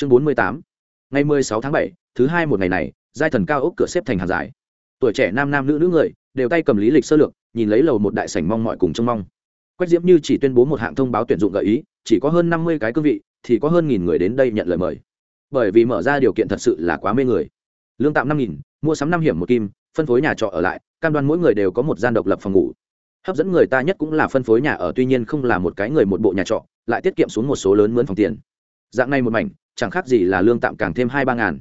chương bốn mươi tám, ngày mười sáu tháng bảy, thứ hai một ngày này, giai thần cao ốc cửa xếp thành hàng dài. Tuổi trẻ nam nam nữ nữ người, đều tay cầm lý lịch sơ lược, nhìn lấy lầu một đại sảnh mong mọi cùng trông mong. Quách diễm như chỉ tuyên bố một hạng thông báo tuyển dụng gợi ý, chỉ có hơn năm mươi cái cương vị, thì có hơn nghìn người đến đây nhận lời mời. Bởi vì mở ra điều kiện thật sự là quá mê người. Lương tạm năm nghìn, mua sắm năm hiểm một kim, phân phối nhà trọ ở lại, cam đoan mỗi người đều có một gian độc lập phòng ngủ. Hấp dẫn người ta nhất cũng là phân phối nhà ở, tuy nhiên không là một cái người một bộ nhà trọ, lại tiết kiệm xuống một số lớn mướn phòng tiền. Dạng này một mảnh chẳng khác gì là lương tạm càng thêm hai ba ngàn.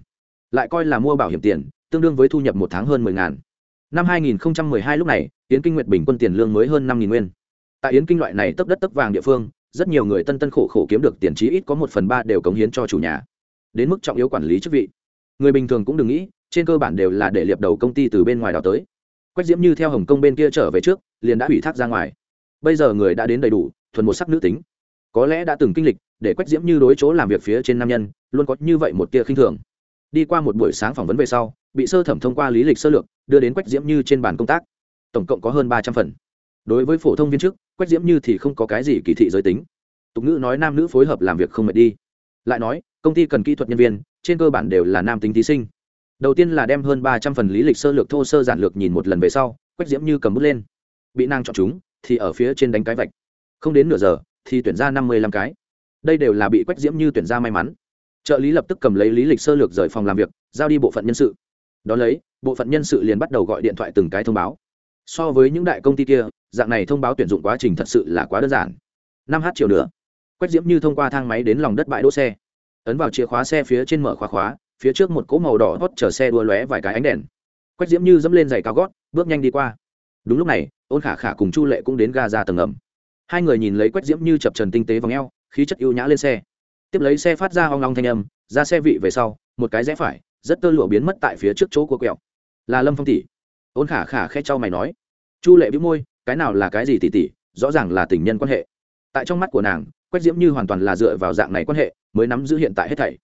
Lại coi là mua bảo hiểm tiền, tương đương với thu nhập một tháng hơn mười ngàn. Năm hai nghìn hai lúc này, yến kinh nguyệt bình quân tiền lương mới hơn năm nghìn nguyên. Tại yến kinh loại này tấp đất tấp vàng địa phương, rất nhiều người tân tân khổ khổ kiếm được tiền trí ít có một phần ba đều cống hiến cho chủ nhà. Đến mức trọng yếu quản lý chức vị. Người bình thường cũng đừng nghĩ, trên cơ bản đều là để liệp đầu công ty từ bên ngoài đào tới. Quách diễm như theo hồng kông bên kia trở về trước, liền đã ủy thác ra ngoài. Bây giờ người đã đến đầy đủ, thuần một sắc nữ tính có lẽ đã từng kinh lịch, để quách diễm như đối chỗ làm việc phía trên nam nhân, luôn có như vậy một tia khinh thường. Đi qua một buổi sáng phỏng vấn về sau, bị sơ thẩm thông qua lý lịch sơ lược, đưa đến quách diễm như trên bàn công tác. Tổng cộng có hơn ba trăm phần. Đối với phổ thông viên chức, quách diễm như thì không có cái gì kỳ thị giới tính. Tục ngữ nói nam nữ phối hợp làm việc không mệt đi. Lại nói, công ty cần kỹ thuật nhân viên, trên cơ bản đều là nam tính thí sinh. Đầu tiên là đem hơn ba trăm phần lý lịch sơ lược thô sơ giản lược nhìn một lần về sau, quách diễm như cầm bút lên. Bị nàng chọn chúng, thì ở phía trên đánh cái vạch. Không đến nửa giờ thì tuyển ra năm mươi lăm cái. Đây đều là bị quách diễm như tuyển ra may mắn. Trợ lý lập tức cầm lấy lý lịch sơ lược rời phòng làm việc, giao đi bộ phận nhân sự. Đó lấy, bộ phận nhân sự liền bắt đầu gọi điện thoại từng cái thông báo. So với những đại công ty kia, dạng này thông báo tuyển dụng quá trình thật sự là quá đơn giản. năm h chiều nữa quách diễm như thông qua thang máy đến lòng đất bãi đỗ xe. Ấn vào chìa khóa xe phía trên mở khóa khóa, phía trước một cỗ màu đỏ hót chở xe đua lóe vài cái ánh đèn. Quách diễm như dẫm lên giày cao gót, bước nhanh đi qua. Đúng lúc này, ôn khả khả cùng chu lệ cũng đến ga ra tầng ngầm hai người nhìn lấy quách diễm như chập trần tinh tế v ò khí chất ưu nhã lên xe. Tiếp lấy xe phát ra hoang long thanh âm, ra xe vị về sau, một cái rẽ phải, rất tơ lụa biến mất tại phía trước chỗ của quẹo. Là lâm phong tỷ. Ôn khả khả khe trao mày nói. Chu lệ bĩu môi, cái nào là cái gì tỷ tỷ, rõ ràng là tình nhân quan hệ. Tại trong mắt của nàng, quách diễm như hoàn toàn là dựa vào dạng này quan hệ, mới nắm giữ hiện tại hết thảy.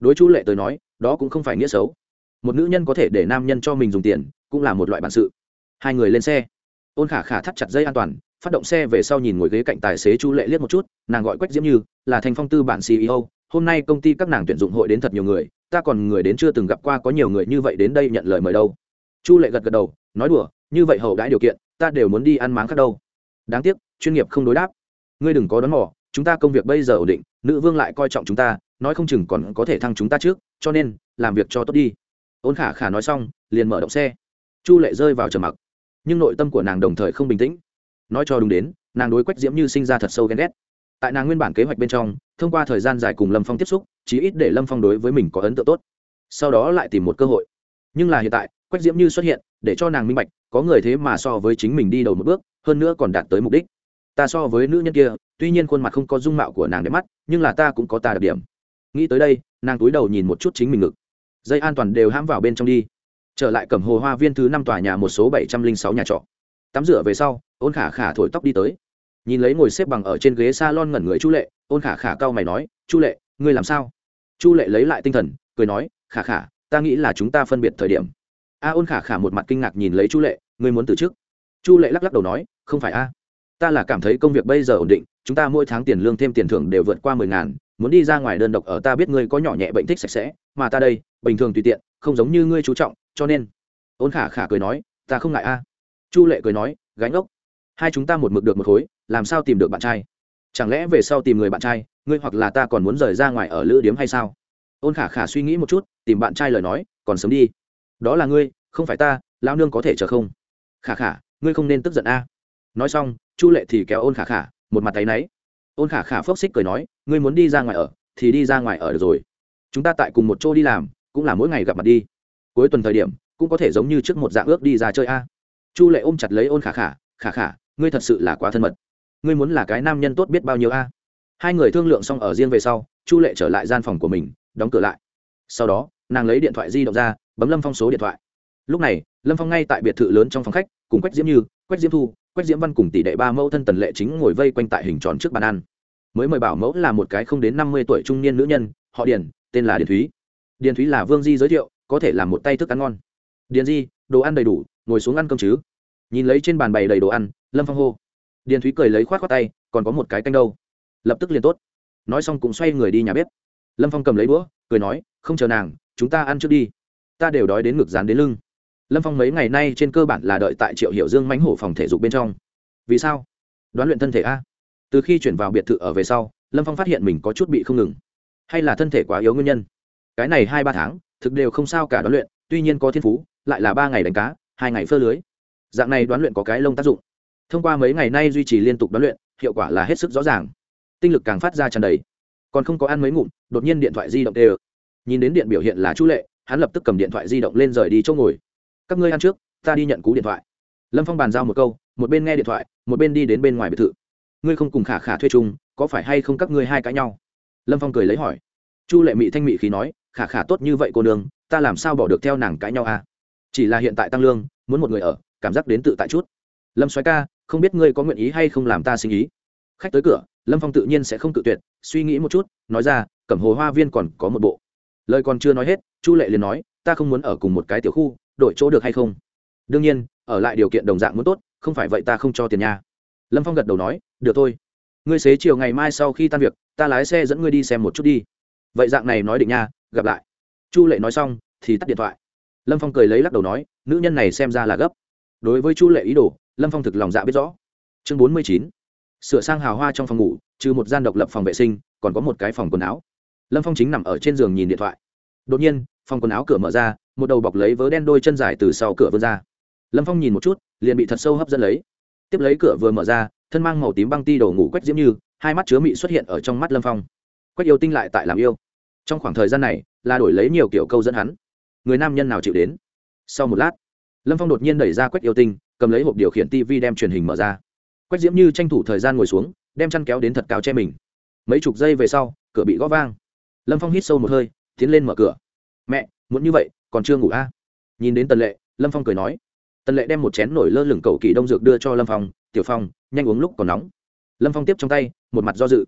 Đối chu lệ tới nói, đó cũng không phải nghĩa xấu. Một nữ nhân có thể để nam nhân cho mình dùng tiền, cũng là một loại bản sự. Hai người lên xe. Ôn khả khả thắt chặt dây an toàn phát động xe về sau nhìn ngồi ghế cạnh tài xế chu lệ liếc một chút, nàng gọi quách diễm như, là thành phong tư bản ceo hôm nay công ty các nàng tuyển dụng hội đến thật nhiều người, ta còn người đến chưa từng gặp qua có nhiều người như vậy đến đây nhận lời mời đâu. Chu lệ gật gật đầu, nói đùa, như vậy hậu đãi điều kiện, ta đều muốn đi ăn máng khác đâu. Đáng tiếc, chuyên nghiệp không đối đáp. Ngươi đừng có đón mỏ chúng ta công việc bây giờ ổn định, nữ vương lại coi trọng chúng ta, nói không chừng còn có thể thăng chúng ta trước, cho nên, làm việc cho tốt đi. Ôn khả khả nói xong, liền mở động xe. Chu lệ rơi vào trầm mặc, nhưng nội tâm của nàng đồng thời không bình tĩnh nói cho đúng đến, nàng đối quách diễm như sinh ra thật sâu ghen ghét. Tại nàng nguyên bản kế hoạch bên trong, thông qua thời gian dài cùng lâm phong tiếp xúc, chí ít để lâm phong đối với mình có ấn tượng tốt. Sau đó lại tìm một cơ hội. Nhưng là hiện tại, quách diễm như xuất hiện, để cho nàng minh bạch, có người thế mà so với chính mình đi đầu một bước, hơn nữa còn đạt tới mục đích. Ta so với nữ nhân kia, tuy nhiên khuôn mặt không có dung mạo của nàng đẹp mắt, nhưng là ta cũng có ta đặc điểm. Nghĩ tới đây, nàng túi đầu nhìn một chút chính mình ngực. Dây an toàn đều hãm vào bên trong đi. Trở lại cẩm hồ hoa viên thứ năm tòa nhà một số bảy trăm linh sáu nhà trọ. Tắm rửa về sau ôn khả khả thổi tóc đi tới. Nhìn lấy ngồi xếp bằng ở trên ghế s a lon ngẩn người chu lệ, ôn khả khả cau mày nói, chu lệ, ngươi làm sao? Chu lệ lấy lại tinh thần, cười nói, khả khả, ta nghĩ là chúng ta phân biệt thời điểm. A ôn khả khả một mặt kinh ngạc nhìn lấy chu lệ, ngươi muốn từ chức? Chu lệ lắc lắc đầu nói, không phải a. Ta là cảm thấy công việc bây giờ ổn định, chúng ta mỗi tháng tiền lương thêm tiền thưởng đều vượt qua mười ngàn, muốn đi ra ngoài đơn độc ở ta biết ngươi có nhỏ nhẹ bệnh thích sạch sẽ, mà ta đây, bình thường tùy tiện, không giống như ngươi chú trọng, cho nên. Ôn khả khả cười nói, ta không ngại a. Chu lệ cười nói, gánh ốc hai chúng ta một mực được một khối, làm sao tìm được bạn trai? Chẳng lẽ về sau tìm người bạn trai, ngươi hoặc là ta còn muốn rời ra ngoài ở lữ điếm hay sao? Ôn khả khả suy nghĩ một chút, tìm bạn trai lời nói, còn sớm đi. Đó là ngươi, không phải ta lao nương có thể chờ không? Khả khả, ngươi không nên tức giận a. Nói xong, chu lệ thì kéo ôn khả khả, một mặt tay náy. Ôn khả khả phốc xích cười nói, ngươi muốn đi ra ngoài ở, thì đi ra ngoài ở được rồi. Chúng ta tại cùng một chỗ đi làm, cũng là mỗi ngày gặp mặt đi. Cuối tuần thời điểm, cũng có thể giống như trước một dạng ước đi ra chơi a. Chu lệ ôm chặt lấy ôn khả khả khả khả ngươi thật sự là quá thân mật. Ngươi muốn là cái nam nhân tốt biết bao nhiêu a? Hai người thương lượng xong ở riêng về sau, chu lệ trở lại gian phòng của mình, đóng cửa lại. Sau đó, nàng lấy điện thoại di động ra, bấm lâm phong số điện thoại. Lúc này, lâm phong ngay tại biệt thự lớn trong phòng khách, cùng quách diễm như, quách diễm thu, quách diễm văn cùng tỷ đệ ba mẫu thân tần lệ chính ngồi vây quanh tại hình tròn trước bàn ăn. Mới mời bảo mẫu là một cái không đến năm mươi tuổi trung niên nữ nhân, họ điền, tên là điền thúy. Điền thúy là vương di giới thiệu, có thể làm một tay thức ăn ngon. Điền di, đồ ăn đầy đủ, ngồi xuống ăn cơm chứ. Nhìn lấy trên bàn bày đầy đồ ăn lâm phong hô. Điền thúy cười lấy khoát khoát tay, còn có một cái canh đâu. Lập tức liền tốt. Nói xong cũng xoay người đi nhà bếp. Lâm phong cầm lấy đũa, cười nói, không chờ nàng, chúng ta ăn trước đi. Ta đều đói đến ngực dán đến lưng. Lâm phong mấy ngày nay trên cơ bản là đợi tại triệu hiệu dương mánh hổ phòng thể dục bên trong. Vì sao? Đoán luyện thân thể a? Từ khi chuyển vào biệt thự ở về sau, lâm phong phát hiện mình có chút bị không ngừng. Hay là thân thể quá yếu nguyên nhân? Cái này hai ba tháng, thực đều không sao cả đoán luyện, tuy nhiên có thiên phú, lại là ba ngày đánh cá, hai ngày phơ lưới. Dạng này đoán luyện có cái lông tác dụng thông qua mấy ngày nay duy trì liên tục đoán luyện, hiệu quả là hết sức rõ ràng. Tinh lực càng phát ra tràn đầy. Còn không có ăn mấy ngụm, đột nhiên điện thoại di động tê ơ nhìn đến điện biểu hiện là chu lệ, hắn lập tức cầm điện thoại di động lên rời đi chỗ ngồi. Các ngươi ăn trước, ta đi nhận cú điện thoại. Lâm phong bàn giao một câu, một bên nghe điện thoại, một bên đi đến bên ngoài biệt thự. Ngươi không cùng khả khả thuê chung, có phải hay không các ngươi hai cãi nhau? Lâm phong cười lấy hỏi. Chu lệ mị thanh mị khí nói, khả khả tốt như vậy cô đường ta làm sao bỏ được theo nàng cãi nhau à? Chỉ là hiện tại tăng lương, muốn một người ở, cảm giác đến tự tại chút. Lâm xoáy ca không biết ngươi có nguyện ý hay không làm ta sinh ý. Khách tới cửa, lâm phong tự nhiên sẽ không tự tuyệt, suy nghĩ một chút, nói ra, cẩm hồ hoa viên còn có một bộ. Lời còn chưa nói hết, chu lệ liền nói, ta không muốn ở cùng một cái tiểu khu, đổi chỗ được hay không? Đương nhiên, ở lại điều kiện đồng dạng muốn tốt, không phải vậy ta không cho tiền nhà lâm phong gật đầu nói, được thôi. Ngươi xế chiều ngày mai sau khi tan việc, ta lái xe dẫn ngươi đi xem một chút đi. Vậy dạng này nói định nha, gặp lại. Chu lệ nói xong, thì tắt điện thoại. Lâm phong cười lấy lắc đầu nói, nữ nhân này xem ra là gấp. Đối với chu lệ ý đồ lâm phong thực lòng dạ biết rõ. Chương bốn mươi chín. Sửa sang hào hoa trong phòng ngủ, trừ một gian độc lập phòng vệ sinh, còn có một cái phòng quần áo. Lâm phong chính nằm ở trên giường nhìn điện thoại. Đột nhiên, phòng quần áo cửa mở ra, một đầu bọc lấy vớ đen đôi chân dài từ sau cửa vươn ra. Lâm phong nhìn một chút, liền bị thật sâu hấp dẫn lấy. Tiếp lấy cửa vừa mở ra, thân mang màu tím băng ti đổ ngủ quách diễm như, hai mắt chứa mị xuất hiện ở trong mắt lâm phong. Quách yêu tinh lại tại làm yêu. Trong khoảng thời gian này, là đổi lấy nhiều kiểu câu dẫn hắn. Người nam nhân nào chịu đến? Sau một lát, lâm phong đột nhiên đẩy ra quách yêu tinh cầm lấy hộp điều khiển tv đem truyền hình mở ra. Quách diễm như tranh thủ thời gian ngồi xuống, đem chăn kéo đến thật cao che mình. Mấy chục giây về sau, cửa bị gõ vang. Lâm phong hít sâu một hơi, tiến lên mở cửa. Mẹ, muốn như vậy, còn chưa ngủ a à? nhìn đến tần lệ, lâm phong cười nói. Tần lệ đem một chén nổi lơ lửng cầu kỳ đông dược đưa cho lâm phong, tiểu phong, nhanh uống lúc còn nóng. Lâm phong tiếp trong tay, một mặt do dự.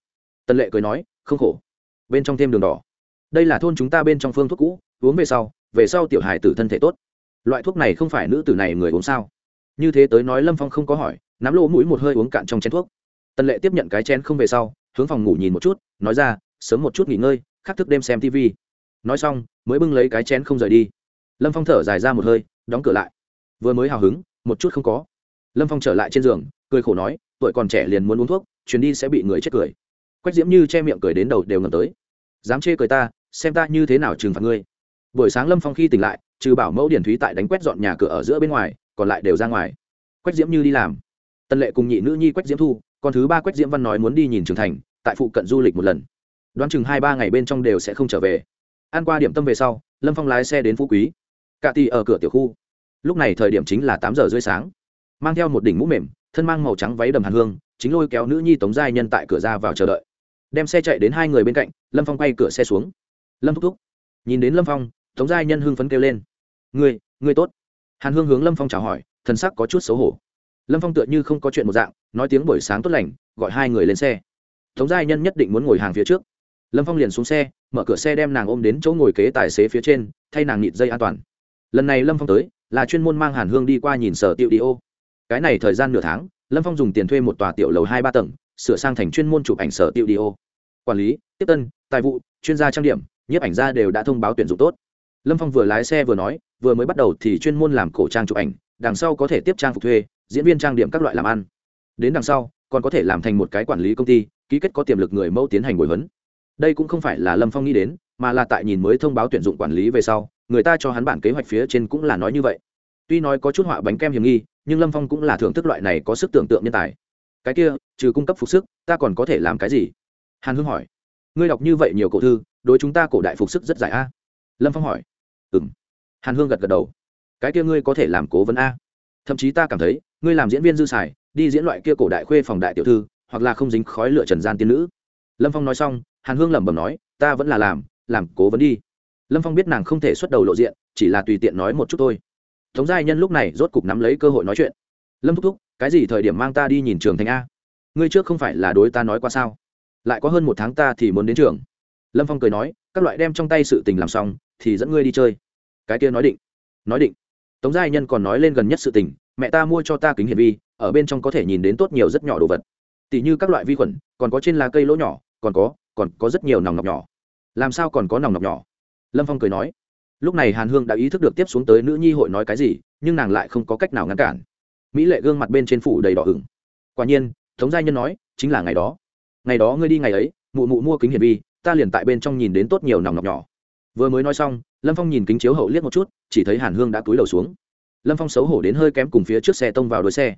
Tần lệ cười nói, không khổ. Bên trong thêm đường đỏ. Đây là thôn chúng ta bên trong phương thuốc cũ, uống về sau về sau tiểu hài tử thân thể tốt. Loại thuốc này không phải nữ tử này người uống sao? Như thế tới nói lâm phong không có hỏi, nắm lỗ mũi một hơi uống cạn trong chén thuốc. Tần lệ tiếp nhận cái chén không về sau, hướng phòng ngủ nhìn một chút, nói ra, sớm một chút nghỉ ngơi, khắc thức đêm xem tv nói xong, mới bưng lấy cái chén không rời đi. Lâm phong thở dài ra một hơi, đóng cửa lại. Vừa mới hào hứng, một chút không có. Lâm phong trở lại trên giường, cười khổ nói, tuổi còn trẻ liền muốn uống thuốc, chuyến đi sẽ bị người chết cười. Quách diễm như che miệng cười đến đầu đều ngầm tới. Dám chê cười ta, xem ta như thế nào trừng phạt ngươi. Buổi sáng lâm phong khi tỉnh lại, trừ bảo mẫu điển thúy tại đánh quét dọn nhà cửa ở giữa bên ngoài còn lại đều ra ngoài. Quách diễm như đi làm. Tần lệ cùng nhị nữ nhi quách diễm thu còn thứ ba quách diễm văn nói muốn đi nhìn trưởng thành, tại phụ cận du lịch một lần. Đoán chừng hai ba ngày bên trong đều sẽ không trở về. Ăn qua điểm tâm về sau, lâm phong lái xe đến phú quý. Cạ tì ở cửa tiểu khu. Lúc này thời điểm chính là tám giờ rưỡi sáng. Mang theo một đỉnh mũ mềm, thân mang màu trắng váy đầm hàn hương, chính lôi kéo nữ nhi tống giai nhân tại cửa ra vào chờ đợi. Đem xe chạy đến hai người bên cạnh, lâm phong quay cửa xe xuống. Lâm thúc thúc. Nhìn đến lâm phong, tống giai nhân hưng phấn kêu lên. Người người tốt hàn hương hướng lâm phong chào hỏi, thần sắc có chút xấu hổ. Lâm phong tựa như không có chuyện một dạng, nói tiếng buổi sáng tốt lành, gọi hai người lên xe. Tống giai nhân nhất định muốn ngồi hàng phía trước. Lâm phong liền xuống xe, mở cửa xe đem nàng ôm đến chỗ ngồi kế tài xế phía trên, thay nàng nhịt dây an toàn. Lần này lâm phong tới, là chuyên môn mang hàn hương đi qua nhìn sở tiệu đi ô. Cái này thời gian nửa tháng, lâm phong dùng tiền thuê một tòa tiểu lầu hai ba tầng, sửa sang thành chuyên môn chụp ảnh sở tiệu đi ô. Quản lý, tiếp tân, tài vụ, chuyên gia trang điểm, nhiếp ảnh gia đều đã thông báo tuyển dụng tốt lâm phong vừa lái xe vừa nói, vừa mới bắt đầu thì chuyên môn làm cổ trang chụp ảnh, đằng sau có thể tiếp trang phục thuê, diễn viên trang điểm các loại làm ăn. Đến đằng sau, còn có thể làm thành một cái quản lý công ty, ký kết có tiềm lực người mẫu tiến hành bồi huấn. Đây cũng không phải là lâm phong nghĩ đến, mà là tại nhìn mới thông báo tuyển dụng quản lý về sau, người ta cho hắn bản kế hoạch phía trên cũng là nói như vậy. Tuy nói có chút họa bánh kem hiểm nghi, nhưng lâm phong cũng là thưởng thức loại này có sức tưởng tượng nhân tài. Cái kia, trừ cung cấp phục sức, ta còn có thể làm cái gì? Hàn hương hỏi. Ngươi đọc như vậy nhiều cổ thư, đối chúng ta cổ đại phục sức rất dài a? Lâm phong hỏi. Ừm. hàn hương gật gật đầu. Cái kia ngươi có thể làm cố vấn a. Thậm chí ta cảm thấy, ngươi làm diễn viên dư xài, đi diễn loại kia cổ đại khuê phòng đại tiểu thư, hoặc là không dính khói lửa trần gian tiên nữ. Lâm phong nói xong, hàn hương lẩm bẩm nói, ta vẫn là làm làm cố vấn đi. Lâm phong biết nàng không thể xuất đầu lộ diện, chỉ là tùy tiện nói một chút thôi. Tống giai nhân lúc này rốt cục nắm lấy cơ hội nói chuyện. Lâm thúc thúc, cái gì thời điểm mang ta đi nhìn trường thành a? Ngươi trước không phải là đối ta nói qua sao? Lại có hơn một tháng ta thì muốn đến trường. Lâm phong cười nói các loại đem trong tay sự tình làm xong, thì dẫn ngươi đi chơi. Cái kia nói định. Nói định. Tống giai nhân còn nói lên gần nhất sự tình, mẹ ta mua cho ta kính hiển vi, ở bên trong có thể nhìn đến tốt nhiều rất nhỏ đồ vật. Tỉ như các loại vi khuẩn, còn có trên lá cây lỗ nhỏ, còn có còn có rất nhiều nòng nọc nhỏ. Làm sao còn có nòng nọc nhỏ? Lâm phong cười nói. Lúc này hàn hương đã ý thức được tiếp xuống tới nữ nhi hội nói cái gì, nhưng nàng lại không có cách nào ngăn cản. Mỹ lệ gương mặt bên trên phủ đầy đỏ ửng. Quả nhiên, tống giai nhân nói, chính là ngày đó. Ngày đó ngươi đi ngày ấy, mụ mụ mua kính hiển vi ta liền tại bên trong nhìn đến tốt nhiều nòng nọc nhỏ. Vừa mới nói xong, lâm phong nhìn kính chiếu hậu liếc một chút, chỉ thấy hàn hương đã cúi đầu xuống. Lâm phong xấu hổ đến hơi kém cùng phía trước xe tông vào đuôi xe.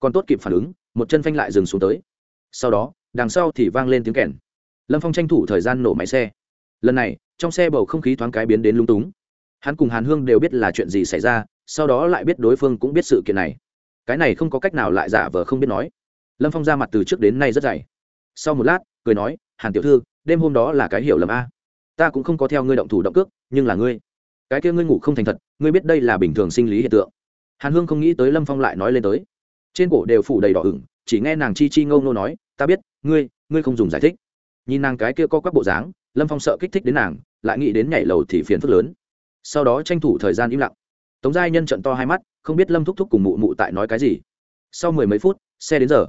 Còn tốt kịp phản ứng, một chân phanh lại dừng xuống tới. Sau đó, đằng sau thì vang lên tiếng kèn. Lâm phong tranh thủ thời gian nổ máy xe. Lần này, trong xe bầu không khí thoáng cái biến đến lung túng. Hắn cùng hàn hương đều biết là chuyện gì xảy ra, sau đó lại biết đối phương cũng biết sự kiện này. Cái này không có cách nào lại giả vờ không biết nói. Lâm phong ra mặt từ trước đến nay rất dày. Sau một lát, cười nói, hàn tiểu thư đêm hôm đó là cái hiểu lầm a. Ta cũng không có theo ngươi động thủ động cước, nhưng là ngươi. Cái kia ngươi ngủ không thành thật, ngươi biết đây là bình thường sinh lý hiện tượng. Hàn hương không nghĩ tới lâm phong lại nói lên tới. Trên cổ đều phủ đầy đỏ ửng, chỉ nghe nàng chi chi ngâu nô nói, ta biết, ngươi ngươi không dùng giải thích. Nhìn nàng cái kia co quắp bộ dáng, lâm phong sợ kích thích đến nàng, lại nghĩ đến nhảy lầu thì phiền phức lớn. Sau đó tranh thủ thời gian im lặng. Tống giai nhân trận to hai mắt, không biết lâm thúc thúc cùng mụ mụ tại nói cái gì. Sau mười mấy phút, xe đến giờ.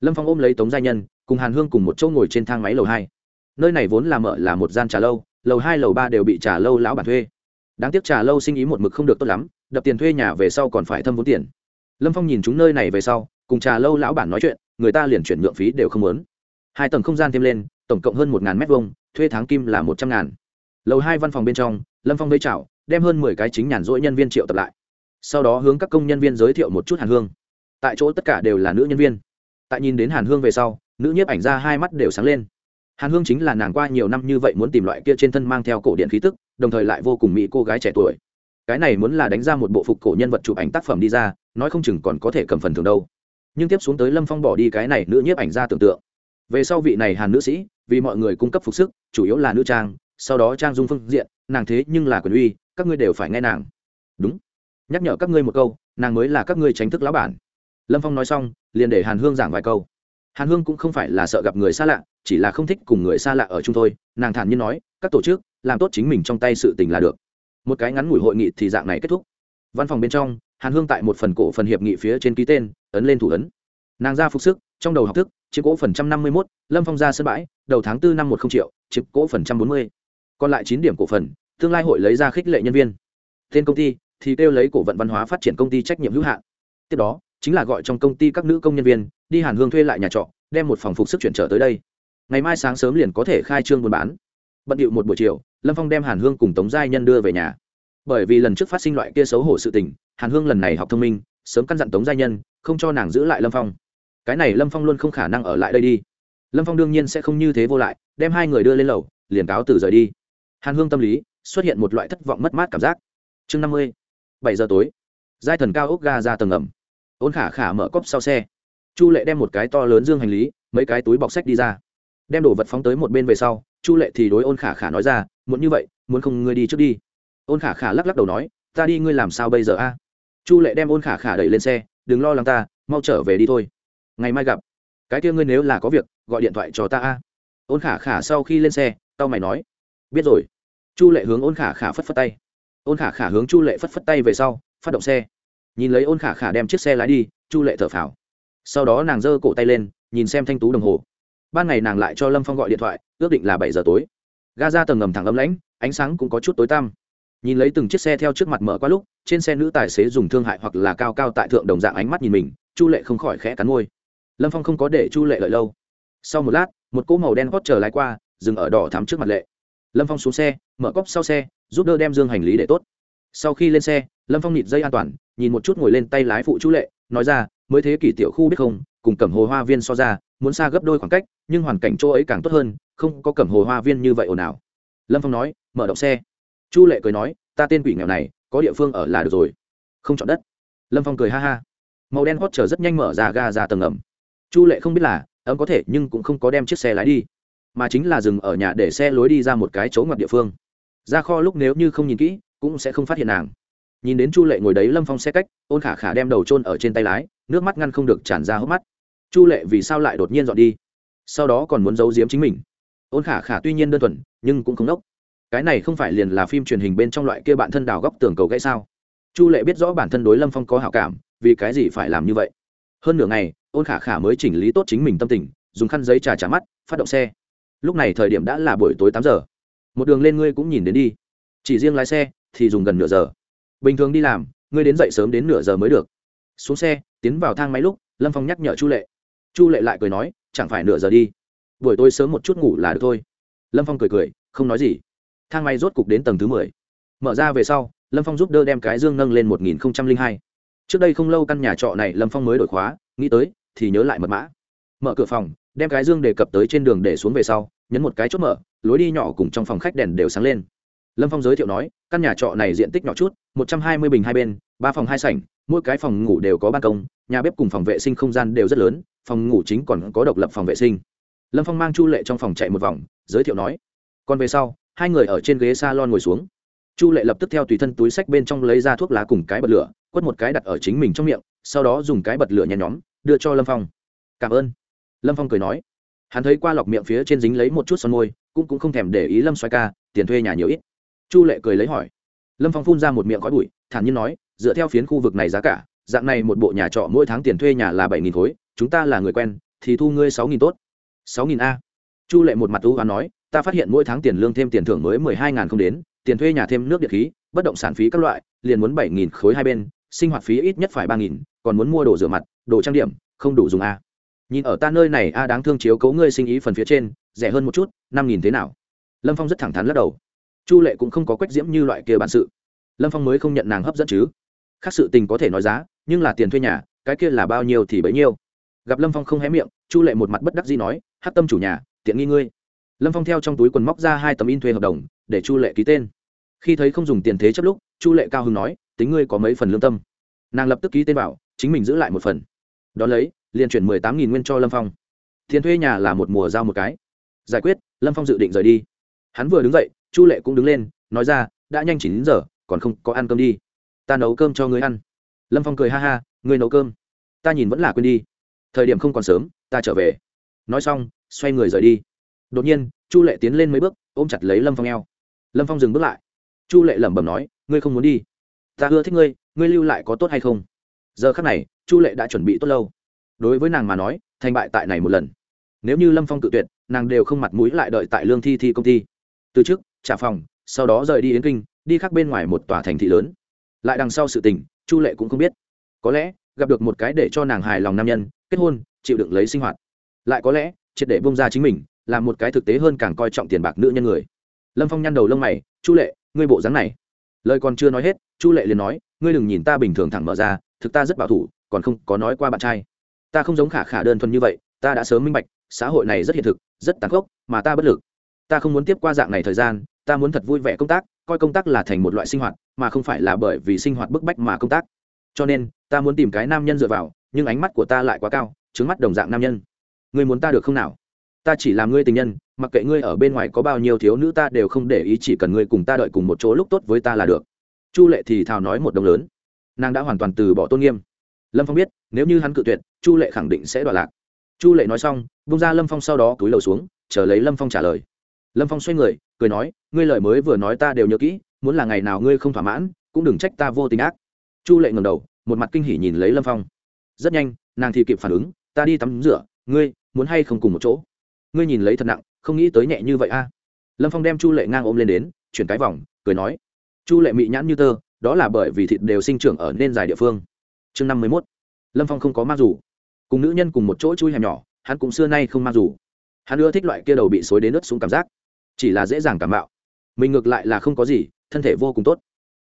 Lâm phong ôm lấy tống giai nhân, cùng hàn hương cùng một chỗ ngồi trên thang máy lầu hai nơi này vốn là mở là một gian trà lâu lầu hai lầu ba đều bị trà lâu lão bản thuê. Đáng tiếc trà lâu sinh ý một mực không được tốt lắm đập tiền thuê nhà về sau còn phải thâm vốn tiền. Lâm phong nhìn chúng nơi này về sau cùng trà lâu lão bản nói chuyện người ta liền chuyển nhượng phí đều không lớn hai tầng không gian thêm lên tổng cộng hơn một ngàn mét vuông, thuê tháng kim là một trăm ngàn. Lầu hai văn phòng bên trong lâm phong vây chào đem hơn mười cái chính nhàn rỗi nhân viên triệu tập lại. Sau đó hướng các công nhân viên giới thiệu một chút hàn hương. Tại chỗ tất cả đều là nữ nhân viên. Tại nhìn đến hàn hương về sau nữ nhiếp ảnh ra hai mắt đều sáng lên hàn hương chính là nàng qua nhiều năm như vậy muốn tìm loại kia trên thân mang theo cổ điện khí tức, đồng thời lại vô cùng mỹ cô gái trẻ tuổi. Cái này muốn là đánh ra một bộ phục cổ nhân vật chụp ảnh tác phẩm đi ra, nói không chừng còn có thể cầm phần thường đâu. Nhưng tiếp xuống tới lâm phong bỏ đi cái này nữ nhiếp ảnh ra tưởng tượng. Về sau vị này hàn nữ sĩ, vì mọi người cung cấp phục sức, chủ yếu là nữ trang, sau đó trang dung phương diện, nàng thế nhưng là quyền uy, các ngươi đều phải nghe nàng. Đúng. Nhắc nhở các ngươi một câu, nàng mới là các ngươi tránh thức lão bản. Lâm phong nói xong, liền để hàn hương giảng vài câu hàn hương cũng không phải là sợ gặp người xa lạ, chỉ là không thích cùng người xa lạ ở chung thôi. Nàng thản nhiên nói, các tổ chức, làm tốt chính mình trong tay sự tình là được. Một cái ngắn ngủi hội nghị thì dạng này kết thúc. Văn phòng bên trong, hàn hương tại một phần cổ phần hiệp nghị phía trên ký tên, ấn lên thủ ấn. Nàng ra phục sức, trong đầu học thức, chiếm cổ phần trăm năm mươi mốt, lâm phong ra sân bãi, đầu tháng bốn năm một không triệu, chiếm cổ phần trăm bốn mươi. Còn lại chín điểm cổ phần, tương lai hội lấy ra khích lệ nhân viên. Tên công ty thì kêu lấy cổ vận văn hóa phát triển công ty trách nhiệm hữu hạn. Tiếp đó, chính là gọi trong công ty các nữ công nhân viên đi hàn hương thuê lại nhà trọ, đem một phòng phục sức chuyển trở tới đây. Ngày mai sáng sớm liền có thể khai trương buôn bán. Bận điệu một buổi chiều, lâm phong đem hàn hương cùng tống giai nhân đưa về nhà. Bởi vì lần trước phát sinh loại kia xấu hổ sự tình, hàn hương lần này học thông minh, sớm căn dặn tống giai nhân, không cho nàng giữ lại lâm phong. Cái này lâm phong luôn không khả năng ở lại đây đi. Lâm phong đương nhiên sẽ không như thế vô lại, đem hai người đưa lên lầu, liền cáo từ rời đi. Hàn hương tâm lý, xuất hiện một loại thất vọng mất mát cảm giác. Chương năm mươi bảy giờ tối. Giai thần cao ốc ga ra tầng ngầm ôn khả khả mở cốc sau xe chu lệ đem một cái to lớn dương hành lý, mấy cái túi bọc sách đi ra. Đem đồ vật phóng tới một bên về sau, chu lệ thì đối ôn khả khả nói ra muốn như vậy, muốn không ngươi đi trước đi. Ôn khả khả lắc lắc đầu nói, ta đi, ngươi làm sao bây giờ a? Chu lệ đem ôn khả khả đẩy lên xe, đừng lo lắng ta, mau trở về đi thôi. Ngày mai gặp. Cái kia ngươi nếu là có việc, gọi điện thoại cho ta a. Ôn khả khả sau khi lên xe, tao mày nói, biết rồi. Chu lệ hướng ôn khả khả phất phất tay. Ôn khả khả hướng chu lệ phất phất tay về sau, phát động xe. Nhìn lấy ôn khả khả đem chiếc xe lái đi, chu lệ thở phào sau đó nàng giơ cổ tay lên, nhìn xem thanh tú đồng hồ. Ban ngày nàng lại cho lâm phong gọi điện thoại, ước định là bảy giờ tối. Ga ra tầng ngầm thẳng ấm lãnh, ánh sáng cũng có chút tối tăm. Nhìn lấy từng chiếc xe theo trước mặt mở qua lúc, trên xe nữ tài xế dùng thương hại hoặc là cao cao tại thượng đồng dạng ánh mắt nhìn mình, chu lệ không khỏi khẽ cắn môi. Lâm phong không có để chu lệ lợi lâu. Sau một lát, một cỗ màu đen hót chờ lái qua, dừng ở đỏ thắm trước mặt lệ. Lâm phong xuống xe, mở cốc sau xe, giúp đỡ đem dương hành lý để tốt. Sau khi lên xe, lâm phong nhịt dây an toàn, nhìn một chút ngồi lên tay lái phụ chu lệ, nói ra mới thế kỷ tiểu khu biết không, cùng cẩm hồ hoa viên so ra, muốn xa gấp đôi khoảng cách, nhưng hoàn cảnh chỗ ấy càng tốt hơn, không có cẩm hồ hoa viên như vậy ồn ào. Lâm phong nói, mở động xe. Chu lệ cười nói, ta tên quỷ nghèo này, có địa phương ở là được rồi. Không chọn đất. Lâm phong cười ha ha. Màu đen hót chờ rất nhanh mở ra ga ra tầng ẩm chu lệ không biết là, ấm có thể nhưng cũng không có đem chiếc xe lái đi, mà chính là dừng ở nhà để xe lối đi ra một cái chỗ ngoặt địa phương. Ra kho lúc nếu như không nhìn kỹ, cũng sẽ không phát hiện nàng. Nhìn đến chu lệ ngồi đấy, lâm phong xe cách, ôn khả khả đem đầu trôn ở trên tay lái nước mắt ngăn không được tràn ra hốc mắt. Chu lệ vì sao lại đột nhiên dọn đi? Sau đó còn muốn giấu giếm chính mình. Ôn khả khả tuy nhiên đơn thuần, nhưng cũng không đốc. Cái này không phải liền là phim truyền hình bên trong loại kia bạn thân đào góc tường cầu gãy sao? Chu lệ biết rõ bản thân đối lâm phong có hảo cảm, vì cái gì phải làm như vậy? Hơn nửa ngày, ôn khả khả mới chỉnh lý tốt chính mình tâm tình, dùng khăn giấy trà trả mắt, phát động xe. Lúc này thời điểm đã là buổi tối tám giờ. Một đường lên ngươi cũng nhìn đến đi. Chỉ riêng lái xe thì dùng gần nửa giờ. Bình thường đi làm, ngươi đến dậy sớm đến nửa giờ mới được xuống xe, tiến vào thang máy lúc, lâm phong nhắc nhở chu lệ. Chu lệ lại cười nói, chẳng phải nửa giờ đi, buổi tối sớm một chút ngủ là được thôi. Lâm phong cười cười, không nói gì. Thang máy rốt cục đến tầng thứ mười. Mở ra về sau, lâm phong giúp đỡ đem cái dương nâng lên một nghìn hai. Trước đây không lâu căn nhà trọ này lâm phong mới đổi khóa, nghĩ tới thì nhớ lại mật mã. Mở cửa phòng, đem cái dương đề cập tới trên đường để xuống về sau, nhấn một cái chốt mở, lối đi nhỏ cùng trong phòng khách đèn đều sáng lên. Lâm phong giới thiệu nói, căn nhà trọ này diện tích nhỏ chút, một trăm hai mươi bình hai bên ba phòng hai sảnh, mỗi cái phòng ngủ đều có ban công, nhà bếp cùng phòng vệ sinh không gian đều rất lớn, phòng ngủ chính còn có độc lập phòng vệ sinh. Lâm phong mang chu lệ trong phòng chạy một vòng, giới thiệu nói, còn về sau, hai người ở trên ghế s a lon ngồi xuống. Chu lệ lập tức theo tùy thân túi sách bên trong lấy ra thuốc lá cùng cái bật lửa, quất một cái đặt ở chính mình trong miệng, sau đó dùng cái bật lửa nhen nhóm đưa cho lâm phong. Cảm ơn. Lâm phong cười nói. Hắn thấy qua lọc miệng phía trên dính lấy một chút son môi, cũng cũng không thèm để ý lâm xoay ca, tiền thuê nhà nhiều ít. Chu lệ cười lấy hỏi. Lâm phong phun ra một miệng khói bụi, thản nhiên nói dựa theo phiến khu vực này giá cả, dạng này một bộ nhà trọ mỗi tháng tiền thuê nhà là bảy nghìn khối, chúng ta là người quen, thì thu ngươi sáu nghìn tốt. Sáu nghìn a. Chu lệ một mặt thú và nói, ta phát hiện mỗi tháng tiền lương thêm tiền thưởng mới mười hai ngàn không đến, tiền thuê nhà thêm nước điện khí, bất động sản phí các loại, liền muốn bảy nghìn khối hai bên, sinh hoạt phí ít nhất phải ba nghìn, còn muốn mua đồ rửa mặt, đồ trang điểm, không đủ dùng a. Nhìn ở ta nơi này a đáng thương chiếu cấu ngươi sinh ý phần phía trên, rẻ hơn một chút, năm nghìn thế nào? Lâm phong rất thẳng thắn lắc đầu. Chu lệ cũng không có quách diễm như loại kia bản sự. Lâm phong mới không nhận nàng hấp dẫn chứ khác sự tình có thể nói giá, nhưng là tiền thuê nhà, cái kia là bao nhiêu thì bấy nhiêu. Gặp lâm phong không hé miệng, chu lệ một mặt bất đắc gì nói, hát tâm chủ nhà, tiện nghi ngươi. Lâm phong theo trong túi quần móc ra hai tấm in thuê hợp đồng, để chu lệ ký tên. Khi thấy không dùng tiền thế chấp lúc, chu lệ cao hưng nói, tính ngươi có mấy phần lương tâm. Nàng lập tức ký tên vào chính mình giữ lại một phần. Đón lấy, liền chuyển mười tám nghìn nguyên cho lâm phong. Tiền thuê nhà là một mùa giao một cái. Giải quyết, lâm phong dự định rời đi. Hắn vừa đứng dậy, chu lệ cũng đứng lên, nói ra, đã nhanh chín giờ, còn không có ăn cơm đi ta nấu cơm cho ngươi ăn. Lâm phong cười ha ha, ngươi nấu cơm. Ta nhìn vẫn là quên đi. Thời điểm không còn sớm, ta trở về. Nói xong, xoay người rời đi. Đột nhiên, chu lệ tiến lên mấy bước, ôm chặt lấy lâm phong eo. Lâm phong dừng bước lại. Chu lệ lẩm bẩm nói, ngươi không muốn đi. Ta ưa thích ngươi ngươi lưu lại có tốt hay không? Giờ khắc này, chu lệ đã chuẩn bị tốt lâu. Đối với nàng mà nói, thành bại tại này một lần. Nếu như lâm phong tự tuyệt, nàng đều không mặt mũi lại đợi tại lương thi thi công ty. Từ chức trả phòng, sau đó rời đi yến kinh, đi khác bên ngoài một tòa thành thị lớn lại đằng sau sự tình, chu lệ cũng không biết. Có lẽ, gặp được một cái để cho nàng hài lòng nam nhân, kết hôn, chịu đựng lấy sinh hoạt. Lại có lẽ, triệt để bông ra chính mình làm một cái thực tế hơn càng coi trọng tiền bạc nữ nhân người. Lâm phong nhăn đầu lông mày, chu lệ, ngươi bộ dáng này. Lời còn chưa nói hết, chu lệ liền nói, ngươi đừng nhìn ta bình thường thẳng mở ra, thực ta rất bảo thủ, còn không có nói qua bạn trai. Ta không giống khả khả đơn thuần như vậy, ta đã sớm minh bạch, xã hội này rất hiện thực, rất tàn khốc, mà ta bất lực. Ta không muốn tiếp qua dạng này thời gian, ta muốn thật vui vẻ công tác coi công tác là thành một loại sinh hoạt, mà không phải là bởi vì sinh hoạt bức bách mà công tác. Cho nên, ta muốn tìm cái nam nhân dựa vào, nhưng ánh mắt của ta lại quá cao, trứng mắt đồng dạng nam nhân. Ngươi muốn ta được không nào? Ta chỉ làm ngươi tình nhân, mặc kệ ngươi ở bên ngoài có bao nhiêu thiếu nữ ta đều không để ý, chỉ cần ngươi cùng ta đợi cùng một chỗ lúc tốt với ta là được. Chu lệ thì thào nói một đồng lớn. Nàng đã hoàn toàn từ bỏ tôn nghiêm. Lâm phong biết, nếu như hắn cự tuyệt, chu lệ khẳng định sẽ đoạt lạc. Chu lệ nói xong bung ra lâm phong sau đó túi lầu xuống, chờ lấy lâm phong trả lời lâm phong xoay người, cười nói, ngươi lời mới vừa nói ta đều nhớ kỹ, muốn là ngày nào ngươi không thỏa mãn, cũng đừng trách ta vô tình ác. Chu lệ ngầm đầu, một mặt kinh hỉ nhìn lấy lâm phong. Rất nhanh, nàng thì kịp phản ứng, ta đi tắm rửa, ngươi, muốn hay không cùng một chỗ? Ngươi nhìn lấy thật nặng, không nghĩ tới nhẹ như vậy a. Lâm phong đem chu lệ ngang ôm lên đến, chuyển cái vòng, cười nói, chu lệ mị nhãn như tơ, đó là bởi vì thịt đều sinh trưởng ở nên dài địa phương. Chương năm mươi mốt. Lâm phong không có mang dù. Cùng nữ nhân cùng một chỗ chui hẻm nhỏ, hắn cũng xưa nay không mang dù. Hắn ưa thích loại kia đầu bị xối đến nước xuống cảm giác chỉ là dễ dàng cảm bạo mình ngược lại là không có gì, thân thể vô cùng tốt.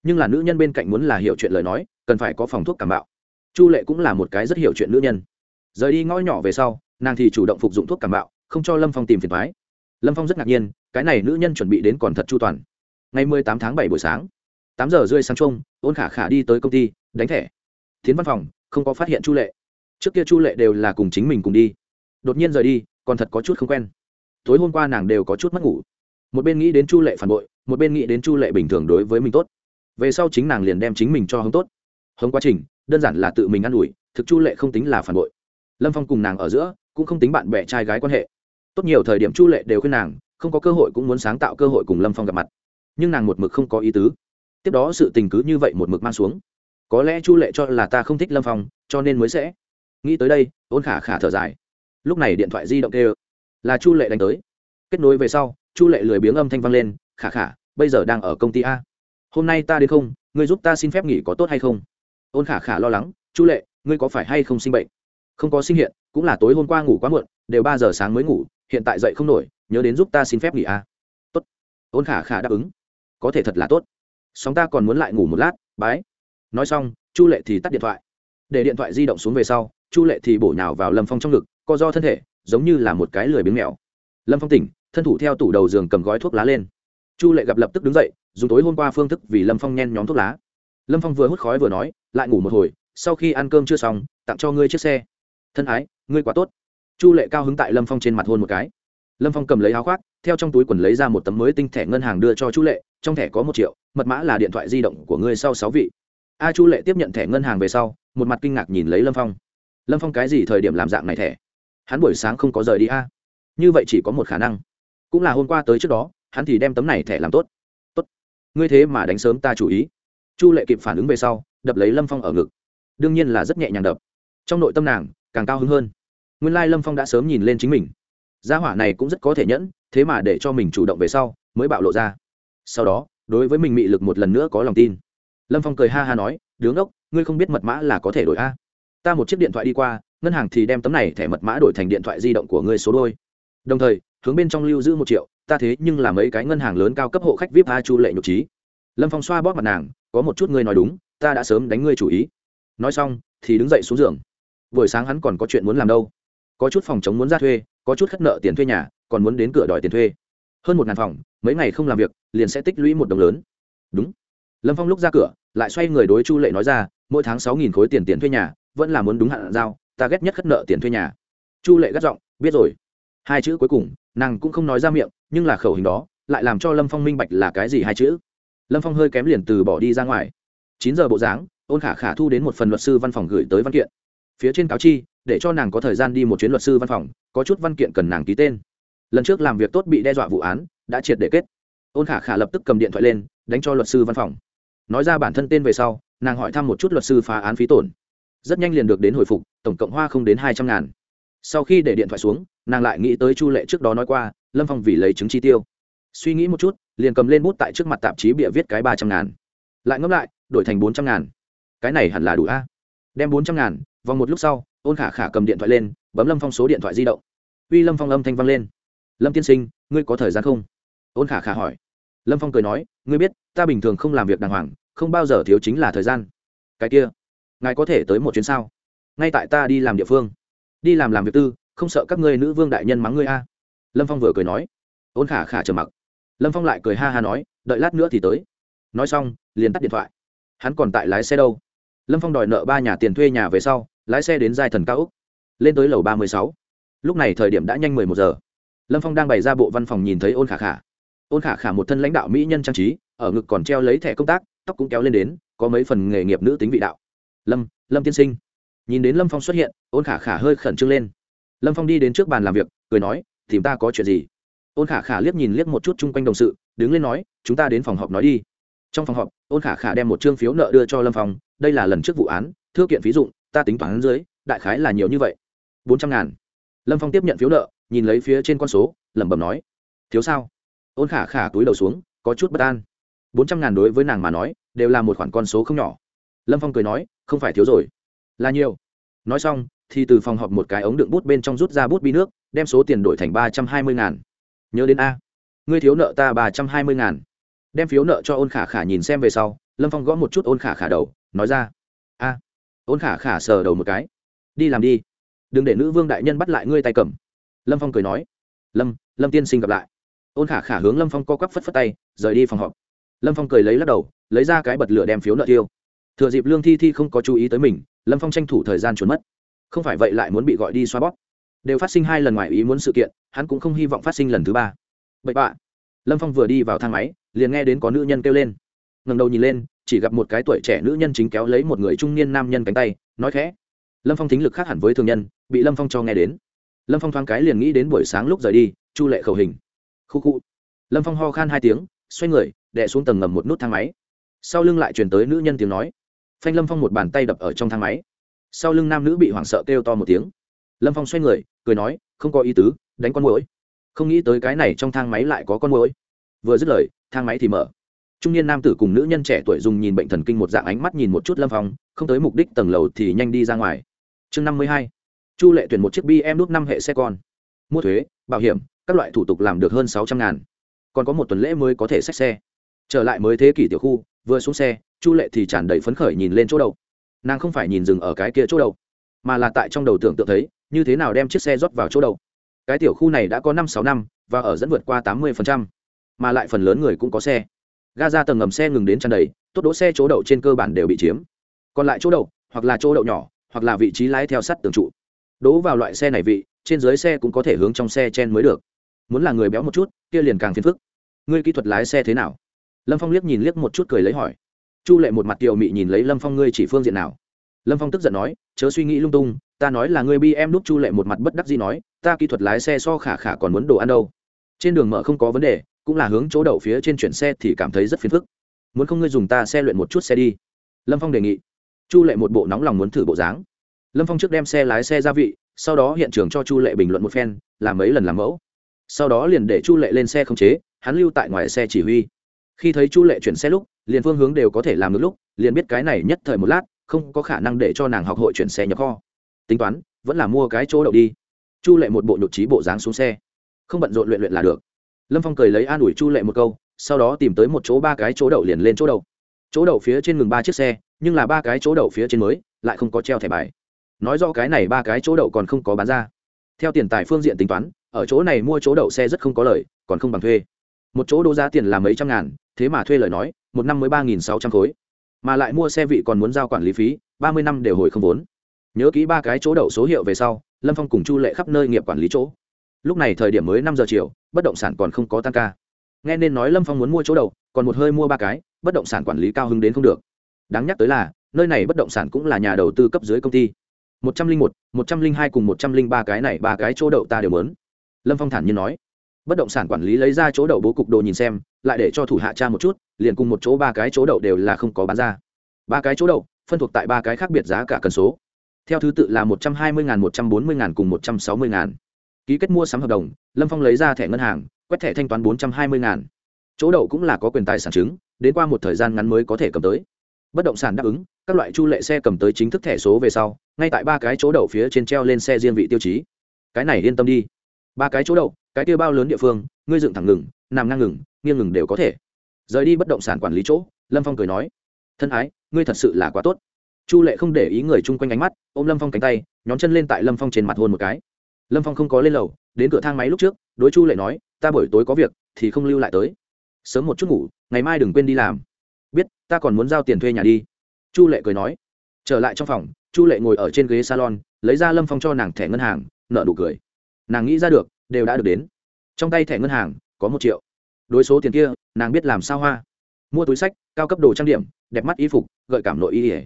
Nhưng là nữ nhân bên cạnh muốn là hiểu chuyện lời nói, cần phải có phòng thuốc cảm bạo chu lệ cũng là một cái rất hiểu chuyện nữ nhân. Rời đi ngõ nhỏ về sau, nàng thì chủ động phục dụng thuốc cảm bạo không cho lâm phong tìm phiền thoái lâm phong rất ngạc nhiên, cái này nữ nhân chuẩn bị đến còn thật chu toàn. Ngày mười tám tháng bảy buổi sáng, tám giờ rơi sáng chung, ôn khả khả đi tới công ty, đánh thẻ. Tiến văn phòng, không có phát hiện chu lệ. Trước kia chu lệ đều là cùng chính mình cùng đi. Đột nhiên rời đi, còn thật có chút không quen. Tối hôm qua nàng đều có chút mất ngủ một bên nghĩ đến chu lệ phản bội, một bên nghĩ đến chu lệ bình thường đối với mình tốt. Về sau chính nàng liền đem chính mình cho hống tốt. Hống quá trình, đơn giản là tự mình ă n ủi, thực chu lệ không tính là phản bội. Lâm phong cùng nàng ở giữa, cũng không tính bạn bè trai gái quan hệ. Tốt nhiều thời điểm chu lệ đều khuyên nàng, không có cơ hội cũng muốn sáng tạo cơ hội cùng lâm phong gặp mặt. Nhưng nàng một mực không có ý tứ. Tiếp đó sự tình cứ như vậy một mực mang xuống. Có lẽ chu lệ cho là ta không thích lâm phong, cho nên mới sẽ nghĩ tới đây, ôn khả khả thở dài. Lúc này điện thoại di động kêu, là chu lệ đánh tới. Kết nối về sau chu lệ lười biếng âm thanh vang lên, khả khả, bây giờ đang ở công ty a. Hôm nay ta đến không? Ngươi giúp ta xin phép nghỉ có tốt hay không? Ôn khả khả lo lắng, chu lệ, ngươi có phải hay không sinh bệnh? Không có sinh hiện, cũng là tối hôm qua ngủ quá muộn, đều ba giờ sáng mới ngủ, hiện tại dậy không nổi, nhớ đến giúp ta xin phép nghỉ a. tốt. Ôn khả khả đáp ứng. Có thể thật là tốt. Sóng ta còn muốn lại ngủ một lát, bái. Nói xong, chu lệ thì tắt điện thoại. Để điện thoại di động xuống về sau, chu lệ thì bổ nhào vào lâm phong trong ngực, co do thân thể, giống như là một cái lười biếng mèo. Lâm phong tỉnh thân thủ theo tủ đầu giường cầm gói thuốc lá lên. Chu lệ gặp lập tức đứng dậy, dùng tối hôm qua phương thức vì lâm phong nhen nhóm thuốc lá. Lâm phong vừa hút khói vừa nói, lại ngủ một hồi, sau khi ăn cơm chưa xong, tặng cho ngươi chiếc xe. Thân ái, ngươi quá tốt. Chu lệ cao hứng tại lâm phong trên mặt hôn một cái. Lâm phong cầm lấy áo khoác, theo trong túi quần lấy ra một tấm mới tinh thẻ ngân hàng đưa cho chu lệ, trong thẻ có một triệu, mật mã là điện thoại di động của ngươi sau sáu vị. A chu lệ tiếp nhận thẻ ngân hàng về sau, một mặt kinh ngạc nhìn lấy lâm phong. Lâm phong cái gì thời điểm làm dạng này thẻ? Hắn buổi sáng không có rời đi a. Như vậy chỉ có một khả năng cũng là hôm qua tới trước đó, hắn thì đem tấm này thẻ làm tốt. Tốt. Ngươi thế mà đánh sớm ta chủ ý. Chu lệ kịp phản ứng về sau, đập lấy lâm phong ở ngực. Đương nhiên là rất nhẹ nhàng đập. Trong nội tâm nàng, càng cao hứng hơn. Nguyên lai lâm phong đã sớm nhìn lên chính mình. Gia hỏa này cũng rất có thể nhẫn, thế mà để cho mình chủ động về sau, mới bạo lộ ra. Sau đó, đối với mình mị lực một lần nữa có lòng tin. Lâm phong cười ha ha nói, đứng ốc ngươi không biết mật mã là có thể đổi a. Ta một chiếc điện thoại đi qua, ngân hàng thì đem tấm này thẻ mật mã đổi thành điện thoại di động của ngươi số đôi. Đồng thời hướng bên trong lưu giữ một triệu, ta thế nhưng là mấy cái ngân hàng lớn cao cấp hộ khách vip a chu lệ nhục trí. Lâm phong xoa bóp mặt nàng, có một chút ngươi nói đúng, ta đã sớm đánh ngươi chủ ý. Nói xong, thì đứng dậy xuống giường. Buổi sáng hắn còn có chuyện muốn làm đâu. Có chút phòng chống muốn ra thuê, có chút khất nợ tiền thuê nhà, còn muốn đến cửa đòi tiền thuê. Hơn một ngàn phòng, mấy ngày không làm việc, liền sẽ tích lũy một đồng lớn. Đúng. Lâm phong lúc ra cửa, lại xoay người đối chu lệ nói ra, mỗi tháng sáu nghìn khối tiền tiền thuê nhà, vẫn là muốn đúng hạn giao, ta ghét nhất khất nợ tiền thuê nhà. Chu lệ gắt giọng, biết rồi. Hai chữ cuối cùng nàng cũng không nói ra miệng, nhưng là khẩu hình đó lại làm cho lâm phong minh bạch là cái gì hai chữ. Lâm phong hơi kém liền từ bỏ đi ra ngoài. Chín giờ bộ dáng, ôn khả khả thu đến một phần luật sư văn phòng gửi tới văn kiện. Phía trên cáo chi, để cho nàng có thời gian đi một chuyến luật sư văn phòng, có chút văn kiện cần nàng ký tên. Lần trước làm việc tốt bị đe dọa vụ án, đã triệt để kết. Ôn khả khả lập tức cầm điện thoại lên, đánh cho luật sư văn phòng. Nói ra bản thân tên về sau, nàng hỏi thăm một chút luật sư phá án phí tổn. Rất nhanh liền được đến hồi phục, tổng cộng hoa không đến hai trăm ngàn. Sau khi để điện thoại xuống nàng lại nghĩ tới chu lệ trước đó nói qua, lâm phong vì lấy chứng chi tiêu. Suy nghĩ một chút, liền cầm lên bút tại trước mặt tạp chí bịa viết cái ba trăm ngàn. Lại ngẫm lại, đổi thành bốn trăm ngàn. Cái này hẳn là đủ a. Đem bốn trăm ngàn, vòng một lúc sau, ôn khả khả cầm điện thoại lên, bấm lâm phong số điện thoại di động. Uy lâm phong âm thanh vang lên. Lâm tiên sinh, ngươi có thời gian không? Ôn khả khả hỏi. Lâm phong cười nói, ngươi biết, ta bình thường không làm việc đàng hoàng, không bao giờ thiếu chính là thời gian. Cái kia, ngài có thể tới một chuyến sao? Ngay tại ta đi làm địa phương. Đi làm làm việc tư không sợ các ngươi nữ vương đại nhân mắng ngươi a? Lâm phong vừa cười nói. Ôn khả khả trầm mặc. Lâm phong lại cười ha ha nói, đợi lát nữa thì tới. Nói xong, liền tắt điện thoại. Hắn còn tại lái xe đâu? Lâm phong đòi nợ ba nhà tiền thuê nhà về sau, lái xe đến giai thần cao úc. Lên tới lầu ba mươi sáu. Lúc này thời điểm đã nhanh mười một giờ. Lâm phong đang bày ra bộ văn phòng nhìn thấy ôn khả khả. Ôn khả khả một thân lãnh đạo mỹ nhân trang trí, ở ngực còn treo lấy thẻ công tác, tóc cũng kéo lên đến, có mấy phần nghề nghiệp nữ tính vị đạo. Lâm lâm tiên sinh. Nhìn đến lâm phong xuất hiện, ôn khả khả hơi khẩn trương lên lâm phong đi đến trước bàn làm việc, cười nói, tìm ta có chuyện gì? Ôn khả khả liếc nhìn liếc một chút chung quanh đồng sự, đứng lên nói, chúng ta đến phòng họp nói đi. Trong phòng họp, ôn khả khả đem một chương phiếu nợ đưa cho lâm phong, đây là lần trước vụ án, thư kiện ví dụ ta tính toán dưới, đại khái là nhiều như vậy. Bốn trăm ngàn. Lâm phong tiếp nhận phiếu nợ, nhìn lấy phía trên con số, lẩm bẩm nói, thiếu sao? Ôn khả khả túi đầu xuống, có chút bất an. Bốn trăm ngàn đối với nàng mà nói, đều là một khoản con số không nhỏ. Lâm phong cười nói, không phải thiếu rồi. Là nhiều. Nói xong thì từ phòng họp một cái ống đựng bút bên trong rút ra bút bi nước, đem số tiền đổi thành ba trăm hai mươi ngàn. Nhớ đến a. Ngươi thiếu nợ ta ba trăm hai mươi ngàn. Đem phiếu nợ cho ôn khả khả nhìn xem về sau, lâm phong gõ một chút ôn khả khả đầu, nói ra. A. Ôn khả khả sờ đầu một cái. Đi làm đi. Đừng để nữ vương đại nhân bắt lại ngươi tay cầm. Lâm phong cười nói. Lâm lâm tiên sinh gặp lại. Ôn khả khả hướng lâm phong co quắp phất phất tay, rời đi phòng họp. Lâm phong cười lấy lắc đầu, lấy ra cái bật lửa đem phiếu nợ tiêu. Thừa dịp lương thi thi không có chú ý tới mình, lâm phong tranh thủ thời gian trốn mất không phải vậy lại muốn bị gọi đi xoa bóp. Đều phát sinh hai lần ngoài ý muốn sự kiện, hắn cũng không hy vọng phát sinh lần thứ ba. Bậy bạ. Lâm phong vừa đi vào thang máy, liền nghe đến có nữ nhân kêu lên. Ngầm đầu nhìn lên, chỉ gặp một cái tuổi trẻ nữ nhân chính kéo lấy một người trung niên nam nhân cánh tay, nói khẽ. Lâm phong thính lực khác hẳn với thường nhân, bị lâm phong cho nghe đến. Lâm phong thoáng cái liền nghĩ đến buổi sáng lúc rời đi, chu lệ khẩu hình. Khu khu. Lâm phong ho khan hai tiếng, xoay người, đè xuống tầng ngầm một nút thang máy. Sau lưng lại truyền tới nữ nhân tiếng nói. Phanh lâm phong một bàn tay đập ở trong thang máy sau lưng nam nữ bị hoảng sợ kêu to một tiếng. Lâm phong xoay người, cười nói, không có ý tứ, đánh con mũi không nghĩ tới cái này trong thang máy lại có con mũi vừa dứt lời, thang máy thì mở. Trung niên nam tử cùng nữ nhân trẻ tuổi dùng nhìn bệnh thần kinh một dạng ánh mắt nhìn một chút lâm phong, không tới mục đích tầng lầu thì nhanh đi ra ngoài. Chương năm mươi hai. Chu lệ tuyển một chiếc bm đút năm hệ xe con. Mua thuế, bảo hiểm, các loại thủ tục làm được hơn sáu trăm ngàn. Còn có một tuần lễ mới có thể xách xe. Trở lại mới thế kỷ tiểu khu, vừa xuống xe, chu lệ thì tràn đầy phấn khởi nhìn lên chỗ đầu nàng không phải nhìn dừng ở cái kia chỗ đầu mà là tại trong đầu tưởng tượng thấy, như thế nào đem chiếc xe rót vào chỗ đầu cái tiểu khu này đã có năm sáu năm, và ở dẫn vượt qua tám mươi mà lại phần lớn người cũng có xe. Ga ra tầng ngầm xe ngừng đến tràn đầy, tốt đỗ xe chỗ đậu trên cơ bản đều bị chiếm. Còn lại chỗ đậu, hoặc là chỗ đậu nhỏ, hoặc là vị trí lái theo sắt tường trụ. Đỗ vào loại xe này vị, trên dưới xe cũng có thể hướng trong xe chen mới được. Muốn là người béo một chút, kia liền càng phiền phức. Ngươi kỹ thuật lái xe thế nào? Lâm phong liếc nhìn liếc một chút cười lấy hỏi chu lệ một mặt tiều mị nhìn lấy lâm phong, ngươi chỉ phương diện nào? Lâm phong tức giận nói, chớ suy nghĩ lung tung, ta nói là ngươi bi em đúc chu lệ một mặt bất đắc gì nói, ta kỹ thuật lái xe so khả khả còn muốn đồ ăn đâu. Trên đường mở không có vấn đề, cũng là hướng chỗ đậu phía trên chuyển xe thì cảm thấy rất phiền phức. Muốn không ngươi dùng ta xe luyện một chút xe đi. Lâm phong đề nghị. Chu lệ một bộ nóng lòng muốn thử bộ dáng. Lâm phong trước đem xe lái xe ra vị, sau đó hiện trường cho chu lệ bình luận một phen, làm mấy lần làm mẫu. Sau đó liền để chu lệ lên xe khống chế, hắn lưu tại ngoài xe chỉ huy. Khi thấy chu lệ chuyển xe lúc liền phương hướng đều có thể làm được lúc, liền biết cái này nhất thời một lát, không có khả năng để cho nàng học hội chuyển xe nhập kho. Tính toán, vẫn là mua cái chỗ đậu đi. Chu lệ một bộ nhục trí bộ dáng xuống xe. Không bận rộn luyện luyện là được. Lâm phong cười lấy an ủi chu lệ một câu, sau đó tìm tới một chỗ ba cái chỗ đậu liền lên chỗ đậu. Chỗ đậu phía trên ngừng ba chiếc xe, nhưng là ba cái chỗ đậu phía trên mới, lại không có treo thẻ bài. Nói rõ cái này ba cái chỗ đậu còn không có bán ra. Theo tiền tài phương diện tính toán, ở chỗ này mua chỗ đậu xe rất không có lời, còn không bằng thuê. Một chỗ đô giá tiền là mấy trăm ngàn, thế mà thuê lời nói một năm mới ba nghìn sáu trăm khối. Mà lại mua xe vị còn muốn giao quản lý phí, ba mươi năm đều hồi không vốn. Nhớ kỹ ba cái chỗ đậu số hiệu về sau, lâm phong cùng chu lệ khắp nơi nghiệp quản lý chỗ. Lúc này thời điểm mới năm giờ chiều, bất động sản còn không có tăng ca. Nghe nên nói lâm phong muốn mua chỗ đậu, còn một hơi mua ba cái, bất động sản quản lý cao hứng đến không được. Đáng nhắc tới là, nơi này bất động sản cũng là nhà đầu tư cấp dưới công ty. một trăm linh một một trăm linh hai cùng một trăm linh ba cái này, ba cái chỗ đậu ta đều mớn lâm phong thản nhiên nói bất động sản quản lý lấy ra chỗ đậu bố cục đồ nhìn xem, lại để cho thủ hạ cha một chút, liền cùng một chỗ ba cái chỗ đậu đều là không có bán ra. Ba cái chỗ đậu, phân thuộc tại ba cái khác biệt giá cả cần số. Theo thứ tự là một trăm hai mươi ngàn, một trăm bốn mươi ngàn cùng một trăm sáu mươi ngàn. Ký kết mua sắm hợp đồng, lâm phong lấy ra thẻ ngân hàng, quét thẻ thanh toán bốn trăm hai mươi ngàn. Chỗ đậu cũng là có quyền tài sản chứng, đến qua một thời gian ngắn mới có thể cầm tới. Bất động sản đáp ứng, các loại chu lệ xe cầm tới chính thức thẻ số về sau, ngay tại ba cái chỗ đậu phía trên treo lên xe riêng vị tiêu chí. Cái này yên tâm đi. Ba cái chỗ đậu cái kia bao lớn địa phương, ngươi dựng thẳng ngừng, nằm ngang ngừng, nghiêng ngừng đều có thể. Rời đi bất động sản quản lý chỗ, lâm phong cười nói, thân ái, ngươi thật sự là quá tốt. Chu lệ không để ý người chung quanh ánh mắt, ôm lâm phong cánh tay, nhón chân lên tại lâm phong trên mặt hôn một cái. Lâm phong không có lên lầu, đến cửa thang máy lúc trước, đối chu lệ nói, ta buổi tối có việc, thì không lưu lại tới. Sớm một chút ngủ, ngày mai đừng quên đi làm. Biết, ta còn muốn giao tiền thuê nhà đi. Chu lệ cười nói. Trở lại trong phòng, chu lệ ngồi ở trên ghế salon, lấy ra lâm phong cho nàng thẻ ngân hàng nợ đủ cười. Nàng nghĩ ra được đều đã được đến. Trong tay thẻ ngân hàng, có một triệu. Đối số tiền kia, nàng biết làm sao hoa. Mua túi sách, cao cấp đồ trang điểm, đẹp mắt y phục, gợi cảm nội y ỉa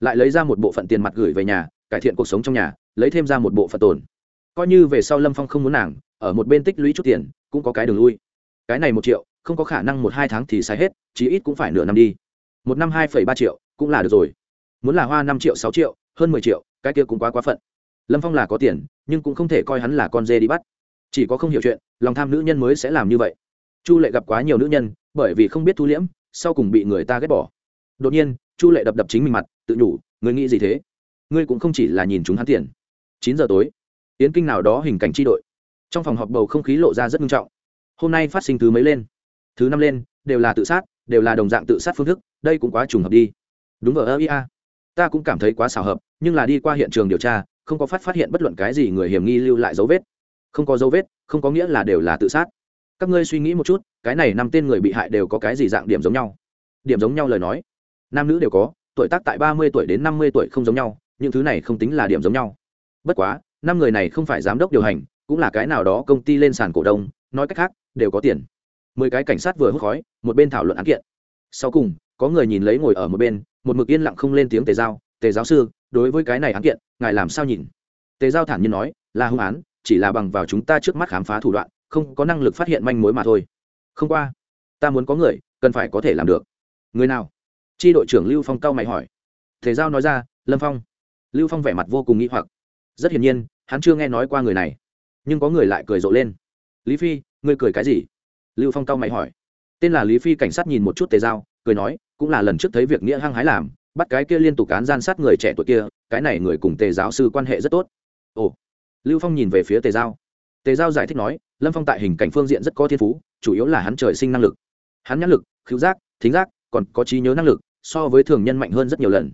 lại lấy ra một bộ phận tiền mặt gửi về nhà, cải thiện cuộc sống trong nhà, lấy thêm ra một bộ phận tồn coi như về sau lâm phong không muốn nàng, ở một bên tích lũy chút tiền, cũng có cái đường lui. Cái này một triệu, không có khả năng một hai tháng thì xài hết, chí ít cũng phải nửa năm đi. Một năm hai phẩy ba triệu, cũng là được rồi. Muốn là hoa năm triệu, sáu triệu, hơn mười triệu, cái kia cũng quá quá phận. Lâm phong là có tiền, nhưng cũng không thể coi hắn là con dê đi bắt chỉ có không hiểu chuyện, lòng tham nữ nhân mới sẽ làm như vậy. Chu lệ gặp quá nhiều nữ nhân, bởi vì không biết thu liễm, sau cùng bị người ta ghét bỏ. Đột nhiên, chu lệ đập đập chính mình mặt, tự nhủ người nghĩ gì thế? Ngươi cũng không chỉ là nhìn chúng hắn tiền. Chín giờ tối, yến kinh nào đó hình cảnh tri đội. Trong phòng họp bầu không khí lộ ra rất nghiêm trọng. Hôm nay phát sinh thứ mấy lên? Thứ năm lên, đều là tự sát, đều là đồng dạng tự sát phương thức, đây cũng quá trùng hợp đi. Đúng ở ơ ia ta cũng cảm thấy quá xảo hợp, nhưng là đi qua hiện trường điều tra, không có phát phát hiện bất luận cái gì người hiểm nghi lưu lại dấu vết không có dấu vết, không có nghĩa là đều là tự sát. Các ngươi suy nghĩ một chút, cái này năm tên người bị hại đều có cái gì dạng điểm giống nhau? Điểm giống nhau lời nói, nam nữ đều có, tuổi tác tại ba mươi tuổi đến năm mươi tuổi không giống nhau, những thứ này không tính là điểm giống nhau. Bất quá, năm người này không phải giám đốc điều hành, cũng là cái nào đó công ty lên sàn cổ đông, nói cách khác, đều có tiền. Mười cái cảnh sát vừa hút khói, một bên thảo luận án kiện. Sau cùng, có người nhìn lấy ngồi ở một bên, một mực yên lặng không lên tiếng tề giao. Tề giáo sư, đối với cái này án kiện, ngài làm sao nhìn? Tề giao thản nhiên nói, là hung án chỉ là bằng vào chúng ta trước mắt khám phá thủ đoạn, không có năng lực phát hiện manh mối mà thôi. Không qua, ta muốn có người, cần phải có thể làm được. Người nào? Tri đội trưởng lưu phong cao mày hỏi. Thể giao nói ra, lâm phong. Lưu phong vẻ mặt vô cùng nghĩ hoặc. Rất hiển nhiên, hắn chưa nghe nói qua người này. Nhưng có người lại cười rộ lên. Lý phi, ngươi cười cái gì? Lưu phong cao mày hỏi. Tên là lý phi cảnh sát nhìn một chút tề giao, cười nói, cũng là lần trước thấy việc nghĩa hăng hái làm, bắt cái kia liên tục cán gian sát người trẻ tuổi kia, cái này người cùng tề giáo sư quan hệ rất tốt. Ồ lưu phong nhìn về phía tề giao. Tề giao giải thích nói, lâm phong tại hình cảnh phương diện rất có thiên phú, chủ yếu là hắn trời sinh năng lực. Hắn nhãn lực, khứu giác, thính giác, còn có trí nhớ năng lực, so với thường nhân mạnh hơn rất nhiều lần.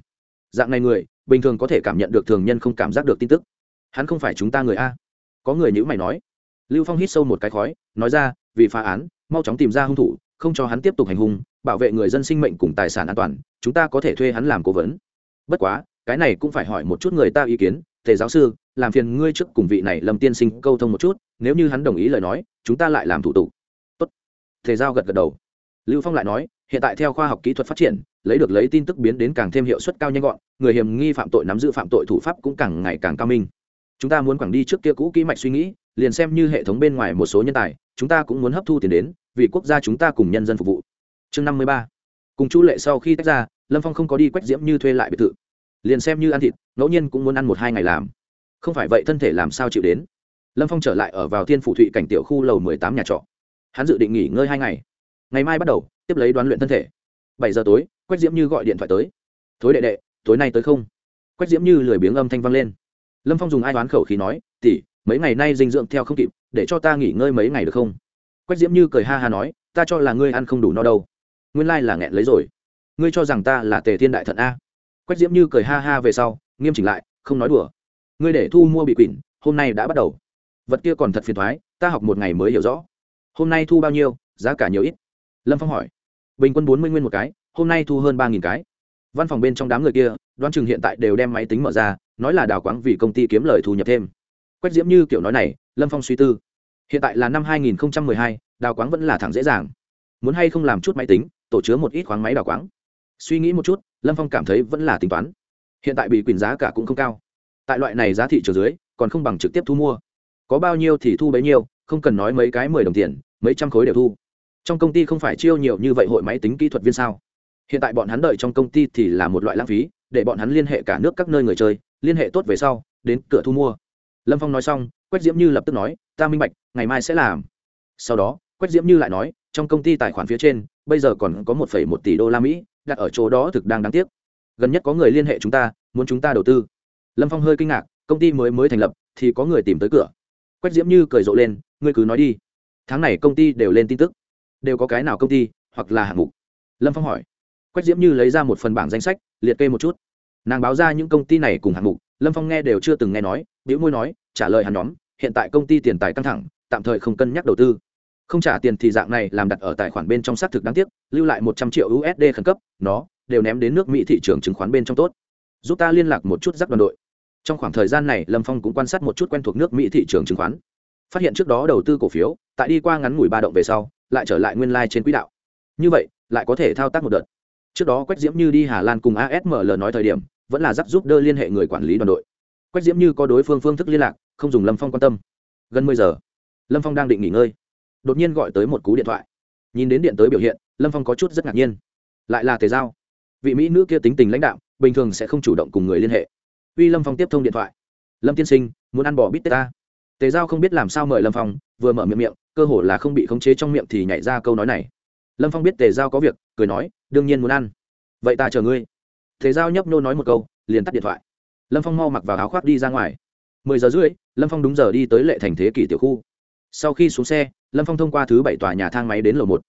Dạng này người, bình thường có thể cảm nhận được thường nhân không cảm giác được tin tức. Hắn không phải chúng ta người a. Có người nhữ mày nói. Lưu phong hít sâu một cái khói, nói ra, vì phá án, mau chóng tìm ra hung thủ, không cho hắn tiếp tục hành hung, bảo vệ người dân sinh mệnh cùng tài sản an toàn, chúng ta có thể thuê hắn làm cố vấn. Bất quá, cái này cũng phải hỏi một chút người ta ý kiến thầy giáo sư, làm phiền ngươi trước cùng vị này lâm tiên sinh câu thông một chút, nếu như hắn đồng ý lời nói, chúng ta lại làm thủ tục. Tốt. Thầy giao gật gật đầu. Lưu phong lại nói, hiện tại theo khoa học kỹ thuật phát triển, lấy được lấy tin tức biến đến càng thêm hiệu suất cao nhanh gọn, người hiểm nghi phạm tội nắm giữ phạm tội thủ pháp cũng càng ngày càng cao minh. Chúng ta muốn quảng đi trước kia cũ kỹ mạch suy nghĩ, liền xem như hệ thống bên ngoài một số nhân tài, chúng ta cũng muốn hấp thu tiền đến, vì quốc gia chúng ta cùng nhân dân phục vụ. Chương năm mươi ba. Cùng chu lệ sau khi tách ra, lâm phong không có đi quách diễm như thuê lại biệt thự liền xem như ăn thịt, ngẫu nhiên cũng muốn ăn một hai ngày làm. Không phải vậy thân thể làm sao chịu đến? Lâm phong trở lại ở vào thiên phủ thụy cảnh tiểu khu lầu mười tám nhà trọ. Hắn dự định nghỉ ngơi hai ngày. Ngày mai bắt đầu, tiếp lấy đoán luyện thân thể. Bảy giờ tối, quách diễm như gọi điện thoại tới. Thối đệ đệ, tối nay tới không? Quách diễm như lười biếng âm thanh vang lên. Lâm phong dùng ai đoán khẩu khí nói tỉ mấy ngày nay dinh dưỡng theo không kịp, để cho ta nghỉ ngơi mấy ngày được không? Quách diễm như cười ha ha nói, ta cho là ngươi ăn không đủ no đâu. Nguyên lai là nghẹn lấy rồi. Ngươi cho rằng ta là tề thiên đại thận a quách diễm như cười ha ha về sau, nghiêm chỉnh lại, không nói đùa. Ngươi để thu mua bị quỷ hôm nay đã bắt đầu. Vật kia còn thật phiền thoái, ta học một ngày mới hiểu rõ. Hôm nay thu bao nhiêu, giá cả nhiều ít? Lâm phong hỏi. Bình quân bốn mươi nguyên một cái, hôm nay thu hơn ba nghìn cái. Văn phòng bên trong đám người kia, đoán chừng hiện tại đều đem máy tính mở ra, nói là đào quáng vì công ty kiếm lời thu nhập thêm. Quách diễm như kiểu nói này, lâm phong suy tư. Hiện tại là năm hai nghìn hai, đào quáng vẫn là thẳng dễ dàng. Muốn hay không làm chút máy tính, tổ chứa một ít khoáng máy đào quáng. Suy nghĩ một chút lâm phong cảm thấy vẫn là tính toán. Hiện tại bị quyền giá cả cũng không cao. Tại loại này giá thị trường dưới, còn không bằng trực tiếp thu mua. Có bao nhiêu thì thu bấy nhiêu, không cần nói mấy cái mười đồng tiền, mấy trăm khối đều thu. Trong công ty không phải chiêu nhiều như vậy hội máy tính kỹ thuật viên sao? Hiện tại bọn hắn đợi trong công ty thì là một loại lãng phí, để bọn hắn liên hệ cả nước các nơi người chơi, liên hệ tốt về sau, đến cửa thu mua. Lâm phong nói xong, quách diễm như lập tức nói, ta minh bạch, ngày mai sẽ làm. Sau đó, quách diễm như lại nói, trong công ty tài khoản phía trên, bây giờ còn có một một tỷ đô la mỹ đặt ở chỗ đó thực đang đáng tiếc. Gần nhất có người liên hệ chúng ta, muốn chúng ta đầu tư. Lâm phong hơi kinh ngạc, công ty mới mới thành lập, thì có người tìm tới cửa. Quách diễm như cười rộ lên, ngươi cứ nói đi. Tháng này công ty đều lên tin tức. Đều có cái nào công ty, hoặc là hạng mục? Lâm phong hỏi. Quách diễm như lấy ra một phần bảng danh sách, liệt kê một chút. Nàng báo ra những công ty này cùng hạng mục, lâm phong nghe đều chưa từng nghe nói biểu môi nói, trả lời hắn nhóm, hiện tại công ty tiền tài căng thẳng, tạm thời không cân nhắc đầu tư. Không trả tiền thì dạng này làm đặt ở tài khoản bên trong xác thực đáng tiếc lưu lại một trăm triệu usd khẩn cấp, nó đều ném đến nước mỹ thị trường chứng khoán bên trong tốt. Giúp ta liên lạc một chút rắc đoàn đội. Trong khoảng thời gian này, lâm phong cũng quan sát một chút quen thuộc nước mỹ thị trường chứng khoán. Phát hiện trước đó đầu tư cổ phiếu, tại đi qua ngắn ngủi ba động về sau, lại trở lại nguyên lai、like、trên quỹ đạo. Như vậy, lại có thể thao tác một đợt. Trước đó quách diễm như đi hà lan cùng asml nói thời điểm, vẫn là giúp giúp đỡ liên hệ người quản lý đoàn đội. Quách diễm như có đối phương phương thức liên lạc, không dùng lâm phong quan tâm. Gần mười giờ, lâm phong đang định nghỉ ngơi. Đột nhiên gọi tới một cú điện thoại. Nhìn đến điện tới biểu hiện lâm phong có chút rất ngạc nhiên lại là tề giao vị mỹ nữ kia tính tình lãnh đạo bình thường sẽ không chủ động cùng người liên hệ uy lâm phong tiếp thông điện thoại lâm tiên sinh muốn ăn bò bít tết ta tề giao không biết làm sao mời lâm phong vừa mở miệng miệng cơ hồ là không bị khống chế trong miệng thì nhảy ra câu nói này lâm phong biết tề giao có việc cười nói đương nhiên muốn ăn vậy ta chờ ngươi tề giao nhấp nô nói một câu liền tắt điện thoại lâm phong mau mặc vào áo khoác đi ra ngoài mười giờ rưỡi lâm phong đúng giờ đi tới lệ thành thế kỷ tiểu khu sau khi xuống xe lâm phong thông qua thứ bảy tòa nhà thang máy đến lầu một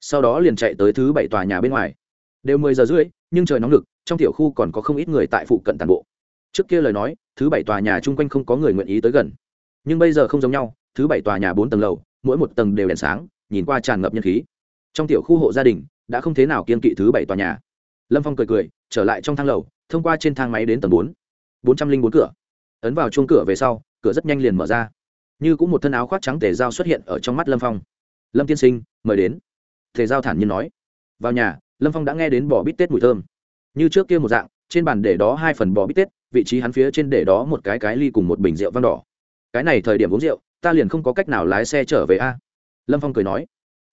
sau đó liền chạy tới thứ bảy tòa nhà bên ngoài. Đều mười giờ rưỡi, nhưng trời nóng lực, trong tiểu khu còn có không ít người tại phụ cận tàn bộ. Trước kia lời nói, thứ bảy tòa nhà chung quanh không có người nguyện ý tới gần. Nhưng bây giờ không giống nhau, thứ bảy tòa nhà bốn tầng lầu, mỗi một tầng đều đèn sáng, nhìn qua tràn ngập nhân khí. Trong tiểu khu hộ gia đình, đã không thế nào kiên kỵ thứ bảy tòa nhà. Lâm phong cười cười, trở lại trong thang lầu, thông qua trên thang máy đến tầng bốn. Bốn trăm linh bốn cửa. Ấn vào chuông cửa về sau, cửa rất nhanh liền mở ra. Như cũng một thân áo khoác trắng tề dao xuất hiện ở trong mắt lâm phong. Lâm tiên sinh, mời đến tề giao thản nhiên nói. Vào nhà, lâm phong đã nghe đến bò bít tết mùi thơm. Như trước kia một dạng, trên bàn để đó hai phần bò bít tết, vị trí hắn phía trên để đó một cái cái ly cùng một bình rượu vang đỏ. Cái này thời điểm uống rượu, ta liền không có cách nào lái xe trở về a. Lâm phong cười nói.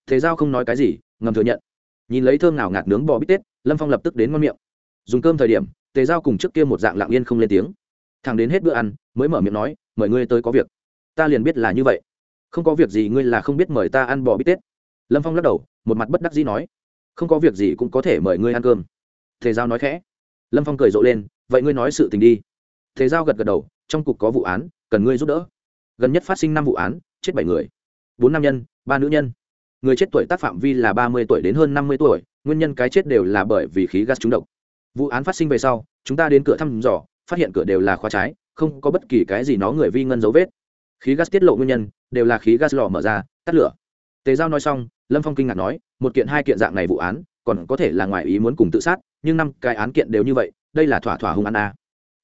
Thế giao không nói cái gì, ngầm thừa nhận. Nhìn lấy thơm nào ngạt nướng bò bít tết, lâm phong lập tức đến ngon miệng. Dùng cơm thời điểm, tề giao cùng trước kia một dạng lặng yên không lên tiếng. Thằng đến hết bữa ăn, mới mở miệng nói, mời ngươi tới có việc. Ta liền biết là như vậy. Không có việc gì ngươi là không biết mời ta ăn bò bít tết. Lâm phong lắc đầu một mặt bất đắc dĩ nói, không có việc gì cũng có thể mời ngươi ăn cơm. Thế giao nói khẽ. Lâm phong cười rộ lên, vậy ngươi nói sự tình đi. Thế giao gật gật đầu, trong cục có vụ án, cần ngươi giúp đỡ. Gần nhất phát sinh năm vụ án, chết bảy người. Bốn nam nhân, ba nữ nhân. Người chết tuổi tác phạm vi là ba mươi tuổi đến hơn năm mươi tuổi, nguyên nhân cái chết đều là bởi vì khí gas trúng độc. Vụ án phát sinh về sau, chúng ta đến cửa thăm dò, phát hiện cửa đều là khóa trái, không có bất kỳ cái gì nó người vi ngân dấu vết. Khí gas tiết lộ nguyên nhân, đều là khí gas lò mở ra, tắt lửa. Tề giao nói xong lâm phong kinh ngạc nói, một kiện hai kiện dạng này vụ án, còn có thể là ngoài ý muốn cùng tự sát, nhưng năm cái án kiện đều như vậy, đây là thỏa thỏa hung án a.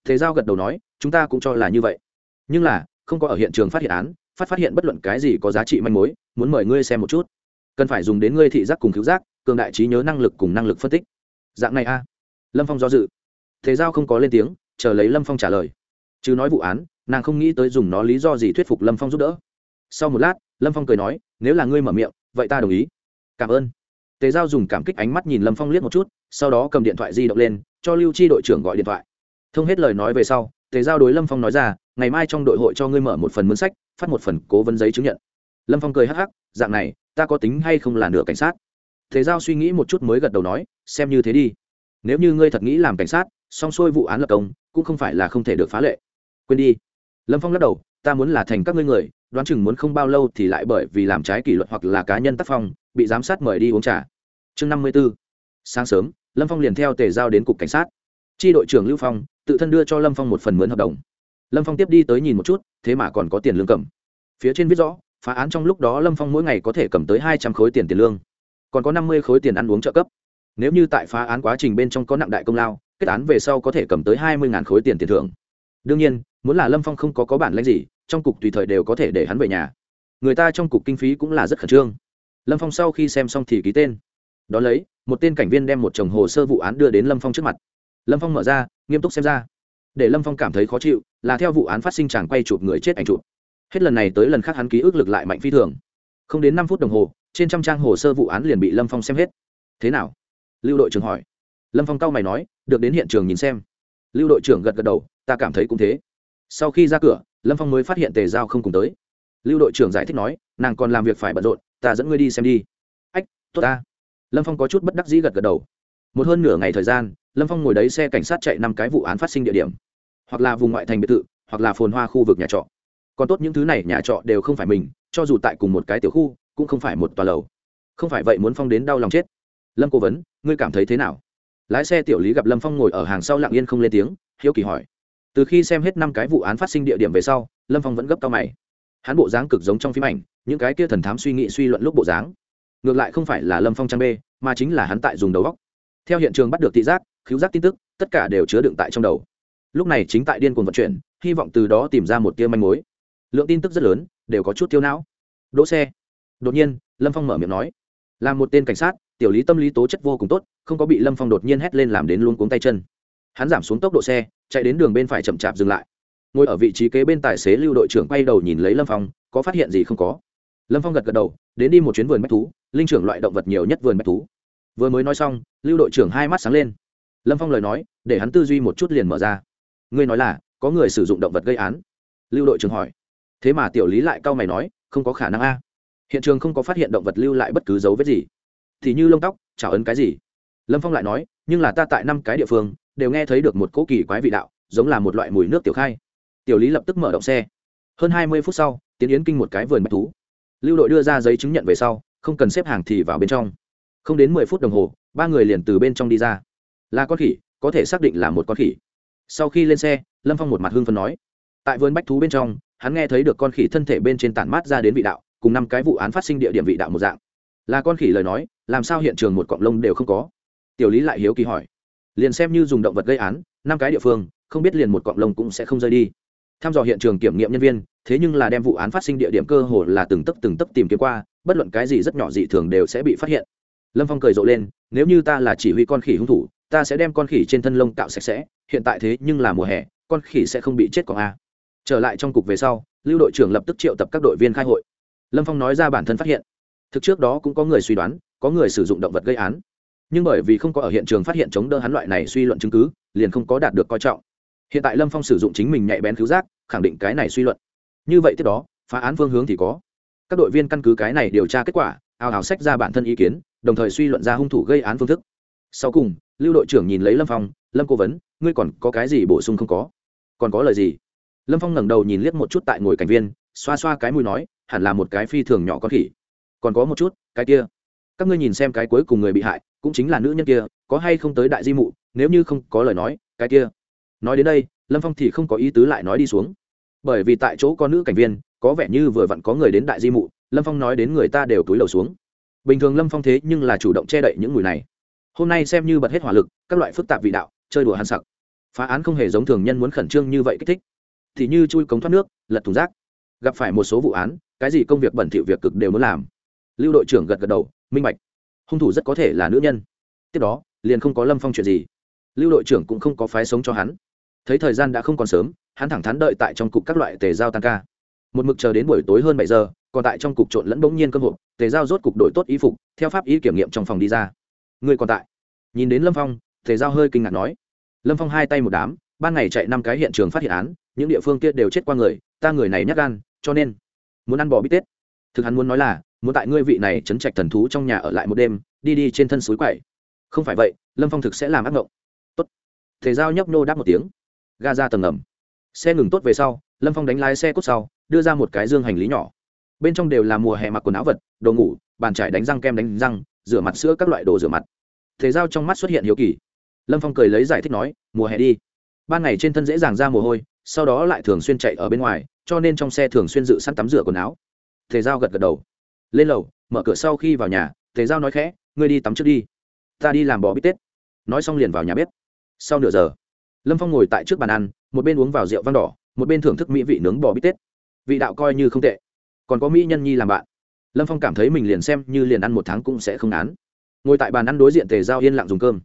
Thế giao gật đầu nói, chúng ta cũng cho là như vậy. Nhưng là, không có ở hiện trường phát hiện án, phát phát hiện bất luận cái gì có giá trị manh mối, muốn mời ngươi xem một chút. Cần phải dùng đến ngươi thị giác cùng cứu giác, cường đại trí nhớ năng lực cùng năng lực phân tích. Dạng này a. Lâm phong do dự. Thế giao không có lên tiếng, chờ lấy lâm phong trả lời. Chứ nói vụ án, nàng không nghĩ tới dùng nó lý do gì thuyết phục lâm phong giúp đỡ. Sau một lát, lâm phong cười nói, nếu là ngươi mở miệng vậy ta đồng ý. Cảm ơn. Tề giao dùng cảm kích ánh mắt nhìn lâm phong liếc một chút, sau đó cầm điện thoại di động lên, cho lưu chi đội trưởng gọi điện thoại. Thông hết lời nói về sau, tề giao đối lâm phong nói ra, ngày mai trong đội hội cho ngươi mở một phần mướn sách, phát một phần cố vấn giấy chứng nhận. Lâm phong cười hắc hắc, dạng này, ta có tính hay không là nửa cảnh sát? Tề giao suy nghĩ một chút mới gật đầu nói, xem như thế đi. Nếu như ngươi thật nghĩ làm cảnh sát song xuôi vụ án lập công, cũng không phải là không thể được phá lệ. Quên đi. Lâm phong lắc đầu, ta muốn là thành các ngươi người đoán chừng muốn không bao lâu thì lại bởi vì làm trái kỷ luật hoặc là cá nhân tác phong, bị giám sát mời đi uống trà. Chương năm mươi b ố sáng sớm, lâm phong liền theo tề giao đến cục cảnh sát. Tri đội trưởng lưu phong, tự thân đưa cho lâm phong một phần mướn hợp đồng. Lâm phong tiếp đi tới nhìn một chút, thế mà còn có tiền lương cầm. Phía trên viết rõ, phá án trong lúc đó lâm phong mỗi ngày có thể cầm tới hai trăm khối tiền tiền lương. Còn có năm mươi khối tiền ăn uống trợ cấp. Nếu như tại phá án quá trình bên trong có nặng đại công lao, kết án về sau có thể cầm tới hai mươi khối tiền tiền thưởng. Đương nhiên, muốn là lâm phong không có có bản lãnh gì trong cục tùy thời đều có thể để hắn về nhà. Người ta trong cục kinh phí cũng là rất khẩn trương. Lâm phong sau khi xem xong thì ký tên. Đ ó lấy, một tên cảnh viên đem một chồng hồ sơ vụ án đưa đến lâm phong trước mặt. Lâm phong mở ra, nghiêm túc xem ra. Để lâm phong cảm thấy khó chịu, là theo vụ án phát sinh chàng quay chụp người chết ảnh chụp. Hết lần này tới lần khác hắn ký ức lực lại mạnh phi thường. Không đến năm phút đồng hồ, trên trăm trang hồ sơ vụ án liền bị lâm phong xem hết. Thế nào? Lưu đội trưởng hỏi. Lâm phong cao mày nói, được đến hiện trường nhìn xem. Lưu đội trưởng gật gật đầu, ta cảm thấy cũng thế. Sau khi ra cửa lâm phong mới phát hiện tề giao không cùng tới. Lưu đội trưởng giải thích nói, nàng còn làm việc phải bận rộn, ta dẫn ngươi đi xem đi. Ách, tốt ta. Lâm phong có chút bất đắc dĩ gật gật đầu. Một hơn nửa ngày thời gian, lâm phong ngồi đấy xe cảnh sát chạy năm cái vụ án phát sinh địa điểm. Hoặc là vùng ngoại thành biệt thự, hoặc là phồn hoa khu vực nhà trọ. Còn tốt những thứ này nhà trọ đều không phải mình, cho dù tại cùng một cái tiểu khu, cũng không phải một tòa lầu. Không phải vậy muốn phong đến đau lòng chết. Lâm cố vấn, ngươi cảm thấy thế nào? Lái xe tiểu lý gặp lâm phong ngồi ở hàng sau lặng yên không lên tiếng, hiếu kỳ hỏi từ khi xem hết năm cái vụ án phát sinh địa điểm về sau, lâm phong vẫn gấp cao mày. Hắn bộ dáng cực giống trong phim ảnh, những cái kia thần thám suy nghĩ suy luận lúc bộ dáng. Ngược lại không phải là lâm phong trang bê, mà chính là hắn tại dùng đầu góc theo hiện trường bắt được thị giác cứu giác tin tức, tất cả đều chứa đựng tại trong đầu. Lúc này chính tại điên cuồng vận chuyển, hy vọng từ đó tìm ra một tia manh mối. Lượng tin tức rất lớn, đều có chút tiêu não. Đỗ xe. Đột nhiên, lâm phong mở miệng nói. Là một tên cảnh sát, tiểu lý tâm lý tố chất vô cùng tốt, không có bị lâm phong đột nhiên hét lên làm đến luôn cuống tay chân hắn giảm xuống tốc độ xe, chạy đến đường bên phải chậm chạp dừng lại. Ngồi ở vị trí kế bên tài xế lưu đội trưởng quay đầu nhìn lấy lâm phong, có phát hiện gì không có? Lâm phong gật gật đầu, đến đi một chuyến vườn bách thú, linh trưởng loại động vật nhiều nhất vườn bách thú. Vừa mới nói xong, lưu đội trưởng hai mắt sáng lên. Lâm phong lời nói, để hắn tư duy một chút liền mở ra. Ngươi nói là, có người sử dụng động vật gây án? Lưu đội trưởng hỏi. Thế mà tiểu lý lại cau mày nói, không có khả năng a. Hiện trường không có phát hiện động vật lưu lại bất cứ dấu vết gì. Thì như lông tóc, chảo ấn cái gì? Lâm phong lại nói, nhưng là ta tại năm cái địa phương đều nghe thấy được một cỗ kỳ quái vị đạo, giống là một loại mùi nước tiểu khai. Tiểu lý lập tức mở động xe. Hơn hai mươi phút sau, tiến yến kinh một cái vườn bạch thú. Lưu đội đưa ra giấy chứng nhận về sau, không cần xếp hàng thì vào bên trong. Không đến mười phút đồng hồ, ba người liền từ bên trong đi ra. Là con khỉ, có thể xác định là một con khỉ. Sau khi lên xe, lâm phong một mặt hương phân nói. Tại vườn bách thú bên trong, hắn nghe thấy được con khỉ thân thể bên trên tản mát ra đến vị đạo, cùng năm cái vụ án phát sinh địa điểm vị đạo một dạng. Là con khỉ lời nói, làm sao hiện trường một cọng lông đều không có? Tiểu lý lại hiếu kỳ hỏi liền xem như dùng động vật gây án, năm cái địa phương, không biết liền một cọng lông cũng sẽ không rơi đi. Tham dò hiện trường kiểm nghiệm nhân viên, thế nhưng là đem vụ án phát sinh địa điểm cơ hồ là từng tấc từng tấc tìm kiếm qua, bất luận cái gì rất nhỏ dị thường đều sẽ bị phát hiện. Lâm phong cười rộ lên, nếu như ta là chỉ huy con khỉ hung thủ, ta sẽ đem con khỉ trên thân lông cạo sạch sẽ, hiện tại thế nhưng là mùa hè, con khỉ sẽ không bị chết còn a. Trở lại trong cục về sau, lưu đội trưởng lập tức triệu tập các đội viên khai hội. Lâm phong nói ra bản thân phát hiện. Thực trước đó cũng có người suy đoán, có người sử dụng động vật gây án nhưng bởi vì không có ở hiện trường phát hiện chống đỡ hắn loại này suy luận chứng cứ, liền không có đạt được coi trọng. Hiện tại lâm phong sử dụng chính mình nhạy bén cứu giác, khẳng định cái này suy luận. Như vậy tiếp đó, phá án phương hướng thì có. Các đội viên căn cứ cái này điều tra kết quả ào ào sách ra bản thân ý kiến, đồng thời suy luận ra hung thủ gây án phương thức. Sau cùng, lưu đội trưởng nhìn lấy lâm phong, lâm cố vấn, ngươi còn có cái gì bổ sung không có? Còn có lời gì? Lâm phong ngẩng đầu nhìn liếc một chút tại ngồi cảnh viên, xoa xoa cái mùi nói, hẳn là một cái phi thường nhỏ con khỉ. Còn có một chút, cái kia các ngươi nhìn xem cái cuối cùng người bị hại, cũng chính là nữ nhân kia, có hay không tới đại di mụ, nếu như không có lời nói, cái kia. Nói đến đây, lâm phong thì không có ý tứ lại nói đi xuống. Bởi vì tại chỗ có nữ cảnh viên, có vẻ như vừa vặn có người đến đại di mụ, lâm phong nói đến người ta đều túi lầu xuống. Bình thường lâm phong thế nhưng là chủ động che đậy những mùi này. Hôm nay xem như bật hết hỏa lực, các loại phức tạp vị đạo, chơi đùa hàn sặc. Phá án không hề giống thường nhân muốn khẩn trương như vậy kích thích. Thì như chui cống thoát nước, lật thùng rác. Gặp phải một số vụ án, cái gì công việc bẩn thỉu việc cực đều muốn làm. Lưu đội trưởng gật gật đầu minh bạch. Hung thủ rất có thể là nữ nhân. Tiếp đó, liền không có lâm phong chuyện gì. Lưu đội trưởng cũng không có phái sống cho hắn. Thấy thời gian đã không còn sớm, hắn thẳng thắn đợi tại trong cục các loại tề giao tan ca. Một mực chờ đến buổi tối hơn bảy giờ, còn tại trong cục trộn lẫn bỗng nhiên cơ hội tề giao rốt cục đội tốt y phục, theo pháp y kiểm nghiệm trong phòng đi ra. Người còn tại. Nhìn đến lâm phong, tề giao hơi kinh ngạc nói. Lâm phong hai tay một đám, ban ngày chạy năm cái hiện trường phát hiện án, những địa phương kia đều chết qua người, ta người này nhắc gan, cho nên muốn ăn bò bít tết. Thực hắn muốn nói là muốn tại ngươi vị này chấn trạch thần thú trong nhà ở lại một đêm, đi đi trên thân suối quậy. Không phải vậy, lâm phong thực sẽ làm ác mộng tốt. Thể giao nhấp nô đáp một tiếng. Ga ra tầng ngầm. Xe ngừng tốt về sau, lâm phong đánh lái xe cốt sau, đưa ra một cái dương hành lý nhỏ. Bên trong đều là mùa hè mặc quần áo vật, đồ ngủ, bàn trải đánh răng kem đánh răng, rửa mặt sữa các loại đồ rửa mặt. Thể giao trong mắt xuất hiện hiếu kỳ. Lâm phong cười lấy giải thích nói, mùa hè đi. Ban ngày trên thân dễ dàng ra mồ hôi, sau đó lại thường xuyên chạy ở bên ngoài, cho nên trong xe thường xuyên dự sẵn tắm rửa quần áo. Thể giao gật gật đầu lên lầu, mở cửa sau khi vào nhà, tề giao nói khẽ, ngươi đi tắm trước đi. Ta đi làm bò bít tết. Nói xong liền vào nhà bếp. Sau nửa giờ, lâm phong ngồi tại trước bàn ăn, một bên uống vào rượu vang đỏ, một bên thưởng thức mỹ vị nướng bò bít tết. Vị đạo coi như không tệ. Còn có mỹ nhân nhi làm bạn. Lâm phong cảm thấy mình liền xem như liền ăn một tháng cũng sẽ không án. Ngồi tại bàn ăn đối diện tề giao yên lặng dùng cơm.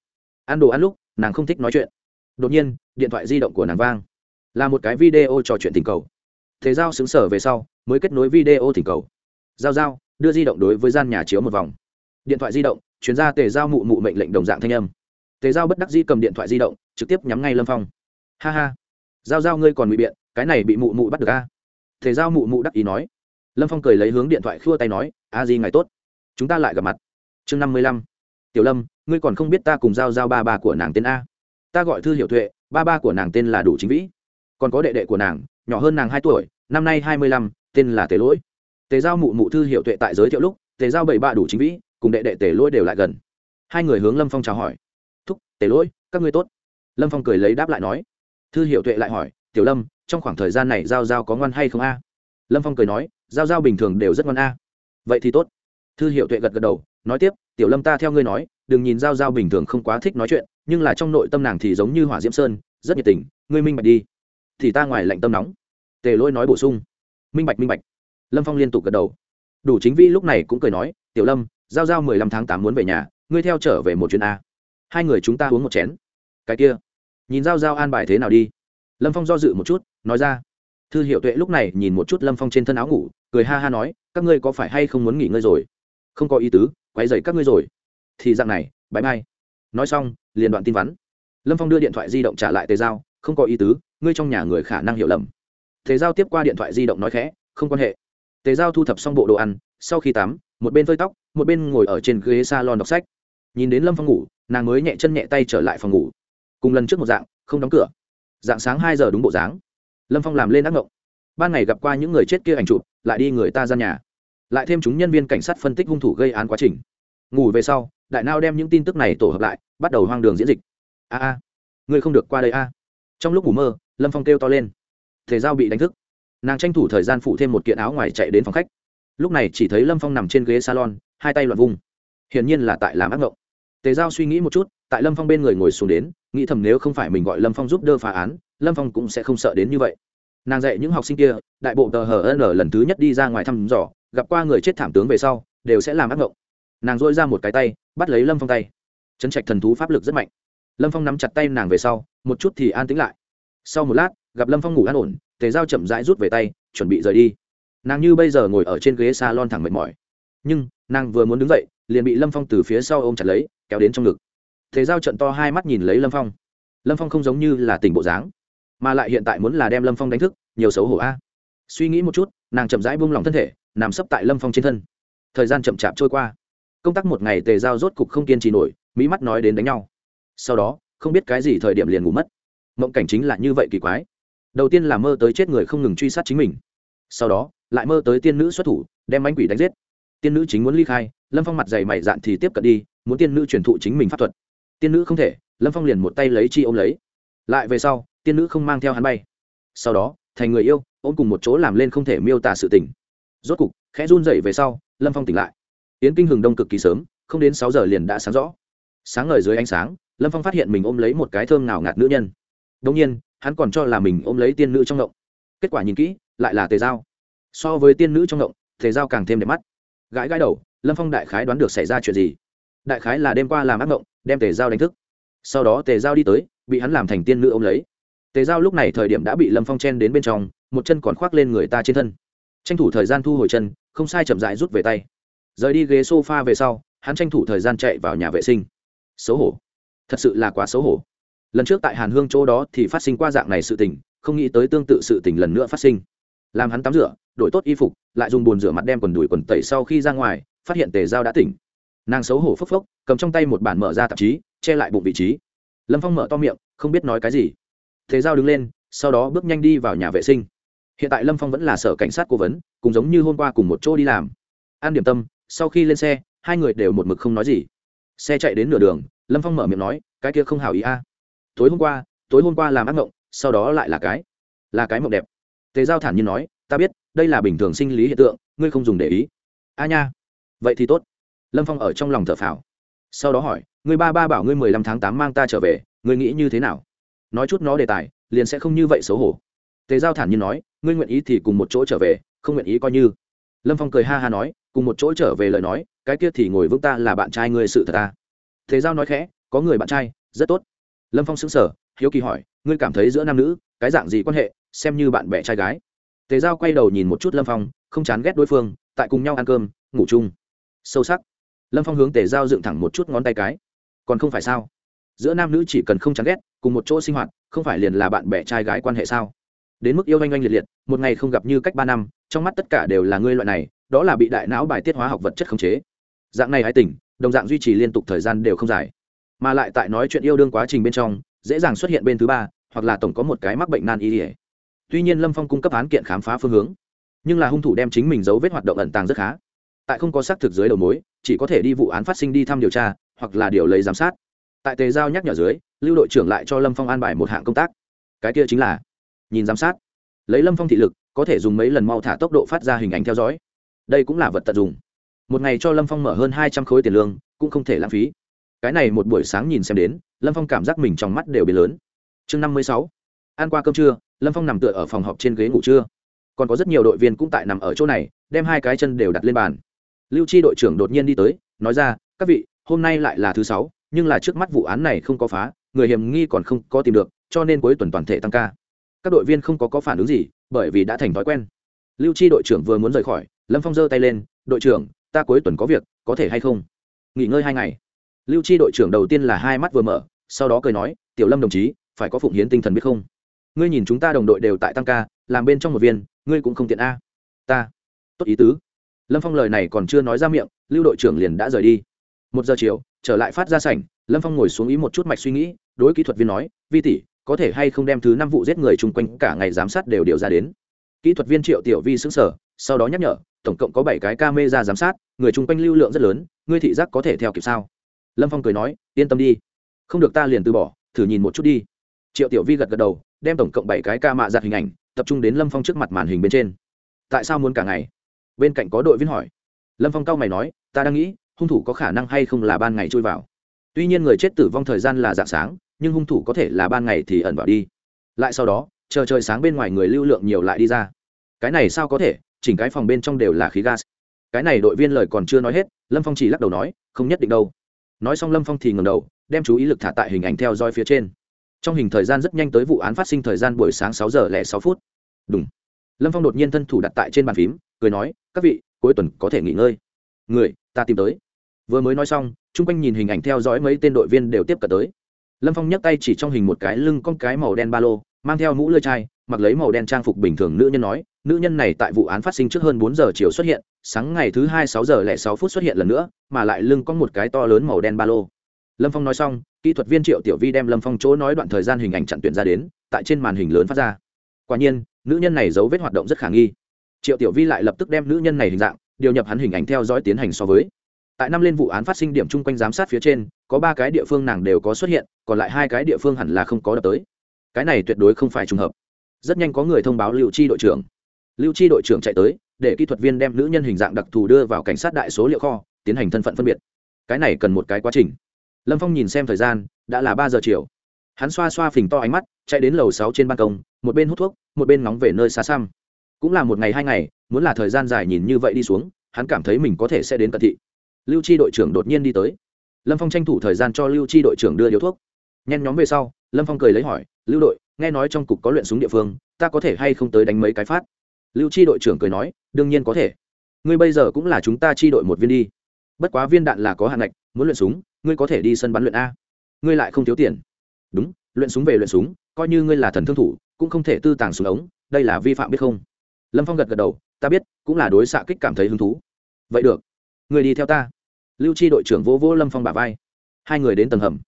Ăn đồ ăn lúc, nàng không thích nói chuyện. Đột nhiên, điện thoại di động của nàng vang. Là một cái video trò chuyện tình cầu. Thế giao xứng sở về sau, mới kết nối video tình cầu. Giao giao đưa di động đối với gian nhà chiếu một vòng. Điện thoại di động, chuyển ra tề giao mụ mụ mệnh lệnh đồng dạng thanh âm. Tề giao bất đắc di cầm điện thoại di động, trực tiếp nhắm ngay lâm phong. Ha ha. Giao giao ngươi còn bị biện, cái này bị mụ mụ bắt được a. Tề giao mụ mụ đắc ý nói. Lâm phong cười lấy hướng điện thoại khua tay nói, a di ngày tốt. Chúng ta lại gặp mặt. Chương năm mươi lăm. Tiểu lâm, ngươi còn không biết ta cùng giao giao ba ba của nàng tên a. Ta gọi thư hiệu tuệ, ba ba của nàng tên là đủ chính vĩ. Còn có đệ đệ của nàng, nhỏ hơn nàng hai tuổi, năm nay hai mươi lăm, tên là tề lỗi tề giao mụ mụ thư hiệu tuệ tại giới thiệu lúc, tề giao bảy bạ đủ chính vĩ, cùng đệ đệ tề lỗi đều lại gần. Hai người hướng lâm phong chào hỏi. Thúc, tề lỗi, các ngươi tốt. Lâm phong cười lấy đáp lại nói. Thư hiệu tuệ lại hỏi, tiểu lâm, trong khoảng thời gian này giao giao có ngoan hay không a? Lâm phong cười nói, giao giao bình thường đều rất ngoan a. Vậy thì tốt. Thư hiệu tuệ gật gật đầu, nói tiếp, tiểu lâm ta theo ngươi nói, đừng nhìn giao giao bình thường không quá thích nói chuyện, nhưng là trong nội tâm nàng thì giống như hỏa diễm sơn, rất nhiệt tình, ngươi minh bạch đi. Thì ta ngoài lạnh tâm nóng. Tề lỗi nói bổ sung. Minh bạch minh bạch lâm phong liên tục gật đầu. Đủ chính vi lúc này cũng cười nói, tiểu lâm, giao giao mười lăm tháng tám muốn về nhà, ngươi theo trở về một chuyến a. Hai người chúng ta uống một chén. Cái kia, nhìn giao giao an bài thế nào đi. Lâm phong do dự một chút, nói ra. Thư hiệu tuệ lúc này nhìn một chút lâm phong trên thân áo ngủ, cười ha ha nói, các ngươi có phải hay không muốn nghỉ ngơi rồi? Không có ý tứ quay dậy các ngươi rồi. Thì dạng này bãi mai nói xong, liền đoạn tin vắn. Lâm phong đưa điện thoại di động trả lại tề giao, không có ý tứ, ngươi trong nhà người khả năng hiểu lầm. Tề giao tiếp qua điện thoại di động nói khẽ, không quan hệ tề giao thu thập xong bộ đồ ăn, sau khi tắm, một bên phơi tóc, một bên ngồi ở trên ghế s a lon đọc sách. Nhìn đến lâm phong ngủ, nàng mới nhẹ chân nhẹ tay trở lại phòng ngủ. Cùng lần trước một dạng, không đóng cửa. Dạng sáng hai giờ đúng bộ dáng. Lâm phong làm lên ác ngộng. Ban ngày gặp qua những người chết kia ảnh chụp, lại đi người ta ra nhà. Lại thêm chúng nhân viên cảnh sát phân tích hung thủ gây án quá trình. Ngủ về sau, đại nao đem những tin tức này tổ hợp lại, bắt đầu hoang đường diễn dịch. A a, ngươi không được qua đây a. Trong lúc ngủ mơ, lâm phong kêu to lên. Thể giao bị đánh thức nàng tranh thủ thời gian phụ thêm một kiện áo ngoài chạy đến phòng khách. Lúc này chỉ thấy lâm phong nằm trên ghế salon, hai tay loạn vung. Hiển nhiên là tại làm ác ngộng. Tề giao suy nghĩ một chút, tại lâm phong bên người ngồi xuống đến, nghĩ thầm nếu không phải mình gọi lâm phong giúp đỡ phá án, lâm phong cũng sẽ không sợ đến như vậy. Nàng dạy những học sinh kia, đại bộ tờ hờ n lần thứ nhất đi ra ngoài thăm dò, gặp qua người chết thảm tướng về sau, đều sẽ làm ác ngộng. Nàng dội ra một cái tay, bắt lấy lâm phong tay. Chấn trạch thần thú pháp lực rất mạnh. Lâm phong nắm chặt tay nàng về sau, một chút thì an tĩnh lại. Sau một lát, gặp lâm phong ngủ an ổn tề dao chậm rãi rút về tay, chuẩn bị rời đi. Nàng như bây giờ ngồi ở trên ghế s a lon thẳng mệt mỏi. Nhưng, nàng vừa muốn đứng dậy, liền bị lâm phong từ phía sau ôm chặt lấy, kéo đến trong ngực. Thế giao trận to hai mắt nhìn lấy lâm phong. Lâm phong không giống như là tỉnh bộ dáng, mà lại hiện tại muốn là đem lâm phong đánh thức, nhiều xấu hổ a. Suy nghĩ một chút, nàng chậm rãi buông lỏng thân thể, nằm sấp tại lâm phong trên thân. Thời gian chậm chạp trôi qua. Công tác một ngày tề giao rốt cục không kiên trì nổi, mỹ mắt nói đến đánh nhau. Sau đó, không biết cái gì thời điểm liền ngủ mất. Mộng cảnh chính là như vậy kỳ quái đầu tiên là mơ tới chết người không ngừng truy sát chính mình. Sau đó, lại mơ tới tiên nữ xuất thủ, đem bánh quỷ đánh giết. Tiên nữ chính muốn ly khai, lâm phong mặt dày mày dạn thì tiếp cận đi, muốn tiên nữ truyền thụ chính mình pháp thuật. Tiên nữ không thể, lâm phong liền một tay lấy chi ôm lấy. Lại về sau, tiên nữ không mang theo hắn bay. Sau đó, thành người yêu, ôm cùng một chỗ làm lên không thể miêu tả sự tình. Rốt cục, khẽ run dậy về sau, lâm phong tỉnh lại. Yến kinh hừng đông cực kỳ sớm, không đến sáu giờ liền đã sáng rõ. Sáng ngời dưới ánh sáng, lâm phong phát hiện mình ôm lấy một cái thơm nào ngạt nữ nhân. Đông nhiên hắn còn cho là mình ôm lấy tiên nữ trong ngộng. Kết quả nhìn kỹ, lại là tề giao. So với tiên nữ trong ngộng, tề giao càng thêm đẹp mắt. Gãi gãi đầu, lâm phong đại khái đoán được xảy ra chuyện gì. Đại khái là đêm qua làm ác ngộng, đem tề giao đánh thức. Sau đó tề giao đi tới, bị hắn làm thành tiên nữ ôm lấy. Tề giao lúc này thời điểm đã bị lâm phong chen đến bên trong, một chân còn khoác lên người ta trên thân. Tranh thủ thời gian thu hồi chân, không sai chậm dại rút về tay. Rời đi ghế s o f a về sau, hắn tranh thủ thời gian chạy vào nhà vệ sinh. Xấu hổ. Thật sự là quá xấu hổ lần trước tại hàn hương chỗ đó thì phát sinh qua dạng này sự tình, không nghĩ tới tương tự sự tình lần nữa phát sinh. Làm hắn tắm rửa, đổi tốt y phục, lại dùng bồn rửa mặt đem quần đùi quần tẩy sau khi ra ngoài, phát hiện tề giao đã tỉnh. Nàng xấu hổ phốc phốc, cầm trong tay một bản mở ra tạp chí, che lại bụng vị trí. Lâm phong mở to miệng, không biết nói cái gì. Tề giao đứng lên, sau đó bước nhanh đi vào nhà vệ sinh. Hiện tại lâm phong vẫn là sở cảnh sát cố vấn cùng giống như hôm qua cùng một chỗ đi làm. An điểm tâm, sau khi lên xe, hai người đều một mực không nói gì. Xe chạy đến nửa đường, lâm phong mở miệng nói, cái kia không hào ý a tối hôm qua, tối hôm qua làm ác mộng sau đó lại là cái là cái mộng đẹp. Tề giao thản nhiên nói, ta biết, đây là bình thường sinh lý hiện tượng, ngươi không dùng để ý. A nha. Vậy thì tốt. Lâm phong ở trong lòng thở phào. Sau đó hỏi, ngươi ba ba bảo ngươi mười lăm tháng tám mang ta trở về, ngươi nghĩ như thế nào? Nói chút nó đề tài, liền sẽ không như vậy xấu hổ. Tề giao thản nhiên nói, ngươi nguyện ý thì cùng một chỗ trở về, không nguyện ý coi như. Lâm phong cười ha ha nói, cùng một chỗ trở về lời nói, cái kia thì ngồi vững ta là bạn trai ngươi sự thật ta. Tề giao nói khẽ, có người bạn trai, rất tốt lâm phong xứng sở hiếu kỳ hỏi, ngươi cảm thấy giữa nam nữ cái dạng gì quan hệ, xem như bạn bè trai gái? Tề giao quay đầu nhìn một chút lâm phong, không chán ghét đối phương, tại cùng nhau ăn cơm, ngủ chung. Sâu sắc. Lâm phong hướng tề giao dựng thẳng một chút ngón tay cái. Còn không phải sao? Giữa nam nữ chỉ cần không chán ghét, cùng một chỗ sinh hoạt, không phải liền là bạn bè trai gái quan hệ sao? Đến mức yêu anh anh liệt liệt, một ngày không gặp như cách ba năm, trong mắt tất cả đều là ngươi loại này, đó là bị đại não bài tiết hóa học vật chất khống chế. Dạng này hãy tỉnh đồng dạng duy trì liên tục thời gian đều không dài mà lại tại nói chuyện yêu đương quá trình bên trong, dễ dàng xuất hiện bên thứ ba, hoặc là tổng có một cái mắc bệnh nan y ỉa tuy nhiên lâm phong cung cấp án kiện khám phá phương hướng, nhưng là hung thủ đem chính mình giấu vết hoạt động ẩn tàng rất khá. Tại không có xác thực dưới đầu mối, chỉ có thể đi vụ án phát sinh đi thăm điều tra, hoặc là điều lấy giám sát. Tại tề giao nhắc nhở dưới, lưu đội trưởng lại cho lâm phong an bài một hạng công tác. Cái kia chính là, nhìn giám sát. Lấy lâm phong thị lực, có thể dùng mấy lần mau thả tốc độ phát ra hình ảnh theo dõi. Đây cũng là vật tận dùng một ngày cho lâm phong mở hơn hai trăm khối tiền lương, cũng không thể lãng phí cái này một buổi sáng nhìn xem đến, lâm phong cảm giác mình trong mắt đều bị lớn. Chương năm mươi sáu. Ăn qua cơm trưa, lâm phong nằm tựa ở phòng họp trên ghế ngủ trưa. Còn có rất nhiều đội viên cũng tại nằm ở chỗ này, đem hai cái chân đều đặt lên bàn. Lưu chi đội trưởng đột nhiên đi tới, nói ra, các vị, hôm nay lại là thứ sáu, nhưng là trước mắt vụ án này không có phá, người hiểm nghi còn không có tìm được, cho nên cuối tuần toàn thể tăng ca. Các đội viên không có có phản ứng gì, bởi vì đã thành thói quen. Lưu chi đội trưởng vừa muốn rời khỏi, lâm phong giơ tay lên, đội trưởng, ta cuối tuần có việc, có thể hay không? Nghỉ ngơi hai ngày lưu chi đội trưởng đầu tiên là hai mắt vừa mở, sau đó cười nói, tiểu lâm đồng chí, phải có phụng hiến tinh thần biết không? Ngươi nhìn chúng ta đồng đội đều tại tăng ca, làm bên trong một viên, ngươi cũng không tiện a. Ta. Tốt ý tứ. Lâm phong lời này còn chưa nói ra miệng, lưu đội trưởng liền đã rời đi. Một giờ chiều, trở lại phát ra sảnh, lâm phong ngồi xuống ý một chút mạch suy nghĩ, đối kỹ thuật viên nói, vi tỷ, có thể hay không đem thứ năm vụ giết người chung quanh cả ngày giám sát đều điều ra đến? Kỹ thuật viên triệu tiểu vi xứng sở sau đó nhắc nhở, tổng cộng có bảy cái ca mê ra giám sát, người chung quanh lưu lượng rất lớn, ngươi thị giác có thể theo kịp sao? Lâm phong cười nói, yên tâm đi. Không được ta liền từ bỏ, thử nhìn một chút đi. Triệu tiểu vi gật gật đầu, đem tổng cộng bảy cái ca mạ giặt hình ảnh tập trung đến lâm phong trước mặt màn hình bên trên. Tại sao muốn cả ngày? Bên cạnh có đội viên hỏi. Lâm phong cao mày nói, ta đang nghĩ, hung thủ có khả năng hay không là ban ngày trôi vào? Tuy nhiên người chết tử vong thời gian là dạng sáng, nhưng hung thủ có thể là ban ngày thì ẩn vào đi. Lại sau đó, chờ trời sáng bên ngoài người lưu lượng nhiều lại đi ra. Cái này sao có thể? Chỉnh cái phòng bên trong đều là khí gas. Cái này đội viên lời còn chưa nói hết, lâm phong chỉ lắc đầu nói, không nhất định đâu nói xong lâm phong thì ngầm đầu, đem chú ý lực thả tại hình ảnh theo dõi phía trên. Trong hình thời gian rất nhanh tới vụ án phát sinh thời gian buổi sáng sáu giờ lẻ sáu phút. Đúng lâm phong đột nhiên thân thủ đặt tại trên bàn phím, cười nói, các vị, cuối tuần có thể nghỉ ngơi. Người, ta tìm tới. Vừa mới nói xong, chung quanh nhìn hình ảnh theo dõi mấy tên đội viên đều tiếp cận tới. Lâm phong nhấc tay chỉ trong hình một cái lưng con cái màu đen ba lô, mang theo mũ lơi chai, mặc lấy màu đen trang phục bình thường nữ nhân nói nữ nhân này tại vụ án phát sinh trước hơn bốn giờ chiều xuất hiện, sáng ngày thứ hai sáu giờ lẻ sáu phút xuất hiện lần nữa, mà lại lưng có một cái to lớn màu đen ba lô. Lâm phong nói xong, kỹ thuật viên triệu tiểu vi đem lâm phong chỗ nói đoạn thời gian hình ảnh chặn tuyển ra đến, tại trên màn hình lớn phát ra. Quả nhiên, nữ nhân này dấu vết hoạt động rất khả nghi. Triệu tiểu vi lại lập tức đem nữ nhân này hình dạng, điều nhập hắn hình ảnh theo dõi tiến hành so với. Tại năm lên vụ án phát sinh điểm chung quanh giám sát phía trên, có ba cái địa phương nàng đều có xuất hiện, còn lại hai cái địa phương hẳn là không có đập tới. Cái này tuyệt đối không phải trùng hợp. Rất nhanh có người thông báo lưu chi đội trưởng lưu chi đội trưởng chạy tới, để kỹ thuật viên đem nữ nhân hình dạng đặc thù đưa vào cảnh sát đại số liệu kho, tiến hành thân phận phân biệt. Cái này cần một cái quá trình. Lâm phong nhìn xem thời gian, đã là ba giờ chiều. Hắn xoa xoa phình to ánh mắt, chạy đến lầu sáu trên ban công, một bên hút thuốc, một bên nóng về nơi xa xăm. Cũng là một ngày hai ngày, muốn là thời gian dài nhìn như vậy đi xuống, hắn cảm thấy mình có thể sẽ đến cận thị. Lưu chi đội trưởng đột nhiên đi tới. Lâm phong tranh thủ thời gian cho lưu chi đội trưởng đưa điếu thuốc. Nhen nhóm về sau, lâm phong cười lấy hỏi, lưu đội, nghe nói trong cục có luyện súng địa phương, ta có thể hay không tới đánh mấy cái phát? Lưu chi đội trưởng cười nói, đương nhiên có thể. Ngươi bây giờ cũng là chúng ta chi đội một viên đi. Bất quá viên đạn là có hạn ngạch, muốn luyện súng, ngươi có thể đi sân bắn luyện a. Ngươi lại không thiếu tiền. Đúng, luyện súng về luyện súng, coi như ngươi là thần thương thủ, cũng không thể tư tàng súng ống, đây là vi phạm biết không? Lâm phong gật gật đầu, ta biết, cũng là đối xạ kích cảm thấy hứng thú. Vậy được người đi theo ta. Lưu chi đội trưởng vô vô lâm phong bà vai. Hai người đến tầng hầm.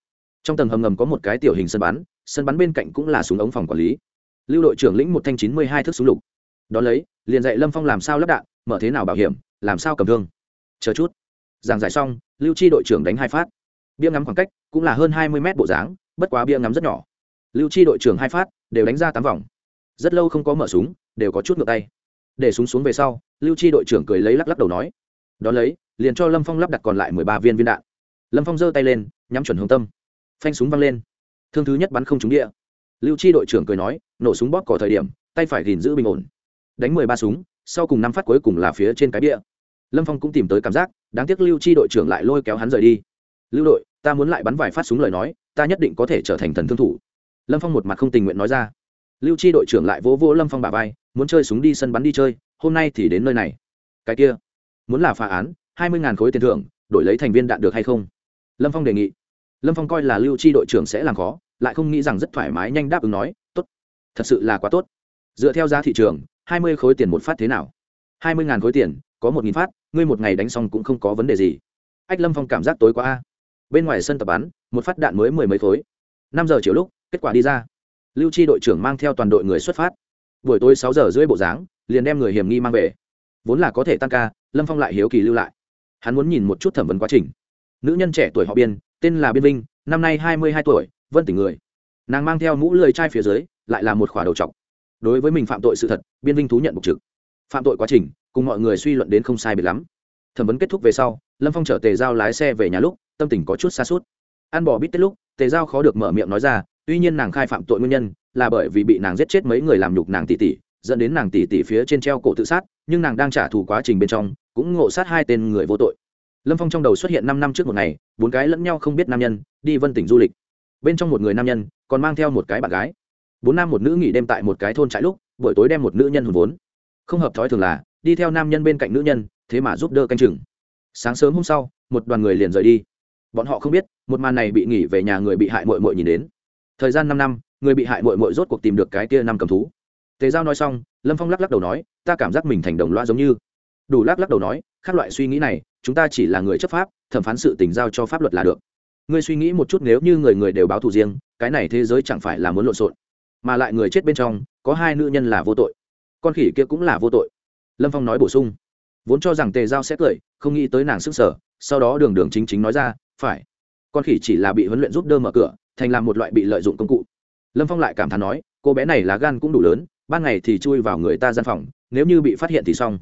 Trong tầng hầm ngầm có một cái tiểu hình sân bắn sân bắn bên cạnh cũng là súng ống phòng quản lý. Lưu đội trưởng lĩnh một thanh chín mươi hai thước súng lục đón lấy, liền dạy lâm phong làm sao lắp đạn, mở thế nào bảo hiểm, làm sao cầm thương. Chờ chút. Giảng giải xong, lưu chi đội trưởng đánh hai phát. Bia ngắm khoảng cách cũng là hơn hai mươi mét bộ dáng, bất quá bia ngắm rất nhỏ. Lưu chi đội trưởng hai phát đều đánh ra tám vòng. Rất lâu không có mở súng, đều có chút ngược tay. Để súng xuống về sau, lưu chi đội trưởng cười lấy lắc lắc đầu nói. Đón lấy, liền cho lâm phong lắp đặt còn lại mười ba viên viên đạn. Lâm phong giơ tay lên, nhắm chuẩn hướng tâm. Phanh súng văng lên. Thương thứ nhất bắn không trúng địa. Lưu chi đội trưởng cười nói, nổ súng bóp cỏ thời điểm, tay phải gìn giữ bình ổn đánh mười ba súng, sau cùng năm phát cuối cùng là phía trên cái địa lâm phong cũng tìm tới cảm giác, đáng tiếc lưu chi đội trưởng lại lôi kéo hắn rời đi. Lưu đội, ta muốn lại bắn vài phát súng lời nói, ta nhất định có thể trở thành thần thương thủ. Lâm phong một mặt không tình nguyện nói ra. Lưu chi đội trưởng lại vỗ vỗ lâm phong bà vai, muốn chơi súng đi sân bắn đi chơi, hôm nay thì đến nơi này. Cái kia, muốn là phá án, hai mươi khối tiền thưởng, đổi lấy thành viên đạn được hay không? Lâm phong đề nghị. Lâm phong coi là lưu chi đội trưởng sẽ làm khó, lại không nghĩ rằng rất thoải mái, nhanh đáp ứng nói, tốt, thật sự là quá tốt. Dựa theo giá thị trường hai mươi khối tiền một phát thế nào? Hai mươi ngàn khối tiền, có một nghìn phát, ngươi một ngày đánh xong cũng không có vấn đề gì. Ách lâm phong cảm giác tối quá a. Bên ngoài sân tập bắn, một phát đạn mới mười mấy khối. Năm giờ chiều lúc, kết quả đi ra. Lưu chi đội trưởng mang theo toàn đội người xuất phát. Buổi tối sáu giờ rưỡi bộ dáng, liền đem người hiểm nghi mang về. Vốn là có thể tăng ca, lâm phong lại hiếu kỳ lưu lại. Hắn muốn nhìn một chút thẩm vấn quá trình. Nữ nhân trẻ tuổi họ biên, tên là biên vinh, năm nay hai mươi hai tuổi, vân tỉnh người. Nàng mang theo mũ lười trai phía dưới, lại là một khỏa đầu t đối với mình phạm tội sự thật, biên vinh thú nhận bục trực. Phạm tội quá trình, cùng mọi người suy luận đến không sai biệt lắm. Thẩm vấn kết thúc về sau, lâm phong chở tề giao lái xe về nhà lúc, tâm tình có chút xa suốt ăn bỏ bít tết lúc, tề giao khó được mở miệng nói ra, tuy nhiên nàng khai phạm tội nguyên nhân, là bởi vì bị nàng giết chết mấy người làm nhục nàng tỷ tỷ, dẫn đến nàng tỷ tỷ phía trên treo cổ tự sát, nhưng nàng đang trả thù quá trình bên trong, cũng ngộ sát hai tên người vô tội. Lâm phong trong đầu xuất hiện năm năm trước một ngày, bốn cái lẫn nhau không biết nam nhân, đi vân tỉnh du lịch. Bên trong một người nam nhân, còn mang theo một cái bạn gái bốn nam một nữ nghỉ đêm tại một cái thôn trại lúc, buổi tối đem một nữ nhân hùn vốn. Không hợp thói thường là, đi theo nam nhân bên cạnh nữ nhân, thế mà giúp đỡ canh chừng. Sáng sớm hôm sau, một đoàn người liền rời đi. Bọn họ không biết, một màn này bị nghỉ về nhà người bị hại mội mội nhìn đến. Thời gian năm năm, người bị hại mội mội rốt cuộc tìm được cái kia năm cầm thú. Tề giao nói xong, lâm phong lắc lắc đầu nói, ta cảm giác mình thành đồng loa giống như. Đủ lắc lắc đầu nói, khác loại suy nghĩ này, chúng ta chỉ là người chấp pháp, thẩm phán sự tình giao cho pháp luật là được. Ngươi suy nghĩ một chút, nếu như người người đều báo thù riêng, cái này thế giới chẳng phải là muốn lộn xộn mà lại người chết bên trong, có hai nữ nhân là vô tội. Con khỉ kia cũng là vô tội. Lâm phong nói bổ sung. Vốn cho rằng tề giao sẽ cười, không nghĩ tới nàng sức sở, sau đó đường đường chính chính nói ra, phải. Con khỉ chỉ là bị huấn luyện giúp đơ mở cửa, thành làm một loại bị lợi dụng công cụ. Lâm phong lại cảm thán nói, cô bé này lá gan cũng đủ lớn, ban ngày thì chui vào người ta gian phòng, nếu như bị phát hiện thì xong.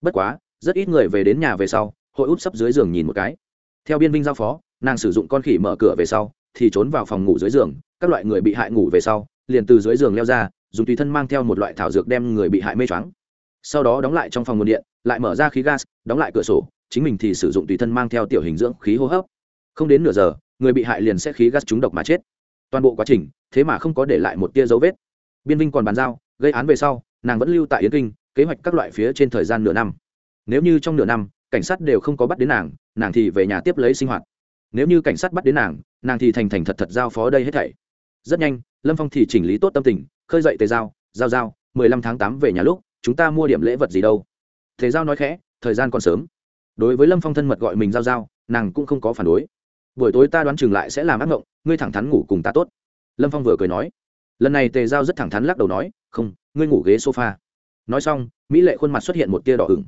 Bất quá, rất ít người về đến nhà về sau, hội út sấp dưới giường nhìn một cái. Theo biên vinh giao phó, nàng sử dụng con khỉ mở cửa về sau, thì trốn vào phòng ngủ dưới giường, các loại người bị hại ngủ về sau liền từ dưới giường leo ra, dùng tùy thân mang theo một loại thảo dược đem người bị hại mê choáng. Sau đó đóng lại trong phòng nguồn điện, lại mở ra khí gas, đóng lại cửa sổ, chính mình thì sử dụng tùy thân mang theo tiểu hình dưỡng khí hô hấp. Không đến nửa giờ, người bị hại liền sẽ khí gas trúng độc mà chết. Toàn bộ quá trình, thế mà không có để lại một tia dấu vết. Biên vinh còn bàn giao, gây án về sau, nàng vẫn lưu tại yến kinh, kế hoạch các loại phía trên thời gian nửa năm. Nếu như trong nửa năm, cảnh sát đều không có bắt đến nàng nàng thì về nhà tiếp lấy sinh hoạt. Nếu như cảnh sát bắt đến nàng nàng thì thành thành thật thật giao phó đây hết thảy rất nhanh, lâm phong thì chỉnh lý tốt tâm tình, khơi dậy tề giao giao giao, mười lăm tháng tám về nhà lúc, chúng ta mua điểm lễ vật gì đâu? Tề giao nói khẽ, thời gian còn sớm. Đối với lâm phong thân mật gọi mình giao giao, nàng cũng không có phản đối. Buổi tối ta đoán chừng lại sẽ làm ác mộng, ngươi thẳng thắn ngủ cùng ta tốt. Lâm phong vừa cười nói. Lần này tề giao rất thẳng thắn lắc đầu nói, không, ngươi ngủ ghế sofa. Nói xong, mỹ lệ khuôn mặt xuất hiện một tia đỏ ửng.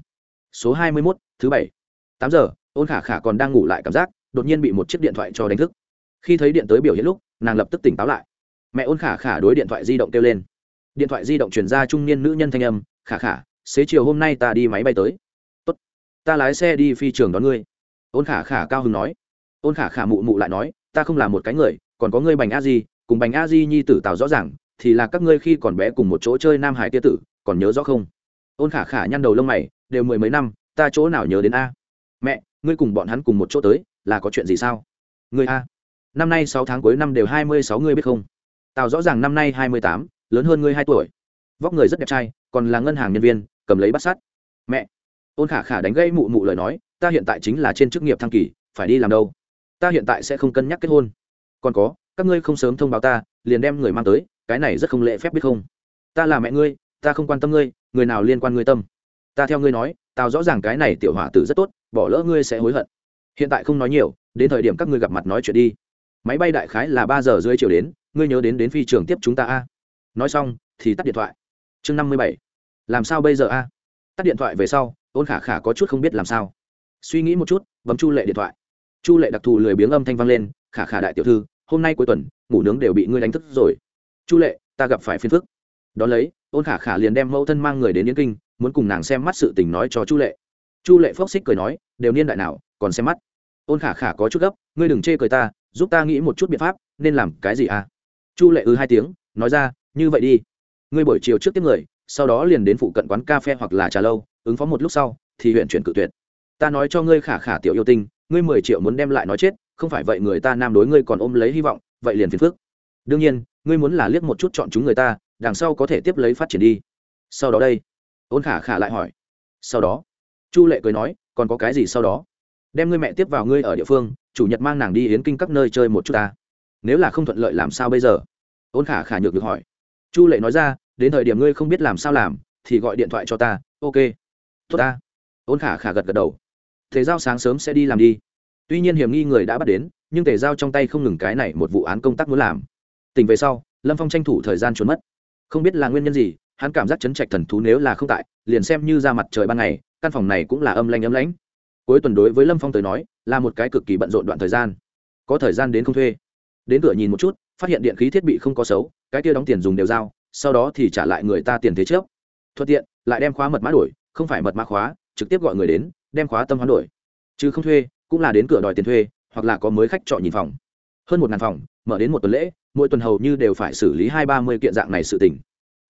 Số hai mươi mốt, thứ bảy. tám giờ, ôn khả khả còn đang ngủ lại cảm giác, đột nhiên bị một chiếc điện thoại cho đánh thức. Khi thấy điện tới biểu hiện lúc nàng lập tức tỉnh táo lại. Mẹ ôn khả khả đối điện thoại di động kêu lên. Điện thoại di động chuyển ra trung niên nữ nhân thanh âm, khả khả, xế chiều hôm nay ta đi máy bay tới. Tốt, ta lái xe đi phi trường đón ngươi. Ôn khả khả cao hứng nói. Ôn khả khả mụ mụ lại nói, ta không là một cái người, còn có ngươi bành a di, cùng bành a di nhi tử tào rõ ràng, thì là các ngươi khi còn bé cùng một chỗ chơi nam hải tia tử, còn nhớ rõ không? Ôn khả khả nhăn đầu lông mày, đều mười mấy năm, ta chỗ nào nhớ đến a? Mẹ, ngươi cùng bọn hắn cùng một chỗ tới, là có chuyện gì sao? Ngươi a năm nay sáu tháng cuối năm đều hai mươi sáu ngươi biết không? Tào rõ ràng năm nay hai mươi tám, lớn hơn ngươi hai tuổi. Vóc người rất đẹp trai, còn là ngân hàng nhân viên, cầm lấy bắt sắt. Mẹ! Ôn khả khả đánh gây mụ mụ lời nói, ta hiện tại chính là trên chức nghiệp thăng kỳ, phải đi làm đâu? Ta hiện tại sẽ không cân nhắc kết hôn. Còn có, các ngươi không sớm thông báo ta, liền đem người mang tới, cái này rất không lễ phép biết không? Ta là mẹ ngươi, ta không quan tâm ngươi, người nào liên quan ngươi tâm? Ta theo ngươi nói tao rõ ràng cái này tiểu hỏa tử rất tốt, bỏ lỡ ngươi sẽ hối hận. Hiện tại không nói nhiều, đến thời điểm các ngươi gặp mặt nói chuyện đi máy bay đại khái là ba giờ rưỡi chiều đến, ngươi nhớ đến đến phi trường tiếp chúng ta a. Nói xong, thì tắt điện thoại. Chương năm mươi bảy. Làm sao bây giờ a? Tắt điện thoại về sau, ôn khả khả có chút không biết làm sao. Suy nghĩ một chút, bấm chu lệ điện thoại. Chu lệ đặc thù lười biếng âm thanh vang lên, khả khả đại tiểu thư, hôm nay cuối tuần, ngủ nướng đều bị ngươi đánh thức rồi. Chu lệ, ta gặp phải phiền phức. Đón lấy, ôn khả khả liền đem mẫu thân mang người đến yến kinh, muốn cùng nàng xem mắt sự tình nói cho chu lệ. Chu lệ phốc xích cười nói, đều niên đại nào, còn xem mắt. Ôn khả khả có chút gấp, ngươi đừng chê cười ta giúp ta nghĩ một chút biện pháp, nên làm cái gì à? Chu lệ ư hai tiếng, nói ra, như vậy đi. Ngươi buổi chiều trước tiếp người, sau đó liền đến phụ cận quán cà phê hoặc là trà lâu, ứng phó một lúc sau, thì huyện chuyển cự tuyệt. Ta nói cho ngươi khả khả tiểu yêu tinh, ngươi mười triệu muốn đem lại nói chết, không phải vậy người ta nam đối ngươi còn ôm lấy hy vọng, vậy liền phiền phước đương nhiên, ngươi muốn là liếc một chút chọn chúng người ta, đằng sau có thể tiếp lấy phát triển đi. Sau đó đây, ôn khả khả lại hỏi. Sau đó, chu lệ cười nói, còn có cái gì sau đó? Đem ngươi mẹ tiếp vào ngươi ở địa phương chủ nhật mang nàng đi yến kinh các nơi chơi một chút ta. Nếu là không thuận lợi làm sao bây giờ? Ôn khả khả nhược được hỏi. Chu lệ nói ra, đến thời điểm ngươi không biết làm sao làm, thì gọi điện thoại cho ta, ok. Tốt ta. Ôn khả khả gật gật đầu. Thế giao sáng sớm sẽ đi làm đi. Tuy nhiên hiểm nghi người đã bắt đến, nhưng thể giao trong tay không ngừng cái này một vụ án công tác muốn làm. Tỉnh về sau, lâm phong tranh thủ thời gian trốn mất. Không biết là nguyên nhân gì, hắn cảm giác chấn trạch thần thú nếu là không tại, liền xem như ra mặt trời ban ngày, căn phòng này cũng là âm lanh ấm lãnh cuối tuần đối với lâm phong tới nói là một cái cực kỳ bận rộn đoạn thời gian có thời gian đến không thuê đến cửa nhìn một chút phát hiện điện khí thiết bị không có xấu cái kia đóng tiền dùng đều giao sau đó thì trả lại người ta tiền thế trước thuận tiện lại đem khóa mật mã đổi không phải mật mã khóa trực tiếp gọi người đến đem khóa tâm hoán đổi chứ không thuê cũng là đến cửa đòi tiền thuê hoặc là có mới khách trọ nhìn phòng hơn một ngàn phòng mở đến một tuần lễ mỗi tuần hầu như đều phải xử lý hai ba mươi kiện dạng này sự tình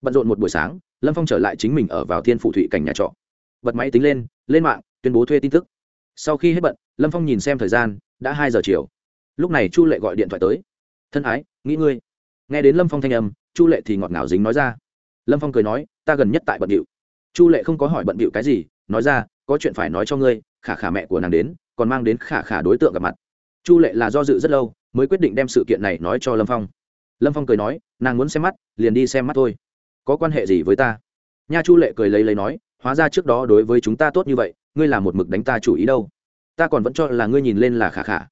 bận rộn một buổi sáng lâm phong trở lại chính mình ở vào thiên phủ thụy cảnh nhà trọ bật máy tính lên lên mạng tuyên bố thuê tin tức sau khi hết bận, lâm phong nhìn xem thời gian, đã hai giờ chiều. Lúc này chu lệ gọi điện thoại tới. Thân ái, nghĩ ngươi. Nghe đến lâm phong thanh âm, chu lệ thì ngọt ngào dính nói ra. Lâm phong cười nói, ta gần nhất tại bận điệu chu lệ không có hỏi bận điệu cái gì, nói ra, có chuyện phải nói cho ngươi, khả khả mẹ của nàng đến, còn mang đến khả khả đối tượng gặp mặt. Chu lệ là do dự rất lâu, mới quyết định đem sự kiện này nói cho lâm phong. Lâm phong cười nói, nàng muốn xem mắt, liền đi xem mắt thôi. Có quan hệ gì với ta? Nha chu lệ cười lấy lấy nói, hóa ra trước đó đối với chúng ta tốt như vậy ngươi là một mực đánh ta chủ ý đâu. Ta còn vẫn cho là ngươi nhìn lên là khả khả.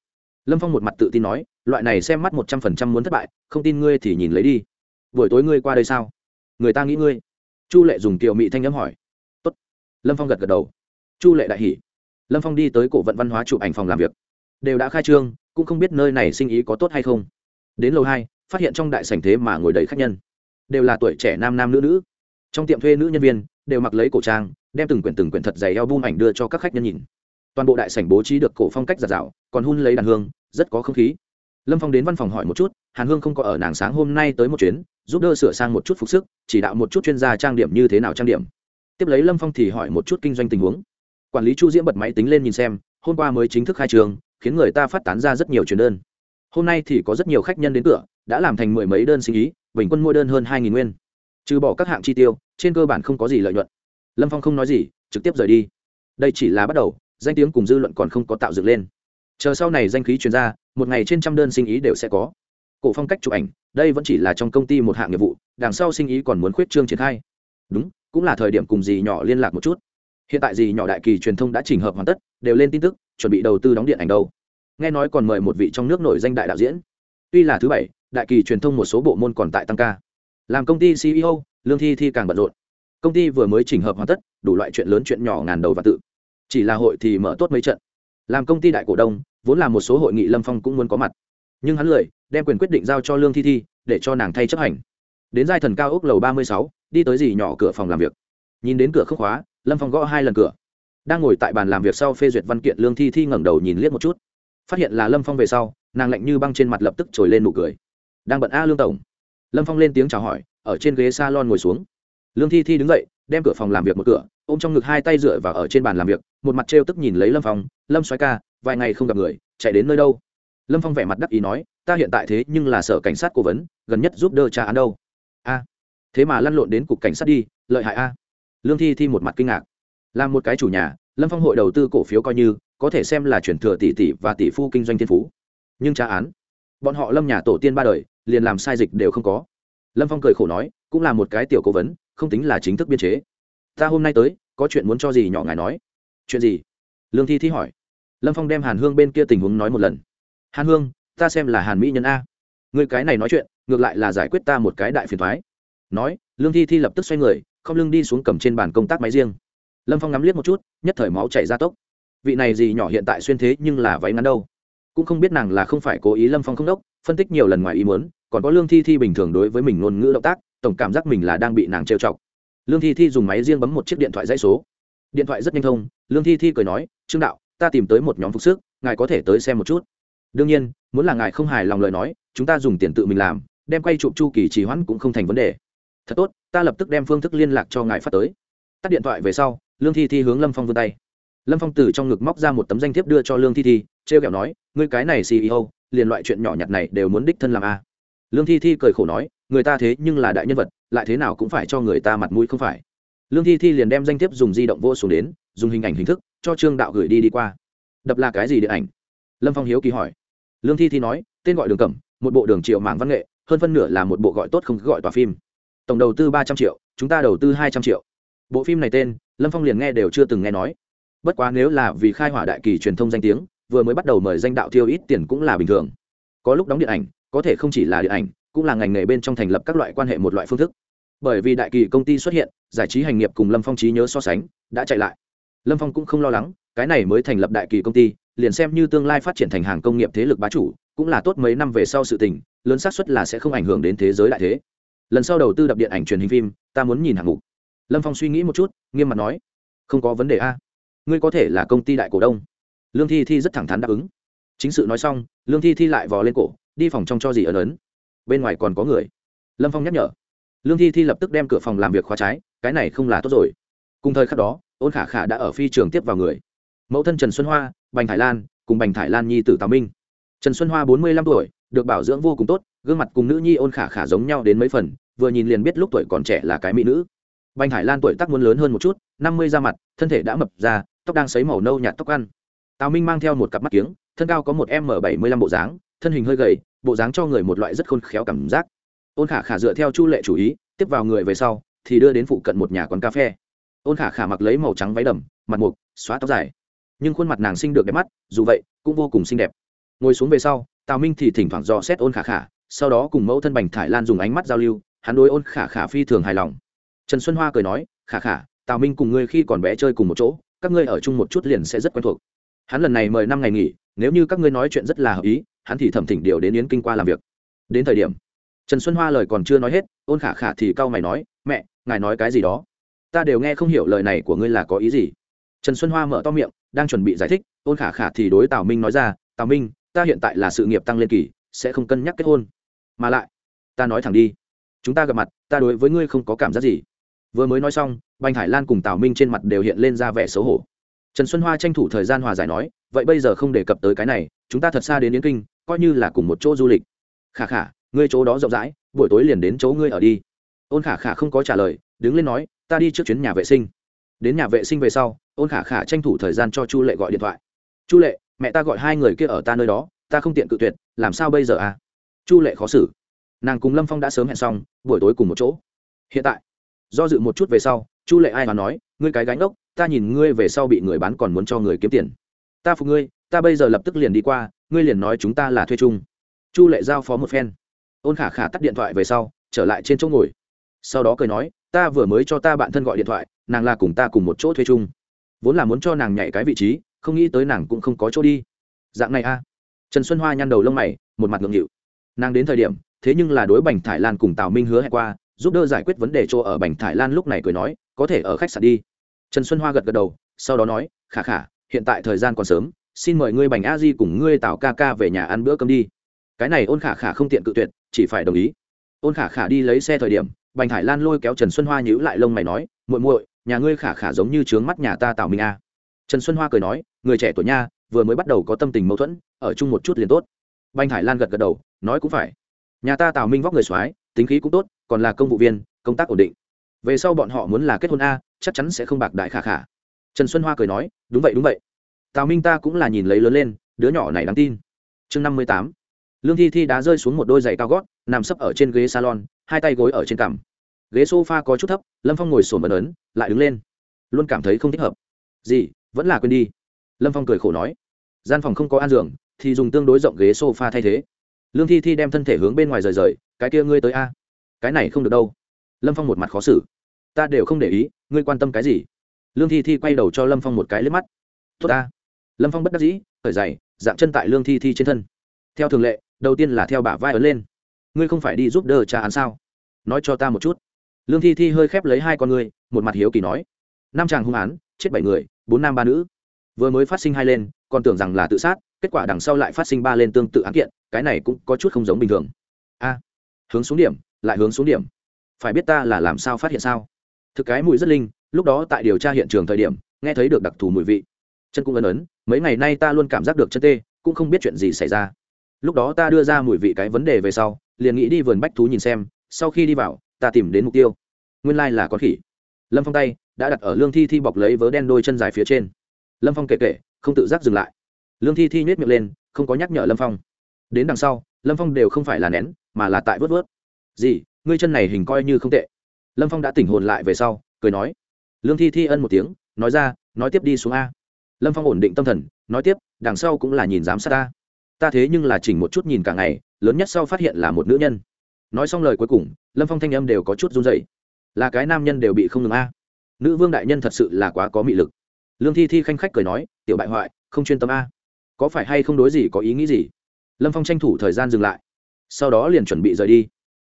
Lâm phong một mặt tự tin nói, loại này xem mắt một trăm phần trăm muốn thất bại, không tin ngươi thì nhìn lấy đi. Buổi tối ngươi qua đây sao? Người ta nghĩ ngươi. Chu lệ dùng kiều mị thanh nhắm hỏi. Tốt. lâm phong gật gật đầu. Chu lệ đại hỉ. Lâm phong đi tới cổ vận văn hóa chụp ảnh phòng làm việc. Đều đã khai trương, cũng không biết nơi này sinh ý có tốt hay không. Đến lầu hai, phát hiện trong đại sảnh thế mà ngồi đầy khách nhân. Đều là tuổi trẻ nam nam nữ nữ. Trong tiệm thuê nữ nhân viên, đều mặc lấy cổ trang đem từng quyển từng quyển thật dày eo bung ảnh đưa cho các khách nhân nhìn. Toàn bộ đại sảnh bố trí được cổ phong cách giả rào còn hun lấy đàn hương, rất có không khí. Lâm phong đến văn phòng hỏi một chút, hàn hương không có ở nàng sáng hôm nay tới một chuyến, giúp đỡ sửa sang một chút phục sức, chỉ đạo một chút chuyên gia trang điểm như thế nào trang điểm. Tiếp lấy lâm phong thì hỏi một chút kinh doanh tình huống. Quản lý chu diễm bật máy tính lên nhìn xem, hôm qua mới chính thức khai trường, khiến người ta phát tán ra rất nhiều truyền đơn. Hôm nay thì có rất nhiều khách nhân đến cửa, đã làm thành mười mấy đơn sinh ý, bình quân mua đơn hơn hai nghìn nguyên. Trừ bỏ các hạng chi tiêu, trên cơ bản không có gì lợi nhuận lâm phong không nói gì, trực tiếp rời đi. Đây chỉ là bắt đầu, danh tiếng cùng dư luận còn không có tạo dựng lên. Chờ sau này danh khí chuyên ra, một ngày trên trăm đơn sinh ý đều sẽ có. Cổ phong cách chụp ảnh, đây vẫn chỉ là trong công ty một hạng nghiệp vụ, đằng sau sinh ý còn muốn khuyết trương triển khai. Đúng, cũng là thời điểm cùng dì nhỏ liên lạc một chút. Hiện tại dì nhỏ đại kỳ truyền thông đã chỉnh hợp hoàn tất, đều lên tin tức, chuẩn bị đầu tư đóng điện ảnh đâu. Nghe nói còn mời một vị trong nước nổi danh đại đạo diễn. Tuy là thứ bảy, đại kỳ truyền thông một số bộ môn còn tại tăng ca. Làm công ty ceo lương thi thi càng bận rộn công ty vừa mới chỉnh hợp hoàn tất, đủ loại chuyện lớn chuyện nhỏ ngàn đầu và tự. Chỉ là hội thì mở tốt mấy trận. Làm công ty đại cổ đông, vốn là một số hội nghị lâm phong cũng muốn có mặt. Nhưng hắn lười, đem quyền quyết định giao cho lương thi thi, để cho nàng thay chấp hành. Đến giai thần cao ốc lầu ba mươi sáu, đi tới dì nhỏ cửa phòng làm việc. Nhìn đến cửa khớp khóa, lâm phong gõ hai lần cửa. Đang ngồi tại bàn làm việc sau phê duyệt văn kiện, lương thi thi ngẩng đầu nhìn liếc một chút. Phát hiện là lâm phong về sau, nàng lạnh như băng trên mặt lập tức trồi lên nụ cười. Đang bận a lương tổng. Lâm phong lên tiếng chào hỏi, ở trên ghế s a lon ngồi xuống lương thi thi đứng dậy, đem cửa phòng làm việc một cửa, ôm trong ngực hai tay dựa vào ở trên bàn làm việc, một mặt trêu tức nhìn lấy lâm phong, lâm xoáy ca, vài ngày không gặp người, chạy đến nơi đâu? Lâm phong vẻ mặt đắc ý nói, ta hiện tại thế nhưng là sở cảnh sát cố vấn, gần nhất giúp đỡ cha án đâu. A, thế mà lăn lộn đến cục cảnh sát đi, lợi hại a. Lương thi thi một mặt kinh ngạc. Làm một cái chủ nhà, lâm phong hội đầu tư cổ phiếu coi như, có thể xem là chuyển thừa tỷ tỷ và tỷ phu kinh doanh thiên phú. Nhưng tra án, bọn họ lâm nhà tổ tiên ba đời, liền làm sai dịch đều không có. Lâm phong cười khổ nói, cũng là một cái tiểu cố vấn không tính là chính thức biên chế. Ta hôm nay tới, có chuyện muốn cho gì nhỏ ngài nói. Chuyện gì? Lương thi thi hỏi. Lâm phong đem hàn hương bên kia tình huống nói một lần. Hàn hương, ta xem là hàn mỹ nhân a. Người cái này nói chuyện, ngược lại là giải quyết ta một cái đại phiền thoái nói, lương thi thi lập tức xoay người, không lưng đi xuống cầm trên bàn công tác máy riêng. Lâm phong ngắm liếc một chút, nhất thời máu chảy ra tốc. Vị này gì nhỏ hiện tại xuyên thế nhưng là váy ngắn đâu. Cũng không biết nàng là không phải cố ý lâm phong không đốc, phân tích nhiều lần ngoài ý muốn, còn có lương thi thi bình thường đối với mình ngôn ngữ động tác tổng cảm giác mình là đang bị nàng trêu chọc. Lương thi thi dùng máy riêng bấm một chiếc điện thoại dãy số. Điện thoại rất nhanh thông, lương thi thi cười nói, trương đạo, ta tìm tới một nhóm phục sức, ngài có thể tới xem một chút. Đương nhiên, muốn là ngài không hài lòng lời nói, chúng ta dùng tiền tự mình làm, đem quay chụp chu kỳ trì hoãn cũng không thành vấn đề. Thật tốt, ta lập tức đem phương thức liên lạc cho ngài phát tới. Tắt điện thoại về sau, lương thi thi hướng lâm phong vươn tay. Lâm phong từ trong ngực móc ra một tấm danh thiếp đưa cho lương thi thi t r e o kẹo nói, ngươi cái này ceo liền loại chuyện nhỏ nhặt này đều muốn đích thân làm a. à lương thi thi cười khổ nói, người ta thế nhưng là đại nhân vật, lại thế nào cũng phải cho người ta mặt mũi không phải. Lương thi thi liền đem danh thiếp dùng di động vô xuống đến, dùng hình ảnh hình thức, cho trương đạo gửi đi đi qua. Đập là cái gì điện ảnh? Lâm phong hiếu kỳ hỏi. Lương thi thi nói, tên gọi đường cẩm, một bộ đường triệu mạng văn nghệ, hơn phân nửa là một bộ gọi tốt không gọi tòa phim. Tổng đầu tư ba trăm triệu, chúng ta đầu tư hai trăm triệu. Bộ phim này tên, lâm phong liền nghe đều chưa từng nghe nói. Bất quá nếu là vì khai hỏa đại kỳ truyền thông danh tiếng, vừa mới bắt đầu mời danh đạo tiêu ít tiền cũng là bình thường. Có lúc đóng điện ảnh có thể không chỉ là điện ảnh, cũng là ngành nghề bên trong thành lập các loại quan hệ một loại phương thức. Bởi vì đại kỳ công ty xuất hiện, giải trí hành nghiệp cùng lâm phong trí nhớ so sánh, đã chạy lại. Lâm phong cũng không lo lắng, cái này mới thành lập đại kỳ công ty, liền xem như tương lai phát triển thành hàng công nghiệp thế lực bá chủ, cũng là tốt mấy năm về sau sự tình, lớn xác suất là sẽ không ảnh hưởng đến thế giới đại thế. Lần sau đầu tư đập điện ảnh truyền hình phim, ta muốn nhìn hạng mục. Lâm phong suy nghĩ một chút, nghiêm mặt nói, không có vấn đề a. Ngươi có thể là công ty đại cổ đông. Lương thi thi rất thẳng thắn đáp ứng. Chính sự nói xong, lương thi thi lại vò lên cổ đi phòng trong cho gì ấn ấn. Bên ngoài còn có người. Lâm phong nhắc nhở. Lương thi thi lập tức đem cửa phòng làm việc khóa trái, cái này không là tốt rồi. Cùng thời khắc đó, ôn khả khả đã ở phi trường tiếp vào người. Mẫu thân trần xuân hoa, bành thải lan, cùng bành thải lan nhi tử tào minh. Trần xuân hoa bốn mươi lăm tuổi, được bảo dưỡng vô cùng tốt, gương mặt cùng nữ nhi ôn khả khả giống nhau đến mấy phần, vừa nhìn liền biết lúc tuổi còn trẻ là cái mỹ nữ. Bành hải lan tuổi tác muốn lớn hơn một chút, năm mươi da mặt, thân thể đã mập ra, tóc đang xấy màu nâu nhạt tóc ăn. Tào minh mang theo một cặp mắt kiếng, thân cao có một m bảy mươi lăm bộ dáng thân hình hơi gầy, bộ dáng cho người một loại rất khôn khéo cảm giác. Ôn khả khả dựa theo chu lệ chủ ý, tiếp vào người về sau, thì đưa đến phụ cận một nhà quán cà phê. Ôn khả khả mặc lấy màu trắng váy đầm, mặt mục, xóa tóc dài. Nhưng khuôn mặt nàng xinh được đẹp mắt, dù vậy, cũng vô cùng xinh đẹp. Ngồi xuống về sau, tào minh thì thỉnh thoảng dò xét ôn khả khả, sau đó cùng mẫu thân bành thải lan dùng ánh mắt giao lưu, hắn đối ôn khả khả phi thường hài lòng. Trần xuân hoa cười nói, khả khả, tào minh cùng ngươi khi còn bé chơi cùng một chỗ, các ngươi ở chung một chút liền sẽ rất quen thuộc. Hắn lần này mời năm ngày nghỉ, nếu như các ngươi nói chuyện rất là hợp ý hắn thì thẩm thỉnh điều đến yến kinh qua làm việc. Đến thời điểm, trần xuân hoa lời còn chưa nói hết, ôn khả khả thì cau mày nói, mẹ, ngài nói cái gì đó? Ta đều nghe không hiểu lời này của ngươi là có ý gì. Trần xuân hoa mở to miệng, đang chuẩn bị giải thích, ôn khả khả thì đối tào minh nói ra, tào minh, ta hiện tại là sự nghiệp tăng lên kỳ, sẽ không cân nhắc kết hôn. Mà lại, ta nói thẳng đi, chúng ta gặp mặt, ta đối với ngươi không có cảm giác gì. Vừa mới nói xong, bành hải lan cùng tào minh trên mặt đều hiện lên ra vẻ xấu hổ. Trần xuân hoa tranh thủ thời gian hòa giải nói, vậy bây giờ không đề cập tới cái này, chúng ta thật xa đến yến kinh coi như là cùng một chỗ du lịch. Khả khả, ngươi chỗ đó rộng rãi, buổi tối liền đến chỗ ngươi ở đi. Ôn khả khả không có trả lời, đứng lên nói, ta đi trước chuyến nhà vệ sinh. Đến nhà vệ sinh về sau, ôn khả khả tranh thủ thời gian cho chu lệ gọi điện thoại. Chu lệ, mẹ ta gọi hai người kia ở ta nơi đó, ta không tiện cự tuyệt, làm sao bây giờ à? Chu lệ khó xử. Nàng cùng lâm phong đã sớm hẹn xong, buổi tối cùng một chỗ. Hiện tại, do dự một chút về sau, chu lệ ai mà nói, ngươi cái gánh ốc, ta nhìn ngươi về sau bị người bán còn muốn cho người kiếm tiền. Ta phục ngươi ta bây giờ lập tức liền đi qua, ngươi liền nói chúng ta là thuê chung. Chu lệ giao phó một phen. Ôn khả khả tắt điện thoại về sau, trở lại trên chỗ ngồi. Sau đó cười nói, ta vừa mới cho ta bạn thân gọi điện thoại, nàng là cùng ta cùng một chỗ thuê chung. Vốn là muốn cho nàng nhảy cái vị trí, không nghĩ tới nàng cũng không có chỗ đi. Dạng này a. Trần xuân hoa nhăn đầu lông mày, một mặt ngượng nghịu. Nàng đến thời điểm, thế nhưng là đối bành thải lan cùng tào minh hứa hẹn qua, giúp đỡ giải quyết vấn đề chỗ ở bành thải lan lúc này cười nói, có thể ở khách sạn đi. Trần xuân hoa gật gật đầu, sau đó nói, khả khả, hiện tại thời gian còn sớm xin mời ngươi bành a di cùng ngươi tào ca ca về nhà ăn bữa cơm đi. Cái này ôn khả khả không tiện cự tuyệt, chỉ phải đồng ý. Ôn khả khả đi lấy xe thời điểm, bành hải lan lôi kéo trần xuân hoa nhữ lại lông mày nói, muội muội, nhà ngươi khả khả giống như trướng mắt nhà ta tào minh a. Trần xuân hoa cười nói, người trẻ tuổi nha, vừa mới bắt đầu có tâm tình mâu thuẫn, ở chung một chút liền tốt. Bành hải lan gật gật đầu, nói cũng phải. Nhà ta tào minh vóc người soái, tính khí cũng tốt, còn là công vụ viên, công tác ổn định. Về sau bọn họ muốn là kết hôn a, chắc chắn sẽ không bạc đại khả khả. Trần xuân hoa cười nói, đúng vậy đúng vậy tào minh ta cũng là nhìn lấy lớn lên, đứa nhỏ này đáng tin. Chương năm mươi tám. Lương thi thi đã rơi xuống một đôi giày cao gót, nằm sấp ở trên ghế salon, hai tay gối ở trên cằm. Ghế s o f a có chút thấp, lâm phong ngồi sổm ấn ấn, lại đứng lên. Luôn cảm thấy không thích hợp. Gì? Vẫn là quên đi. Lâm phong cười khổ nói. Gian phòng không có an giường, thì dùng tương đối rộng ghế s o f a thay thế. Lương thi thi đem thân thể hướng bên ngoài rời rời, cái kia ngươi tới a? Cái này không được đâu. Lâm phong một mặt khó xử. Ta đều không để ý, ngươi quan tâm cái gì? Lương thi thi quay đầu cho lâm phong một cái lướp mắt. Tốt ta lâm phong bất đắc dĩ, khởi dày dạng chân tại lương thi thi trên thân. Theo thường lệ, đầu tiên là theo bả vai ấn lên. Ngươi không phải đi giúp đỡ cha án sao? Nói cho ta một chút. Lương thi thi hơi khép lấy hai con ngươi, một mặt hiếu kỳ nói. Năm chàng hung án chết bảy người, bốn nam ba nữ. Vừa mới phát sinh hai lên, còn tưởng rằng là tự sát, kết quả đằng sau lại phát sinh ba lên tương tự án kiện, cái này cũng có chút không giống bình thường. A, hướng xuống điểm, lại hướng xuống điểm. Phải biết ta là làm sao phát hiện sao? Thực cái mùi rất linh, lúc đó tại điều tra hiện trường thời điểm, nghe thấy được đặc thù mùi vị chân cũng ấn ấn, mấy ngày nay ta luôn cảm giác được chân tê, cũng không biết chuyện gì xảy ra. Lúc đó ta đưa ra mùi vị cái vấn đề về sau, liền nghĩ đi vườn bách thú nhìn xem, sau khi đi vào, ta tìm đến mục tiêu. Nguyên lai là con khỉ. Lâm phong tay đã đặt ở lương thi thi bọc lấy vớ đen đôi chân dài phía trên. Lâm phong kể kể, không tự giác dừng lại. Lương thi thi nhét miệng lên, không có nhắc nhở lâm phong. Đến đằng sau, lâm phong đều không phải là nén, mà là tại vớt vớt. Gì? Ngươi chân này hình coi như không tệ. Lâm phong đã tỉnh hồn lại về sau, cười nói. Lương thi thi ân một tiếng, nói ra, nói tiếp đi xuống a lâm phong ổn định tâm thần, nói tiếp, đằng sau cũng là nhìn giám sát ta. Ta thế nhưng là chỉnh một chút nhìn cả ngày, lớn nhất sau phát hiện là một nữ nhân. Nói xong lời cuối cùng, lâm phong thanh âm đều có chút run dậy là cái nam nhân đều bị không ngừng a. Nữ vương đại nhân thật sự là quá có mị lực. Lương thi thi khanh khách cười nói, tiểu bại hoại, không chuyên tâm a. Có phải hay không đối gì có ý nghĩ gì? Lâm phong tranh thủ thời gian dừng lại. Sau đó liền chuẩn bị rời đi.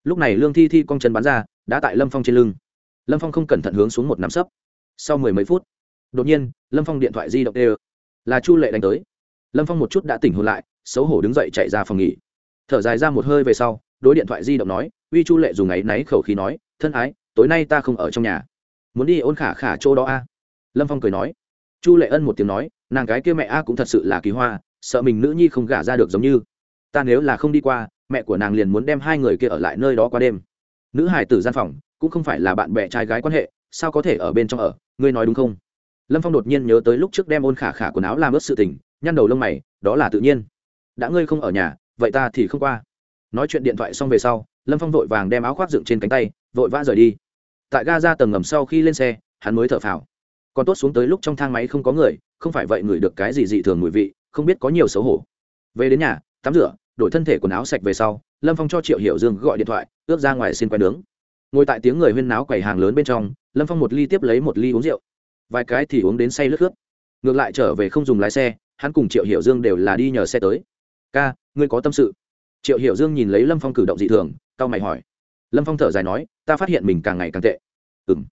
Lúc này lương thi thi cong chân bắn ra, đã tại lâm phong trên lưng. Lâm phong không cẩn thận hướng xuống một nắm sấp. Sau mười mấy phút đột nhiên, lâm phong điện thoại di động đê là chu lệ đánh tới. Lâm phong một chút đã tỉnh hồn lại, xấu hổ đứng dậy chạy ra phòng nghỉ. Thở dài ra một hơi về sau, đối điện thoại di động nói, uy chu lệ dùng áy náy khẩu khí nói, thân ái, tối nay ta không ở trong nhà. Muốn đi ôn khả khả chỗ đó a? Lâm phong cười nói. Chu lệ ân một tiếng nói, nàng gái kia mẹ a cũng thật sự là kỳ hoa, sợ mình nữ nhi không gả ra được giống như. Ta nếu là không đi qua, mẹ của nàng liền muốn đem hai người kia ở lại nơi đó qua đêm. Nữ hải tử gian phòng, cũng không phải là bạn bè trai gái quan hệ, sao có thể ở bên trong ở? Ngươi nói đúng không? Lâm phong đột nhiên nhớ tới lúc trước đem ôn khả khả quần áo làm ướt sự tình, nhăn đầu lông mày, đó là tự nhiên. Đã ngươi không ở nhà, vậy ta thì không qua. Nói chuyện điện thoại xong về sau, lâm phong vội vàng đem áo khoác dựng trên cánh tay, vội vã rời đi. Tại ga ra tầng ngầm sau khi lên xe, hắn mới thở phào. Còn tốt xuống tới lúc trong thang máy không có người, không phải vậy ngửi được cái gì dị thường mùi vị, không biết có nhiều xấu hổ. Về đến nhà, tắm rửa, đổi thân thể quần áo sạch về sau, lâm phong cho triệu hiểu dương gọi điện thoại, ước ra ngoài xin quay nướng. Ngồi tại tiếng người huyên náo quầy hàng lớn bên trong, lâm phong một ly tiếp lấy một ly uống rượu vài cái thì uống đến say lướt khướt. Ngược lại trở về không dùng lái xe, hắn cùng triệu hiểu dương đều là đi nhờ xe tới. Ca, ngươi có tâm sự. Triệu hiểu dương nhìn lấy lâm phong cử động dị thường c mày hỏi. Lâm phong thở dài nói, ta phát hiện mình càng ngày càng tệ. Ừ m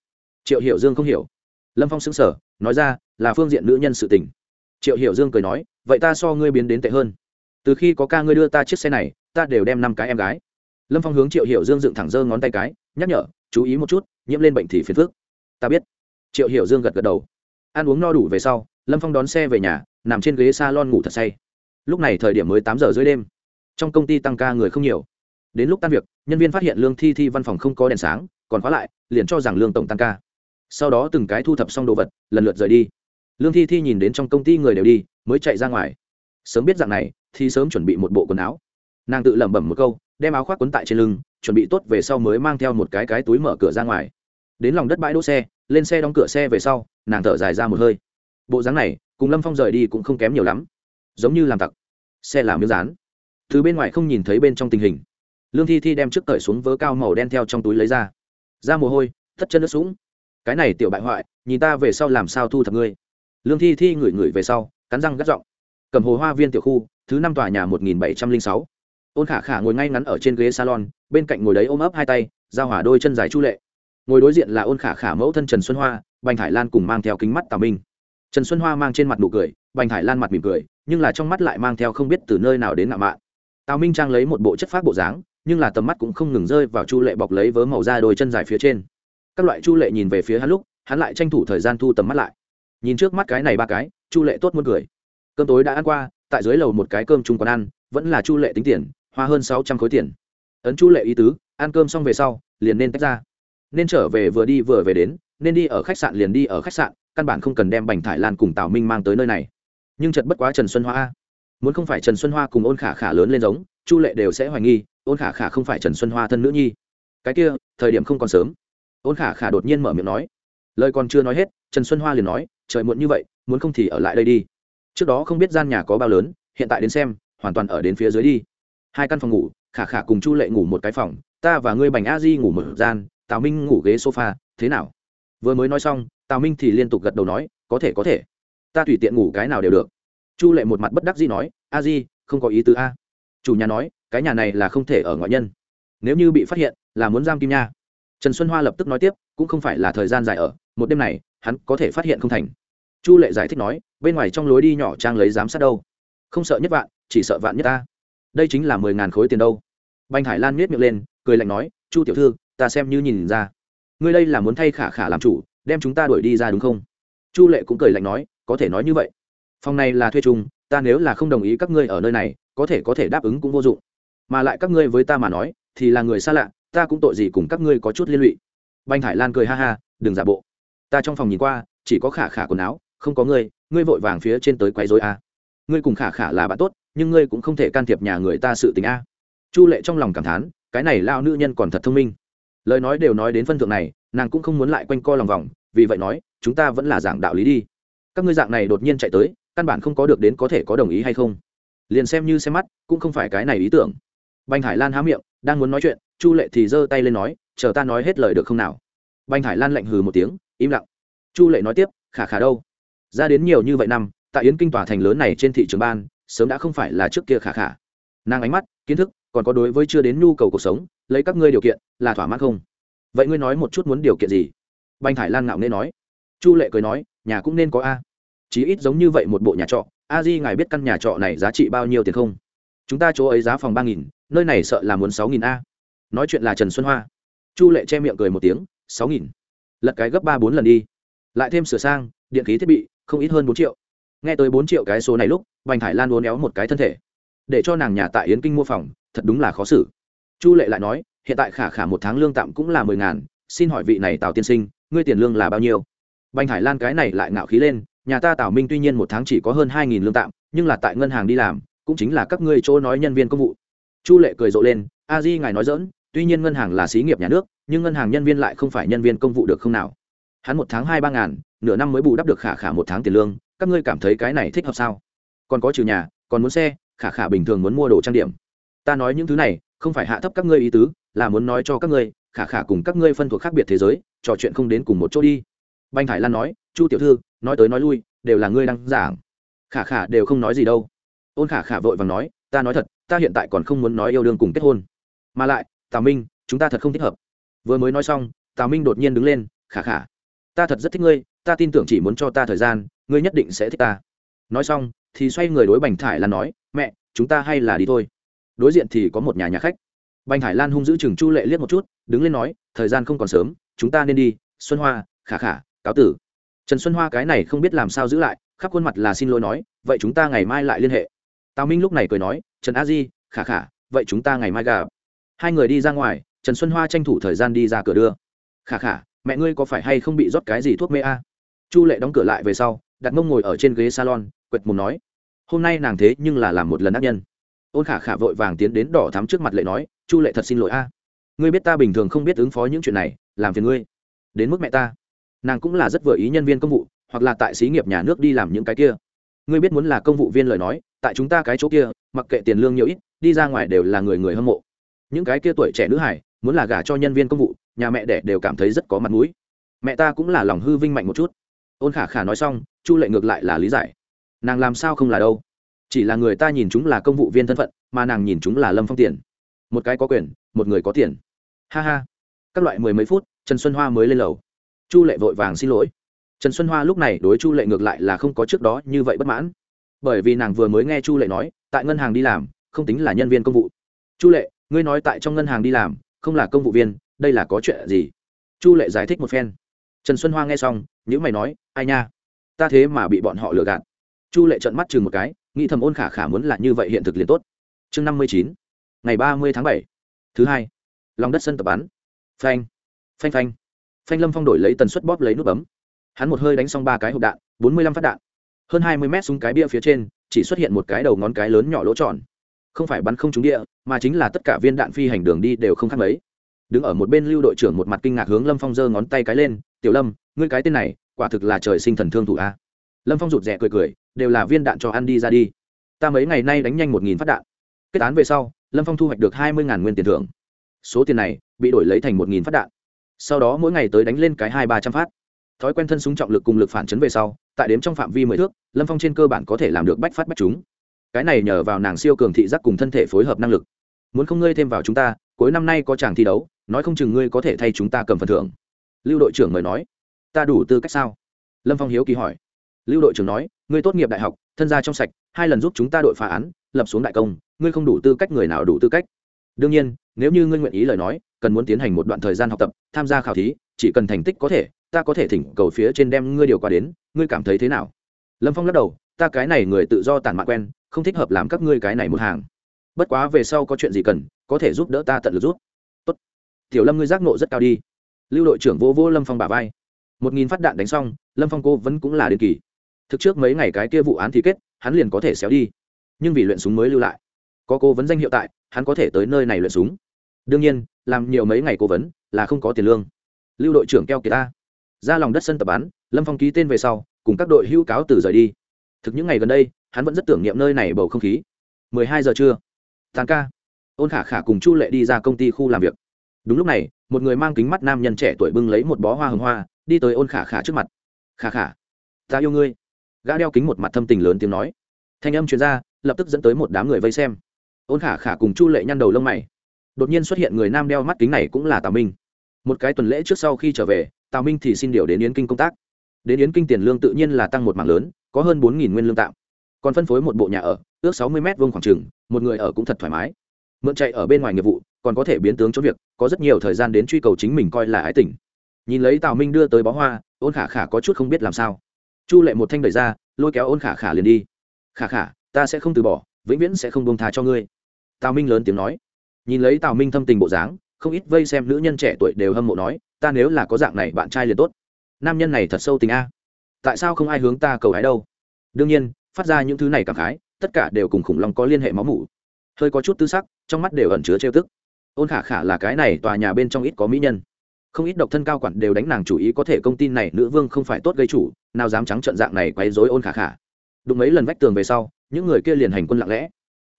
triệu hiểu dương không hiểu. Lâm phong xứng sở nói ra, là phương diện nữ nhân sự tình. Triệu hiểu dương cười nói, vậy ta so ngươi biến đến tệ hơn. Từ khi có ca ngươi đưa ta chiếc xe này, ta đều đem năm cái em gái. Lâm phong hướng triệu hiểu dương dựng thẳng dơ ngón tay cái, nhắc nhở, chú ý một chút, nhiễm lên bệnh thì phiền phước ta biết triệu hiểu dương gật gật đầu. Ăn uống no đủ về sau, lâm phong đón xe về nhà, nằm trên ghế s a lon ngủ thật say. Lúc này thời điểm mới tám giờ dưới đêm. Trong công ty tăng ca người không nhiều. Đến lúc tan việc, nhân viên phát hiện lương thi thi văn phòng không có đèn sáng, còn khóa lại, liền cho rằng lương tổng tăng ca. Sau đó từng cái thu thập xong đồ vật, lần lượt rời đi. Lương thi thi nhìn đến trong công ty người đều đi, mới chạy ra ngoài. Sớm biết dạng này, thì sớm chuẩn bị một bộ quần áo. Nàng tự lẩm bẩm một câu, đem áo khoác quấn tại trên lưng, chuẩn bị tốt về sau mới mang theo một cái cái túi mở cửa ra ngoài. Đến lòng đất bãi đỗ xe lên xe đóng cửa xe về sau, nàng thở dài ra một hơi. Bộ dáng này, cùng lâm phong rời đi cũng không kém nhiều lắm. Giống như làm tặc. Xe làm miếng rán thứ bên ngoài không nhìn thấy bên trong tình hình. Lương thi thi đem trước cởi xuống vớ cao màu đen theo trong túi lấy ra. Ra mồ hôi, thất chân nước sũng. Cái này tiểu bại hoại, nhìn ta về sau làm sao thu thập ngươi? Lương thi thi ngửi ngửi về sau, cắn răng gắt giọng. Cầm hồ hoa viên tiểu khu, thứ năm tòa nhà một nghìn bảy trăm linh sáu. Ôn khả khả ngồi ngay ngắn ở trên ghế salon, bên cạnh ngồi đấy ôm ấp hai tay, giao hỏa đôi chân dài chu lệ ngồi đối diện là ôn khả khả mẫu thân trần xuân hoa, bành thải lan cùng mang theo kính mắt tào minh. Trần xuân hoa mang trên mặt nụ cười, bành thải lan mặt mỉm cười, nhưng là trong mắt lại mang theo không biết từ nơi nào đến ngạo mạn. Tào minh trang lấy một bộ chất phát bộ dáng, nhưng là tầm mắt cũng không ngừng rơi vào chu lệ bọc lấy vớ màu da đôi chân dài phía trên. Các loại chu lệ nhìn về phía hắn lúc, hắn lại tranh thủ thời gian thu tầm mắt lại. Nhìn trước mắt cái này ba cái, chu lệ tốt muốn cười. Cơm tối đã ăn qua, tại dưới lầu một cái cơm chung quán ăn, vẫn là chu lệ tính tiền, hoa hơn sáu trăm khối tiền. Ấn chu lệ ý tứ, ăn cơm xong về sau, liền nên tách ra nên trở về vừa đi vừa về đến, nên đi ở khách sạn liền đi ở khách sạn, căn bản không cần đem bành thải lan cùng tào minh mang tới nơi này. Nhưng chật bất quá trần xuân hoa muốn không phải trần xuân hoa cùng ôn khả khả lớn lên giống, chu lệ đều sẽ hoài nghi, ôn khả khả không phải trần xuân hoa thân nữ nhi. Cái kia, thời điểm không còn sớm. Ôn khả khả đột nhiên mở miệng nói. Lời còn chưa nói hết, trần xuân hoa liền nói, trời muộn như vậy, muốn không thì ở lại đây đi. Trước đó không biết gian nhà có bao lớn, hiện tại đến xem, hoàn toàn ở đến phía dưới đi. Hai căn phòng ngủ, khả khả cùng chu lệ ngủ một cái phòng, ta và ngươi bành a di ngủ một gian tào minh ngủ ghế sofa, thế nào? Vừa mới nói xong, tào minh thì liên tục gật đầu nói, có thể có thể. Ta tùy tiện ngủ cái nào đều được. Chu lệ một mặt bất đắc dĩ nói, a di, không có ý tứ a. Chủ nhà nói, cái nhà này là không thể ở ngoại nhân. Nếu như bị phát hiện, là muốn giam kim nha. Trần xuân hoa lập tức nói tiếp, cũng không phải là thời gian dài ở, một đêm này, hắn có thể phát hiện không thành. Chu lệ giải thích nói, bên ngoài trong lối đi nhỏ trang lấy giám sát đâu? Không sợ nhất vạn, chỉ sợ vạn nhất ta. Đây chính là mười ngàn khối tiền đâu. Banh hải lan miết miệng lên, cười lạnh nói, chu tiểu thư ta xem như nhìn ra. Ngươi đây là muốn thay khả khả làm chủ, đem chúng ta đuổi đi ra đúng không? Chu lệ cũng cười lạnh nói, có thể nói như vậy. Phòng này là thuê chung, ta nếu là không đồng ý các ngươi ở nơi này, có thể có thể đáp ứng cũng vô dụng. Mà lại các ngươi với ta mà nói, thì là người xa lạ, ta cũng tội gì cùng các ngươi có chút liên lụy. Banh Hải lan cười ha ha, đừng giả bộ. Ta trong phòng nhìn qua, chỉ có khả khả quần áo, không có ngươi ngươi vội vàng phía trên tới quấy dối a. Ngươi cùng khả khả là bạn tốt, nhưng ngươi cũng không thể can thiệp nhà người ta sự tình a. Chu lệ trong lòng cảm thán, cái này lao nữ nhân còn thật thông minh lời nói đều nói đến phân thượng này, nàng cũng không muốn lại quanh co lòng vòng, vì vậy nói, chúng ta vẫn là dạng đạo lý đi. Các ngươi dạng này đột nhiên chạy tới, căn bản không có được đến có thể có đồng ý hay không. Liền xem như xem mắt, cũng không phải cái này ý tưởng. Banh hải lan há miệng, đang muốn nói chuyện, chu lệ thì giơ tay lên nói, chờ ta nói hết lời được không nào? Banh hải lan lạnh hừ một tiếng, im lặng. Chu lệ nói tiếp, khả khả đâu? Ra đến nhiều như vậy năm, tại yến kinh tòa thành lớn này trên thị trường ban, sớm đã không phải là trước kia khả khả. Nàng ánh mắt, kiến thức, còn có đối với chưa đến nhu cầu cuộc sống lấy các ngươi điều kiện, là thỏa mãn không? Vậy ngươi nói một chút muốn điều kiện gì? Banh thải lan ngạo nên nói. Chu lệ cười nói, nhà cũng nên có a. Chí ít giống như vậy một bộ nhà trọ, a di ngài biết căn nhà trọ này giá trị bao nhiêu tiền không? Chúng ta chỗ ấy giá phòng ba nghìn, nơi này sợ là muốn sáu nghìn a. Nói chuyện là trần xuân hoa. Chu lệ che miệng cười một tiếng, sáu nghìn. Lật cái gấp ba bốn lần đi. Lại thêm sửa sang, điện khí thiết bị, không ít hơn bốn triệu. Nghe tới bốn triệu cái số này lúc, bành thải lan uốn éo một cái thân thể. Để cho nàng nhà tại yến kinh mua phòng, thật đúng là khó xử chu lệ lại nói, hiện tại khả khả một tháng lương tạm cũng là mười ngàn, xin hỏi vị này tào tiên sinh, ngươi tiền lương là bao nhiêu? Bành hải lan cái này lại ngạo khí lên, nhà ta tào minh tuy nhiên một tháng chỉ có hơn hai nghìn lương tạm, nhưng là tại ngân hàng đi làm, cũng chính là các ngươi chỗ nói nhân viên công vụ. Chu lệ cười rộ lên, a di ngài nói dỡn tuy nhiên ngân hàng là xí nghiệp nhà nước, nhưng ngân hàng nhân viên lại không phải nhân viên công vụ được không nào? Hắn một tháng hai ba ngàn, nửa năm mới bù đắp được khả khả một tháng tiền lương, các ngươi cảm thấy cái này thích hợp sao? Còn có trừ nhà, còn muốn xe, khả khả bình thường muốn mua đồ trang điểm. Ta nói những thứ này không phải hạ thấp các ngươi ý tứ, là muốn nói cho các ngươi, khả khả cùng các ngươi phân thuộc khác biệt thế giới, trò chuyện không đến cùng một chỗ đi. Banh Thải lan nói, chu tiểu thư, nói tới nói lui, đều là ngươi đang giảng. Khả khả đều không nói gì đâu. Ôn khả khả vội vàng nói, ta nói thật, ta hiện tại còn không muốn nói yêu đương cùng kết hôn. Mà lại, tào minh, chúng ta thật không thích hợp. Vừa mới nói xong, tào minh đột nhiên đứng lên, khả khả, ta thật rất thích ngươi, ta tin tưởng chỉ muốn cho ta thời gian, ngươi nhất định sẽ thích ta. Nói xong, thì xoay người đối bành thải lan nói, mẹ, chúng ta hay là đi thôi đối diện thì có một nhà nhà khách. Bành Hải lan hung giữ chừng chu lệ liếc một chút, đứng lên nói, thời gian không còn sớm, chúng ta nên đi, xuân hoa, khả khả, cáo tử. Trần xuân hoa cái này không biết làm sao giữ lại, khắp khuôn mặt là xin lỗi nói, vậy chúng ta ngày mai lại liên hệ. Tào minh lúc này cười nói, trần a di, khả khả, vậy chúng ta ngày mai gặp. Hai người đi ra ngoài, trần xuân hoa tranh thủ thời gian đi ra cửa đưa. Khả khả, mẹ ngươi có phải hay không bị rót cái gì thuốc mê a? Chu lệ đóng cửa lại về sau, đặt mông ngồi ở trên ghế salon, quệt mùng nói, hôm nay nàng thế nhưng là làm một lần ác nhân ôn khả khả vội vàng tiến đến đỏ thắm trước mặt lệ nói, chu lệ thật xin lỗi a. Ngươi biết ta bình thường không biết ứng phó những chuyện này, làm phiền ngươi. Đến mức mẹ ta. Nàng cũng là rất vừa ý nhân viên công vụ, hoặc là tại xí nghiệp nhà nước đi làm những cái kia. Ngươi biết muốn là công vụ viên lời nói, tại chúng ta cái chỗ kia, mặc kệ tiền lương nhiều ít, đi ra ngoài đều là người người hâm mộ. Những cái kia tuổi trẻ nữ hải, muốn là gả cho nhân viên công vụ, nhà mẹ đẻ đều cảm thấy rất có mặt mũi. Mẹ ta cũng là lòng hư vinh mạnh một chút. Ôn khả khả nói xong, chu lệ ngược lại là lý giải. Nàng làm sao không là đâu? Chỉ là người ta nhìn chúng là công vụ viên thân phận, mà nàng nhìn chúng là lâm phong tiền. Một cái có quyền, một người có tiền. Ha ha. Các loại mười mấy phút, trần xuân hoa mới lên lầu. Chu lệ vội vàng xin lỗi. Trần xuân hoa lúc này đối chu lệ ngược lại là không có trước đó như vậy bất mãn. Bởi vì nàng vừa mới nghe chu lệ nói, tại ngân hàng đi làm, không tính là nhân viên công vụ. Chu lệ, ngươi nói tại trong ngân hàng đi làm, không là công vụ viên, đây là có chuyện gì? Chu lệ giải thích một phen. Trần xuân hoa nghe xong những mày nói, ai nha, ta thế mà bị bọn họ lừa gạt. Chu lệ trận mắt chừng một cái nghĩ thầm ôn khả khả muốn là như vậy hiện thực liền tốt. Chương năm mươi chín, ngày ba mươi tháng bảy, thứ hai. Lòng đất sân tập bắn. Phanh phanh phanh. Phanh lâm phong đổi lấy tần suất bóp lấy nút bấm. Hắn một hơi đánh xong ba cái hộp đạn, bốn mươi lăm phát đạn. Hơn hai mươi mét xuống cái bia phía trên, chỉ xuất hiện một cái đầu ngón cái lớn nhỏ lỗ tròn. Không phải bắn không trúng địa, mà chính là tất cả viên đạn phi hành đường đi đều không khác mấy. Đứng ở một bên lưu đội trưởng một mặt kinh ngạc hướng lâm phong giơ ngón tay cái lên, tiểu lâm, ngươi cái tên này, quả thực là trời sinh thần thương thủ a. Lâm phong rụt rè cười cười đều là viên đạn cho ăn đi ra đi. Ta mấy ngày nay đánh nhanh một nghìn phát đạn. Kết án về sau, lâm phong thu hoạch được hai mươi nguyên tiền thưởng. Số tiền này bị đổi lấy thành một nghìn phát đạn. Sau đó mỗi ngày tới đánh lên cái hai ba trăm phát. Thói quen thân súng trọng lực cùng lực phản chấn về sau, tại đếm trong phạm vi mười thước, lâm phong trên cơ bản có thể làm được bách phát bách chúng cái này nhờ vào nàng siêu cường thị giác cùng thân thể phối hợp năng lực. Muốn không ngươi thêm vào chúng ta, cuối năm nay có chàng thi đấu, nói không chừng ngươi có thể thay chúng ta cầm phần thưởng. Lưu đội trưởng mời nói. Ta đủ tư cách sao? Lâm phong hiếu kỳ hỏi. Lưu đội trưởng nói ngươi tốt nghiệp đại học, thân gia trong sạch, hai lần giúp chúng ta đội phá án, lập xuống đại công, ngươi không đủ tư cách người nào đủ tư cách. Đương nhiên, nếu như ngươi nguyện ý lời nói, cần muốn tiến hành một đoạn thời gian học tập, tham gia khảo thí, chỉ cần thành tích có thể, ta có thể thỉnh cầu phía trên đem ngươi điều qua đến, ngươi cảm thấy thế nào? Lâm phong lắc đầu, ta cái này người tự do tản mạn quen, không thích hợp làm các ngươi cái này một hàng. Bất quá về sau có chuyện gì cần, có thể giúp đỡ ta tận lực giúp. Tốt. tiểu lâm ngươi giác nộ rất cao đi. Lưu đội trưởng vô vô lâm phong bà vai. Một nghìn phát đạn đánh xong, lâm phong cô vẫn cũng là đến kỳ thực trước mấy ngày cái kia vụ án thì kết, hắn liền có thể xéo đi. Nhưng vì luyện súng mới lưu lại. Có cố vấn danh hiệu tại, hắn có thể tới nơi này luyện súng. Đương nhiên, làm nhiều mấy ngày cố vấn là không có tiền lương. Lưu đội trưởng keo kỳ ta. Ra lòng đất sân tập bắn lâm phong ký tên về sau, cùng các đội hữu cáo từ rời đi. Thực những ngày gần đây, hắn vẫn rất tưởng niệm nơi này bầu không khí. Mười hai giờ trưa. Tàn ca. Ôn khả khả cùng chu lệ đi ra công ty khu làm việc. Đúng lúc này, một người mang kính mắt nam nhân trẻ tuổi bưng lấy một bó hoa hồng hoa, đi tới ôn khả khả trước mặt. Khả khả, ta yêu ngươi gã đeo kính một mặt thâm tình lớn tiếng nói. Thanh âm chuyên r a lập tức dẫn tới một đám người vây xem. Ôn khả khả cùng chu lệ nhăn đầu lông mày. Đột nhiên xuất hiện người nam đeo mắt kính này cũng là tào minh. Một cái tuần lễ trước sau khi trở về, tào minh thì xin điều đến yến kinh công tác. Đến yến kinh tiền lương tự nhiên là tăng một mảng lớn, có hơn bốn nguyên lương tạm. Còn phân phối một bộ nhà ở, ước sáu mươi m vông khoảng trừng một người ở cũng thật thoải mái. Mượn chạy ở bên ngoài nghiệp vụ, còn có thể biến tướng cho việc, có rất nhiều thời gian đến truy cầu chính mình coi là ái tình. Nhìn lấy tào minh đưa tới bó hoa, ôn khả khả có chút không biết làm sao chu lệ một thanh đẩy ra, lôi kéo ôn khả khả liền đi. Khả khả, ta sẽ không từ bỏ, vĩnh viễn sẽ không buông thà cho ngươi. Tào minh lớn tiếng nói. Nhìn lấy tào minh thâm tình bộ dáng, không ít vây xem nữ nhân trẻ tuổi đều hâm mộ nói, ta nếu là có dạng này bạn trai liền tốt. Nam nhân này thật sâu tình a. Tại sao không ai hướng ta cầu hái đâu? Đương nhiên, phát ra những thứ này cảm khái, tất cả đều cùng khủng long có liên hệ máu mủ. Hơi có chút tư sắc, trong mắt đều ẩn chứa trêu tức. Ôn khả khả là cái này tòa nhà bên trong ít có mỹ nhân. Không ít độc thân cao quản đều đánh nàng chủ ý có thể công ty này nữ vương không phải tốt gây chủ nào dám trắng trận dạng này quấy rối ôn khả khả. Đụng mấy lần vách tường về sau, những người kia liền hành quân lặng lẽ.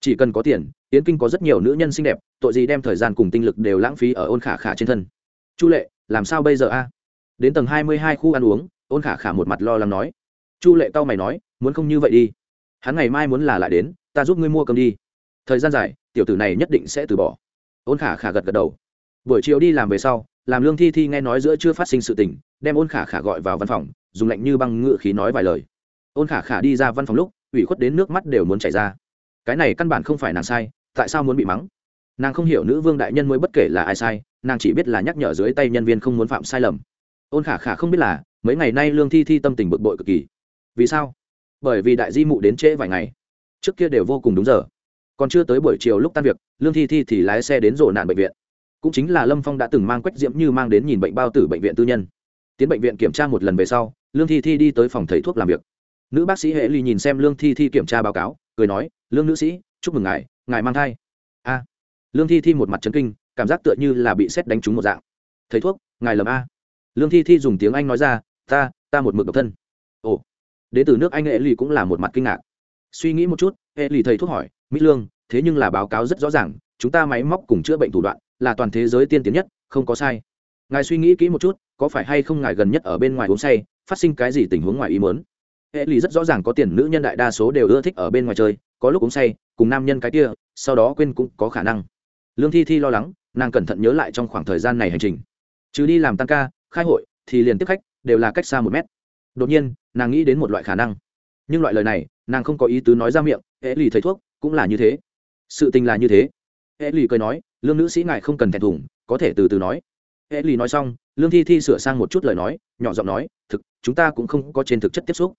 Chỉ cần có tiền, yến kinh có rất nhiều nữ nhân xinh đẹp, tội gì đem thời gian cùng tinh lực đều lãng phí ở ôn khả khả trên thân. Chu lệ, làm sao bây giờ a? Đến tầng hai mươi hai khu ăn uống, ôn khả khả một mặt lo lắng nói. Chu lệ tao mày nói, muốn không như vậy đi. Hắn ngày mai muốn là lại đến, ta giúp ngươi mua cơm đi. Thời gian dài, tiểu tử này nhất định sẽ từ bỏ. Ôn khả khả gật gật đầu. Buổi chiều đi làm về sau, làm lương thi thi nghe nói giữa chưa phát sinh sự tình, đem ôn khả khả gọi vào văn phòng dùng lạnh như băng ngựa khí nói vài lời. Ôn khả khả đi ra văn phòng lúc, ủy khuất đến nước mắt đều muốn chảy ra. Cái này căn bản không phải nàng sai, tại sao muốn bị mắng? Nàng không hiểu nữ vương đại nhân mới bất kể là ai sai, nàng chỉ biết là nhắc nhở dưới tay nhân viên không muốn phạm sai lầm. Ôn khả khả không biết là, mấy ngày nay lương thi thi tâm tình bực bội cực kỳ. Vì sao? Bởi vì đại di mụ đến trễ vài ngày. Trước kia đều vô cùng đúng giờ. Còn chưa tới buổi chiều lúc tan việc, lương thi thi thì lái xe đến rộ nạn bệnh viện. Cũng chính là lâm phong đã từng mang quách diễm như mang đến nhìn bệnh bao tử bệnh viện tư nhân tiến bệnh viện kiểm tra một lần về sau, lương thi thi đi tới phòng thầy thuốc làm việc. Nữ bác sĩ hệ ly nhìn xem lương thi thi kiểm tra báo cáo, cười nói, lương nữ sĩ, chúc mừng ngài ngài mang thai. A. Lương thi thi một mặt trấn kinh, cảm giác tựa như là bị xét đánh trúng một dạng. Thầy thuốc, ngài lầm a. Lương thi thi dùng tiếng anh nói ra, ta ta một mực độc thân. Ồ. Đến từ nước anh hệ lì cũng là một mặt kinh ngạc. Suy nghĩ một chút, hệ lì thầy thuốc hỏi, mỹ lương, thế nhưng là báo cáo rất rõ ràng, chúng ta máy móc cùng chữa bệnh thủ đoạn là toàn thế giới tiên tiến nhất, không có sai. Ngài suy nghĩ kỹ một chút có phải hay không ngài gần nhất ở bên ngoài uống say, phát sinh cái gì tình huống ngoài ý muốn? Hệ lì rất rõ ràng có tiền nữ nhân đại đa số đều ưa thích ở bên ngoài chơi, có lúc uống say, cùng nam nhân cái kia, sau đó quên cũng có khả năng. Lương thi thi lo lắng, nàng cẩn thận nhớ lại trong khoảng thời gian này hành trình. Chứ đi làm tăng ca, khai hội, thì liền tiếp khách, đều là cách xa một mét. Đột nhiên, nàng nghĩ đến một loại khả năng. Nhưng loại lời này, nàng không có ý tứ nói ra miệng, hệ lì thầy thuốc, cũng là như thế. Sự tình là như thế. Hệ lì cười nói, lương nữ sĩ ngài không cần thẹn thùng, có thể từ từ nói hệ lì nói xong, lương thi thi sửa sang một chút lời nói, nhỏ giọng nói, thực, chúng ta cũng không có trên thực chất tiếp xúc.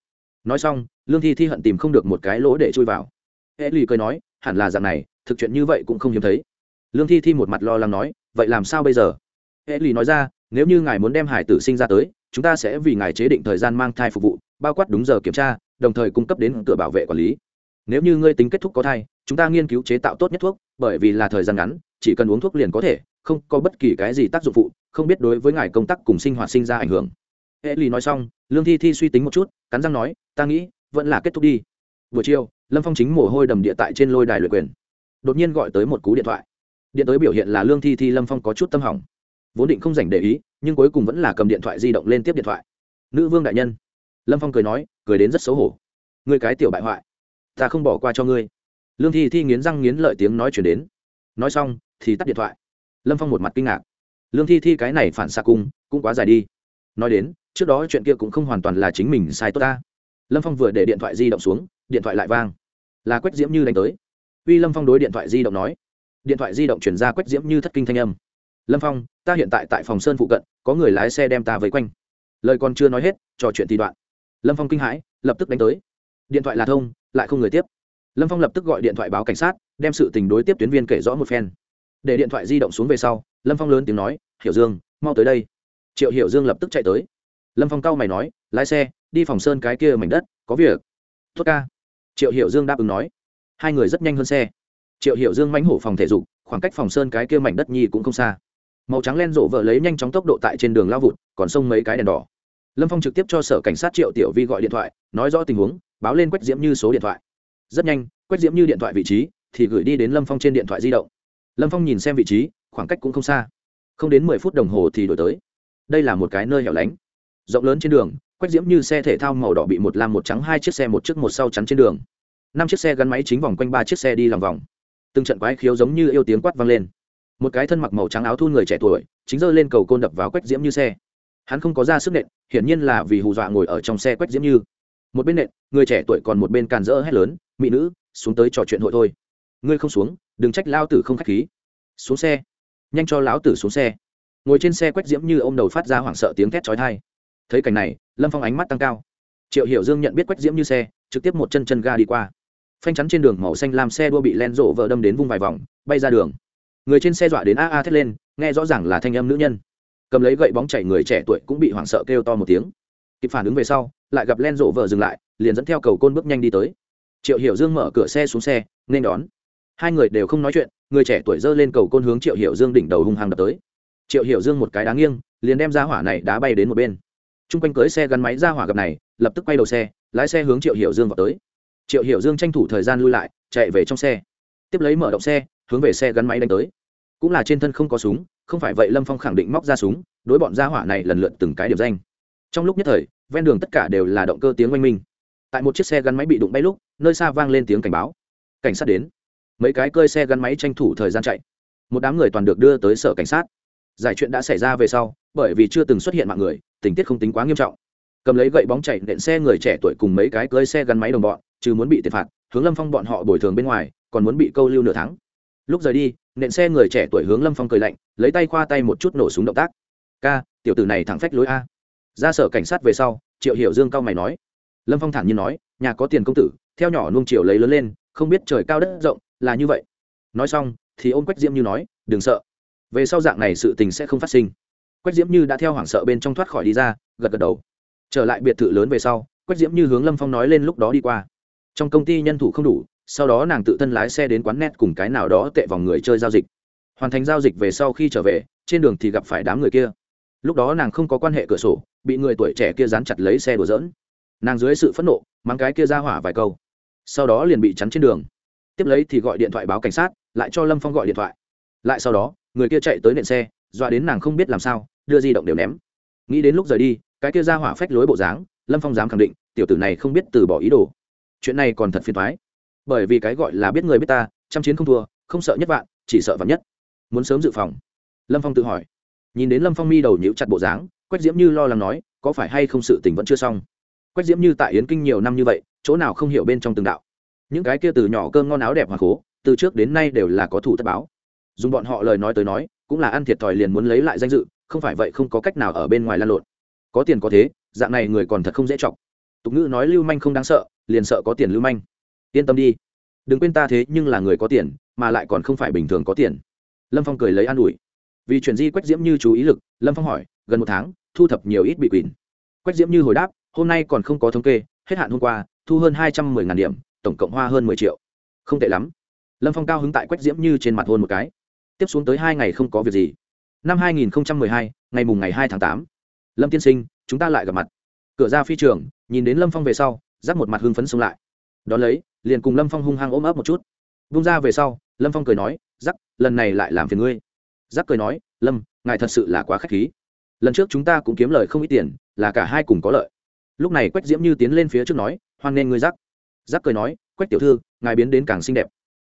Nói xong, lương thi thi hận tìm không được một cái lỗ để chui vào. Hệ lì cười nói, hẳn là dạng này, thực chuyện như vậy cũng không hiếm thấy. Lương thi thi một mặt lo lắng nói, vậy làm sao bây giờ? Hệ lì nói ra, nếu như ngài muốn đem hải tử sinh ra tới, chúng ta sẽ vì ngài chế định thời gian mang thai phục vụ, bao quát đúng giờ kiểm tra, đồng thời cung cấp đến cửa bảo vệ quản lý. Nếu như ngươi tính kết thúc có thai, chúng ta nghiên cứu chế tạo tốt nhất thuốc, bởi vì là thời gian ngắn, chỉ cần uống thuốc liền có thể không có bất kỳ cái gì tác dụng phụ, không biết đối với ngài công tác cùng sinh hoạt sinh ra ảnh hưởng. Hệ lì nói xong, lương thi thi suy tính một chút, cắn răng nói, ta nghĩ, vẫn là kết thúc đi. Buổi chiều, lâm phong chính mồ hôi đầm địa tại trên lôi đài luyện quyền. Đột nhiên gọi tới một cú điện thoại. Điện tới biểu hiện là lương thi thi lâm phong có chút tâm hỏng. Vốn định không dành để ý, nhưng cuối cùng vẫn là cầm điện thoại di động lên tiếp điện thoại. Nữ vương đại nhân. Lâm phong cười nói, cười đến rất xấu hổ. Người cái tiểu bại hoại, ta không bỏ qua cho ngươi. Lương thi thi nghiến răng nghiến lợi tiếng nói chuyển đến. Nói xong, thì tắt điện thoại lâm phong một mặt kinh ngạc. Lương thi thi cái này phản xạ cung, cũng quá dài đi. Nói đến, trước đó chuyện kia cũng không hoàn toàn là chính mình sai tốt ta. Lâm phong vừa để điện thoại di động xuống, điện thoại lại vang. Là quách diễm như đánh tới. Uy lâm phong đối điện thoại di động nói. Điện thoại di động chuyển ra quách diễm như thất kinh thanh âm. Lâm phong, ta hiện tại tại phòng sơn phụ cận, có người lái xe đem ta vây quanh. Lời còn chưa nói hết, trò chuyện thì đoạn. Lâm phong kinh hãi, lập tức đánh tới. Điện thoại là thông, lại không người tiếp. Lâm phong lập tức gọi điện thoại báo cảnh sát, đem sự tình đối tiếp tuyến viên kể rõ một phen để điện thoại di động xuống về sau, lâm phong lớn tiếng nói, hiểu dương, mau tới đây. Triệu hiểu dương lập tức chạy tới. Lâm phong cau mày nói, lái xe, đi phòng sơn cái kia mảnh đất, có việc. Tốt ca. Triệu hiểu dương đáp ứng nói. Hai người rất nhanh hơn xe. Triệu hiểu dương mánh hổ phòng thể dục, khoảng cách phòng sơn cái kia mảnh đất nhi cũng không xa. Màu trắng len rộ vợ lấy nhanh chóng tốc độ tại trên đường lao vụt, còn sông mấy cái đèn đỏ. Lâm phong trực tiếp cho sở cảnh sát triệu tiểu vi gọi điện thoại, nói rõ tình huống, báo lên quách diễm như số điện thoại. Rất nhanh, quách diễm như điện thoại vị trí, thì gửi đi đến lâm phong trên điện thoại di động lâm phong nhìn xem vị trí, khoảng cách cũng không xa. Không đến mười phút đồng hồ thì đổi tới. Đây là một cái nơi hẻo lánh. Rộng lớn trên đường, quách diễm như xe thể thao màu đỏ bị một lam một trắng hai chiếc xe một chiếc một sau chắn trên đường. Năm chiếc xe gắn máy chính vòng quanh ba chiếc xe đi lòng vòng. Từng trận quái khiếu giống như yêu tiếng quát vang lên. Một cái thân mặc màu trắng áo thun người trẻ tuổi, chính giơ lên cầu côn đập vào quách diễm như xe. Hắn không có ra sức nện, hiển nhiên là vì hù dọa ngồi ở trong xe quách diễm như. Một bên nện, người trẻ tuổi còn một bên càn rỡ hét lớn, mỹ nữ, xuống tới trò chuyện hội thôi. Ngươi không xuống đừng trách lao tử không k h á c h khí. Xuống xe. Nhanh cho lão tử xuống xe. Ngồi trên xe quách diễm như ô m đầu phát ra hoảng sợ tiếng thét trói thai thấy cảnh này, lâm phong ánh mắt tăng cao. Triệu hiểu dương nhận biết quách diễm như xe, trực tiếp một chân chân ga đi qua. Phanh chắn trên đường màu xanh làm xe đua bị len rộ vợ đâm đến vung vài vòng, bay ra đường. Người trên xe dọa đến a a thét lên, nghe rõ ràng là thanh âm nữ nhân. Cầm lấy gậy bóng chảy người trẻ tuổi cũng bị hoảng sợ kêu to một tiếng. Kịp phản ứng về sau, lại gặp len rộ vợ dừng lại, liền dẫn theo cầu côn bước nhanh đi tới. Triệu hiểu dương mở cửa xe xuống xe, nên đón hai người đều không nói chuyện, người trẻ tuổi giơ lên cầu côn hướng triệu hiểu dương đỉnh đầu hung hăng đập tới. Triệu hiểu dương một cái đá nghiêng, liền đem ra hỏa này đá bay đến một bên. T r u n g quanh cưới xe gắn máy ra hỏa gặp này, lập tức quay đầu xe, lái xe hướng triệu hiểu dương vào tới. Triệu hiểu dương tranh thủ thời gian lui lại, chạy về trong xe. Tiếp lấy mở động xe, hướng về xe gắn máy đánh tới. Cũng là trên thân không có súng, không phải vậy lâm phong khẳng định móc ra súng, đối bọn gia hỏa này lần lượt từng cái điểm danh. Trong lúc nhất thời, ven đường tất cả đều là động cơ tiếng oanh minh. Tại một chiếc xe gắn máy bị đụng bay lúc, nơi xa vang lên tiếng cảnh báo. Cảnh sát đến mấy cái cơi xe gắn máy tranh thủ thời gian chạy. Một đám người toàn được đưa tới sở cảnh sát. Giải chuyện đã xảy ra về sau, bởi vì chưa từng xuất hiện mạng người, tình tiết không tính quá nghiêm trọng. Cầm lấy gậy bóng chạy nện xe người trẻ tuổi cùng mấy cái cơi xe gắn máy đồng bọn chứ muốn bị tiền phạt, hướng lâm phong bọn họ bồi thường bên ngoài, còn muốn bị câu lưu nửa tháng. Lúc rời đi, nện xe người trẻ tuổi hướng lâm phong cười lạnh, lấy tay khoa tay một chút nổ súng động tác. Ca, tiểu tử này thẳng phách lối a. Ra sở cảnh sát về sau, triệu hiểu dương cao mày nói. Lâm phong thản nhiên nói, nhà có tiền công tử, theo nhỏ nung triều lấy lớn lên, không biết trời cao đất rộng là như vậy. Nói xong, thì ôm quách diễm như nói, đừng sợ. Về sau dạng này sự tình sẽ không phát sinh. Quách diễm như đã theo hoảng sợ bên trong thoát khỏi đi ra, gật gật đầu. Trở lại biệt thự lớn về sau, quách diễm như hướng lâm phong nói lên lúc đó đi qua. Trong công ty nhân thủ không đủ, sau đó nàng tự thân lái xe đến quán net cùng cái nào đó tệ vòng người chơi giao dịch. Hoàn thành giao dịch về sau khi trở về, trên đường thì gặp phải đám người kia. Lúc đó nàng không có quan hệ cửa sổ, bị người tuổi trẻ kia dán chặt lấy xe đùa dỡn nàng dưới sự phẫn nộ mang cái kia ra hỏa vài câu. Sau đó liền bị chắn trên đường tiếp lấy thì gọi điện thoại báo cảnh sát, lại cho lâm phong gọi điện thoại. Lại sau đó, người kia chạy tới nện xe, dọa đến nàng không biết làm sao, đưa di động đều ném. Nghĩ đến lúc rời đi, cái kia ra hỏa phách lối bộ dáng, lâm phong dám khẳng định, tiểu tử này không biết từ bỏ ý đồ. Chuyện này còn thật phiền thoái bởi vì cái gọi là biết người biết ta chăm chiến không thua, không sợ nhất vạn, chỉ sợ vạn nhất. Muốn sớm dự phòng. Lâm phong tự hỏi. Nhìn đến lâm phong mi đầu nhíu chặt bộ dáng, quách diễm như lo lắng nói, có phải hay không sự tình vẫn chưa xong? Quách diễm như tại yến kinh nhiều năm như vậy, chỗ nào không hiểu bên trong từng đạo những cái kia từ nhỏ cơm ngon áo đẹp hoặc khố, từ trước đến nay đều là có thủ tất báo. Dùng bọn họ lời nói tới nói, cũng là ăn thiệt thòi liền muốn lấy lại danh dự, không phải vậy không có cách nào ở bên ngoài lan lộn. Có tiền có thế, dạng này người còn thật không dễ chọc. Tục ngữ nói lưu manh không đáng sợ, liền sợ có tiền lưu manh. Yên tâm đi. Đừng quên ta thế nhưng là người có tiền, mà lại còn không phải bình thường có tiền. Lâm phong cười lấy an ủi. Vì chuyển di quách diễm như chú ý lực, lâm phong hỏi, gần một tháng, thu thập nhiều ít bị quỳn quách diễm như hồi đáp, hôm nay còn không có thống kê, hết hạn hôm qua, thu hơn hai trăm mười ngàn điểm tổng cộng hoa hơn mười triệu. Không tệ lắm. Lâm phong cao hứng tại quách diễm như trên mặt hôn một cái. Tiếp xuống tới hai ngày không có việc gì. Năm hai nghìn hai, ngày mùng ngày hai tháng tám. Lâm tiên sinh, chúng ta lại gặp mặt. Cửa ra phi trường, nhìn đến lâm phong về sau dắt một mặt hưng phấn xông lại. Đón lấy, liền cùng lâm phong hung hăng ôm ấp một chút. Vung ra về sau, lâm phong cười nói giắc lần này lại làm phiền ngươi. Giắc cười nói, lâm, ngài thật sự là quá k h á c h khí. Lần trước chúng ta cũng kiếm lời không ít tiền, là cả hai cùng có lợi. Lúc này quách diễm như tiến lên phía trước nói, hoan nghênh ngươi giắc giáp cười nói, quách tiểu thư, ngài biến đến càng xinh đẹp.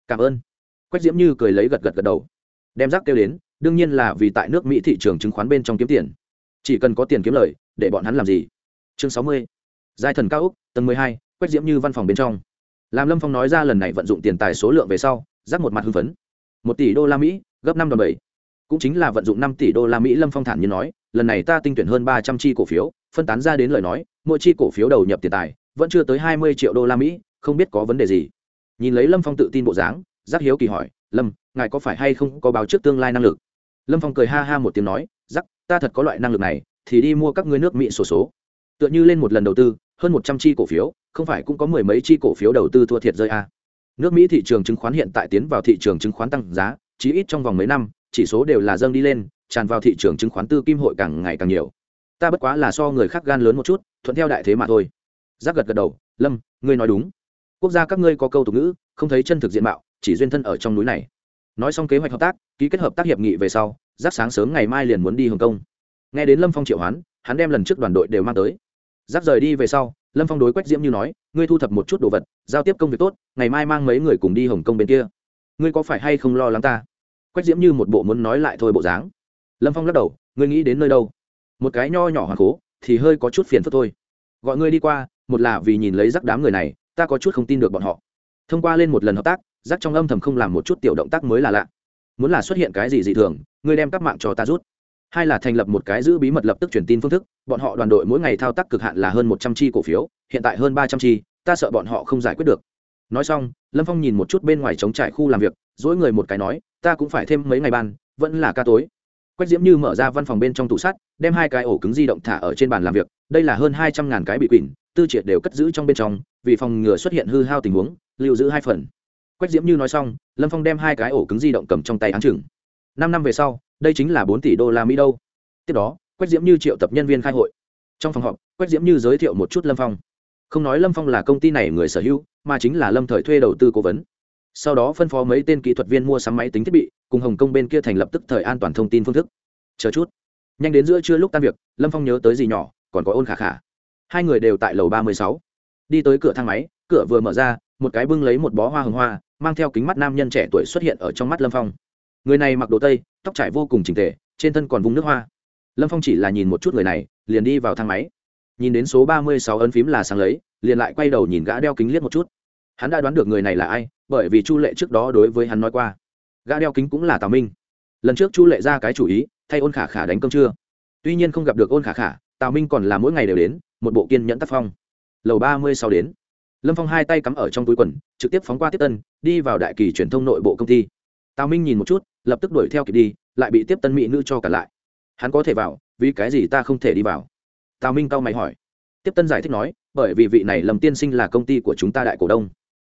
Cảm ơn. Quách diễm như cười lấy gật gật gật đầu. Đem giáp kêu đến, đương nhiên là vì tại nước mỹ thị trường chứng khoán bên trong kiếm tiền. Chỉ cần có tiền kiếm lời, để bọn hắn làm gì? Chương sáu mươi. Giai thần cao úc tầng mười hai, quách diễm như văn phòng bên trong. Làm lâm phong nói ra lần này vận dụng tiền tài số lượng về sau, giáp một mặt hưng phấn. Một tỷ đô la mỹ, gấp năm đòn bảy cũng chính là vận dụng năm tỷ đô la mỹ, lâm phong thản như nói, lần này ta tinh tuyển hơn ba trăm chi cổ phiếu, phân tán ra đến lời nói, mỗi chi cổ phiếu đầu nhập tiền tài, vẫn chưa tới hai mươi triệu đô la mỹ không biết có vấn đề gì. Nhìn lấy lâm phong tự tin bộ dáng giác hiếu kỳ hỏi lâm ngài có phải hay không có báo trước tương lai năng lực? Lâm phong cười ha ha một tiếng nói giác ta thật có loại năng lực này thì đi mua các ngươi nước mỹ sổ số, số tựa như lên một lần đầu tư hơn một trăm chi cổ phiếu không phải cũng có mười mấy chi cổ phiếu đầu tư thua thiệt rơi à. nước mỹ thị trường chứng khoán hiện tại tiến vào thị trường chứng khoán tăng giá chí ít trong vòng mấy năm chỉ số đều là dâng đi lên tràn vào thị trường chứng khoán tư kim hội càng ngày càng nhiều. Ta bất quá là so người khác gan lớn một chút thuận theo đại thế mà thôi. Giác gật gật đầu lâm ngươi nói đúng quốc gia các ngươi có câu tục ngữ, không thấy chân thực diện mạo, chỉ duyên thân ở trong núi này. Nói xong kế hoạch hợp tác, ký kết hợp tác hiệp nghị về sau giáp sáng sớm ngày mai liền muốn đi hồng kông. Nghe đến lâm phong triệu hoán, hắn đem lần trước đoàn đội đều mang tới. Giáp rời đi về sau, lâm phong đối quách diễm như nói, ngươi thu thập một chút đồ vật, giao tiếp công việc tốt, ngày mai mang mấy người cùng đi hồng kông bên kia. Ngươi có phải hay không lo lắng ta? Quách diễm như một bộ muốn nói lại thôi bộ dáng. Lâm phong lắc đầu, ngươi nghĩ đến nơi đâu? Một cái nho nhỏ hoàng cố, thì hơi có chút phiền phức thôi. Gọi ngươi đi qua, một là vì nhìn lấy rắc đám người này ta có chút không tin được bọn họ. Thông qua lên một lần hợp tác rác trong âm thầm không làm một chút tiểu động tác mới là lạ. Muốn là xuất hiện cái gì dị thường, ngươi đem các mạng cho ta rút. Hai là thành lập một cái giữ bí mật lập tức truyền tin phương thức, bọn họ đoàn đội mỗi ngày thao tác cực hạn là hơn một trăm chi cổ phiếu, hiện tại hơn ba trăm chi, ta sợ bọn họ không giải quyết được. Nói xong, lâm phong nhìn một chút bên ngoài trống trải khu làm việc, dỗi người một cái nói, ta cũng phải thêm mấy ngày ban, vẫn là ca tối quách diễm như mở ra văn phòng bên trong tủ sắt, đem hai cái ổ cứng di động thả ở trên bàn làm việc, đây là hơn hai trăm ngàn cái bị quỷ tư triệt đều cất giữ trong bên trong, vì phòng ngừa xuất hiện hư hao tình huống, lưu giữ hai phần. Quách diễm như nói xong, lâm phong đem hai cái ổ cứng di động cầm trong tay áng chừng. Năm năm về sau, đây chính là bốn tỷ đô la mỹ đâu. Tiếp đó, quách diễm như triệu tập nhân viên khai hội. Trong phòng họp, quách diễm như giới thiệu một chút lâm phong. Không nói lâm phong là công ty này người sở hữu, mà chính là lâm thời thuê đầu tư cố vấn. Sau đó phân phó mấy tên kỹ thuật viên mua sắm máy tính thiết bị cùng hồng kông bên kia thành lập tức thời an toàn thông tin phương thức. Chờ chút. Nhanh đến giữa trưa lúc tan việc, lâm phong nhớ tới gì nhỏ, còn có ôn khả khả. Hai người đều tại lầu ba mươi sáu. Đi tới cửa thang máy, cửa vừa mở ra, một cái bưng lấy một bó hoa hồng hoa, mang theo kính mắt nam nhân trẻ tuổi xuất hiện ở trong mắt lâm phong. Người này mặc đồ tây, tóc trải vô cùng trình tề, trên thân còn vùng nước hoa. Lâm phong chỉ là nhìn một chút người này, liền đi vào thang máy. Nhìn đến số ba mươi sáu ấn phím là sáng lấy, liền lại quay đầu nhìn gã đeo kính liếc một chút. Hắn đã đoán được người này là ai, bởi vì chu lệ trước đó đối với hắn nói qua gã đeo kính cũng là tào minh. Lần trước chu lệ ra cái chủ ý, thay ôn khả khả đánh cơm trưa. Tuy nhiên không gặp được ôn khả khả, tào minh còn là mỗi ngày đều đến, một bộ kiên nhẫn tác phong. Lầu ba mươi sau đến, lâm phong hai tay cắm ở trong túi quần, trực tiếp phóng qua tiếp tân, đi vào đại kỳ truyền thông nội bộ công ty. Tào minh nhìn một chút, lập tức đuổi theo kịp đi, lại bị tiếp tân mỹ nữ cho cả lại. Hắn có thể vào, vì cái gì ta không thể đi vào? Tào minh cau mày hỏi. Tiếp tân giải thích nói, bởi vì vị này lầm tiên sinh là công ty của chúng ta đại cổ đông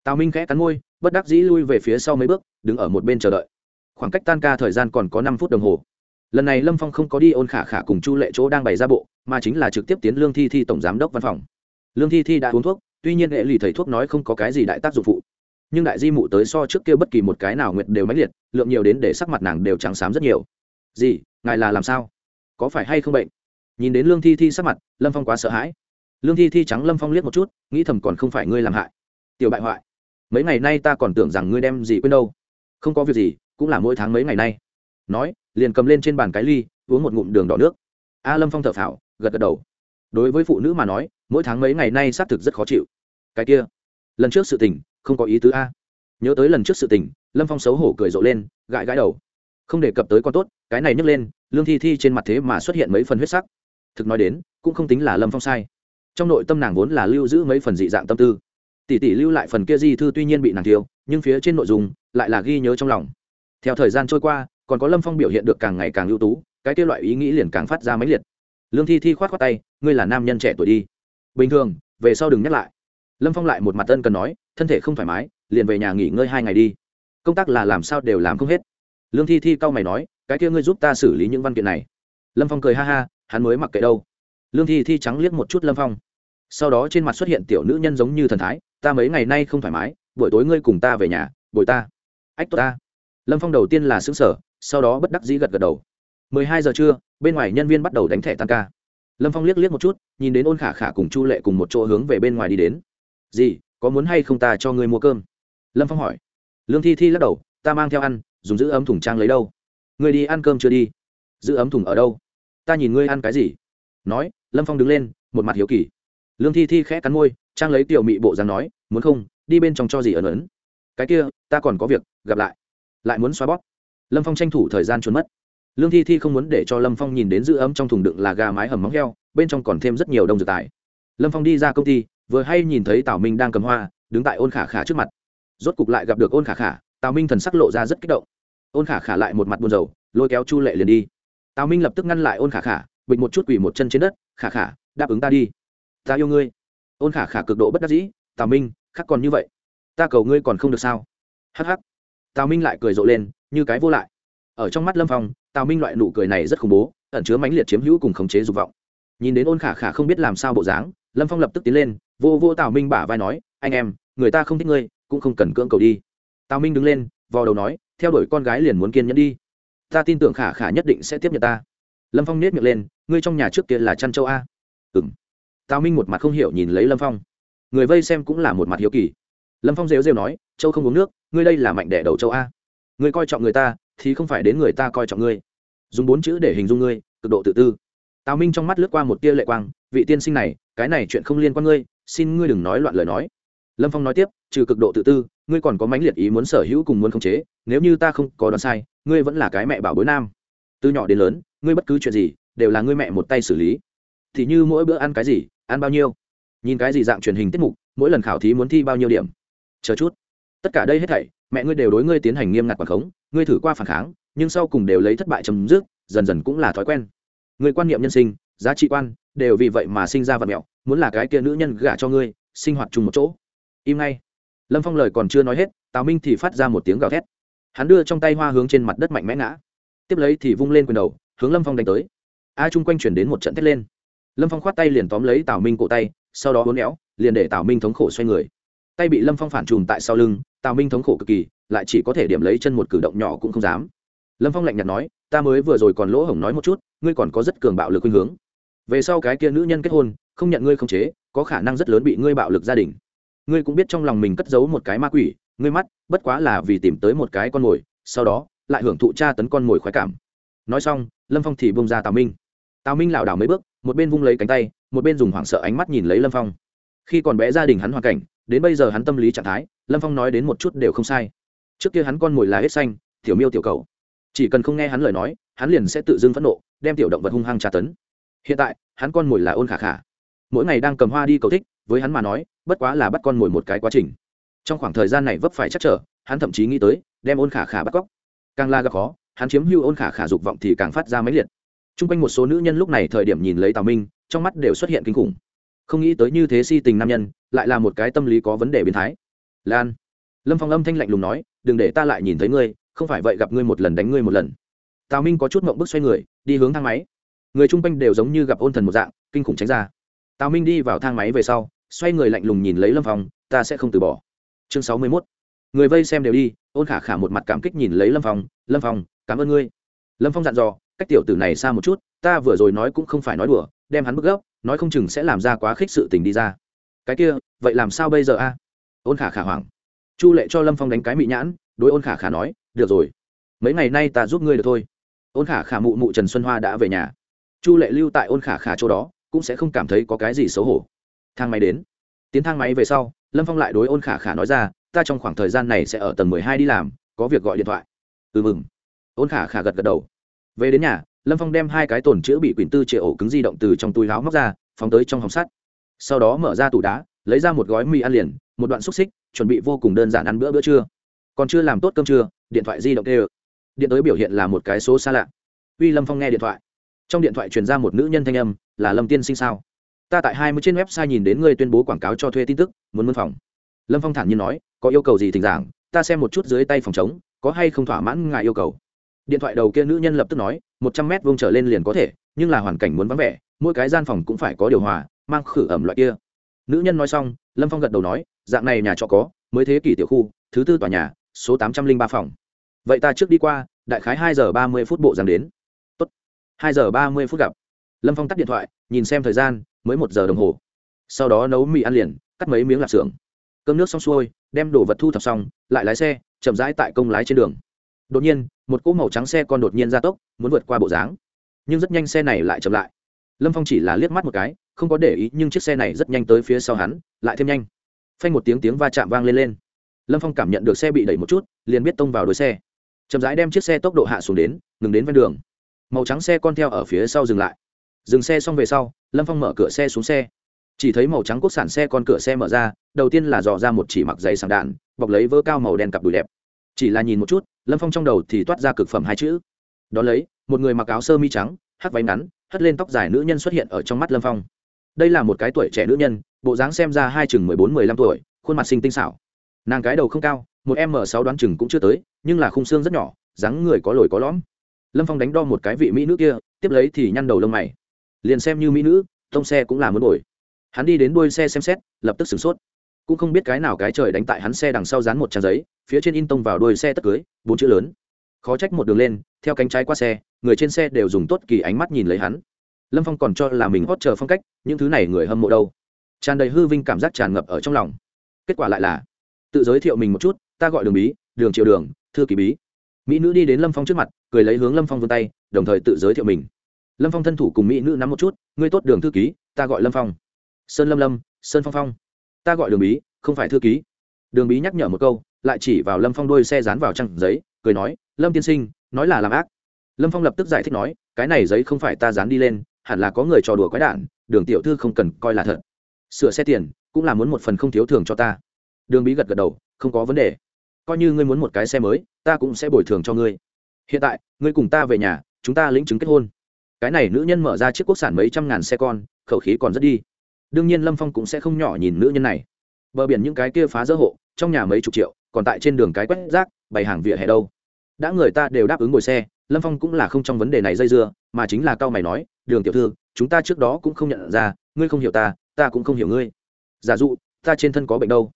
tào minh khẽ cắn môi, bất đắc dĩ lui về phía sau mấy bước, đứng ở một bên chờ đợi. Khoảng cách tan ca thời gian còn có năm phút đồng hồ. Lần này lâm phong không có đi ôn khả khả cùng chu lệ chỗ đang bày ra bộ, mà chính là trực tiếp tiến lương thi thi tổng giám đốc văn phòng. Lương thi thi đã uống thuốc, tuy nhiên hệ lì thầy thuốc nói không có cái gì đại tác dụng phụ. Nhưng đại di mụ tới so trước kia bất kỳ một cái nào nguyệt đều mãnh liệt, lượng nhiều đến để sắc mặt nàng đều trắng xám rất nhiều. Gì? Ngài là làm sao? Có phải hay không bệnh? Nhìn đến lương thi thi sắc mặt, lâm phong quá sợ hãi. Lương thi thi trắng lâm phong liếc một chút, nghĩ thầm còn không phải ngươi làm hại. Tiểu bại hoại mấy ngày nay ta còn tưởng rằng ngươi đem gì quên đâu. Không có việc gì, cũng là mỗi tháng mấy ngày nay. Nói, liền cầm lên trên bàn cái ly, uống một ngụm đường đỏ nước. A lâm phong thở phào, gật gật đầu. Đối với phụ nữ mà nói, mỗi tháng mấy ngày nay xác thực rất khó chịu. Cái kia, lần trước sự tình, không có ý tứ a. Nhớ tới lần trước sự tình, lâm phong xấu hổ cười rộ lên, gãi gãi đầu. Không đề cập tới con tốt, cái này nhấc lên, lương thi thi trên mặt thế mà xuất hiện mấy phần huyết sắc. Thực nói đến, cũng không tính là lâm phong sai. Trong nội tâm nàng vốn là lưu giữ mấy phần dị dạng tâm tư tỷ tỷ lưu lại phần kia di thư tuy nhiên bị nàng thiếu, nhưng phía trên nội dung lại là ghi nhớ trong lòng. Theo thời gian trôi qua, còn có lâm phong biểu hiện được càng ngày càng ưu tú, cái kia loại ý nghĩ liền càng phát ra máy liệt. Lương thi thi k h o á t k tay, ngươi là nam nhân trẻ tuổi đi. Bình thường, về sau đừng nhắc lại. Lâm phong lại một mặt tân cần nói, thân thể không thoải mái, liền về nhà nghỉ ngơi hai ngày đi. Công tác là làm sao đều làm không hết. Lương thi thi cau mày nói, cái kia ngươi giúp ta xử lý những văn kiện này. Lâm phong cười ha ha, hắn mới mặc kệ đâu. Lương thi thi trắng liếc một chút lâm phong. Sau đó trên mặt xuất hiện tiểu nữ nhân giống như thần thái ta mấy ngày nay không thoải mái, buổi tối ngươi cùng ta về nhà, bồi ta. Ách, tốt ta. Lâm phong đầu tiên là xứng sở sau đó bất đắc dĩ gật gật đầu. Mười hai giờ trưa, bên ngoài nhân viên bắt đầu đánh thẻ tăng ca. Lâm phong liếc liếc một chút, nhìn đến ôn khả khả cùng chu lệ cùng một chỗ hướng về bên ngoài đi đến. Gì, có muốn hay không ta cho ngươi mua cơm? Lâm phong hỏi. Lương thi thi lắc đầu, ta mang theo ăn, dùng giữ ấm thùng trang lấy đâu? Ngươi đi ăn cơm chưa đi? Giữ ấm thùng ở đâu? Ta nhìn ngươi ăn cái gì? Nói, lâm phong đứng lên, một mặt hiếu kỳ lương thi thi khẽ cắn môi, trang lấy tiểu mị bộ dáng nói, muốn không, đi bên trong cho gì ẩn ấn cái kia, ta còn có việc, gặp lại. Lại muốn xóa bóp. Lâm phong tranh thủ thời gian trốn mất. Lương thi thi không muốn để cho lâm phong nhìn đến giữ ấm trong thùng đựng là gà mái hầm móng heo, bên trong còn thêm rất nhiều đông dược tài. Lâm phong đi ra công ty, vừa hay nhìn thấy tào minh đang cầm hoa, đứng tại ôn khả khả trước mặt. Rốt cục lại gặp được ôn khả khả, tào minh thần sắc lộ ra rất kích động. Ôn khả khả lại một mặt buồn rầu, lôi kéo chu lệ liền đi. Tào minh lập tức ngăn lại ôn khả khả, bịch một chút quỳ một chân trên đất, khả khả, đáp ứng ta đi ta yêu ngươi. Ôn khả khả cực độ bất đắc dĩ, tào minh khắc còn như vậy. Ta cầu ngươi còn không được sao? Hắc hắc. Tào minh lại cười rộ lên, như cái vô lại. Ở trong mắt lâm phong, tào minh loại nụ cười này rất khủng bố, ẩn chứa mãnh liệt chiếm hữu cùng khống chế dục vọng. Nhìn đến ôn khả khả không biết làm sao bộ dáng, lâm phong lập tức tiến lên, vô vô tào minh bả vai nói, anh em, người ta không thích ngươi, cũng không cần cưỡng cầu đi. Tào minh đứng lên, vò đầu nói, theo đuổi con gái liền muốn kiên nhẫn đi. Ta tin tưởng khả khả nhất định sẽ tiếp nhận ta. Lâm phong nết miệng lên, ngươi trong nhà trước kia là chăn châu a. Ừng tào minh một mặt không hiểu nhìn lấy lâm phong. Người vây xem cũng là một mặt hiếu kỳ. Lâm phong rêu rêu nói, châu không uống nước, ngươi đây là mạnh đẻ đầu châu a. Ngươi coi trọng người ta, thì không phải đến người ta coi trọng ngươi. Dùng bốn chữ để hình dung ngươi, cực độ tự tư. Tào minh trong mắt lướt qua một tia lệ quang, vị tiên sinh này, cái này chuyện không liên quan ngươi, xin ngươi đừng nói loạn lời nói. Lâm phong nói tiếp, trừ cực độ tự tư, ngươi còn có mãnh liệt ý muốn sở hữu cùng muốn khống chế, nếu như ta không có đoán sai, ngươi vẫn là cái mẹ bảo bối nam. Từ nhỏ đến lớn, ngươi bất cứ chuyện gì, đều là ngươi mẹ một tay xử lý. Thì như mỗi bữa ăn cái gì ăn bao nhiêu? Nhìn cái gì dạng truyền hình tiết mục, mỗi lần khảo thí muốn thi bao nhiêu điểm? Chờ chút. Tất cả đây hết thảy, mẹ ngươi đều đối ngươi tiến hành nghiêm ngặt quản khống, ngươi thử qua phản kháng, nhưng sau cùng đều lấy thất bại chấm dứt, dần dần cũng là thói quen. Người quan niệm nhân sinh, giá trị quan, đều vì vậy mà sinh ra vật mẹo, muốn là cái kia nữ nhân gả cho ngươi, sinh hoạt chung một chỗ. Im ngay. Lâm phong lời còn chưa nói hết, tào minh thì phát ra một tiếng gào thét. Hắn đưa trong tay hoa hướng trên mặt đất mạnh mẽ ngã. Tiếp lấy thì vung lên quyền đầu, hướng lâm phong đánh tới. A chung quanh chuyển đến một trận thét lên lâm phong khoát tay liền tóm lấy tào minh cổ tay, sau đó hôn éo, liền để tào minh thống khổ xoay người. Tay bị lâm phong phản trùm tại sau lưng, tào minh thống khổ cực kỳ, lại chỉ có thể điểm lấy chân một cử động nhỏ cũng không dám. Lâm phong lạnh nhạt nói, ta mới vừa rồi còn lỗ hổng nói một chút, ngươi còn có rất cường bạo lực khuynh hướng. Về sau cái kia nữ nhân kết hôn, không nhận ngươi không chế, có khả năng rất lớn bị ngươi bạo lực gia đình. Ngươi cũng biết trong lòng mình cất giấu một cái ma quỷ, ngươi mắt, bất quá là vì tìm tới một cái con mồi, sau đó lại hưởng thụ tra tấn con mồi khoái cảm. Nói xong, lâm phong thì bông ra tào minh tào minh lảo đảo mấy bước, một bên vung lấy cánh tay, một bên dùng hoảng sợ ánh mắt nhìn lấy lâm phong. Khi còn bé gia đình hắn hoàn cảnh, đến bây giờ hắn tâm lý trạng thái, lâm phong nói đến một chút đều không sai. Trước kia hắn con mồi là hết xanh, tiểu miêu tiểu cầu. Chỉ cần không nghe hắn lời nói, hắn liền sẽ tự dưng phẫn nộ, đem tiểu động vật hung hăng tra tấn. Hiện tại, hắn con mồi là ôn khả khả. Mỗi ngày đang cầm hoa đi cầu thích, với hắn mà nói, bất quá là bắt con mồi một cái quá trình. Trong khoảng thời gian này vấp phải chắc trở, hắn thậm chí nghĩ tới, đem ôn khả khả bắt cóc. Càng la gặp khó, hắn chiếm hưu ôn khả khả dục vọng thì càng phát ra máy liệt chung quanh một số nữ nhân lúc này thời điểm nhìn lấy tào minh, trong mắt đều xuất hiện kinh khủng. Không nghĩ tới như thế si tình nam nhân, lại là một cái tâm lý có vấn đề biến thái. Lan, lâm phong âm thanh lạnh lùng nói, đừng để ta lại nhìn thấy ngươi, không phải vậy gặp ngươi một lần đánh ngươi một lần. Tào minh có chút mộng bức xoay người, đi hướng thang máy. Người chung quanh đều giống như gặp ôn thần một dạng, kinh khủng tránh ra. Tào minh đi vào thang máy về sau, xoay người lạnh lùng nhìn lấy lâm phong, ta sẽ không từ bỏ. Chương sáu mươi mốt. Người vây xem đều đi, ôn khả khả một mặt cảm kích nhìn lấy lâm phong lâm phong, cảm ơn ngươi. Lâm phong dặn dò cách tiểu tử này xa một chút, ta vừa rồi nói cũng không phải nói đùa, đem hắn bức gốc nói không chừng sẽ làm ra quá khích sự tình đi ra. Cái kia, vậy làm sao bây giờ a? Ôn khả khả hoảng. Chu lệ cho lâm phong đánh cái mị nhãn, đối ôn khả khả nói, được rồi, mấy ngày nay ta giúp ngươi được thôi. Ôn khả khả mụ mụ trần xuân hoa đã về nhà. Chu lệ lưu tại ôn khả khả chỗ đó, cũng sẽ không cảm thấy có cái gì xấu hổ. Thang máy đến. Tiến thang máy về sau, lâm phong lại đối ôn khả khả nói ra, ta trong khoảng thời gian này sẽ ở tầng mười hai đi làm, có việc gọi điện thoại. Ừ mừng. Ôn khả khả gật gật đầu về đến nhà, lâm phong đem hai cái tổn chữa bị quyển tư triệu ổ cứng di động từ trong túi láo móc ra, phóng tới trong hòng sắt. Sau đó mở ra tủ đá, lấy ra một gói mì ăn liền, một đoạn xúc xích, chuẩn bị vô cùng đơn giản ăn bữa bữa trưa. Còn chưa làm tốt cơm trưa, điện thoại di động tê điện tới biểu hiện là một cái số xa lạ. Uy lâm phong nghe điện thoại. Trong điện thoại truyền ra một nữ nhân thanh âm, là lâm tiên sinh sao? Ta tại hai mươi trên website nhìn đến ngươi tuyên bố quảng cáo cho thuê tin tức, muốn mân phòng. Lâm phong thản nhiên nói, có yêu cầu gì thỉnh giảng, ta xem một chút dưới tay phòng chống có hay không thỏa mãn ngại yêu cầu điện thoại đầu kia nữ nhân lập tức nói, một trăm mét vuông trở lên liền có thể, nhưng là hoàn cảnh muốn vắng vẻ, mỗi cái gian phòng cũng phải có điều hòa, mang khử ẩm loại kia. Nữ nhân nói xong, lâm phong gật đầu nói, dạng này nhà trọ có, mới thế kỷ tiểu khu, thứ tư tòa nhà, số tám trăm linh ba phòng. Vậy ta trước đi qua, đại khái hai giờ ba mươi phút bộ dàn đến. Tốt. Hai giờ ba mươi phút gặp. Lâm phong tắt điện thoại, nhìn xem thời gian, mới một giờ đồng hồ. Sau đó nấu mì ăn liền, cắt mấy miếng lạp xưởng. Cơm nước xong xuôi, đem đồ vật thu thập xong, lại lái xe, chậm rãi tại công lái trên đường. Đột nhiên một cỗ màu trắng xe con đột nhiên ra tốc, muốn vượt qua bộ dáng. Nhưng rất nhanh xe này lại chậm lại. Lâm phong chỉ là liếc mắt một cái, không có để ý, nhưng chiếc xe này rất nhanh tới phía sau hắn, lại thêm nhanh. Phanh một tiếng tiếng va chạm vang lên lên. Lâm phong cảm nhận được xe bị đẩy một chút, liền biết tông vào đuôi xe. Chậm rãi đem chiếc xe tốc độ hạ xuống đến, ngừng đến ven đường. Màu trắng xe con theo ở phía sau dừng lại. Dừng xe xong về sau, lâm phong mở cửa xe xuống xe. Chỉ thấy màu trắng quốc sản xe con cửa xe mở ra, đầu tiên là dò ra một chỉ mặc giày sàng đạn, bọc lấy vỡ cao màu đen cặp đùi đẹp chỉ là nhìn một chút, lâm phong trong đầu thì toát ra cực phẩm hai chữ. Đón lấy, một người mặc áo sơ mi trắng hắt váy ngắn, hất lên tóc dài nữ nhân xuất hiện ở trong mắt lâm phong. Đây là một cái tuổi trẻ nữ nhân, bộ dáng xem ra hai chừng mười bốn, mười lăm tuổi, khuôn mặt sinh tinh xảo. Nàng cái đầu không cao, một m sáu đoán chừng cũng chưa tới, nhưng là khung xương rất nhỏ, dáng người có lồi có lõm. Lâm phong đánh đo một cái vị mỹ nữ kia, tiếp lấy thì nhăn đầu lông mày. Liền xem như mỹ nữ, tông xe cũng là muốn bồi hắn đi đến đuôi xe xem xét, lập tức sửng sốt cũng không biết cái nào cái trời đánh tại hắn xe đằng sau dán một trang giấy, phía trên in tông vào đuôi xe tất cưới, bốn chữ lớn. Khó trách một đường lên, theo cánh trái qua xe, người trên xe đều dùng tốt kỳ ánh mắt nhìn lấy hắn. Lâm phong còn cho là mình hót chờ phong cách, những thứ này người hâm mộ đâu? Tràn đầy hư vinh cảm giác tràn ngập ở trong lòng. Kết quả lại là, tự giới thiệu mình một chút, ta gọi đường bí, đường triệu đường, thư kỳ bí. Mỹ nữ đi đến lâm phong trước mặt, cười lấy hướng lâm phong vươn tay, đồng thời tự giới thiệu mình. Lâm phong thân thủ cùng mỹ nữ nắm một chút, ngươi tốt, đường thư ký, ta gọi lâm phong. Sơn lâm lâm, sơn phong phong ta gọi đường bí, không phải thư ký. Đường bí nhắc nhở một câu, lại chỉ vào lâm phong đôi xe dán vào trăng giấy, cười nói, lâm tiên sinh, nói là làm ác. Lâm phong lập tức giải thích nói, cái này giấy không phải ta dán đi lên, hẳn là có người trò đùa quái đản, đường tiểu thư không cần coi là thật. Sửa xe tiền, cũng là muốn một phần không thiếu thường cho ta. Đường bí gật gật đầu, không có vấn đề. Coi như ngươi muốn một cái xe mới, ta cũng sẽ bồi thường cho ngươi. Hiện tại, ngươi cùng ta về nhà, chúng ta lĩnh chứng kết hôn. Cái này nữ nhân mở ra chiếc quốc sản mấy trăm ngàn xe con, khẩu khí còn rất đi đương nhiên lâm phong cũng sẽ không nhỏ nhìn nữ nhân này bờ biển những cái kia phá dỡ hộ trong nhà mấy chục triệu còn tại trên đường cái quét rác bày hàng vỉa hè đâu đã người ta đều đáp ứng ngồi xe lâm phong cũng là không trong vấn đề này dây dưa mà chính là cao mày nói đường tiểu thư chúng ta trước đó cũng không nhận ra ngươi không hiểu ta ta cũng không hiểu ngươi giả dụ ta trên thân có bệnh đâu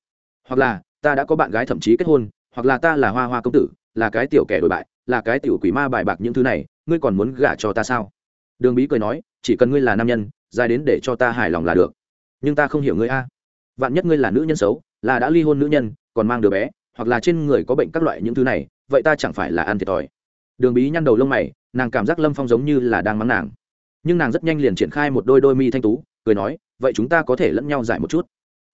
hoặc là ta đã có bạn gái thậm chí kết hôn hoặc là ta là hoa hoa công tử là cái tiểu kẻ đổi bại là cái tiểu quỷ ma bài bạc những thứ này ngươi còn muốn gả cho ta sao đường bí cười nói chỉ cần ngươi là nam nhân dài đến để cho ta hài lòng là được nhưng ta không hiểu ngươi a. Vạn nhất ngươi là nữ nhân xấu, là đã ly hôn nữ nhân, còn mang đứa bé, hoặc là trên người có bệnh các loại những thứ này, vậy ta chẳng phải là ăn thiệt thòi. Đường bí nhăn đầu lông mày, nàng cảm giác lâm phong giống như là đang mắng nàng. Nhưng nàng rất nhanh liền triển khai một đôi đôi mi thanh tú, cười nói, vậy chúng ta có thể lẫn nhau giải một chút.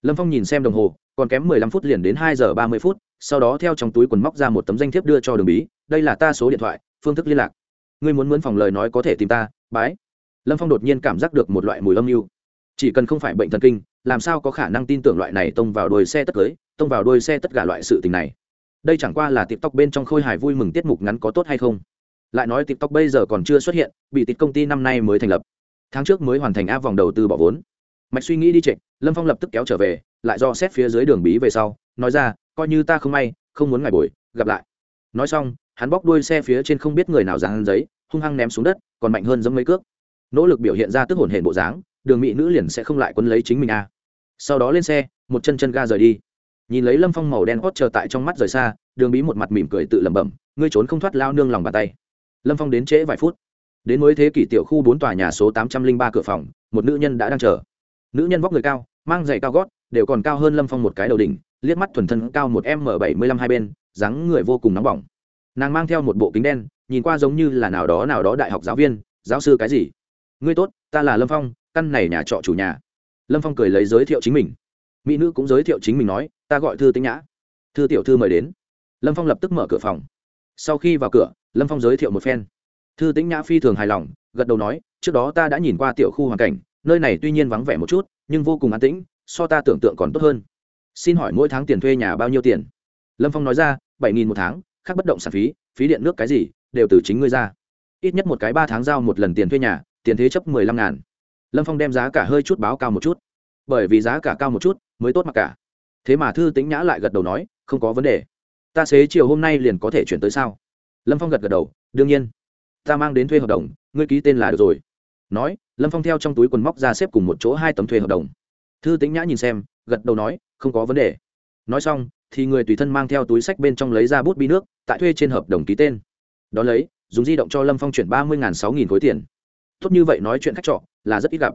Lâm phong nhìn xem đồng hồ, còn kém mười lăm phút liền đến hai giờ ba mươi phút, sau đó theo trong túi quần móc ra một tấm danh thiếp đưa cho đường bí, đây là ta số điện thoại, phương thức liên lạc. Ngươi muốn mướn phòng lời nói có thể tìm ta, bái. Lâm phong đột nhiên cảm giác được một loại mùi âm mưu chỉ cần không phải bệnh thần kinh, làm sao có khả năng tin tưởng loại này tông vào đôi xe tất cưới, tông vào đôi xe tất cả loại sự tình này? Đây chẳng qua là tiktok bên trong khôi hài vui mừng tiết mục ngắn có tốt hay không? Lại nói tiktok bây giờ còn chưa xuất hiện, bị tịch công ty năm nay mới thành lập. Tháng trước mới hoàn thành áp vòng đầu tư bỏ vốn. Mạch suy nghĩ đi trịnh lâm phong lập tức kéo trở về, lại do xét phía dưới đường bí về sau, nói ra, coi như ta không may, không muốn ngày buổi gặp lại. Nói xong, hắn bóc đuôi xe phía trên không biết người nào dán giấy, hung hăng ném xuống đất, còn mạnh hơn giống mấy cước. Nỗ lực biểu hiện ra tức hồn hển bộ dáng đường mỹ nữ liền sẽ không lại quấn lấy chính mình a sau đó lên xe, một chân chân ga rời đi. Nhìn lấy lâm phong màu đen hót chờ tại trong mắt rời xa, đường bí một mặt mỉm cười tự lẩm bẩm, ngươi trốn không thoát lao nương lòng bàn tay. Lâm phong đến trễ vài phút. Đến mới thế kỷ tiểu khu bốn tòa nhà số tám trăm linh ba cửa phòng, một nữ nhân đã đang chờ. Nữ nhân vóc người cao, mang giày cao gót, đều còn cao hơn lâm phong một cái đầu đỉnh, liếc mắt thuần thân cao một m bảy mươi lăm hai bên, dáng người vô cùng nóng bỏng. Nàng mang theo một bộ kính đen, nhìn qua giống như là nào đó nào đó đại học giáo viên, giáo sư cái gì? Ngươi tốt, ta là lâm phong căn này nhà trọ chủ nhà. Lâm phong cười lấy giới thiệu chính mình. Mỹ nữ cũng giới thiệu chính mình nói, ta gọi thư tĩnh nhã. Thư tiểu thư mời đến. Lâm phong lập tức mở cửa phòng. Sau khi vào cửa, lâm phong giới thiệu một phen. Thư tĩnh nhã phi thường hài lòng, gật đầu nói, trước đó ta đã nhìn qua tiểu khu hoàn cảnh, nơi này tuy nhiên vắng vẻ một chút, nhưng vô cùng an tĩnh, so ta tưởng tượng còn tốt hơn. Xin hỏi mỗi tháng tiền thuê nhà bao nhiêu tiền? Lâm phong nói ra, bảy nghìn một tháng, khác bất động sản phí phí điện nước cái gì, đều từ chính ngươi ra. Ít nhất một cái ba tháng giao một lần tiền thuê nhà, tiền thế chấp mười lăm ngàn lâm phong đem giá cả hơi chút báo cao một chút. Bởi vì giá cả cao một chút mới tốt mặc cả. Thế mà thư tính nhã lại gật đầu nói, không có vấn đề. Ta xế chiều hôm nay liền có thể chuyển tới sao? Lâm phong gật gật đầu, đương nhiên. Ta mang đến thuê hợp đồng, ngươi ký tên là được rồi. Nói, lâm phong theo trong túi quần móc ra xếp cùng một chỗ hai tấm thuê hợp đồng. Thư tính nhã nhìn xem, gật đầu nói, không có vấn đề. Nói xong, thì người tùy thân mang theo túi sách bên trong lấy ra bút bi nước, tại thuê trên hợp đồng ký tên. Đón lấy, dùng di động cho lâm phong chuyển ba mươi sáu nghìn khối tiền tốt như vậy nói chuyện khách trọ là rất ít gặp.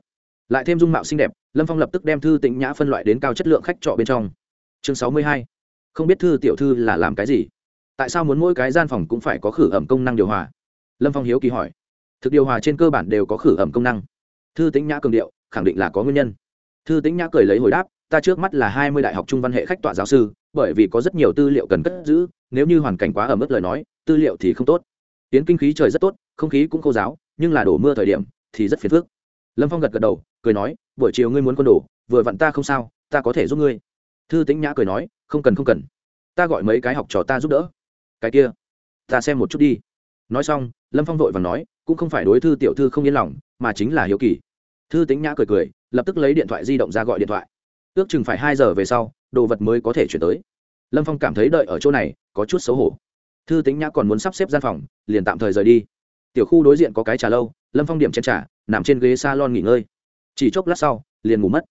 Lại thêm dung mạo xinh đẹp, lâm phong lập tức đem thư tĩnh nhã phân loại đến cao chất lượng khách trọ bên trong. Chương sáu mươi hai. Không biết thư tiểu thư là làm cái gì? Tại sao muốn mỗi cái gian phòng cũng phải có khử ẩm công năng điều hòa? Lâm phong hiếu kỳ hỏi. Thực điều hòa trên cơ bản đều có khử ẩm công năng. Thư tĩnh nhã cường điệu, khẳng định là có nguyên nhân. Thư tĩnh nhã cười lấy hồi đáp, ta trước mắt là hai mươi đại học trung văn hệ khách tọa giáo sư, bởi vì có rất nhiều tư liệu cần cất giữ, nếu như hoàn cảnh quá ẩm ướt lời nói, tư liệu thì không tốt. Tiến kinh khí trời rất tốt, không khí cũng khô giáo nhưng là đổ mưa thời điểm thì rất phiền phức. Lâm phong gật gật đầu, cười nói, buổi chiều ngươi muốn quân đồ, vừa vặn ta không sao, ta có thể giúp ngươi. Thư tĩnh nhã cười nói, không cần không cần. Ta gọi mấy cái học trò ta giúp đỡ. Cái kia, ta xem một chút đi. Nói xong, lâm phong vội và nói, cũng không phải đối thư tiểu thư không yên lòng, mà chính là hiếu kỳ. Thư tĩnh nhã cười cười, lập tức lấy điện thoại di động ra gọi điện thoại. Ước chừng phải hai giờ về sau, đồ vật mới có thể chuyển tới. Lâm phong cảm thấy đợi ở chỗ này, có chút xấu hổ. Thư tính nhã còn muốn sắp xếp gian phòng, liền tạm thời rời đi tiểu khu đối diện có cái trà lâu, lâm phong điểm chen trà, nằm trên ghế salon lon nghỉ ngơi. Chỉ chốc lát sau, liền ngủ mất.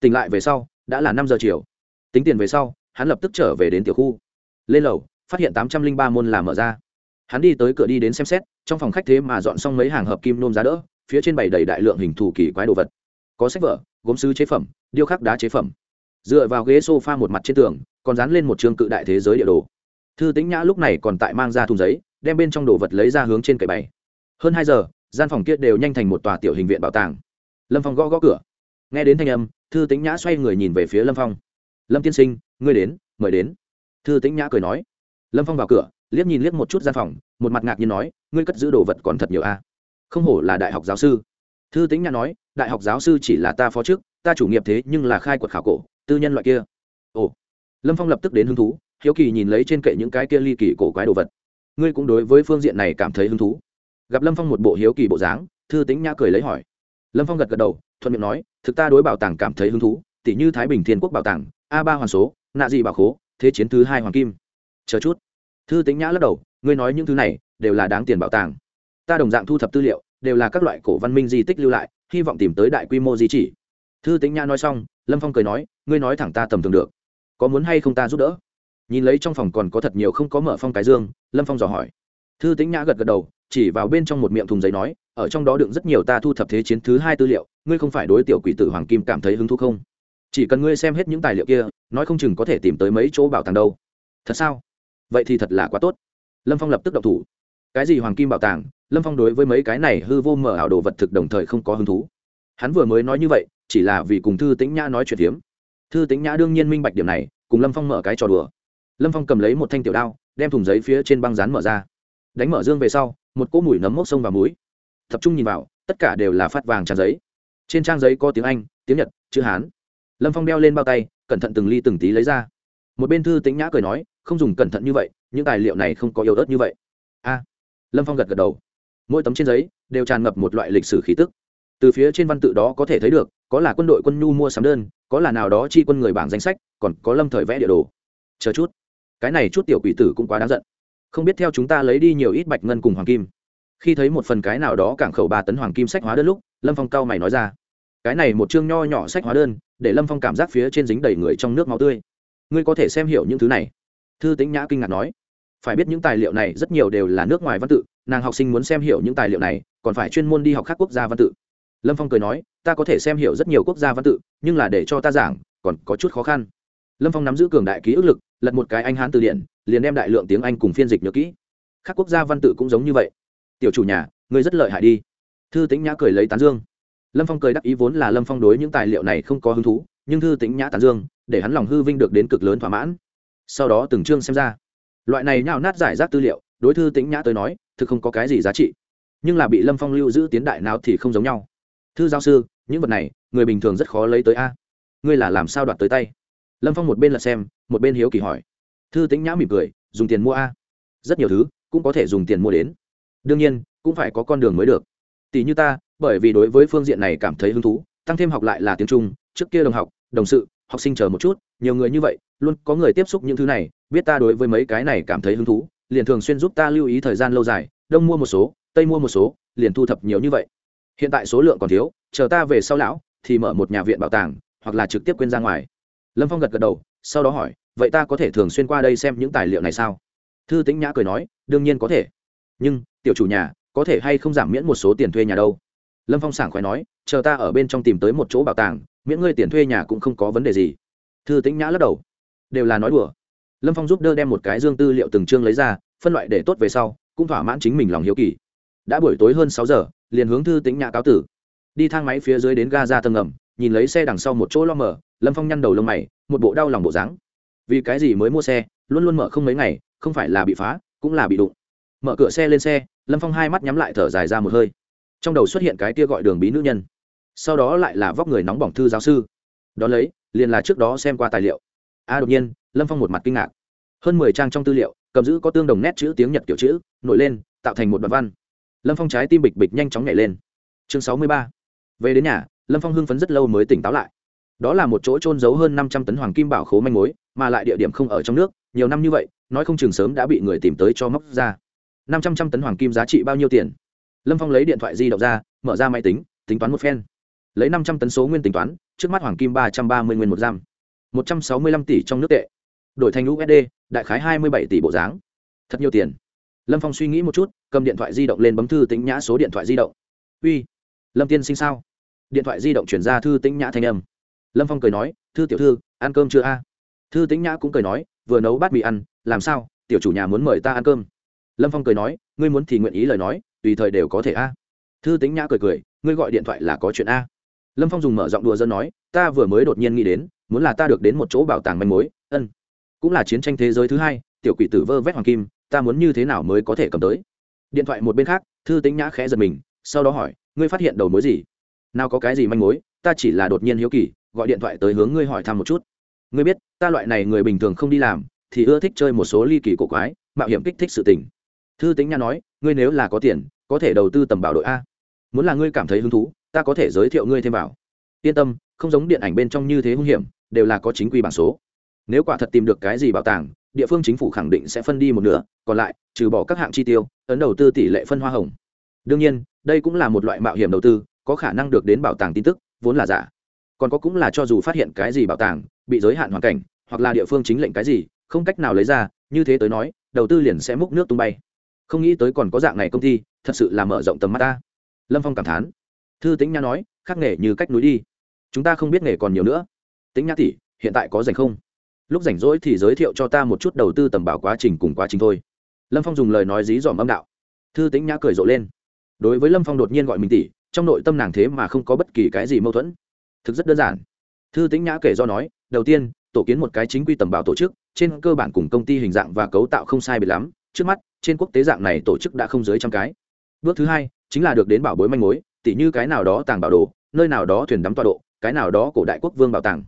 Tỉnh lại về sau, đã là năm giờ chiều. Tính tiền về sau, hắn lập tức trở về đến tiểu khu. Lên lầu, phát hiện tám trăm linh ba môn là mở ra. Hắn đi tới cửa đi đến xem xét, trong phòng khách thế mà dọn xong mấy hàng hợp kim nôm giá đỡ, phía trên bày đầy đại lượng hình thù kỳ quái đồ vật. Có sách vở, gốm sứ chế phẩm, điêu khắc đá chế phẩm. Dựa vào ghế s o f a một mặt trên tường, còn dán lên một chương cự đại thế giới địa đồ. Thư tĩnh nhã lúc này còn tại mang ra thùng giấy, đem bên trong đồ vật lấy ra hướng trên cậy bày hơn hai giờ, gian phòng kia đều nhanh thành một tòa tiểu hình viện bảo tàng. Lâm phong gõ gõ cửa. Nghe đến thanh âm, thư tĩnh nhã xoay người nhìn về phía lâm phong. Lâm tiên sinh, ngươi đến, mời đến. Thư tĩnh nhã cười nói. Lâm phong vào cửa, liếc nhìn liếc một chút gian phòng, một mặt ngạc nhiên nói, ngươi cất giữ đồ vật còn thật nhiều a. Không hổ là đại học giáo sư. Thư tĩnh nhã nói, đại học giáo sư chỉ là ta phó chức ta chủ nghiệp thế nhưng là khai quật khảo cổ, tư nhân loại kia. Ồ. Lâm phong lập tức đến hứng thú, hiếu kỳ nhìn lấy trên kệ những cái kia ly kỳ cổ quái đồ vật. Ngươi cũng đối với phương diện này cảm thấy hứng thú? Gặp lâm phong một bộ hiếu kỳ bộ dáng thư tính nhã cười lấy hỏi lâm phong gật gật đầu thuận miệng nói thực ta đối bảo tàng cảm thấy hứng thú tỷ như thái bình thiên quốc bảo tàng a ba hoàn số nạ dị bảo khố thế chiến thứ hai hoàng kim chờ chút thư tính nhã lắc đầu ngươi nói những thứ này đều là đáng tiền bảo tàng ta đồng dạng thu thập tư liệu đều là các loại cổ văn minh di tích lưu lại hy vọng tìm tới đại quy mô di chỉ thư tính nhã nói xong lâm phong cười nói ngươi nói thẳng ta tầm thường được có muốn hay không ta giúp đỡ nhìn lấy trong phòng còn có thật nhiều không có mở phong cái dương lâm phong dò hỏi thư tính nhã gật gật đầu chỉ vào bên trong một miệng thùng giấy nói, ở trong đó đựng rất nhiều ta thu thập thế chiến thứ hai tư liệu, ngươi không phải đối tiểu quỷ tử hoàng kim cảm thấy hứng thú không? Chỉ cần ngươi xem hết những tài liệu kia, nói không chừng có thể tìm tới mấy chỗ bảo tàng đâu. Thật sao? Vậy thì thật là quá tốt. Lâm phong lập tức đọc thủ. Cái gì hoàng kim bảo tàng? Lâm phong đối với mấy cái này hư vô mở ảo đồ vật thực đồng thời không có hứng thú. Hắn vừa mới nói như vậy, chỉ là vì cùng thư tĩnh nhã nói chuyện hiếm thư tĩnh nhã đương nhiên minh bạch điểm này, cùng lâm phong mở cái trò đùa. Lâm phong cầm lấy một thanh tiểu đao, đem thùng giấy phía trên băng rán mở ra. Đánh mở dương về sau một cỗ mùi nấm mốc sông vào mũi. Tập trung nhìn vào, tất cả đều là phát vàng trang giấy. Trên trang giấy có tiếng anh, tiếng nhật, chữ hán. Lâm phong đeo lên bao tay, cẩn thận từng ly từng tí lấy ra. Một bên thư tính nhã cười nói, không dùng cẩn thận như vậy, những tài liệu này không có yếu ớt như vậy. A. Lâm phong gật gật đầu. Mỗi tấm trên giấy đều tràn ngập một loại lịch sử khí tức. Từ phía trên văn tự đó có thể thấy được, có là quân đội quân nhu mua sắm đơn, có là nào đó chi quân người bảng danh sách, còn có lâm thời vẽ địa đồ. Chờ chút. Cái này chút tiểu quỷ tử cũng quá đáng giận không biết theo chúng ta lấy đi nhiều ít bạch ngân cùng hoàng kim. Khi thấy một phần cái nào đó cảng khẩu ba tấn hoàng kim sách hóa đơn lúc, lâm phong cao mày nói ra. Cái này một chương nho nhỏ sách hóa đơn, để lâm phong cảm giác phía trên dính đầy người trong nước máu tươi. Ngươi có thể xem hiểu những thứ này. Thư tĩnh nhã kinh ngạc nói. Phải biết những tài liệu này rất nhiều đều là nước ngoài văn tự, nàng học sinh muốn xem hiểu những tài liệu này, còn phải chuyên môn đi học các quốc gia văn tự. Lâm phong cười nói, ta có thể xem hiểu rất nhiều quốc gia văn tự, nhưng là để cho ta giảng, còn có chút khó khăn. Lâm phong nắm giữ cường đại ký ức lực, lật một cái anh hán từ điển liền đem đại lượng tiếng anh cùng phiên dịch nhớ kỹ. Các quốc gia văn tự cũng giống như vậy. Tiểu chủ nhà, ngươi rất lợi hại đi. Thư tĩnh nhã cười lấy tán dương. Lâm phong cười đắc ý vốn là lâm phong đối những tài liệu này không có hứng thú, nhưng thư tĩnh nhã tán dương, để hắn lòng hư vinh được đến cực lớn thỏa mãn. Sau đó từng chương xem ra. Loại này nhào nát giải rác tư liệu, đối thư tĩnh nhã tới nói, thực không có cái gì giá trị. Nhưng là bị lâm phong lưu giữ tiến đại nào thì không giống nhau. Thư giáo sư, những vật này, người bình thường rất khó lấy tới a. Ngươi là làm sao đoạt tới tay? Lâm phong một bên là xem, một bên hiếu kỳ hỏi thư tĩnh nhã mỉm cười, dùng tiền mua a. Rất nhiều thứ, cũng có thể dùng tiền mua đến. Đương nhiên, cũng phải có con đường mới được. Tỷ như ta, bởi vì đối với phương diện này cảm thấy hứng thú, tăng thêm học lại là tiếng trung, trước kia đồng học, đồng sự, học sinh chờ một chút, nhiều người như vậy, luôn có người tiếp xúc những thứ này, biết ta đối với mấy cái này cảm thấy hứng thú, liền thường xuyên giúp ta lưu ý thời gian lâu dài, đông mua một số, tây mua một số, liền thu thập nhiều như vậy. Hiện tại số lượng còn thiếu, chờ ta về sau lão, thì mở một nhà viện bảo tàng, hoặc là trực tiếp quên ra ngoài. Lâm phong gật gật đầu, sau đó hỏi vậy ta có thể thường xuyên qua đây xem những tài liệu này sao? Thư tĩnh nhã cười nói, đương nhiên có thể. Nhưng, tiểu chủ nhà, có thể hay không giảm miễn một số tiền thuê nhà đâu? Lâm phong sảng khoái nói, chờ ta ở bên trong tìm tới một chỗ bảo tàng, miễn ngươi tiền thuê nhà cũng không có vấn đề gì. Thư tĩnh nhã lắc đầu. Đều là nói đùa. Lâm phong giúp đỡ đem một cái dương tư liệu từng chương lấy ra, phân loại để tốt về sau, cũng thỏa mãn chính mình lòng hiếu kỳ. Đã buổi tối hơn sáu giờ, liền hướng thư tĩnh nhã cáo tử. Đi thang máy phía dưới đến ga ra tầng ngầm, nhìn lấy xe đằng sau một chỗ lo mở, lâm phong nhăn đầu lông mày, một bộ đau lòng bộ dáng vì cái gì mới mua xe, luôn luôn mở không mấy ngày, không phải là bị phá, cũng là bị đụng. Mở cửa xe lên xe, lâm phong hai mắt nhắm lại thở dài ra một hơi. Trong đầu xuất hiện cái kia gọi đường bí nữ nhân. Sau đó lại là vóc người nóng bỏng thư giáo sư. Đón lấy, liền là trước đó xem qua tài liệu. A, đột nhiên, lâm phong một mặt kinh ngạc. Hơn mười trang trong tư liệu, cầm giữ có tương đồng nét chữ tiếng nhật kiểu chữ, nổi lên, tạo thành một đoạn văn. Lâm phong trái tim bịch bịch nhanh chóng nhảy lên. Chương sáu mươi ba. Về đến nhà, lâm phong hưng phấn rất lâu mới tỉnh táo lại đó là một chỗ trôn giấu hơn năm trăm tấn hoàng kim bảo khố manh mối, mà lại địa điểm không ở trong nước, nhiều năm như vậy, nói không chừng sớm đã bị người tìm tới cho móc ra. Năm trăm trăm tấn hoàng kim giá trị bao nhiêu tiền? Lâm phong lấy điện thoại di động ra, mở ra máy tính tính toán một phen. Lấy năm trăm tấn số nguyên tính toán, trước mắt hoàng kim ba trăm ba mươi nguyên một giam. Một trăm sáu mươi lăm tỷ trong nước tệ. Đổi thành usd đại khái hai mươi bảy tỷ bộ dáng. Thật nhiều tiền. Lâm phong suy nghĩ một chút, cầm điện thoại di động lên bấm thư tính nhã số điện thoại di động. Uy, lâm tiên sinh sao? Điện thoại di động chuyển ra thư tính nhã thanh âm lâm phong cười nói, thư tiểu thư, ăn cơm chưa a? Thư tính nhã cũng cười nói, vừa nấu bát mì ăn, làm sao? Tiểu chủ nhà muốn mời ta ăn cơm. Lâm phong cười nói, ngươi muốn thì nguyện ý lời nói, tùy thời đều có thể a. Thư tính nhã cười cười, ngươi gọi điện thoại là có chuyện a. Lâm phong dùng mở giọng đùa dân nói, ta vừa mới đột nhiên nghĩ đến, muốn là ta được đến một chỗ bảo tàng manh mối, ân, cũng là chiến tranh thế giới thứ hai, tiểu quỷ tử vơ vét hoàng kim, ta muốn như thế nào mới có thể cầm tới? Điện thoại một bên khác, thư tính nhã khẽ giật mình, sau đó hỏi, ngươi phát hiện đầu mối gì? Nào có cái gì manh mối? Ta chỉ là đột nhiên hiếu kỳ gọi điện thoại tới hướng ngươi hỏi thăm một chút. Ngươi biết, ta loại này người bình thường không đi làm, thì ưa thích chơi một số ly kỳ cổ quái, mạo hiểm kích thích sự tình. Thư tính nha nói, ngươi nếu là có tiền, có thể đầu tư tầm bảo đội a. Muốn là ngươi cảm thấy hứng thú, ta có thể giới thiệu ngươi thêm vào. Yên tâm, không giống điện ảnh bên trong như thế hung hiểm, đều là có chính quy bản số. Nếu quả thật tìm được cái gì bảo tàng, địa phương chính phủ khẳng định sẽ phân đi một nửa, còn lại, trừ bỏ các hạng chi tiêu, ấn đầu tư tỷ lệ phân hoa hồng. Đương nhiên, đây cũng là một loại mạo hiểm đầu tư, có khả năng được đến bảo tàng tin tức, vốn là giả còn có cũng là cho dù phát hiện cái gì bảo tàng, bị giới hạn hoàn cảnh, hoặc là địa phương chính lệnh cái gì, không cách nào lấy ra, như thế tới nói, đầu tư liền sẽ múc nước tung bay. Không nghĩ tới còn có dạng này công ty, thật sự là mở rộng tầm mắt ta. Lâm phong cảm thán. Thư tính nha nói, khác nghề như cách núi đi. Chúng ta không biết nghề còn nhiều nữa. Tính nha tỷ, hiện tại có dành không? Lúc rảnh rỗi thì giới thiệu cho ta một chút đầu tư tầm bảo quá trình cùng quá trình thôi. Lâm phong dùng lời nói dí dỏm âm đạo. Thư tính nhã cười rộ lên. Đối với lâm phong đột nhiên gọi mình tỷ, trong nội tâm nàng thế mà không có bất kỳ cái gì mâu thuẫn thực rất đơn giản. Thư tính nhã kể do nói, đầu tiên, tổ kiến một cái chính quy tầm bảo tổ chức, trên cơ bản cùng công ty hình dạng và cấu tạo không sai biệt lắm, trước mắt, trên quốc tế dạng này tổ chức đã không dưới trăm cái. Bước thứ hai, chính là được đến bảo bối manh mối, tỉ như cái nào đó tàng bảo đồ, nơi nào đó thuyền đắm tọa độ, cái nào đó cổ đại quốc vương bảo tàng.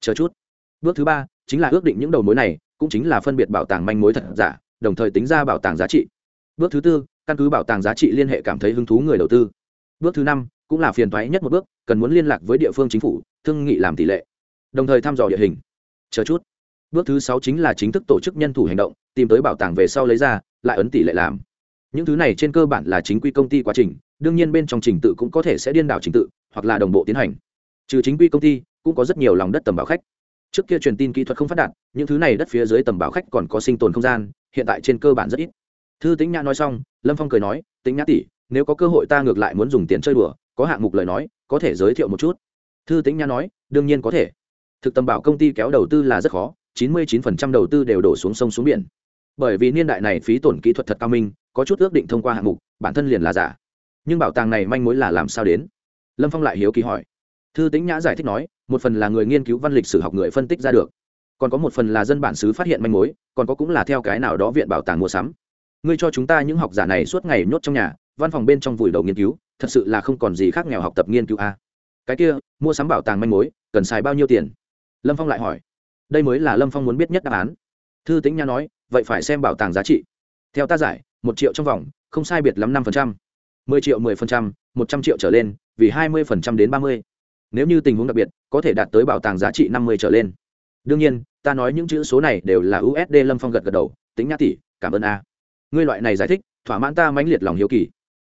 Chờ chút. Bước thứ ba, chính là ước định những đầu mối này, cũng chính là phân biệt bảo tàng manh mối thật giả, đồng thời tính ra bảo tàng giá trị. Bước thứ tư, căn cứ bảo tàng giá trị liên hệ cảm thấy hứng thú người đầu tư. Bước thứ năm cũng là phiền toái nhất một bước, cần muốn liên lạc với địa phương chính phủ, thương nghị làm tỷ lệ, đồng thời thăm dò địa hình. Chờ chút. Bước thứ sáu chính là chính thức tổ chức nhân thủ hành động, tìm tới bảo tàng về sau lấy ra, lại ấn tỷ lệ làm. Những thứ này trên cơ bản là chính quy công ty quá trình, đương nhiên bên trong trình tự cũng có thể sẽ điên đảo trình tự, hoặc là đồng bộ tiến hành. Trừ chính quy công ty, cũng có rất nhiều lòng đất tầm bảo khách. Trước kia truyền tin kỹ thuật không phát đạt, những thứ này đất phía dưới tầm bảo khách còn có sinh tồn không gian, hiện tại trên cơ bản rất ít. Thư tính nhã nói xong, lâm phong cười nói tính nhã tỷ, nếu có cơ hội ta ngược lại muốn dùng tiền chơi đùa có hạng mục lời nói, có thể giới thiệu một chút. Thư tính nhã nói, đương nhiên có thể. Thực tầm bảo công ty kéo đầu tư là rất khó, chín mươi 99% đầu tư đều đổ xuống sông xuống biển. Bởi vì niên đại này phí tổn kỹ thuật thật cao minh, có chút ước định thông qua hạng mục, bản thân liền là giả. Nhưng bảo tàng này manh mối là làm sao đến? Lâm phong lại hiếu kỳ hỏi. Thư tính nhã giải thích nói, một phần là người nghiên cứu văn lịch sử học người phân tích ra được. Còn có một phần là dân bản xứ phát hiện manh mối, còn có cũng là theo cái nào đó viện bảo tàng mua sắm. Ngươi cho chúng ta những học giả này suốt ngày nhốt trong nhà, văn phòng bên trong vùi đầu nghiên cứu thật sự là không còn gì khác nghèo học tập nghiên cứu a. Cái kia, mua sắm bảo tàng manh mối, cần xài bao nhiêu tiền? Lâm phong lại hỏi. Đây mới là lâm phong muốn biết nhất đáp án. Thư tính nha nói, vậy phải xem bảo tàng giá trị. Theo ta giải, một triệu trong vòng, không sai biệt lắm năm phần trăm. Mười triệu mười phần trăm, một trăm triệu trở lên, vì hai mươi phần trăm đến ba mươi. Nếu như tình huống đặc biệt, có thể đạt tới bảo tàng giá trị năm mươi trở lên. Đương nhiên, ta nói những chữ số này đều là usd lâm phong gật gật đầu tính nhã tỷ, cảm ơn a. Ngươi loại này giải thích, thỏa mãn ta mãnh liệt lòng hiếu kỳ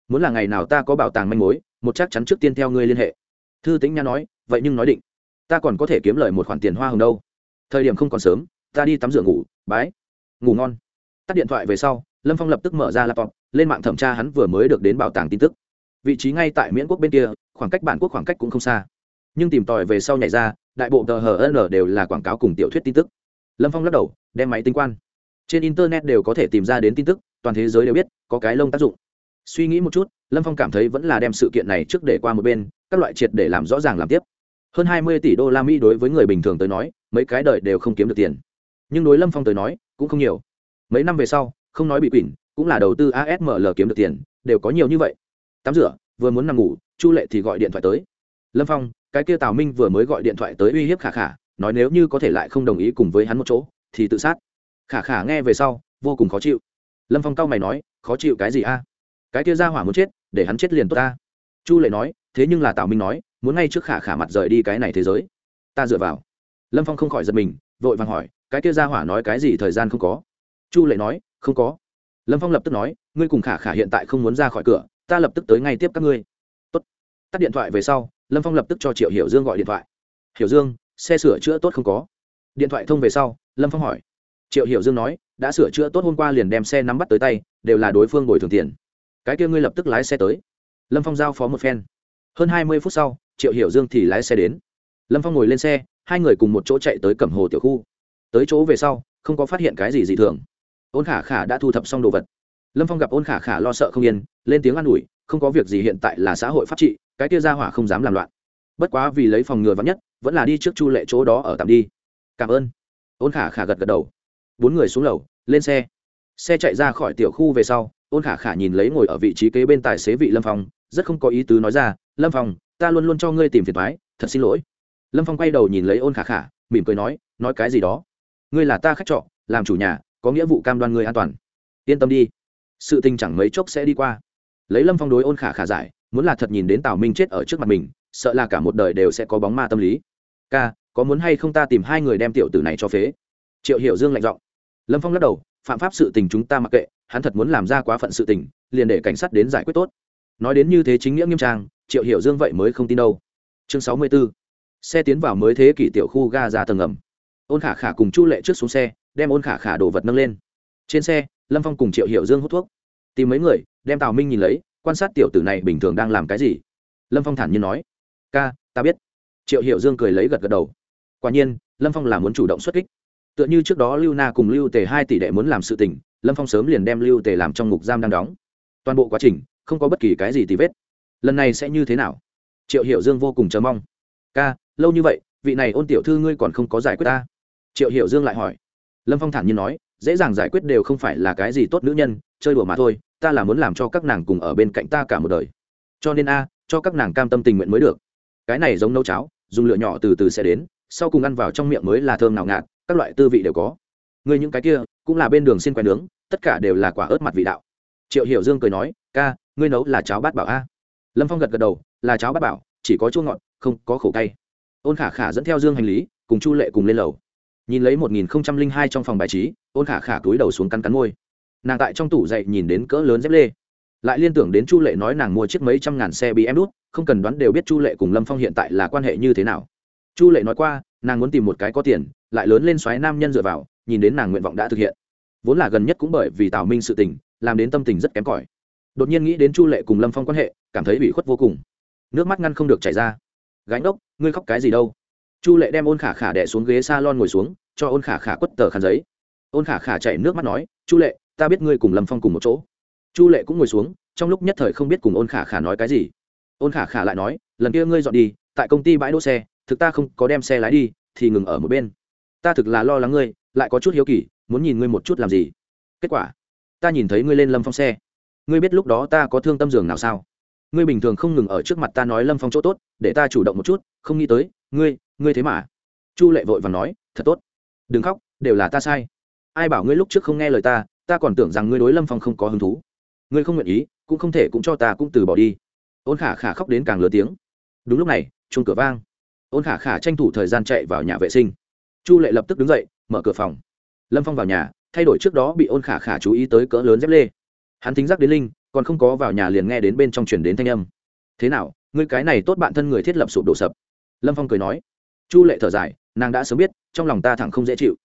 muốn là ngày nào ta có bảo tàng manh mối, một chắc chắn trước tiên theo ngươi liên hệ. Thư tĩnh nha nói, vậy nhưng nói định, ta còn có thể kiếm lời một khoản tiền hoa hồng đâu. Thời điểm không còn sớm, ta đi tắm rửa ngủ, bái. Ngủ ngon. Tắt điện thoại về sau, lâm phong lập tức mở ra laptop, lên mạng thẩm tra hắn vừa mới được đến bảo tàng tin tức. Vị trí ngay tại miễn quốc bên kia, khoảng cách bản quốc khoảng cách cũng không xa. Nhưng tìm tòi về sau nhảy ra, đại bộ tờ hn đều là quảng cáo cùng tiểu thuyết tin tức. Lâm phong lắc đầu, đem máy tính quan. Trên internet đều có thể tìm ra đến tin tức, toàn thế giới đều biết, có cái lông tác dụng suy nghĩ một chút, lâm phong cảm thấy vẫn là đem sự kiện này trước để qua một bên, các loại triệt để làm rõ ràng làm tiếp. Hơn hai mươi tỷ đô la mỹ đối với người bình thường tới nói, mấy cái đời đều không kiếm được tiền. Nhưng đối lâm phong tới nói, cũng không nhiều. Mấy năm về sau, không nói bị quỷ, cũng là đầu tư asml kiếm được tiền, đều có nhiều như vậy. Tắm rửa, vừa muốn nằm ngủ, chu lệ thì gọi điện thoại tới. Lâm phong, cái kia tào minh vừa mới gọi điện thoại tới uy hiếp khả khả, nói nếu như có thể lại không đồng ý cùng với hắn một chỗ, thì tự sát. Khả khả nghe về sau, vô cùng khó chịu. Lâm phong cau mày nói, khó chịu cái gì a? Cái kia ra hỏa muốn chết, để hắn chết liền tốt ta. Chu lệ nói, thế nhưng là tào minh nói, muốn ngay trước khả khả mặt rời đi cái này thế giới. Ta dựa vào. Lâm phong không khỏi giật mình, vội vàng hỏi, cái kia ra hỏa nói cái gì thời gian không có? Chu lệ nói, không có. Lâm phong lập tức nói, ngươi cùng khả khả hiện tại không muốn ra khỏi cửa, ta lập tức tới ngay tiếp các ngươi. Tốt. tắt điện thoại về sau, lâm phong lập tức cho triệu hiểu dương gọi điện thoại. Hiểu dương, xe sửa chữa tốt không có? Điện thoại thông về sau, lâm phong hỏi. Triệu hiểu dương nói, đã sửa chữa tốt hôm qua liền đem xe nắm bắt tới tay, đều là đối phương bồi thường tiền cái kia ngươi lập tức lái xe tới. Lâm phong giao phó một phen. Hơn hai mươi phút sau, triệu hiểu dương thì lái xe đến. Lâm phong ngồi lên xe, hai người cùng một chỗ chạy tới cẩm hồ tiểu khu. Tới chỗ về sau, không có phát hiện cái gì dị thường. Ôn khả khả đã thu thập xong đồ vật. Lâm phong gặp ôn khả khả lo sợ không yên, lên tiếng an ủi, không có việc gì hiện tại là xã hội pháp trị, cái kia ra hỏa không dám làm loạn. Bất quá vì lấy phòng ngừa vắn nhất, vẫn là đi trước chu lệ chỗ đó ở tạm đi. Cảm ơn. Ôn khả khả gật gật đầu. Bốn người xuống lầu, lên xe. Xe chạy ra khỏi tiểu khu về sau ôn khả khả nhìn lấy ngồi ở vị trí kế bên tài xế vị lâm phong, rất không có ý tứ nói ra, lâm phong, ta luôn luôn cho ngươi tìm phiền thoái thật xin lỗi. Lâm phong quay đầu nhìn lấy ôn khả khả, mỉm cười nói nói cái gì đó? Ngươi là ta khách trọ, làm chủ nhà, có nghĩa vụ cam đoan ngươi an toàn. Yên tâm đi, sự tình chẳng mấy chốc sẽ đi qua. Lấy lâm phong đối ôn khả khả giải, muốn là thật nhìn đến tào minh chết ở trước mặt mình, sợ là cả một đời đều sẽ có bóng ma tâm lý. Ca, có muốn hay không ta tìm hai người đem tiểu tử này cho phế? Triệu hiểu dương lạnh giọng. Lâm phong lắc đầu, phạm pháp sự tình chúng ta mặc kệ hắn thật muốn làm ra quá phận sự tình, liền để cảnh sát đến giải quyết tốt. Nói đến như thế chính nghĩa nghiêm trang, triệu hiểu dương vậy mới không tin đâu. Chương sáu mươi b ố xe tiến vào mới thế kỷ tiểu khu ga ra tầng ngầm. Ôn khả khả cùng chu lệ trước xuống xe, đem ôn khả khả đồ vật nâng lên. Trên xe, lâm phong cùng triệu hiểu dương hút thuốc. Tìm mấy người, đem tào minh nhìn lấy, quan sát tiểu tử này bình thường đang làm cái gì. Lâm phong thản nhiên nói, ca, ta biết. Triệu hiểu dương cười lấy gật gật đầu. Quả nhiên, lâm phong là muốn chủ động xuất kích. Tựa như trước đó lưu na cùng lưu tề hai tỷ đệ muốn làm sự tình lâm phong sớm liền đem lưu tề làm trong ngục giam đang đóng toàn bộ quá trình không có bất kỳ cái gì tì vết lần này sẽ như thế nào triệu hiểu dương vô cùng chờ mong ca lâu như vậy vị này ôn tiểu thư ngươi còn không có giải quyết ta triệu hiểu dương lại hỏi lâm phong thản nhiên nói dễ dàng giải quyết đều không phải là cái gì tốt nữ nhân chơi đùa mà thôi ta là muốn làm cho các nàng cùng ở bên cạnh ta cả một đời cho nên a cho các nàng cam tâm tình nguyện mới được cái này giống nấu cháo dùng lựa nhỏ từ từ sẽ đến sau cùng ăn vào trong miệng mới là thơm nào ngạt các loại tư vị đều có ngươi những cái kia, cũng là bên đường xin quay nướng, tất cả đều là quả ớt mặt vị đạo. Triệu hiểu dương cười nói, ca, ngươi nấu là cháo bát bảo a. Lâm phong gật gật đầu, là cháo bát bảo, chỉ có chua ngọt, không có khổ cay. Ôn khả khả dẫn theo dương hành lý, cùng chu lệ cùng lên lầu. Nhìn lấy một nghìn không trăm linh hai trong phòng bài trí, ôn khả khả túi đầu xuống cắn cắn môi. Nàng tại trong tủ dậy nhìn đến cỡ lớn dép lê. Lại liên tưởng đến chu lệ nói nàng mua chiếc mấy trăm ngàn xe bị em đút không cần đoán đều biết chu lệ cùng lâm phong hiện tại là quan hệ như thế nào. Chu lệ nói qua, nàng muốn tìm một cái có tiền lại lớn lên xoáy nam nhân dựa vào, nhìn đến nàng nguyện vọng đã thực hiện. Vốn là gần nhất cũng bởi vì tào minh sự tình, làm đến tâm tình rất kém cỏi. Đột nhiên nghĩ đến chu lệ cùng lâm phong quan hệ, cảm thấy bị khuất vô cùng. Nước mắt ngăn không được chảy ra. Gánh đốc, ngươi khóc cái gì đâu? Chu lệ đem ôn khả khả đẻ xuống ghế s a lon ngồi xuống, cho ôn khả khả quất tờ khăn giấy. Ôn khả khả chảy nước mắt nói, chu lệ, ta biết ngươi cùng lâm phong cùng một chỗ. Chu lệ cũng ngồi xuống, trong lúc nhất thời không biết cùng ôn khả khả nói cái gì. Ôn khả khả lại nói, lần kia ngươi dọn đi, tại công ty bãi đỗ xe, thực ta không có đem xe lái đi, thì ngừng ở một bên ta thực là lo lắng ngươi, lại có chút hiếu kỳ, muốn nhìn ngươi một chút làm gì. Kết quả, ta nhìn thấy ngươi lên lâm phong xe. Ngươi biết lúc đó ta có thương tâm giường nào sao? Ngươi bình thường không ngừng ở trước mặt ta nói lâm phong chỗ tốt, để ta chủ động một chút, không nghĩ tới, ngươi ngươi thế mà. Chu lệ vội và nói, thật tốt. Đừng khóc, đều là ta sai. Ai bảo ngươi lúc trước không nghe lời ta ta còn tưởng rằng ngươi đối lâm phong không có hứng thú. Ngươi không nguyện ý, cũng không thể cũng cho ta cũng từ bỏ đi. Ôn khả khả khóc đến càng lớn tiếng. Đúng lúc này, chuông cửa vang. Ôn khả khả tranh thủ thời gian chạy vào nhà vệ sinh chu lệ lập tức đứng dậy, mở cửa phòng. Lâm phong vào nhà, thay đổi trước đó bị ôn khả khả chú ý tới cỡ lớn dép lê. Hắn thính giác đến linh, còn không có vào nhà liền nghe đến bên trong chuyển đến thanh âm. Thế nào, ngươi cái này tốt bạn thân người thiết lập sụp đổ sập. Lâm phong cười nói. Chu lệ thở dài, nàng đã sớm biết, trong lòng ta thẳng không dễ chịu.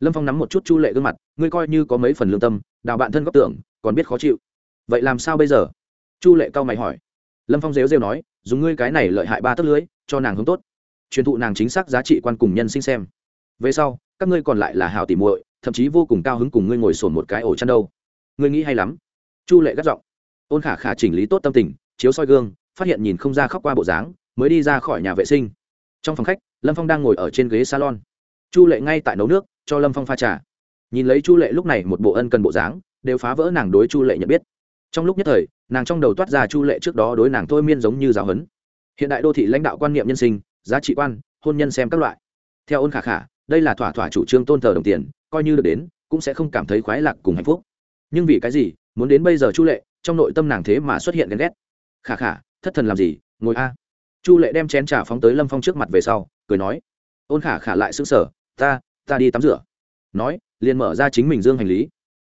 Lâm phong nắm một chút chu lệ gương mặt, ngươi coi như có mấy phần lương tâm, đào bạn thân góp tưởng, còn biết khó chịu. Vậy làm sao bây giờ? Chu lệ cao mày hỏi. Lâm phong rếu rêu nói, dùng ngươi cái này lợi hại ba tấc lưới, cho nàng hướng tốt. Truyền thụ nàng chính xác giá trị quan cùng nhân sinh xem về sau, các ngươi còn lại là hào tỉ muội, thậm chí vô cùng cao hứng cùng ngươi ngồi sồn một cái ổ chăn đâu. Ngươi nghĩ hay lắm. Chu lệ gắt giọng. Ôn khả khả chỉnh lý tốt tâm tình, chiếu soi gương, phát hiện nhìn không ra khóc qua bộ dáng, mới đi ra khỏi nhà vệ sinh. Trong phòng khách, lâm phong đang ngồi ở trên ghế salon. Chu lệ ngay tại nấu nước, cho lâm phong pha trà. Nhìn lấy chu lệ lúc này một bộ ân cần bộ dáng, đều phá vỡ nàng đối chu lệ nhận biết. Trong lúc nhất thời, nàng trong đầu toát ra chu lệ trước đó đối nàng thôi miên giống như giáo huấn. Hiện đại đô thị lãnh đạo quan niệm nhân sinh, giá trị quan, hôn nhân xem các loại. Theo ôn khả khả đây là thỏa thỏa chủ trương tôn thờ đồng tiền, coi như được đến, cũng sẽ không cảm thấy khoái lạc cùng hạnh phúc. Nhưng vì cái gì, muốn đến bây giờ chu lệ, trong nội tâm nàng thế mà xuất hiện ghen ghét. Khả khả, thất thần làm gì, ngồi a. Chu lệ đem chén trà phóng tới lâm phong trước mặt về sau, cười nói, ôn khả khả lại xứng sở ta ta đi tắm rửa. Nói, liền mở ra chính mình dương hành lý.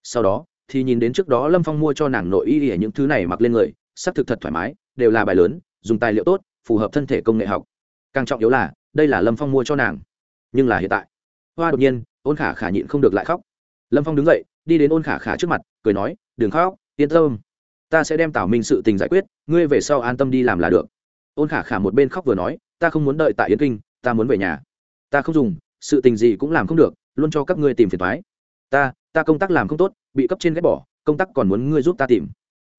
Sau đó, thì nhìn đến trước đó lâm phong mua cho nàng nội y ỉa những thứ này mặc lên người s ắ c thực thật thoải mái, đều là bài lớn, dùng tài liệu tốt, phù hợp thân thể công nghệ học. Càng trọng yếu là, đây là lâm phong mua cho nàng nhưng là hiện tại. Hoa đột nhiên, ôn khả khả nhịn không được lại khóc. Lâm phong đứng dậy, đi đến ôn khả khả trước mặt, cười nói, đừng khóc, yên tâm. Ta sẽ đem tảo minh sự tình giải quyết, ngươi về sau an tâm đi làm là được. Ôn khả khả một bên khóc vừa nói, ta không muốn đợi tại yến kinh, ta muốn về nhà. Ta không dùng, sự tình gì cũng làm không được, luôn cho các ngươi tìm phiền thoái ta ta công tác làm không tốt, bị cấp trên ghét bỏ, công tác còn muốn ngươi giúp ta tìm.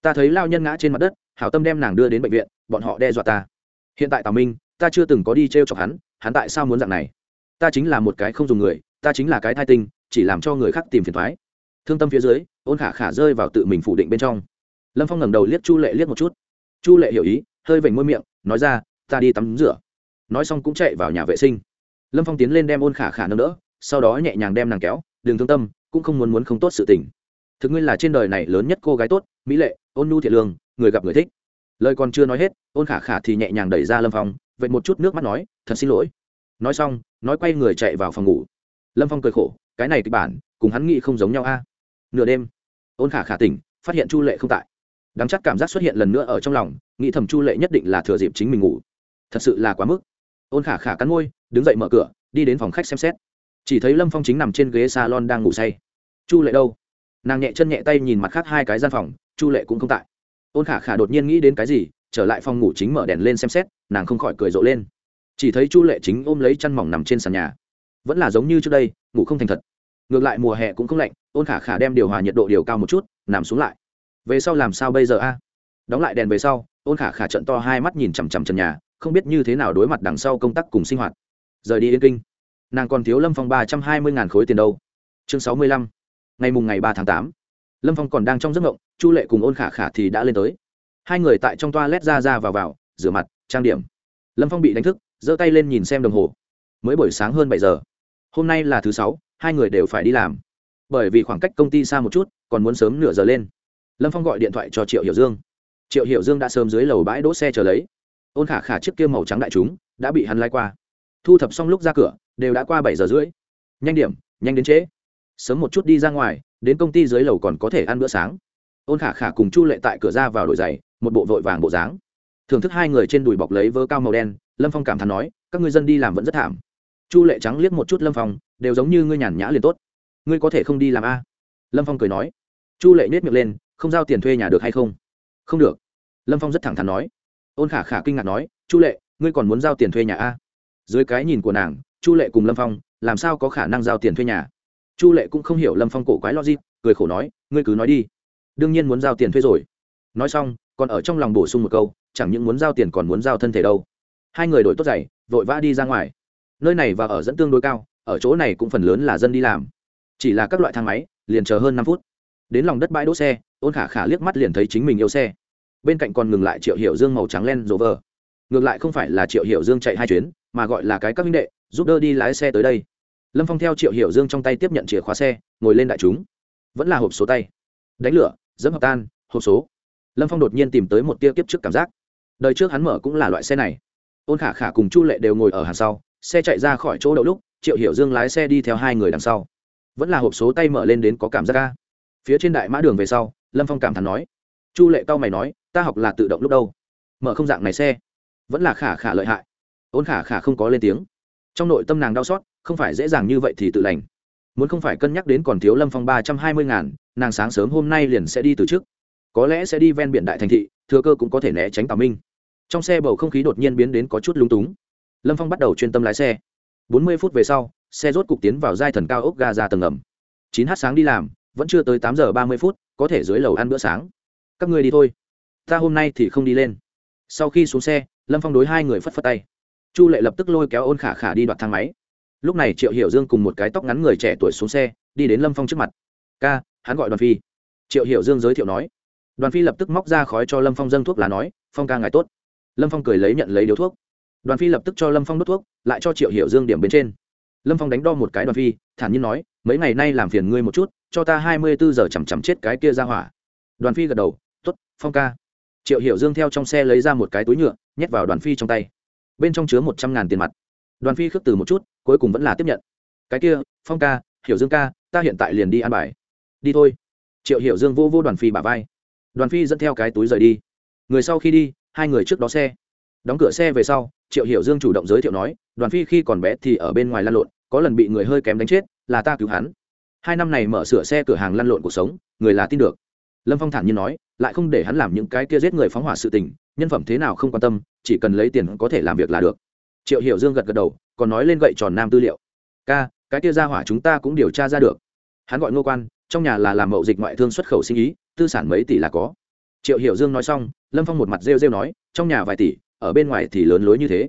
Ta thấy lao nhân ngã trên mặt đất, hảo tâm đem nàng đưa đến bệnh viện, bọn họ đe dọa ta. Hiện tại tào minh, ta chưa từng có đi t r e o chọc hắn hắn tại sao muốn dạng này? Ta chính là một cái không dùng người, ta chính là cái thai tinh, chỉ làm cho người khác tìm phiền thoái. Thương tâm phía dưới, ôn khả khả rơi vào tự mình phủ định bên trong. Lâm phong ngẩng đầu liếc chu lệ liếc một chút. Chu lệ hiểu ý, hơi vểnh môi miệng, nói ra, ta đi tắm rửa. Nói xong cũng chạy vào nhà vệ sinh. Lâm phong tiến lên đem ôn khả khả nâng đỡ, sau đó nhẹ nhàng đem nàng kéo, đừng thương tâm, cũng không muốn muốn không tốt sự tình. Thực nguyên là trên đời này lớn nhất cô gái tốt, mỹ lệ, ôn nhu thiện lương, người gặp người thích. Lời còn chưa nói hết, ôn khả khả thì nhẹ nhàng đẩy ra lâm phong vậy một chút nước mắt nói, thật xin lỗi nói xong, nói quay người chạy vào phòng ngủ. Lâm phong cười khổ, cái này kịch bản, cùng hắn nghĩ không giống nhau a. Nửa đêm, ôn khả khả tỉnh, phát hiện chu lệ không tại. Đáng chắc cảm giác xuất hiện lần nữa ở trong lòng, nghĩ thầm chu lệ nhất định là thừa dịp chính mình ngủ. Thật sự là quá mức. Ôn khả khả cắn môi, đứng dậy mở cửa, đi đến phòng khách xem xét. Chỉ thấy lâm phong chính nằm trên ghế salon đang ngủ say. Chu lệ đâu? Nàng nhẹ chân nhẹ tay nhìn mặt khác hai cái gian phòng, chu lệ cũng không tại. Ôn khả khả đột nhiên nghĩ đến cái gì, trở lại phòng ngủ chính mở đèn lên xem xét, nàng không khỏi cười rộ lên chỉ thấy chu lệ chính ôm lấy chăn mỏng nằm trên sàn nhà. Vẫn là giống như trước đây, ngủ không thành thật. Ngược lại mùa hè cũng không lạnh, ôn khả khả đem điều hòa nhiệt độ điều cao một chút, nằm xuống lại. Về sau làm sao bây giờ a? Đóng lại đèn về sau, ôn khả khả trận to hai mắt nhìn chằm chằm trần nhà, không biết như thế nào đối mặt đằng sau công tác cùng sinh hoạt. Rời đi yên kinh. Nàng còn thiếu lâm phong ba trăm hai mươi ngàn khối tiền đâu. Chương sáu mươi lăm. Ngày mùng ngày ba tháng tám. Lâm phong còn đang trong giấc ngộng chu lệ cùng ôn khả khả thì đã lên tới. Hai người tại trong toa lét ra ra vào vào, rửa mặt, trang điểm. Lâm phong bị đánh thức giơ tay lên nhìn xem đồng hồ. Mới buổi sáng hơn bảy giờ. Hôm nay là thứ sáu, hai người đều phải đi làm. Bởi vì khoảng cách công ty xa một chút, còn muốn sớm nửa giờ lên. Lâm phong gọi điện thoại cho triệu hiểu dương. Triệu hiểu dương đã sớm dưới lầu bãi đỗ xe chờ lấy. Ôn khả khả chiếc kia màu trắng đại chúng đã bị hắn lai qua. Thu thập xong lúc ra cửa, đều đã qua bảy giờ rưỡi. Nhanh điểm, nhanh đến trễ. Sớm một chút đi ra ngoài, đến công ty dưới lầu còn có thể ăn bữa sáng. Ôn khả khả cùng chu lệ tại cửa ra vào đổi giày, một bộ vội vàng bộ dáng thưởng thức hai người trên đùi bọc lấy vớ cao màu đen, lâm phong cảm thán nói, các người dân đi làm vẫn rất thảm. Chu lệ trắng liếc một chút lâm phong, đều giống như ngươi nhàn nhã liền tốt. Ngươi có thể không đi làm a? Lâm phong cười nói. Chu lệ nết miệng lên, không giao tiền thuê nhà được hay không? Không được. Lâm phong rất thẳng thắn nói. Ôn khả khả kinh ngạc nói, chu lệ, ngươi còn muốn giao tiền thuê nhà a? Dưới cái nhìn của nàng, chu lệ cùng lâm phong, làm sao có khả năng giao tiền thuê nhà? Chu lệ cũng không hiểu lâm phong cổ quái logic, cười khổ nói, ngươi cứ nói đi. Đương nhiên muốn giao tiền thuê rồi. Nói xong, còn ở trong lòng bổ sung một câu chẳng những muốn giao tiền còn muốn giao thân thể đâu. Hai người đổi tốt giày, vội vã đi ra ngoài. Nơi này và ở dẫn tương đối cao, ở chỗ này cũng phần lớn là dân đi làm. Chỉ là các loại thang máy, liền chờ hơn năm phút. Đến lòng đất bãi đỗ xe, ôn khả khả liếc mắt liền thấy chính mình yêu xe. Bên cạnh còn ngừng lại triệu hiệu dương màu trắng len rộ vờ ngược lại không phải là triệu hiệu dương chạy hai chuyến, mà gọi là cái các minh đệ, giúp đỡ đi lái xe tới đây. Lâm phong theo triệu hiệu dương trong tay tiếp nhận chìa khóa xe, ngồi lên đại chúng. Vẫn là hộp số tay. Đánh lửa, dẫm hợp tan, hộp số. Lâm phong đột nhiên tìm tới một tia kiếp trước cảm giác đời trước hắn mở cũng là loại xe này. Ôn khả khả cùng chu lệ đều ngồi ở hàng sau, xe chạy ra khỏi chỗ đậu lúc, triệu hiểu dương lái xe đi theo hai người đằng sau. Vẫn là hộp số tay mở lên đến có cảm giác ca phía trên đại mã đường về sau, lâm phong cảm thán nói. Chu lệ cao mày nói, ta học là tự động lúc đâu? Mở không dạng này xe. Vẫn là khả khả lợi hại. Ôn khả khả không có lên tiếng. Trong nội tâm nàng đau xót, không phải dễ dàng như vậy thì tự lành. Muốn không phải cân nhắc đến còn thiếu lâm phong ba trăm hai mươi ngàn, nàng sáng sớm hôm nay liền sẽ đi từ trước có lẽ sẽ đi ven biển đại thành thị, thừa cơ cũng có thể né tránh tào minh trong xe bầu không khí đột nhiên biến đến có chút lúng túng. Lâm phong bắt đầu chuyên tâm lái xe. Bốn mươi phút về sau, xe rốt cục tiến vào giai thần cao ốc ga ra tầng ngầm chín h sáng đi làm, vẫn chưa tới tám giờ ba mươi phút, có thể dưới lầu ăn bữa sáng. Các người đi thôi. Ta hôm nay thì không đi lên. Sau khi xuống xe, lâm phong đối hai người phất phất tay. Chu lệ lập tức lôi kéo ôn khả khả đi đoạt thang máy. Lúc này triệu hiểu dương cùng một cái tóc ngắn người trẻ tuổi xuống xe, đi đến lâm phong trước mặt. Ca, hắn gọi đoàn phi. Triệu hiểu dương giới thiệu nói. Đoàn phi lập tức móc ra khói cho lâm phong dâng thuốc lá nói, phong ca ngài tốt lâm phong cười lấy nhận lấy điếu thuốc. Đoàn phi lập tức cho lâm phong đốt thuốc, lại cho triệu hiểu dương điểm bên trên. Lâm phong đánh đo một cái đoàn phi, thản nhiên nói, mấy ngày nay làm phiền ngươi một chút, cho ta hai mươi bốn giờ chằm chằm chết cái kia ra hỏa. Đoàn phi gật đầu t ố t phong ca. Triệu hiểu dương theo trong xe lấy ra một cái túi nhựa, nhét vào đoàn phi trong tay. Bên trong chứa một trăm ngàn tiền mặt. Đoàn phi khước từ một chút, cuối cùng vẫn là tiếp nhận. Cái kia, phong ca, hiểu dương ca, ta hiện tại liền đi ăn bài. Đi thôi. Triệu hiểu dương vô vô đoàn phi bả vai. Đoàn phi dẫn theo cái túi rời đi. Người sau khi đi hai người trước đó xe. Đóng cửa xe về sau, triệu hiểu dương chủ động giới thiệu nói, đoàn phi khi còn bé thì ở bên ngoài lăn lộn, có lần bị người hơi kém đánh chết, là ta cứu hắn. Hai năm này mở sửa xe cửa hàng lăn lộn cuộc sống, người là tin được. Lâm phong thản nhiên nói, lại không để hắn làm những cái kia giết người phóng hỏa sự tình, nhân phẩm thế nào không quan tâm, chỉ cần lấy tiền có thể làm việc là được. Triệu hiểu dương gật gật đầu, còn nói lên gậy tròn nam tư liệu. Ca, cái kia ra hỏa chúng ta cũng điều tra ra được. Hắn gọi ngô quan, trong nhà là làm mậu dịch ngoại thương xuất khẩu sinh ý, tư sản mấy tỷ là có triệu hiểu dương nói xong, lâm phong một mặt rêu rêu nói, trong nhà vài tỷ, ở bên ngoài thì lớn lối như thế.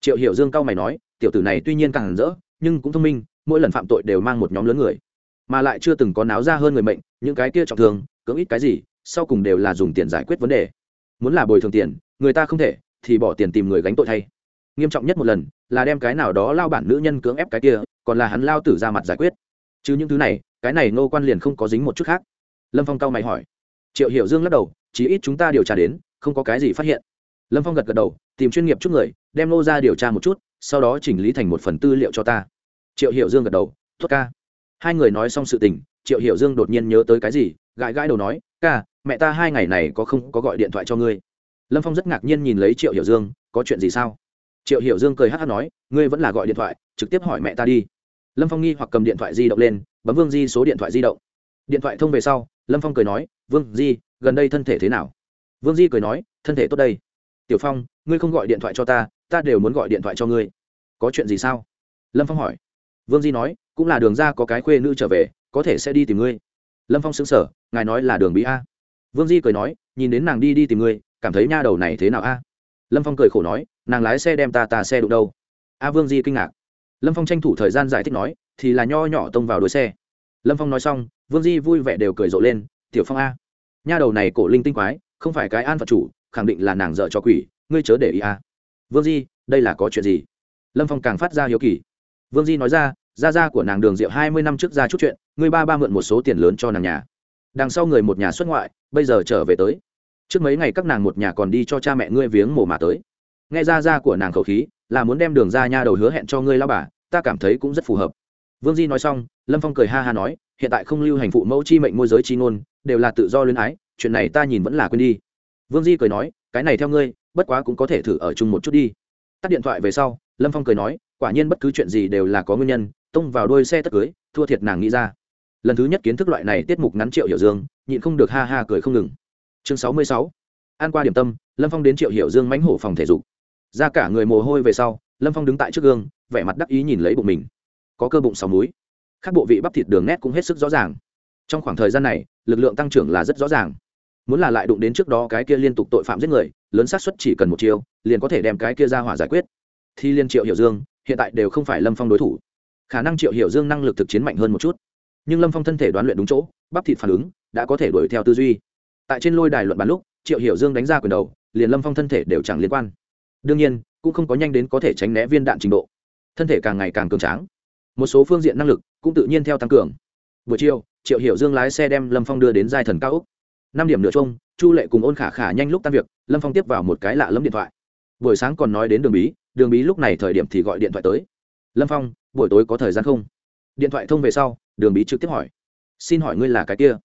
Triệu hiểu dương cau mày nói, tiểu tử này tuy nhiên càng rỡ, nhưng cũng thông minh, mỗi lần phạm tội đều mang một nhóm lớn người. Mà lại chưa từng có náo ra hơn người mệnh, những cái kia trọng thương, cưỡng ít cái gì, sau cùng đều là dùng tiền giải quyết vấn đề. Muốn là bồi thường tiền, người ta không thể, thì bỏ tiền tìm người gánh tội thay. Nghiêm trọng nhất một lần, là đem cái nào đó lao bản nữ nhân cưỡng ép cái kia, còn là hắn lao tử ra mặt giải quyết. Chứ những thứ này, cái này ngô quan liền không có dính một chút khác. Lâm phong cao mày hỏi. Triệu hiểu dương lắc đầu chí ít chúng ta điều tra đến, không có cái gì phát hiện. Lâm phong gật gật đầu, tìm chuyên nghiệp chút người, đem nô ra điều tra một chút, sau đó chỉnh lý thành một phần tư liệu cho ta. Triệu hiểu dương gật đầu, tốt ca. Hai người nói xong sự tình, triệu hiểu dương đột nhiên nhớ tới cái gì, gãi gãi đầu nói, ca, mẹ ta hai ngày này có không, có gọi điện thoại cho ngươi. Lâm phong rất ngạc nhiên nhìn lấy triệu hiểu dương, có chuyện gì sao? Triệu hiểu dương cười hát hát nói, ngươi vẫn là gọi điện thoại, trực tiếp hỏi mẹ ta đi. Lâm phong nghi hoặc cầm điện thoại di động lên, bấm vương di số điện thoại di động. Điện thoại thông về sau, lâm phong cười nói, vương di gần đây thân thể thế nào? Vương di cười nói, thân thể tốt đây. Tiểu phong, ngươi không gọi điện thoại cho ta ta đều muốn gọi điện thoại cho ngươi. Có chuyện gì sao? Lâm phong hỏi. Vương di nói, cũng là đường ra có cái khuê nữ trở về, có thể sẽ đi tìm ngươi. Lâm phong xứng sở ngài nói là đường bí a. Vương di cười nói, nhìn đến nàng đi đi tìm ngươi, cảm thấy nha đầu này thế nào a? Lâm phong cười khổ nói, nàng lái xe đem ta ta xe đụng đâu? A vương di kinh ngạc. Lâm phong tranh thủ thời gian giải thích nói, thì là nho nhỏ tông vào đuôi xe. Lâm phong nói xong, vương di vui vẻ đều cười rộ lên, tiểu phong a nha đầu này cổ linh tinh quái, không phải cái an phật chủ, khẳng định là nàng dợ cho quỷ, ngươi chớ để ý a vương di, đây là có chuyện gì? Lâm phong càng phát ra hiếu kỳ. Vương di nói ra, gia gia của nàng đường diệu hai mươi năm trước ra chút chuyện, ngươi ba ba mượn một số tiền lớn cho nàng nhà. Đằng sau người một nhà xuất ngoại, bây giờ trở về tới. Trước mấy ngày các nàng một nhà còn đi cho cha mẹ ngươi viếng mồ mà tới. Nghe gia gia của nàng khẩu khí, là muốn đem đường ra nha đầu hứa hẹn cho ngươi lao bà, ta cảm thấy cũng rất phù hợp. Vương di nói xong, lâm phong cười ha ha nói, hiện tại không lưu hành phụ mẫu chi mệnh môi giới chi ngôn đều là tự do luyến ái, chuyện này ta nhìn vẫn là quên đi. Vương di cười nói, cái này theo ngươi, bất quá cũng có thể thử ở chung một chút đi. Tắt điện thoại về sau, lâm phong cười nói, quả nhiên bất cứ chuyện gì đều là có nguyên nhân, tông vào đôi xe tất cưới, thua thiệt nàng nghĩ ra. Lần thứ nhất kiến thức loại này tiết mục ngắn triệu hiểu dương, nhịn không được ha ha cười không ngừng. Chương sáu mươi sáu. An qua điểm tâm, lâm phong đến triệu hiểu dương mánh hổ phòng thể dục. Ra cả người mồ hôi về sau, lâm phong đứng tại trước gương, vẻ mặt đắc ý nhìn lấy bụng mình. Có cơ bụng sáu múi. Các bộ vị bắp thịt đường nét cũng hết sức rõ ràng trong khoảng thời gian này, lực lượng tăng trưởng là rất rõ ràng. Muốn là lại đụng đến trước đó cái kia liên tục tội phạm giết người, lớn xác suất chỉ cần một chiêu, liền có thể đem cái kia ra hỏa giải quyết. Thì liên triệu hiểu dương, hiện tại đều không phải lâm phong đối thủ. Khả năng triệu hiểu dương năng lực thực chiến mạnh hơn một chút. Nhưng lâm phong thân thể đoán luyện đúng chỗ, bắp thịt phản ứng, đã có thể đuổi theo tư duy. Tại trên lôi đài luận bàn lúc, triệu hiểu dương đánh ra quyền đầu, liền lâm phong thân thể đều chẳng liên quan. Đương nhiên, cũng không có nhanh đến có thể tránh né viên đạn trình độ. Thân thể càng ngày càng cường tráng. Một số phương diện năng lực cũng tự nhiên theo tăng cường. Buổi chiều triệu hiểu dương lái xe đem lâm phong đưa đến giai thần cao úc năm điểm nửa chung, chu lệ cùng ôn khả khả nhanh lúc tan việc, lâm phong tiếp vào một cái lạ lẫm điện thoại. Buổi sáng còn nói đến đường bí đường bí lúc này thời điểm thì gọi điện thoại tới. Lâm phong, buổi tối có thời gian không? Điện thoại thông về sau, đường bí trực tiếp hỏi. Xin hỏi ngươi là cái kia?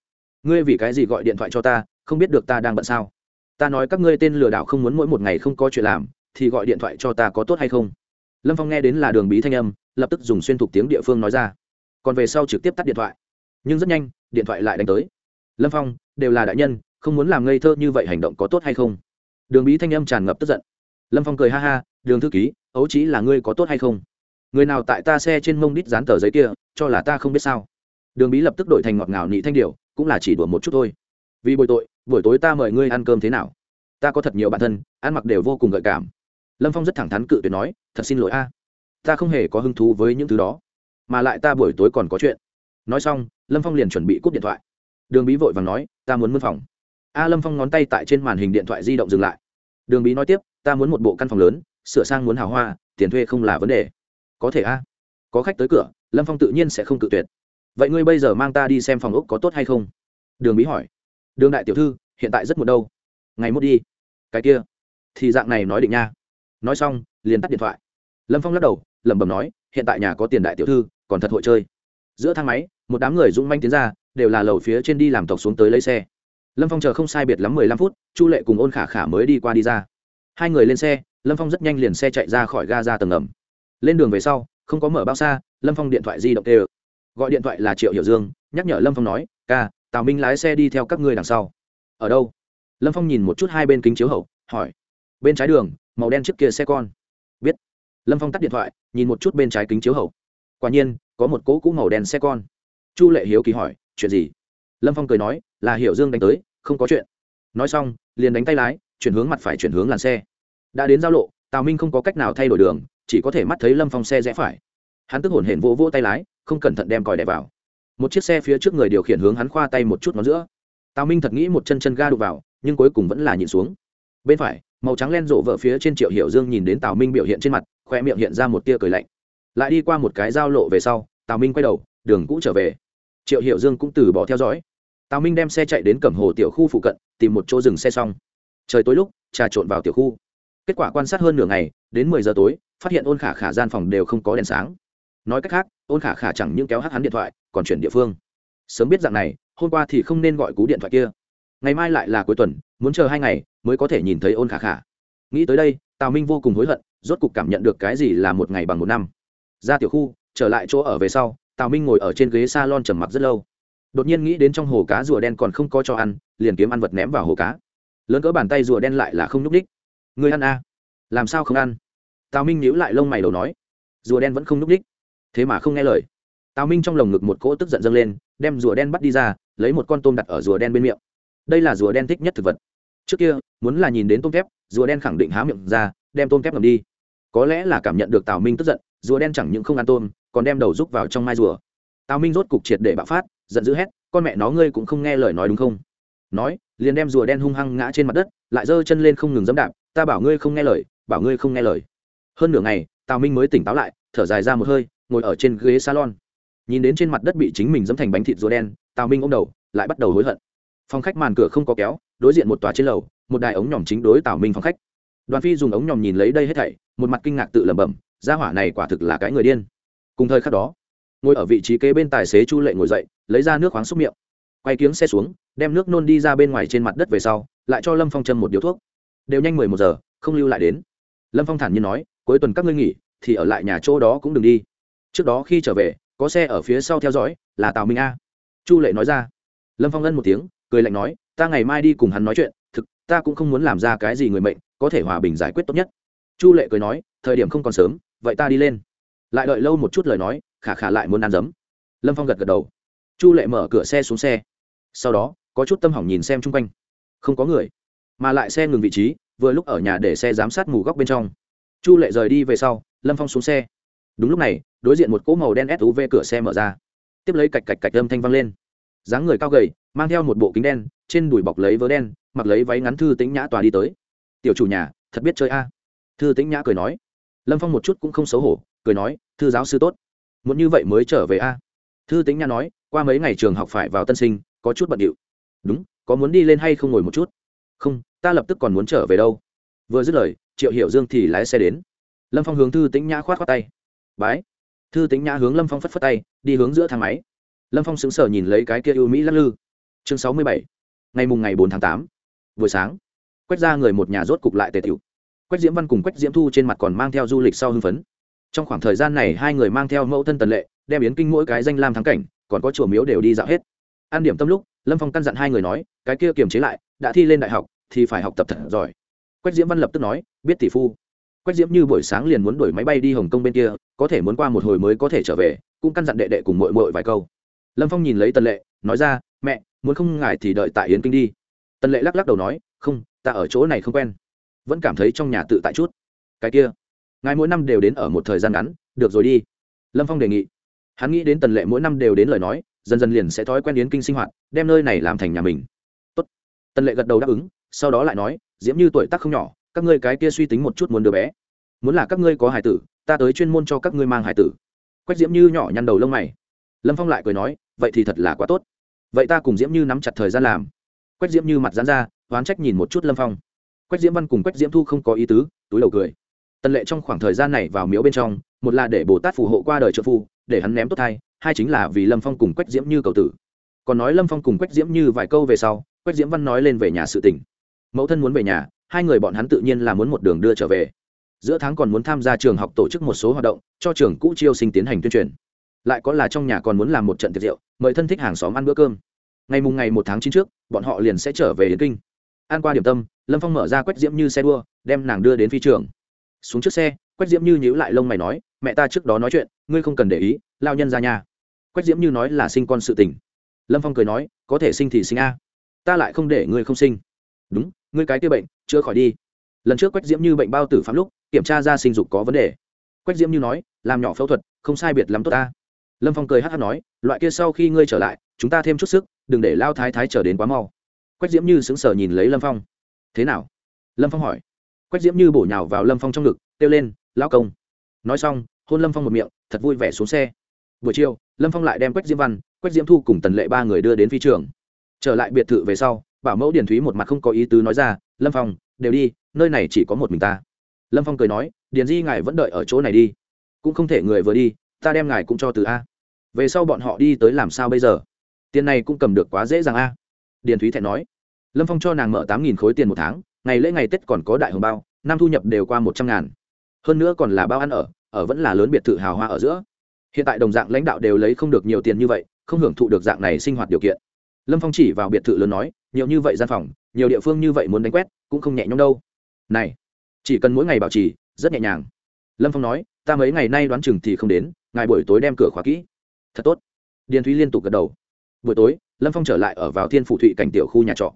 Ngươi vì cái gì gọi điện thoại cho ta, không biết được ta đang bận sao? Ta nói các ngươi tên lừa đảo không muốn mỗi một ngày không có chuyện làm, thì gọi điện thoại cho ta có tốt hay không? Lâm phong nghe đến là đường bí thanh âm, lập tức dùng xuyên thục tiếng địa phương nói ra. Còn về sau trực tiếp tắt điện thoại nhưng rất nhanh, điện thoại lại đánh tới. Lâm phong, đều là đại nhân, không muốn làm ngây thơ như vậy hành động có tốt hay không? Đường bí thanh âm tràn ngập tức giận. Lâm phong cười ha ha, đường thư ký, ấu chỉ là ngươi có tốt hay không? Người nào tại ta xe trên mông đít dán tờ giấy kia, cho là ta không biết sao? Đường bí lập tức đổi thành ngọt ngào nị thanh điều cũng là chỉ đùa một chút thôi. Vì bồi tội, buổi tối ta mời ngươi ăn cơm thế nào? Ta có thật nhiều bạn thân, ăn mặc đều vô cùng gợi cảm. Lâm phong rất thẳng thắn cự tuyệt nói, thật xin lỗi a, ta không hề có hứng thú với những thứ đó, mà lại ta buổi tối còn có chuyện. Nói xong lâm phong liền chuẩn bị cúp điện thoại. Đường bí vội và nói, ta muốn mân phòng. A lâm phong ngón tay tại trên màn hình điện thoại di động dừng lại. Đường bí nói tiếp, ta muốn một bộ căn phòng lớn, sửa sang muốn hào hoa, tiền thuê không là vấn đề. Có thể a. Có khách tới cửa, lâm phong tự nhiên sẽ không cự tuyệt. Vậy ngươi bây giờ mang ta đi xem phòng ốc có tốt hay không? Đường bí hỏi. Đường đại tiểu thư, hiện tại rất muộn đâu. Ngày mốt đi. Cái kia. Thì dạng này nói định nha. Nói xong, liền tắt điện thoại. Lâm phong lắc đầu, lẩm bẩm nói, hiện tại nhà có tiền đại tiểu thư, còn thật hội chơi. Giữa thang máy một đám người dũng manh tiến ra, đều là lầu phía trên đi làm tộc xuống tới lấy xe. Lâm phong chờ không sai biệt lắm mười lăm phút, chu lệ cùng ôn khả khả mới đi qua đi ra. Hai người lên xe, lâm phong rất nhanh liền xe chạy ra khỏi ga ra tầng ngầm. Lên đường về sau, không có mở bao xa, lâm phong điện thoại di động tê gọi điện thoại là triệu hiểu dương, nhắc nhở lâm phong nói, ca, tào minh lái xe đi theo các ngươi đằng sau. Ở đâu? Lâm phong nhìn một chút hai bên kính chiếu hậu, hỏi. Bên trái đường, màu đen trước kia xe con. Biết. Lâm phong tắt điện thoại, nhìn một chút bên trái kính chiếu hậu. Quả nhiên, có một cỗ cũ màu đen xe con chu lệ hiếu kỳ hỏi, chuyện gì? Lâm phong cười nói, là hiểu dương đánh tới, không có chuyện. Nói xong, liền đánh tay lái, chuyển hướng mặt phải chuyển hướng làn xe. Đã đến giao lộ, tào minh không có cách nào thay đổi đường, chỉ có thể mắt thấy lâm phong xe rẽ phải. Hắn tức hổn hển vỗ vỗ tay lái, không cẩn thận đem còi đè vào. Một chiếc xe phía trước người điều khiển hướng hắn khoa tay một chút nó giữa. Tào minh thật nghĩ một chân chân ga đục vào, nhưng cuối cùng vẫn là nhịn xuống. Bên phải, màu trắng len rộ vợ phía trên triệu hiểu dương nhìn đến tào minh biểu hiện trên mặt khoe miệng hiện ra một tia cười lạnh. Lại đi qua một cái giao lộ về sau, tào minh quay đầu, đường cũ trở về triệu hiểu dương cũng từ bỏ theo dõi. Tào minh đem xe chạy đến cẩm hồ tiểu khu phụ cận, tìm một chỗ dừng xe xong. Trời tối lúc, trà trộn vào tiểu khu. Kết quả quan sát hơn nửa ngày, đến mười giờ tối, phát hiện ôn khả khả gian phòng đều không có đèn sáng. Nói cách khác, ôn khả khả chẳng những kéo hát hắn điện thoại, còn chuyển địa phương. Sớm biết dạng này, hôm qua thì không nên gọi cú điện thoại kia. Ngày mai lại là cuối tuần, muốn chờ hai ngày mới có thể nhìn thấy ôn khả khả. Nghĩ tới đây, tào minh vô cùng hối hận, rốt cục cảm nhận được cái gì là một ngày bằng một năm. Ra tiểu khu, trở lại chỗ ở về sau tào minh ngồi ở trên ghế s a lon trầm mặc rất lâu. Đột nhiên nghĩ đến trong hồ cá rùa đen còn không có cho ăn, liền kiếm ăn vật ném vào hồ cá. Lớn cỡ bàn tay rùa đen lại là không nhúc ních người ăn a à? làm sao không ăn? Tào minh nhíu lại lông mày đầu nói. Rùa đen vẫn không nhúc ních thế mà không nghe lời. Tào minh trong lồng ngực một cỗ tức giận dâng lên, đem rùa đen bắt đi ra, lấy một con tôm đặt ở rùa đen bên miệng. Đây là rùa đen thích nhất thực vật. Trước kia, muốn là nhìn đến tôm thép, rùa đen khẳng định há miệng ra, đem tôm thép ngầm đi. Có lẽ là cảm nhận được tào minh tức giận, rùa đen chẳng những không ăn tôm còn đem đầu rúc vào trong mai rùa. Tào minh rốt cục triệt để bạo phát, giận dữ hét, con mẹ nó, ngươi cũng không nghe lời nói đúng không? Nói, liền đem rùa đen hung hăng ngã trên mặt đất, lại giơ chân lên không ngừng dẫm đạp, ta bảo ngươi không nghe lời, bảo ngươi không nghe lời. Hơn nửa ngày, tào minh mới tỉnh táo lại, thở dài ra một hơi, ngồi ở trên ghế salon. Nhìn đến trên mặt đất bị chính mình dẫm thành bánh thịt rùa đen, tào minh ô m đầu, lại bắt đầu hối hận. Phòng khách màn cửa không có kéo, đối diện một tòa trên lầu, một đài ống nhòm chính đối tào minh phòng khách. Đoàn phi dùng ống nhòm nhìn lấy đây hết thảy, một mặt kinh ngạc tự lẩm bẩm, gia hỏa này quả thực là cái người điên cùng thời khắc đó, ngồi ở vị trí kế bên tài xế chu lệ ngồi dậy, lấy ra nước khoáng xúc miệng, quay kiếng xe xuống, đem nước nôn đi ra bên ngoài trên mặt đất về sau, lại cho lâm phong châm một điếu thuốc. Đều nhanh mười một giờ, không lưu lại đến. Lâm phong thản nhiên nói, cuối tuần các ngươi nghỉ, thì ở lại nhà chỗ đó cũng đừng đi. Trước đó khi trở về, có xe ở phía sau theo dõi, là tào minh a. Chu lệ nói ra. Lâm phong ân một tiếng, cười lạnh nói, ta ngày mai đi cùng hắn nói chuyện, thực, ta cũng không muốn làm ra cái gì người mệnh, có thể hòa bình giải quyết tốt nhất. Chu lệ cười nói, thời điểm không còn sớm, vậy ta đi lên lại đợi lâu một chút lời nói, khả khả lại muốn ăn dấm lâm phong gật gật đầu. Chu lệ mở cửa xe xuống xe. Sau đó, có chút tâm hỏng nhìn xem chung quanh. Không có người, mà lại xe ngừng vị trí, vừa lúc ở nhà để xe giám sát mù góc bên trong. Chu lệ rời đi về sau, lâm phong xuống xe. Đúng lúc này, đối diện một cỗ màu đen suv cửa xe mở ra. Tiếp lấy cạch cạch cạch âm thanh vang lên. Dáng người cao gầy, mang theo một bộ kính đen, trên đùi bọc lấy vớ đen, mặc lấy váy ngắn thư tính nhã tòa đi tới. Tiểu chủ nhà, thật biết chơi a? Thư tính nhã cười nói. Lâm phong một chút cũng không xấu hổ cười nói, thư giáo sư tốt. Muốn như vậy mới trở về a? Thư tính nha nói, qua mấy ngày trường học phải vào tân sinh, có chút bận điệu. Đúng, có muốn đi lên hay không ngồi một chút? Không, ta lập tức còn muốn trở về đâu. Vừa dứt lời, triệu hiểu dương thì lái xe đến. Lâm phong hướng thư tính nhã khoát khoát tay. Bái. Thư tính nhã hướng lâm phong phất phất tay, đi hướng giữa thang máy. Lâm phong sững sờ nhìn lấy cái kia ưu mỹ lắc lư. Chương sáu mươi bảy, ngày mùng ngày bốn tháng tám. Buổi sáng quét ra người một nhà rốt cục lại tề tiểu. Quách diễm văn cùng quách diễm thu trên mặt còn mang theo du lịch sau hưng phấn trong khoảng thời gian này hai người mang theo mẫu thân tần lệ, đem biến kinh mỗi cái danh lam thắng cảnh, còn có chùa miếu đều đi dạo hết. An điểm tâm lúc, lâm phong căn dặn hai người nói, cái kia kiềm chế lại, đã thi lên đại học, thì phải học tập thật giỏi. Quách diễm văn lập tức nói, biết tỷ phu. Quách diễm như buổi sáng liền muốn đuổi máy bay đi hồng kông bên kia, có thể muốn qua một hồi mới có thể trở về, cũng căn dặn đệ đệ cùng mội mội vài câu. Lâm phong nhìn lấy tần lệ, nói ra, mẹ, muốn không ngại thì đợi tại yến kinh đi. Tần lệ lắc lắc đầu nói, không, ta ở chỗ này không quen, vẫn cảm thấy trong nhà tự tại chút. Cái kia ngài mỗi năm đều đến ở một thời gian ngắn, được rồi đi. Lâm phong đề nghị. Hắn nghĩ đến tần lệ mỗi năm đều đến lời nói, dần dần liền sẽ thói quen yến kinh sinh hoạt, đem nơi này làm thành nhà mình. Tốt. tần lệ gật đầu đáp ứng, sau đó lại nói, diễm như tuổi tác không nhỏ, các ngươi cái kia suy tính một chút muốn đứa bé. Muốn là các ngươi có hải tử, ta tới chuyên môn cho các ngươi mang hải tử. Quách diễm như nhỏ nhăn đầu lông mày. Lâm phong lại cười nói, vậy thì thật là quá tốt. Vậy ta cùng diễm như nắm chặt thời gian làm. Quách diễm như mặt dán ra, oán trách nhìn một chút lâm phong. Quách diễm văn cùng quách diễm thu không có ý tứ, túi đầu cười tần lệ trong khoảng thời gian này vào miếu bên trong, một là để bồ tát phù hộ qua đời trợ phu, để hắn ném tốt thai, hai chính là vì lâm phong cùng quách diễm như cầu tử. Còn nói lâm phong cùng quách diễm như vài câu về sau, quách diễm văn nói lên về nhà sự tỉnh mẫu thân muốn về nhà, hai người bọn hắn tự nhiên là muốn một đường đưa trở về. Giữa tháng còn muốn tham gia trường học tổ chức một số hoạt động, cho trường cũ chiêu sinh tiến hành tuyên truyền. Lại có là trong nhà còn muốn làm một trận tiệc rượu, mời thân thích hàng xóm ăn bữa cơm. Ngày mùng ngày một tháng chín trước, bọn họ liền sẽ trở về yến kinh. An qua điểm tâm, lâm phong mở ra quách diễm như xe đua, đem nàng đưa đến phi trường xuống trước xe, quách diễm như nhíu lại lông mày nói, mẹ ta trước đó nói chuyện, ngươi không cần để ý, lao nhân ra nhà. Quách diễm như nói là sinh con sự tình. Lâm phong cười nói, có thể sinh thì sinh a, ta lại không để ngươi không sinh. Đúng, ngươi cái kia bệnh, chữa khỏi đi. Lần trước quách diễm như bệnh bao tử phạm lúc, kiểm tra ra sinh dục có vấn đề. Quách diễm như nói, làm nhỏ phẫu thuật, không sai biệt lắm tốt ta. Lâm phong cười hát hát nói, loại kia sau khi ngươi trở lại, chúng ta thêm chút sức, đừng để lao thái thái trở đến quá mau. Quách diễm như sững sờ nhìn lấy lâm phong. Thế nào? Lâm phong hỏi quách diễm như bổ nhào vào lâm phong trong ngực, kêu lên lao công. Nói xong, hôn lâm phong một miệng, thật vui vẻ xuống xe. Buổi chiều, lâm phong lại đem quách diễm văn, quách diễm thu cùng tần lệ ba người đưa đến phi trường. Trở lại biệt thự về sau, bảo mẫu điền thúy một mặt không có ý tứ nói ra, lâm phong, đều đi, nơi này chỉ có một mình ta. Lâm phong cười nói, điền di ngài vẫn đợi ở chỗ này đi. Cũng không thể người vừa đi, ta đem ngài cũng cho từ a. Về sau bọn họ đi tới làm sao bây giờ? Tiền này cũng cầm được quá dễ dàng a. Điền thúy thẹn nói. Lâm phong cho nàng mở tám nghìn khối tiền một tháng ngày lễ ngày tết còn có đại hồng bao, năm thu nhập đều qua một trăm ngàn. Hơn nữa còn là bao ăn ở ở vẫn là lớn biệt thự hào hoa ở giữa. Hiện tại đồng dạng lãnh đạo đều lấy không được nhiều tiền như vậy, không hưởng thụ được dạng này sinh hoạt điều kiện. Lâm phong chỉ vào biệt thự lớn nói, nhiều như vậy gian phòng, nhiều địa phương như vậy muốn đánh quét, cũng không nhẹ nhõm đâu. Này, chỉ cần mỗi ngày bảo trì, rất nhẹ nhàng. Lâm phong nói, ta mấy ngày nay đoán chừng thì không đến, ngài buổi tối đem cửa khóa kỹ. Thật tốt. Điền thúy liên tục gật đầu. Buổi tối, lâm phong trở lại ở vào thiên phủ thụy cảnh tiểu khu nhà trọ.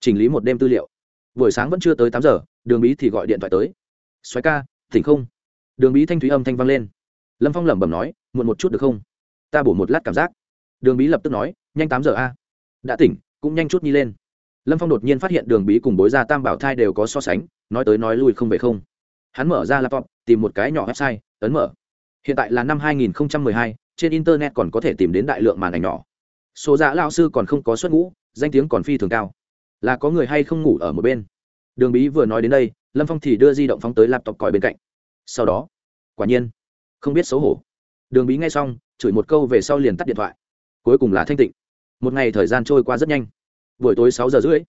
Chỉnh lý một đêm tư liệu buổi sáng vẫn chưa tới tám giờ đường bí thì gọi điện thoại tới. Xoáy ca tỉnh không? Đường bí thanh thúy âm thanh vang lên. Lâm phong lẩm bẩm nói muộn một chút được không? Ta bổ một lát cảm giác. Đường bí lập tức nói nhanh tám giờ a. Đã tỉnh cũng nhanh chút nhi lên. Lâm phong đột nhiên phát hiện đường bí cùng bối gia tam bảo thai đều có so sánh nói tới nói lui không về không. Hắn mở ra laptop tìm một cái nhỏ website ấn mở. Hiện tại là năm 2012, trên internet còn có thể tìm đến đại lượng màn ảnh nhỏ. Số dạ lao sư còn không có xuất ngũ danh tiếng còn phi thường cao là có người hay không ngủ ở một bên. Đường bí vừa nói đến đây, lâm phong thì đưa di động phóng tới laptop còi bên cạnh. Sau đó, quả nhiên, không biết xấu hổ. Đường bí nghe xong, chửi một câu về sau liền tắt điện thoại. Cuối cùng là thanh tịnh. Một ngày thời gian trôi qua rất nhanh. Buổi tối sáu giờ rưỡi,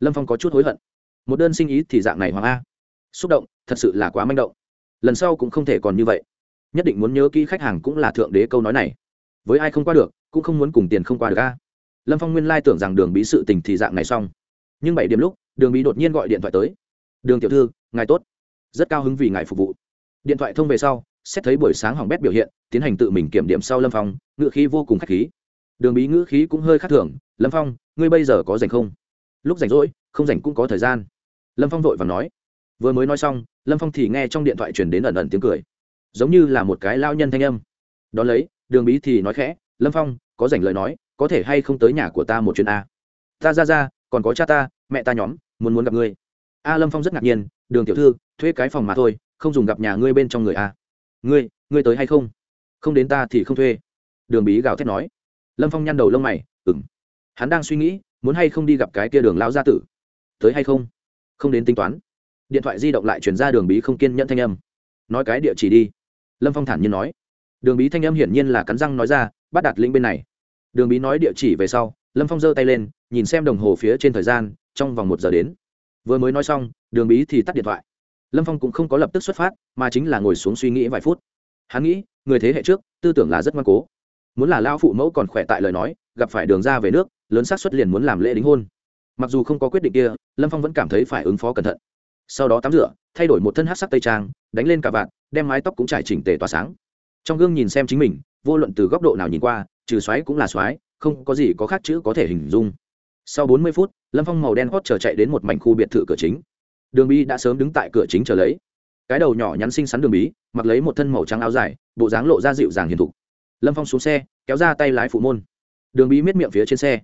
lâm phong có chút hối hận. Một đơn sinh ý thì dạng này hoàng a. Xúc động, thật sự là quá manh động. Lần sau cũng không thể còn như vậy. Nhất định muốn nhớ kỹ khách hàng cũng là thượng đế câu nói này. Với ai không qua được, cũng không muốn cùng tiền không qua được a. Lâm phong nguyên lai tưởng rằng đường bí sự tình thì dạng này xong nhưng bảy điểm lúc, đường bí đột nhiên gọi điện thoại tới. Đường tiểu thư, ngài tốt. Rất cao hứng vì ngài phục vụ. Điện thoại thông về sau, xét thấy buổi sáng hỏng bét biểu hiện, tiến hành tự mình kiểm điểm sau lâm phong, ngữ khí vô cùng k h á c h khí. Đường bí ngữ khí cũng hơi khác thường, lâm phong, ngươi bây giờ có rảnh không? Lúc rảnh rỗi, không rảnh cũng có thời gian. Lâm phong vội và nói. Vừa mới nói xong, lâm phong thì nghe trong điện thoại truyền đến ẩn ẩn tiếng cười. Giống như là một cái lao nhân thanh âm. Đón lấy, đường bí thì nói khẽ, lâm phong, có rảnh lời nói, có thể hay không tới nhà của ta một chuyến a? Ta ra ra còn có cha ta, mẹ ta nhóm, muốn muốn gặp ngươi. A lâm phong rất ngạc nhiên, đường tiểu thư, thuê cái phòng mà thôi, không dùng gặp nhà ngươi bên trong người a ngươi ngươi tới hay không? Không đến ta thì không thuê. Đường bí gào thét nói. Lâm phong nhăn đầu lông mày ừng hắn đang suy nghĩ, muốn hay không đi gặp cái kia đường lao gia tử. Tới hay không? Không đến tính toán. Điện thoại di động lại chuyển ra đường bí không kiên nhẫn thanh âm. Nói cái địa chỉ đi. Lâm phong thản nhiên nói. Đường bí thanh âm hiển nhiên là cắn răng nói ra, bắt đặt lĩnh bên này. Đường bí nói địa chỉ về sau lâm phong giơ tay lên, nhìn xem đồng hồ phía trên thời gian, trong vòng một giờ đến. Vừa mới nói xong, đường bí thì tắt điện thoại. Lâm phong cũng không có lập tức xuất phát, mà chính là ngồi xuống suy nghĩ vài phút. Hắn nghĩ, người thế hệ trước, tư tưởng là rất ngoan cố. Muốn là lao phụ mẫu còn khỏe tại lời nói, gặp phải đường ra về nước, lớn xác suất liền muốn làm lễ đính hôn. Mặc dù không có quyết định kia, lâm phong vẫn cảm thấy phải ứng phó cẩn thận. Sau đó tắm rửa, thay đổi một thân hát sắc tây trang, đánh lên cả vạn đem mái tóc cũng trải chỉnh tề tỏa sáng. Trong gương nhìn xem chính mình, vô luận từ góc độ nào nhìn qua, trừ xoáy cũng là xoáy không có gì có khác chữ có thể hình dung. Sau bốn mươi phút, lâm phong màu đen hót chờ chạy đến một mảnh khu biệt thự cửa chính. Đường bí đã sớm đứng tại cửa chính chờ lấy. Cái đầu nhỏ nhắn xinh xắn đường bí, mặc lấy một thân màu trắng áo dài, bộ dáng lộ ra dịu dàng hiền thục. Lâm phong xuống xe, kéo ra tay lái phụ môn. Đường bí miết miệng phía trên xe.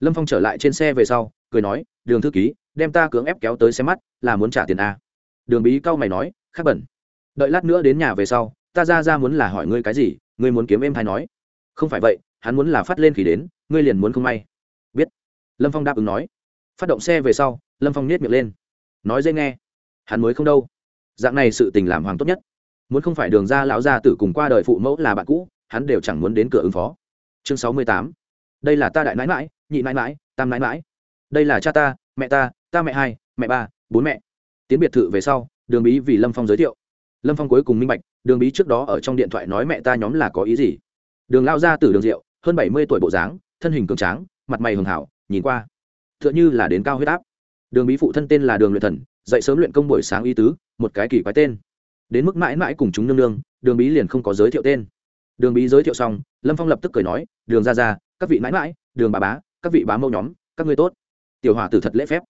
Lâm phong trở lại trên xe về sau, cười nói, đường thư ký, đem ta cưỡng ép kéo tới xe mắt, là muốn trả tiền a đường bí cau mày nói, khắc bẩn. Đợi lát nữa đến nhà về sau, ta ra ra muốn là hỏi ngươi cái gì, ngươi muốn kiếm em hay nói? Không phải vậy hắn muốn là phát lên khi đến, ngươi liền muốn không may. Biết. Lâm phong đáp ứng nói. Phát động xe về sau, lâm phong niết miệng lên. Nói dễ nghe. Hắn mới không đâu. Dạng này sự tình làm hoàng tốt nhất. Muốn không phải đường ra lão gia tử cùng qua đời phụ mẫu là bạn cũ, hắn đều chẳng muốn đến cửa ứng phó. Chương sáu mươi tám. Đây là ta đại nãi mãi nhị nãi mãi tam nãi mãi đây là cha ta, mẹ ta ta mẹ hai, mẹ ba, bốn mẹ. Tiến biệt thự về sau, đường bí vì lâm phong giới thiệu. Lâm phong cuối cùng minh bạch, đường bí trước đó ở trong điện thoại nói mẹ ta nhóm là có ý gì đường lao ra từ đường rượu, hơn bảy mươi tuổi bộ dáng, thân hình cường tráng, mặt mày hường hảo, nhìn qua t h ư ợ n h ư là đến cao huyết áp. Đường bí phụ thân tên là đường luyện thần dậy sớm luyện công buổi sáng y tứ, một cái kỳ quái tên. Đến mức mãi mãi cùng chúng nương nương, đường bí liền không có giới thiệu tên. Đường bí giới thiệu xong, lâm phong lập tức cười nói, đường ra ra các vị mãi mãi, đường bà bá, các vị bá mẫu nhóm, các ngươi tốt. Tiểu hòa tử thật lễ phép.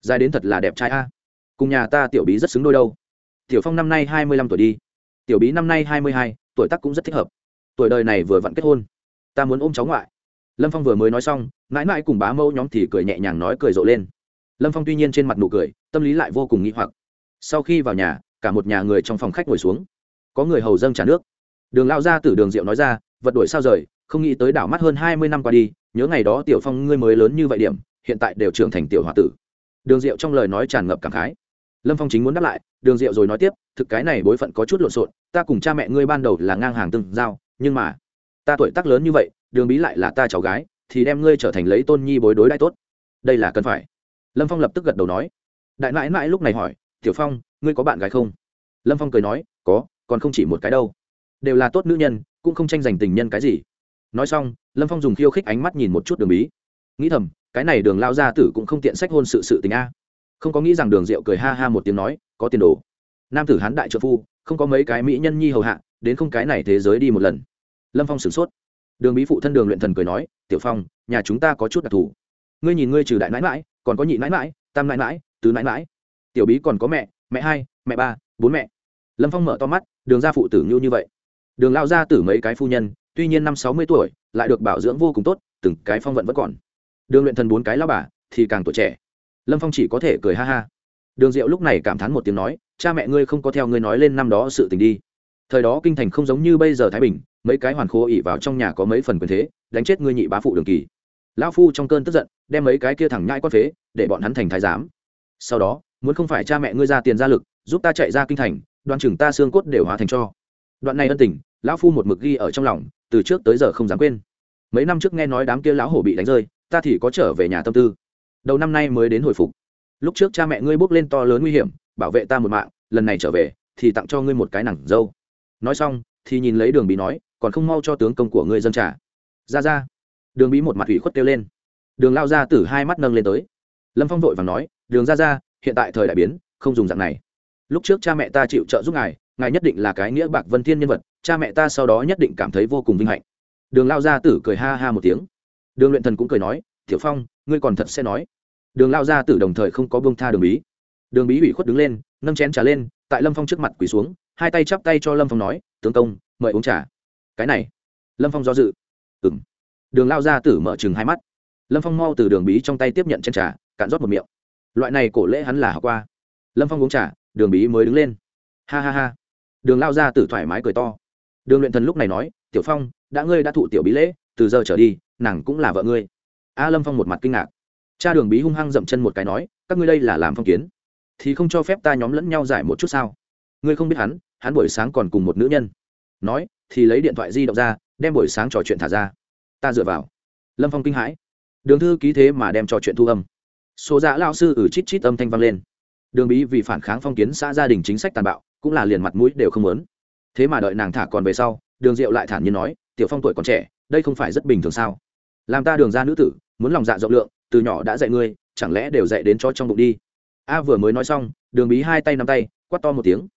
Dài đến thật là đẹp trai a. Cùng nhà ta tiểu bí rất xứng đôi đâu. Tiểu phong năm nay hai mươi lăm tuổi đi. Tiểu bí năm nay hai mươi hai, tuổi tắc cũng rất thích hợp tuổi đời này vừa vặn kết hôn. Ta muốn ôm cháu ngoại. Lâm phong vừa mới nói xong, mãi mãi cùng bá mẫu nhóm thì cười nhẹ nhàng nói cười rộ lên. Lâm phong tuy nhiên trên mặt nụ cười, tâm lý lại vô cùng nghĩ hoặc. Sau khi vào nhà, cả một nhà người trong phòng khách ngồi xuống. Có người hầu dâng trả nước. Đường lao ra từ đường rượu nói ra, vật đổi sao rời, không nghĩ tới đảo mắt hơn hai mươi năm qua đi, nhớ ngày đó tiểu phong ngươi mới lớn như vậy điểm, hiện tại đều trưởng thành tiểu h o a tử. Đường rượu trong lời nói tràn ngập cảm khái. Lâm phong chính muốn đáp lại, đường rượu rồi nói tiếp, thực cái này bối phận có chút lộn xộn, ta cùng cha mẹ ngươi ban đầu là ngang hàng từng giao nhưng mà, ta tuổi tác lớn như vậy, đường bí lại là ta cháu gái, thì đem ngươi trở thành lấy tôn nhi bối đối đại tốt. Đây là cần phải. Lâm phong lập tức gật đầu nói. Đại mãi mãi lúc này hỏi, tiểu phong, ngươi có bạn gái không? Lâm phong cười nói, có, còn không chỉ một cái đâu. Đều là tốt nữ nhân, cũng không tranh giành tình nhân cái gì. Nói xong, lâm phong dùng khiêu khích ánh mắt nhìn một chút đường bí. Nghĩ thầm, cái này đường lao gia tử cũng không tiện sách hôn sự sự tình a. Không có nghĩ rằng đường diệu cười ha ha một tiếng nói, có tiền đồ. Nam tử hán đại trợ phu, không có mấy cái mỹ nhân nhi hầu hạ đến không cái này thế giới đi một lần. Lâm phong sửng sốt. Đường bí phụ thân đường luyện thần cười nói, tiểu phong, nhà chúng ta có chút đặc thù. Ngươi nhìn ngươi trừ đại mãi mãi còn có nhị mãi mãi tam mãi mãi tứ mãi mãi tiểu bí còn có mẹ mẹ hai, mẹ ba, bốn mẹ. Lâm phong mở to mắt, đường ra phụ tử ngưu như vậy. Đường lao ra tử mấy cái phu nhân, tuy nhiên năm sáu mươi tuổi, lại được bảo dưỡng vô cùng tốt, từng cái phong vận vẫn còn. Đường luyện thần bốn cái lao bà, thì càng tuổi trẻ. Lâm phong chỉ có thể cười ha ha. Đường diệu lúc này cảm thán một tiếng nói, cha mẹ ngươi không có theo ngươi nói lên năm đó sự tình đi thời đó kinh thành không giống như bây giờ thái bình, mấy cái hoàn khô ỉ vào trong nhà có mấy phần quyền thế, đánh chết ngươi nhị bá phụ đường kỳ. Lão phu trong cơn tức giận, đem mấy cái kia thẳng nhai quan phế, để bọn hắn thành thái giám. Sau đó, muốn không phải cha mẹ ngươi ra tiền ra lực, giúp ta chạy ra kinh thành, đoan chừng ta xương cốt đều hóa thành cho. Đoạn này ân tình, lão phu một mực ghi ở trong lòng, từ trước tới giờ không dám quên. Mấy năm trước nghe nói đám kia lão hổ bị đánh rơi, ta thì có trở về nhà tâm tư. Đầu năm nay mới đến hồi phục. Lúc trước cha mẹ ngươi bước lên to lớn nguy hiểm, bảo vệ ta một mạng, lần này trở về, thì tặng cho ngươi một cái nặng dâu nói xong, thì nhìn lấy đường bí nói, còn không mau cho tướng công của ngươi dân trả ra ra. Đường bí một mặt ủy khuất kêu lên. Đường lao ra từ hai mắt nâng lên tới. Lâm phong vội và nói, đường ra ra, hiện tại thời đại biến, không dùng dạng này. Lúc trước cha mẹ ta chịu trợ giúp ngài ngài nhất định là cái nghĩa bạc vân thiên nhân vật, cha mẹ ta sau đó nhất định cảm thấy vô cùng vinh hạnh. Đường lao gia tử cười ha ha một tiếng. Đường luyện thần cũng cười nói Thiệu phong, ngươi còn thật sẽ nói. Đường lao gia tử đồng thời không có bông tha đường bí. Đường bí ủy khuất đứng lên, nâng chén trà lên, tại lâm phong trước mặt quỳ xuống hai tay chắp tay cho lâm phong nói, tướng công, mời uống trà. Cái này. Lâm phong do dự. Ừng đường lao gia tử mở chừng hai mắt. Lâm phong mau từ đường bí trong tay tiếp nhận chén trà, cạn rót một miệng. Loại này cổ lễ hắn là học qua. Lâm phong uống trà, đường bí mới đứng lên. Ha ha ha. Đường lao gia tử thoải mái cười to. Đường luyện thần lúc này nói, tiểu phong, đã ngươi đã thụ tiểu bí lễ, từ giờ trở đi, nàng cũng là vợ ngươi. A lâm phong một mặt kinh ngạc. Cha đường bí hung hăng dậm chân một cái nói, các ngươi đây là làm phong kiến, thì không cho phép ta nhóm lẫn nhau giải một chút sao? Ngươi không biết hắn hắn buổi sáng còn cùng một nữ nhân. Nói, thì lấy điện thoại di động ra, đem buổi sáng trò chuyện thả ra. Ta dựa vào. Lâm phong kinh hãi. Đường thư ký thế mà đem trò chuyện thu âm. Số dạ lao sư ử chít chít âm thanh vang lên. Đường bí vì phản kháng phong kiến xã gia đình chính sách tàn bạo, cũng là liền mặt mũi đều không lớn thế mà đợi nàng thả còn về sau, đường diệu lại thản nhiên nói, tiểu phong tuổi còn trẻ, đây không phải rất bình thường sao? Làm ta đường ra nữ tử, muốn lòng dạ rộng lượng, từ nhỏ đã dạy ngươi, chẳng lẽ đều dạy đến cho trong bụng đi? A vừa mới nói xong, đường bí hai tay nắm tay quắt to một tiếng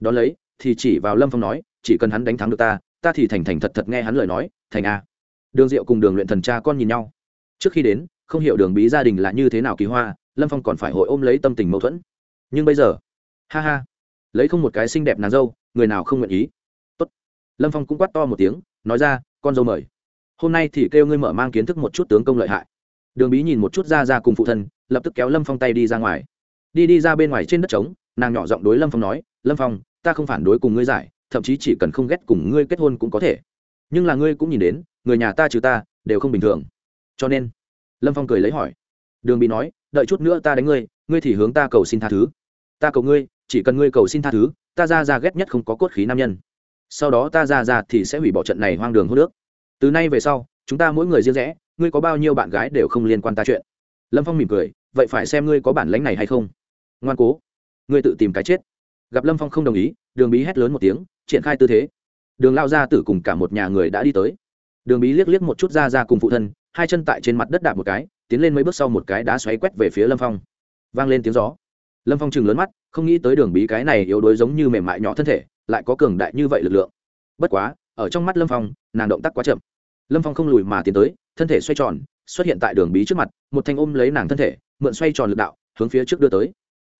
đón lấy, thì chỉ vào lâm phong nói, chỉ cần hắn đánh thắng được ta ta thì thành thành thật thật nghe hắn lời nói, thành a. Đường diệu cùng đường luyện thần cha con nhìn nhau. Trước khi đến, không hiểu đường bí gia đình là như thế nào kỳ hoa, lâm phong còn phải hội ôm lấy tâm tình mâu thuẫn. Nhưng bây giờ, ha ha, lấy không một cái xinh đẹp nàng dâu, người nào không nguyện ý? Tốt. lâm phong cũng quát to một tiếng, nói ra, con dâu mời. Hôm nay thì kêu ngươi mở mang kiến thức một chút tướng công lợi hại. Đường bí nhìn một chút ra ra cùng phụ thân, lập tức kéo lâm phong tay đi ra ngoài. Đi đi ra bên ngoài trên đất trống, nàng nhỏ giọng đối lâm phong nói, lâm phong ta không phản đối cùng ngươi giải, thậm chí chỉ cần không ghét cùng ngươi kết hôn cũng có thể. Nhưng là ngươi cũng nhìn đến, người nhà ta trừ ta, đều không bình thường. Cho nên, lâm phong cười lấy hỏi. Đường bị nói, đợi chút nữa ta đánh ngươi ngươi thì hướng ta cầu xin tha thứ. Ta cầu ngươi, chỉ cần ngươi cầu xin tha thứ, ta ra ra ghét nhất không có cốt khí nam nhân. Sau đó ta ra ra thì sẽ hủy bỏ trận này hoang đường hô nước từ nay về sau, chúng ta mỗi người riêng rẽ, ngươi có bao nhiêu bạn gái đều không liên quan ta chuyện. Lâm phong mỉm cười, vậy phải xem ngươi có bản lánh này hay không. Ngoan cố, ngươi tự tìm cái chết gặp lâm phong không đồng ý đường bí hét lớn một tiếng triển khai tư thế đường lao ra tử cùng cả một nhà người đã đi tới đường bí liếc liếc một chút ra ra cùng phụ thân hai chân tại trên mặt đất đạp một cái tiến lên mấy bước sau một cái đã xoáy quét về phía lâm phong vang lên tiếng gió lâm phong chừng lớn mắt không nghĩ tới đường bí cái này yếu đuối giống như mềm mại nhỏ thân thể lại có cường đại như vậy lực lượng bất quá ở trong mắt lâm phong nàng động tác quá chậm lâm phong không lùi mà tiến tới thân thể xoay tròn xuất hiện tại đường bí trước mặt một thanh ôm lấy nàng thân thể mượn xoay tròn lực đạo hướng phía trước đưa tới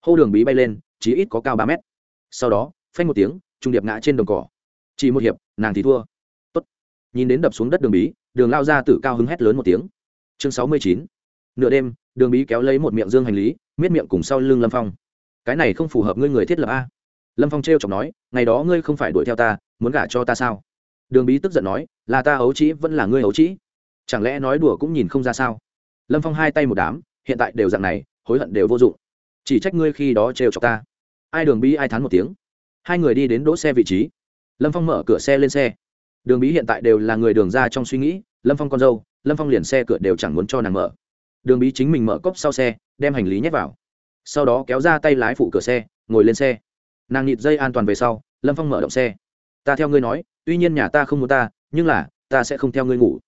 hô đường bí bay lên chí ít có cao ba mét sau đó, phanh một tiếng, trung điệp ngã trên đồng cỏ. Chỉ một hiệp, nàng thì thua. Tốt. nhìn đến đập xuống đất đường bí, đường lao ra tử cao hứng hét lớn một tiếng. Chương sáu mươi chín. Nửa đêm, đường bí kéo lấy một miệng dương hành lý, miết miệng cùng sau lưng lâm phong. Cái này không phù hợp ngươi người thiết lập a. Lâm phong t r e o chọc nói, ngày đó ngươi không phải đuổi theo ta, muốn gả cho ta sao? Đường bí tức giận nói, là ta ấu trĩ, vẫn là ngươi ấu trĩ. Chẳng lẽ nói đùa cũng nhìn không ra sao? Lâm phong hai tay một đám, hiện tại đều dạng này, hối hận đều vô dụng. Chỉ trách ngươi khi đó trêu chọc ta ai đường bí ai thán một tiếng. Hai người đi đến đỗ xe vị trí. Lâm phong mở cửa xe lên xe. Đường bí hiện tại đều là người đường ra trong suy nghĩ, lâm phong con dâu, lâm phong liền xe cửa đều chẳng muốn cho nàng mở. Đường bí chính mình mở cốc sau xe, đem hành lý nhét vào. Sau đó kéo ra tay lái phụ cửa xe, ngồi lên xe. Nàng nhịt dây an toàn về sau, lâm phong mở động xe. Ta theo ngươi nói, tuy nhiên nhà ta không muốn ta, nhưng là, ta sẽ không theo ngươi ngủ.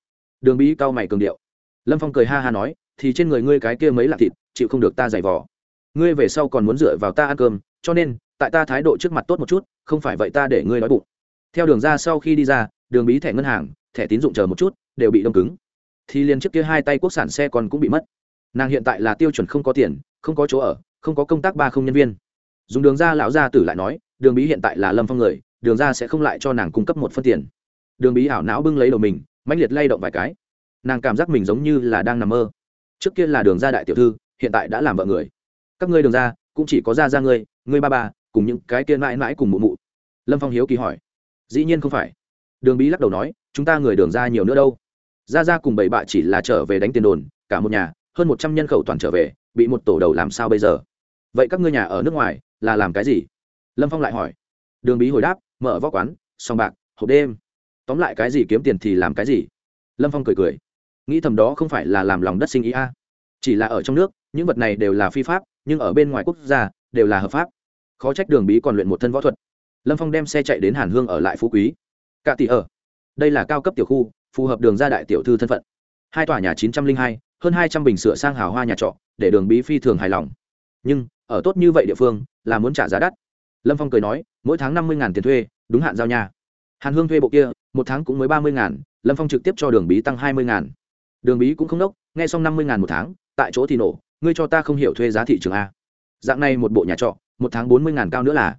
Đường bí cao mày cường điệu. Lâm phong cười ha ha nói, thì trên người ngươi cái kia mấy lạc thịt, chịu không được ta giày vò. Ngươi về sau còn muốn dựa vào ta ăn cơm cho nên, tại ta thái độ trước mặt tốt một chút, không phải vậy ta để ngươi nói bụng. Theo đường ra sau khi đi ra, đường bí thẻ ngân hàng, thẻ tín dụng chờ một chút, đều bị đông cứng. Thì liền trước kia hai tay quốc sản xe còn cũng bị mất. Nàng hiện tại là tiêu chuẩn không có tiền, không có chỗ ở, không có công tác ba không nhân viên. Dùng đường ra lão gia tử lại nói, đường bí hiện tại là lâm phong người, đường ra sẽ không lại cho nàng cung cấp một phân tiền. Đường bí ảo não bưng lấy đầu mình, mãnh liệt lay động vài cái. Nàng cảm giác mình giống như là đang nằm mơ. Trước kia là đường ra đại tiểu thư, hiện tại đã làm vợ người. Các ngươi đường ra cũng chỉ có ra ra ngươi ngươi ba ba, cùng những cái kia mãi mãi cùng mụ mụ. Lâm phong hiếu kỳ hỏi. Dĩ nhiên không phải. Đường bí lắc đầu nói, chúng ta người đường ra nhiều nữa đâu. Ra ra cùng bảy bạ chỉ là trở về đánh tiền đồn, cả một nhà, hơn một trăm nhân khẩu toàn trở về, bị một tổ đầu làm sao bây giờ? Vậy các ngươi nhà ở nước ngoài, là làm cái gì? Lâm phong lại hỏi. Đường bí hồi đáp, mở vóc quán song bạc, hộp đêm. Tóm lại cái gì kiếm tiền thì làm cái gì? Lâm phong cười cười. Nghĩ thầm đó không phải là làm lòng đất sinh ý a. Chỉ là ở trong nước, những vật này đều là phi pháp nhưng ở bên ngoài quốc gia đều là hợp pháp. Khó trách đường bí còn luyện một thân võ thuật. Lâm phong đem xe chạy đến hàn hương ở lại phú quý. Cạ tỷ ở. Đây là cao cấp tiểu khu, phù hợp đường ra đại tiểu thư thân phận. Hai tòa nhà chín trăm linh hai, hơn hai trăm bình sửa sang hào hoa nhà trọ, để đường bí phi thường hài lòng. Nhưng, ở tốt như vậy địa phương, là muốn trả giá đắt. Lâm phong cười nói, mỗi tháng năm mươi tiền thuê, đúng hạn giao nhà. Hàn hương thuê bộ kia, một tháng cũng mới ba mươi lâm phong trực tiếp cho đường bí tăng hai mươi đường bí cũng không đốc, nghe xong năm mươi một tháng, tại chỗ thì nổ ngươi cho ta không hiểu thuê giá thị trường a. Dạng này một bộ nhà trọ, một tháng bốn mươi ngàn cao nữa là.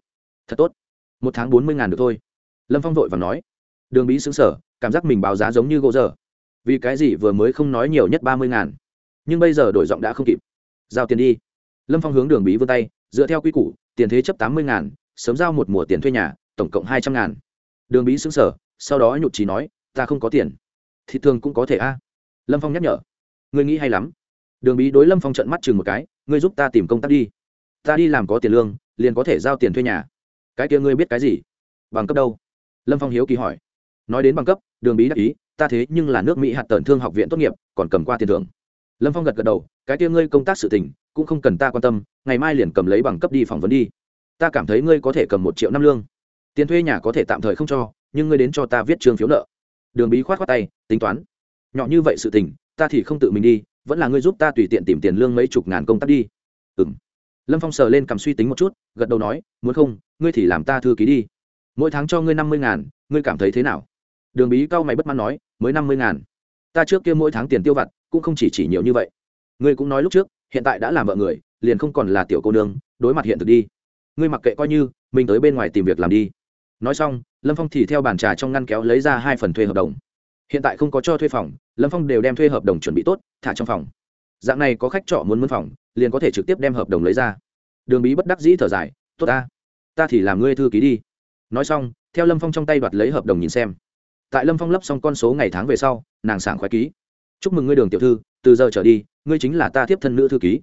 Thật tốt. Một tháng bốn mươi ngàn được thôi. Lâm phong vội và nói. Đường bí xứng sở cảm giác mình báo giá giống như gỗ giờ vì cái gì vừa mới không nói nhiều nhất ba mươi ngàn? Nhưng bây giờ đổi giọng đã không kịp. Giao tiền đi. Lâm phong hướng đường bí vươn tay, dựa theo quy củ, tiền thế chấp tám mươi ngàn, sớm giao một mùa tiền thuê nhà, tổng cộng hai trăm ngàn. Đường bí xứng sở sau đó nhụt trí nói, ta không có tiền. Thì thường cũng có thể a. Lâm phong nhắc nhở. Người nghĩ hay lắm đường bí đối lâm phong trận mắt chừng một cái, ngươi giúp ta tìm công tác đi. Ta đi làm có tiền lương, liền có thể giao tiền thuê nhà. Cái kia ngươi biết cái gì? Bằng cấp đâu? Lâm phong hiếu kỳ hỏi. Nói đến bằng cấp, đường bí đắc ý, ta thế nhưng là nước mỹ hạt tần thương học viện tốt nghiệp, còn cầm qua tiền thưởng. Lâm phong gật gật đầu, cái kia ngươi công tác sự tình, cũng không cần ta quan tâm, ngày mai liền cầm lấy bằng cấp đi phỏng vấn đi. Ta cảm thấy ngươi có thể cầm một triệu năm lương. Tiền thuê nhà có thể tạm thời không cho, nhưng ngươi đến cho ta viết trường phiếu nợ. Đường bí khoát khoát tay, tính toán. Nhỏ như vậy sự tình, ta thì không tự mình đi vẫn là ngươi giúp ta tùy tiện tìm tiền lương mấy chục ngàn công tác đi. Ừ m lâm phong sờ lên cầm suy tính một chút, gật đầu nói, muốn không, ngươi thì làm ta thư ký đi. Mỗi tháng cho ngươi năm mươi ngàn, ngươi cảm thấy thế nào? Đường bí cao mày bất mãn nói, mới năm mươi ngàn. Ta trước kia mỗi tháng tiền tiêu vặt, cũng không chỉ chỉ nhiều như vậy. Ngươi cũng nói lúc trước, hiện tại đã làm vợ người, liền không còn là tiểu cô nương, đối mặt hiện thực đi. Ngươi mặc kệ coi như, mình tới bên ngoài tìm việc làm đi. Nói xong, lâm phong thì theo bàn trà trong ngăn kéo lấy ra hai phần thuê hợp đồng hiện tại không có cho thuê phòng, lâm phong đều đem thuê hợp đồng chuẩn bị tốt, thả trong phòng. Dạng này có khách trọ muốn mướn phòng, liền có thể trực tiếp đem hợp đồng lấy ra. Đường bí bất đắc dĩ thở dài, tốt ta ta thì làm ngươi thư ký đi. Nói xong, theo lâm phong trong tay đoạt lấy hợp đồng nhìn xem. Tại lâm phong lấp xong con số ngày tháng về sau, nàng sảng khoái ký. Chúc mừng ngươi, đường tiểu thư, từ giờ trở đi, ngươi chính là ta tiếp thân nữ thư ký.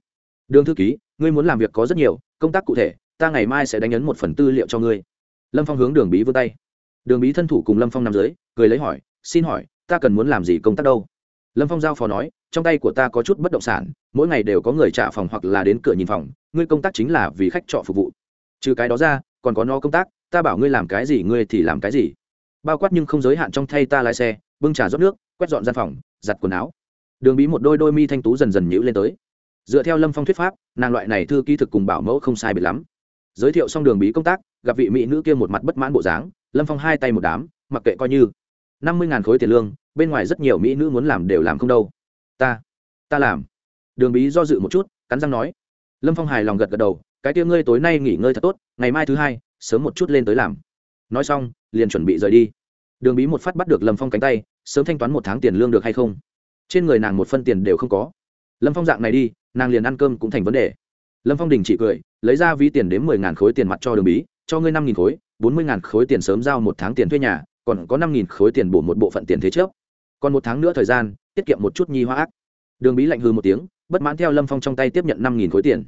Đường thư ký, ngươi muốn làm việc có rất nhiều, công tác cụ thể, ta ngày mai sẽ đánh ấn một phần tư liệu cho ngươi. Lâm phong hướng đường bí vươn tay. Đường bí thân thủ cùng lâm phong nằm dưới, cười lấy hỏi, xin hỏi ta cần muốn làm gì công tác đâu? Lâm phong giao phó nói, trong tay của ta có chút bất động sản, mỗi ngày đều có người trả phòng hoặc là đến cửa nhìn phòng, ngươi công tác chính là vì khách trọ phục vụ. Trừ cái đó ra, còn có no công tác, ta bảo ngươi làm cái gì ngươi thì làm cái gì. Bao quát nhưng không giới hạn trong thay ta lái xe, bưng trà rót nước, quét dọn gian phòng, giặt quần áo. Đường bí một đôi đôi mi thanh tú dần dần nhữ lên tới. Dựa theo lâm phong thuyết pháp, nàng loại này thư ký thực cùng bảo mẫu không sai biệt lắm. Giới thiệu xong đường bí công tác, gặp vị mỹ nữ kia một mặt bất mãn bộ dáng, lâm phong hai tay một đám, mặc kệ coi như năm mươi khối tiền lương, bên ngoài rất nhiều mỹ nữ muốn làm đều làm không đâu. Ta ta làm. Đường bí do dự một chút, cắn răng nói. Lâm phong hài lòng gật gật đầu, cái tia ngươi tối nay nghỉ ngơi thật tốt, ngày mai thứ hai, sớm một chút lên tới làm. Nói xong, liền chuẩn bị rời đi. Đường bí một phát bắt được lâm phong cánh tay, sớm thanh toán một tháng tiền lương được hay không? Trên người nàng một phân tiền đều không có. Lâm phong dạng này đi, nàng liền ăn cơm cũng thành vấn đề. Lâm phong đình chỉ cười, lấy ra ví tiền đến mười ngàn khối tiền mặt cho đường bí, cho ngươi năm nghìn khối, bốn mươi ngàn khối tiền sớm giao một tháng tiền thuê nhà còn có năm nghìn khối tiền bổ một bộ phận tiền thế trước. Còn một tháng nữa thời gian, tiết kiệm một chút nhi hoa ác. Đường bí lạnh hư một tiếng, bất mãn theo lâm phong trong tay tiếp nhận năm nghìn khối tiền.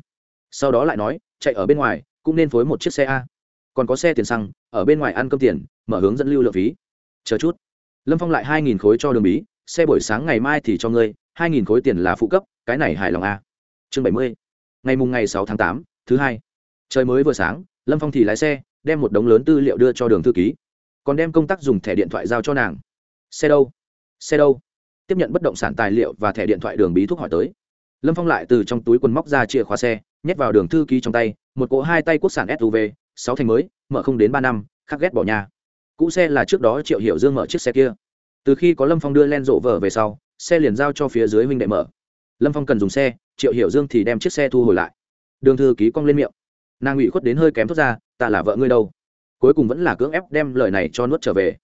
Sau đó lại nói, chạy ở bên ngoài, cũng nên phối một chiếc xe a. Còn có xe tiền xăng, ở bên ngoài ăn cơm tiền, mở hướng dẫn lưu lượng phí. Chờ chút. Lâm phong lại hai nghìn khối cho đường bí, xe buổi sáng ngày mai thì cho ngươi, hai nghìn khối tiền là phụ cấp, cái này hài lòng a. Chương bảy mươi. Ngày mùng ngày sáu tháng tám, thứ hai. Trời mới vừa sáng, lâm phong thì lái xe, đem một đống lớn tư liệu đưa cho đường thư ký còn đem công tác dùng thẻ điện thoại giao cho nàng. Xe đâu? Xe đâu? Tiếp nhận bất động sản tài liệu và thẻ điện thoại đường bí thuốc hỏi tới. Lâm phong lại từ trong túi quần móc ra chìa khóa xe, nhét vào đường thư ký trong tay, một cỗ hai tay quốc sản suv sáu thành mới, mở không đến ba năm, khắc ghét bỏ nhà. Cũ xe là trước đó triệu hiểu dương mở chiếc xe kia. Từ khi có lâm phong đưa len rộ vở về sau, xe liền giao cho phía dưới huynh đệ mở. Lâm phong cần dùng xe, triệu hiểu dương thì đem chiếc xe thu hồi lại. Đường thư ký cong lên miệng. Nàng ủy khuất đến hơi kém thốt ra, ta là vợ ngươi đâu? Cuối cùng vẫn là cưỡng ép đem lời này cho nuốt trở về.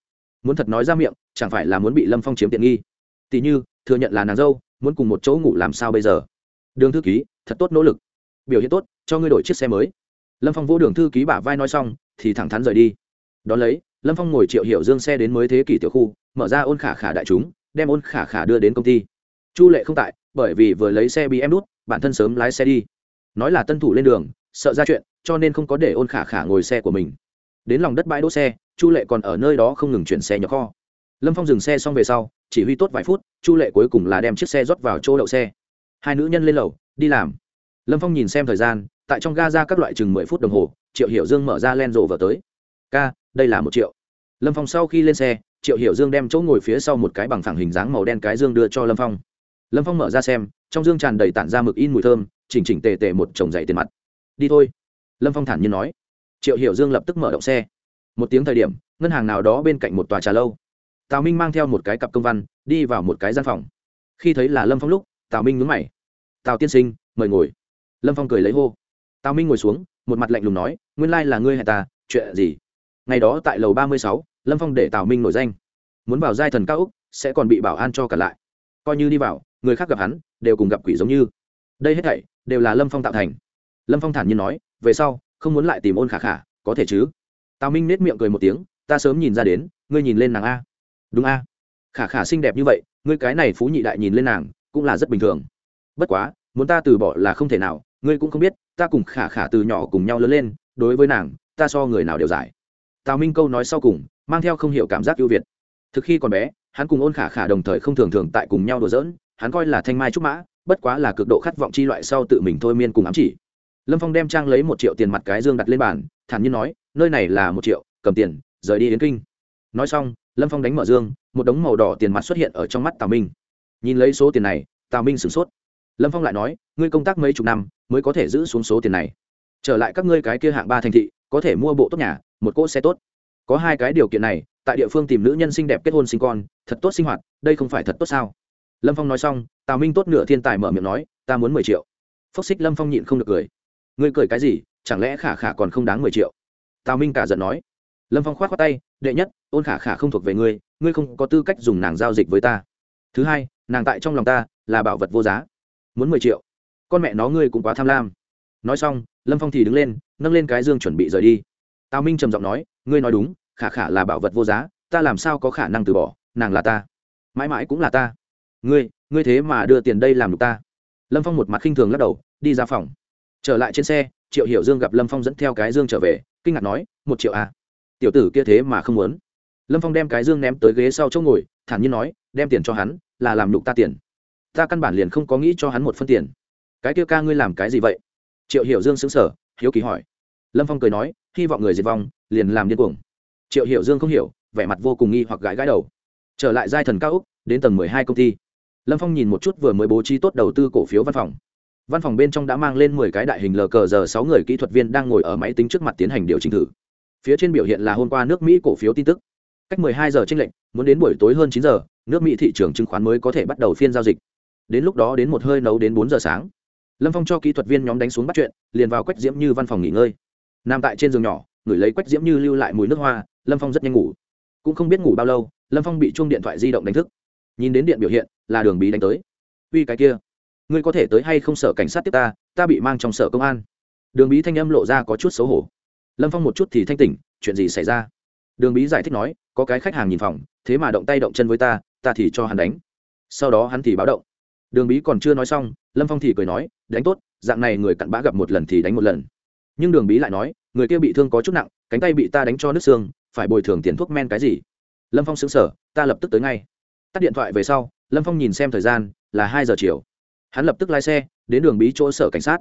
Muốn thật nói ra miệng, chẳng phải là muốn bị lâm phong chiếm tiện nghi? Tỉ như, thừa nhận là nàng dâu, muốn cùng một chỗ ngủ làm sao bây giờ? Đường thư ký, thật tốt nỗ lực. Biểu hiện tốt, cho ngươi đổi chiếc xe mới. Lâm phong vô đường thư ký bả vai nói xong, thì thẳng thắn rời đi. Đón lấy, lâm phong ngồi triệu hiểu dương xe đến mới thế kỷ tiểu khu, mở ra ôn khả khả đại chúng, đem ôn khả khả đưa đến công ty. Chu lệ không tại, bởi vì vừa lấy xe bị em đút, bản thân sớm lái xe đi. Nói là tân thủ lên đường, sợ ra chuyện, cho nên không có để ôn khả khả ngồi xe của mình đến lòng đất bãi đỗ xe, chu lệ còn ở nơi đó không ngừng chuyển xe nhỏ kho. Lâm phong dừng xe xong về sau, chỉ huy tốt vài phút, chu lệ cuối cùng là đem chiếc xe rót vào chỗ đậu xe. Hai nữ nhân lên lầu, đi làm. Lâm phong nhìn xem thời gian, tại trong ga ra các loại chừng mười phút đồng hồ, triệu hiểu dương mở ra len rộ vào tới. Ca, đây là một triệu. Lâm phong sau khi lên xe, triệu hiểu dương đem chỗ ngồi phía sau một cái bằng phẳng hình dáng màu đen cái dương đưa cho lâm phong. Lâm phong mở ra xem, trong dương tràn đầy tản ra mực in mùi thơm, chỉnh chỉnh tề tề một chồng dày tiền mặt. Đi thôi. Lâm phong thản nhiên nói triệu hiểu dương lập tức mở động xe. Một tiếng thời điểm, ngân hàng nào đó bên cạnh một tòa trà lâu. Tào minh mang theo một cái cặp công văn, đi vào một cái gian phòng. Khi thấy là lâm phong lúc, tào minh nhúng mày. Tào tiên sinh, mời ngồi. Lâm phong cười lấy hô. Tào minh ngồi xuống, một mặt lạnh lùng nói, nguyên lai là ngươi hay ta, chuyện gì? Ngày đó tại lầu ba mươi sáu, lâm phong để tào minh nổi danh. Muốn vào giai thần cao úc sẽ còn bị bảo an cho cả lại. Coi như đi vào, người khác gặp hắn, đều cùng gặp quỷ giống như. Đây hết thảy, đều là lâm phong tạo thành. Lâm phong thản nhiên nói, về sau không muốn lại tìm ôn khả khả, có thể chứ? Tào minh nết miệng cười một tiếng, ta sớm nhìn ra đến, ngươi nhìn lên nàng a. Đúng a. Khả khả xinh đẹp như vậy, ngươi cái này phú nhị đại nhìn lên nàng, cũng là rất bình thường. Bất quá, muốn ta từ bỏ là không thể nào, ngươi cũng không biết, ta cùng khả khả từ nhỏ cùng nhau lớn lên, đối với nàng, ta so người nào đều giải. Tào minh câu nói sau cùng, mang theo không hiểu cảm giác ưu việt. Thực khi còn bé, hắn cùng ôn khả khả đồng thời không thường thường tại cùng nhau đùa giỡn, hắn coi là thanh mai trúc mã, bất quá là cực độ khát vọng chi loại sau tự mình thôi miên cùng ám chỉ lâm phong đem trang lấy một triệu tiền mặt cái dương đặt lên bàn, thản nhiên nói, nơi này là một triệu, cầm tiền, rời đi yến kinh. Nói xong, lâm phong đánh mở dương, một đống màu đỏ tiền mặt xuất hiện ở trong mắt tào minh. Nhìn lấy số tiền này, tào minh sửng sốt. Lâm phong lại nói, ngươi công tác mấy chục năm, mới có thể giữ xuống số tiền này. Trở lại các ngươi cái kia hạng ba thành thị, có thể mua bộ tốt nhà, một cỗ xe tốt. Có hai cái điều kiện này, tại địa phương tìm nữ nhân xinh đẹp kết hôn sinh con, thật tốt sinh hoạt, đây không phải thật tốt sao? Lâm phong nói xong, tào minh tốt nửa thiên tài mở miệng nói, ta muốn mười triệu. Phốc xích lâm phong nhịn không được cười ngươi cười cái gì, chẳng lẽ khả khả còn không đáng mười triệu? Tào minh cả giận nói. Lâm phong k h o á t khoác tay, đệ nhất, ôn khả khả không thuộc về ngươi ngươi không có tư cách dùng nàng giao dịch với ta. Thứ hai, nàng tại trong lòng ta là bảo vật vô giá. Muốn mười triệu, con mẹ nó ngươi cũng quá tham lam. Nói xong, lâm phong thì đứng lên, nâng lên cái dương chuẩn bị rời đi. Tào minh trầm giọng nói, ngươi nói đúng, khả khả là bảo vật vô giá, ta làm sao có khả năng từ bỏ, nàng là ta. Mãi mãi cũng là ta. Ngươi ngươi thế mà đưa tiền đây làm được ta. Lâm phong một mặt khinh thường lắc đầu, đi ra phòng trở lại trên xe, triệu hiểu dương gặp lâm phong dẫn theo cái dương trở về, kinh ngạc nói, một triệu à? Tiểu tử kia thế mà không muốn. Lâm phong đem cái dương ném tới ghế sau chỗ ngồi, thản nhiên nói, đem tiền cho hắn, là làm nhục ta tiền. Ta căn bản liền không có nghĩ cho hắn một phân tiền. Cái kia ca ngươi làm cái gì vậy? Triệu hiểu dương xứng sở hiếu kỳ hỏi. Lâm phong cười nói, hy vọng người diệt vong, liền làm điên cuồng. Triệu hiểu dương không hiểu, vẻ mặt vô cùng nghi hoặc gãi gãi đầu. Trở lại giai thần cao úc, đến tầng mười hai công ty. Lâm phong nhìn một chút vừa mới bố trí tốt đầu tư cổ phiếu văn phòng văn phòng bên trong đã mang lên mười cái đại hình lờ cờ giờ sáu người kỹ thuật viên đang ngồi ở máy tính trước mặt tiến hành điều chỉnh thử. Phía trên biểu hiện là hôm qua nước mỹ cổ phiếu tin tức. Cách mười hai giờ tranh lệnh muốn đến buổi tối hơn chín giờ, nước mỹ thị trường chứng khoán mới có thể bắt đầu phiên giao dịch. Đến lúc đó đến một hơi nấu đến bốn giờ sáng. Lâm phong cho kỹ thuật viên nhóm đánh xuống bắt chuyện, liền vào quách diễm như văn phòng nghỉ ngơi. Nằm tại trên giường nhỏ, ngửi lấy quách diễm như lưu lại mùi nước hoa, lâm phong rất nhanh ngủ. Cũng không biết ngủ bao lâu, lâm phong bị chuông điện thoại di động đánh thức. Nhìn đến điện biểu hiện, là đường bí đánh tới. Uy cái kia ngươi có thể tới hay không sở cảnh sát tiếp ta ta bị mang trong sở công an. Đường bí thanh âm lộ ra có chút xấu hổ. Lâm phong một chút thì thanh tỉnh, chuyện gì xảy ra? Đường bí giải thích nói, có cái khách hàng nhìn phòng, thế mà động tay động chân với ta ta thì cho hắn đánh. Sau đó hắn thì báo động. Đường bí còn chưa nói xong, lâm phong thì cười nói, đánh tốt, dạng này người cặn bã gặp một lần thì đánh một lần. Nhưng đường bí lại nói, người kia bị thương có chút nặng, cánh tay bị ta đánh cho nứt xương, phải bồi thường tiền thuốc men cái gì? Lâm phong xứng sở ta lập tức tới ngay. Tắt điện thoại về sau, lâm phong nhìn xem thời gian, là hai giờ chiều hắn lập tức lái xe, đến đường bí chỗ sở cảnh sát.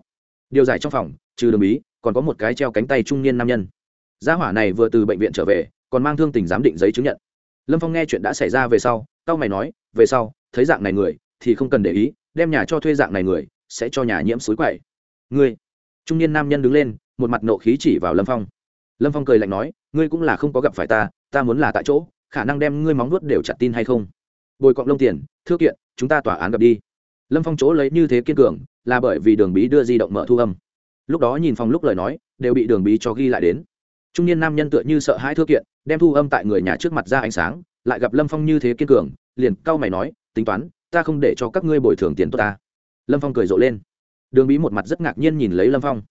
Điều giải trong phòng, trừ đường bí, còn có một cái treo cánh tay trung niên nam nhân. Gia hỏa này vừa từ bệnh viện trở về, còn mang thương tình giám định giấy chứng nhận. Lâm phong nghe chuyện đã xảy ra về sau tao mày nói, về sau, thấy dạng này người, thì không cần để ý, đem nhà cho thuê dạng này người, sẽ cho nhà nhiễm suối quậy. Ngươi? Trung niên nam nhân đứng lên, một mặt nộ khí chỉ vào lâm phong. Lâm phong cười lạnh nói, ngươi cũng là không có gặp phải ta ta muốn là tại chỗ, khả năng đem ngươi móng nuốt đều chặt tin hay không? Bồi cọng lông tiền thư kiện, chúng ta tòa án gặp đi lâm phong chỗ lấy như thế kiên cường, là bởi vì đường bí đưa di động mở thu âm. Lúc đó nhìn phòng lúc lời nói, đều bị đường bí cho ghi lại đến. Trung niên nam nhân tựa như sợ hãi thưa kiện, đem thu âm tại người nhà trước mặt ra ánh sáng, lại gặp lâm phong như thế kiên cường, liền cau mày nói, tính toán, ta không để cho các ngươi bồi thường tiền tốt ta. Lâm phong cười rộ lên. Đường bí một mặt rất ngạc nhiên nhìn lấy lâm phong.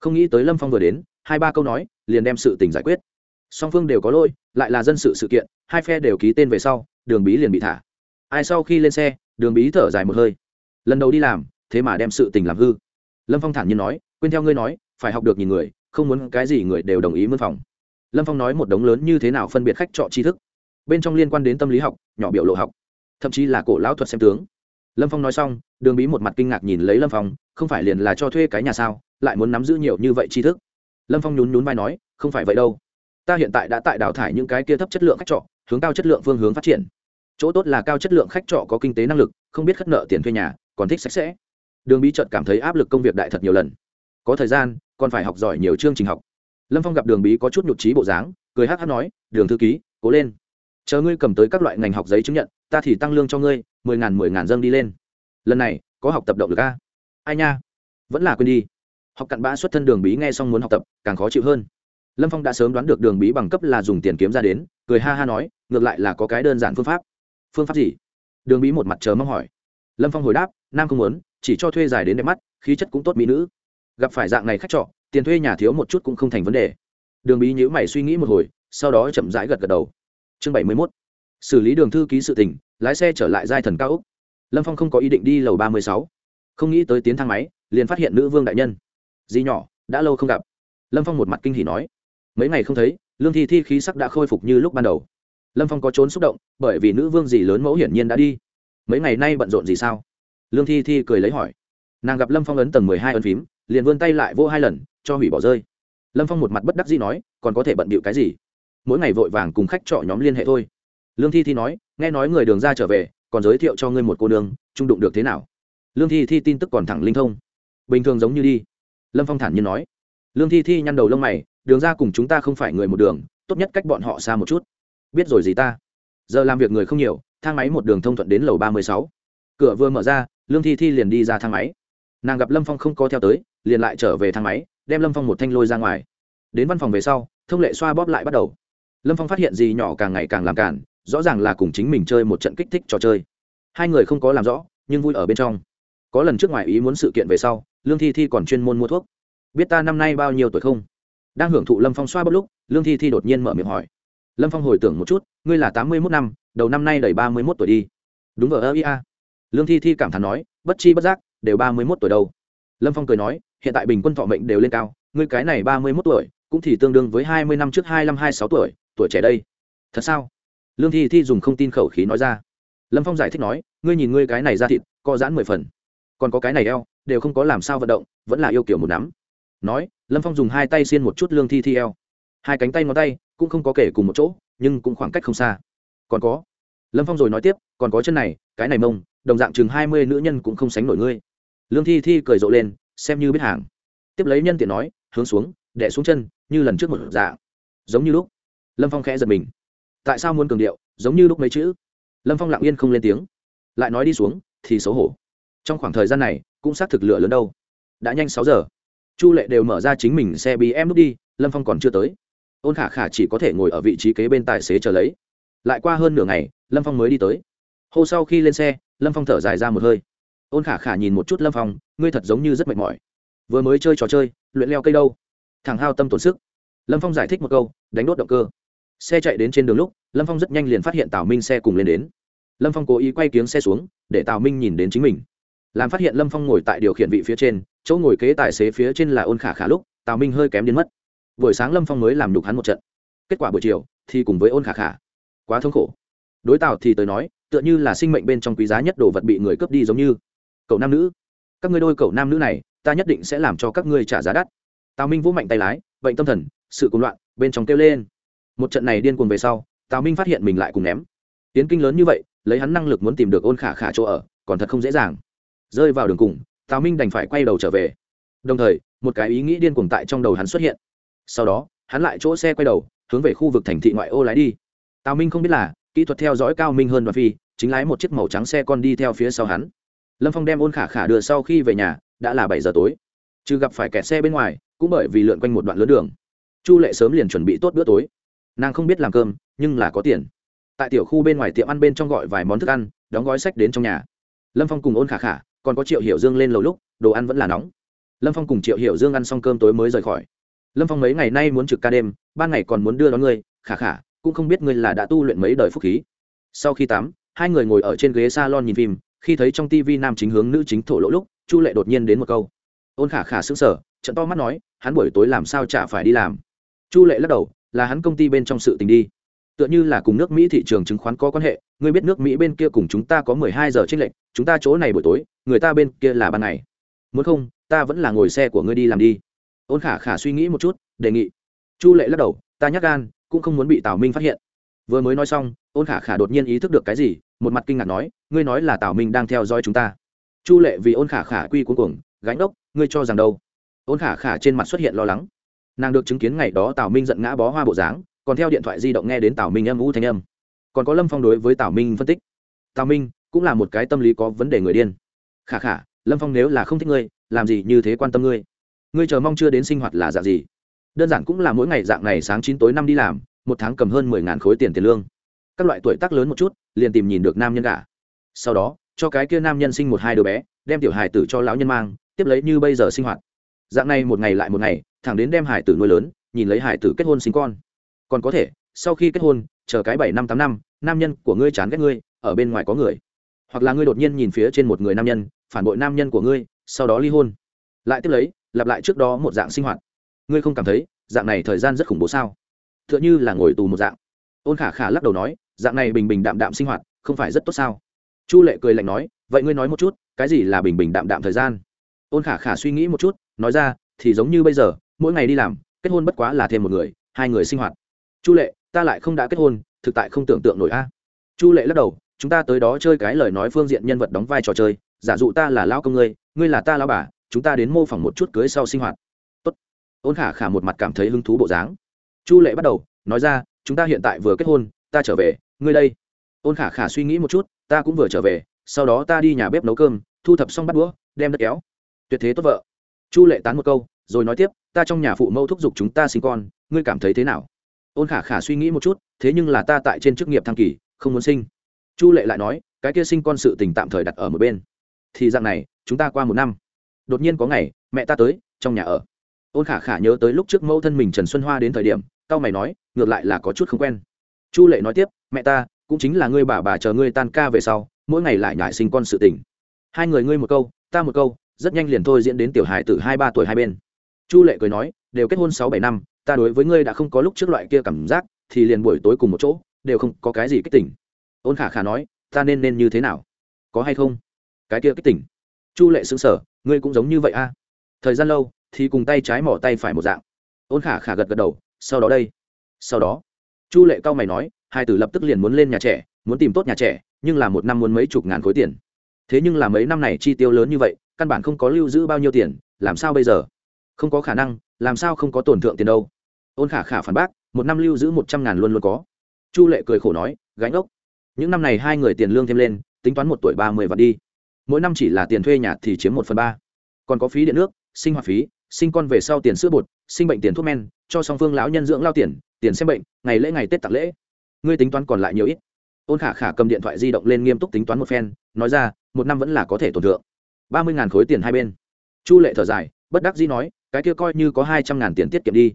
Không nghĩ tới lâm phong vừa đến, hai ba câu nói, liền đem sự tình giải quyết. Song phương đều có lỗi, lại là dân sự sự kiện, hai phe đều ký tên về sau, đường bí liền bị thả. Ai sau khi lên xe, đường bí thở dài một hơi lần đầu đi làm, thế mà đem sự tình làm hư. Lâm phong thản nhiên nói, quên theo ngươi nói, phải học được nhìn người, không muốn cái gì người đều đồng ý mượn phòng. Lâm phong nói một đống lớn như thế nào phân biệt khách trọ tri thức. Bên trong liên quan đến tâm lý học, nhỏ biểu lộ học, thậm chí là cổ lão thuật xem tướng. Lâm phong nói xong, đường bí một mặt kinh ngạc nhìn lấy lâm phong, không phải liền là cho thuê cái nhà sao, lại muốn nắm giữ nhiều như vậy tri thức. Lâm phong nhún nhún vai nói, không phải vậy đâu. Ta hiện tại đã tại đào thải những cái kia thấp chất lượng khách trọ, hướng cao chất lượng phương hướng phát triển. Chỗ tốt là cao chất lượng khách trọ có kinh tế năng lực, không biết khất nợ tiền thuê nhà còn thích sạch sẽ. Đường bí trợt cảm thấy áp lực công việc đại thật nhiều lần. Có thời gian, còn phải học giỏi nhiều chương trình học. Lâm phong gặp đường bí có chút nhục trí bộ dáng, cười hát hát nói, đường thư ký, cố lên. Chờ ngươi cầm tới các loại ngành học giấy chứng nhận, ta thì tăng lương cho ngươi, mười ngàn mười ngàn dâng đi lên. Lần này, có học tập động lực a? Ai nha, vẫn là quên đi. Học cặn bã xuất thân đường bí nghe xong muốn học tập, càng khó chịu hơn. Lâm phong đã sớm đoán được đường bí bằng cấp là dùng tiền kiếm ra đến, cười ha ha nói, ngược lại là có cái đơn giản phương pháp. Phương pháp gì? Đường bí một mặt chờ mong hỏi. Lâm phong hồi đáp nam không muốn, chỉ cho thuê dài đến đẹp mắt, khí chất cũng tốt mỹ nữ. Gặp phải dạng này khách trọ, tiền thuê nhà thiếu một chút cũng không thành vấn đề. Đường bí nhữ mày suy nghĩ một hồi, sau đó chậm rãi gật gật đầu. Chương bảy mươi mốt. Xử lý đường thư ký sự tình, lái xe trở lại giai thần cao úc lâm phong không có ý định đi lầu ba mươi sáu. Không nghĩ tới tiến thang máy, liền phát hiện nữ vương đại nhân. Di nhỏ, đã lâu không gặp. Lâm phong một mặt kinh hỉ nói. Mấy ngày không thấy, lương thi thi khí sắc đã khôi phục như lúc ban đầu. Lâm phong có trốn xúc động, bởi vì nữ vương dì lớn mẫu hiển nhiên đã đi. Mấy ngày nay bận rộn gì sao? Lương thi thi cười lấy hỏi. Nàng gặp lâm phong ấn tầng mười hai ấn phím, liền vươn tay lại vô hai lần, cho hủy bỏ rơi. Lâm phong một mặt bất đắc dĩ nói, còn có thể bận bịu cái gì? Mỗi ngày vội vàng cùng khách trọ nhóm liên hệ thôi. Lương thi thi nói, nghe nói người đường ra trở về, còn giới thiệu cho ngươi một cô nương, trung đụng được thế nào? Lương thi thi tin tức còn thẳng linh thông. Bình thường giống như đi. Lâm phong thản nhiên nói. Lương thi thi nhăn đầu lông mày, đường ra cùng chúng ta không phải người một đường, tốt nhất cách bọn họ xa một chút. Biết rồi gì ta? Giờ làm việc người không nhiều, thang máy một đường thông thuận đến lầu ba mươi sáu. Cửa vừa mở ra lương thi thi liền đi ra thang máy. Nàng gặp lâm phong không có theo tới, liền lại trở về thang máy, đem lâm phong một thanh lôi ra ngoài. Đến văn phòng về sau, thông lệ xoa bóp lại bắt đầu. Lâm phong phát hiện gì nhỏ càng ngày càng làm cản, rõ ràng là cùng chính mình chơi một trận kích thích trò chơi. Hai người không có làm rõ, nhưng vui ở bên trong. Có lần trước ngoài ý muốn sự kiện về sau, lương thi thi còn chuyên môn mua thuốc. Biết ta năm nay bao nhiêu tuổi không? Đang hưởng thụ lâm phong xoa bóp lúc, lương thi thi đột nhiên mở miệng hỏi. Lâm phong hồi tưởng một chút, ngươi là tám mươi mốt năm, đầu năm nay đầy ba mươi mốt tuổi đi. Đúng ở ơ ia lương thi thi cảm thán nói, bất chi bất giác, đều ba mươi mốt tuổi đâu. Lâm phong cười nói, hiện tại bình quân thọ mệnh đều lên cao, ngươi cái này ba mươi mốt tuổi, cũng thì tương đương với hai mươi năm trước hai mươi hai sáu tuổi tuổi trẻ đây. Thật sao? Lương thi thi dùng không tin khẩu khí nói ra. Lâm phong giải thích nói, ngươi nhìn ngươi cái này ra thịt co giãn mười phần. Còn có cái này eo, đều không có làm sao vận động, vẫn là yêu kiểu một nắm. Nói, lâm phong dùng hai tay xiên một chút lương thi thi eo. Hai cánh tay ngón tay cũng không có kể cùng một chỗ, nhưng cũng khoảng cách không xa. Còn có lâm phong rồi nói tiếp, còn có chân này, cái này mông, đồng dạng chừng hai mươi nữ nhân cũng không sánh nổi ngươi. Lương thi thi cười rộ lên, xem như biết hàng. Tiếp lấy nhân tiện nói, hướng xuống, đẻ xuống chân, như lần trước một dạng. Giống như lúc. Lâm phong khẽ giật mình. Tại sao muốn cường điệu, giống như lúc mấy chữ? Lâm phong lặng yên không lên tiếng. Lại nói đi xuống, thì xấu hổ. Trong khoảng thời gian này, cũng xác thực lựa lớn đâu. Đã nhanh sáu giờ. Chu lệ đều mở ra chính mình xe bí em lúc đi, lâm phong còn chưa tới. Ôn khả khả chỉ có thể ngồi ở vị trí kế bên tài xế chờ lấy lại qua hơn nửa ngày, lâm phong mới đi tới. Hô sau khi lên xe, lâm phong thở dài ra một hơi. Ôn khả khả nhìn một chút lâm phong, ngươi thật giống như rất mệt mỏi. Vừa mới chơi trò chơi, luyện leo cây đâu? Thằng hao tâm tổn sức. Lâm phong giải thích một câu, đánh đốt động cơ. Xe chạy đến trên đường lúc, lâm phong rất nhanh liền phát hiện tào minh xe cùng lên đến. Lâm phong cố ý quay kiếng xe xuống, để tào minh nhìn đến chính mình. Làm phát hiện lâm phong ngồi tại điều khiển vị phía trên, chỗ ngồi kế tài xế phía trên là ôn khả khả lúc, tào minh hơi kém đến mất. Buổi sáng lâm phong mới làm đục hắn một trận. Kết quả buổi chiều, thì cùng với ôn khả khả quá thống khổ. Đối tào thì tới nói, tựa như là sinh mệnh bên trong quý giá nhất đồ vật bị người cướp đi giống như. Cậu nam nữ, các ngươi đôi cậu nam nữ này, ta nhất định sẽ làm cho các ngươi trả giá đắt. Tào minh vũ mạnh tay lái, bệnh tâm thần, sự cuồng loạn, bên trong kêu lên. Một trận này điên cuồng về sau, tào minh phát hiện mình lại cùng ném. Tiến kinh lớn như vậy, lấy hắn năng lực muốn tìm được ôn khả khả chỗ ở, còn thật không dễ dàng. Rơi vào đường cùng, tào minh đành phải quay đầu trở về. Đồng thời, một cái ý nghĩ điên cuồng tại trong đầu hắn xuất hiện. Sau đó, hắn lại chỗ xe quay đầu, hướng về khu vực thành thị ngoại ô lái đi tào minh không biết là, kỹ thuật theo dõi cao minh hơn đoàn phi, chính lái một chiếc màu trắng xe con đi theo phía sau hắn. Lâm phong đem ôn khả khả đưa sau khi về nhà, đã là bảy giờ tối. Trừ gặp phải kẹt xe bên ngoài, cũng bởi vì lượn quanh một đoạn lớn đường. Chu lệ sớm liền chuẩn bị tốt bữa tối. Nàng không biết làm cơm, nhưng là có tiền. Tại tiểu khu bên ngoài tiệm ăn bên trong gọi vài món thức ăn, đóng gói sách đến trong nhà. Lâm phong cùng ôn khả khả, còn có triệu hiểu dương lên lầu lúc, đồ ăn vẫn là nóng. Lâm phong cùng triệu hiểu dương ăn xong cơm tối mới rời khỏi. Lâm phong mấy ngày nay muốn trực ca đêm, ban ngày còn muốn đưa đón ngươi khả khả cũng không biết ngươi là đã tu luyện mấy đời phúc khí. Sau khi tắm, hai người ngồi ở trên ghế salon nhìn phim, khi thấy trong tv nam chính hướng nữ chính thổ lỗ lúc, chu lệ đột nhiên đến một câu. Ôn khả khả xứng sở trận to mắt nói, hắn buổi tối làm sao chả phải đi làm? Chu lệ lắc đầu, là hắn công ty bên trong sự tình đi. Tựa như là cùng nước mỹ thị trường chứng khoán có quan hệ, ngươi biết nước mỹ bên kia cùng chúng ta có mười hai giờ tranh lệch, chúng ta chỗ này buổi tối, người ta bên kia là ban ngày. Muốn không, ta vẫn là ngồi xe của ngươi đi làm đi. Ôn khả khả suy nghĩ một chút, đề nghị. Chu lệ lắc đầu, ta nhắc gan cũng không muốn bị tào minh phát hiện vừa mới nói xong ôn khả khả đột nhiên ý thức được cái gì một mặt kinh ngạc nói ngươi nói là tào minh đang theo dõi chúng ta chu lệ vì ôn khả khả quy cuối cùng gánh đốc ngươi cho rằng đâu ôn khả khả trên mặt xuất hiện lo lắng nàng được chứng kiến ngày đó tào minh giận ngã bó hoa bộ dáng còn theo điện thoại di động nghe đến tào minh âm u thanh âm còn có lâm phong đối với tào minh phân tích tào minh cũng là một cái tâm lý có vấn đề người điên khả khả lâm phong nếu là không thích ngươi làm gì như thế quan tâm ngươi ngươi chờ mong chưa đến sinh hoạt là dạng gì đơn giản cũng là mỗi ngày dạng này sáng chín tối năm đi làm, một tháng cầm hơn mười ngàn khối tiền tiền lương. Các loại tuổi tác lớn một chút, liền tìm nhìn được nam nhân cả sau đó, cho cái kia nam nhân sinh một hai đứa bé, đem tiểu hài tử cho lão nhân mang, tiếp lấy như bây giờ sinh hoạt. Dạng này một ngày lại một ngày, thẳng đến đem hải tử nuôi lớn, nhìn lấy hải tử kết hôn sinh con. Còn có thể, sau khi kết hôn, chờ cái bảy năm tám năm, nam nhân của ngươi chán ghét ngươi, ở bên ngoài có người. Hoặc là ngươi đột nhiên nhìn phía trên một người nam nhân, phản bội nam nhân của ngươi, sau đó ly hôn. Lại tiếp lấy, lặp lại trước đó một dạng sinh hoạt ngươi không cảm thấy dạng này thời gian rất khủng bố sao? T h ư ợ n h ư là ngồi tù một dạng. Ôn khả khả lắc đầu nói, dạng này bình bình đạm đạm sinh hoạt không phải rất tốt sao? Chu lệ cười lạnh nói, vậy ngươi nói một chút, cái gì là bình bình đạm đạm thời gian? Ôn khả khả suy nghĩ một chút, nói ra, thì giống như bây giờ, mỗi ngày đi làm, kết hôn bất quá là thêm một người, hai người sinh hoạt. Chu lệ, ta lại không đã kết hôn, thực tại không tưởng tượng nổi a. Chu lệ lắc đầu, chúng ta tới đó chơi cái lời nói phương diện nhân vật đóng vai trò chơi, giả dụ ta là lao công ngươi ngươi là ta lao bà, chúng ta đến mô phỏng một chút cưới sau sinh hoạt ôn khả khả một mặt cảm thấy hứng thú bộ dáng. Chu lệ bắt đầu, nói ra, chúng ta hiện tại vừa kết hôn, ta trở về, ngươi đây. Ôn khả khả suy nghĩ một chút, ta cũng vừa trở về, sau đó ta đi nhà bếp nấu cơm, thu thập xong bắt đũa, đem đất kéo. Tuyệt thế tốt vợ. Chu lệ tán một câu, rồi nói tiếp, ta trong nhà phụ mẫu thúc giục chúng ta sinh con, ngươi cảm thấy thế nào? Ôn khả khả suy nghĩ một chút, thế nhưng là ta tại trên chức nghiệp thăng kỳ, không muốn sinh. Chu lệ lại nói, cái kia sinh con sự tình tạm thời đặt ở một bên. Thì dạng này, chúng ta qua một năm. Đột nhiên có ngày, mẹ ta tới, trong nhà ở ôn khả khả nhớ tới lúc trước mẫu thân mình trần xuân hoa đến thời điểm, cao mày nói, ngược lại là có chút không quen. Chu lệ nói tiếp, mẹ ta, cũng chính là ngươi bà bà chờ ngươi tan ca về sau, mỗi ngày lại nhải sinh con sự tình. Hai người ngươi một câu, ta một câu, rất nhanh liền thôi diễn đến tiểu hài từ hai ba tuổi hai bên. Chu lệ cười nói, đều kết hôn sáu bảy năm, ta đối với ngươi đã không có lúc trước loại kia cảm giác, thì liền buổi tối cùng một chỗ, đều không có cái gì kích tỉnh ôn khả khả nói, ta nên nên như thế nào? Có hay không? Cái kia kích tỉnh chu lệ xứng sở ngươi cũng giống như vậy a. Thời gian lâu thì cùng tay trái mỏ tay phải một dạng. Ôn khả khả gật gật đầu, sau đó đây. Sau đó, chu lệ cao mày nói, hai tử lập tức liền muốn lên nhà trẻ, muốn tìm tốt nhà trẻ, nhưng là một năm muốn mấy chục ngàn khối tiền. Thế nhưng là mấy năm này chi tiêu lớn như vậy, căn bản không có lưu giữ bao nhiêu tiền, làm sao bây giờ? Không có khả năng, làm sao không có tổn thượng tiền đâu? Ôn khả khả phản bác, một năm lưu giữ một trăm ngàn luôn luôn có. Chu lệ cười khổ nói, gánh ốc. Những năm này hai người tiền lương thêm lên, tính toán một tuổi ba mươi vạn đi. Mỗi năm chỉ là tiền thuê nhà thì chiếm một phần ba. Còn có phí điện nước, sinh hoạt phí sinh con về sau tiền sữa bột, sinh bệnh tiền thuốc men, cho song phương lão nhân dưỡng lao tiền tiền xem bệnh, ngày lễ ngày tết tặng lễ. Ngươi tính toán còn lại nhiều ít. Ôn khả khả cầm điện thoại di động lên nghiêm túc tính toán một phen, nói ra, một năm vẫn là có thể tổn thượng. Ba mươi ngàn khối tiền hai bên. Chu lệ thở dài, bất đắc dĩ nói, cái kia coi như có hai trăm ngàn tiền tiết kiệm đi.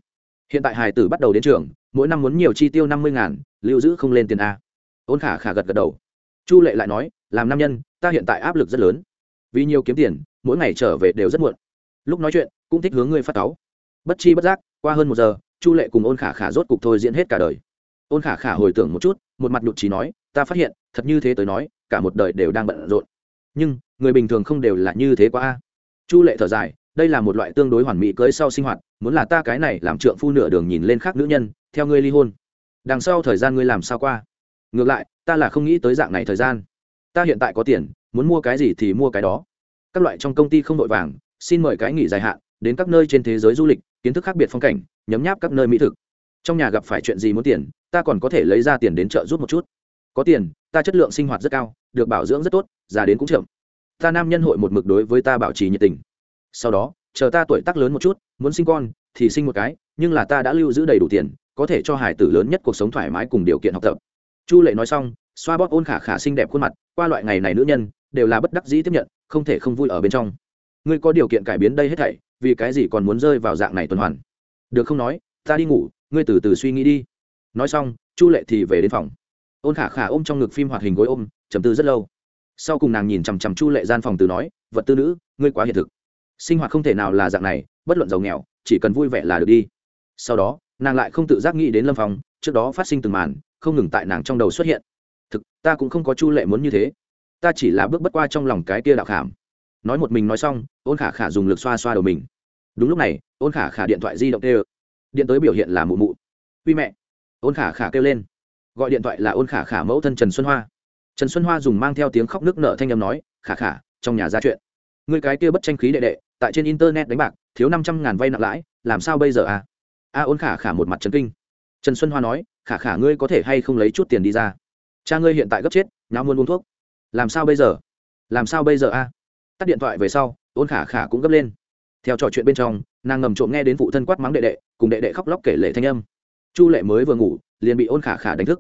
Hiện tại hải tử bắt đầu đến trường, mỗi năm muốn nhiều chi tiêu năm mươi ngàn, lưu giữ không lên tiền a. Ôn khả khả gật gật đầu. Chu lệ lại nói, làm nam nhân, ta hiện tại áp lực rất lớn. Vì nhiều kiếm tiền, mỗi ngày trở về đều rất muộn lúc nói chuyện, cũng thích hướng ngươi phát cáu. Bất chi bất giác, qua hơn một giờ, chu lệ cùng ôn khả khả rốt cục thôi diễn hết cả đời. Ôn khả khả hồi tưởng một chút, một mặt nhụt trí nói, ta phát hiện, thật như thế tới nói, cả một đời đều đang bận rộn. Nhưng, người bình thường không đều là như thế quá a. Chu lệ thở dài, đây là một loại tương đối hoàn mỹ cưới sau sinh hoạt, muốn là ta cái này làm trượng phu nửa đường nhìn lên khác nữ nhân, theo ngươi ly hôn. Đằng sau thời gian ngươi làm sao qua? Ngược lại, ta là không nghĩ tới dạng này thời gian. Ta hiện tại có tiền, muốn mua cái gì thì mua cái đó. Các loại trong công ty không vội vàng xin mời cái nghỉ dài hạn, đến các nơi trên thế giới du lịch, kiến thức khác biệt phong cảnh, nhấm nháp các nơi mỹ thực. Trong nhà gặp phải chuyện gì muốn tiền, ta còn có thể lấy ra tiền đến chợ giúp một chút. Có tiền, ta chất lượng sinh hoạt rất cao, được bảo dưỡng rất tốt, già đến cũng chậm. Ta nam nhân hội một mực đối với ta bảo trì nhiệt tình. Sau đó, chờ ta tuổi tác lớn một chút, muốn sinh con, thì sinh một cái, nhưng là ta đã lưu giữ đầy đủ tiền, có thể cho hải tử lớn nhất cuộc sống thoải mái cùng điều kiện học tập. Chu lệ nói xong, xoa bóp ôn khả khả xinh đẹp khuôn mặt, qua loại ngày này nữ nhân, đều là bất đắc dĩ tiếp nhận, không thể không vui ở bên trong ngươi có điều kiện cải biến đây hết thảy vì cái gì còn muốn rơi vào dạng này tuần hoàn? Được không nói ta đi ngủ ngươi từ từ suy nghĩ đi. Nói xong chu lệ thì về đến phòng. Ôn khả khả ôm trong ngực phim hoạt hình gối ôm chầm tư rất lâu. Sau cùng nàng nhìn chằm chằm chu lệ gian phòng từ nói vật tư nữ ngươi quá hiện thực. Sinh hoạt không thể nào là dạng này bất luận giàu nghèo chỉ cần vui vẻ là được đi. Sau đó nàng lại không tự giác nghĩ đến lâm phòng, trước đó phát sinh từng màn không ngừng tại nàng trong đầu xuất hiện. Thực ta cũng không có chu lệ muốn như thế. Ta chỉ là bước bất qua trong lòng cái kia đạo khảm nói một mình nói xong, ôn khả khả dùng lực xoa xoa đầu mình. Đúng lúc này, ôn khả khả điện thoại di động kêu. Điện tới biểu hiện là mụ mụ. Uy mẹ. Ôn khả khả kêu lên. Gọi điện thoại là ôn khả khả mẫu thân trần xuân hoa. Trần xuân hoa dùng mang theo tiếng khóc nước nở thanh âm nói, khả khả, trong nhà ra chuyện. Người cái kia bất tranh khí đệ đệ, tại trên internet đánh bạc, thiếu năm trăm ngàn vay nặng lãi, làm sao bây giờ à? A ôn khả khả một mặt trần kinh. Trần xuân hoa nói, khả khả, ngươi có thể hay không lấy chút tiền đi ra? Cha ngươi hiện tại gấp chết, nháo muốn uống thuốc. Làm sao bây giờ? Làm sao bây giờ a tắt điện thoại về sau, ôn khả khả cũng gấp lên. Theo trò chuyện bên trong, nàng ngầm trộm nghe đến phụ thân quát mắng đệ đệ, cùng đệ đệ khóc lóc kể lệ thanh âm. Chu lệ mới vừa ngủ, liền bị ôn khả khả đánh thức.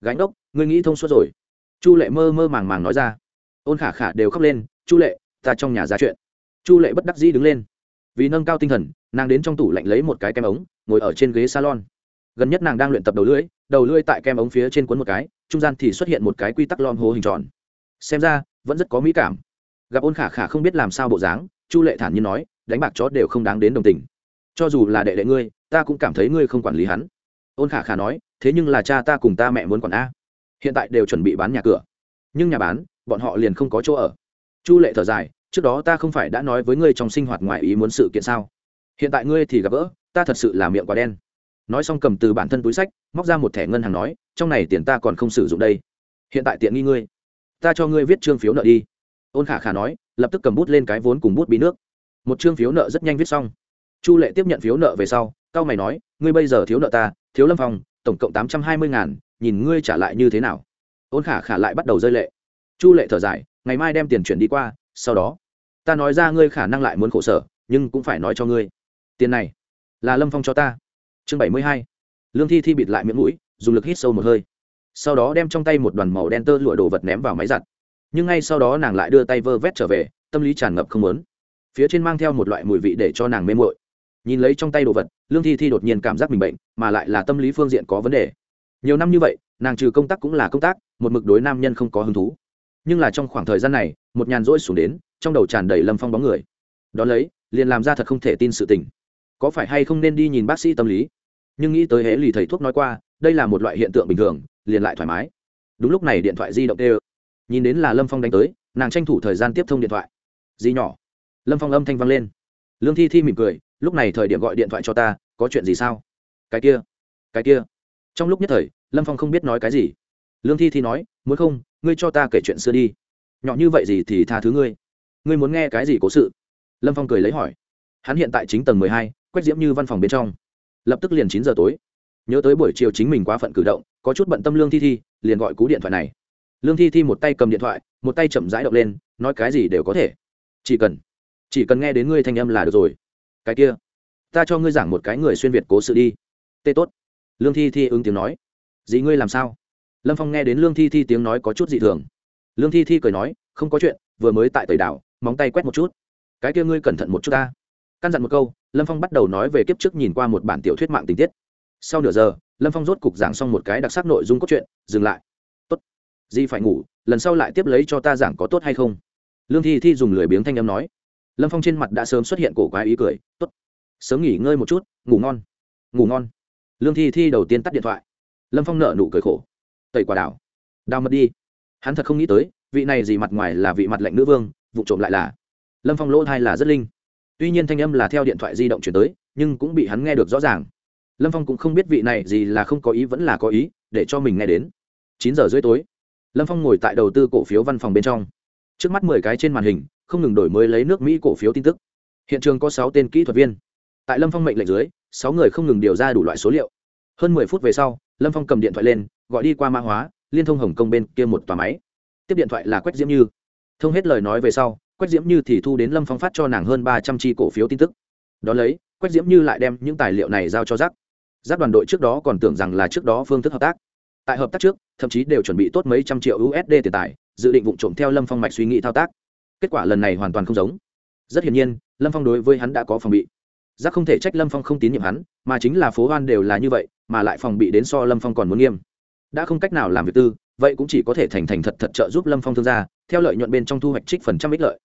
Gánh đốc, ngươi nghĩ thông suốt rồi. Chu lệ mơ mơ màng màng nói ra. Ôn khả khả đều khóc lên, chu lệ, ta trong nhà ra chuyện. Chu lệ bất đắc dĩ đứng lên. Vì nâng cao tinh thần, nàng đến trong tủ lạnh lấy một cái kem ống, ngồi ở trên ghế salon. Gần nhất nàng đang luyện tập đầu lưỡi đầu lưỡi tại kem ống phía trên cuốn một cái, trung gian thì xuất hiện một cái quy tắc lon hố hình tròn. Xem ra, vẫn rất có mỹ cảm gặp ôn khả khả không biết làm sao bộ dáng, chu lệ thản nhiên nói, đánh bạc chó đều không đáng đến đồng tình. Cho dù là đệ đệ ngươi, ta cũng cảm thấy ngươi không quản lý hắn. Ôn khả khả nói, thế nhưng là cha ta cùng ta mẹ muốn quản a. Hiện tại đều chuẩn bị bán nhà cửa. Nhưng nhà bán, bọn họ liền không có chỗ ở. Chu lệ thở dài, trước đó ta không phải đã nói với ngươi trong sinh hoạt ngoại ý muốn sự kiện sao? Hiện tại ngươi thì gặp gỡ, ta thật sự là miệng quá đen. Nói xong cầm từ bản thân túi sách, móc ra một thẻ ngân hàng nói, trong này tiền ta còn không sử dụng đây. Hiện tại tiện nghi ngươi. Ta cho ngươi viết trương phiếu nợ đi ôn khả khả nói, lập tức cầm bút lên cái vốn cùng bút bí nước. Một trương phiếu nợ rất nhanh viết xong. Chu lệ tiếp nhận phiếu nợ về sau, cao mày nói, ngươi bây giờ thiếu nợ ta, thiếu lâm phòng tổng cộng tám trăm hai mươi ngàn, nhìn ngươi trả lại như thế nào? Ôn khả khả lại bắt đầu rơi lệ. Chu lệ thở dài, ngày mai đem tiền chuyển đi qua, sau đó, ta nói ra ngươi khả năng lại muốn khổ sở, nhưng cũng phải nói cho ngươi. Tiền này là lâm phong cho ta. Chương bảy mươi hai. Lương thi thi bịt lại miệng mũi, dùng lực hít sâu một hơi. Sau đó đem trong tay một đoàn màu đen tơ lụa đồ vật ném vào máy giặt nhưng ngay sau đó nàng lại đưa tay vơ vét trở về, tâm lý tràn ngập không lớn phía trên mang theo một loại mùi vị để cho nàng mê mội nhìn lấy trong tay đồ vật, lương thi thi đột nhiên cảm giác mình bệnh, mà lại là tâm lý phương diện có vấn đề. Nhiều năm như vậy, nàng trừ công tác cũng là công tác, một mực đối nam nhân không có hứng thú. Nhưng là trong khoảng thời gian này, một nhàn rỗi xuống đến, trong đầu tràn đầy lâm phong bóng người. Đón lấy, liền làm ra thật không thể tin sự tình. Có phải hay không nên đi nhìn bác sĩ tâm lý? Nhưng nghĩ tới hễ lì thầy thuốc nói qua, đây là một loại hiện tượng bình thường, liền lại thoải mái. Đúng lúc này điện thoại di động tê nhìn đến là lâm phong đánh tới nàng tranh thủ thời gian tiếp thông điện thoại Dì nhỏ lâm phong âm thanh vang lên lương thi thi mỉm cười lúc này thời điểm gọi điện thoại cho ta có chuyện gì sao cái kia cái kia trong lúc nhất thời lâm phong không biết nói cái gì lương thi thi nói muốn không ngươi cho ta kể chuyện xưa đi nhỏ như vậy gì thì tha thứ ngươi ngươi muốn nghe cái gì cố sự lâm phong cười lấy hỏi hắn hiện tại chính tầng mười hai quét diễm như văn phòng bên trong lập tức liền chín giờ tối nhớ tới buổi chiều chính mình quá phận cử động có chút bận tâm lương thi thi liền gọi cú điện thoại này lương thi thi một tay cầm điện thoại, một tay chậm rãi động lên, nói cái gì đều có thể. Chỉ cần chỉ cần nghe đến ngươi thanh âm là được rồi. Cái kia, ta cho ngươi giảng một cái người xuyên việt cố sự đi. Tê tốt. Lương thi thi ứng tiếng nói. Dì ngươi làm sao? Lâm phong nghe đến lương thi thi tiếng nói có chút dị thường. Lương thi thi cười nói, không có chuyện, vừa mới tại tời đảo, móng tay quét một chút. Cái kia ngươi cẩn thận một chút ta. Căn dặn một câu, lâm phong bắt đầu nói về kiếp trước nhìn qua một bản tiểu thuyết mạng tình tiết. Sau nửa giờ, lâm phong rốt cục giảng xong một cái đặc sắc nội dung cốt truyện, dừng lại di phải ngủ, lần sau lại tiếp lấy cho ta giảng có tốt hay không? Lương thi thi dùng lười biếng thanh âm nói. Lâm phong trên mặt đã sớm xuất hiện cổ quái ý cười, tốt, sớm nghỉ ngơi một chút, ngủ ngon ngủ ngon. Lương thi thi đầu tiên tắt điện thoại. Lâm phong nợ nụ cười khổ. Tẩy quả đảo, đào mật đi. Hắn thật không nghĩ tới, vị này gì mặt ngoài là vị mặt lạnh nữ vương, vụ trộm lại là. Lâm phong lỗ thai là rất linh. Tuy nhiên thanh âm là theo điện thoại di động chuyển tới, nhưng cũng bị hắn nghe được rõ ràng. Lâm phong cũng không biết vị này gì là không có ý vẫn là có ý, để cho mình nghe đến. Chín giờ rưỡi tối lâm phong ngồi tại đầu tư cổ phiếu văn phòng bên trong. Trước mắt mười cái trên màn hình, không ngừng đổi mới lấy nước mỹ cổ phiếu tin tức. Hiện trường có sáu tên kỹ thuật viên. Tại lâm phong mệnh lệnh dưới, sáu người không ngừng điều ra đủ loại số liệu. Hơn mười phút về sau, lâm phong cầm điện thoại lên, gọi đi qua mã hóa, liên thông hồng kông bên kia một tòa máy. Tiếp điện thoại là quách diễm như. Thông hết lời nói về sau, quách diễm như thì thu đến lâm phong phát cho nàng hơn ba trăm tri cổ phiếu tin tức. Đ ó lấy, quách diễm như lại đem những tài liệu này giao cho giác. Giác đoàn đội trước đó còn tưởng rằng là trước đó phương thức hợp tác tại hợp tác trước, thậm chí đều chuẩn bị tốt mấy trăm triệu usd tiền tài, dự định vụ trộm theo lâm phong mạch suy nghĩ thao tác. Kết quả lần này hoàn toàn không giống. Rất hiển nhiên, lâm phong đối với hắn đã có phòng bị. Giác không thể trách lâm phong không tín nhiệm hắn, mà chính là phố hoan đều là như vậy, mà lại phòng bị đến so lâm phong còn muốn nghiêm. Đã không cách nào làm việc tư, vậy cũng chỉ có thể thành thành thật thật trợ giúp lâm phong thương gia, theo lợi nhuận bên trong thu hoạch trích phần trăm ích lợi.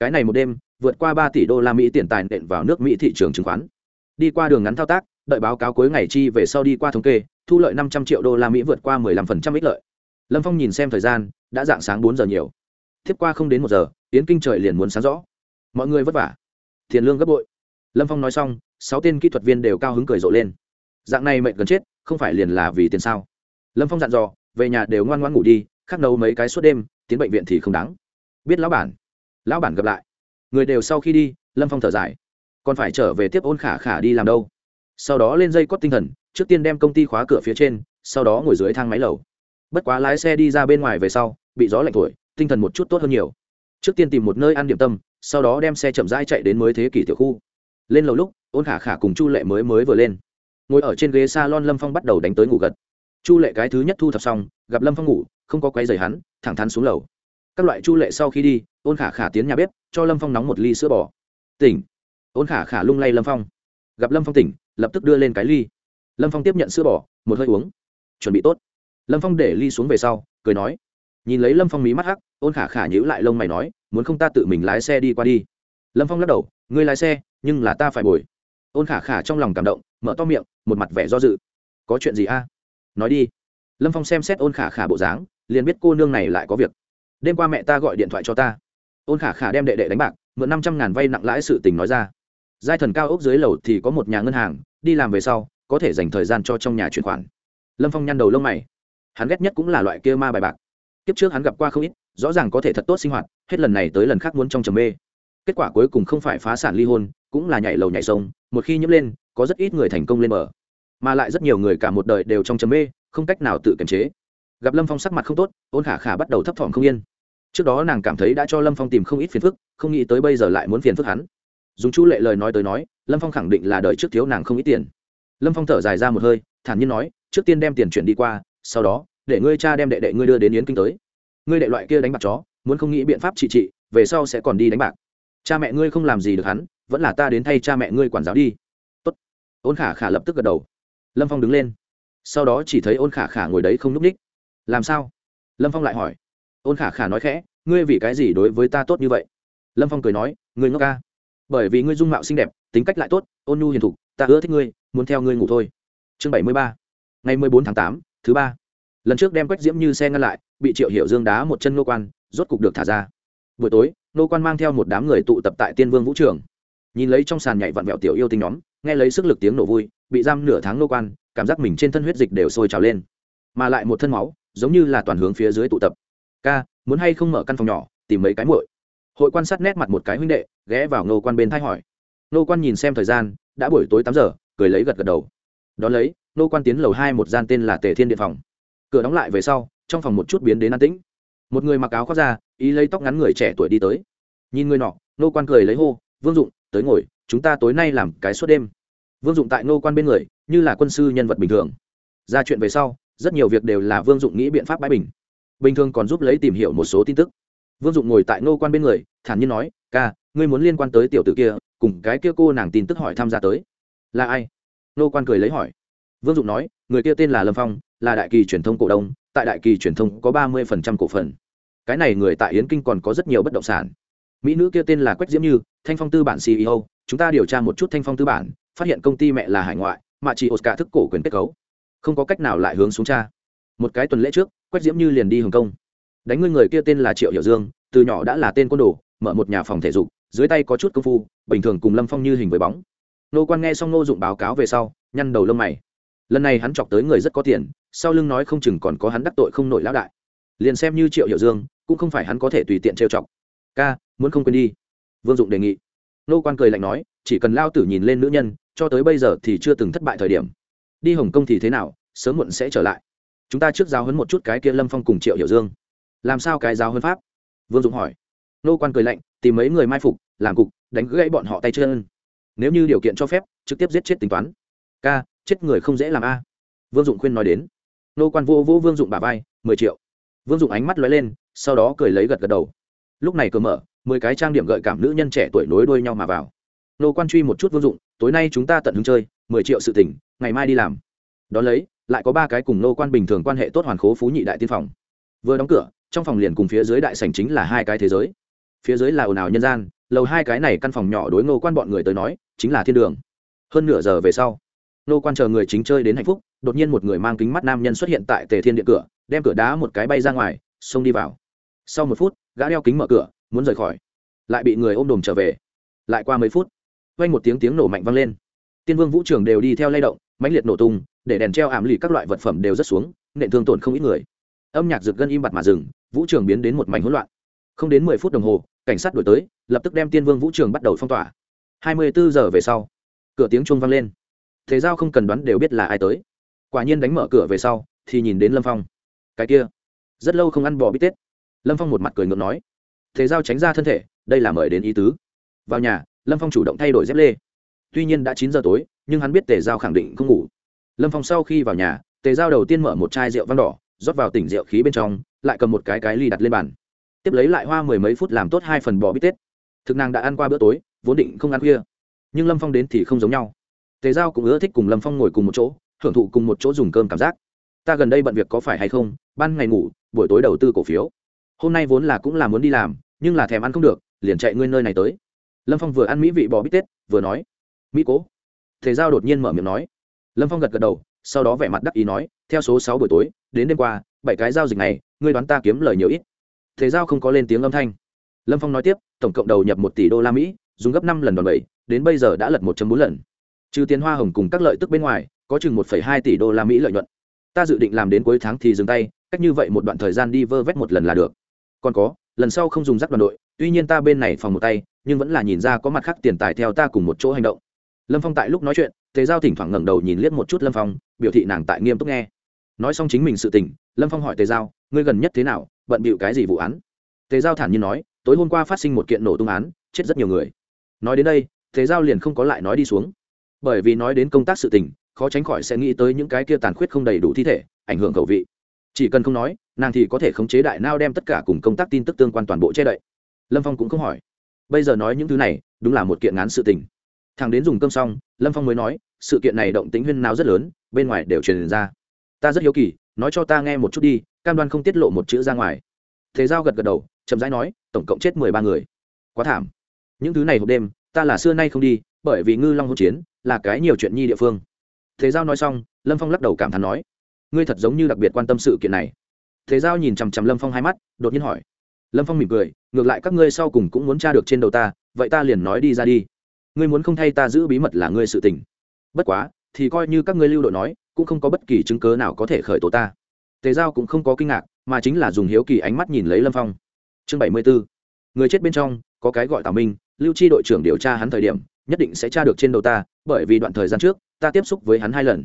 Cái này một đêm, vượt qua ba tỷ đô la mỹ tiền tài nện vào nước mỹ thị trường chứng khoán. Đi qua đường ngắn thao tác đợi báo cáo cuối ngày chi về sau đi qua thống kê, thu lợi năm trăm triệu đô la mỹ vượt qua mười lăm phần trăm ích lợi. Lâm phong nhìn xem thời gian, đã dạng sáng bốn giờ nhiều. Tiếp qua không đến một giờ, yến kinh trời liền muốn sáng rõ. Mọi người vất vả. Tiền lương gấp bội. Lâm phong nói xong, sáu tên kỹ thuật viên đều cao hứng cười rộ lên. Dạng này mệnh gần chết, không phải liền là vì tiền sao? Lâm phong dặn dò, về nhà đều ngoan ngoan ngủ đi, khắc nấu mấy cái suốt đêm, tiến bệnh viện thì không đáng. Biết lão bản. Lão bản gặp lại. Người đều sau khi đi, lâm phong thở dài. Còn phải trở về tiếp ôn khả khả đi làm đâu? Sau đó lên dây cót tinh thần, trước tiên đem công ty khóa cửa phía trên, sau đó ngồi dưới thang máy lầu. Bất quá lái xe đi ra bên ngoài về sau, bị gió lạnh thổi, tinh thần một chút tốt hơn nhiều. Trước tiên tìm một nơi ăn điểm tâm, sau đó đem xe chậm rãi chạy đến mới thế kỷ tiểu khu. Lên lầu lúc, ôn khả khả cùng chu lệ mới mới vừa lên. Ngồi ở trên ghế s a lon lâm phong bắt đầu đánh tới ngủ gật. Chu lệ cái thứ nhất thu thập xong, gặp lâm phong ngủ, không có quấy giày hắn, thẳng thắn xuống lầu. Các loại chu lệ sau khi đi, ôn khả khả tiến nhà bếp, cho lâm phong nóng một ly sữa bò. Tỉnh. Ôn khả khả lung lay lâm phong. Gặp lâm phong tỉnh lập tức đưa lên cái ly. Lâm phong tiếp nhận sữa bò, một hơi uống. Chuẩn bị tốt. Lâm phong để ly xuống về sau, cười nói. Nhìn lấy lâm phong mí mắt hắc, ôn khả khả nhữ lại lông mày nói, muốn không ta tự mình lái xe đi qua đi. Lâm phong lắc đầu, ngươi lái xe, nhưng là ta phải bồi. Ôn khả khả trong lòng cảm động, mở to miệng, một mặt vẻ do dự. Có chuyện gì a? Nói đi. Lâm phong xem xét ôn khả khả bộ dáng, liền biết cô nương này lại có việc. Đêm qua mẹ ta gọi điện thoại cho ta. Ôn khả khả đem đệ đệ đánh bạc, mượn năm trăm ngàn vay nặng lãi sự tình nói ra giai thần cao ốc dưới lầu thì có một nhà ngân hàng, đi làm về sau, có thể dành thời gian cho trong nhà chuyển khoản. Lâm phong nhăn đầu lông mày. Hắn ghét nhất cũng là loại kia ma bài bạc. Kiếp trước hắn gặp qua không ít, rõ ràng có thể thật tốt sinh hoạt, hết lần này tới lần khác muốn trong trầm mê. Kết quả cuối cùng không phải phá sản ly hôn, cũng là nhảy lầu nhảy sông, một khi nhiễm lên, có rất ít người thành công lên mở mà lại rất nhiều người cả một đời đều trong trầm mê, không cách nào tự kiềm chế. Gặp lâm phong sắc mặt không tốt, ôn khả khả bắt đầu thấp thỏm không yên. Trước đó nàng cảm thấy đã cho lâm phong tìm không ít phiền phức, không nghĩ tới bây giờ lại muốn phiền phức hắn dùng chu lệ lời nói tới nói, lâm phong khẳng định là đời trước thiếu nàng không ít tiền. Lâm phong thở dài ra một hơi, thản nhiên nói, trước tiên đem tiền chuyển đi qua, sau đó, để ngươi cha đem đệ đệ ngươi đưa đến yến kinh tới. Ngươi đệ loại kia đánh bạc chó, muốn không nghĩ biện pháp trị trị, về sau sẽ còn đi đánh bạc. Cha mẹ ngươi không làm gì được hắn, vẫn là ta đến thay cha mẹ ngươi quản giáo đi. Tốt. Ôn khả khả lập tức gật đầu. Lâm phong đứng lên. Sau đó chỉ thấy ôn khả khả ngồi đấy không n ú c ních làm sao? Lâm phong lại hỏi. Ôn khả khả nói khẽ, ngươi vì cái gì đối với ta tốt như vậy? Lâm phong cười nói, ngươi ngốc ca bởi vì ngươi dung mạo xinh đẹp, tính cách lại tốt, ôn nhu hiền thục, ta ưa thích ngươi, muốn theo ngươi ngủ thôi. Chương bảy mươi ba. Ngày mười bốn tháng tám, thứ ba. Lần trước đem quách diễm như xe ngăn lại, bị triệu hiệu dương đá một chân nô quan, rốt cục được thả ra. Buổi tối nô quan mang theo một đám người tụ tập tại tiên vương vũ trường. Nhìn lấy trong sàn nhảy vặn vẹo tiểu yêu tinh nhóm, nghe lấy sức lực tiếng nổ vui, bị giam nửa tháng nô quan, cảm giác mình trên thân huyết dịch đều sôi trào lên. Mà lại một thân máu, giống như là toàn hướng phía dưới tụ tập. Ca, muốn hay không mở căn phòng nhỏ, tìm mấy cái muội? Hội quan sát nét mặt một cái huynh đệ ghé vào nô quan bên thay hỏi. Nô quan nhìn xem thời gian, đã buổi tối tám giờ, cười lấy gật gật đầu. Đón lấy nô quan tiến lầu hai một gian tên là tề thiên điện phòng. Cửa đóng lại về sau, trong phòng một chút biến đến an tĩnh. Một người mặc áo khoác ra ý lấy tóc ngắn người trẻ tuổi đi tới. Nhìn người nọ nô quan cười lấy hô, vương dụng, tới ngồi, chúng ta tối nay làm cái suốt đêm. Vương dụng tại nô quan bên người, như là quân sư nhân vật bình thường. Ra chuyện về sau, rất nhiều việc đều là vương dụng nghĩ biện pháp bãi bình. Bình thường còn giúp lấy tìm hiểu một số tin tức. Vương dụng ngồi tại nô quan bên người, thản nhiên nói, ca ngươi muốn liên quan tới tiểu tử kia, cùng cái kia cô nàng tin tức hỏi tham gia tới. Là ai? Nô quan cười lấy hỏi. Vương dụng nói, người kia tên là lâm phong, là đại kỳ truyền thông cổ đông, tại đại kỳ truyền thông có ba mươi phần trăm cổ phần. Cái này người tại yến kinh còn có rất nhiều bất động sản. Mỹ nữ kia tên là quách diễm như, thanh phong tư bản ceo chúng ta điều tra một chút thanh phong tư bản, phát hiện công ty mẹ là hải ngoại, mà chỉ oscar thức cổ quyền kết cấu. Không có cách nào lại hướng xuống cha. Một cái tuần lễ trước, quách diễm như liền đi hồng kông. Đánh ngươi người kia tên là triệu hiểu dương, từ nhỏ đã là tên côn đồ, mở một nhà phòng thể dục dưới tay có chút công phu, bình thường cùng lâm phong như hình với bóng. Nô quan nghe xong nô dụng báo cáo về sau, nhăn đầu lông mày. Lần này hắn chọc tới người rất có tiền, sau lưng nói không chừng còn có hắn đắc tội không nổi lão đại. Liền xem như triệu hiểu dương, cũng không phải hắn có thể tùy tiện trêu chọc. Ca, muốn không quên đi. Vương dụng đề nghị. Nô quan cười lạnh nói, chỉ cần lao tử nhìn lên nữ nhân, cho tới bây giờ thì chưa từng thất bại thời điểm. Đi hồng kông thì thế nào, sớm muộn sẽ trở lại. Chúng ta trước giáo hấn một chút cái kia lâm phong cùng triệu hiểu dương. Làm sao cái giáo hấn pháp? Vương dụng hỏi nô quan cười lạnh, tìm mấy người mai phục, làm cục, đánh gãy bọn họ tay chân. Nếu như điều kiện cho phép, trực tiếp giết chết tính toán. Ca, chết người không dễ làm a. Vương dụng khuyên nói đến. Nô quan vô vô vương dụng bà vai, mười triệu. Vương dụng ánh mắt lóe lên, sau đó cười lấy gật gật đầu. Lúc này cửa mở, mười cái trang điểm gợi cảm nữ nhân trẻ tuổi nối đuôi nhau mà vào. Nô quan truy một chút vương dụng, tối nay chúng ta tận hứng chơi, mười triệu sự tỉnh ngày mai đi làm. Đón lấy, lại có ba cái cùng nô quan bình thường quan hệ tốt hoàn khố phú nhị đại tiên phòng. Vừa đóng cửa, trong phòng liền cùng phía dưới đại sảnh chính là hai cái thế giới phía dưới là ồn ào nhân gian, lầu hai cái này căn phòng nhỏ đối Ngô quan bọn người tới nói, chính là thiên đường. Hơn nửa giờ về sau, Ngô quan chờ người chính chơi đến hạnh phúc, đột nhiên một người mang kính mắt nam nhân xuất hiện tại tề thiên điện cửa, đem cửa đá một cái bay ra ngoài, xông đi vào. Sau một phút, gã đeo kính mở cửa, muốn rời khỏi. Lại bị người ôm đồm trở về. Lại qua mấy phút quanh một tiếng tiếng nổ mạnh vang lên. Tiên vương vũ trường đều đi theo lay động, mãnh liệt nổ tung, để đèn treo ảm lì các loại vật phẩm đều rất xuống, nện thương tổn không ít người. Âm nhạc rực gân im bặt mà dừng, vũ trường biến đến một mảnh hỗn loạn không đến mười phút đồng hồ, cảnh sát đổi tới, lập tức đem tiên vương vũ trường bắt đầu phong tỏa. Hai mươi bốn giờ về sau, cửa tiếng chuông vang lên. Thế giao không cần đoán đều biết là ai tới. Quả nhiên đánh mở cửa về sau, thì nhìn đến lâm phong. Cái kia, rất lâu không ăn bò bít tết. Lâm phong một mặt cười ngược nói. Thế giao tránh ra thân thể, đây là mời đến ý tứ. Vào nhà, lâm phong chủ động thay đổi dép lê. Tuy nhiên đã chín giờ tối, nhưng hắn biết tề giao khẳng định không ngủ. Lâm phong sau khi vào nhà, tề giao đầu tiên mở một chai rượu vang đỏ, rót vào tỉnh rượu khí bên trong, lại cầm một cái cái ly đặt lên bàn tiếp lấy lại hoa mười mấy phút làm tốt hai phần bò bít tết. Thực nàng đã ăn qua bữa tối, vốn định không ăn khuya. Nhưng lâm phong đến thì không giống nhau. Tề giao cũng ưa thích cùng lâm phong ngồi cùng một chỗ hưởng thụ cùng một chỗ dùng cơm cảm giác. Ta gần đây bận việc có phải hay không, ban ngày ngủ, buổi tối đầu tư cổ phiếu. Hôm nay vốn là cũng là muốn đi làm, nhưng là thèm ăn không được, liền chạy ngươi nơi này tới. Lâm phong vừa ăn mỹ vị bò bít tết, vừa nói, mỹ cố. Thể giao đột nhiên mở miệng nói. Lâm phong gật gật đầu, sau đó vẻ mặt đắc ý nói, theo số sáu buổi tối, đến đêm qua, bảy cái giao dịch này, ngươi đoán ta kiếm lời nhiều ít? Thế giao không có lên tiếng âm thanh. Lâm phong nói tiếp, tổng cộng đầu nhập một tỷ đô la mỹ, dùng gấp năm lần đòn bẩy, đến bây giờ đã lật một bốn lần. Trừ tiền hoa hồng cùng các lợi tức bên ngoài, có chừng một hai tỷ đô la mỹ lợi nhuận. Ta dự định làm đến cuối tháng thì dừng tay, cách như vậy một đoạn thời gian đi vơ vét một lần là được. Còn có, lần sau không dùng rắc đoàn đội, tuy nhiên ta bên này phòng một tay, nhưng vẫn là nhìn ra có mặt khác tiền tài theo ta cùng một chỗ hành động. Lâm phong tại lúc nói chuyện tề giao thỉnh thoảng ngẩng đầu nhìn liếc một chút lâm phong, biểu thị nàng tại nghiêm túc nghe. Nói xong chính mình sự tình, lâm phong hỏi tề giao, ngươi gần nhất thế nào? Bận bịu cái gì vụ án. Tề giao thản nhiên nói, tối hôm qua phát sinh một kiện nổ tung án, chết rất nhiều người. Nói đến đây, tề giao liền không có lại nói đi xuống. Bởi vì nói đến công tác sự tình, khó tránh khỏi sẽ nghĩ tới những cái kia tàn khuyết không đầy đủ thi thể, ảnh hưởng khẩu vị. Chỉ cần không nói, nàng thì có thể khống chế đại nao đem tất cả cùng công tác tin tức tương quan toàn bộ che đậy. Lâm phong cũng không hỏi. Bây giờ nói những thứ này, đúng là một kiện ngán sự tình. Thằng đến dùng cơm xong, lâm phong mới nói, sự kiện này động tính huyên nào rất lớn, bên ngoài đều truyền ra. Ta rất hiếu kỳ, nói cho ta nghe một chút đi cam đoan không tiết lộ một chữ ra ngoài. Thế giao gật gật đầu, chậm rãi nói, tổng cộng chết mười ba người. Quá thảm. Những thứ này hộp đêm, ta là xưa nay không đi, bởi vì ngư long hỗn chiến là cái nhiều chuyện nhi địa phương. Thế giao nói xong, lâm phong lắc đầu cảm thán nói, ngươi thật giống như đặc biệt quan tâm sự kiện này. Thế giao nhìn chằm chằm lâm phong hai mắt, đột nhiên hỏi. Lâm phong mỉm cười, ngược lại các ngươi sau cùng cũng muốn tra được trên đầu ta, vậy ta liền nói đi ra đi. Ngươi muốn không thay ta giữ bí mật là ngươi sự tình. Bất quá, thì coi như các ngươi lưu đội nói, cũng không có bất kỳ chứng cớ nào có thể khởi tố ta tề giao cũng không có kinh ngạc, mà chính là dùng hiếu kỳ ánh mắt nhìn lấy lâm phong. Chương bảy mươi bốn người chết bên trong, có cái gọi tào minh, lưu chi đội trưởng điều tra hắn thời điểm, nhất định sẽ tra được trên đầu ta, bởi vì đoạn thời gian trước, ta tiếp xúc với hắn hai lần.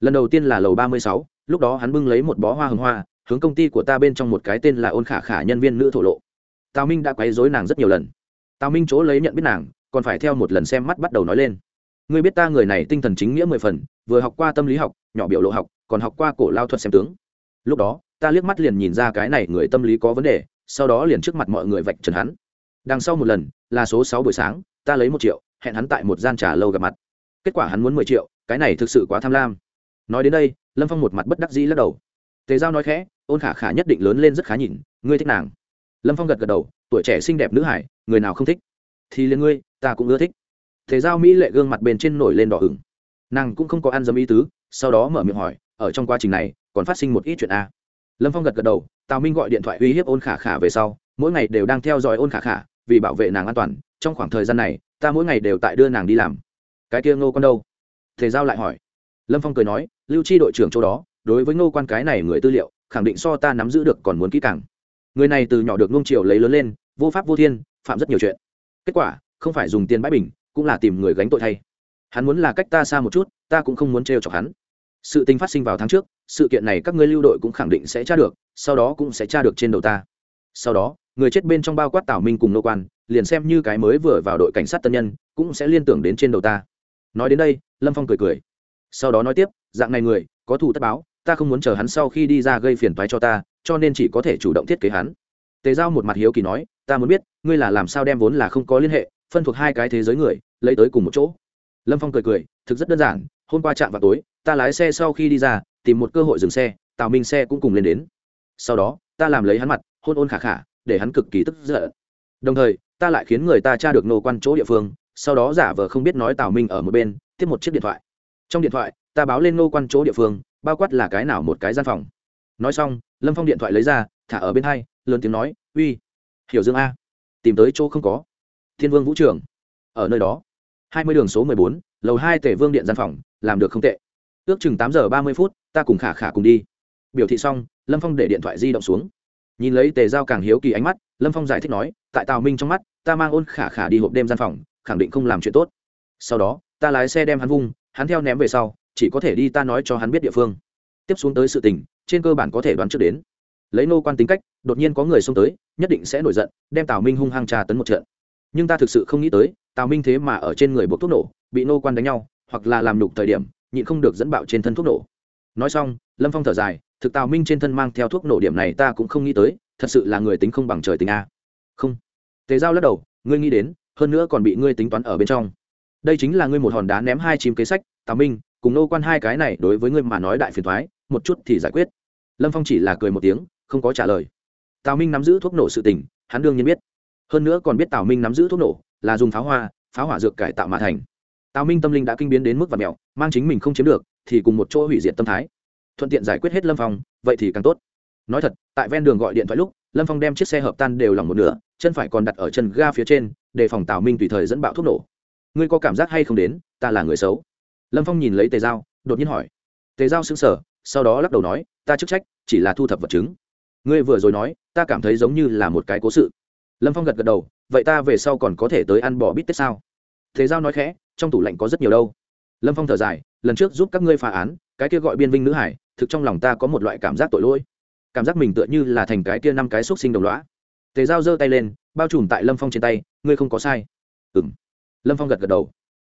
Lần đầu tiên là lầu ba mươi sáu, lúc đó hắn bưng lấy một bó hoa hồng hoa, hướng công ty của ta bên trong một cái tên là ôn khả khả nhân viên nữ thổ lộ. Tào minh đã quấy dối nàng rất nhiều lần. Tào minh chỗ lấy nhận biết nàng, còn phải theo một lần xem mắt bắt đầu nói lên. Ngươi biết ta người này tinh thần chính nghĩa mười phần, vừa học qua tâm lý học, nhỏ biểu lộ học, còn học qua cổ lao thuật xem tướng lúc đó ta liếc mắt liền nhìn ra cái này người tâm lý có vấn đề sau đó liền trước mặt mọi người vạch trần hắn. Đằng sau một lần là số sáu buổi sáng ta lấy một triệu hẹn hắn tại một gian trà lâu gặp mặt. Kết quả hắn muốn mười triệu cái này thực sự quá tham lam. Nói đến đây lâm phong một mặt bất đắc dĩ lắc đầu. Tề giao nói khẽ ôn khả khả nhất định lớn lên rất khá nhìn ngươi thích nàng. Lâm phong gật gật đầu tuổi trẻ xinh đẹp nữ hải người nào không thích? Thì liền ngươi ta cũng ưa thích. Tề giao mỹ lệ gương mặt bên trên nổi lên đỏ hửng, nàng cũng không có ăn dấm ý tứ sau đó mở miệng hỏi ở trong quá trình này còn phát sinh một ít chuyện a. Lâm phong gật gật đầu, tào minh gọi điện thoại uy hiếp ôn khả khả về sau, mỗi ngày đều đang theo dõi ôn khả khả, vì bảo vệ nàng an toàn, trong khoảng thời gian này, ta mỗi ngày đều tại đưa nàng đi làm. Cái kia ngô con đâu? Thể giao lại hỏi. Lâm phong cười nói, lưu chi đội trưởng chỗ đó, đối với ngô quan cái này người tư liệu, khẳng định so ta nắm giữ được còn muốn kỹ càng. Người này từ nhỏ được ngông triều lấy lớn lên, vô pháp vô thiên, phạm rất nhiều chuyện. Kết quả, không phải dùng tiền bãi bình, cũng là tìm người gánh tội thay. Hắn muốn là cách ta xa một chút, ta cũng không muốn trêu chọc hắn. Sự tình phát sinh vào tháng trước sự kiện này các ngươi lưu đội cũng khẳng định sẽ tra được, sau đó cũng sẽ tra được trên đầu ta. Sau đó, người chết bên trong bao quát tảo minh cùng nô quan, liền xem như cái mới vừa vào đội cảnh sát tân nhân, cũng sẽ liên tưởng đến trên đầu ta. Nói đến đây, lâm phong cười cười. Sau đó nói tiếp, dạng này người, có thù tất báo, ta không muốn chờ hắn sau khi đi ra gây phiền toái cho ta, cho nên chỉ có thể chủ động thiết kế hắn. Tề giao một mặt hiếu kỳ nói, ta muốn biết, ngươi là làm sao đem vốn là không có liên hệ, phân thuộc hai cái thế giới người, lấy tới cùng một chỗ? Lâm phong cười cười, thực rất đơn giản, hôm qua chạm vào tối ta lái xe sau khi đi ra, tìm một cơ hội dừng xe, tào minh xe cũng cùng lên đến. Sau đó, ta làm lấy hắn mặt, hôn ôn khả khả, để hắn cực kỳ tức giận. Đồng thời, ta lại khiến người ta tra được nô quan chỗ địa phương, sau đó giả vờ không biết nói tào minh ở một bên, tiếp một chiếc điện thoại. Trong điện thoại, ta báo lên nô quan chỗ địa phương, bao quát là cái nào một cái gian phòng. Nói xong, lâm phong điện thoại lấy ra, thả ở bên hai, lớn tiếng nói, uy, hiểu dương a, tìm tới chỗ không có. Thiên vương vũ trường, ở nơi đó. Hai mươi đường số mười bốn, lầu hai tể vương điện gian phòng, làm được không tệ ước chừng tám giờ ba mươi phút, ta cùng khả khả cùng đi. Biểu thị xong, lâm phong để điện thoại di động xuống. Nhìn lấy tề giao càng hiếu kỳ ánh mắt, lâm phong giải thích nói, tại tào minh trong mắt, ta mang ôn khả khả đi hộp đêm gian phòng, khẳng định không làm chuyện tốt. Sau đó, ta lái xe đem hắn vung, hắn theo ném về sau, chỉ có thể đi ta nói cho hắn biết địa phương. Tiếp xuống tới sự tình, trên cơ bản có thể đoán trước đến. Lấy nô quan tính cách, đột nhiên có người xông tới, nhất định sẽ nổi giận, đem tào minh hung hăng trà tấn một trận. Nhưng ta thực sự không nghĩ tới, tào minh thế mà ở trên người buộc thuốc nổ, bị nô quan đánh nhau, hoặc là làm nhục thời điểm nhịn không được dẫn bạo trên thân thuốc nổ. Nói xong, lâm phong thở dài, thực tào minh trên thân mang theo thuốc nổ điểm này ta cũng không nghĩ tới, thật sự là người tính không bằng trời tính a. Không. Tề giao lắc đầu, ngươi nghĩ đến, hơn nữa còn bị ngươi tính toán ở bên trong. Đây chính là ngươi một hòn đá ném hai chim kế sách, tào minh, cùng nô quan hai cái này đối với ngươi mà nói đại phiền thoái một chút thì giải quyết. Lâm phong chỉ là cười một tiếng, không có trả lời. Tào minh nắm giữ thuốc nổ sự tình, hắn đương nhiên biết. Hơn nữa còn biết tào minh nắm giữ thuốc nổ là dùng pháo hoa, pháo hỏa dược cải tạo mà thành tào minh tâm linh đã kinh biến đến mức và mẹo mang chính mình không chiếm được, thì cùng một chỗ hủy diệt tâm thái. Thuận tiện giải quyết hết lâm phong, vậy thì càng tốt. Nói thật, tại ven đường gọi điện thoại lúc, lâm phong đem chiếc xe hợp tan đều lòng một nửa, chân phải còn đặt ở chân ga phía trên, để phòng tào minh tùy thời dẫn bạo thuốc nổ. Ngươi có cảm giác hay không đến, ta là người xấu. Lâm phong nhìn lấy tề dao đột nhiên hỏi. Tề dao xứng sở sau đó lắc đầu nói, ta chức trách, chỉ là thu thập vật chứng. Ngươi vừa rồi nói, ta cảm thấy giống như là một cái cố sự. Lâm phong gật gật đầu, vậy ta về sau còn có thể tới ăn bò bít tết sao? Thế giao nói khẽ, trong tủ lạnh có rất nhiều đâu. Lâm phong thở dài, lần trước giúp các ngươi phá án, cái kia gọi biên vinh nữ hải, thực trong lòng ta có một loại cảm giác tội lỗi. Cảm giác mình tựa như là thành cái kia năm cái xúc sinh đồng loã tề giao giơ tay lên, bao trùm tại lâm phong trên tay, ngươi không có sai. Ừ m lâm phong gật gật đầu.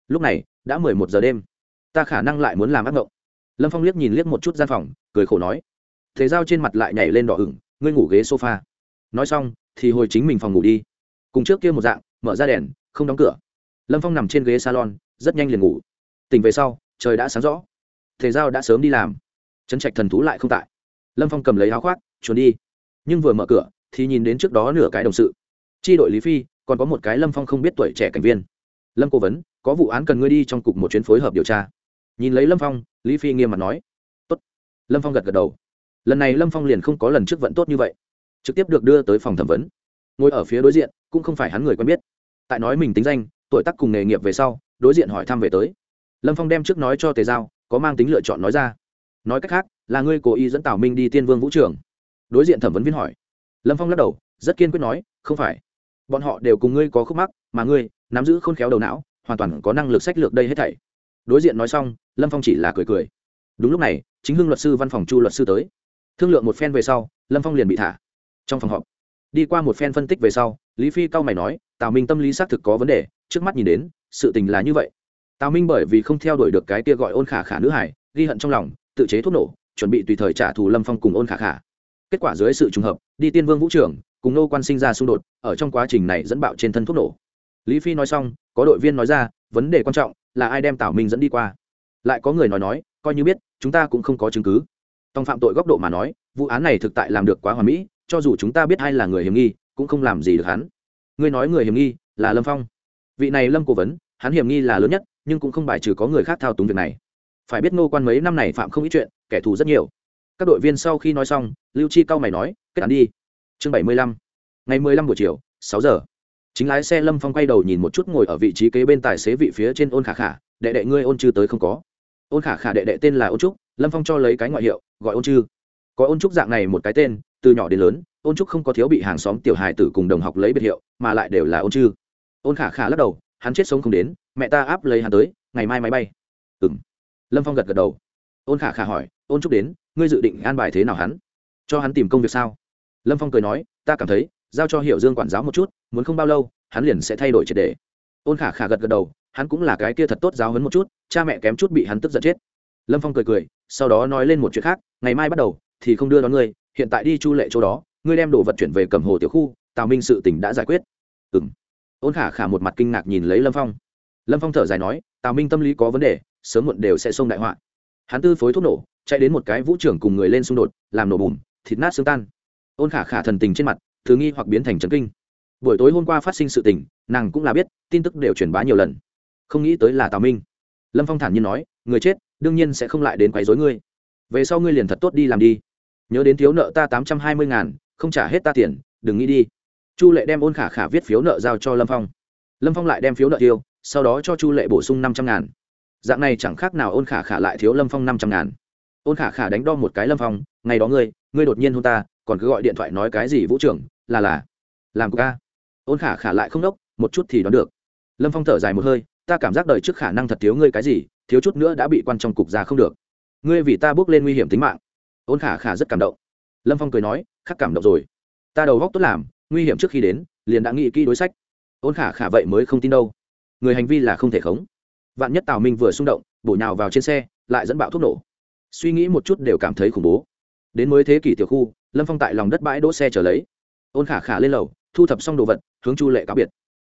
Lúc này, đã mười một giờ đêm. Ta khả năng lại muốn làm ác mộng. Lâm phong liếc nhìn liếc một chút gian phòng, cười khổ nói. Thế giao trên mặt lại nhảy lên đỏ ửng, ngươi ngủ ghế sofa. Nói xong, thì hồi chính mình phòng ngủ đi. Cùng trước kia một dạng, mở ra đèn, không đóng cửa lâm phong nằm trên ghế salon, rất nhanh liền ngủ. Tỉnh về sau, trời đã sáng rõ. Thể giao đã sớm đi làm. Trấn trạch thần thú lại không tại. Lâm phong cầm lấy áo khoác trốn đi. Nhưng vừa mở cửa, thì nhìn đến trước đó nửa cái đồng sự. Tri đội lý phi, còn có một cái lâm phong không biết tuổi trẻ cảnh viên. Lâm cố vấn, có vụ án cần ngươi đi trong cục một chuyến phối hợp điều tra. Nhìn lấy lâm phong, lý phi nghiêm mặt nói. Tốt. lâm phong gật gật đầu. Lần này lâm phong liền không có lần trước vận tốt như vậy. Trực tiếp được đưa tới phòng thẩm vấn. Ngồi ở phía đối diện, cũng không phải hắn người quen biết. Tại nói mình tính danh tuổi tác cùng nghề nghiệp về sau, đối diện hỏi thăm về tới. Lâm phong đem trước nói cho tề giao, có mang tính lựa chọn nói ra. Nói cách khác, là ngươi cố ý dẫn tào minh đi tiên vương vũ trường. Đối diện thẩm vấn viên hỏi. Lâm phong lắc đầu, rất kiên quyết nói, không phải. Bọn họ đều cùng ngươi có khúc mắc, mà ngươi, nắm giữ khôn khéo đầu não, hoàn toàn có năng lực sách lược đây hết thảy. Đối diện nói xong, lâm phong chỉ là cười cười. Đúng lúc này, chính hưng luật sư văn phòng chu luật sư tới. Thương lượng một phen về sau, lâm phong liền bị thả. Trong phòng họp, đi qua một phen phân tích về sau, lý phi cao mày nói, tào minh tâm lý xác thực có vấn đề trước mắt nhìn đến, sự tình là như vậy. Tào minh bởi vì không theo đuổi được cái kia gọi ôn khả khả nữ hải ghi hận trong lòng, tự chế thuốc nổ, chuẩn bị tùy thời trả thù lâm phong cùng ôn khả khả. Kết quả dưới sự trùng hợp, đi tiên vương vũ trưởng cùng nô quan sinh ra xung đột, ở trong quá trình này dẫn bạo trên thân thuốc nổ. Lý phi nói xong, có đội viên nói ra, vấn đề quan trọng là ai đem tào minh dẫn đi qua. Lại có người nói nói, coi như biết, chúng ta cũng không có chứng cứ. Tòng phạm tội góc độ mà nói, vụ án này thực tại làm được quá hoàn mỹ, cho dù chúng ta biết ai là người hiểm nghi, cũng không làm gì được hắn. Ngươi nói người hiểm nghi là lâm phong vị này lâm cố vấn, hắn hiểm nghi là lớn nhất, nhưng cũng không bài trừ có người khác thao túng việc này. Phải biết ngô quan mấy năm này phạm không ít chuyện, kẻ thù rất nhiều. Các đội viên sau khi nói xong, lưu chi cao mày nói, kết án đi. Chương bảy mươi lăm. Ngày mười lăm buổi chiều, sáu giờ. Chính lái xe lâm phong quay đầu nhìn một chút ngồi ở vị trí kế bên tài xế vị phía trên ôn khả khả, đệ đệ ngươi ôn chư tới không có? Ôn khả khả đệ đệ tên là ôn trúc, lâm phong cho lấy cái ngoại hiệu, gọi ôn chư. Có ôn trúc dạng này một cái tên, từ nhỏ đến lớn, ôn trúc không có thiếu bị hàng xóm tiểu hài tử cùng đồng học lấy biệt hiệu, mà lại đều là ôn chư ôn khả khả lắc đầu, hắn chết sống không đến, mẹ ta áp lấy hắn tới, ngày mai máy bay. Ừ m lâm phong gật gật đầu. Ôn khả khả hỏi, ôn trúc đến, ngươi dự định an bài thế nào hắn? Cho hắn tìm công việc sao? Lâm phong cười nói, ta cảm thấy, giao cho hiểu dương quản giáo một chút, muốn không bao lâu, hắn liền sẽ thay đổi triệt đề. Ôn khả khả gật gật đầu, hắn cũng là cái kia thật tốt giáo hấn một chút, cha mẹ kém chút bị hắn tức giận chết. Lâm phong cười cười, sau đó nói lên một chuyện khác, ngày mai bắt đầu thì không đưa đón ngươi, hiện tại đi chu lệ chỗ đó, ngươi đem đồ vật chuyển về cầm hồ tiểu khu, tào minh sự tỉnh đã giải quyết. Ừ m ôn khả khả một mặt kinh ngạc nhìn lấy lâm phong. Lâm phong thở dài nói, tào minh tâm lý có vấn đề, sớm muộn đều sẽ xông đại họa. Hắn tư phối thuốc nổ, chạy đến một cái vũ trưởng cùng người lên xung đột, làm nổ bùm, thịt nát xương tan. Ôn khả khả thần tình trên mặt, thứ nghi hoặc biến thành trấn kinh. Buổi tối hôm qua phát sinh sự tình, nàng cũng là biết, tin tức đều truyền bá nhiều lần. Không nghĩ tới là tào minh. Lâm phong thản nhiên nói, người chết, đương nhiên sẽ không lại đến quấy rối ngươi. Về sau ngươi liền thật tốt đi làm đi. Nhớ đến thiếu nợ ta tám trăm hai mươi ngàn, không trả hết ta tiền, đừng nghĩ đi chu lệ đem ôn khả khả viết phiếu nợ giao cho lâm phong. Lâm phong lại đem phiếu nợ tiêu, sau đó cho chu lệ bổ sung năm trăm ngàn. Dạng này chẳng khác nào ôn khả khả lại thiếu lâm phong năm trăm ngàn. Ôn khả khả đánh đo một cái lâm phong, ngày đó ngươi ngươi đột nhiên hôn ta, còn cứ gọi điện thoại nói cái gì vũ trưởng, là là, làm ca ôn khả khả lại không đốc, một chút thì đoán được. Lâm phong thở dài một hơi, ta cảm giác đời trước khả năng thật thiếu ngươi cái gì, thiếu chút nữa đã bị quan trong cục ra không được. Ngươi vì ta bước lên nguy hiểm tính mạng. Ôn khả khả rất cảm động. Lâm phong cười nói, khắc cảm động rồi. Ta đầu góc tốt làm nguy hiểm trước khi đến, liền đã nghĩ kỹ đối sách. Ôn khả khả vậy mới không tin đâu. Người hành vi là không thể khống. Vạn nhất tào minh vừa xung động, bổ nhào vào trên xe, lại dẫn bạo thuốc nổ. Suy nghĩ một chút đều cảm thấy khủng bố. Đến mới thế kỷ tiểu khu, lâm phong tại lòng đất bãi đỗ xe trở lấy. Ôn khả khả lên lầu, thu thập xong đồ vật, hướng chu lệ cáo biệt.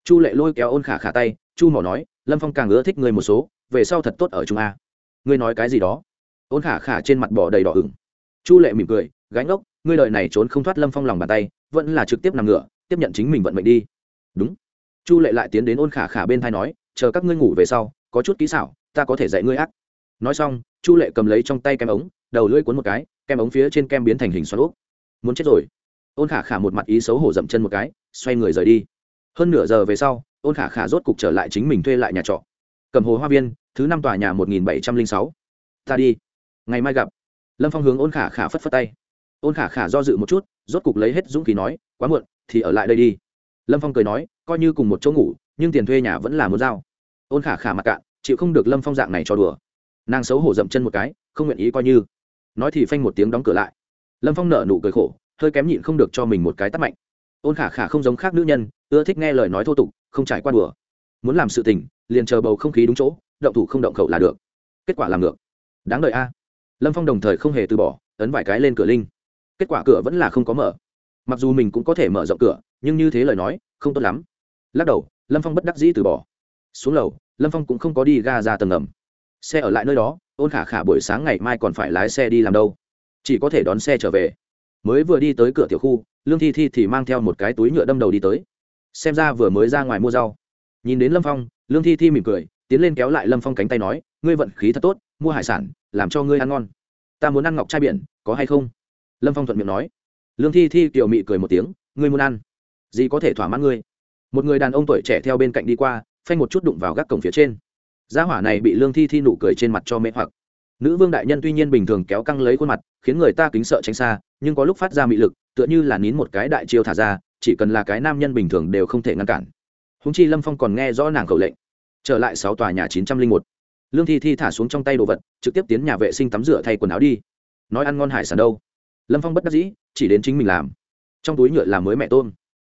Chu lệ lôi kéo ôn khả khả tay, chu mỏ nói, lâm phong càng ưa thích người một số, về sau thật tốt ở trung a. Ngươi nói cái gì đó? Ôn khả khả trên mặt bỏ đầy đỏ ửng. Chu lệ mỉm cười, gánh ốc, ngươi đợi này trốn không thoát lâm phong lòng bàn tay vẫn là trực tiếp nằm ngửa, tiếp nhận chính mình vận mệnh đi. Đúng. Chu lệ lại tiến đến ôn khả khả bên thai nói, chờ các ngươi ngủ về sau, có chút kỹ xảo, ta có thể dạy ngươi ác. Nói xong, chu lệ cầm lấy trong tay kem ống, đầu lưỡi cuốn một cái, kem ống phía trên kem biến thành hình xoắn úp. Muốn chết rồi. Ôn khả khả một mặt ý xấu hổ dậm chân một cái, xoay người rời đi. Hơn nửa giờ về sau, ôn khả khả rốt cục trở lại chính mình thuê lại nhà trọ. Cầm hồ hoa viên, thứ năm tòa nhà một nghìn bảy trăm linh sáu. Ta đi, ngày mai gặp. Lâm phong hướng ôn khả khả phất phất tay. Ôn khả khả do dự một chút rốt cục lấy hết dũng khí nói, quá muộn, thì ở lại đây đi. Lâm phong cười nói, coi như cùng một chỗ ngủ, nhưng tiền thuê nhà vẫn là muốn giao. Ôn khả khả mặc cạn, chịu không được lâm phong dạng này cho đùa. Nàng xấu hổ dậm chân một cái, không nguyện ý coi như. Nói thì phanh một tiếng đóng cửa lại. Lâm phong nở nụ cười khổ, hơi kém nhịn không được cho mình một cái tắt mạnh. Ôn khả khả không giống khác nữ nhân, ưa thích nghe lời nói thô tục, không trải qua đùa. Muốn làm sự tình, liền chờ bầu không khí đúng chỗ, động thủ không động khẩu là được. Kết quả làm ngược. Đáng đợi a. Lâm phong đồng thời không hề từ bỏ, ấn vài cái lên cửa linh kết quả cửa vẫn là không có mở. Mặc dù mình cũng có thể mở rộng cửa, nhưng như thế lời nói, không tốt lắm. Lắc đầu, lâm phong bất đắc dĩ từ bỏ. Xuống lầu, lâm phong cũng không có đi ga ra tầng ngầm. Xe ở lại nơi đó, ôn khả khả buổi sáng ngày mai còn phải lái xe đi làm đâu. Chỉ có thể đón xe trở về. Mới vừa đi tới cửa tiểu khu, lương thi thi thì mang theo một cái túi nhựa đâm đầu đi tới. Xem ra vừa mới ra ngoài mua rau. Nhìn đến lâm phong, lương thi thi mỉm cười, tiến lên kéo lại lâm phong cánh tay nói, ngươi vận khí thật tốt, mua hải sản, làm cho ngươi ăn ngon. Ta muốn ăn ngọc trai biển, có hay không? Lâm phong thuận miệng nói. Lương thi thi kiểu mị cười một tiếng, ngươi muốn ăn? Gì có thể thỏa mãn ngươi? Một người đàn ông tuổi trẻ theo bên cạnh đi qua, phanh một chút đụng vào gác cổng phía trên. Gia hỏa này bị lương thi thi nụ cười trên mặt cho mê hoặc. Nữ vương đại nhân tuy nhiên bình thường kéo căng lấy khuôn mặt, khiến người ta kính sợ tránh xa, nhưng có lúc phát ra mị lực, tựa như là nín một cái đại chiêu thả ra, chỉ cần là cái nam nhân bình thường đều không thể ngăn cản. Húng chi lâm phong còn nghe rõ nàng khẩu lệnh. Trở lại sáu tòa nhà chín trăm linh một. Lương thi thi thả xuống trong tay đồ vật, trực tiếp tiến nhà vệ sinh tắm rửa thay quần áo đi. Nói ăn ngon hải sản đâu? Lâm phong bất đắc dĩ, chỉ đến chính mình làm. Trong túi nhựa làm mới mẹ tôm.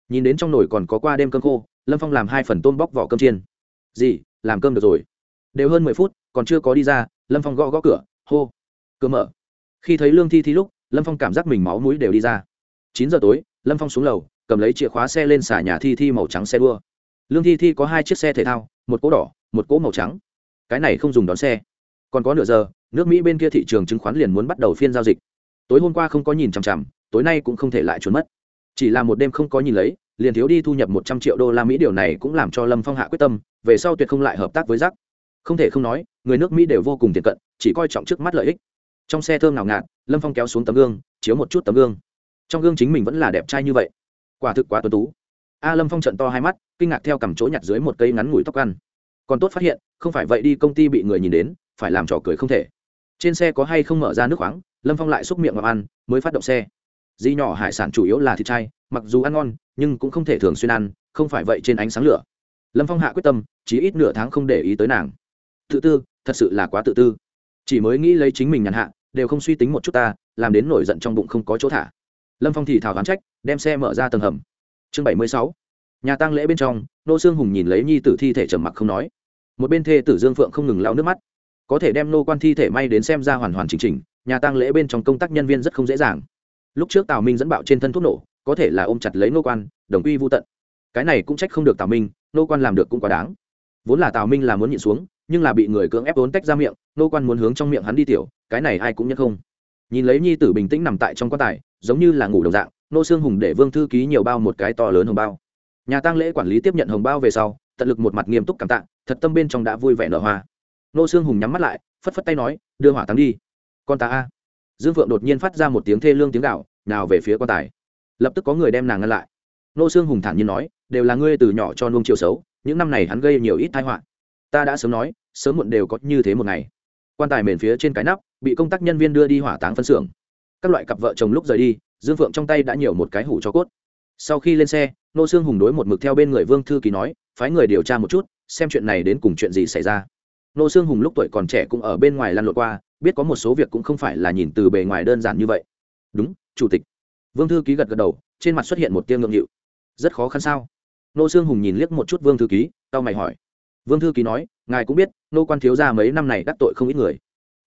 Nhìn đến trong nồi còn có qua đêm cơm khô, lâm phong làm hai phần tôm bóc vỏ cơm chiên. Gì, làm cơm được rồi? Đều hơn mười phút, còn chưa có đi ra. Lâm phong gõ gõ cửa, hô. Cửa mở. Khi thấy lương thi thi lúc, lâm phong cảm giác mình máu mũi đều đi ra. Chín giờ tối, lâm phong xuống lầu, cầm lấy chìa khóa xe lên xả nhà thi thi màu trắng xe đua. Lương thi thi có hai chiếc xe thể thao, một cỗ đỏ, một cỗ màu trắng. Cái này không dùng đón xe. Còn có nửa giờ, nước mỹ bên kia thị trường chứng khoán liền muốn bắt đầu phiên giao dịch tối hôm qua không có nhìn chằm chằm, tối nay cũng không thể lại trốn mất. Chỉ là một đêm không có nhìn lấy, liền thiếu đi thu nhập một trăm triệu đô la mỹ điều này cũng làm cho lâm phong hạ quyết tâm, về sau tuyệt không lại hợp tác với rắc không thể không nói, người nước mỹ đều vô cùng tiện cận, chỉ coi trọng trước mắt lợi ích. Trong xe thơm nào ngạt, lâm phong kéo xuống tấm gương, chiếu một chút tấm gương. Trong gương chính mình vẫn là đẹp trai như vậy. Quả thực quá tuấn tú. A lâm phong trận to hai mắt, kinh ngạc theo cầm chỗ nhặt dưới một cây ngắn ngủi tóc ăn. Còn tốt phát hiện, không phải vậy đi công ty bị người nhìn đến, phải làm trò cười không thể. Trên xe có hay không mở ra nước khoáng lâm phong lại xúc miệng vào ăn, mới phát động xe. Di nhỏ hải sản chủ yếu là thịt chay mặc dù ăn ngon, nhưng cũng không thể thường xuyên ăn, không phải vậy trên ánh sáng lửa. Lâm phong hạ quyết tâm, chỉ ít nửa tháng không để ý tới nàng. Tự tư, thật sự là quá tự tư. Chỉ mới nghĩ lấy chính mình nhàn hạ, đều không suy tính một chút ta, làm đến nổi giận trong bụng không có chỗ thả. Lâm phong thì thảo gán trách, đem xe mở ra tầng hầm. Chương bảy mươi sáu, nhà tăng lễ bên trong, nô sương hùng nhìn lấy nhi tử thi thể trầm mặc không nói. Một bên thê tử dương phượng không ngừng lau nước mắt. Có thể đem nô quan thi thể may đến xem ra hoàn hoàn chỉnh chỉnh nhà tăng lễ bên trong công tác nhân viên rất không dễ dàng. Lúc trước tào minh dẫn bạo trên thân thuốc nổ, có thể là ôm chặt lấy nô quan, đồng quy vô tận. Cái này cũng trách không được tào minh nô quan làm được cũng quá đáng. Vốn là tào minh là muốn nhịn xuống, nhưng là bị người cưỡng ép vốn tách ra miệng nô quan muốn hướng trong miệng hắn đi tiểu, cái này ai cũng nhất không. Nhìn lấy nhi tử bình tĩnh nằm tại trong quan tài, giống như là ngủ đồng dạng, nô xương hùng để vương thư ký nhiều bao một cái to lớn hồng bao. Nhà tăng lễ quản lý tiếp nhận hồng bao về sau, tận lực một mặt nghiêm túc cảm tạ, thật tâm bên trong đã vui vẻ nở hoa. Nô xương hùng nhắm mắt lại, phất phất tay nói, đưa hỏa táng đi con ta a. Dương phượng đột nhiên phát ra một tiếng thê lương tiếng gạo nào về phía quan tài. Lập tức có người đem nàng ngăn lại. Nô xương hùng thản nhiên nói, đều là ngươi từ nhỏ cho nuông chiều xấu, những năm này hắn gây nhiều ít tai họa. Ta đã sớm nói, sớm muộn đều có như thế một ngày. Quan tài mền phía trên cái nắp, bị công tác nhân viên đưa đi hỏa táng phân xưởng. Các loại cặp vợ chồng lúc rời đi, dương phượng trong tay đã nhiều một cái hủ cho cốt. Sau khi lên xe, nô xương hùng đối một mực theo bên người vương thư ký nói, phái người điều tra một chút, xem chuyện này đến cùng chuyện gì xảy ra nô xương hùng lúc tuổi còn trẻ cũng ở bên ngoài lăn lộn qua, biết có một số việc cũng không phải là nhìn từ bề ngoài đơn giản như vậy. Đúng, chủ tịch. Vương thư ký gật gật đầu, trên mặt xuất hiện một tiêu ngượng nghịu. Rất khó khăn sao? Nô xương hùng nhìn liếc một chút vương thư ký tao mày hỏi. Vương thư ký nói, ngài cũng biết, nô quan thiếu gia mấy năm này đắc tội không ít người.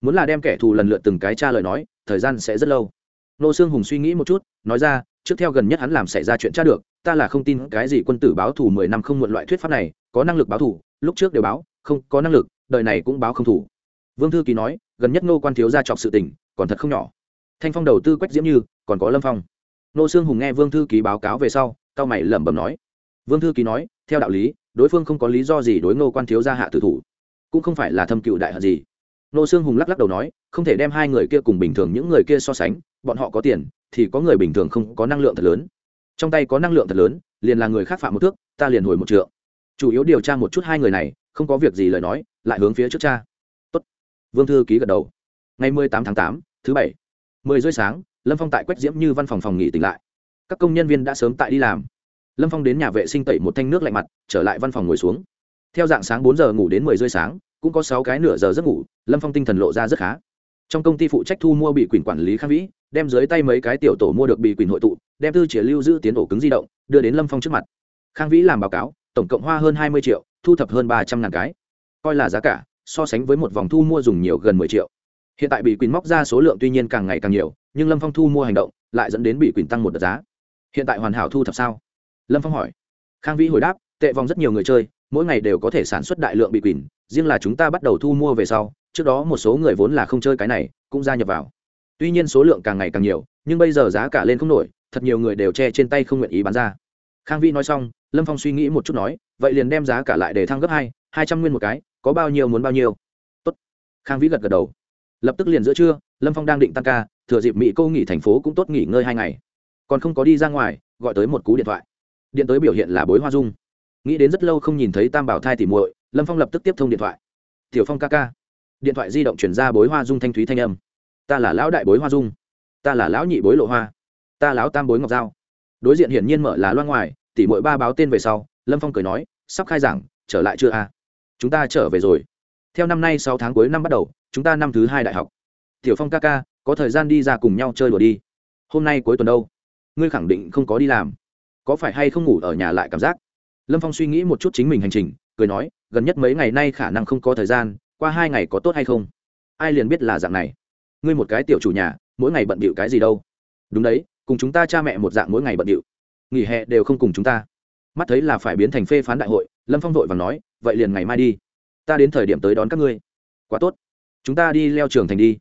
Muốn là đem kẻ thù lần lượt từng cái tra lời nói, thời gian sẽ rất lâu. Nô xương hùng suy nghĩ một chút, nói ra, trước theo gần nhất hắn làm xảy ra chuyện tra được, ta là không tin cái gì quân tử báo thù mười năm không muộn loại thuyết pháp này, có năng lực báo thù, lúc trước đều báo, không có năng lực đời này cũng báo không thủ. Vương thư ký nói, gần nhất nô quan thiếu gia chọc sự tình, còn thật không nhỏ. Thanh phong đầu tư quách diễm như, còn có lâm phong. Nô sương hùng nghe vương thư ký báo cáo về sau, cao mày lẩm bẩm nói. Vương thư ký nói, theo đạo lý, đối phương không có lý do gì đối ngô quan thiếu gia hạ tử thủ. Cũng không phải là thâm cựu đại hận gì. Nô sương hùng lắc lắc đầu nói, không thể đem hai người kia cùng bình thường những người kia so sánh, bọn họ có tiền, thì có người bình thường không có năng lượng thật lớn. Trong tay có năng lượng thật lớn, liền là người khác phạm một thước, ta liền hồi một trượng. Chủ yếu điều tra một chút hai người này, không có việc gì lời nói lại hướng phía trước cha. Tốt. vương thư ký gật đầu. Ngày mười tám tháng tám, thứ bảy, mười rưỡi sáng, lâm phong tại quách diễm như văn phòng phòng nghỉ tỉnh lại. Các công nhân viên đã sớm tại đi làm. Lâm phong đến nhà vệ sinh tẩy một thanh nước lạnh mặt, trở lại văn phòng ngồi xuống. Theo dạng sáng bốn giờ ngủ đến mười rưỡi sáng, cũng có sáu cái nửa giờ giấc ngủ, lâm phong tinh thần lộ ra rất khá. Trong công ty phụ trách thu mua bị quyền quản lý khang vĩ, đem dưới tay mấy cái tiểu tổ mua được bị quyền hội tụ, đem tư chỉ lưu giữ tiến ổ cứng di động, đưa đến lâm phong trước mặt. Khang vĩ làm báo cáo, tổng cộng hoa hơn hai mươi triệu, thu thập hơn ba trăm ngàn cái coi là giá cả, so sánh với một vòng thu mua dùng nhiều gần mười triệu. Hiện tại bị quyền móc ra số lượng tuy nhiên càng ngày càng nhiều, nhưng lâm phong thu mua hành động lại dẫn đến bị quyền tăng một đợt giá. Hiện tại hoàn hảo thu thập sao? Lâm phong hỏi. Khang vĩ hồi đáp, tệ vòng rất nhiều người chơi, mỗi ngày đều có thể sản xuất đại lượng bị quyền riêng là chúng ta bắt đầu thu mua về sau, trước đó một số người vốn là không chơi cái này, cũng gia nhập vào. Tuy nhiên số lượng càng ngày càng nhiều, nhưng bây giờ giá cả lên không nổi, thật nhiều người đều che trên tay không nguyện ý bán ra. Khang vĩ nói xong, lâm phong suy nghĩ một chút nói, vậy liền đem giá cả lại để thăng gấp hai hai trăm nguyên một cái có bao nhiêu muốn bao nhiêu. Tốt. khang vĩ gật gật đầu. Lập tức liền giữa trưa, lâm phong đang định tăng ca, thừa dịp mỹ cô nghỉ thành phố cũng tốt nghỉ ngơi hai ngày. Còn không có đi ra ngoài, gọi tới một cú điện thoại. Điện tới biểu hiện là bối hoa dung. Nghĩ đến rất lâu không nhìn thấy tam bảo thai tỉ muội, lâm phong lập tức tiếp thông điện thoại. Tiểu phong ca ca. Điện thoại di động chuyển ra bối hoa dung thanh thúy thanh âm. Ta là lão đại bối hoa dung. Ta là lão nhị bối lộ hoa. Ta lão tam bối ngọc giao. Đối diện hiển nhiên mở là loan ngoài, tỉ muội ba báo tên về sau, lâm phong cười nói, sắp khai giảng, trở lại chưa à? Chúng ta trở về rồi. Theo năm nay sáu tháng cuối năm bắt đầu, chúng ta năm thứ hai đại học. Tiểu phong ca ca, có thời gian đi ra cùng nhau chơi đùa đi. Hôm nay cuối tuần đâu? Ngươi khẳng định không có đi làm. Có phải hay không ngủ ở nhà lại cảm giác? Lâm phong suy nghĩ một chút chính mình hành trình, cười nói, gần nhất mấy ngày nay khả năng không có thời gian, qua hai ngày có tốt hay không? Ai liền biết là dạng này? Ngươi một cái tiểu chủ nhà, mỗi ngày bận bịu cái gì đâu? Đúng đấy, cùng chúng ta cha mẹ một dạng mỗi ngày bận bịu. Nghỉ hè đều không cùng chúng ta. Mắt thấy là phải biến thành phê phán đại hội lâm phong vội và nói, vậy liền ngày mai đi. Ta đến thời điểm tới đón các ngươi. Quá tốt. Chúng ta đi leo trường thành đi.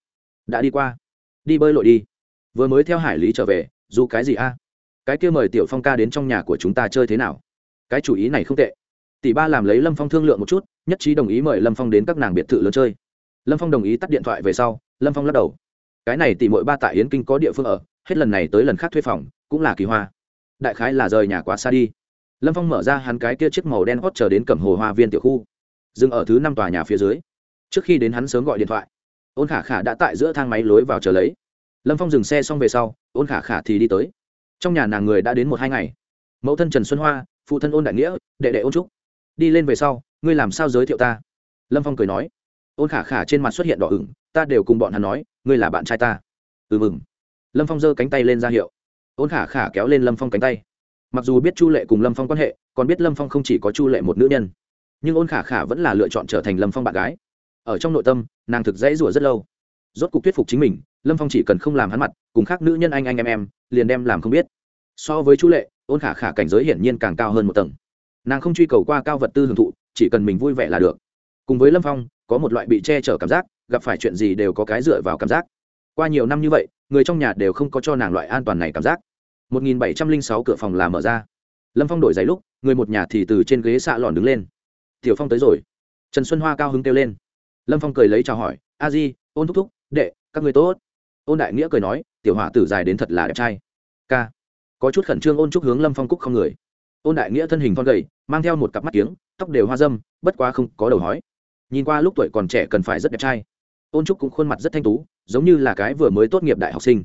Đã đi qua. Đi bơi lội đi. Vừa mới theo hải lý trở về, dù cái gì a? Cái kia mời tiểu phong ca đến trong nhà của chúng ta chơi thế nào? Cái chủ ý này không tệ. Tỷ ba làm lấy lâm phong thương lượng một chút, nhất trí đồng ý mời lâm phong đến các nàng biệt thự lớn chơi. Lâm phong đồng ý tắt điện thoại về sau, lâm phong lắc đầu. Cái này tỷ mỗi ba tại yến kinh có địa phương ở, hết lần này tới lần khác thuê phòng, cũng là kỳ hoa. Đại khái là rời nhà quá xa đi lâm phong mở ra hắn cái kia chiếc màu đen hót chờ đến cẩm hồ hoa viên tiểu khu. Dừng ở thứ năm tòa nhà phía dưới. Trước khi đến hắn sớm gọi điện thoại. Ôn khả khả đã tại giữa thang máy lối vào chờ lấy. Lâm phong dừng xe xong về sau, ôn khả khả thì đi tới. Trong nhà nàng người đã đến một hai ngày. Mẫu thân trần xuân hoa, phụ thân ôn đại nghĩa, đệ đệ ôn trúc. Đi lên về sau, ngươi làm sao giới thiệu ta? Lâm phong cười nói. Ôn khả khả trên mặt xuất hiện đỏ ửng, ta đều cùng bọn hắn nói, ngươi là bạn trai ta. Ừ mừng. Lâm phong giơ cánh tay lên ra hiệu. Ôn khả khả kéo lên lâm phong cánh tay mặc dù biết chu lệ cùng lâm phong quan hệ, còn biết lâm phong không chỉ có chu lệ một nữ nhân. Nhưng ôn khả khả vẫn là lựa chọn trở thành lâm phong bạn gái. Ở trong nội tâm, nàng thực dãy rủa rất lâu. Rốt cuộc thuyết phục chính mình, lâm phong chỉ cần không làm hắn mặt, cùng khác nữ nhân anh anh em em, liền đem làm không biết. So với chu lệ, ôn khả khả cảnh giới hiển nhiên càng cao hơn một tầng. Nàng không truy cầu qua cao vật tư hưởng thụ, chỉ cần mình vui vẻ là được. Cùng với lâm phong, có một loại bị che chở cảm giác, gặp phải chuyện gì đều có cái dựa vào cảm giác. Qua nhiều năm như vậy, người trong nhà đều không có cho nàng loại an toàn này cảm giác. 1706 cửa phòng là mở ra. Lâm phong đổi giấy lúc người một nhà thì từ trên ghế xạ lòn đứng lên. Tiểu phong tới rồi. Trần xuân hoa cao hứng kêu lên. Lâm phong cười lấy chào hỏi a di ôn thúc thúc đệ các người tốt. Ôn đại nghĩa cười nói tiểu hỏa tử dài đến thật là đẹp trai. Ca. có chút khẩn trương ôn trúc hướng lâm phong cúc không người. Ôn đại nghĩa thân hình thon gầy mang theo một cặp mắt kiếng tóc đều hoa râm, bất quá không có đầu hói. Nhìn qua lúc tuổi còn trẻ cần phải rất đẹp trai. Ôn trúc cũng khuôn mặt rất thanh tú giống như là cái vừa mới tốt nghiệp đại học sinh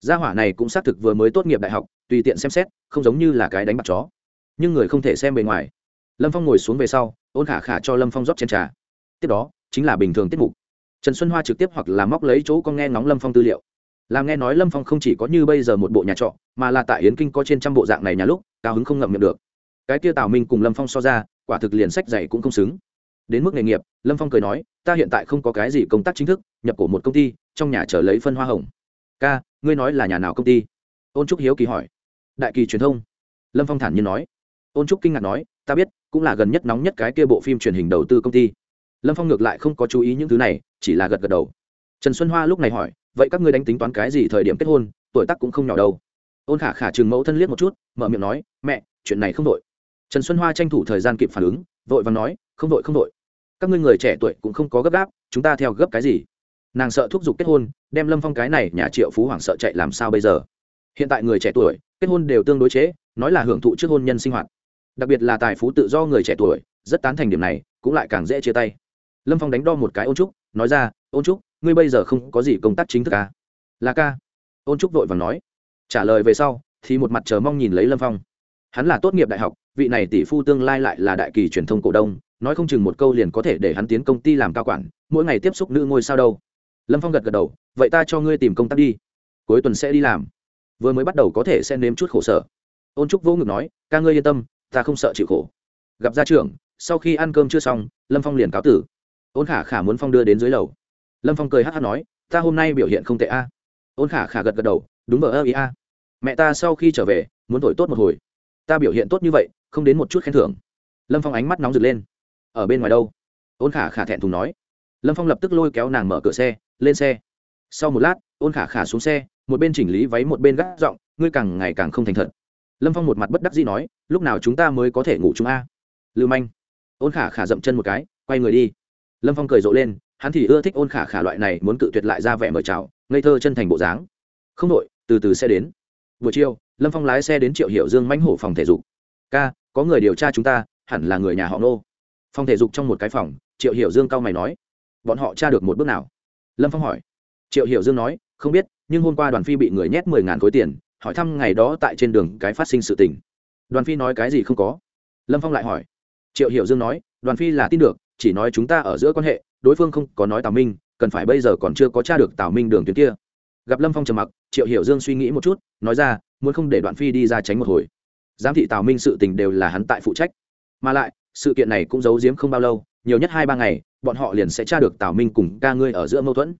gia hỏa này cũng xác thực vừa mới tốt nghiệp đại học, tùy tiện xem xét, không giống như là cái đánh bạc chó. Nhưng người không thể xem bề ngoài. Lâm phong ngồi xuống về sau, ôn khả khả cho lâm phong rót chen trà. Tiếp đó, chính là bình thường tiết mục. Trần xuân hoa trực tiếp hoặc là móc lấy chỗ con nghe ngóng lâm phong tư liệu. Làm nghe nói lâm phong không chỉ có như bây giờ một bộ nhà trọ, mà là tại yến kinh có trên trăm bộ dạng này nhà lúc, cao hứng không ngậm miệng được. Cái kia tào minh cùng lâm phong so ra, quả thực liền sách dạy cũng không xứng. Đến mức nghề nghiệp, lâm phong cười nói, ta hiện tại không có cái gì công tác chính thức, nhập cổ một công ty, trong nhà chờ lấy phân hoa hồng ca, ngươi nói là nhà nào công ty? Ôn trúc hiếu kỳ hỏi. Đại kỳ truyền thông. Lâm phong thản nhiên nói. Ôn trúc kinh ngạc nói, ta biết, cũng là gần nhất nóng nhất cái kia bộ phim truyền hình đầu tư công ty. Lâm phong ngược lại không có chú ý những thứ này, chỉ là gật gật đầu. Trần xuân hoa lúc này hỏi, vậy các ngươi đánh tính toán cái gì thời điểm kết hôn, tuổi tác cũng không nhỏ đâu? Ôn khả khả chừng mẫu thân liếc một chút, mở miệng nói, mẹ, chuyện này không đội. Trần xuân hoa tranh thủ thời gian kịp phản ứng, vội và nói, không đội không đội. Các ngươi người trẻ tuổi cũng không có gấp gáp, chúng ta theo gấp cái gì? Nàng sợ thúc giục kết hôn, đem lâm phong cái này nhà triệu phú hoàng sợ chạy làm sao bây giờ? Hiện tại người trẻ tuổi, kết hôn đều tương đối chế, nói là hưởng thụ trước hôn nhân sinh hoạt. Đặc biệt là tài phú tự do người trẻ tuổi, rất tán thành điểm này, cũng lại càng dễ chia tay. Lâm phong đánh đo một cái ôn trúc, nói ra, ôn trúc, ngươi bây giờ không có gì công tác chính thức à? là ca. Ôn trúc vội vàng nói. Trả lời về sau, thì một mặt chờ mong nhìn lấy lâm phong. Hắn là tốt nghiệp đại học, vị này tỷ phu tương lai lại là đại kỳ truyền thông cổ đông, nói không chừng một câu liền có thể để hắn tiến công ty làm cao quản, mỗi ngày tiếp xúc nữ ngôi sao đâu lâm phong gật gật đầu, vậy ta cho ngươi tìm công tác đi. Cuối tuần sẽ đi làm. Vừa mới bắt đầu có thể sẽ nếm chút khổ sở. Ôn trúc vô ngực nói, ca ngươi yên tâm, ta không sợ chịu khổ. Gặp gia trưởng, sau khi ăn cơm chưa xong, lâm phong liền cáo tử. Ôn khả khả muốn phong đưa đến dưới lầu. Lâm phong cười hát hát nói, ta hôm nay biểu hiện không tệ a. Ôn khả khả gật gật đầu, đúng vờ ơ ý a. Mẹ ta sau khi trở về, muốn thổi tốt một hồi. Ta biểu hiện tốt như vậy, không đến một chút khen thưởng. Lâm phong ánh mắt nóng rực lên. Ở bên ngoài đâu? Ôn khả khả thẹn thùng nói lâm phong lập tức lôi kéo nàng mở cửa xe lên xe sau một lát ôn khả khả xuống xe một bên chỉnh lý váy một bên gác giọng ngươi càng ngày càng không thành thật lâm phong một mặt bất đắc dĩ nói lúc nào chúng ta mới có thể ngủ chúng a lưu manh ôn khả khả dậm chân một cái quay người đi lâm phong cười rộ lên hắn thì ưa thích ôn khả khả loại này muốn cự tuyệt lại ra vẻ mời chào ngây thơ chân thành bộ dáng không đội từ từ sẽ đến buổi chiều lâm phong lái xe đến triệu hiệu dương mãnh hổ phòng thể dục ca có người điều tra chúng ta hẳn là người nhà họ nô phòng thể dục trong một cái phòng triệu hiệu dương cao mày nói bọn họ tra được một bước nào? Lâm phong hỏi. Triệu Hiểu dương nói, không biết, nhưng hôm qua đoàn phi bị người nhét mười ngàn khối tiền, hỏi thăm ngày đó tại trên đường cái phát sinh sự tình. Đoàn phi nói cái gì không có. Lâm phong lại hỏi. Triệu Hiểu dương nói, đoàn phi là tin được, chỉ nói chúng ta ở giữa quan hệ, đối phương không có nói tào minh, cần phải bây giờ còn chưa có t r a được tào minh đường tuyến kia. Gặp lâm phong trầm mặc, triệu hiểu dương suy nghĩ một chút, nói ra, muốn không để đoạn phi đi ra tránh một hồi. Giám thị tào minh sự tình đều là hắn tại phụ trách. Mà lại, sự kiện này cũng giấu giếm không bao lâu, nhiều nhất hai ba ngày bọn họ liền sẽ tra được tào minh cùng ca ngươi ở giữa mâu thuẫn.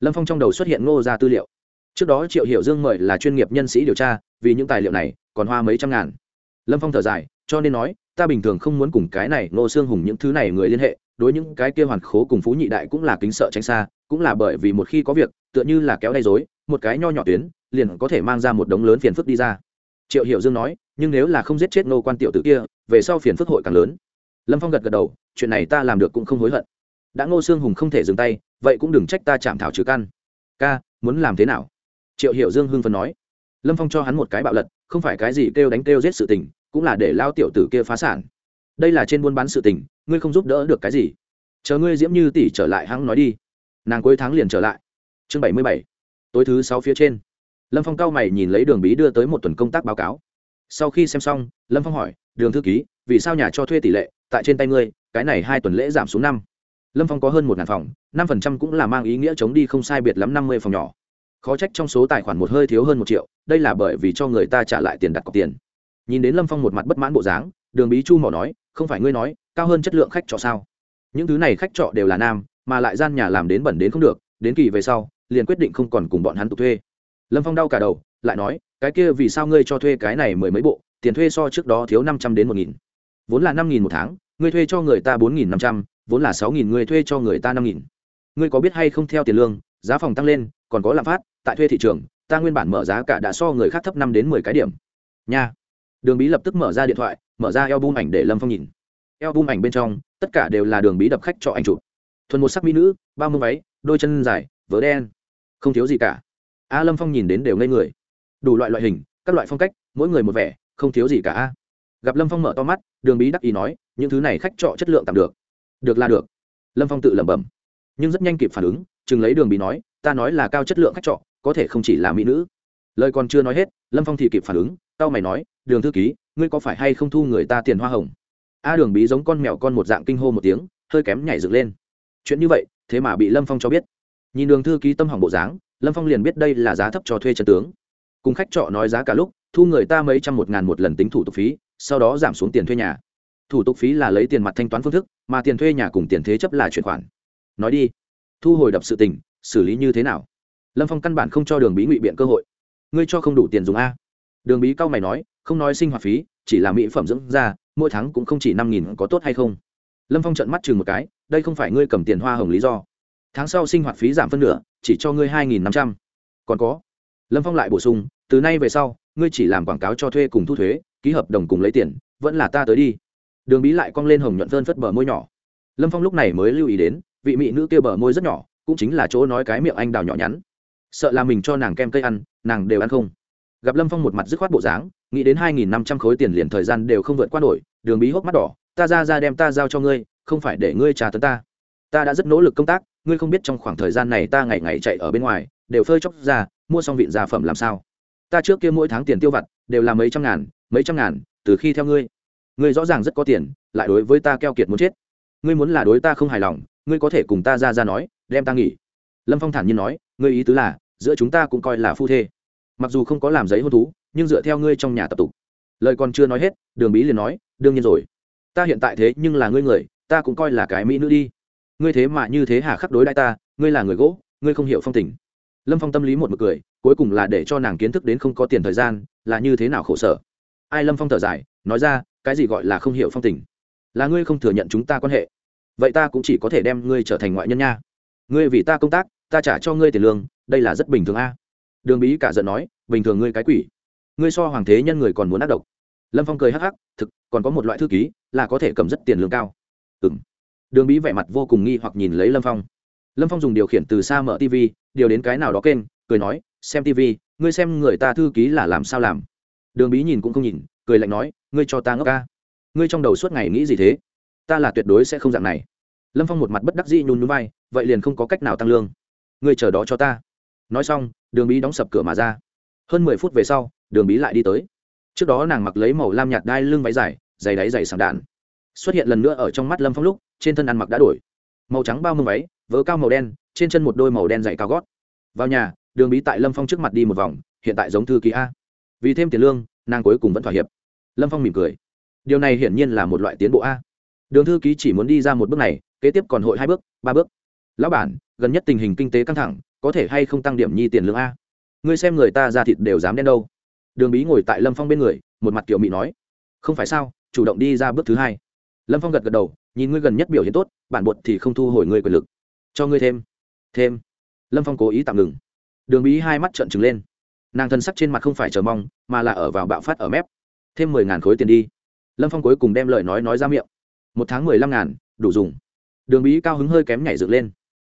Lâm phong trong đầu xuất hiện ngô ra tư liệu. Trước đó triệu hiểu dương mời là chuyên nghiệp nhân sĩ điều tra, vì những tài liệu này, còn hoa mấy trăm ngàn. Lâm phong thở dài, cho nên nói, ta bình thường không muốn cùng cái này ngô xương hùng những thứ này người liên hệ, đối những cái kia hoàn khố cùng phú nhị đại cũng là kính sợ tránh xa, cũng là bởi vì một khi có việc, tựa như là kéo đay dối một cái nho nhỏ tuyến, liền có thể mang ra một đống lớn phiền phức đi ra. Triệu hiểu dương nói, nhưng nếu là không giết chết nô quan tiểu tử kia, về sau phiền phức hội càng lớn. Lâm phong gật gật đầu, chuyện này ta làm được cũng không hối hận đã ngô sương hùng không thể dừng tay, vậy cũng đừng trách ta chạm thảo trừ căn. Ca, muốn làm thế nào? Triệu hiểu dương hưng phấn nói. Lâm phong cho hắn một cái bạo lật, không phải cái gì kêu đánh kêu giết sự tình, cũng là để lao tiểu tử kia phá sản. Đây là trên buôn bán sự tình, ngươi không giúp đỡ được cái gì. Chờ ngươi diễm như tỷ trở lại hăng nói đi. Nàng cuối tháng liền trở lại. Chương bảy mươi bảy, tối thứ sáu phía trên. Lâm phong cao mày nhìn lấy đường bí đưa tới một tuần công tác báo cáo. Sau khi xem xong, lâm phong hỏi, đường thư ký, vì sao nhà cho thuê tỷ lệ? Tại trên tay ngươi, cái này hai tuần lễ giảm xuống năm lâm phong có hơn một ngàn phòng, năm phần trăm cũng là mang ý nghĩa chống đi không sai biệt lắm năm mươi phòng nhỏ. Khó trách trong số tài khoản một hơi thiếu hơn một triệu, đây là bởi vì cho người ta trả lại tiền đặt cọc tiền. Nhìn đến lâm phong một mặt bất mãn bộ dáng, đường bí chu mỏ nói, không phải ngươi nói, cao hơn chất lượng khách trọ sao? Những thứ này khách trọ đều là nam, mà lại gian nhà làm đến bẩn đến không được, đến kỳ về sau, liền quyết định không còn cùng bọn hắn tục thuê. Lâm phong đau cả đầu, lại nói, cái kia vì sao ngươi cho thuê cái này mười mấy bộ, tiền thuê so trước đó thiếu năm trăm đến một nghìn? Vốn là năm nghìn một tháng, ngươi thuê cho người ta bốn nghìn năm trăm vốn là sáu nghìn, người thuê cho người ta năm nghìn. Ngươi có biết hay không theo tiền lương, giá phòng tăng lên, còn có lạm phát, tại thuê thị trường, ta nguyên bản mở giá cả đã so người khác thấp năm đến mười cái điểm. Nha. Đường bí lập tức mở ra điện thoại, mở ra eo bung ảnh để lâm phong nhìn. Eo bung ảnh bên trong, tất cả đều là đường bí đập khách cho ảnh chụp. Thuần một sắc mỹ nữ, bao mông váy, đôi chân dài, vớ đen. Không thiếu gì cả. A lâm phong nhìn đến đều ngây người. Đủ loại loại hình, các loại phong cách, mỗi người một vẻ, không thiếu gì cả a. Gặp lâm phong mở to mắt, đường bí đắc ý nói, những thứ này khách trọ chất lượng tạm được được là được. Lâm phong tự lẩm bẩm. Nhưng rất nhanh kịp phản ứng, chừng lấy đường bị nói, ta nói là cao chất lượng khách trọ, có thể không chỉ là mỹ nữ. Lời còn chưa nói hết, lâm phong thì kịp phản ứng tao mày nói, đường thư ký, ngươi có phải hay không thu người ta tiền hoa hồng? A đường bí giống con mèo con một dạng kinh hô một tiếng, hơi kém nhảy dựng lên. Chuyện như vậy, thế mà bị lâm phong cho biết. Nhìn đường thư ký tâm hỏng bộ dáng, lâm phong liền biết đây là giá thấp cho thuê chân tướng. Cùng khách trọ nói giá cả lúc, thu người ta mấy trăm một ngàn một lần tính thủ tục phí, sau đó giảm xuống tiền thuê nhà. Thủ tục phí là lấy tiền mặt thanh toán phương thức mà tiền thuê nhà cùng tiền thế chấp là chuyển khoản. Nói đi, thu hồi đập sự tình, xử lý như thế nào? Lâm phong căn bản không cho đường bí ngụy biện cơ hội. Ngươi cho không đủ tiền dùng a. Đường bí cao mày nói, không nói sinh hoạt phí, chỉ là mỹ phẩm dưỡng da, mỗi tháng cũng không chỉ năm nghìn có tốt hay không? Lâm phong trận mắt chừng một cái, đây không phải ngươi cầm tiền hoa hồng lý do. Tháng sau sinh hoạt phí giảm phân nửa, chỉ cho ngươi hai nghìn năm trăm. Còn có, lâm phong lại bổ sung, từ nay về sau, ngươi chỉ làm quảng cáo cho thuê cùng thu thuế, ký hợp đồng cùng lấy tiền, vẫn là ta tới đi đường bí lại cong lên hồng nhuận phơn phất bờ môi nhỏ. Lâm phong lúc này mới lưu ý đến, vị mỹ nữ kia bờ môi rất nhỏ, cũng chính là chỗ nói cái miệng anh đào nhỏ nhắn. Sợ là mình cho nàng kem cây ăn, nàng đều ăn không. Gặp lâm phong một mặt dứt khoát bộ dáng, nghĩ đến hai nghìn năm trăm khối tiền liền thời gian đều không vượt qua nổi, đường bí hốc mắt đỏ, ta ra ra đem ta giao cho ngươi, không phải để ngươi trả tấn ta. Ta đã rất nỗ lực công tác, ngươi không biết trong khoảng thời gian này ta ngày ngày chạy ở bên ngoài, đều phơi chóc ra, mua xong vịn gia phẩm làm sao? Ta trước kia mỗi tháng tiền tiêu vặt, đều là mấy trăm ngàn, mấy trăm ngàn, từ khi theo ngươi ngươi rõ ràng rất có tiền, lại đối với ta keo kiệt muốn chết. Ngươi muốn là đối ta không hài lòng, ngươi có thể cùng ta ra ra nói, đem ta nghỉ. Lâm phong thản nhiên nói, ngươi ý tứ là, giữa chúng ta cũng coi là phu thê. Mặc dù không có làm giấy hôn thú, nhưng dựa theo ngươi trong nhà tập tục. Lời còn chưa nói hết, đường bí liền nói, đương nhiên rồi. Ta hiện tại thế nhưng là ngươi người, ta cũng coi là cái mỹ nữ đi. Ngươi thế mà như thế hà khắc đối đại ta, ngươi là người gỗ, ngươi không hiểu phong tình. Lâm phong tâm lý một mực cười, cuối cùng là để cho nàng kiến thức đến không có tiền thời gian, là như thế nào khổ sở. Ai lâm phong thở dài, nói ra cái gì gọi là không hiểu phong tình? Là ngươi không thừa nhận chúng ta quan hệ. Vậy ta cũng chỉ có thể đem ngươi trở thành ngoại nhân nha. Ngươi vì ta công tác, ta trả cho ngươi tiền lương, đây là rất bình thường a. Đường bí cả giận nói, bình thường ngươi cái quỷ. Ngươi so hoàng thế nhân người còn muốn ác độc. Lâm phong cười hắc hắc, thực, còn có một loại thư ký, là có thể cầm rất tiền lương cao. Ừng đường bí vẻ mặt vô cùng nghi hoặc nhìn lấy lâm phong. Lâm phong dùng điều khiển từ xa mở tv điều đến cái nào đó kênh, cười nói, xem tv ngươi xem người ta thư ký là làm sao làm. Đường bí nhìn cũng không nhìn cười lạnh nói, ngươi cho ta ngốc ca. Ngươi trong đầu suốt ngày nghĩ gì thế? Ta là tuyệt đối sẽ không dạng này. Lâm phong một mặt bất đắc dĩ nhún núi vai, vậy liền không có cách nào tăng lương. Ngươi chờ đó cho ta. Nói xong, đường bí đóng sập cửa mà ra. Hơn mười phút về sau, đường bí lại đi tới. Trước đó nàng mặc lấy màu lam nhạt đai lưng váy dài dày đáy dày sàng đạn. Xuất hiện lần nữa ở trong mắt lâm phong lúc, trên thân ăn mặc đã đổi. Màu trắng bao mông váy, vớ cao màu đen, trên chân một đôi màu đen dày cao gót. Vào nhà, đường bí tại lâm phong trước mặt đi một vòng, hiện tại giống thư ký a. Vì thêm tiền lương, nàng cuối cùng vẫn thỏa hiệp lâm phong mỉm cười. Điều này hiển nhiên là một loại tiến bộ a. Đường thư ký chỉ muốn đi ra một bước này, kế tiếp còn hội hai bước, ba bước. Lão bản, gần nhất tình hình kinh tế căng thẳng, có thể hay không tăng điểm nhi tiền lương a? Ngươi xem người ta ra thịt đều dám đen đâu. Đường bí ngồi tại lâm phong bên người, một mặt kiểu mị nói. Không phải sao, chủ động đi ra bước thứ hai. Lâm phong gật gật đầu, nhìn ngươi gần nhất biểu hiện tốt, bản bột thì không thu hồi ngươi quyền lực. Cho ngươi thêm. Thêm. Lâm phong cố ý tạm ngừng. Đường bí hai mắt trợn trừng lên. Nàng thân sắc trên mặt không phải chờ mong, mà là ở vào bạo phát ở mép thêm mười ngàn khối tiền đi. Lâm phong cuối cùng đem lời nói nói ra miệng. Một tháng mười lăm ngàn, đủ dùng. Đường bí cao hứng hơi kém nhảy dựng lên.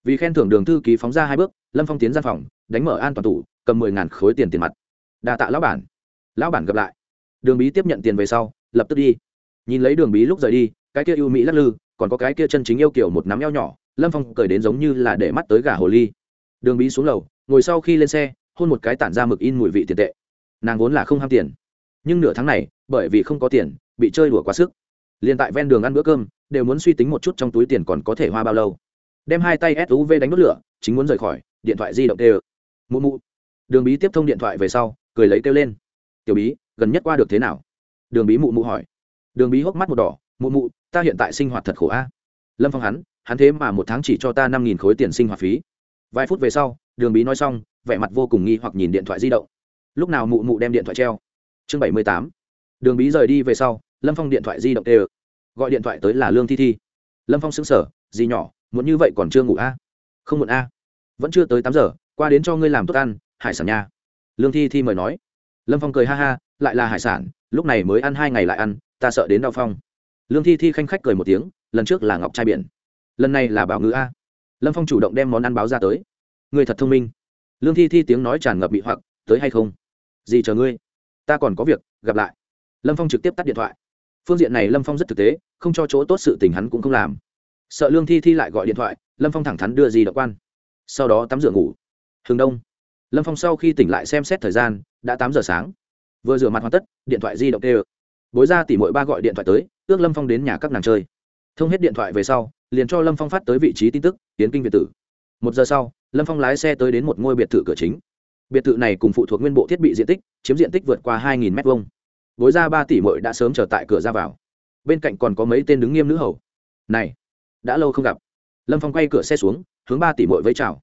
Vì khen thưởng đường thư ký phóng ra hai bước, lâm phong tiến ra phòng, đánh mở an toàn tủ, cầm mười ngàn khối tiền tiền mặt. Đà tạ lão bản. Lão bản gặp lại. Đường bí tiếp nhận tiền về sau, lập tức đi. Nhìn lấy đường bí lúc rời đi, cái kia ưu mỹ lắc lư, còn có cái kia chân chính yêu kiểu một nắm eo nhỏ, lâm phong cười đến giống như là để mắt tới gà hồ ly. Đường bí xuống lầu, ngồi sau khi lên xe, hôn một cái tản ra mực in mùi vị tiền tệ. Nàng vốn là không ham tiền nhưng nửa tháng này, bởi vì không có tiền, bị chơi đùa quá sức. Liền tại ven đường ăn bữa cơm, đều muốn suy tính một chút trong túi tiền còn có thể hoa bao lâu. Đem hai tay suv đánh đốt lửa, chính muốn rời khỏi, điện thoại di động tê mụ mụ. Đường bí tiếp thông điện thoại về sau, cười lấy kêu lên. Tiểu bí, gần nhất qua được thế nào? Đường bí mụ mụ hỏi. Đường bí hốc mắt một đỏ, mụ mụ, ta hiện tại sinh hoạt thật khổ a. Lâm phong hắn hắn thế mà một tháng chỉ cho ta năm nghìn khối tiền sinh hoạt phí. Vài phút về sau, đường bí nói xong, vẻ mặt vô cùng nghi hoặc nhìn điện thoại di động. Lúc nào mụ mụ đem điện thoại treo? Chương bảy mươi tám. Đường bí rời đi về sau, lâm phong điện thoại di động tê ơ. Gọi điện thoại tới là lương thi thi. Lâm phong xứng sở gì nhỏ, muốn như vậy còn chưa ngủ a không muộn a. Vẫn chưa tới tám giờ, qua đến cho ngươi làm tốt ăn, hải sản nha. Lương thi thi mời nói. Lâm phong cười ha ha, lại là hải sản, lúc này mới ăn hai ngày lại ăn, ta sợ đến đau phong. Lương thi thi khanh khách cười một tiếng, lần trước là ngọc trai biển, lần này là bảo ngữ a. Lâm phong chủ động đem món ăn báo ra tới. Người thật thông minh. Lương thi thi tiếng nói tràn ngập bị hoặc, tới hay không? Gì chờ ngươi ta còn có việc, gặp lại. Lâm phong trực tiếp tắt điện thoại. Phương diện này lâm phong rất thực tế, không cho chỗ tốt sự tình hắn cũng không làm. Sợ lương thi thi lại gọi điện thoại, lâm phong thẳng thắn đưa gì đ quan. Sau đó tắm rửa ngủ. Hừng đông. Lâm phong sau khi tỉnh lại xem xét thời gian, đã tám giờ sáng. Vừa rửa mặt hoàn tất, điện thoại di động tê bối ra tỉ mỗi ba gọi điện thoại tới, ước lâm phong đến nhà các nàng chơi. Thông hết điện thoại về sau, liền cho lâm phong phát tới vị trí tin tức tiến kinh việt tử. Một giờ sau, lâm phong lái xe tới đến một ngôi biệt thự cửa chính biệt thự này cùng phụ thuộc nguyên bộ thiết bị diện tích, chiếm diện tích vượt qua hai m hai bối ra ba tỷ mội đã sớm trở tại cửa ra vào. Bên cạnh còn có mấy tên đứng nghiêm nữ hầu. Này, đã lâu không gặp. Lâm phong quay cửa xe xuống, hướng ba tỷ mội với chào.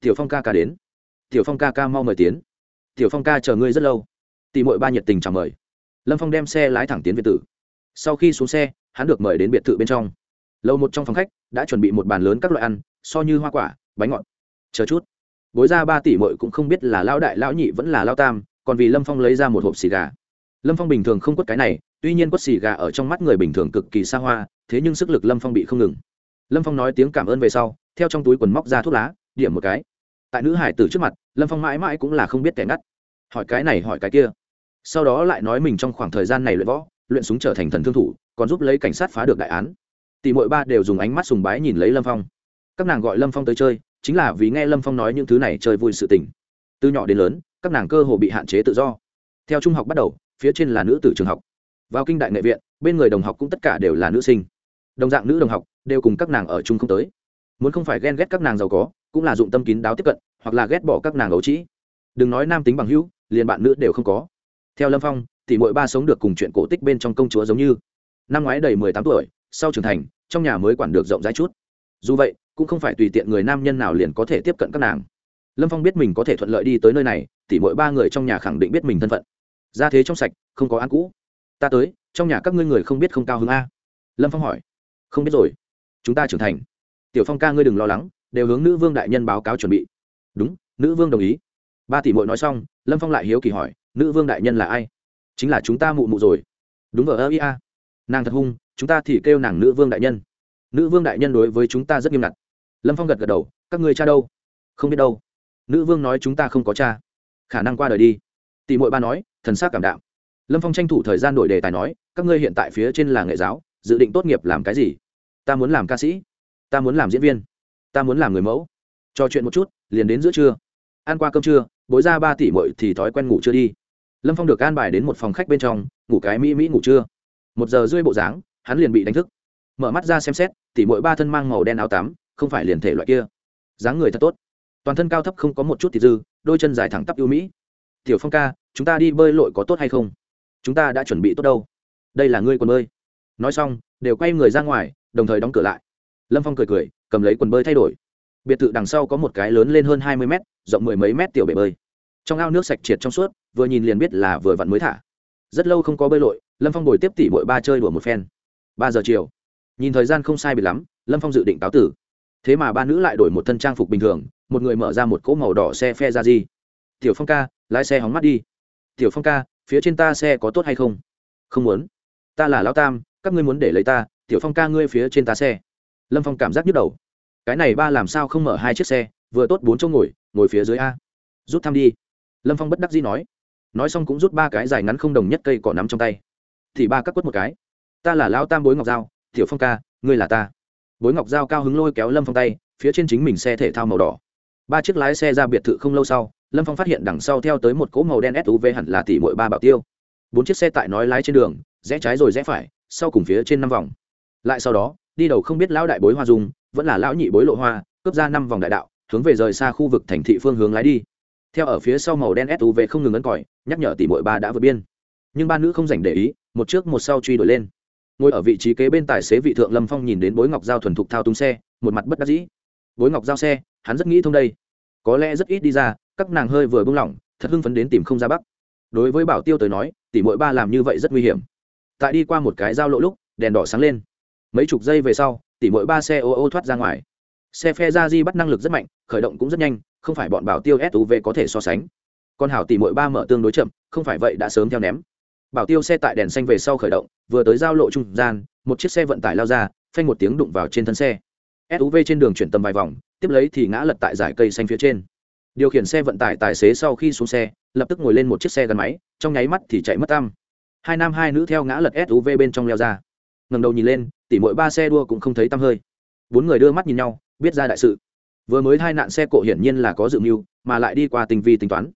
Tiểu phong ca ca đến. Tiểu phong ca ca mau mời tiến. Tiểu phong ca chờ ngươi rất lâu. Tỷ mội ba nhiệt tình chào mời. Lâm phong đem xe lái thẳng tiến biệt tử sau khi xuống xe, hắn được mời đến biệt thự bên trong. Lâu một trong phòng khách, đã chuẩn bị một bàn lớn các loại ăn, so như hoa quả, bánh ngọt. Chờ chút bối ra ba tỷ mội cũng không biết là lao đại lão nhị vẫn là lao tam, còn vì lâm phong lấy ra một hộp xì gà. Lâm phong bình thường không quất cái này, tuy nhiên quất xì gà ở trong mắt người bình thường cực kỳ xa hoa, thế nhưng sức lực lâm phong bị không ngừng. Lâm phong nói tiếng cảm ơn về sau, theo trong túi quần móc ra thuốc lá, điểm một cái. Tại nữ hải tử trước mặt, lâm phong mãi mãi cũng là không biết kẻ ngắt. Hỏi cái này hỏi cái kia. Sau đó lại nói mình trong khoảng thời gian này luyện võ, luyện súng trở thành thần thương thủ, còn giúp lấy cảnh sát phá được đại án. Tỷ mỗi ba đều dùng ánh mắt sùng bái nhìn lấy lâm phong. Các nàng gọi lâm phong tới chơi chính là vì nghe lâm phong nói những thứ này chơi vui sự tình. Từ nhỏ đến lớn, các nàng cơ hồ bị hạn chế tự do. Theo trung học bắt đầu, phía trên là nữ tử trường học. Vào kinh đại nghệ viện, bên người đồng học cũng tất cả đều là nữ sinh. Đồng dạng nữ đồng học, đều cùng các nàng ở chung không tới. Muốn không phải ghen ghét các nàng giàu có, cũng là dụng tâm kín đáo tiếp cận, hoặc là ghét bỏ các nàng ấu trĩ. Đừng nói nam tính bằng hữu, liền bạn nữ đều không có. Theo lâm phong thì mỗi ba sống được cùng chuyện cổ tích bên trong công chúa giống như. Năm ngoái đầy mười tám tuổi, sau trưởng thành, trong nhà mới quản được rộng rãi chút. Dù vậy cũng không phải tùy tiện người nam nhân nào liền có thể tiếp cận các nàng. Lâm phong biết mình có thể thuận lợi đi tới nơi này thì mỗi ba người trong nhà khẳng định biết mình thân phận. Ra thế trong sạch, không có ăn cũ. Ta tới, trong nhà các ngươi người không biết không cao hứng a. Lâm phong hỏi. Không biết rồi. Chúng ta trưởng thành. Tiểu phong ca ngươi đừng lo lắng, đều hướng nữ vương đại nhân báo cáo chuẩn bị. Đúng, nữ vương đồng ý. Ba tỷ mội nói xong, lâm phong lại hiếu kỳ hỏi, nữ vương đại nhân là ai? Chính là chúng ta mụ mụ rồi. Đúng vợ ơ ia nàng thật hung, chúng ta thì kêu nàng nữ vương đại nhân. Nữ vương đại nhân đối với chúng ta rất nghiêm ngặt lâm phong gật gật đầu, các người cha đâu? Không biết đâu. Nữ vương nói chúng ta không có cha. Khả năng qua đời đi. Tỷ mội ba nói, thần s á c cảm đạo lâm phong tranh thủ thời gian đổi đề tài nói, các ngươi hiện tại phía trên là nghệ giáo, dự định tốt nghiệp làm cái gì? Ta muốn làm ca sĩ, ta muốn làm diễn viên, ta muốn làm người mẫu. Trò chuyện một chút, liền đến giữa trưa. Ăn qua cơm trưa, bối ra ba tỷ mội thì thói quen ngủ chưa đi. Lâm phong được an bài đến một phòng khách bên trong, ngủ cái mỹ mỹ ngủ trưa. Một giờ rưỡi bộ dáng, hắn liền bị đánh thức. Mở mắt ra xem xét, Tỷ Mội ba thân mang màu đen áo tắm không phải liền thể loại kia. Dáng người thật tốt. Toàn thân cao thấp không có một chút thịt dư, đôi chân dài thẳng tắp ưu mỹ. Tiểu phong ca, chúng ta đi bơi lội có tốt hay không? Chúng ta đã chuẩn bị tốt đâu? Đây là ngươi quần bơi. Nói xong, đều quay người ra ngoài, đồng thời đóng cửa lại. Lâm phong cười cười, cầm lấy quần bơi thay đổi. Biệt thự đằng sau có một cái lớn lên hơn hai mươi mét, rộng mười mấy mét tiểu bể bơi. Trong ao nước sạch triệt trong suốt, vừa nhìn liền biết là vừa vặn mới thả. Rất lâu không có bơi lội, lâm phong bồi tiếp tỉ bội ba chơi đùa một phen. Ba giờ chiều. Nhìn thời gian không sai bị lắm, lâm phong dự định táo tử thế mà ba nữ lại đổi một thân trang phục bình thường, một người mở ra một cỗ màu đỏ xe phe ra gì. Tiểu phong ca, lái xe hóng mắt đi. Tiểu phong ca, phía trên ta xe có tốt hay không? Không muốn. Ta là lão tam, các ngươi muốn để lấy ta, tiểu phong ca ngươi phía trên ta xe. Lâm phong cảm giác nhức đầu. Cái này ba làm sao không mở hai chiếc xe, vừa tốt bốn chỗ ngồi ngồi phía dưới a. Rút thăm đi. Lâm phong bất đắc dĩ nói. Nói xong cũng rút ba cái dài ngắn không đồng nhất cây cỏ nắm trong tay. Thì ba cắt quất một cái. Ta là lao tam bối ngọc dao, tiểu phong ca, ngươi là ta bối ngọc dao cao hứng lôi kéo lâm phong tay, phía trên chính mình xe thể thao màu đỏ. Ba chiếc lái xe ra biệt thự không lâu sau, lâm phong phát hiện đằng sau theo tới một cỗ màu đen suv hẳn là tỷ mỗi ba bảo tiêu. Bốn chiếc xe tại nói lái trên đường, rẽ trái rồi rẽ phải, sau cùng phía trên năm vòng. Lại sau đó, đi đầu không biết lão đại bối hoa dung, vẫn là lão nhị bối lộ hoa, cướp ra năm vòng đại đạo, hướng về rời xa khu vực thành thị phương hướng lái đi. Theo ở phía sau màu đen suv không ngừng ấn còi, nhắc nhở tỷ muội ba đã vượt biên. Nhưng ba nữ không dành để ý, một trước một sau truy đuổi lên ngồi ở vị trí kế bên tài xế vị thượng lâm phong nhìn đến bối ngọc giao thuần thục thao túng xe, một mặt bất đắc dĩ. Bối ngọc giao xe, hắn rất nghĩ thông đây. Có lẽ rất ít đi ra, các nàng hơi vừa bung lỏng thật hưng phấn đến tìm không ra bắc. Đối với bảo tiêu tới nói tỷ muội ba làm như vậy rất nguy hiểm. Tại đi qua một cái giao lộ lúc, đèn đỏ sáng lên. Mấy chục giây về sau tỷ muội ba xe ô ô thoát ra ngoài. Xe phe ra di bắt năng lực rất mạnh, khởi động cũng rất nhanh, không phải bọn bảo tiêu suv có thể so sánh. Con hảo tỷ mỗi ba mở tương đối chậm, không phải vậy đã sớm theo ném bảo tiêu xe tại đèn xanh về sau khởi động, vừa tới giao lộ trung gian, một chiếc xe vận tải lao ra, phanh một tiếng đụng vào trên thân xe. Suv trên đường chuyển tầm vài vòng, tiếp lấy thì ngã lật tại giải cây xanh phía trên. Điều khiển xe vận tải tài xế sau khi xuống xe, lập tức ngồi lên một chiếc xe gắn máy, trong nháy mắt thì chạy mất tăm. Hai nam hai nữ theo ngã lật suv bên trong leo ra. Ngầm đầu nhìn lên, tỉ mỗi ba xe đua cũng không thấy tăm hơi. Bốn người đưa mắt nhìn nhau, biết ra đại sự. Vừa mới hai nạn xe cộ hiển nhiên là có dự mưu, mà lại đi qua tình vi tính toán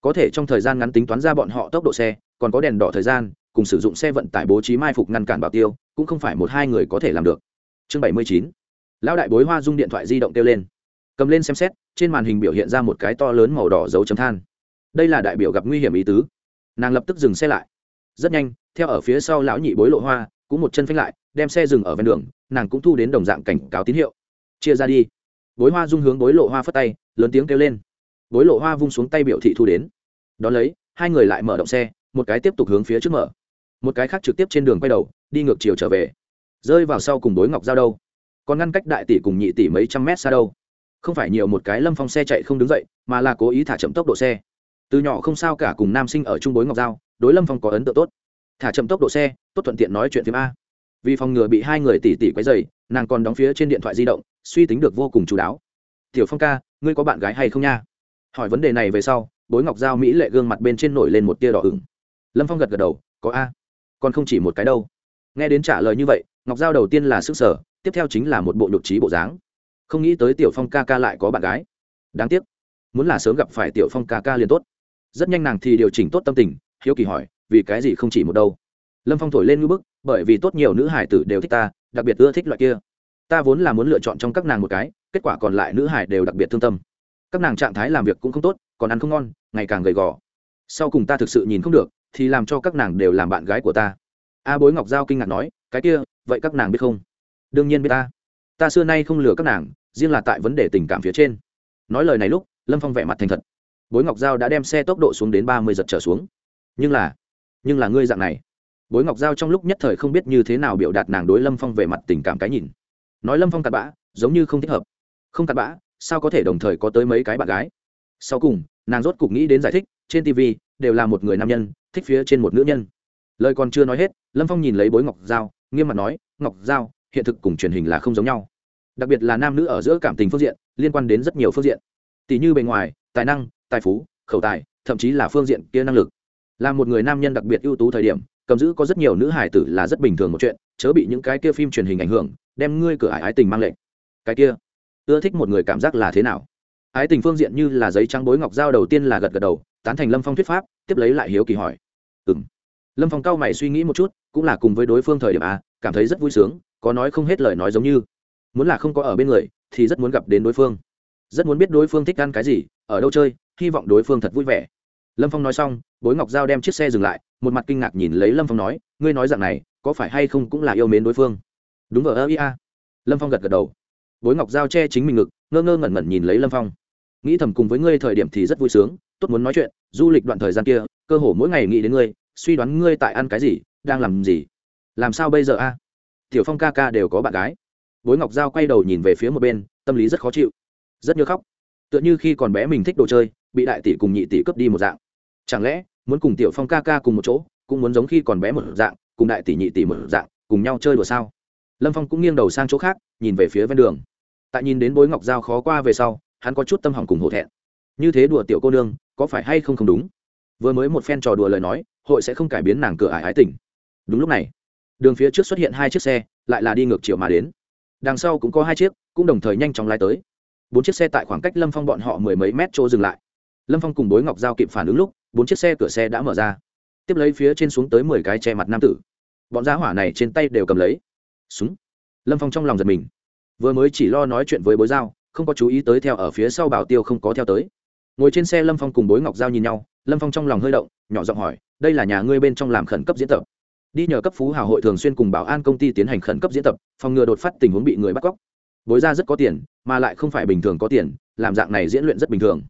có thể trong thời gian ngắn tính toán ra bọn họ tốc độ xe, còn có đèn đỏ thời gian, cùng sử dụng xe vận tải bố trí mai phục ngăn cản bảo tiêu, cũng không phải một hai người có thể làm được. Chương bảy mươi chín, lão đại bối hoa dung điện thoại di động kêu lên. Cầm lên xem xét, trên màn hình biểu hiện ra một cái to lớn màu đỏ dấu chấm than. Đây là đại biểu gặp nguy hiểm ý tứ. Nàng lập tức dừng xe lại. Rất nhanh, theo ở phía sau lão nhị bối lộ hoa, cũng một chân phanh lại, đem xe dừng ở ven đường, nàng cũng thu đến đồng dạng cảnh cáo tín hiệu. Chia ra đi. Bối hoa dung hướng bối lộ hoa phất tay, lớn tiếng kêu lên bối lộ hoa vung xuống tay biểu thị thu đến. Đón lấy, hai người lại mở động xe, một cái tiếp tục hướng phía trước mở. Một cái khác trực tiếp trên đường quay đầu, đi ngược chiều trở về. Rơi vào sau cùng bối ngọc giao đâu? Còn ngăn cách đại tỷ cùng nhị tỷ mấy trăm mét xa đâu? Không phải nhiều một cái lâm phong xe chạy không đứng dậy, mà là cố ý thả chậm tốc độ xe. Từ nhỏ không sao cả cùng nam sinh ở trung bối ngọc giao, đối lâm phong có ấn tượng tốt. Thả chậm tốc độ xe, tốt thuận tiện nói chuyện phim a. Vì phòng ngừa bị hai người tỷ tỷ quấy dày nàng còn đóng phía trên điện thoại di động, suy tính được vô cùng chú đáo. Tiểu phong ca, ngươi có bạn gái hay không nha? Hỏi vấn đề này về sau, bối ngọc giao mỹ lệ gương mặt bên trên nổi lên một tia đỏ ửng. Lâm phong gật gật đầu, có a, còn không chỉ một cái đâu. Nghe đến trả lời như vậy, ngọc giao đầu tiên là sức sở tiếp theo chính là một bộ nhục trí bộ dáng. Không nghĩ tới tiểu phong ca ca lại có bạn gái. Đáng tiếc, muốn là sớm gặp phải tiểu phong ca ca liền tốt. Rất nhanh nàng thì điều chỉnh tốt tâm tình, hiếu kỳ hỏi, vì cái gì không chỉ một đâu? Lâm phong thổi lên ngư bức, bởi vì tốt nhiều nữ hải tử đều thích ta, đặc biệt ưa thích loại kia. Ta vốn là muốn lựa chọn trong các nàng một cái, kết quả còn lại nữ hải đều đặc biệt thương tâm các nàng trạng thái làm việc cũng không tốt, còn ăn không ngon, ngày càng gầy gò. Sau cùng ta thực sự nhìn không được, thì làm cho các nàng đều làm bạn gái của ta. A bối ngọc giao kinh ngạc nói, cái kia, vậy các nàng biết không? Đương nhiên biết ta. Ta xưa nay không lừa các nàng, riêng là tại vấn đề tình cảm phía trên. Nói lời này lúc, lâm phong vẻ mặt thành thật. Bối ngọc giao đã đem xe tốc độ xuống đến ba mươi giật trở xuống. Nhưng là nhưng là ngươi dạng này. Bối ngọc giao trong lúc nhất thời không biết như thế nào biểu đạt nàng đối lâm phong về mặt tình cảm cái nhìn. Nói lâm phong cặn bã, giống như không thích hợp. Không cặn bã sao có thể đồng thời có tới mấy cái bạn gái? Sau cùng, nàng rốt cục nghĩ đến giải thích, trên tv đều là một người nam nhân, thích phía trên một nữ nhân. Lời còn chưa nói hết, lâm phong nhìn lấy bối ngọc giao, nghiêm mặt nói, ngọc giao, hiện thực cùng truyền hình là không giống nhau. Đặc biệt là nam nữ ở giữa cảm tình phương diện, liên quan đến rất nhiều phương diện. Tỷ như bề ngoài, tài năng, tài phú, khẩu tài, thậm chí là phương diện kia năng lực. Là một người nam nhân đặc biệt ưu tú thời điểm, cầm giữ có rất nhiều nữ hải tử là rất bình thường một chuyện, chớ bị những cái kia phim truyền hình ảnh hưởng, đem ngươi cửa ải ái tình mang lệnh cái kia ưa thích một người cảm giác là thế nào? Ái tình phương diện như là giấy trắng bối ngọc dao đầu tiên là gật gật đầu, tán thành lâm phong thuyết pháp, tiếp lấy lại hiếu kỳ hỏi. Ừ m lâm phong cao mày suy nghĩ một chút, cũng là cùng với đối phương thời điểm a, cảm thấy rất vui sướng, có nói không hết lời nói giống như. Muốn là không có ở bên người, thì rất muốn gặp đến đối phương. Rất muốn biết đối phương thích ăn cái gì, ở đâu chơi, hy vọng đối phương thật vui vẻ. Lâm phong nói xong, bối ngọc giao đem chiếc xe dừng lại, một mặt kinh ngạc nhìn lấy lâm phong nói, ngươi nói rằng này, có phải hay không cũng là yêu mến đối phương? Đúng vờ ơ ia lâm phong gật gật đầu bối ngọc giao che chính mình ngực, ngơ ngơ ngẩn ngẩn nhìn lấy lâm phong. Nghĩ thầm cùng với ngươi thời điểm thì rất vui sướng, tốt muốn nói chuyện, du lịch đoạn thời gian kia, cơ hồ mỗi ngày nghĩ đến ngươi, suy đoán ngươi tại ăn cái gì, đang làm gì. Làm sao bây giờ a? Tiểu phong ca ca đều có bạn gái. Bối ngọc giao quay đầu nhìn về phía một bên, tâm lý rất khó chịu. Rất nhớ khóc. Tựa như khi còn bé mình thích đồ chơi, bị đại tỷ cùng nhị tỷ cướp đi một dạng. Chẳng lẽ, muốn cùng tiểu phong ca ca cùng một chỗ, cũng muốn giống khi còn bé một dạng, cùng đại tỷ nhị tỷ một dạng, cùng nhau chơi đùa sao? Lâm phong cũng nghiêng đầu sang chỗ khác, nhìn về phía ven đường tại nhìn đến bối ngọc giao khó qua về sau, hắn có chút tâm hỏng cùng hổ thẹn. Như thế đùa tiểu cô nương, có phải hay không không đúng? Vừa mới một phen trò đùa lời nói, hội sẽ không cải biến nàng cửa ải ái tỉnh đúng lúc này, đường phía trước xuất hiện hai chiếc xe, lại là đi ngược chiều mà đến. Đằng sau cũng có hai chiếc, cũng đồng thời nhanh chóng lái tới. Bốn chiếc xe tại khoảng cách lâm phong bọn họ mười mấy mét chỗ dừng lại. Lâm phong cùng bối ngọc giao kịp phản ứng lúc, bốn chiếc xe cửa xe đã mở ra. Tiếp lấy phía trên xuống tới mười cái che mặt nam tử. Bọn giá hỏa này trên tay đều cầm lấy. Súng. Lâm phong trong lòng giật mình vừa mới chỉ lo nói chuyện với bối giao, không có chú ý tới theo ở phía sau bảo tiêu không có theo tới. Ngồi trên xe lâm phong cùng bối ngọc giao nhìn nhau, lâm phong trong lòng hơi động, nhỏ giọng hỏi, đây là nhà ngươi bên trong làm khẩn cấp diễn tập? Đi nhờ cấp phú hào hội thường xuyên cùng bảo an công ty tiến hành khẩn cấp diễn tập, phòng ngừa đột phát tình huống bị người bắt cóc. Bối ra rất có tiền, mà lại không phải bình thường có tiền, làm dạng này diễn luyện rất bình thường.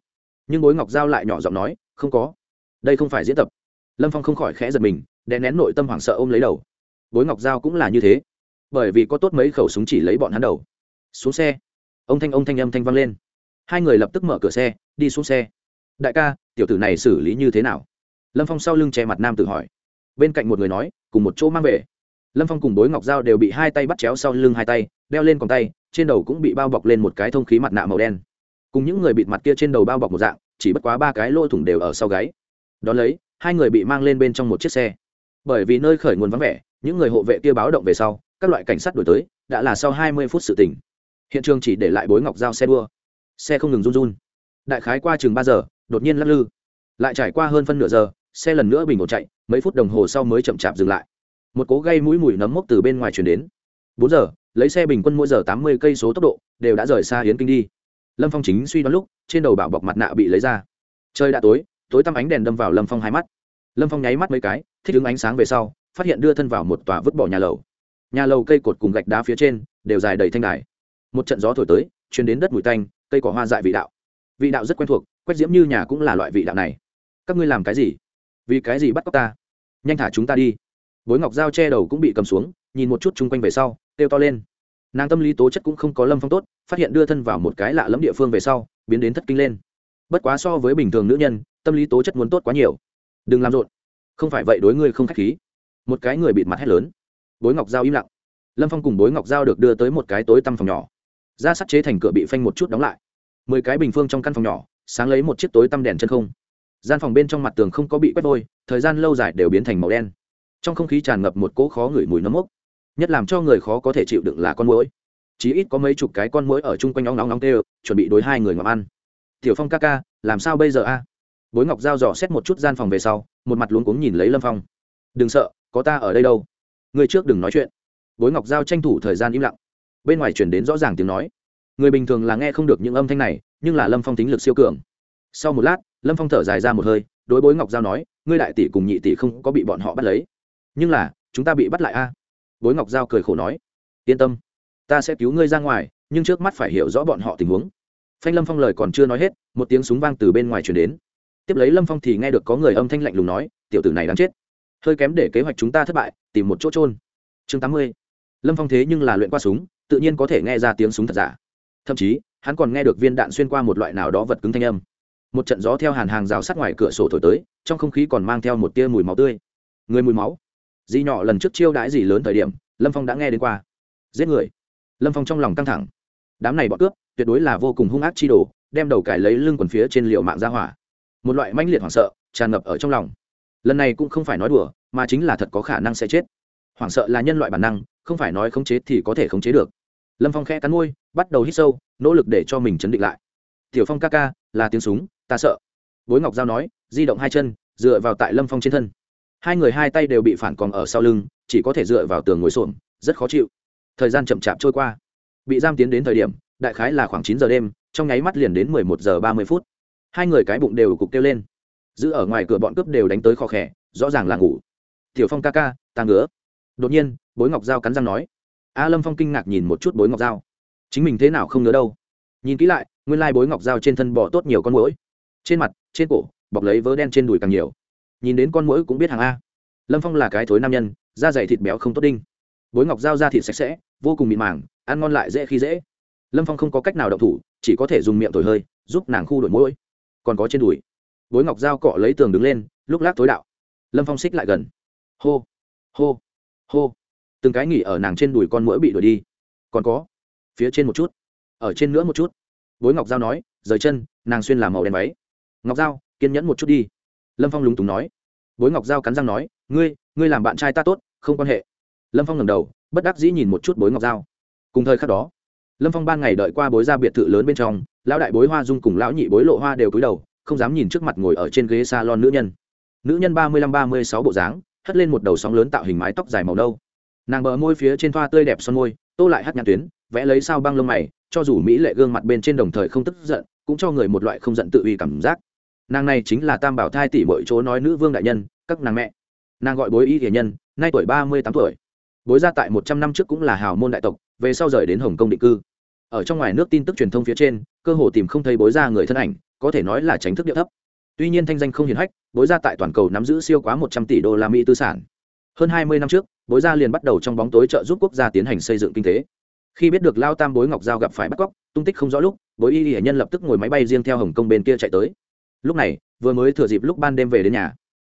Nhưng bối ngọc giao lại nhỏ giọng nói, không có. Đây không phải diễn tập. Lâm phong không khỏi khẽ giật mình, đè nén nội tâm hoảng sợ ôm lấy đầu. Bối ngọc giao cũng là như thế. Bởi vì có tốt mấy khẩu súng chỉ lấy bọn hắn đầu xuống xe. Ông thanh ông thanh âm thanh vang lên. Hai người lập tức mở cửa xe, đi xuống xe. Đại ca, tiểu tử này xử lý như thế nào? Lâm phong sau lưng che mặt nam tự hỏi. Bên cạnh một người nói, cùng một chỗ mang về. Lâm phong cùng bối ngọc dao đều bị hai tay bắt chéo sau lưng hai tay, đeo lên còng tay, trên đầu cũng bị bao bọc lên một cái thông khí mặt nạ màu đen. Cùng những người bịt mặt kia trên đầu bao bọc một dạng, chỉ bất quá ba cái lỗ thủng đều ở sau gáy. Đón lấy, hai người bị mang lên bên trong một chiếc xe. Bởi vì nơi khởi nguồn vắng vẻ, những người hộ vệ kia báo động về sau, các loại cảnh sát đổi tới, đã là sau hai mươi phút sự tỉnh hiện trường chỉ để lại bối ngọc dao xe đua. Xe không ngừng run run. Đại khái qua chừng ba giờ, đột nhiên lắc lư. Lại trải qua hơn phân nửa giờ, xe lần nữa bình ổn chạy, mấy phút đồng hồ sau mới chậm chạp dừng lại. Một cố gây mũi mùi nấm mốc từ bên ngoài chuyển đến. Bốn giờ, lấy xe bình quân mỗi giờ tám mươi cây số tốc độ, đều đã rời xa hiến kinh đi. Lâm phong chính suy đoán lúc, trên đầu bảo bọc mặt nạ bị lấy ra. Trời đã tối tối tăm ánh đèn đâm vào lâm phong hai mắt. Lâm phong nháy mắt mấy cái, thích ứng ánh sáng về sau, phát hiện đưa thân vào một tòa vứt bỏ nhà lầu. Nhà lầu cây cột cùng gạch đá phía trên, đều dài đầy thanh đài một trận gió thổi tới chuyển đến đất mùi tanh, cây cỏ hoa dại vị đạo. Vị đạo rất quen thuộc quét diễm như nhà cũng là loại vị đạo này. Các ngươi làm cái gì? Vì cái gì bắt cóc ta? Nhanh thả chúng ta đi. Bối ngọc dao che đầu cũng bị cầm xuống, nhìn một chút chung quanh về sau, kêu to lên. Nàng tâm lý tố chất cũng không có lâm phong tốt, phát hiện đưa thân vào một cái lạ lẫm địa phương về sau, biến đến thất kinh lên. Bất quá so với bình thường nữ nhân, tâm lý tố chất muốn tốt quá nhiều. Đừng làm rộn. Không phải vậy đối ngươi không k h á c h khí. Một cái người bịt mặt hét lớn. Bối ngọc dao im lặng. Lâm phong cùng bối ngọc dao được đưa tới một cái tối tăm phòng nhỏ ra sắt chế thành cửa bị phanh một chút đóng lại. Mười cái bình phương trong căn phòng nhỏ, sáng lấy một chiếc tối tăm đèn chân không. Gian phòng bên trong mặt tường không có bị quét vôi, thời gian lâu dài đều biến thành màu đen. Trong không khí tràn ngập một cỗ khó ngửi mùi nấm mốc, nhất làm cho người khó có thể chịu đựng là con mũi chí ít có mấy chục cái con mũi ở chung quanh nóng nóng nóng tê chuẩn bị đối hai người ngọc ăn. Tiểu phong ca ca, làm sao bây giờ a? Bối ngọc giao dò xét một chút gian phòng về sau, một mặt luống cuống nhìn lấy lâm phong. Đừng sợ, có ta ở đây đâu. Người trước đừng nói chuyện. Bối ngọc giao tranh thủ thời gian im lặng bên ngoài chuyển đến rõ ràng tiếng nói. Người bình thường là nghe không được những âm thanh này, nhưng là lâm phong tính lực siêu cường. Sau một lát, lâm phong thở dài ra một hơi, đối bối ngọc giao nói, ngươi đại tỷ cùng nhị tỷ không có bị bọn họ bắt lấy. Nhưng là, chúng ta bị bắt lại a. Bối ngọc giao cười khổ nói, yên tâm, ta sẽ cứu ngươi ra ngoài, nhưng trước mắt phải hiểu rõ bọn họ tình huống. Phanh lâm phong lời còn chưa nói hết, một tiếng súng vang từ bên ngoài chuyển đến. Tiếp lấy lâm phong thì nghe được có người âm thanh lạnh lùng nói, tiểu tử này đáng chết. Hơi kém để kế hoạch chúng ta thất bại, tìm một chỗ trôn chương tám mươi. Lâm phong thế nhưng là luyện qua súng tự nhiên có thể nghe ra tiếng súng thật giả. Thậm chí, hắn còn nghe được viên đạn xuyên qua một loại nào đó vật cứng thanh âm. Một trận gió theo hàn hàng rào sát ngoài cửa sổ thổi tới, trong không khí còn mang theo một tia mùi máu tươi. Người mùi máu? Dì nhỏ lần trước chiêu đãi gì lớn thời điểm, lâm phong đã nghe đến qua. Giết người. Lâm phong trong lòng căng thẳng. Đám này bọn cướp, tuyệt đối là vô cùng hung ác chi đồ, đem đầu cải lấy lưng quần phía trên liệu mạng ra hỏa. Một loại manh liệt hoảng sợ, tràn ngập ở trong lòng. Lần này cũng không phải nói đùa, mà chính là thật có khả năng sẽ chết. Hoảng sợ là nhân loại bản năng, không phải nói khống chế thì có thể khống chế được lâm phong khẽ cắn môi, bắt đầu hít sâu, nỗ lực để cho mình chấn định lại. Tiểu phong ca ca, là tiếng súng, ta sợ. Bối ngọc giao nói, di động hai chân, dựa vào tại lâm phong trên thân. Hai người hai tay đều bị phản còn ở sau lưng, chỉ có thể dựa vào tường ngồi xổm, rất khó chịu. Thời gian chậm chạp trôi qua. Bị giam tiến đến thời điểm, đại khái là khoảng chín giờ đêm, trong nháy mắt liền đến mười một giờ ba mươi phút. Hai người cái bụng đều cục kêu lên. Giữ ở ngoài cửa bọn cướp đều đánh tới khó khẽ rõ ràng là ngủ. Tiểu phong ca ca, ta ngứa. Đột nhiên, bối ngọc giao cắn răng nói a lâm phong kinh ngạc nhìn một chút bối ngọc dao, chính mình thế nào không nhớ đâu. Nhìn kỹ lại nguyên lai bối ngọc dao trên thân bò tốt nhiều con mũi trên mặt trên cổ bọc lấy vớ đen trên đùi càng nhiều. Nhìn đến con mũi cũng biết hàng a. Lâm phong là cái thối nam nhân da dày thịt béo không tốt đinh. Bối ngọc dao da thịt sạch sẽ vô cùng mịn màng ăn ngon lại dễ khi dễ. Lâm phong không có cách nào động thủ chỉ có thể dùng miệng thổi hơi giúp nàng khu đổi mũi còn có trên đùi. Bối ngọc dao cọ lấy tường đứng lên lúc lát tối đạo. Lâm phong xích lại gần. Hô hô hô từng cái nghỉ ở nàng trên đùi con mũi bị đuổi đi. Còn có, phía trên một chút, ở trên nữa một chút. Bối ngọc giao nói, rời chân, nàng xuyên làm màu đen váy. Ngọc giao, kiên nhẫn một chút đi. Lâm phong lúng túng nói. Bối ngọc giao cắn răng nói, ngươi ngươi làm bạn trai ta tốt, không quan hệ. Lâm phong ngầm đầu, bất đắc dĩ nhìn một chút bối ngọc giao. Cùng thời khắc đó, lâm phong ban ngày đợi qua bối ra biệt thự lớn bên trong, lão đại bối hoa dung cùng lão nhị bối lộ hoa đều cúi đầu, không dám nhìn trước mặt ngồi ở trên ghế s a lon nữ nhân. Nữ nhân ba mươi lăm ba mươi sáu bộ dáng, hất lên một đầu sóng lớn tạo hình mái tóc dài màu nâu nàng bờ môi phía trên thoa tươi đẹp son môi, tô lại hát nhãn tuyến, vẽ lấy sao băng lông mày, cho dù mỹ lệ gương mặt bên trên đồng thời không tức giận, cũng cho người một loại không giận tự uy cảm giác. Nàng này chính là tam bảo thai tỷ mỗi chỗ nói nữ vương đại nhân, các nàng mẹ. Nàng gọi bối y thể nhân, nay tuổi ba mươi tám tuổi. Bối ra tại một trăm năm trước cũng là hào môn đại tộc, về sau rời đến hồng kông định cư. Ở trong ngoài nước tin tức truyền thông phía trên, cơ hồ tìm không thấy bối ra người thân ảnh, có thể nói là tránh thức địa thấp. Tuy nhiên thanh danh không hiển hách, bối ra tại toàn cầu nắm giữ siêu quá một trăm tỷ đô la mỹ tư sản hơn hai mươi năm trước, bối gia liền bắt đầu trong bóng tối trợ giúp quốc gia tiến hành xây dựng kinh tế. Khi biết được lao tam bối ngọc giao gặp phải bắt cóc, tung tích không rõ lúc, bối y hiển nhân lập tức ngồi máy bay riêng theo hồng kông bên kia chạy tới. Lúc này, vừa mới thừa dịp lúc ban đêm về đến nhà.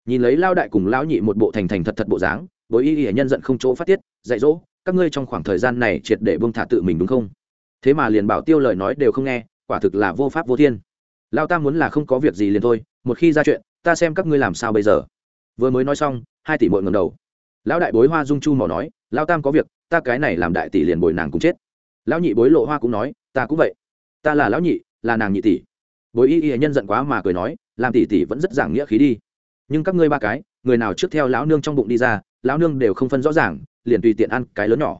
Nhìn lấy lao đại cùng lão nhị một bộ thành thành thật thật bộ dáng, bối y y nhân giận không chỗ phát tiết, dạy dỗ, các ngươi trong khoảng thời gian này triệt để buông thả tự mình đúng không? Thế mà liền bảo tiêu lời nói đều không nghe, quả thực là vô pháp vô thiên. Lao tam muốn là không có việc gì liền thôi, một khi ra chuyện, ta xem các ngươi làm sao bây giờ. Vừa mới nói xong, hai tỷ mội ngầm đầu lão đại bối hoa dung chu mỏ nói lao tam có việc, ta cái này làm đại tỷ liền bồi nàng cũng chết. Lão nhị bối lộ hoa cũng nói, ta cũng vậy. Ta là lão nhị, là nàng nhị tỷ. Bối y y nhân giận quá mà cười nói, làm tỷ tỷ vẫn rất giảng nghĩa khí đi. Nhưng các ngươi ba cái, người nào trước theo lão nương trong bụng đi ra, lão nương đều không phân rõ ràng, liền tùy tiện ăn cái lớn nhỏ.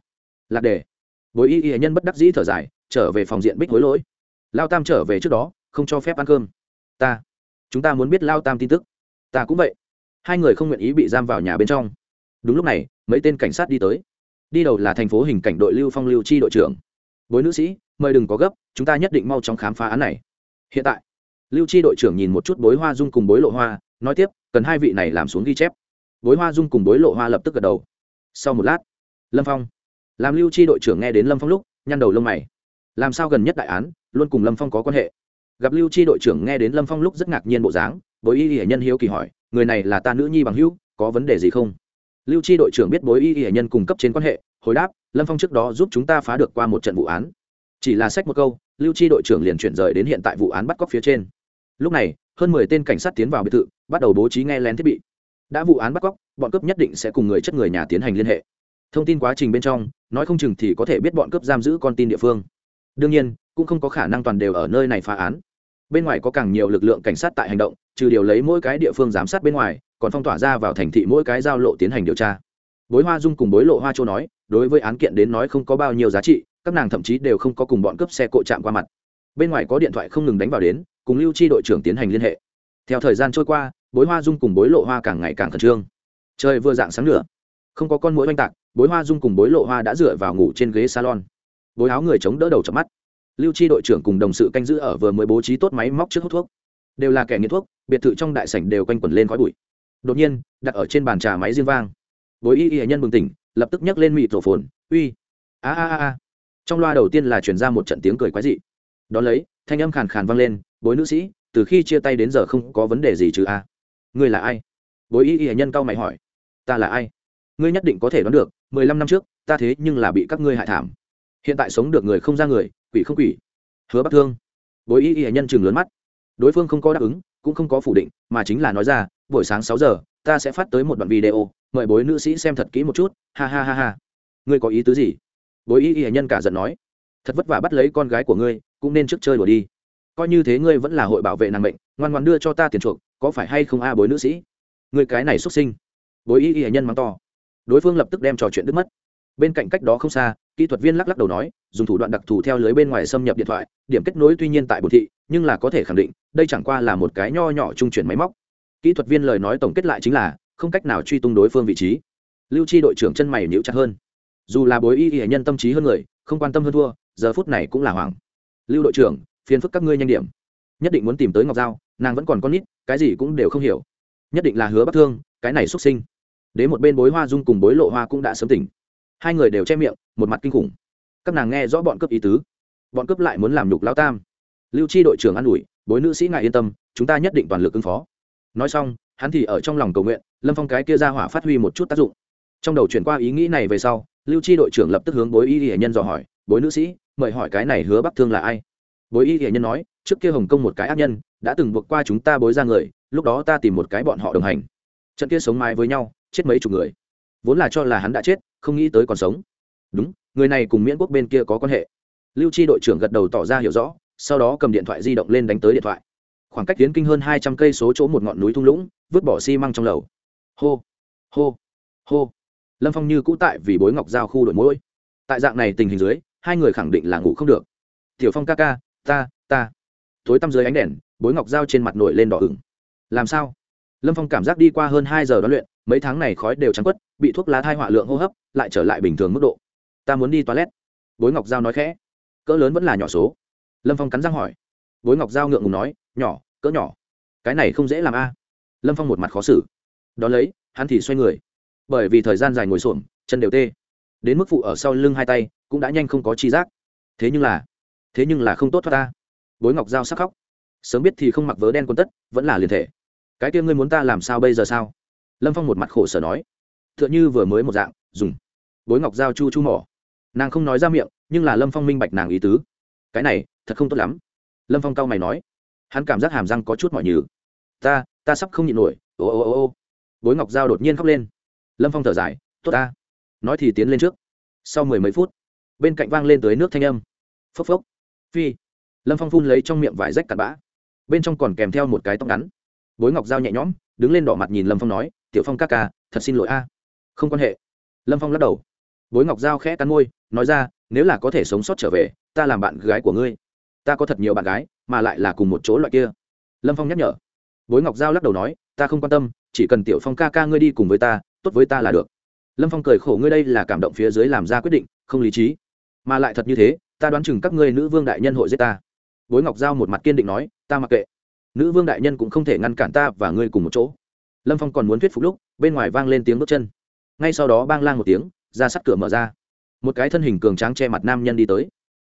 Lạc đề. Bối y y nhân bất đắc dĩ thở dài, trở về phòng diện bích hối lỗi. Lao tam trở về trước đó, không cho phép ăn cơm. Ta, chúng ta muốn biết lao tam tin tức. Ta cũng vậy. Hai người không nguyện ý bị giam vào nhà bên trong đúng lúc này, mấy tên cảnh sát đi tới. Đi đầu là thành phố hình cảnh đội lưu phong, lưu chi đội trưởng. Bối nữ sĩ, mời đừng có gấp, chúng ta nhất định mau chóng khám phá án này. Hiện tại, lưu chi đội trưởng nhìn một chút bối hoa dung cùng bối lộ hoa, nói tiếp, cần hai vị này làm xuống ghi chép. Bối hoa dung cùng bối lộ hoa lập tức gật đầu. Sau một lát, lâm phong. Làm lưu chi đội trưởng nghe đến lâm phong lúc, nhăn đầu lông mày. Làm sao gần nhất đại án, luôn cùng lâm phong có quan hệ? Gặp lưu chi đội trưởng nghe đến lâm phong lúc rất ngạc nhiên bộ dáng, bối y hiển nhân hiếu kỳ hỏi, người này là ta nữ nhi bằng hữu, có vấn đề gì không? Lưu chi đội trưởng biết bối y Y nhân cung cấp trên quan hệ, hồi đáp, lâm phong trước đó giúp chúng ta phá được qua một trận vụ án. Chỉ là sách một câu, lưu chi đội trưởng liền chuyển rời đến hiện tại vụ án bắt cóc phía trên. Lúc này, hơn mười tên cảnh sát tiến vào biệt thự, bắt đầu bố trí nghe lén thiết bị. Đã vụ án bắt cóc, bọn cướp nhất định sẽ cùng người chất người nhà tiến hành liên hệ. Thông tin quá trình bên trong, nói không chừng thì có thể biết bọn cướp giam giữ con tin địa phương. Đương nhiên, cũng không có khả năng toàn đều ở nơi này phá án. Bên ngoài có càng nhiều lực lượng cảnh sát tại hành động, trừ điều lấy mỗi cái địa phương giám sát bên ngoài còn phong tỏa ra vào thành thị mỗi cái giao lộ tiến hành điều tra. Bối hoa dung cùng bối lộ hoa châu nói, đối với án kiện đến nói không có bao nhiêu giá trị, các nàng thậm chí đều không có cùng bọn cướp xe cộ chạm qua mặt. Bên ngoài có điện thoại không ngừng đánh vào đến, cùng lưu chi đội trưởng tiến hành liên hệ. Theo thời gian trôi qua, bối hoa dung cùng bối lộ hoa càng ngày càng khẩn trương. Trời vừa dạng sáng nữa không có con mũi oanh tạc, bối hoa dung cùng bối lộ hoa đã dựa vào ngủ trên ghế salon. Bối áo người chống đỡ đầu chập mắt. Lưu chi đội trưởng cùng đồng sự canh giữ ở vừa mới bố trí tốt máy móc trước hút thuốc. Đều là kẻ nghiện thuốc, biệt thự trong đại sảnh đều quanh quẩn lên khói bụi đột nhiên, đặt ở trên bàn trà máy riêng vang. Bối y y nhân bừng tỉnh, lập tức nhấc lên mịt rổ phồn, uy! A a a trong loa đầu tiên là chuyển ra một trận tiếng cười quái dị. Đón lấy, thanh âm khàn khàn vang lên, bối nữ sĩ, từ khi chia tay đến giờ không có vấn đề gì chứ a? À? ngươi là ai? Bối y y nhân cao mày hỏi. Ta là ai? Ngươi nhất định có thể đoán được, mười lăm năm trước, ta thế nhưng là bị các ngươi hại thảm. Hiện tại sống được người không ra người, quỷ không quỷ. Hứa bắc thương. Bối y y nhân chừng lớn mắt. Đối phương không có đáp ứng, cũng không có phủ định, mà chính là nói ra buổi sáng sáu giờ, ta sẽ phát tới một đoạn video, mời bối nữ sĩ xem thật kỹ một chút, ha ha ha ha. Ngươi có ý tứ gì? Bối y y nhân cả giận nói. Thật vất vả bắt lấy con gái của ngươi, cũng nên trước chơi đùa đi. Coi như thế ngươi vẫn là hội bảo vệ nàng mệnh, ngoan ngoan đưa cho ta tiền chuộc, có phải hay không a bối nữ sĩ? Ngươi cái này xuất sinh. Bối y y nhân mắng to. Đối phương lập tức đem trò chuyện đứt mất. Bên cạnh cách đó không xa, kỹ thuật viên lắc lắc đầu nói, dùng thủ đoạn đặc thù theo lưới bên ngoài xâm nhập điện thoại, điểm kết nối tuy nhiên tại bồn thị, nhưng là có thể khẳng định, đây chẳng qua là một cái nho nhỏ trung chuyển máy móc kỹ thuật viên lời nói tổng kết lại chính là, không cách nào truy tung đối phương vị trí. Lưu chi đội trưởng chân mày níu chặt hơn. Dù là bối y y nhân tâm trí hơn người, không quan tâm hơn thua, giờ phút này cũng là hoảng. Lưu đội trưởng, phiền phức các ngươi nhanh điểm. Nhất định muốn tìm tới ngọc giao, nàng vẫn còn con nít, cái gì cũng đều không hiểu. Nhất định là hứa bắc thương, cái này xuất sinh. Đến một bên bối hoa dung cùng bối lộ hoa cũng đã sớm tỉnh. Hai người đều che miệng, một mặt kinh khủng. Các nàng nghe rõ bọn cướp ý tứ. Bọn cướp lại muốn làm nhục lao tam. Lưu chi đội trưởng an ủi, bối nữ sĩ ngài yên tâm, chúng ta nhất định toàn lực ứng phó nói xong, hắn thì ở trong lòng cầu nguyện, lâm phong cái kia ra hỏa phát huy một chút tác dụng. Trong đầu chuyển qua ý nghĩ này về sau, lưu chi đội trưởng lập tức hướng bối y hệ nhân dò hỏi, bối nữ sĩ, mời hỏi cái này hứa bắc thương là ai? Bối y hệ nhân nói, trước kia hồng kông một cái ác nhân, đã từng vượt qua chúng ta bối ra người, lúc đó ta tìm một cái bọn họ đồng hành. Trận kia sống mái với nhau, chết mấy chục người. Vốn là cho là hắn đã chết, không nghĩ tới còn sống. Đúng, người này cùng miễn quốc bên kia có quan hệ. Lưu chi đội trưởng gật đầu tỏ ra hiểu rõ, sau đó cầm điện thoại di động lên đánh tới điện thoại khoảng cách tiến kinh hơn hai trăm cây số chỗ một ngọn núi thung lũng, vứt bỏ xi măng trong lầu. Hô hô hô. Lâm phong như cũ tại vì bối ngọc giao khu đổi mũi tại dạng này tình hình dưới, hai người khẳng định là ngủ không được. Tiểu phong ca ca, ta ta. Tối tăm dưới ánh đèn, bối ngọc giao trên mặt nổi lên đỏ ửng. Làm sao? Lâm phong cảm giác đi qua hơn hai giờ đoán luyện, mấy tháng này khói đều trắng quất, bị thuốc lá thai họa lượng hô hấp, lại trở lại bình thường mức độ. Ta muốn đi toilet. Bối ngọc giao nói khẽ. Cỡ lớn vẫn là nhỏ số. Lâm phong cắn răng hỏi. Bối ngọc giao ngượng ngùng nói nhỏ, cỡ nhỏ. Cái này không dễ làm a. Lâm phong một mặt khó xử. Đ ó lấy, hắn thì xoay người. Bởi vì thời gian dài ngồi xổm, chân đều tê. Đến mức phụ ở sau lưng hai tay cũng đã nhanh không có chi giác. Thế nhưng là, thế nhưng là không tốt thoát ta. Bối ngọc giao sắc khóc. Sớm biết thì không mặc vớ đen quần tất, vẫn là liền thể. Cái kia ngươi muốn ta làm sao bây giờ sao? Lâm phong một mặt khổ sở nói. Tựa như vừa mới một dạng, dùng. Bối ngọc dao chu chu mỏ. Nàng không nói ra miệng, nhưng là lâm phong minh bạch nàng ý tứ. Cái này, thật không tốt lắm. Lâm phong cau mày nói hắn cảm giác hàm răng có chút mọi nhừ. Ta ta sắp không nhịn nổi. Ô ô ô ô. Bối ngọc dao đột nhiên khóc lên. Lâm phong thở dài, tốt ta. Nói thì tiến lên trước. Sau mười mấy phút, bên cạnh vang lên tới nước thanh âm. Phốc phốc. Phi. Lâm phong phun lấy trong miệng vải rách cặn bã. Bên trong còn kèm theo một cái tóc ngắn. Bối ngọc dao nhẹ nhõm, đứng lên đỏ mặt nhìn lâm phong nói, tiểu phong ca ca, thật xin lỗi a. Không quan hệ. Lâm phong lắc đầu. Bối ngọc dao khẽ cắn môi, nói ra, nếu là có thể sống sót trở về, ta làm bạn gái của ngươi ta có thật nhiều bạn gái, mà lại là cùng một chỗ loại kia. Lâm phong nhắc nhở. Bối ngọc giao lắc đầu nói, ta không quan tâm, chỉ cần tiểu phong ca ca ngươi đi cùng với ta, tốt với ta là được. Lâm phong cười khổ, ngươi đây là cảm động phía dưới làm ra quyết định, không lý trí. Mà lại thật như thế, ta đoán chừng các ngươi nữ vương đại nhân hội giết ta. Bối ngọc giao một mặt kiên định nói, ta mặc kệ. Nữ vương đại nhân cũng không thể ngăn cản ta và ngươi cùng một chỗ. Lâm phong còn muốn thuyết phục lúc, bên ngoài vang lên tiếng bước chân. Ngay sau đó bang lang một tiếng, ra sắt cửa mở ra. Một cái thân hình cường tráng che mặt nam nhân đi tới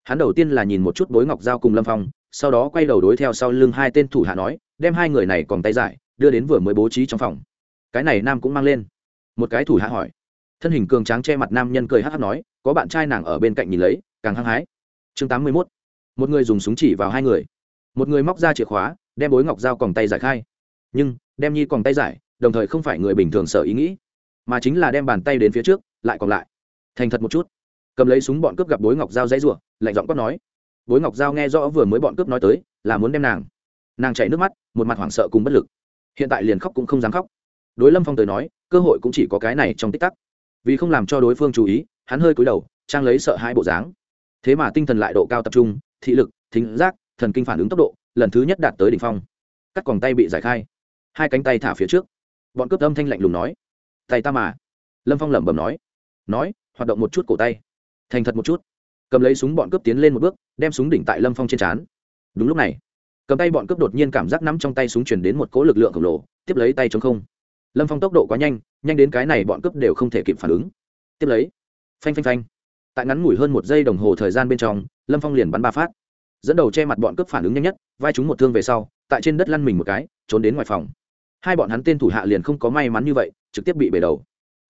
hắn đầu tiên là nhìn một chút bối ngọc giao cùng lâm phong, sau đó quay đầu đối theo sau lưng hai tên thủ hạ nói, đem hai người này còn tay giải, đưa đến vừa mới bố trí trong phòng. Cái này nam cũng mang lên. Một cái thủ hạ hỏi. Thân hình cường tráng che mặt nam nhân cười hát hát nói, có bạn trai nàng ở bên cạnh nhìn lấy, càng hăng hái. Chương tám mươi mốt. Một người dùng súng chỉ vào hai người. Một người móc ra chìa khóa, đem bối ngọc dao còng tay giải khai. Nhưng, đem nhi còng tay giải, đồng thời không phải người bình thường sợ ý nghĩ, mà chính là đem bàn tay đến phía trước, lại còn lại. Thành thật một chút cầm lấy súng bọn cướp gặp bối ngọc dao dãy rủa, lạnh giọng quát nói. Bối ngọc dao nghe rõ vừa mới bọn cướp nói tới, là muốn đem nàng. Nàng chảy nước mắt, một mặt hoảng sợ cùng bất lực. Hiện tại liền khóc cũng không dám khóc. Đối lâm phong tới nói, cơ hội cũng chỉ có cái này trong tích tắc. Vì không làm cho đối phương chú ý, hắn hơi cúi đầu, trang lấy sợ hai bộ dáng. Thế mà tinh thần lại độ cao tập trung, thị lực, thính giác, thần kinh phản ứng tốc độ, lần thứ nhất đạt tới đỉnh phong. Cắt còng tay bị giải khai. Hai cánh tay thả phía trước. Bọn cướp âm thanh lạnh lùng nói. Tay ta mà. Lâm phong lẩm bẩm nói. Nói, hoạt động một chút cổ tay thành thật một chút, cầm lấy súng bọn cướp tiến lên một bước, đem súng đỉnh tại lâm phong trên trán. Đúng lúc này, cầm tay bọn cướp đột nhiên cảm giác nắm trong tay súng chuyển đến một cỗ lực lượng khổng lồ, tiếp lấy tay chống không. Lâm phong tốc độ quá nhanh nhanh đến cái này bọn cướp đều không thể kịp phản ứng. Tiếp lấy, phanh phanh phanh. Tại ngắn ngủi hơn một giây đồng hồ thời gian bên trong, lâm phong liền bắn ba phát. Dẫn đầu che mặt bọn cướp phản ứng nhanh nhất, vai chúng một thương về sau, tại trên đất lăn mình một cái, trốn đến ngoài phòng. Hai bọn hắn tên thủ hạ liền không có may mắn như vậy, trực tiếp bị bể đầu.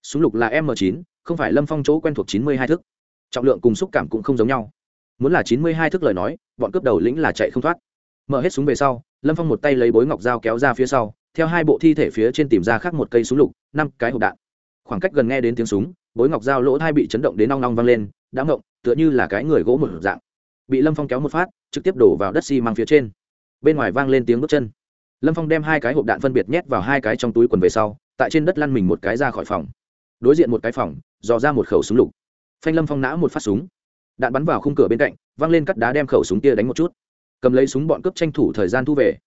Súng lục là m 9 không phải lâm phong chỗ quen thuộc chín mươi hai thức trọng lượng cùng xúc cảm cũng không giống nhau. Muốn là chín mươi hai thước lời nói, bọn cướp đầu lĩnh là chạy không thoát. Mở hết súng về sau, lâm phong một tay lấy bối ngọc dao kéo ra phía sau, theo hai bộ thi thể phía trên tìm ra khác một cây súng lục, năm cái hộp đạn. Khoảng cách gần nghe đến tiếng súng, bối ngọc dao lỗ hai bị chấn động đến nong nong văng lên, đã ngộng, tựa như là cái người gỗ một dạng. Bị lâm phong kéo một phát, trực tiếp đổ vào đất xi、si、măng phía trên. Bên ngoài vang lên tiếng bước chân. Lâm phong đem hai cái hộp đạn phân biệt nhét vào hai cái trong túi quần về sau, tại trên đất lăn mình một cái ra khỏi phòng. Đối diện một cái phòng, dò ra một khẩu súng lục phanh lâm phong nã một phát súng. Đạn bắn vào khung cửa bên cạnh, văng lên cắt đá đem khẩu súng kia đánh một chút. Cầm lấy súng bọn cướp tranh thủ thời gian thu về.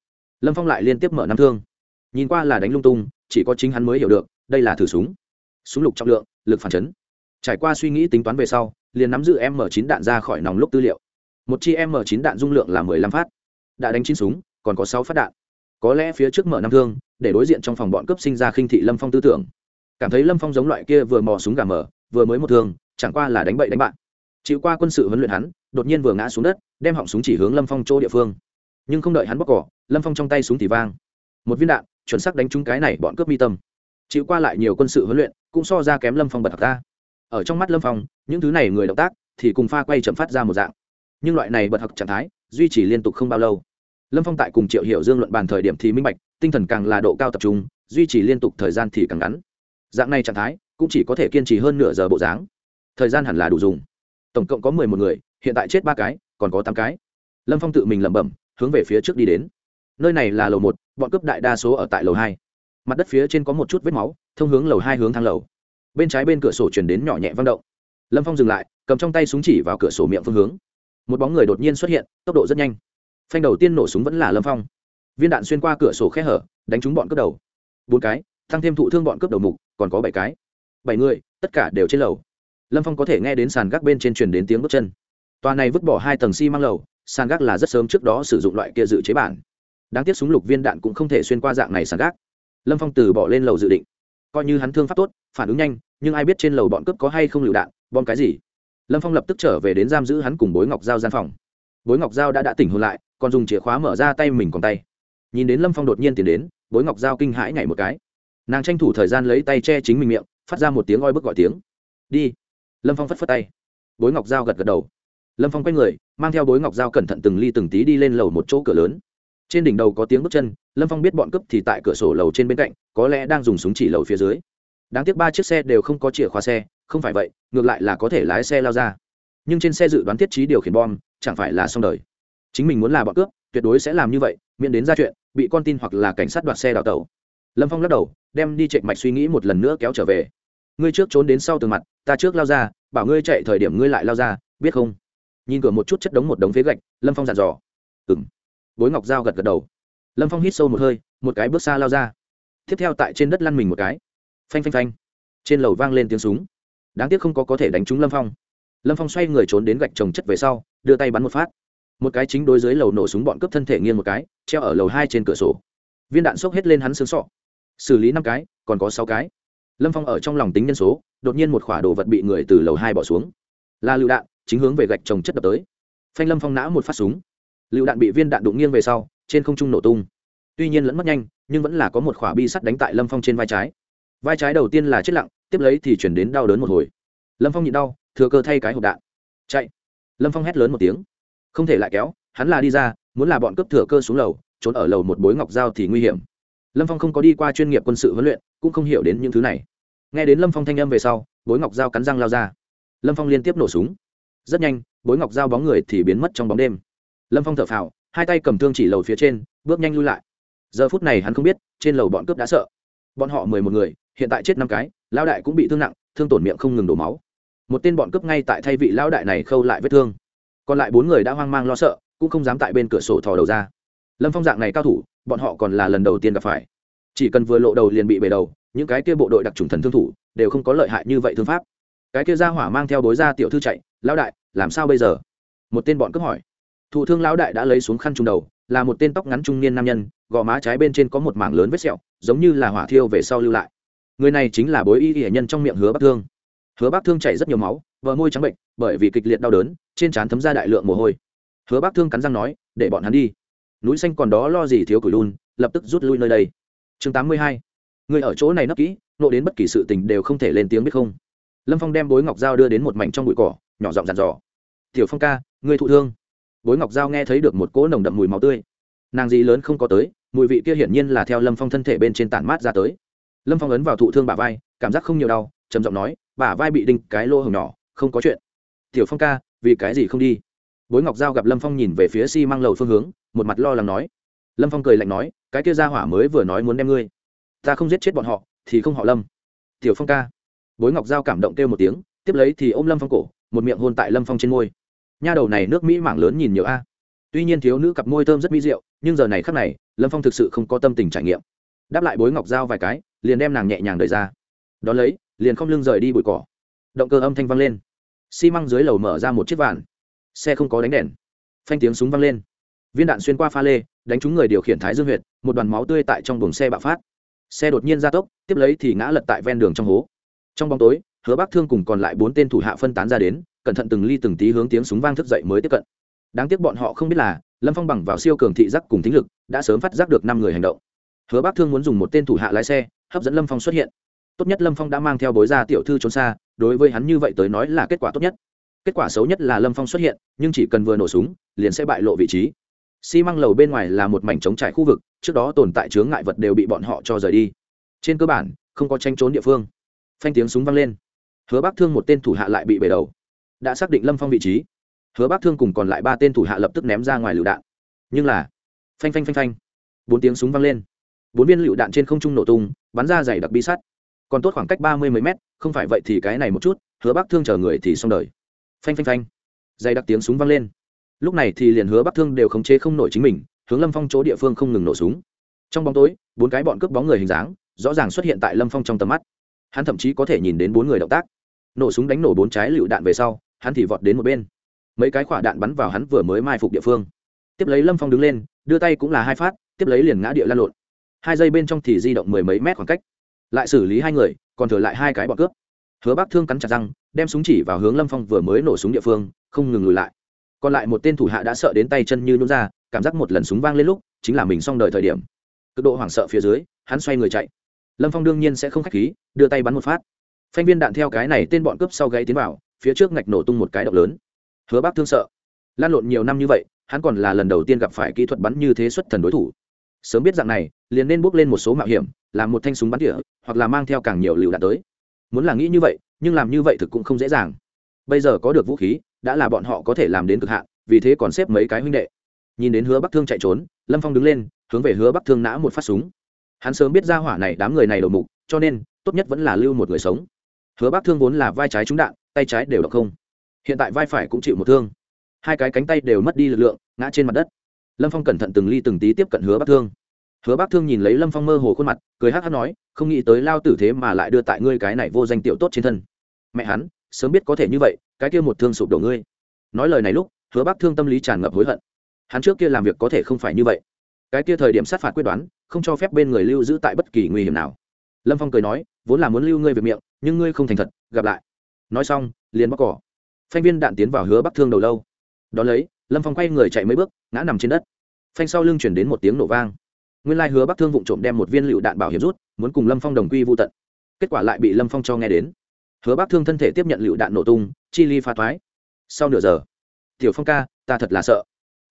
Lâm phong lại liên tiếp mở năm thương. Nhìn qua là đánh lung tung, chỉ có chính hắn mới hiểu được, đây là thử súng. Súng lục trọng lượng, lực phản chấn. Trải qua suy nghĩ tính toán về sau, liền nắm giữ m 9 đạn ra khỏi nòng lúc tư liệu. Một chi m 9 đạn dung lượng là mười lăm phát. Đã đánh chín súng, còn có sáu phát đạn. Có lẽ phía trước mở năm thương, để đối diện trong phòng bọn cướp sinh ra khinh thị lâm phong tư tưởng. Cảm thấy lâm phong giống loại kia vừa mò súng gà mở, vừa mới một thương chẳng qua là đánh bậy đánh bạn. Chịu qua quân sự huấn luyện hắn, đột nhiên vừa ngã xuống đất, đem họng súng chỉ hướng lâm phong chỗ địa phương. Nhưng không đợi hắn bóc cỏ, lâm phong trong tay súng thì vang. Một viên đạn, chuẩn xác đánh trúng cái này bọn cướp mi tâm. Chịu qua lại nhiều quân sự huấn luyện, cũng so ra kém lâm phong bật ra ở trong mắt lâm phong, những thứ này người động tác, thì cùng pha quay chậm phát ra một dạng. Nhưng loại này bật học trạng thái, duy trì liên tục không bao lâu. Lâm phong tại cùng triệu hiểu dương luận bàn thời điểm thì minh bạch, tinh thần càng là độ cao tập trung, duy trì liên tục thời gian thì càng ngắn. Dạng này trạng thái, cũng chỉ có thể kiên trì hơn nửa giờ bộ dáng thời gian hẳn là đủ dùng. Tổng cộng có mười một người, hiện tại chết ba cái, còn có tám cái. Lâm phong tự mình lẩm bẩm, hướng về phía trước đi đến. Nơi này là lầu một, bọn cướp đại đa số ở tại lầu hai. Mặt đất phía trên có một chút vết máu, thông hướng lầu hai hướng thang lầu. Bên trái bên cửa sổ chuyển đến nhỏ nhẹ văng động. Lâm phong dừng lại, cầm trong tay súng chỉ vào cửa sổ miệng phương hướng. Một bóng người đột nhiên xuất hiện, tốc độ rất nhanh. Phanh đầu tiên nổ súng vẫn là lâm phong. Viên đạn xuyên qua cửa sổ khe hở, đánh trúng bọn cướp đầu. Bốn cái, tăng thêm thụ thương bọn cướp đầu mục, còn có bảy cái. Bảy người, tất cả đều trên lầu lâm phong có thể nghe đến sàn gác bên trên truyền đến tiếng bước chân. Tòa này vứt bỏ hai tầng xi、si、măng lầu, sàn gác là rất sớm trước đó sử dụng loại kia dự chế bản. Đáng tiếc súng lục viên đạn cũng không thể xuyên qua dạng này sàn gác. Lâm phong từ bỏ lên lầu dự định. Coi như hắn thương pháp tốt, phản ứng nhanh, nhưng ai biết trên lầu bọn cướp có hay không lựu đạn, bom cái gì. Lâm phong lập tức trở về đến giam giữ hắn cùng bối ngọc giao gian phòng. Bối ngọc giao đã đã tỉnh hôn lại, còn dùng chìa khóa mở ra tay mình còn tay. Nhìn đến lâm phong đột nhiên tiến đến, bối ngọc giao kinh hãi nhảy một cái. Nàng tranh thủ thời gian lấy tay che chính mình miệng, phát ra một tiếng oi bức gọi tiếng. Đi lâm phong phất phất tay. Bối ngọc dao gật gật đầu. Lâm phong quay người, mang theo bối ngọc dao cẩn thận từng ly từng tí đi lên lầu một chỗ cửa lớn. Trên đỉnh đầu có tiếng bước chân, lâm phong biết bọn cướp thì tại cửa sổ lầu trên bên cạnh, có lẽ đang dùng súng chỉ lầu phía dưới. Đáng tiếc ba chiếc xe đều không có chìa khóa xe, không phải vậy, ngược lại là có thể lái xe lao ra. Nhưng trên xe dự đoán thiết trí điều khiển bom, chẳng phải là xong đời. Chính mình muốn là bọn cướp, tuyệt đối sẽ làm như vậy, miễn đến ra chuyện, bị con tin hoặc là cảnh sát đoạt xe đào tẩu. Lâm phong lắc đầu, đem đi chạy mạch suy nghĩ một lần nữa kéo trở về ngươi trước trốn đến sau tường mặt, ta trước lao ra, bảo ngươi chạy thời điểm ngươi lại lao ra, biết không? Nhìn cửa một chút chất đống một đống phế gạch, lâm phong dặn dò. Ừng bối ngọc dao gật gật đầu. Lâm phong hít sâu một hơi, một cái bước xa lao ra. Tiếp theo tại trên đất lăn mình một cái. Phanh phanh phanh. Trên lầu vang lên tiếng súng. Đáng tiếc không có có thể đánh trúng lâm phong. Lâm phong xoay người trốn đến gạch trồng chất về sau, đưa tay bắn một phát. Một cái chính đối dưới lầu nổ súng bọn cướp thân thể nghiêng một cái, treo ở lầu hai trên cửa sổ. Viên đạn xốc hết lên hắn xương sọ. Xử lý năm cái, còn có sáu cái lâm phong ở trong lòng tính nhân số, đột nhiên một khỏa đồ vật bị người từ lầu hai bỏ xuống. Là lựu đạn, chính hướng về gạch trồng chất đập tới. Phanh lâm phong nã một phát súng. Lựu đạn bị viên đạn đụng nghiêng về sau, trên không trung nổ tung. Tuy nhiên lẫn mất nhanh, nhưng vẫn là có một khỏa bi sắt đánh tại lâm phong trên vai trái. Vai trái đầu tiên là chết lặng, tiếp lấy thì chuyển đến đau đớn một hồi. Lâm phong nhịn đau, thừa cơ thay cái hộp đạn. Chạy. Lâm phong hét lớn một tiếng. Không thể lại kéo, hắn là đi ra, muốn là bọn cướp thừa cơ xuống lầu, trốn ở lầu một bối ngọc dao thì nguy hiểm. Lâm phong không có đi qua chuyên nghiệp quân sự huấn luyện, cũng không hiểu đến những thứ này nghe đến lâm phong thanh âm về sau, bối ngọc dao cắn răng lao ra. Lâm phong liên tiếp nổ súng. Rất nhanh, bối ngọc dao bóng người thì biến mất trong bóng đêm. Lâm phong thở phào, hai tay cầm thương chỉ lầu phía trên, bước nhanh lui lại. Giờ phút này hắn không biết, trên lầu bọn cướp đã sợ. Bọn họ mười một người, hiện tại chết năm cái lao đại cũng bị thương nặng, thương tổn miệng không ngừng đổ máu. Một tên bọn cướp ngay tại thay vị lao đại này khâu lại vết thương. Còn lại bốn người đã hoang mang lo sợ, cũng không dám tại bên cửa sổ thò đầu ra. Lâm phong dạng này cao thủ, bọn họ còn là lần đầu tiên gặp phải chỉ cần vừa lộ đầu liền bị bể đầu, những cái kia bộ đội đặc trùng thần thương thủ đều không có lợi hại như vậy thương pháp. Cái kia ra hỏa mang theo bối ra tiểu thư chạy, lão đại, làm sao bây giờ? Một tên bọn cướp hỏi. Thụ thương lão đại đã lấy xuống khăn trùng đầu, là một tên tóc ngắn trung niên nam nhân, gò má trái bên trên có một mảng lớn vết sẹo, giống như là hỏa thiêu về sau lưu lại. Người này chính là bối y y nhân trong miệng hứa bắc thương. Hứa bắc thương chảy rất nhiều máu vợ môi trắng bệnh, bởi vì kịch liệt đau đớn, trên trán thấm ra đại lượng mồ hôi. Hứa bắc thương cắn răng nói, để bọn hắn đi. Núi xanh còn đó lo gì thiếu cửi lun lập tức rút lui nơi đây chương tám mươi hai. Người ở chỗ này nấp kỹ, nộ đến bất kỳ sự tình đều không thể lên tiếng biết không. Lâm phong đem bối ngọc dao đưa đến một mảnh trong bụi cỏ, nhỏ giọng dàn dò. Tiểu phong ca, người thụ thương. Bối ngọc dao nghe thấy được một cỗ nồng đậm mùi máu tươi. Nàng gì lớn không có tới, mùi vị kia hiển nhiên là theo lâm phong thân thể bên trên tản mát ra tới. Lâm phong ấn vào thụ thương bà vai, cảm giác không nhiều đau, trầm giọng nói bà vai bị đinh cái lô hồng nhỏ, không có chuyện. Tiểu phong ca, vì cái gì không đi? Bối ngọc giao gặp lâm phong nhìn về phía xi、si、măng lầu phương hướng, một mặt lo lắng nói. Lâm phong cười lạnh nói cái kia ra hỏa mới vừa nói muốn đem ngươi. Ta không giết chết bọn họ, thì không họ lâm. Tiểu phong ca. Bối ngọc giao cảm động kêu một tiếng, tiếp lấy thì ôm lâm phong cổ, một miệng hôn tại lâm phong trên môi. Nha đầu này nước mỹ mảng lớn nhìn nhiều a. Tuy nhiên thiếu nữ cặp môi thơm rất mỹ rượu nhưng giờ này khắc này, lâm phong thực sự không có tâm tình trải nghiệm. Đáp lại bối ngọc giao vài cái, liền đem nàng nhẹ nhàng đợi ra. Đón lấy, liền không lưng rời đi bụi cỏ. Động cơ âm thanh vang lên. Xi măng dưới lầu mở ra một chiếc vạn. Xe không có đánh đèn. Phanh tiếng súng vang lên. Viên đạn xuyên qua pha lê đánh trúng người điều khiển thái dương huyệt, một đoàn máu tươi tại trong buồng xe bạo phát. Xe đột nhiên ra tốc, tiếp lấy thì ngã lật tại ven đường trong hố. Trong bóng tối, hứa bác thương cùng còn lại bốn tên thủ hạ phân tán ra đến, cẩn thận từng ly từng tí hướng tiếng súng vang thức dậy mới tiếp cận. Đáng tiếc bọn họ không biết là, lâm phong bằng vào siêu cường thị giác cùng thính lực, đã sớm phát giác được năm người hành động. Hứa bác thương muốn dùng một tên thủ hạ lái xe, hấp dẫn lâm phong xuất hiện. Tốt nhất lâm phong đã mang theo bối ra tiểu thư trốn xa, đối với hắn như vậy tới nói là kết quả tốt nhất. Kết quả xấu nhất là lâm phong xuất hiện, nhưng chỉ cần vừa nổ súng, liền sẽ bại lộ vị trí xi măng lầu bên ngoài là một mảnh trống trải khu vực, trước đó tồn tại chướng ngại vật đều bị bọn họ cho rời đi. Trên cơ bản, không có tranh trốn địa phương. Phanh tiếng súng vang lên. Hứa bác thương một tên thủ hạ lại bị bể đầu. Đã xác định lâm phong vị trí. Hứa bác thương cùng còn lại ba tên thủ hạ lập tức ném ra ngoài lựu đạn. Nhưng là, phanh phanh phanh phanh. Bốn tiếng súng vang lên. Bốn viên lựu đạn trên không trung nổ tung, bắn ra dày đặc bi sắt. Còn tốt khoảng cách ba mươi mấy mét, không phải vậy thì cái này một chút, hứa bác thương chờ người thì xong đời. Phanh phanh phanh. Dày đặc tiếng súng vang lên lúc này thì liền hứa bắc thương đều khống chế không nổi chính mình, hướng lâm phong chỗ địa phương không ngừng nổ súng. Trong bóng tối, bốn cái bọn cướp bóng người hình dáng, rõ ràng xuất hiện tại lâm phong trong tầm mắt. Hắn thậm chí có thể nhìn đến bốn người động tác. Nổ súng đánh nổ bốn trái lựu đạn về sau, hắn thì vọt đến một bên. Mấy cái quả đạn bắn vào hắn vừa mới mai phục địa phương. Tiếp lấy lâm phong đứng lên, đưa tay cũng là hai phát, tiếp lấy liền ngã địa lan lộn. Hai giây bên trong thì di động mười mấy mét khoảng cách. Lại xử lý hai người, còn thừa lại hai cái bọn cướp. Hứa bác thương cắn chặt răng, đem súng chỉ vào hướng lâm phong vừa mới nổ súng địa phương, không ngừng lùi lại còn lại một tên thủ hạ đã sợ đến tay chân như nhún ra, cảm giác một lần súng vang lên lúc, chính là mình xong đời thời điểm. Cực độ hoảng sợ phía dưới, hắn xoay người chạy. Lâm phong đương nhiên sẽ không k h á c h khí, đưa tay bắn một phát. Phanh viên đạn theo cái này tên bọn cướp sau gáy tiến vào, phía trước ngạch nổ tung một cái động lớn. Hứa bác thương sợ. Lan lộn nhiều năm như vậy, hắn còn là lần đầu tiên gặp phải kỹ thuật bắn như thế xuất thần đối thủ. Sớm biết dạng này, liền nên bước lên một số mạo hiểm, làm một thanh súng bắn tỉa, hoặc là mang theo càng nhiều lựu đạn tới. Muốn là nghĩ như vậy, nhưng làm như vậy thực cũng không dễ dàng. Bây giờ có được vũ khí đã là bọn họ có thể làm đến cực hạn, vì thế còn xếp mấy cái huynh đệ. Nhìn đến hứa bắc thương chạy trốn, lâm phong đứng lên, hướng về hứa bắc thương nã một phát súng. Hắn sớm biết ra hỏa này đám người này đầu mục, cho nên, tốt nhất vẫn là lưu một người sống. Hứa bắc thương vốn là vai trái trúng đạn, tay trái đều đọc không. Hiện tại vai phải cũng chịu một thương. Hai cái cánh tay đều mất đi lực lượng, ngã trên mặt đất. Lâm phong cẩn thận từng ly từng tí tiếp cận hứa bắc thương. Hứa bắc thương nhìn lấy lâm phong mơ hồ khuôn mặt, cười hát hát nói, không nghĩ tới lao tử thế mà lại đưa tại ngươi cái này vô danh tiểu tốt trên thân. Mẹ hắn, sớm biết có thể như vậy cái kia một thương sụp đổ ngươi. Nói lời này lúc, hứa bắc thương tâm lý tràn ngập hối hận. Hắn trước kia làm việc có thể không phải như vậy. Cái kia thời điểm sát phạt quyết đoán, không cho phép bên người lưu giữ tại bất kỳ nguy hiểm nào. Lâm phong cười nói, vốn là muốn lưu ngươi về miệng, nhưng ngươi không thành thật, gặp lại. Nói xong, liền bóc cỏ. Phanh viên đạn tiến vào hứa bắc thương đầu lâu. Đón lấy, lâm phong quay người chạy mấy bước, ngã nằm trên đất. Phanh sau lưng chuyển đến một tiếng nổ vang. Nguyên lai hứa bắc thương vụng trộm đem một viên lựu đạn bảo hiểm rút, muốn cùng lâm phong đồng quy vô tận. Kết quả lại bị lâm phong cho nghe đến hứa bác thương thân thể tiếp nhận lựu đạn nổ tung, chi ly pha thoái sau nửa giờ, tiểu phong ca, ta thật là sợ.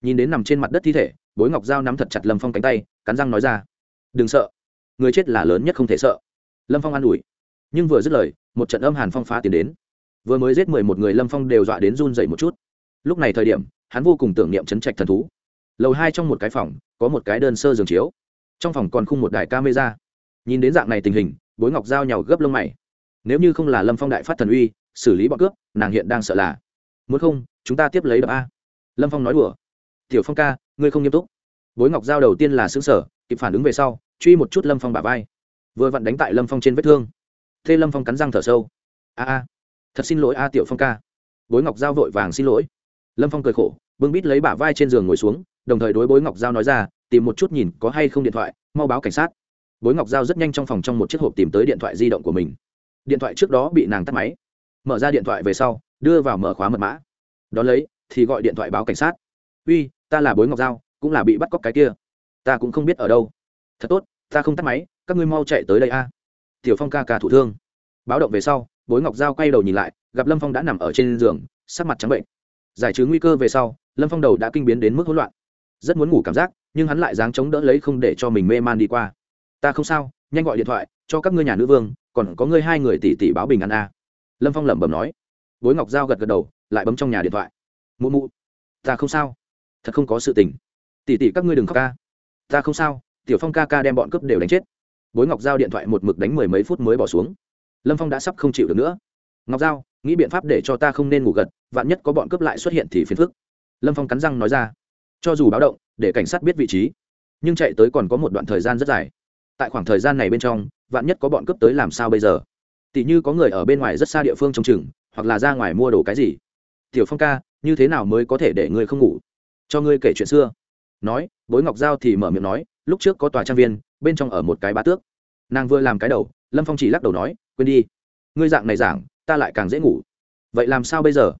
Nhìn đến nằm trên mặt đất thi thể, bối ngọc dao nắm thật chặt lâm phong cánh tay, cắn răng nói ra, đừng sợ, người chết là lớn nhất không thể sợ. Lâm phong an ủi, nhưng vừa dứt lời, một trận âm hàn phong phá tiến đến. Vừa mới giết mười một người, lâm phong đều dọa đến run dậy một chút. Lúc này thời điểm, hắn vô cùng tưởng niệm chấn trạch thần thú. Lầu hai trong một cái phòng, có một cái đơn sơ giường chiếu. Trong phòng còn khung một đài camera. Nhìn đến dạng này tình hình, bối ngọc giao nhào gấp lông mày nếu như không là lâm phong đại phát thần uy xử lý bọn cướp nàng hiện đang sợ là muốn không chúng ta tiếp lấy đập a lâm phong nói đùa tiểu phong ca ngươi không nghiêm túc bối ngọc giao đầu tiên là xứng sở kịp phản ứng về sau truy một chút lâm phong bả vai vừa vặn đánh tại lâm phong trên vết thương thế lâm phong cắn răng thở sâu a a thật xin lỗi a tiểu phong ca bối ngọc giao vội vàng xin lỗi lâm phong cười khổ bưng bít lấy bả vai trên giường ngồi xuống đồng thời đối bối ngọc giao nói ra tìm một chút nhìn có hay không điện thoại mau báo cảnh sát bối ngọc giao rất nhanh trong phòng trong một chiếc hộp tìm tới điện thoại di động của mình điện thoại trước đó bị nàng tắt máy. Mở ra điện thoại về sau, đưa vào mở khóa mật mã. Đón lấy, thì gọi điện thoại báo cảnh sát. Uy, ta là bối ngọc giao, cũng là bị bắt cóc cái kia. Ta cũng không biết ở đâu. Thật tốt, ta không tắt máy, các ngươi mau chạy tới đây a. Tiểu phong ca ca thủ thương. Báo động về sau, bối ngọc giao quay đầu nhìn lại, gặp lâm phong đã nằm ở trên giường, sắc mặt trắng bệnh. Giải trừ nguy cơ về sau, lâm phong đầu đã kinh biến đến mức hỗn loạn. Rất muốn ngủ cảm giác, nhưng hắn lại dáng chống đỡ lấy không để cho mình mê man đi qua. Ta không sao, nhanh gọi điện thoại, cho các ngươi nhà nữ vương còn có ngươi hai người tỷ tỷ báo bình an a. Lâm phong lẩm bẩm nói. Bối ngọc giao gật gật đầu, lại bấm trong nhà điện thoại. Mụ mụ, ta không sao. Thật không có sự tình. Tỷ tỷ các ngươi đừng khóc ca. Ta không sao, tiểu phong ca ca đem bọn cướp đều đánh chết. Bối ngọc giao điện thoại một mực đánh mười mấy phút mới bỏ xuống. Lâm phong đã sắp không chịu được nữa. Ngọc giao, nghĩ biện pháp để cho ta không nên ngủ gật, vạn nhất có bọn cướp lại xuất hiện thì phiền phức. Lâm phong cắn răng nói ra. Cho dù báo động, để cảnh sát biết vị trí, nhưng chạy tới còn có một đoạn thời gian rất dài. Tại khoảng thời gian này bên trong vạn nhất có bọn cướp tới làm sao bây giờ? Tỷ như có người ở bên ngoài rất xa địa phương trông chừng, hoặc là ra ngoài mua đồ cái gì. Tiểu phong ca, như thế nào mới có thể để ngươi không ngủ? Cho ngươi kể chuyện xưa. Nói, bối ngọc giao thì mở miệng nói, lúc trước có tòa trang viên, bên trong ở một cái bá tước. Nàng vừa làm cái đầu, lâm phong chỉ lắc đầu nói, quên đi. Ngươi dạng này giảng, ta lại càng dễ ngủ. Vậy làm sao bây giờ?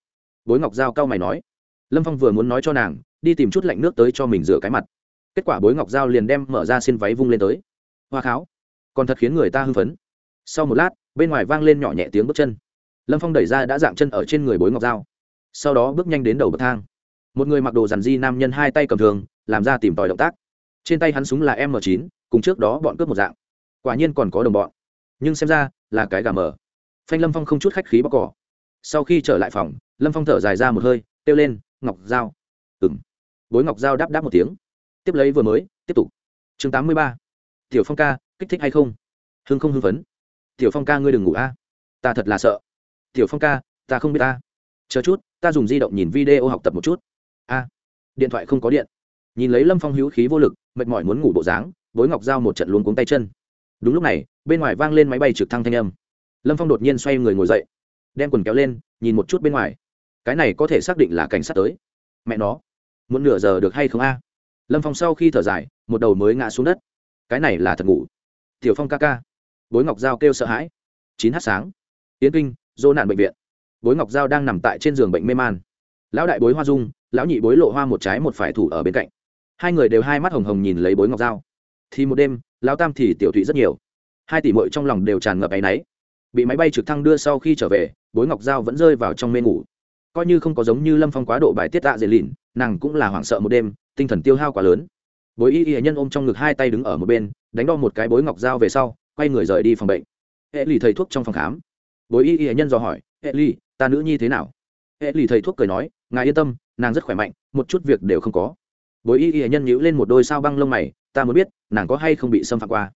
Bối ngọc giao cao mày nói. Lâm phong vừa muốn nói cho nàng, đi tìm chút lạnh nước tới cho mình rửa cái mặt. Kết quả bối ngọc giao liền đem mở ra xin váy vung lên tới. Hoa kháo còn thật khiến người ta hưng phấn. Sau một lát, bên ngoài vang lên nhỏ nhẹ tiếng bước chân. Lâm phong đẩy ra đã dạng chân ở trên người bối ngọc dao. Sau đó bước nhanh đến đầu bậc thang. Một người mặc đồ dàn di nam nhân hai tay cầm thường, làm ra tìm tòi động tác. Trên tay hắn súng là m 9 cùng trước đó bọn cướp một dạng. Quả nhiên còn có đồng bọn. Nhưng xem ra, là cái gà mờ. Phanh lâm phong không chút khách khí bóc cỏ. Sau khi trở lại phòng, lâm phong thở dài ra một hơi, kêu lên, ngọc dao ừng bối ngọc dao đáp đáp một tiếng. Tiếp lấy vừa mới, tiếp tục. Chương tám mươi ba. Tiểu phong ca kích thích hay không? Hưng không hưng phấn. Tiểu phong ca ngươi đừng ngủ a. Ta thật là sợ. Tiểu phong ca, ta không biết ta. Chờ chút, ta dùng di động nhìn video học tập một chút. A. Điện thoại không có điện. Nhìn lấy lâm phong hữu khí vô lực, mệt mỏi muốn ngủ bộ dáng, bối ngọc giao một trận luống cuống tay chân. Đúng lúc này, bên ngoài vang lên máy bay trực thăng thanh âm. Lâm phong đột nhiên xoay người ngồi dậy, đem quần kéo lên, nhìn một chút bên ngoài. Cái này có thể xác định là cảnh sát tới. Mẹ nó, muốn nửa giờ được hay không a? Lâm phong sau khi thở dài, một đầu mới ngã xuống đất. Cái này là thật ngủ tiểu phong ca ca. Bối ngọc giao kêu sợ hãi. Chín h sáng. Tiến kinh dô nạn bệnh viện. Bối ngọc giao đang nằm tại trên giường bệnh mê man. Lão đại bối hoa dung, lão nhị bối lộ hoa một trái một phải thủ ở bên cạnh. Hai người đều hai mắt hồng hồng nhìn lấy bối ngọc giao. Thì một đêm, lão tam thì tiểu thụy rất nhiều. Hai tỷ mội trong lòng đều tràn ngập áy náy. Bị máy bay trực thăng đưa sau khi trở về, bối ngọc giao vẫn rơi vào trong mê ngủ. Coi như không có giống như lâm phong quá độ bài tiết tạ dễ lìn nàng cũng là hoảng sợ một đêm, tinh thần tiêu hao quá lớn bối y y nhân ôm trong ngực hai tay đứng ở một bên, đánh đo một cái bối ngọc dao về sau, quay người rời đi phòng bệnh. Hệ lì thầy thuốc trong phòng khám. Bối y y nhân dò hỏi hệ lì ta nữ nhi thế nào? Hệ lì thầy thuốc cười nói, ngài yên tâm, nàng rất khỏe mạnh, một chút việc đều không có. Bối y y nhân nhíu lên một đôi sao băng lông mày, ta muốn biết, nàng có hay không bị xâm phạm qua?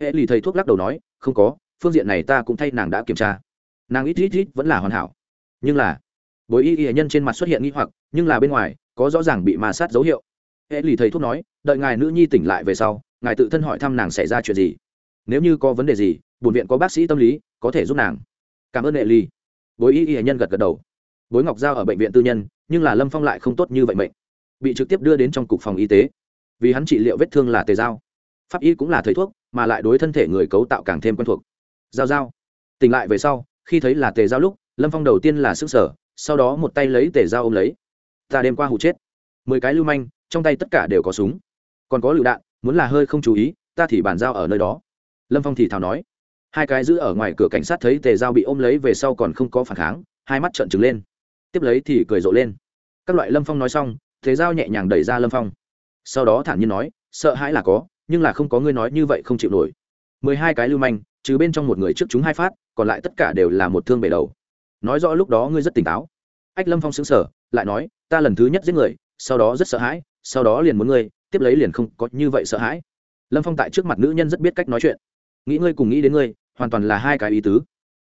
Hệ lì thầy thuốc lắc đầu nói, không có, phương diện này ta cũng thay nàng đã kiểm tra. Nàng ít ít ít vẫn là hoàn hảo. Nhưng là, bối y y nhân trên mặt xuất hiện nghi hoặc, nhưng là bên ngoài, có rõ ràng bị ma sát dấu hiệu. Hệ lì thầy thuốc nói đợi ngài nữ nhi tỉnh lại về sau, ngài tự thân hỏi thăm nàng xảy ra chuyện gì. Nếu như có vấn đề gì bùn viện có bác sĩ tâm lý, có thể giúp nàng. Cảm ơn hệ ly bối y y nhân gật gật đầu. Bối ngọc giao ở bệnh viện tư nhân, nhưng là lâm phong lại không tốt như vậy mệnh. Bị trực tiếp đưa đến trong cục phòng y tế. Vì hắn trị liệu vết thương là tề giao pháp y cũng là thầy thuốc, mà lại đối thân thể người cấu tạo càng thêm quen thuộc. Giao giao. Tỉnh lại về sau, khi thấy là tề giao lúc, lâm phong đầu tiên là sức sở sau đó một tay lấy tề giao ôm lấy. Ta đêm qua hụ chết. Mười cái lưu manh, trong tay tất cả đều có súng còn có lựu đạn, muốn là hơi không chú ý, ta thì bàn giao ở nơi đó. Lâm phong thì thào nói. Hai cái giữ ở ngoài cửa cảnh sát thấy tề giao bị ôm lấy về sau còn không có phản kháng, hai mắt trợn trừng lên. Tiếp lấy thì cười rộ lên. Các loại lâm phong nói xong thế giao nhẹ nhàng đẩy ra lâm phong. Sau đó thản nhiên nói, sợ hãi là có, nhưng là không có ngươi nói như vậy không chịu nổi. Mười hai cái lưu manh, trừ bên trong một người trước chúng hai phát, còn lại tất cả đều là một thương bể đầu. Nói rõ lúc đó ngươi rất tỉnh táo. Ách lâm phong xứng sở lại nói, ta lần thứ nhất giết người, sau đó rất sợ hãi, sau đó liền muốn ngươi tiếp lấy liền không có như vậy sợ hãi. Lâm phong tại trước mặt nữ nhân rất biết cách nói chuyện. Nghĩ ngươi cùng nghĩ đến ngươi, hoàn toàn là hai cái ý tứ.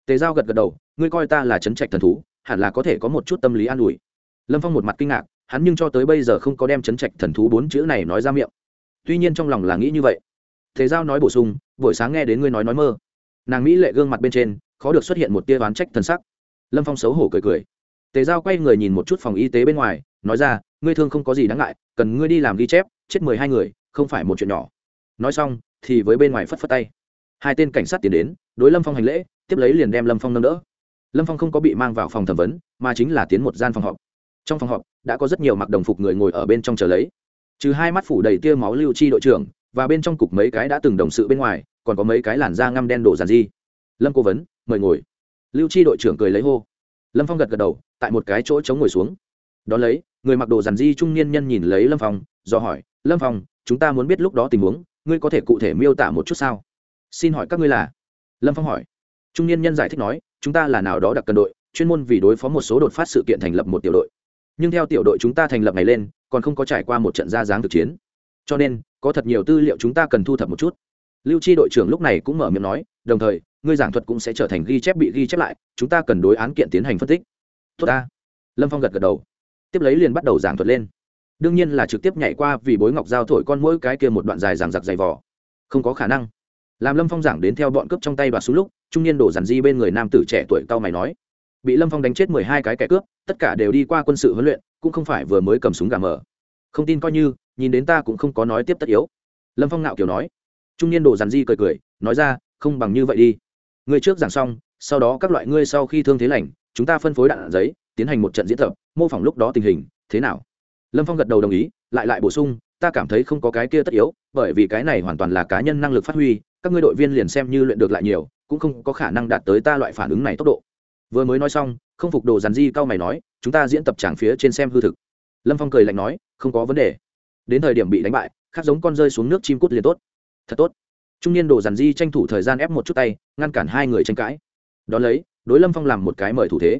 Tề giao gật gật đầu, ngươi coi ta là chấn trạch thần thú, hẳn là có thể có một chút tâm lý an ủi. Lâm phong một mặt kinh ngạc, hắn nhưng cho tới bây giờ không có đem chấn trạch thần thú bốn chữ này nói ra miệng. Tuy nhiên trong lòng là nghĩ như vậy. Thế giao nói bổ sung, buổi sáng nghe đến ngươi nói nói mơ. Nàng mỹ lệ gương mặt bên trên, khó được xuất hiện một tia oán trách thần sắc. Lâm phong xấu hổ cười cười. Tề giao quay người nhìn một chút phòng y tế bên ngoài, nói ra, ngươi thương không có gì đáng ngại, cần ngươi đi làm ghi chép chết mười hai người, không phải một chuyện nhỏ. Nói xong, thì với bên ngoài phất phất tay. Hai tên cảnh sát tiến đến, đối lâm phong hành lễ, tiếp lấy liền đem lâm phong nâng đỡ. Lâm phong không có bị mang vào phòng thẩm vấn, mà chính là tiến một gian phòng họp. Trong phòng họp, đã có rất nhiều mặc đồng phục người ngồi ở bên trong chờ lấy. Trừ hai mắt phủ đầy tia máu lưu chi đội trưởng, và bên trong cục mấy cái đã từng đồng sự bên ngoài, còn có mấy cái làn da ngăm đen đổ giàn di. Lâm cố vấn, mời ngồi. Lưu chi đội trưởng cười lấy hô. Lâm phong gật gật đầu, tại một cái chỗ chống ngồi xuống. Đón lấy, người mặc đồ giàn di trung niên nhân nhìn lấy lâm phong do hỏi, lâm phong, chúng ta muốn biết lúc đó tình huống, ngươi có thể cụ thể miêu tả một chút sao? Xin hỏi các ngươi là? Lâm phong hỏi. Trung niên nhân giải thích nói, chúng ta là nào đó đặc cần đội, chuyên môn vì đối phó một số đột phát sự kiện thành lập một tiểu đội. Nhưng theo tiểu đội chúng ta thành lập này lên, còn không có trải qua một trận ra dáng thực chiến. Cho nên, có thật nhiều tư liệu chúng ta cần thu thập một chút. Lưu chi đội trưởng lúc này cũng mở miệng nói, đồng thời, ngươi giảng thuật cũng sẽ trở thành ghi chép bị ghi chép lại, chúng ta cần đối án kiện tiến hành phân tích. Tốt ta. Lâm phong gật gật đầu. Tiếp lấy liền bắt đầu giảng thuật lên đương nhiên là trực tiếp nhảy qua vì bối ngọc giao thổi con mỗi cái kia một đoạn dài giằng giặc dày vỏ không có khả năng. Làm lâm phong giảng đến theo bọn cướp trong tay đoạt xuống lúc, trung niên đổ dàn di bên người nam tử trẻ tuổi cao mày nói, bị lâm phong đánh chết mười hai cái kẻ cướp, tất cả đều đi qua quân sự huấn luyện, cũng không phải vừa mới cầm súng gà mở. Không tin coi như, nhìn đến ta cũng không có nói tiếp tất yếu. Lâm phong ngạo kiểu nói. Trung niên đổ dàn di cười cười, nói ra, không bằng như vậy đi. Ngươi trước giảng xong, sau đó các loại ngươi sau khi thương thế lành, chúng ta phân phối đạn giấy, tiến hành một trận diễn tập, mô phỏng lúc đó tình hình, thế nào? Lâm phong gật đầu đồng ý, lại lại bổ sung, ta cảm thấy không có cái kia tất yếu, bởi vì cái này hoàn toàn là cá nhân năng lực phát huy, các ngươi đội viên liền xem như luyện được lại nhiều, cũng không có khả năng đạt tới ta loại phản ứng này tốc độ. Vừa mới nói xong, không phục đồ dàn di cao mày nói, chúng ta diễn tập tràng phía trên xem hư thực. Lâm phong cười lạnh nói, không có vấn đề. Đến thời điểm bị đánh bại, khác giống con rơi xuống nước chim cút liền tốt. Thật tốt. Trung niên đồ dàn di tranh thủ thời gian ép một chút tay, ngăn cản hai người tranh cãi. Đón lấy, đối lâm phong làm một cái mời thủ thế.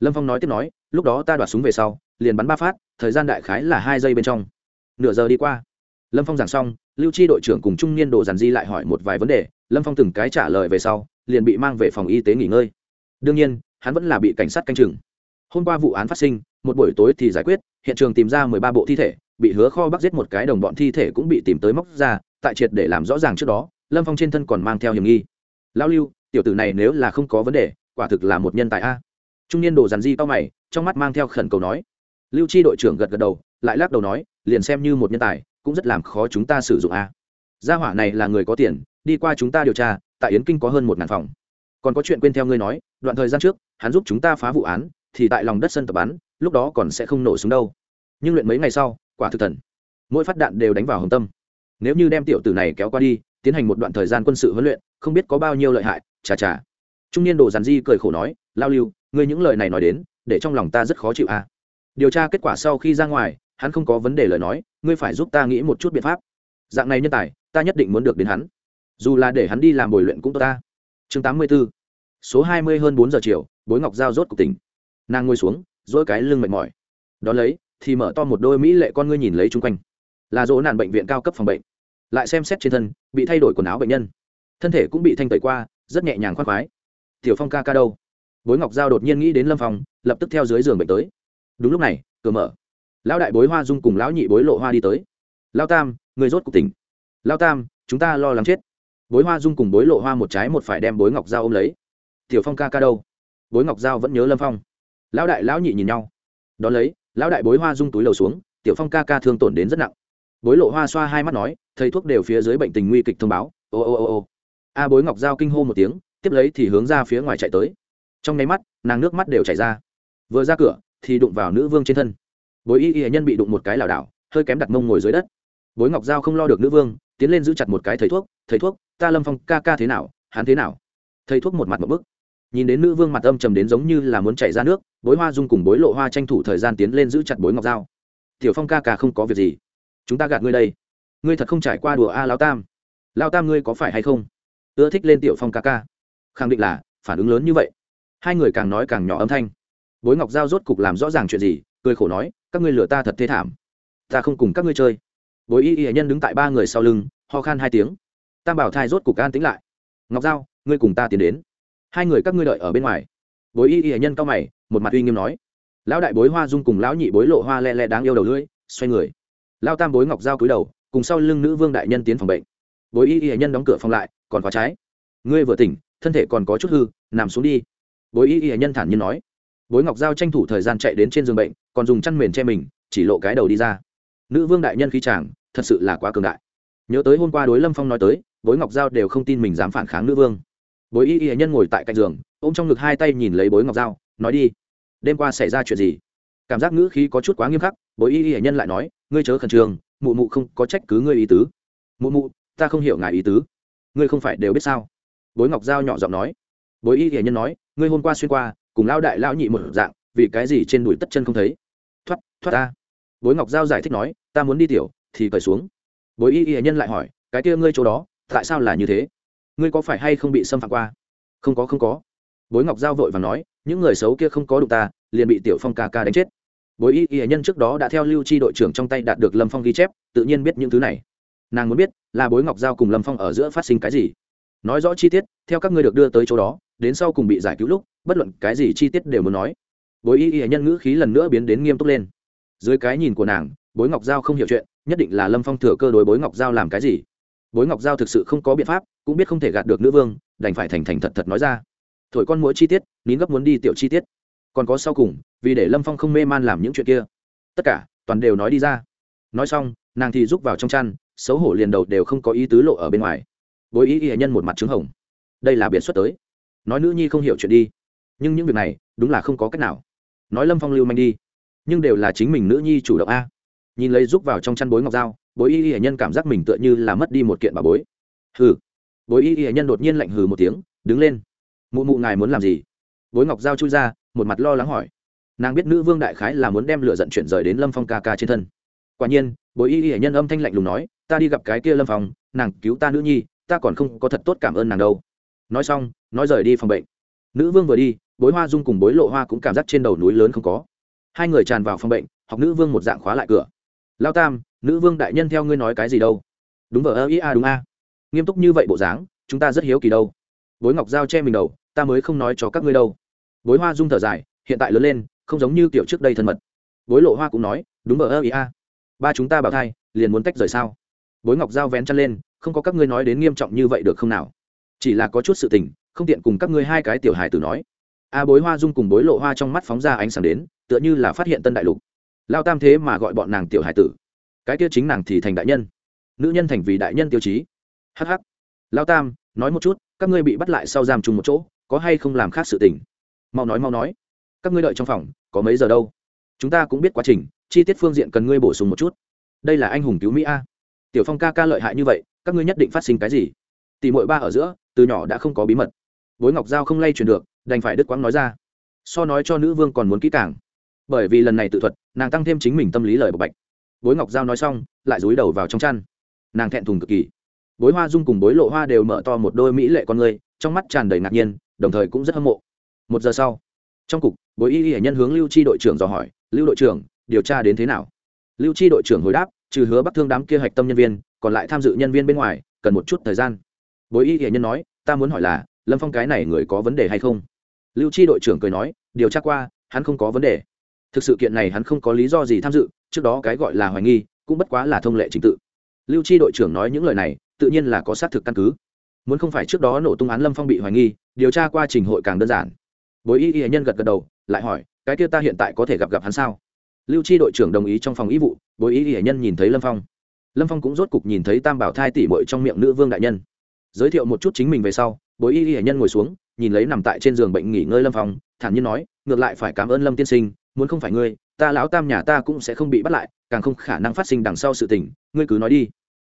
Lâm phong nói tiếp nói, lúc đó ta đoạt súng về sau liền bắn ba phát, thời gian đại khái là hai giây bên trong. Nửa giờ đi qua, lâm phong giảng xong, lưu chi đội trưởng cùng trung niên đồ dàn di lại hỏi một vài vấn đề, lâm phong từng cái trả lời về sau, liền bị mang về phòng y tế nghỉ ngơi. Đương nhiên, hắn vẫn là bị cảnh sát canh chừng. Hôm qua vụ án phát sinh, một buổi tối thì giải quyết, hiện trường tìm ra mười ba bộ thi thể, bị hứa kho bắt giết một cái đồng bọn thi thể cũng bị tìm tới móc ra, tại triệt để làm rõ ràng trước đó, lâm phong trên thân còn mang theo hiểm nghi. Lao lưu, tiểu tử này nếu là không có vấn đề, quả thực là một nhân tài a. Trung niên đồ dàn di to mày, trong mắt mang theo khẩn cầu nói lưu chi đội trưởng gật gật đầu, lại lắc đầu nói, liền xem như một nhân tài, cũng rất làm khó chúng ta sử dụng a. Gia hỏa này là người có tiền, đi qua chúng ta điều tra, tại yến kinh có hơn một ngàn phòng. Còn có chuyện quên theo ngươi nói, đoạn thời gian trước, hắn giúp chúng ta phá vụ án, thì tại lòng đất sân tập bắn, lúc đó còn sẽ không nổ súng đâu. Nhưng luyện mấy ngày sau, quả thực thần. Mỗi phát đạn đều đánh vào hồng tâm. Nếu như đem tiểu tử này kéo qua đi, tiến hành một đoạn thời gian quân sự huấn luyện, không biết có bao nhiêu lợi hại, chà chà. Trung niên đồ giàn di cười khổ nói, lao lưu, ngươi những lời này nói đến, để trong lòng ta rất khó chịu à điều tra kết quả sau khi ra ngoài, hắn không có vấn đề lời nói, ngươi phải giúp ta nghĩ một chút biện pháp. Dạng này nhân tài, ta nhất định muốn được đến hắn. Dù là để hắn đi làm bồi luyện cũng tốt ta. Chương tám mươi b ố số hai mươi hơn bốn giờ chiều, bối ngọc giao rốt cục tỉnh. Nàng ngồi xuống dỗi cái lưng mệt mỏi. Đón lấy, thì mở to một đôi mỹ lệ con ngươi nhìn lấy chung quanh. Là dỗ nạn bệnh viện cao cấp phòng bệnh. Lại xem xét trên thân, bị thay đổi quần áo bệnh nhân. Thân thể cũng bị thanh tẩy qua, rất nhẹ nhàng khoác khoái. Tiểu phong ca ca đâu? Bối ngọc giao đột nhiên nghĩ đến lâm phong, lập tức theo dưới giường bệnh tới đúng lúc này, cửa mở. Lão đại bối hoa dung cùng lão nhị bối lộ hoa đi tới. Lao tam, người rốt cục tỉnh. Lao tam, chúng ta lo lắng chết. Bối hoa dung cùng bối lộ hoa một trái một phải đem bối ngọc dao ôm lấy. Tiểu phong ca ca đâu? Bối ngọc dao vẫn nhớ lâm phong. Lão đại, lão nhị nhìn nhau. Đón lấy, lão đại bối hoa dung túi lầu xuống, tiểu phong ca ca thương tổn đến rất nặng. Bối lộ hoa xoa hai mắt nói, thầy thuốc đều phía dưới bệnh tình nguy kịch thông báo. Ô ô ô ô. A bối ngọc dao kinh hô một tiếng, tiếp lấy thì hướng ra phía ngoài chạy tới. Trong nháy mắt, nàng nước mắt đều chảy ra. Vừa ra cửa thì đụng vào nữ vương trên thân. Bối y y nhân bị đụng một cái lảo đảo, hơi kém đặt mông ngồi dưới đất. Bối ngọc giao không lo được nữ vương, tiến lên giữ chặt một cái thầy thuốc thầy thuốc, ta lâm phong ca ca thế nào, hắn thế nào? Thầy thuốc một mặt một bức. Nhìn đến nữ vương mặt âm trầm đến giống như là muốn chảy ra nước, bối hoa dung cùng bối lộ hoa tranh thủ thời gian tiến lên giữ chặt bối ngọc giao. Tiểu phong ca ca không có việc gì, chúng ta gạt ngươi đây. Ngươi thật không trải qua đùa a lao tam. Lao tam ngươi có phải hay không? Ưa thích lên tiểu phong ca ca. Khẳng định là, phản ứng lớn như vậy. Hai người càng nói càng nhỏ âm thanh bối ngọc giao rốt cục làm rõ ràng chuyện gì, cười khổ nói, các ngươi lừa ta thật thê thảm. Ta không cùng các ngươi chơi. Bối y y nhân đứng tại ba người sau lưng, ho khan hai tiếng. Tam bảo thai rốt cục an tính lại. Ngọc giao, ngươi cùng ta tiến đến. Hai người các ngươi đợi ở bên ngoài. Bối y y nhân cao mày, một mặt uy nghiêm nói, lão đại bối hoa dung cùng lão nhị bối lộ hoa le le đáng yêu đầu lưỡi, xoay người. Lao tam bối ngọc giao cúi đầu, cùng sau lưng nữ vương đại nhân tiến phòng bệnh. Bối y y nhân đóng cửa phòng lại, còn khóa trái. Ngươi vừa tỉnh, thân thể còn có chút hư, nằm xuống đi. Bối y y nhân thản nhiên nói bối ngọc giao tranh thủ thời gian chạy đến trên giường bệnh, còn dùng chăn mền che mình, chỉ lộ cái đầu đi ra. Nữ vương đại nhân khí chàng, thật sự là quá cường đại. Nhớ tới hôm qua đối lâm phong nói tới, bối ngọc giao đều không tin mình dám phản kháng nữ vương. Bối y y nhân ngồi tại cạnh giường, ôm trong ngực hai tay nhìn lấy bối ngọc giao, nói đi, đêm qua xảy ra chuyện gì? Cảm giác ngữ khí có chút quá nghiêm khắc, bối y y nhân lại nói, ngươi chớ khẩn trương, mụ mụ không có trách cứ ngươi ý tứ. Mụ mụ, ta không hiểu ngài ý tứ. Ngươi không phải đều biết sao? Bối ngọc giao nhỏ giọng nói. Bối y y nhân nói, ngươi hôm qua xuyên qua cùng lao đại lao nhị một dạng, vì cái gì trên đùi tất chân không thấy? Thoát thoát ta. Bối ngọc giao giải thích nói, ta muốn đi tiểu, thì cởi xuống. Bối y y nhân lại hỏi, cái kia ngươi chỗ đó, tại sao là như thế? Ngươi có phải hay không bị xâm phạm qua? Không có không có. Bối ngọc giao vội và nói, những người xấu kia không có đụng ta, liền bị tiểu phong ca ca đánh chết. Bối y y nhân trước đó đã theo lưu chi đội trưởng trong tay đạt được lâm phong ghi chép, tự nhiên biết những thứ này. Nàng muốn biết, là bối ngọc giao cùng lâm phong ở giữa phát sinh cái gì? Nói rõ chi tiết, theo các ngươi được đưa tới chỗ đó đến sau cùng bị giải cứu lúc, bất luận cái gì chi tiết đều muốn nói. Bối y y nhân ngữ khí lần nữa biến đến nghiêm túc lên. Dưới cái nhìn của nàng, bối ngọc giao không hiểu chuyện, nhất định là lâm phong thừa cơ đối bối ngọc giao làm cái gì. Bối ngọc giao thực sự không có biện pháp, cũng biết không thể gạt được nữ vương, đành phải thành thành thật thật nói ra. Thổi con mỗi chi tiết, nín gấp muốn đi tiểu chi tiết. Còn có sau cùng, vì để lâm phong không mê man làm những chuyện kia. Tất cả, toàn đều nói đi ra. Nói xong, nàng thì rúc vào trong chăn, xấu hổ liền đầu đều không có ý tứ lộ ở bên ngoài. Bối ý y nhân một mặt trứng hồng. Đây là biện xuất tới nói nữ nhi không hiểu chuyện đi. Nhưng những việc này, đúng là không có cách nào. Nói lâm phong lưu manh đi. Nhưng đều là chính mình nữ nhi chủ động a. Nhìn lấy rúc vào trong chăn bối ngọc dao, bối y y nhân cảm giác mình tựa như là mất đi một kiện bà bối. Hừ. Bối y y nhân đột nhiên lạnh hừ một tiếng, đứng lên. Mụ mụ ngài muốn làm gì? Bối ngọc dao chui ra, một mặt lo lắng hỏi. Nàng biết nữ vương đại khái là muốn đem lửa giận chuyển rời đến lâm phong ca ca trên thân. Quả nhiên, bối y y nhân âm thanh lạnh lùng nói, ta đi gặp cái kia lâm phong, nàng cứu ta nữ nhi, ta còn không có thật tốt cảm ơn nàng đâu nói xong, nói rời đi phòng bệnh. Nữ vương vừa đi, bối hoa dung cùng bối lộ hoa cũng cảm giác trên đầu núi lớn không có. Hai người tràn vào phòng bệnh, học nữ vương một dạng khóa lại cửa. Lao tam, nữ vương đại nhân theo ngươi nói cái gì đâu? Đúng vờ ơ, ý a, đúng a. Nghiêm túc như vậy bộ dáng, chúng ta rất hiếu kỳ đâu. Bối ngọc giao che mình đầu, ta mới không nói cho các ngươi đâu. Bối hoa dung thở dài, hiện tại lớn lên, không giống như kiểu trước đây thân mật. Bối lộ hoa cũng nói, đúng vờ ơ, ý a. Ba chúng ta bảo thai, liền muốn tách rời sao? Bối ngọc giao vén chân lên, không có các ngươi nói đến nghiêm trọng như vậy được không nào? Chỉ là có chút sự tình, không tiện cùng các ngươi hai cái tiểu hài tử nói. A bối hoa dung cùng bối lộ hoa trong mắt phóng ra ánh sáng đến, tựa như là phát hiện tân đại lục. Lao tam thế mà gọi bọn nàng tiểu hài tử. Cái kia chính nàng thì thành đại nhân. Nữ nhân thành vì đại nhân tiêu chí. Hh lao tam, nói một chút, các ngươi bị bắt lại sau giam chung một chỗ, có hay không làm khác sự tình? Mau nói mau nói. Các ngươi đợi trong phòng, có mấy giờ đâu? Chúng ta cũng biết quá trình, chi tiết phương diện cần ngươi bổ sung một chút. Đây là anh hùng cứu mỹ a. Tiểu phong ca ca lợi hại như vậy, các ngươi nhất định phát sinh cái gì? Tỷ mội ba ở giữa, từ nhỏ đã không có bí mật. Bối ngọc giao không lay chuyển được, đành phải đứt quãng nói ra. So nói cho nữ vương còn muốn kỹ càng. Bởi vì lần này tự thuật, nàng tăng thêm chính mình tâm lý lời bộc bạch. Bối ngọc giao nói xong, lại dúi đầu vào trong chăn. Nàng thẹn thùng cực kỳ. Bối hoa dung cùng bối lộ hoa đều mở to một đôi mỹ lệ con người, trong mắt tràn đầy ngạc nhiên, đồng thời cũng rất hâm mộ. Một giờ sau, trong cục, bối y y nhân hướng lưu chi đội trưởng dò hỏi, lưu đội trưởng, điều tra đến thế nào? Lưu chi đội trưởng hồi đáp, trừ hứa bắc thương đám kia hạch tâm nhân viên, còn lại tham dự nhân viên bên ngoài, cần một chút thời gian bối y y nhân nói, ta muốn hỏi là, lâm phong cái này người có vấn đề hay không? Lưu chi đội trưởng cười nói, điều tra qua, hắn không có vấn đề. Thực sự kiện này hắn không có lý do gì tham dự, trước đó cái gọi là hoài nghi, cũng bất quá là thông lệ trình tự. Lưu chi đội trưởng nói những lời này, tự nhiên là có xác thực căn cứ. Muốn không phải trước đó nổ tung án lâm phong bị hoài nghi, điều tra qua trình hội càng đơn giản. Bối y y nhân gật gật đầu, lại hỏi, cái kia ta hiện tại có thể gặp gặp hắn sao? Lưu chi đội trưởng đồng ý trong phòng ý vụ, bối y y nhân nhìn thấy lâm phong. Lâm phong cũng rốt cục nhìn thấy tam bảo thai tỉ mội trong miệng nữ vương đại nhân giới thiệu một chút chính mình về sau, bối y y nhân ngồi xuống, nhìn lấy nằm tại trên giường bệnh nghỉ ngơi lâm phong, thản nhiên nói, ngược lại phải cảm ơn lâm tiên sinh, muốn không phải ngươi, ta lão tam nhà ta cũng sẽ không bị bắt lại, càng không khả năng phát sinh đằng sau sự tình, ngươi cứ nói đi.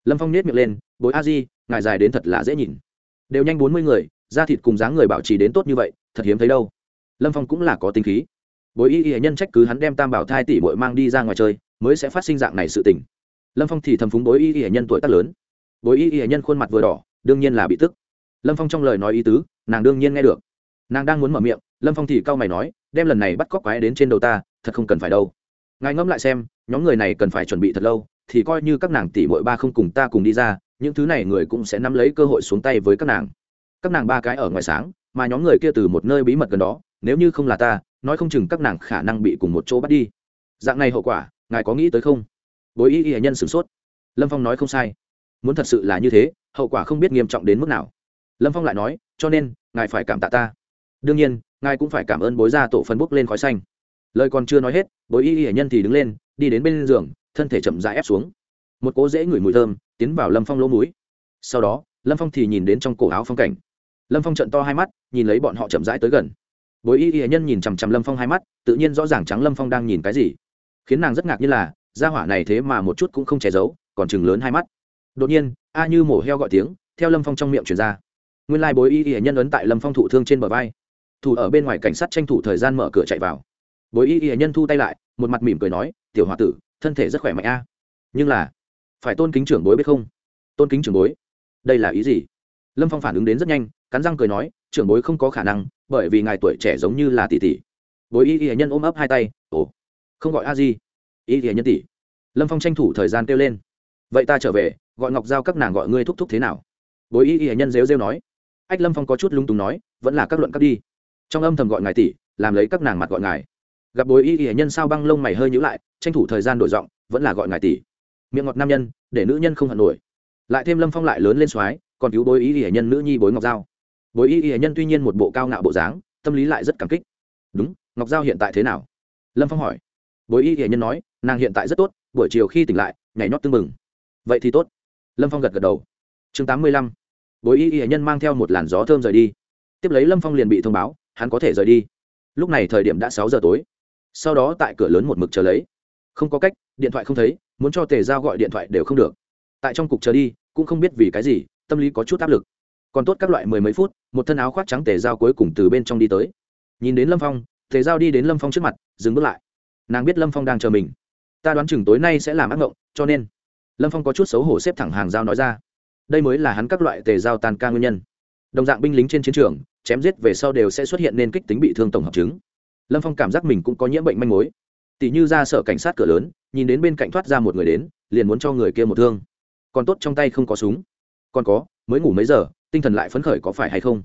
Lâm phong nết miệng lên, bối a di, ngài dài đến thật là dễ nhìn. Đều nhanh bốn mươi người, da thịt cùng dáng người bảo trì đến tốt như vậy, thật hiếm thấy đâu. Lâm phong cũng là có tính khí. Bối y y nhân trách cứ hắn đem tam bảo thai tỷ bội mang đi ra ngoài chơi, mới sẽ phát sinh dạng này sự tình. Lâm phong thì thầm phúng bối y y nhân tuổi tác lớn. Bối y y nhân khuôn mặt vừa đỏ đương nhiên là bị tức. Lâm phong trong lời nói ý tứ, nàng đương nhiên nghe được. Nàng đang muốn mở miệng, lâm phong thì cau mày nói, đem lần này bắt cóc quái đến trên đầu ta, thật không cần phải đâu. Ngài ngẫm lại xem, nhóm người này cần phải chuẩn bị thật lâu, thì coi như các nàng tỷ bội ba không cùng ta cùng đi ra, những thứ này người cũng sẽ nắm lấy cơ hội xuống tay với các nàng. Các nàng ba cái ở ngoài sáng, mà nhóm người kia từ một nơi bí mật gần đó, nếu như không là ta, nói không chừng các nàng khả năng bị cùng một chỗ bắt đi. Dạng này hậu quả, ngài có nghĩ tới không? Bối y y nhân sửng sốt. Lâm phong nói không sai. Muốn thật sự là như thế hậu quả không biết nghiêm trọng đến mức nào. Lâm phong lại nói, cho nên, ngài phải cảm tạ ta. Đương nhiên, ngài cũng phải cảm ơn bối gia tổ phân bốc lên khói xanh. Lời còn chưa nói hết, bối y y nhân thì đứng lên, đi đến bên giường, thân thể chậm rãi ép xuống. Một cố dễ ngửi mùi thơm tiến vào lâm phong lỗ múi sau đó, lâm phong thì nhìn đến trong cổ áo phong cảnh. Lâm phong trận to hai mắt, nhìn lấy bọn họ chậm rãi tới gần. Bối y y nhân nhìn chằm chằm lâm phong hai mắt, tự nhiên rõ ràng trắng lâm phong đang nhìn cái gì. Khiến nàng rất ngạc như là, gia hỏa này thế mà một chút cũng không che giấu, còn chừng lớn hai mắt đột nhiên, a như mổ heo gọi tiếng, theo lâm phong trong miệng truyền ra. Nguyên lai、like、bối y y nhân ấn tại lâm phong thụ thương trên bờ vai. Thủ ở bên ngoài cảnh sát tranh thủ thời gian mở cửa chạy vào. Bối y y nhân thu tay lại, một mặt mỉm cười nói, tiểu h o a tử, thân thể rất khỏe mạnh a. Nhưng là, phải tôn kính trưởng bối biết không? Tôn kính trưởng bối, đây là ý gì? Lâm phong phản ứng đến rất nhanh, cắn răng cười nói, trưởng bối không có khả năng, bởi vì ngài tuổi trẻ giống như là tỷ tỷ. Bối y y nhân ôm ấp hai tay, ồ, không gọi a di. Y y nhân tỷ. Lâm phong tranh thủ thời gian kêu lên, vậy ta trở về gọi ngọc giao các nàng gọi ngươi thúc thúc thế nào bối y y nhân rêu rêu nói ách lâm phong có chút lung túng nói vẫn là các luận các đi trong âm thầm gọi ngài tỷ, làm lấy các nàng mặt gọi ngài gặp bối y y nhân sao băng lông mày hơi nhữ lại tranh thủ thời gian đổi giọng, vẫn là gọi ngài tỷ. miệng ngọt nam nhân, để nữ nhân không hận nổi. lại thêm lâm phong lại lớn lên soái, còn cứu bối y y nhân nữ nhi bối ngọc giao. bối y y nhân tuy nhiên một bộ cao ngạo bộ dáng, tâm lý lại rất cảm kích. đúng, ngọc giao hiện tại thế nào? lâm phong hỏi. bối y y nhân nói, nàng hiện tại rất tốt, buổi chiều khi tỉnh lại, nhảy nhót tưng mừng vậy thì tốt lâm phong gật gật đầu. Chương tám mươi lăm. Bối y y nhân mang theo một làn gió thơm rời đi. Tiếp lấy lâm phong liền bị thông báo, hắn có thể rời đi. Lúc này thời điểm đã sáu giờ tối. Sau đó tại cửa lớn một mực chờ lấy. Không có cách, điện thoại không thấy, muốn cho tề giao gọi điện thoại đều không được. Tại trong cục chờ đi, cũng không biết vì cái gì, tâm lý có chút áp lực. Còn tốt các loại mười mấy phút, một thân áo khoác trắng tề giao cuối cùng từ bên trong đi tới. Nhìn đến lâm phong, tề giao đi đến lâm phong trước mặt, dừng bước lại. Nàng biết lâm phong đang chờ mình. Ta đoán chừng tối nay sẽ làm ác mộng cho nên lâm phong có chút xấu hổ xếp thẳng hàng giao nói ra. Đây mới là hắn các loại tề giao tàn ca nguyên nhân. Đồng dạng binh lính trên chiến trường, chém giết về sau đều sẽ xuất hiện nên kích tính bị thương tổng hợp chứng. Lâm phong cảm giác mình cũng có nhiễm bệnh manh mối. Tỷ như ra sở cảnh sát cửa lớn, nhìn đến bên cạnh thoát ra một người đến, liền muốn cho người kia một thương. Còn tốt trong tay không có súng. Còn có, mới ngủ mấy giờ, tinh thần lại phấn khởi có phải hay không?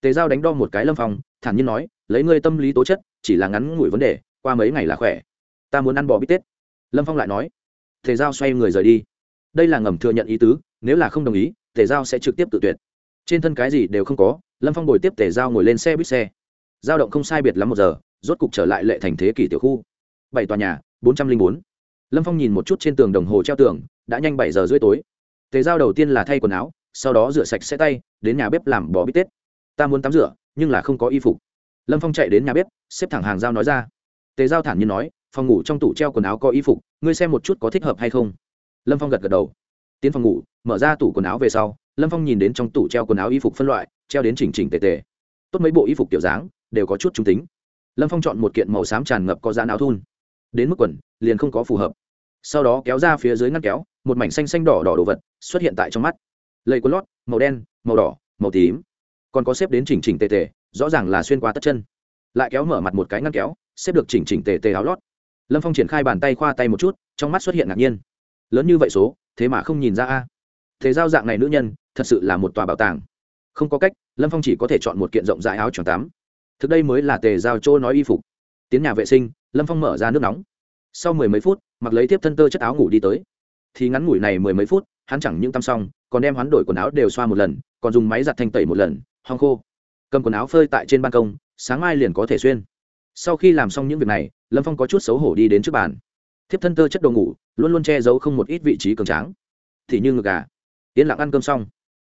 Tề giao đánh đo một cái lâm phong, thản nhiên nói, lấy ngươi tâm lý tố chất, chỉ là ngắn ngủi vấn đề, qua mấy ngày là khỏe. Ta muốn ăn bò bít tết. Lâm phong lại nói, tề giao xoay người rời đi đây là ngầm thừa nhận ý tứ, nếu là không đồng ý, tề giao sẽ trực tiếp tự tuyệt. Trên thân cái gì đều không có, lâm phong bồi tiếp tề giao ngồi lên xe buýt xe. Giao động không sai biệt lắm một giờ, rốt cục trở lại lệ thành thế kỷ tiểu khu. Bảy tòa nhà, bốn trăm linh bốn. Lâm phong nhìn một chút trên tường đồng hồ treo tường, đã nhanh bảy giờ rưỡi tối. Tề giao đầu tiên là thay quần áo, sau đó rửa sạch xe tay, đến nhà bếp làm bò bít tết. Ta muốn tắm rửa, nhưng là không có y phục. Lâm phong chạy đến nhà bếp, xếp thẳng hàng giao nói ra. Tề giao thản nhiên nói, phòng ngủ trong tủ treo quần áo có y phục, ngươi xem một chút có thích hợp hay không lâm phong gật gật đầu. Tiến phòng ngủ, mở ra tủ quần áo về sau, lâm phong nhìn đến trong tủ treo quần áo y phục phân loại, treo đến chỉnh chỉnh tề tề. Tốt mấy bộ y phục tiểu dáng, đều có chút trung tính. Lâm phong chọn một kiện màu xám tràn ngập có dán áo thun. Đến mức quần, liền không có phù hợp. Sau đó kéo ra phía dưới ngăn kéo, một mảnh xanh xanh đỏ đỏ đồ vật xuất hiện tại trong mắt. Lầy quần lót, màu đen, màu đỏ, màu tím. Còn có xếp đến chỉnh chỉnh tề tề, rõ ràng là xuyên qua tất chân. Lại kéo mở mặt một cái ngăn kéo, xếp được chỉnh chỉnh tề tề áo lót. Lâm phong triển khai bàn tay khoa tay một chút, trong mắt xuất hiện ngạc nhiên lớn như vậy số, thế mà không nhìn ra a. Thế giao dạng này nữ nhân, thật sự là một tòa bảo tàng. Không có cách, lâm phong chỉ có thể chọn một kiện rộng rãi áo choàng tắm. Thực đây mới là tề giao chỗ nói y phục. Tiến nhà vệ sinh, lâm phong mở ra nước nóng. Sau mười mấy phút, mặc lấy tiếp thân tơ chất áo ngủ đi tới. Thì ngắn ngủi này mười mấy phút, hắn chẳng những tắm xong, còn đem hắn đổi quần áo đều xoa một lần, còn dùng máy giặt thanh tẩy một lần, hong khô. Cầm quần áo phơi tại trên ban công, sáng mai liền có thể xuyên. Sau khi làm xong những việc này, lâm phong có chút xấu hổ đi đến trước bàn thiếp thân tơ chất đồ ngủ, luôn luôn che giấu không một ít vị trí cường tráng. Thì như ngực gà. Yên lặng ăn cơm xong.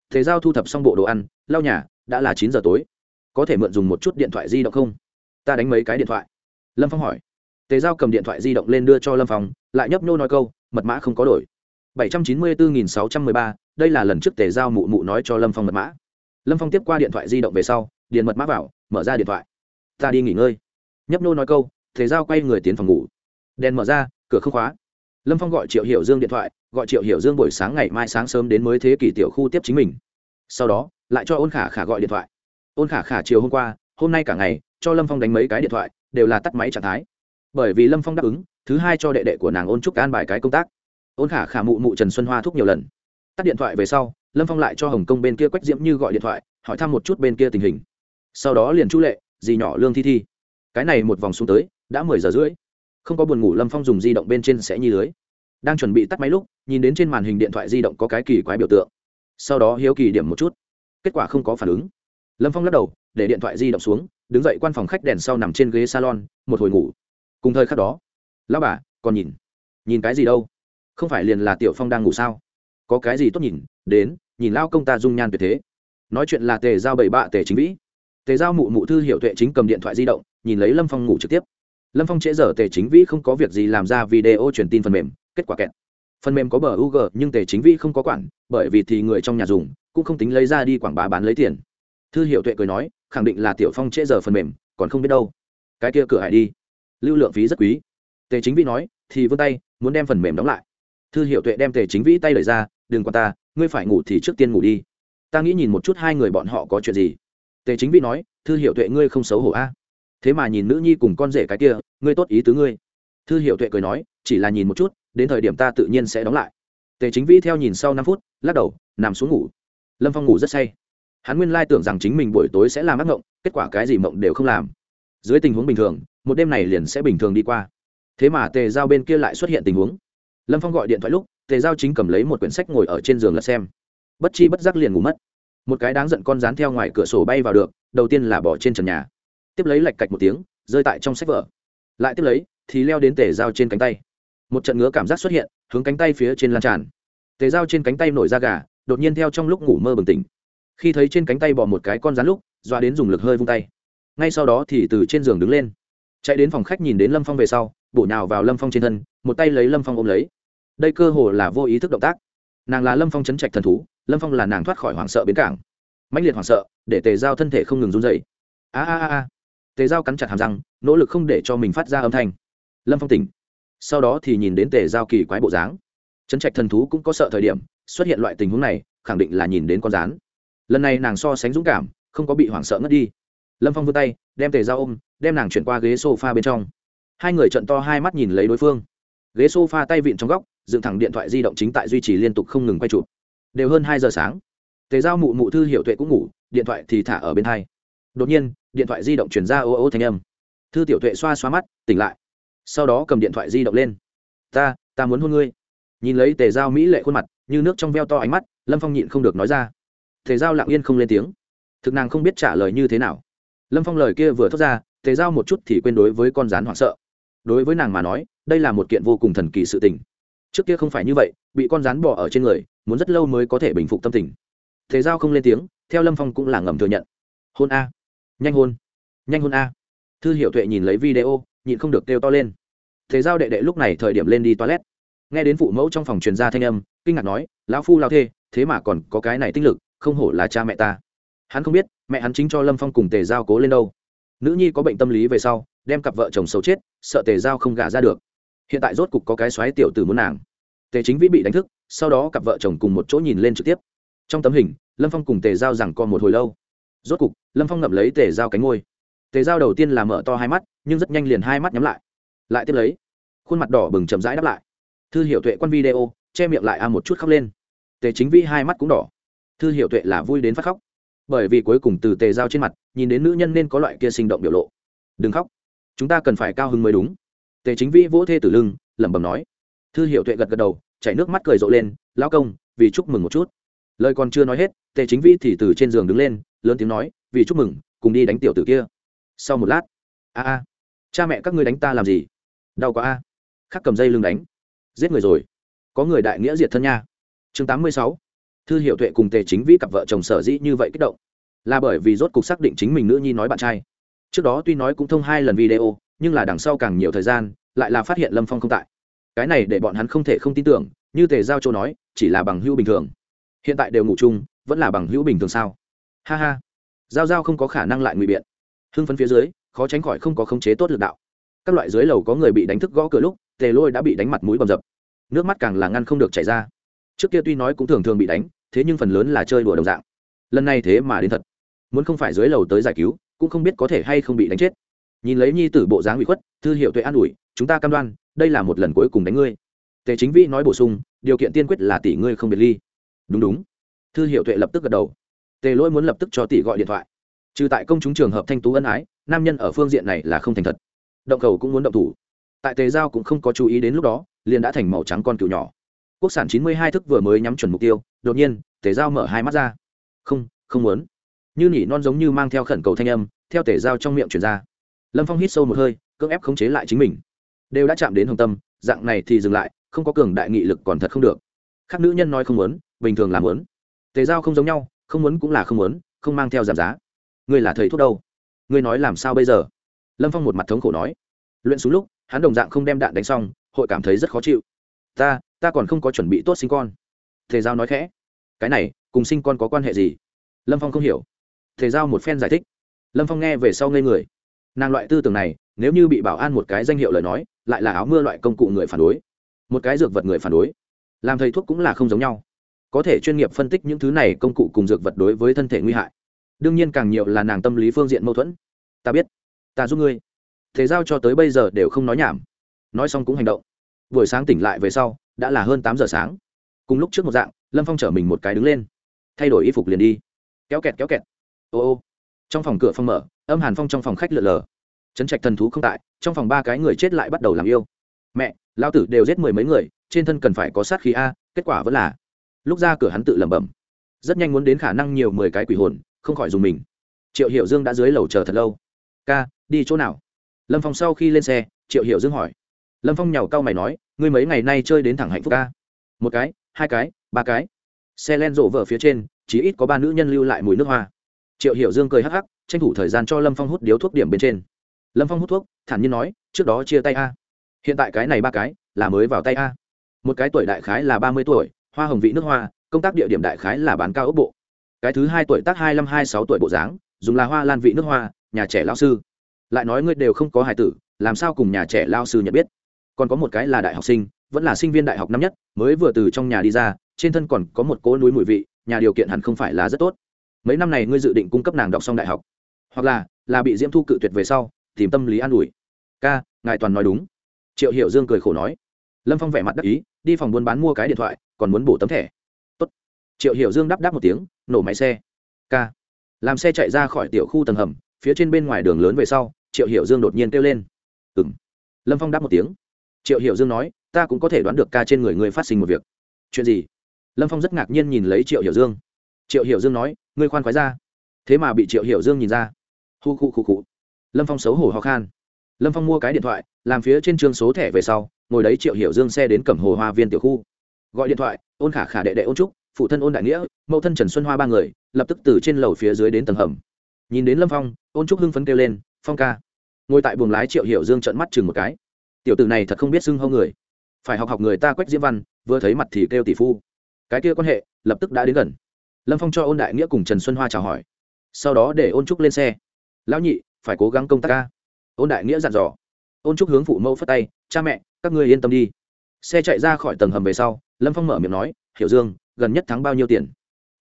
Thế giao thu thập xong bộ đồ ăn, lau nhà, đã là chín giờ tối. Có thể mượn dùng một chút điện thoại di động không? Ta đánh mấy cái điện thoại. Lâm phong hỏi. Tề giao cầm điện thoại di động lên đưa cho lâm phong, lại nhấp nhô nói câu, mật mã không có đổi. Bảy trăm chín mươi bốn nghìn sáu trăm mười ba, đây là lần trước tề giao mụ mụ nói cho lâm phong mật mã. Lâm phong tiếp qua điện thoại di động về sau, điền mật mã vào, mở ra điện thoại. Ta đi nghỉ ngơi. Nhấp nhô nói câu tề giao quay người tiến phòng ngủ. Đèn mở ra cửa không khóa. Lâm phong gọi triệu hiểu dương điện thoại, gọi triệu hiểu dương buổi sáng ngày mai sáng sớm đến mới thế kỷ tiểu khu tiếp chính mình. Sau đó, lại cho ôn khả khả gọi điện thoại. Ôn khả khả chiều hôm qua, hôm nay cả ngày, cho lâm phong đánh mấy cái điện thoại, đều là tắt máy trạng thái. Bởi vì lâm phong đáp ứng, thứ hai cho đệ đệ của nàng ôn trúc an bài cái công tác. Ôn khả khả mụ mụ trần xuân hoa thúc nhiều lần. Tắt điện thoại về sau, lâm phong lại cho hồng kông bên kia quách diễm như gọi điện thoại, hỏi thăm một chút bên kia tình hình. Sau đó liền chú lệ, dì nhỏ lương thi thi. Cái này một vòng xuống tới, đã mười giờ rưỡi không có buồn ngủ, lâm phong dùng di động bên trên sẽ nhi lưới. Đang chuẩn bị tắt máy lúc, nhìn đến trên màn hình điện thoại di động có cái kỳ quái biểu tượng. Sau đó hiếu kỳ điểm một chút. Kết quả không có phản ứng. Lâm phong lắc đầu, để điện thoại di động xuống, đứng dậy quan phòng khách đèn sau nằm trên ghế salon, một hồi ngủ. Cùng thời khắc đó lao bà, còn nhìn? Nhìn cái gì đâu? Không phải liền là tiểu phong đang ngủ sao? Có cái gì tốt nhìn? Đến, nhìn lao công ta dung nhan tuyệt thế. Nói chuyện là tề giao bảy bạ tề chính vĩ. Tề giao mụ mụ thư hiệu tuệ chính cầm điện thoại di động, nhìn lấy lâm phong ngủ trực tiếp lâm phong trễ giờ tề chính vĩ không có việc gì làm ra video truyền tin phần mềm, kết quả kẹt. Phần mềm có bờ u g nhưng tề chính vĩ không có quản, bởi vì thì người trong nhà dùng, cũng không tính lấy ra đi quảng bá bán lấy tiền. Thư hiệu tuệ cười nói, khẳng định là tiểu phong trễ giờ phần mềm, còn không biết đâu. Cái kia cửa hải đi. Lưu lượng phí rất quý. Tề chính vĩ nói, thì vươn tay, muốn đem phần mềm đóng lại. Thư hiệu tuệ đem tề chính vĩ tay lời ra, đừng quan ta, ngươi phải ngủ thì trước tiên ngủ đi. Ta nghĩ nhìn một chút hai người bọn họ có chuyện gì. Tề chính vĩ nói, thư hiệu tuệ, ngươi không xấu hổ a? Thế mà nhìn nữ nhi cùng con rể cái kia, ngươi tốt ý tứ ngươi. Thư hiệu tuệ cười nói, chỉ là nhìn một chút, đến thời điểm ta tự nhiên sẽ đóng lại. Tề chính vĩ theo nhìn sau năm phút, lắc đầu, nằm xuống ngủ. Lâm phong ngủ rất say. Hắn nguyên lai tưởng rằng chính mình buổi tối sẽ làm ác mộng, kết quả cái gì mộng đều không làm. Dưới tình huống bình thường, một đêm này liền sẽ bình thường đi qua. Thế mà tề giao bên kia lại xuất hiện tình huống. Lâm phong gọi điện thoại lúc, tề giao chính cầm lấy một quyển sách ngồi ở trên giường lật xem. Bất chi bất giác liền ngủ mất. Một cái đáng giận con rán theo ngoài cửa sổ bay vào được, đầu tiên là bỏ trên trần nhà tiếp lấy lạch cạch một tiếng, rơi tại trong sách vở. Lại tiếp lấy, thì leo đến tề dao trên cánh tay. Một trận ngứa cảm giác xuất hiện, hướng cánh tay phía trên lan tràn. Tề dao trên cánh tay nổi da gà, đột nhiên theo trong lúc ngủ mơ bừng tỉnh. Khi thấy trên cánh tay bỏ một cái con rắn lúc doa đến dùng lực hơi vung tay. Ngay sau đó thì từ trên giường đứng lên. Chạy đến phòng khách nhìn đến lâm phong về sau, bổ nhào vào lâm phong trên thân, một tay lấy lâm phong ôm lấy. Đây cơ hồ là vô ý thức động tác. Nàng là lâm phong chấn trạch thần thú, lâm phong là nàng thoát khỏi hoảng sợ bến cảng. Mạnh liệt hoảng sợ, để tề giao thân thể không ngừng run dày a a a tề dao cắn chặt hàm răng, nỗ lực không để cho mình phát ra âm thanh. Lâm phong tỉnh. Sau đó thì nhìn đến tề dao kỳ quái bộ dáng. Trấn trạch thần thú cũng có sợ thời điểm, xuất hiện loại tình huống này, khẳng định là nhìn đến con rán lần này nàng so sánh dũng cảm, không có bị hoảng sợ ngất đi. Lâm phong vươn tay, đem tề dao ôm, đem nàng chuyển qua ghế s o f a bên trong. Hai người trận to hai mắt nhìn lấy đối phương. Ghế s o f a tay vịn trong góc, dựng thẳng điện thoại di động chính tại duy trì liên tục không ngừng quay chụp. Đều hơn hai giờ sáng. Tề giao mụ mụ thư hiệu tuệ cũng ngủ, điện thoại thì thả ở bên hai đột nhiên, điện thoại di động chuyển ra ô ô thanh âm. Thư tiểu tuệ xoa xoa mắt, tỉnh lại. Sau đó cầm điện thoại di động lên. Ta ta muốn hôn ngươi. Nhìn lấy tề giao mỹ lệ khuôn mặt, như nước trong veo to ánh mắt, lâm phong nhịn không được nói ra. Tề giao lặng yên không lên tiếng. Thực nàng không biết trả lời như thế nào. Lâm phong lời kia vừa thốt ra, tề giao một chút thì quên đối với con rán hoảng sợ. Đối với nàng mà nói, đây là một kiện vô cùng thần kỳ sự tình. Trước kia không phải như vậy, bị con rán bỏ ở trên người, muốn rất lâu mới có thể bình phục tâm tình. Tề giao không lên tiếng, theo lâm phong cũng là ngầm thừa nhận. Hôn a nhanh hôn. Nhanh hôn a. Thư hiệu tuệ nhìn lấy video, nhịn không được kêu to lên. Thế giao đệ đệ lúc này thời điểm lên đi toilet. Nghe đến phụ mẫu trong phòng truyền ra thanh âm, kinh ngạc nói, lão phu lao thê, thế mà còn có cái này tinh lực, không hổ là cha mẹ ta. Hắn không biết, mẹ hắn chính cho lâm phong cùng tề giao cố lên đâu. Nữ nhi có bệnh tâm lý về sau, đem cặp vợ chồng xấu chết, sợ tề giao không gả ra được. Hiện tại rốt cục có cái xoáy tiểu tử muốn nàng. Tề chính vĩ bị đánh thức, sau đó cặp vợ chồng cùng một chỗ nhìn lên trực tiếp. Trong tấm hình, lâm phong cùng tề giao rằng co một hồi lâu rốt cục, lâm phong ngậm lấy tề giao cánh ngôi tề giao đầu tiên là mở to hai mắt, nhưng rất nhanh liền hai mắt nhắm lại. Lại tiếp lấy, khuôn mặt đỏ bừng chậm rãi đáp lại. Thư hiệu tuệ quan video, che miệng lại a một chút khóc lên. Tề chính vĩ hai mắt cũng đỏ. Thư hiệu tuệ là vui đến phát khóc. Bởi vì cuối cùng từ tề giao trên mặt, nhìn đến nữ nhân nên có loại kia sinh động biểu lộ. Đừng khóc. Chúng ta cần phải cao hứng mới đúng. Tề chính vĩ vỗ thê tử lưng, lẩm bẩm nói. Thư hiệu tuệ gật gật đầu, chảy nước mắt cười rộ lên. Lão công, vì chúc mừng một chút. Lời còn chưa nói hết, tề chính vĩ thì từ trên giường đứng lên lớn tiếng nói, vì chúc mừng, cùng đi đánh tiểu tử kia. Sau một lát, a a, cha mẹ các ngươi đánh ta làm gì? Đau quá a. Khắc cầm dây lưng đánh. Giết người rồi. Có người đại nghĩa diệt thân nha. Chương tám mươi sáu, thư hiệu tuệ cùng tề chính vĩ cặp vợ chồng sở dĩ như vậy kích động. Là bởi vì rốt cuộc xác định chính mình nữ nhi nói bạn trai. Trước đó tuy nói cũng thông hai lần video, nhưng là đằng sau càng nhiều thời gian, lại là phát hiện lâm phong không tại. Cái này để bọn hắn không thể không tin tưởng, như tề giao châu nói, chỉ là bằng hữu bình thường. Hiện tại đều ngủ chung, vẫn là bằng hữu bình thường sao? Ha ha. Giao giao không có khả năng lại ngụy biện. Hưng phấn phía dưới, khó tránh khỏi không có khống chế tốt lực đạo. Các loại dưới lầu có người bị đánh thức gõ cửa lúc, tề lôi đã bị đánh mặt mũi bầm dập. Nước mắt càng là ngăn không được chảy ra. Trước kia tuy nói cũng thường thường bị đánh, thế nhưng phần lớn là chơi đùa đồng dạng. Lần này thế mà đến thật. Muốn không phải dưới lầu tới giải cứu, cũng không biết có thể hay không bị đánh chết. Nhìn lấy nhi tử bộ dáng bị khuất, thư hiệu tuệ an ủi, chúng ta cam đoan, đây là một lần cuối cùng đánh ngươi. Tề chính vĩ nói bổ sung, điều kiện tiên quyết là tỷ ngươi không biệt ly. Đúng đúng. Thư hiệu tuệ lập tức gật đầu tề lỗi muốn lập tức cho tỷ gọi điện thoại. Trừ tại công chúng trường hợp thanh tú ân ái, nam nhân ở phương diện này là không thành thật. Động cầu cũng muốn động thủ. Tại tề giao cũng không có chú ý đến lúc đó, liền đã thành màu trắng con cừu nhỏ. Quốc sản chín mươi hai thức vừa mới nhắm chuẩn mục tiêu, đột nhiên, tề giao mở hai mắt ra. Không không muốn. Như nỉ non giống như mang theo khẩn cầu thanh âm, theo tề giao trong miệng chuyển ra. Lâm phong hít sâu một hơi, cưỡng ép khống chế lại chính mình. Đều đã chạm đến hồng tâm, dạng này thì dừng lại, không có cường đại nghị lực còn thật không được. Khác nữ nhân nói không muốn, bình thường là muốn. Tề giao không giống nhau không muốn cũng là không muốn, không mang theo giảm giá. Ngươi là thầy thuốc đâu? Ngươi nói làm sao bây giờ? Lâm phong một mặt thống khổ nói. Luyện xuống lúc, hắn đồng dạng không đem đạn đánh xong, hội cảm thấy rất khó chịu. Ta ta còn không có chuẩn bị tốt sinh con. Thề giao nói khẽ. Cái này, cùng sinh con có quan hệ gì? Lâm phong không hiểu. Thề giao một phen giải thích. Lâm phong nghe về sau ngây người. Nàng loại tư tưởng này, nếu như bị bảo an một cái danh hiệu lời nói, lại là áo mưa loại công cụ người phản đối. Một cái dược vật người phản đối. Làm thầy thuốc cũng là không giống nhau có thể chuyên nghiệp phân tích những thứ này công cụ cùng dược vật đối với thân thể nguy hại. Đương nhiên càng nhiều là nàng tâm lý phương diện mâu thuẫn. Ta biết. Ta giúp ngươi. Thế giao cho tới bây giờ đều không nói nhảm. Nói xong cũng hành động. Buổi sáng tỉnh lại về sau, đã là hơn tám giờ sáng. Cùng lúc trước một dạng, lâm phong chở mình một cái đứng lên. Thay đổi y phục liền đi. Kéo kẹt kéo kẹt. Ô ô. Trong phòng cửa phong mở, âm hàn phong trong phòng khách lượn lờ. Trấn trạch thần thú không tại, trong phòng ba cái người chết lại bắt đầu làm yêu. Mẹ lao tử đều giết mười mấy người, trên thân cần phải có sát khí a, kết quả vẫn là lúc ra cửa hắn tự lẩm bẩm. Rất nhanh muốn đến khả năng nhiều mười cái quỷ hồn, không khỏi dùng mình. Triệu hiểu dương đã dưới lầu chờ thật lâu. Ca, đi chỗ nào? Lâm phong sau khi lên xe, triệu hiểu dương hỏi. Lâm phong nhàu cau mày nói, ngươi mấy ngày nay chơi đến thẳng hạnh phúc ca. Một cái, hai cái, ba cái. Xe len rộ vở phía trên, chỉ ít có ba nữ nhân lưu lại mùi nước hoa. Triệu hiểu dương cười hắc hắc, tranh thủ thời gian cho lâm phong hút điếu thuốc điểm bên trên. Lâm phong hút thuốc, thản nhiên nói, trước đó chia tay a. Hiện tại cái này ba cái là mới vào tay a. Một cái tuổi đại khái là ba mươi tuổi hoa hồng vị nước hoa, công tác địa điểm đại khái là bán cao ốc bộ. Cái thứ hai tuổi tác hai mươi hai sáu tuổi bộ dáng, dùng là hoa lan vị nước hoa, nhà trẻ lao sư. Lại nói ngươi đều không có hài tử, làm sao cùng nhà trẻ lao sư nhận biết? Còn có một cái là đại học sinh, vẫn là sinh viên đại học năm nhất, mới vừa từ trong nhà đi ra, trên thân còn có một cỗ núi mùi vị, nhà điều kiện hẳn không phải là rất tốt. Mấy năm này ngươi dự định cung cấp nàng đọc xong đại học, hoặc là là bị diễm thu cự tuyệt về sau, tìm tâm lý an ủi. Ca, ngài toàn nói đúng. Triệu hiểu dương cười khổ nói. Lâm phong vẻ mặt đắc ý, đi phòng buôn bán mua cái điện thoại còn muốn bổ tấm thẻ. Tốt. triệu hiểu dương đáp đáp một tiếng, nổ máy xe. K. Làm xe chạy ra khỏi tiểu khu tầng hầm, phía trên bên ngoài đường lớn về sau, triệu hiểu dương đột nhiên kêu lên. Ừ m lâm phong đáp một tiếng. Triệu hiểu dương nói, ta cũng có thể đoán được ca trên người ngươi phát sinh một việc. Chuyện gì? Lâm phong rất ngạc nhiên nhìn lấy triệu hiểu dương. Triệu hiểu dương nói, ngươi khoan khoái ra. Thế mà bị triệu hiểu dương nhìn ra. Hu khu khu khu. Lâm phong xấu hổ ho khan. Lâm phong mua cái điện thoại, làm phía trên trường số thẻ về sau, ngồi đấy triệu hiểu dương xe đến cẩm hồ hoa viên tiểu khu gọi điện thoại, ôn khả khả đệ đệ ôn trúc, phụ thân ôn đại nghĩa, mẫu thân trần xuân hoa ba người, lập tức từ trên lầu phía dưới đến tầng hầm. Nhìn đến lâm phong, ôn trúc hưng phấn kêu lên, phong ca. Ngồi tại buồng lái triệu hiểu dương trận mắt chừng một cái. Tiểu tử này thật không biết xưng hâu người. Phải học học người ta quách diễm văn, vừa thấy mặt thì kêu tỷ phu. Cái kia quan hệ, lập tức đã đến gần. Lâm phong cho ôn đại nghĩa cùng trần xuân hoa chào hỏi. Sau đó để ôn trúc lên xe. Lão nhị, phải cố gắng công tác ca. Ôn đại nghĩa dặn dò. Ôn trúc hướng phụ mẫu phất tay, cha mẹ, các ngươi yên tâm đi xe chạy ra khỏi tầng hầm về sau, lâm phong mở miệng nói, hiểu dương, gần nhất thắng bao nhiêu tiền?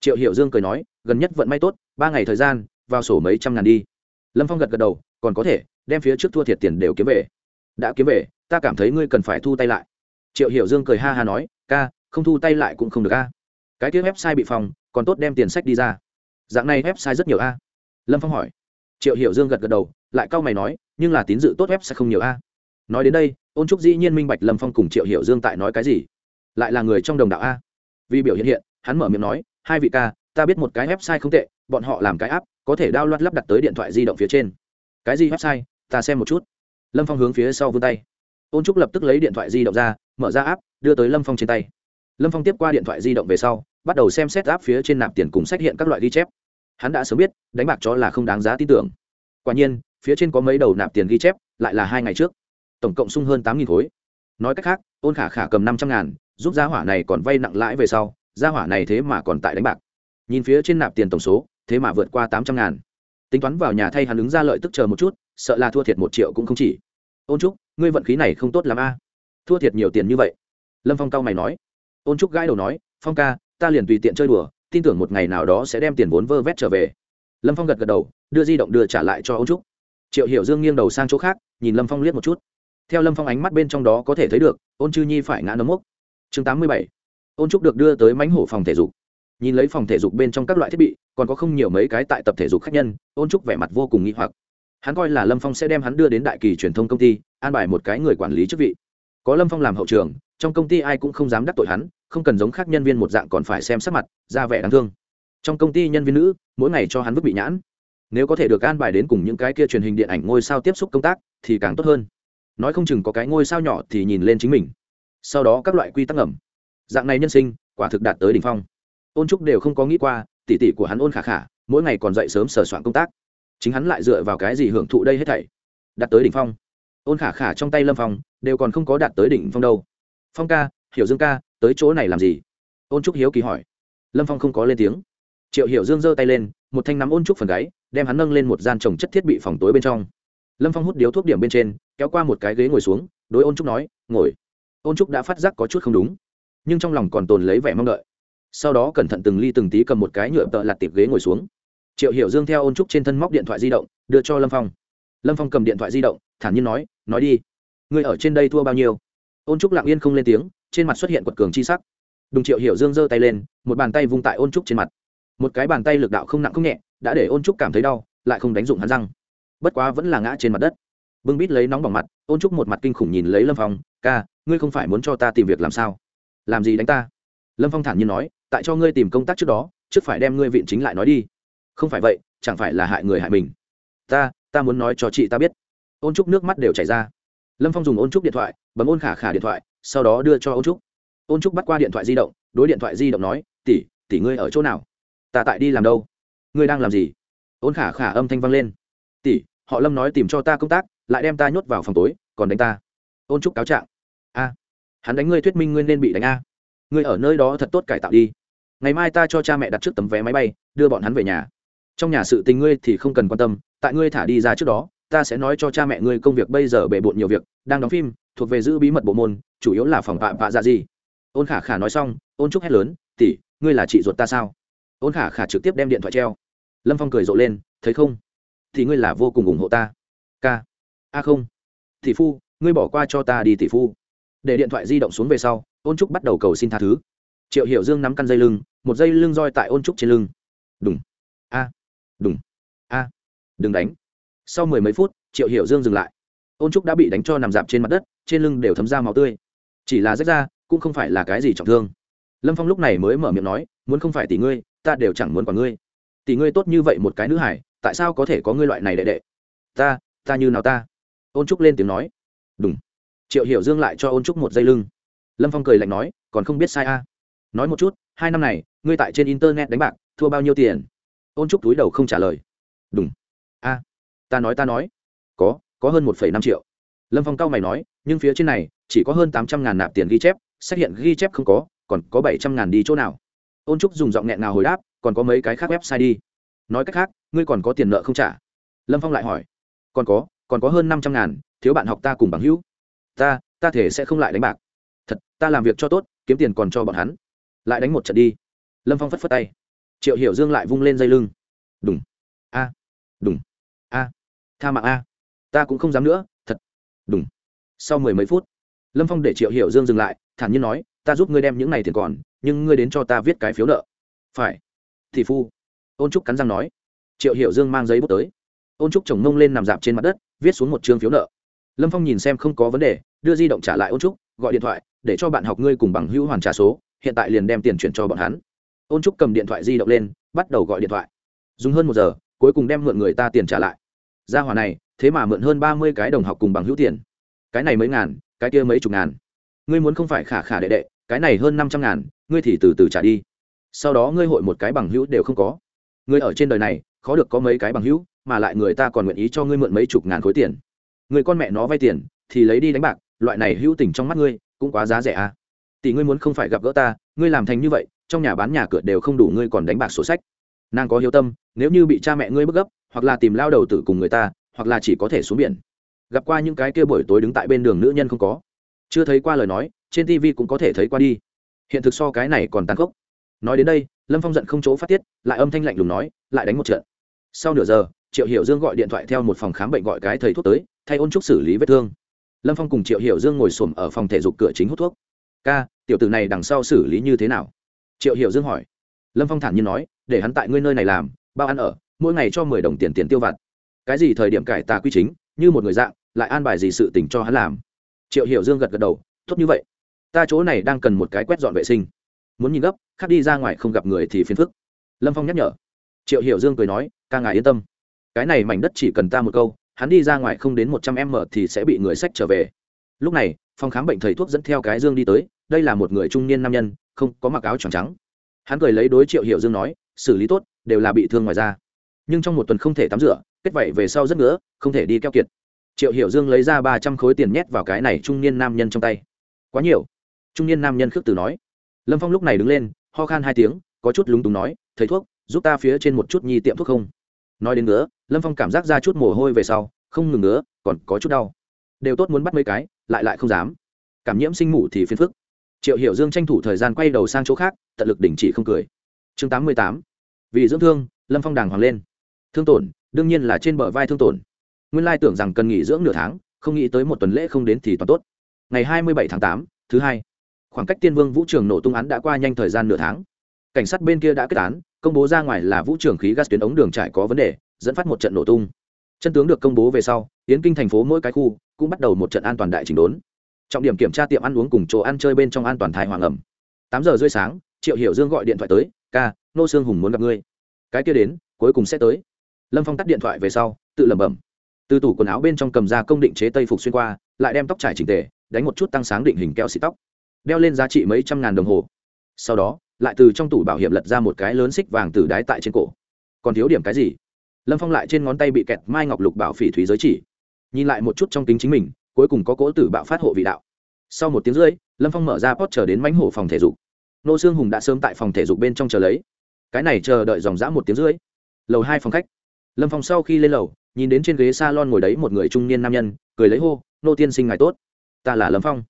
Triệu hiểu dương cười nói, gần nhất vận may tốt, ba ngày thời gian, vào sổ mấy trăm ngàn đi. Lâm phong gật gật đầu, còn có thể, đem phía trước thua thiệt tiền đều kiếm về. Đã kiếm về, ta cảm thấy ngươi cần phải thu tay lại. Triệu hiểu dương cười ha ha nói, ca, không thu tay lại cũng không được a. Cái kia website bị phòng, còn tốt đem tiền sách đi ra. Dạng này website rất nhiều a. Lâm phong hỏi. Triệu hiểu dương gật gật đầu, lại cau mày nói, nhưng là tín dự tốt website không nhiều a. Nói đến đây ôn trúc dĩ nhiên minh bạch lâm phong cùng triệu hiểu dương tại nói cái gì, lại là người trong đồng đạo a. Vì biểu hiện hiện, hắn mở miệng nói, hai vị ca, ta biết một cái website không tệ, bọn họ làm cái app, có thể đao loạt lắp đặt tới điện thoại di động phía trên. Cái gì website? Ta xem một chút. Lâm phong hướng phía sau vươn tay. Ôn trúc lập tức lấy điện thoại di động ra, mở ra app, đưa tới lâm phong trên tay. Lâm phong tiếp qua điện thoại di động về sau, bắt đầu xem xét app phía trên nạp tiền cùng sách hiện các loại ghi chép. Hắn đã sớm biết, đánh bạc chó là không đáng giá tin tưởng. Quả nhiên, phía trên có mấy đầu nạp tiền ghi chép, lại là hai ngày trước tổng cộng sung hơn tám nghìn khối. Nói cách khác, ôn khả khả cầm năm trăm ngàn, giúp gia hỏa này còn vay nặng lãi về sau, gia hỏa này thế mà còn tại đánh bạc. Nhìn phía trên nạp tiền tổng số, thế mà vượt qua tám trăm ngàn. Tính toán vào nhà thay hắn ứng ra lợi tức chờ một chút, sợ là thua thiệt một triệu cũng không chỉ. Ôn trúc, ngươi vận khí này không tốt l a. Thua thiệt nhiều tiền như vậy. Lâm phong cao mày nói. Ôn trúc gãi đầu nói, phong ca, ta liền tùy tiện chơi đùa, tin tưởng một ngày nào đó sẽ đem tiền vốn vơ vét trở về. Lâm phong gật gật đầu, đưa di động đưa trả lại cho ôn trúc. Triệu hiểu dương nghiêng đầu sang chỗ khác, nhìn lâm phong liếc một chút theo lâm phong ánh mắt bên trong đó có thể thấy được, ôn chư nhi phải ngã nấm mốc. Chương tám mươi bảy. Ôn trúc được đưa tới mánh hổ phòng thể dục. Nhìn lấy phòng thể dục bên trong các loại thiết bị, còn có không nhiều mấy cái tại tập thể dục khác nhân, ôn trúc vẻ mặt vô cùng nghi hoặc. Hắn coi là lâm phong sẽ đem hắn đưa đến đại kỳ truyền thông công ty, an bài một cái người quản lý chức vị. Có lâm phong làm hậu trường, trong công ty ai cũng không dám đắc tội hắn, không cần giống khác nhân viên một dạng còn phải xem sắc mặt, ra vẻ đáng thương. Trong công ty nhân viên nữ, mỗi ngày cho hắn vứt bị nhãn. Nếu có thể được an bài đến cùng những cái kia truyền hình điện ảnh ngôi sao tiếp xúc công tác, thì càng tốt hơn nói không chừng có cái ngôi sao nhỏ thì nhìn lên chính mình. Sau đó các loại quy tắc ngầm. Dạng này nhân sinh, quả thực đạt tới đỉnh phong. Ôn trúc đều không có nghĩ qua tỉ tỉ của hắn ôn khả khả, mỗi ngày còn dậy sớm sờ soạn công tác. Chính hắn lại dựa vào cái gì hưởng thụ đây hết thảy? Đạt tới đỉnh phong. Ôn khả khả trong tay lâm phong, đều còn không có đạt tới đỉnh phong đâu. Phong ca, hiểu dương ca, tới chỗ này làm gì? Ôn trúc hiếu kỳ hỏi. Lâm phong không có lên tiếng. Triệu hiểu dương giơ tay lên, một thanh nắm ôn trúc phần gáy, đem hắn nâng lên một gian trồng chất thiết bị phòng tối bên trong lâm phong hút điếu thuốc điểm bên trên, kéo qua một cái ghế ngồi xuống, đối ôn trúc nói, ngồi. Ôn trúc đã phát giác có chút không đúng, nhưng trong lòng còn tồn lấy vẻ mong đợi. Sau đó cẩn thận từng ly từng tí cầm một cái nhựa tợ lặt tiệp ghế ngồi xuống. Triệu hiểu dương theo ôn trúc trên thân móc điện thoại di động, đưa cho lâm phong. Lâm phong cầm điện thoại di động, thản nhiên nói nói đi người ở trên đây thua bao nhiêu? Ôn trúc lặng yên không lên tiếng, trên mặt xuất hiện quật cường chi sắc. Đùng triệu hiểu dương giơ tay lên, một bàn tay vung tại ôn trúc trên mặt. Một cái bàn tay lực đạo không nặng không nhẹ, đã để ôn trúc cảm thấy đau, lại không đánh dụng hắn răng bất quá vẫn là ngã trên mặt đất. Bưng bít lấy nóng bỏng mặt, ôn trúc một mặt kinh khủng nhìn lấy lâm phong, ca, ngươi không phải muốn cho ta tìm việc làm sao? Làm gì đánh ta? Lâm phong thản nhiên nói, tại cho ngươi tìm công tác trước đó, trước phải đem ngươi viện chính lại nói đi. Không phải vậy, chẳng phải là hại người hại mình. Ta ta muốn nói cho chị ta biết. Ôn trúc nước mắt đều chảy ra. Lâm phong dùng ôn trúc điện thoại, bấm ôn khả khả điện thoại, sau đó đưa cho ôn trúc ôn trúc bắt qua điện thoại di động, đối điện thoại di động nói, tỷ tỷ ngươi ở chỗ nào? Ta tại đi làm đâu? Ngươi đang làm gì? Ôn khả khả âm thanh vang lên tỷ, họ lâm nói tìm cho ta công tác, lại đem ta nhốt vào phòng tối, còn đánh ta. Ôn trúc cáo trạng. A, hắn đánh ngươi thuyết minh ngươi nên bị đánh a. Ngươi ở nơi đó thật tốt cải tạo đi. Ngày mai ta cho cha mẹ đặt trước tấm vé máy bay, đưa bọn hắn về nhà. Trong nhà sự tình ngươi thì không cần quan tâm, tại ngươi thả đi ra trước đó, ta sẽ nói cho cha mẹ ngươi công việc bây giờ bề bộn nhiều việc, đang đóng phim, thuộc về giữ bí mật bộ môn, chủ yếu là phòng vạ vạ dạ gì. Ôn khả khả nói xong, ôn trúc hét lớn, tỷ, ngươi là chị ruột ta sao? Ôn khả khả trực tiếp đem điện thoại treo. Lâm phong cười rộ lên, thấy không? Thì ngươi là vô cùng ủng hộ ta. K. A không. Tỷ phu, ngươi bỏ qua cho ta đi tỷ phu. Để điện thoại di động xuống về sau, ôn trúc bắt đầu cầu xin tha thứ. Triệu hiểu dương nắm căn dây lưng, một dây lưng roi tại ôn trúc trên lưng. Đúng a. Đúng a. Đừng đánh. Sau mười mấy phút, triệu hiểu dương dừng lại. Ôn trúc đã bị đánh cho nằm dạp trên mặt đất, trên lưng đều thấm ra máu tươi. Chỉ là rách ra, cũng không phải là cái gì trọng thương. Lâm phong lúc này mới mở miệng nói, muốn không phải tỷ ngươi, ta đều chẳng muốn còn ngươi. Tỷ ngươi tốt như vậy một cái nữ hải tại sao có thể có ngươi loại này đệ đệ? Ta ta như nào ta? Ôn trúc lên tiếng nói. Đúng triệu hiểu dương lại cho ôn trúc một dây lưng. Lâm phong cười lạnh nói, còn không biết sai a. Nói một chút, hai năm này, ngươi tại trên internet đánh bạc, thua bao nhiêu tiền? Ôn trúc túi đầu không trả lời. Đúng a, ta nói ta nói. Có có hơn một năm triệu. Lâm phong cao mày nói, nhưng phía trên này, chỉ có hơn tám trăm ngàn nạp tiền ghi chép, xác hiện ghi chép không có, còn có bảy trăm ngàn đi chỗ nào? Ôn trúc dùng giọng nghẹn nào hồi đáp, còn có mấy cái khác website đi nói cách khác, ngươi còn có tiền nợ không trả? Lâm phong lại hỏi. Còn có còn có hơn năm trăm ngàn, thiếu bạn học ta cùng bằng hữu. Ta ta thể sẽ không lại đánh bạc. Thật, ta làm việc cho tốt, kiếm tiền còn cho bọn hắn. Lại đánh một trận đi. Lâm phong phất phất tay. Triệu hiểu dương lại vung lên dây lưng. Đúng a. À. đúng a. Tha mạng a. Ta cũng không dám nữa, thật. Đúng sau mười mấy phút, lâm phong để triệu hiểu dương dừng lại, thản nhiên nói, ta giúp ngươi đem những này tiền còn, nhưng ngươi đến cho ta viết cái phiếu nợ. Phải. Thì phu ôn trúc cắn răng nói. Triệu hiểu dương mang giấy bút tới. Ôn trúc chồng mông lên nằm dạp trên mặt đất, viết xuống một chương phiếu nợ. Lâm phong nhìn xem không có vấn đề, đưa di động trả lại ôn trúc, gọi điện thoại, để cho bạn học ngươi cùng bằng hữu hoàn trả số, hiện tại liền đem tiền chuyển cho bọn hắn. Ôn trúc cầm điện thoại di động lên, bắt đầu gọi điện thoại. Dùng hơn một giờ, cuối cùng đem mượn người ta tiền trả lại. Gia hòa này, thế mà mượn hơn ba mươi cái đồng học cùng bằng hữu tiền. Cái này mấy ngàn, cái kia mấy chục ngàn. Ngươi muốn không phải khả khả đệ đệ, cái này hơn năm trăm ngàn, ngươi thì từ từ trả đi. Sau đó ngươi hội một cái bằng hữu đều không có ngươi ở trên đời này, khó được có mấy cái bằng hữu, mà lại người ta còn nguyện ý cho ngươi mượn mấy chục ngàn khối tiền. Người con mẹ nó vay tiền, thì lấy đi đánh bạc, loại này hữu tình trong mắt ngươi, cũng quá giá rẻ à. Tỷ ngươi muốn không phải gặp gỡ ta, ngươi làm thành như vậy, trong nhà bán nhà cửa đều không đủ ngươi còn đánh bạc sổ sách. Nàng có hiếu tâm, nếu như bị cha mẹ ngươi bức gấp, hoặc là tìm lao đầu tử cùng người ta, hoặc là chỉ có thể xuống biển. Gặp qua những cái kia buổi tối đứng tại bên đường nữ nhân không có. Chưa thấy qua lời nói, trên tv cũng có thể thấy qua đi. Hiện thực so cái này còn tàn khốc nói đến đây, lâm phong giận không chỗ phát tiết, lại âm thanh lạnh lùng nói, lại đánh một trận. Sau nửa giờ, triệu hiểu dương gọi điện thoại theo một phòng khám bệnh gọi cái thầy thuốc tới, thay ôn trúc xử lý vết thương. Lâm phong cùng triệu hiểu dương ngồi xổm ở phòng thể dục cửa chính hút thuốc. Ca, tiểu tử này đằng sau xử lý như thế nào? Triệu hiểu dương hỏi. Lâm phong thản nhiên nói, để hắn tại ngươi nơi này làm, bao ăn ở, mỗi ngày cho mười đồng tiền tiền tiêu vặt. Cái gì thời điểm cải tà quy chính, như một người dạng, lại an bài gì sự tình cho hắn làm? Triệu hiểu dương gật gật đầu, tốt như vậy. Ta chỗ này đang cần một cái quét dọn vệ sinh muốn nhìn gấp, khác đi ra ngoài không gặp người thì phiền phức. Lâm phong nhắc nhở. Triệu hiểu dương cười nói, ca ngài yên tâm. Cái này mảnh đất chỉ cần ta một câu, hắn đi ra ngoài không đến một trăm m thì sẽ bị người sách trở về. Lúc này, phòng khám bệnh thầy thuốc dẫn theo cái dương đi tới, đây là một người trung niên nam nhân, không có mặc áo tròn trắng. Hắn cười lấy đối triệu hiểu dương nói, xử lý tốt, đều là bị thương ngoài da. Nhưng trong một tuần không thể tắm rửa, kết vậy về sau rất nữa không thể đi keo kiệt. Triệu hiểu dương lấy ra ba trăm khối tiền nhét vào cái này trung niên nam nhân trong tay. Quá nhiều. Trung niên nam nhân khước từ nói lâm phong lúc này đứng lên, ho khan hai tiếng, có chút lúng túng nói, thầy thuốc, giúp ta phía trên một chút nhi tiệm thuốc không? Nói đến nữa lâm phong cảm giác ra chút mồ hôi về sau, không ngừng nữa còn có chút đau. Đều tốt muốn bắt mấy cái, lại lại không dám. Cảm nhiễm sinh mủ thì phiền phức. Triệu hiểu dương tranh thủ thời gian quay đầu sang chỗ khác, tận lực đình chỉ không cười. Chương tám mươi tám. Vì dưỡng thương, lâm phong đàng hoàng lên. Thương tổn, đương nhiên là trên bờ vai thương tổn. Nguyên lai tưởng rằng cần nghỉ dưỡng nửa tháng, không nghĩ tới một tuần lễ không đến thì toàn tốt. Ngày hai mươi bảy tháng tám, thứ hai khoảng cách tiên vương vũ trường nổ tung án đã qua nhanh thời gian nửa tháng. Cảnh sát bên kia đã kết án, công bố ra ngoài là vũ trường khí gas tuyến ống đường trải có vấn đề, dẫn phát một trận nổ tung. Chân tướng được công bố về sau tiến kinh thành phố mỗi cái khu cũng bắt đầu một trận an toàn đại chỉnh đốn. Trọng điểm kiểm tra tiệm ăn uống cùng chỗ ăn chơi bên trong an toàn thai hoàng ẩm. Tám giờ rưỡi sáng, triệu hiểu dương gọi điện thoại tới, ca, nô sương hùng muốn gặp ngươi. Cái kia đến, cuối cùng sẽ tới. Lâm phong tắt điện thoại về sau, tự lẩm bẩm. Từ tủ quần áo bên trong cầm ra công định chế tây phục xuyên qua, lại đem tóc trải chỉnh tề, đánh một chút tăng sáng định hình keo xịt tóc đeo lên giá trị mấy trăm ngàn đồng hồ. Sau đó, lại từ trong tủ bảo hiểm lật ra một cái lớn xích vàng từ đái tại trên cổ. Còn thiếu điểm cái gì? Lâm phong lại trên ngón tay bị kẹt mai ngọc lục bảo phỉ thúy giới chỉ. Nhìn lại một chút trong kính chính mình, cuối cùng có cỗ tử bạo phát hộ vị đạo. Sau một tiếng rưỡi, lâm phong mở ra pot chờ đến mánh hổ phòng thể dục. Nô sương hùng đã sớm tại phòng thể dục bên trong chờ lấy. Cái này chờ đợi dòng dã một tiếng rưỡi. Lầu hai phòng khách. Lâm phong sau khi lên lầu, nhìn đến trên ghế s a lon ngồi đấy một người trung niên nam nhân, cười lấy hô, nô tiên sinh ngài tốt. Ta là lâm phong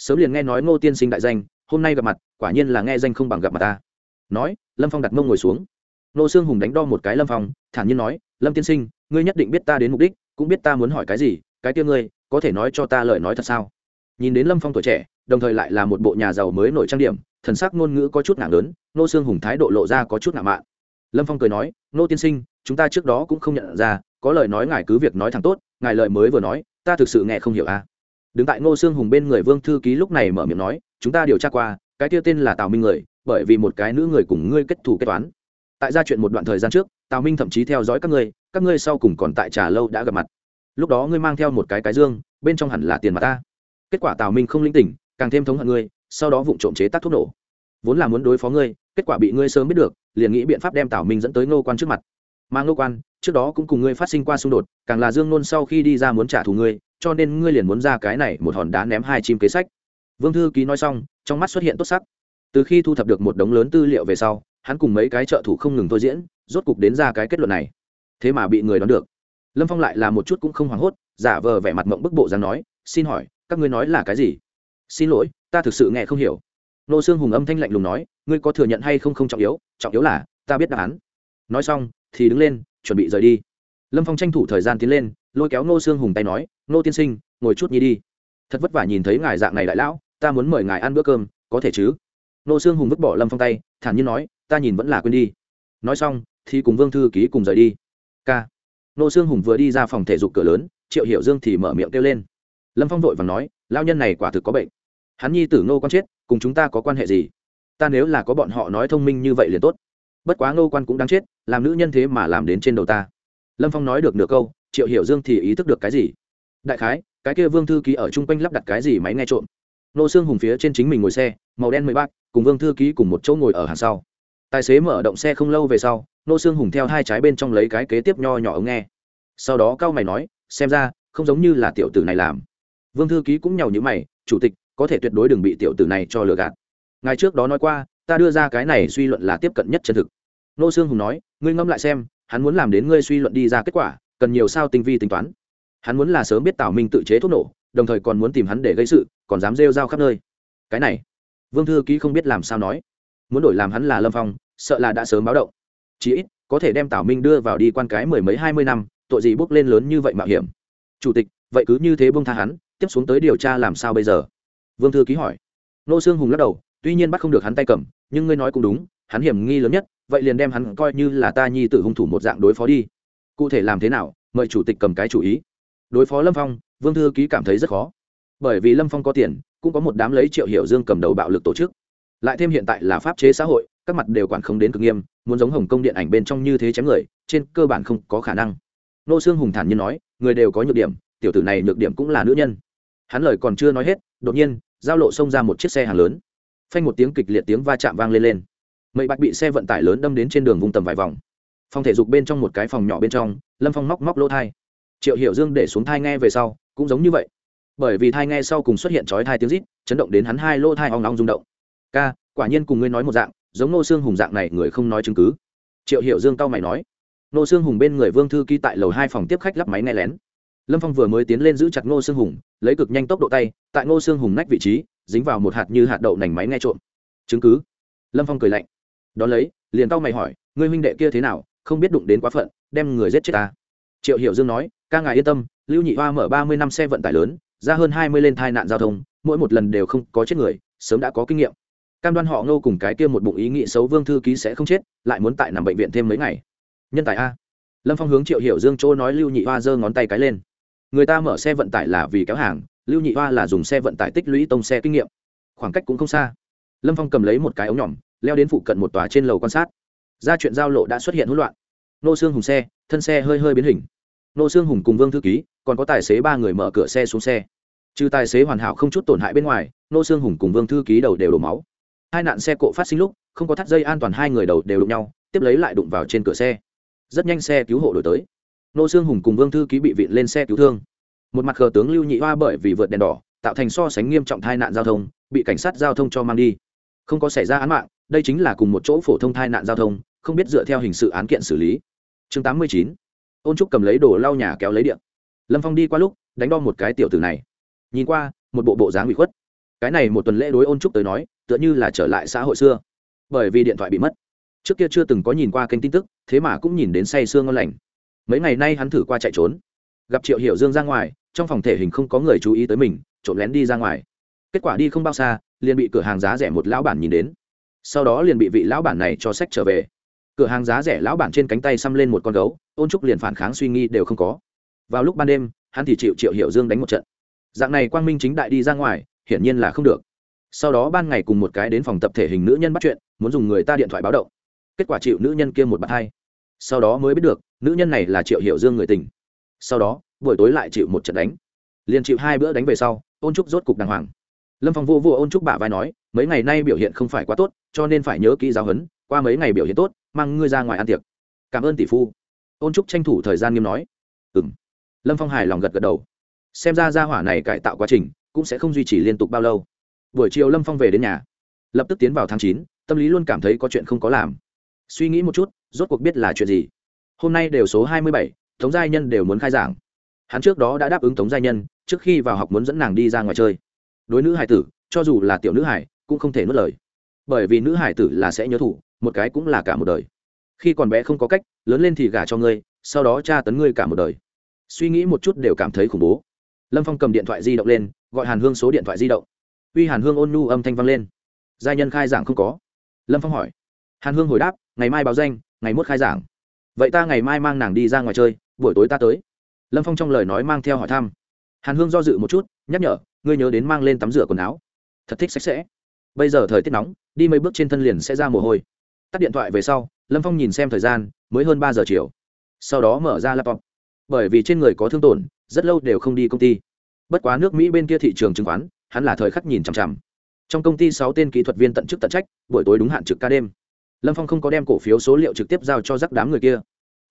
sớm liền nghe nói ngô tiên sinh đại danh, hôm nay gặp mặt, quả nhiên là nghe danh không bằng gặp mặt ta. Nói, lâm phong đặt mông ngồi xuống. Nô sương hùng đánh đo một cái lâm phong, thản nhiên nói, lâm tiên sinh, ngươi nhất định biết ta đến mục đích, cũng biết ta muốn hỏi cái gì, cái kia ngươi, có thể nói cho ta lời nói thật sao? Nhìn đến lâm phong tuổi trẻ, đồng thời lại là một bộ nhà giàu mới nổi trang điểm, thần sắc ngôn ngữ có chút nặng lớn nô sương hùng thái độ lộ ra có chút nặng mạn. Lâm phong cười nói nô tiên sinh, chúng ta trước đó cũng không nhận ra, có lời nói ngài cứ việc nói thẳng tốt, ngài lời mới vừa nói, ta thực sự nghe không hiểu à đứng tại ngô sương hùng bên người vương thư ký lúc này mở miệng nói, chúng ta điều tra qua, cái kia tên là tào minh người, bởi vì một cái nữ người cùng ngươi kết thù kết toán. Tại gia chuyện một đoạn thời gian trước, tào minh thậm chí theo dõi các ngươi các ngươi sau cùng còn tại trà lâu đã gặp mặt. Lúc đó ngươi mang theo một cái cái dương, bên trong hẳn là tiền mặt ta. Kết quả tào minh không linh tỉnh, càng thêm thống hận ngươi, sau đó vụ trộm chế tác thuốc nổ. Vốn là muốn đối phó ngươi, kết quả bị ngươi sớm biết được, liền nghĩ biện pháp đem tào minh dẫn tới ngô quan trước mặt mà ngô quan, trước đó cũng cùng ngươi phát sinh qua xung đột, càng là dương nôn sau khi đi ra muốn trả thù ngươi, cho nên ngươi liền muốn ra cái này một hòn đá ném hai chim kế sách. Vương thư ký nói xong, trong mắt xuất hiện tốt sắc. Từ khi thu thập được một đống lớn tư liệu về sau, hắn cùng mấy cái trợ thủ không ngừng thôi diễn, rốt cục đến ra cái kết luận này. Thế mà bị người đoán được. Lâm phong lại là một chút cũng không hoảng hốt, giả vờ vẻ mặt mộng bức bộ dáng nói, xin hỏi, các ngươi nói là cái gì? Xin lỗi, ta thực sự nghe không hiểu. Nô xương hùng âm thanh lạnh lùng nói, ngươi có thừa nhận hay không không trọng yếu trọng yếu là ta biết đáp án nói xong, thì đứng lên, chuẩn bị rời đi. Lâm phong tranh thủ thời gian tiến lên, lôi kéo Ngô Sương hùng tay nói, Ngô tiên sinh, ngồi chút nhi đi. Thật vất vả nhìn thấy ngài dạng này đại lão, ta muốn mời ngài ăn bữa cơm, có thể chứ? Ngô Sương hùng vứt bỏ lâm phong tay, thản nhiên nói, ta nhìn vẫn là quên đi. Nói xong, thì cùng vương thư ký cùng rời đi. K Ngô Sương hùng vừa đi ra phòng thể dục cửa lớn, triệu hiểu dương thì mở miệng kêu lên. Lâm phong vội và nói lao nhân này quả thực có bệnh. Hắn nhi tử Ngô quan chết, cùng chúng ta có quan hệ gì? Ta nếu là có bọn họ nói thông minh như vậy liền tốt bất quá ngô quan cũng đáng chết, làm nữ nhân thế mà làm đến trên đầu ta. Lâm phong nói được nửa câu, triệu hiểu dương thì ý thức được cái gì? Đại khái, cái kia vương thư ký ở chung quanh lắp đặt cái gì máy nghe trộm. Nô xương hùng phía trên chính mình ngồi xe, màu đen mười bát, cùng vương thư ký cùng một chỗ ngồi ở hàng sau. Tài xế mở động xe không lâu về sau, nô xương hùng theo hai trái bên trong lấy cái kế tiếp nho nhỏ ống nghe. Sau đó cao mày nói, xem ra, không giống như là tiểu tử này làm. Vương thư ký cũng nhàu nhữ mày, chủ tịch, có thể tuyệt đối đừng bị tiểu tử này cho lừa gạt. Ngài trước đó nói qua ta đưa ra cái này suy luận là tiếp cận nhất chân thực. Nô sương hùng nói, ngươi ngẫm lại xem, hắn muốn làm đến ngươi suy luận đi ra kết quả, cần nhiều sao tinh vi tính toán. Hắn muốn là sớm biết tào minh tự chế thuốc nổ, đồng thời còn muốn tìm hắn để gây sự, còn dám rêu rao khắp nơi. Cái này, vương thư ký không biết làm sao nói. Muốn đổi làm hắn là lâm phong, sợ là đã sớm báo động. Chí ít, có thể đem tào minh đưa vào đi quan cái mười mấy hai mươi năm, tội gì bốc lên lớn như vậy mạo hiểm. Chủ tịch, vậy cứ như thế bông tha hắn, tiếp xuống tới điều tra làm sao bây giờ? Vương thư ký hỏi. Nô sương hùng lắc đầu tuy nhiên bắt không được hắn tay cầm, nhưng ngươi nói cũng đúng, hắn hiểm nghi lớn nhất, vậy liền đem hắn coi như là ta nhi tử hung thủ một dạng đối phó đi. Cụ thể làm thế nào, mời chủ tịch cầm cái chủ ý. Đối phó lâm phong, vương thư ký cảm thấy rất khó. Bởi vì lâm phong có tiền, cũng có một đám lấy triệu hiểu dương cầm đầu bạo lực tổ chức. Lại thêm hiện tại là pháp chế xã hội, các mặt đều quản không đến cực nghiêm, muốn giống hồng kông điện ảnh bên trong như thế chém người, trên cơ bản không có khả năng. Nô xương hùng thản nhiên nói, người đều có nhược điểm, tiểu tử này nhược điểm cũng là nữ nhân. Hắn lời còn chưa nói hết, đột nhiên, giao lộ xông ra một chiếc xe hàng lớn phanh một tiếng kịch liệt tiếng va chạm vang lên lên. Mây bạch bị xe vận tải lớn đâm đến trên đường vùng tầm vài vòng. Phòng thể dục bên trong một cái phòng nhỏ bên trong, lâm phong móc móc lỗ thai. Triệu hiểu dương để xuống thai nghe về sau, cũng giống như vậy. Bởi vì thai nghe sau cùng xuất hiện chói thai tiếng rít, chấn động đến hắn hai lỗ thai hoang long rung động. Ca, quả nhiên cùng ngươi nói một dạng, giống nô xương hùng dạng này người không nói chứng cứ. Triệu hiểu dương tao mày nói. Nô xương hùng bên người vương thư ký tại lầu hai phòng tiếp khách lắp máy nghe lén. Lâm phong vừa mới tiến lên giữ chặt ngô xương hùng, lấy cực nhanh tốc độ tay, tại ngô xương hùng nách vị trí dính vào một hạt như hạt đậu nành máy nghe trộm. Chứng cứ. Lâm phong cười lạnh. Đón lấy, liền tao mày hỏi, ngươi huynh đệ kia thế nào? Không biết đụng đến quá phận, đem người giết chết ta. Triệu hiểu dương nói, ca ngài yên tâm, lưu nhị hoa mở ba mươi năm xe vận tải lớn, ra hơn hai mươi lên tai nạn giao thông, mỗi một lần đều không có chết người, sớm đã có kinh nghiệm. Cam đoan họ ngô cùng cái kia một bụng ý nghĩ xấu vương thư ký sẽ không chết, lại muốn tại nằm bệnh viện thêm mấy ngày. Nhân tài a. Lâm phong hướng triệu hiểu dương chỗ nói lưu nhị hoa giơ ngón tay cái lên. Người ta mở xe vận tải là vì kéo hàng lưu nhị hoa là dùng xe vận tải tích lũy tông xe kinh nghiệm. Khoảng cách cũng không xa. Lâm phong cầm lấy một cái ống nhỏm leo đến phụ cận một tòa trên lầu quan sát. Ra chuyện giao lộ đã xuất hiện hỗn loạn. Nô xương hùng xe, thân xe hơi hơi biến hình. Nô xương hùng cùng vương thư ký, còn có tài xế ba người mở cửa xe xuống xe. Trừ tài xế hoàn hảo không chút tổn hại bên ngoài, nô xương hùng cùng vương thư ký đầu đều đổ máu. Hai nạn xe cộ phát sinh lúc, không có thắt dây an toàn hai người đầu đều đụng nhau, tiếp lấy lại đụng vào trên cửa xe. Rất nhanh xe cứu hộ đổi tới. Nô xương hùng cùng vương thư ký bị vịn lên xe cứu thương một mặt khờ tướng lưu nhị hoa bởi vì vượt đèn đỏ, tạo thành so sánh nghiêm trọng tai nạn giao thông, bị cảnh sát giao thông cho mang đi. Không có xảy ra án mạng, đây chính là cùng một chỗ phổ thông tai nạn giao thông, không biết dựa theo hình sự án kiện xử lý. Chương tám mươi chín. Ôn trúc cầm lấy đồ lau nhà kéo lấy điện. Lâm phong đi qua lúc, đánh đo một cái tiểu tử này. Nhìn qua, một bộ bộ dáng bị khuất. Cái này một tuần lễ đối ôn trúc tới nói, tựa như là trở lại xã hội xưa. Bởi vì điện thoại bị mất. Trước kia chưa từng có nhìn qua kênh tin tức, thế mà cũng nhìn đến say sương ngon lành. Mấy ngày nay hắn thử qua chạy trốn gặp triệu hiểu dương ra ngoài, trong phòng thể hình không có người chú ý tới mình, trộm lén đi ra ngoài. Kết quả đi không bao xa, liền bị cửa hàng giá rẻ một lão bản nhìn đến. Sau đó liền bị vị lão bản này cho sách trở về. Cửa hàng giá rẻ lão bản trên cánh tay xăm lên một con gấu, ôn trúc liền phản kháng suy nghi đều không có. Vào lúc ban đêm, hắn thì chịu triệu hiểu dương đánh một trận. Dạng này quang minh chính đại đi ra ngoài, hiển nhiên là không được. Sau đó ban ngày cùng một cái đến phòng tập thể hình nữ nhân bắt chuyện, muốn dùng người ta điện thoại báo động. Kết quả chịu nữ nhân kia một bàn hai. Sau đó mới biết được, nữ nhân này là triệu hiểu dương người tình sau đó, buổi tối lại chịu một trận đánh. Liền chịu hai bữa đánh về sau, ôn trúc rốt cục đàng hoàng. Lâm phong vô vô ôn trúc bả vai nói, mấy ngày nay biểu hiện không phải quá tốt, cho nên phải nhớ kỹ giáo huấn, qua mấy ngày biểu hiện tốt, mang ngươi ra ngoài ăn tiệc. Cảm ơn tỷ phu. Ôn trúc tranh thủ thời gian nghiêm nói. Ừ m lâm phong hài lòng gật gật đầu. Xem ra gia hỏa này cải tạo quá trình, cũng sẽ không duy trì liên tục bao lâu. Buổi chiều lâm phong về đến nhà. Lập tức tiến vào tháng chín, tâm lý luôn cảm thấy có chuyện không có làm. Suy nghĩ một chút, rốt cuộc biết là chuyện gì. Hôm nay đều số hai mươi bảy tống giai nhân đều muốn khai giảng. Hắn trước đó đã đáp ứng tống giai nhân, trước khi vào học muốn dẫn nàng đi ra ngoài chơi. Đối nữ hải tử, cho dù là tiểu nữ hải, cũng không thể nuốt lời. Bởi vì nữ hải tử là sẽ nhớ thủ, một cái cũng là cả một đời. Khi còn bé không có cách, lớn lên thì gả cho ngươi, sau đó tra tấn ngươi cả một đời. Suy nghĩ một chút đều cảm thấy khủng bố. Lâm phong cầm điện thoại di động lên, gọi hàn hương số điện thoại di động. Uy hàn hương ôn nhu âm thanh vang lên. Giai nhân khai giảng không có. Lâm phong hỏi. Hàn hương hồi đáp, ngày mai báo danh, ngày mốt khai giảng. Vậy ta ngày mai mang nàng đi ra ngoài chơi buổi tối ta tới. Lâm phong trong lời nói mang theo hỏi thăm. Hàn hương do dự một chút, nhắc nhở, ngươi nhớ đến mang lên tắm rửa quần áo. Thật thích sạch sẽ. Bây giờ thời tiết nóng, đi mấy bước trên thân liền sẽ ra mồ hôi. Tắt điện thoại về sau, lâm phong nhìn xem thời gian, mới hơn ba giờ chiều. Sau đó mở ra laptop. Bởi vì trên người có thương tổn, rất lâu đều không đi công ty. Bất quá nước mỹ bên kia thị trường chứng khoán, hắn là thời khắc nhìn chằm chằm. Trong công ty sáu tên kỹ thuật viên tận chức tận trách, buổi tối đúng hạn trực ca đêm. Lâm phong không có đem cổ phiếu số liệu trực tiếp giao cho rắc đám người kia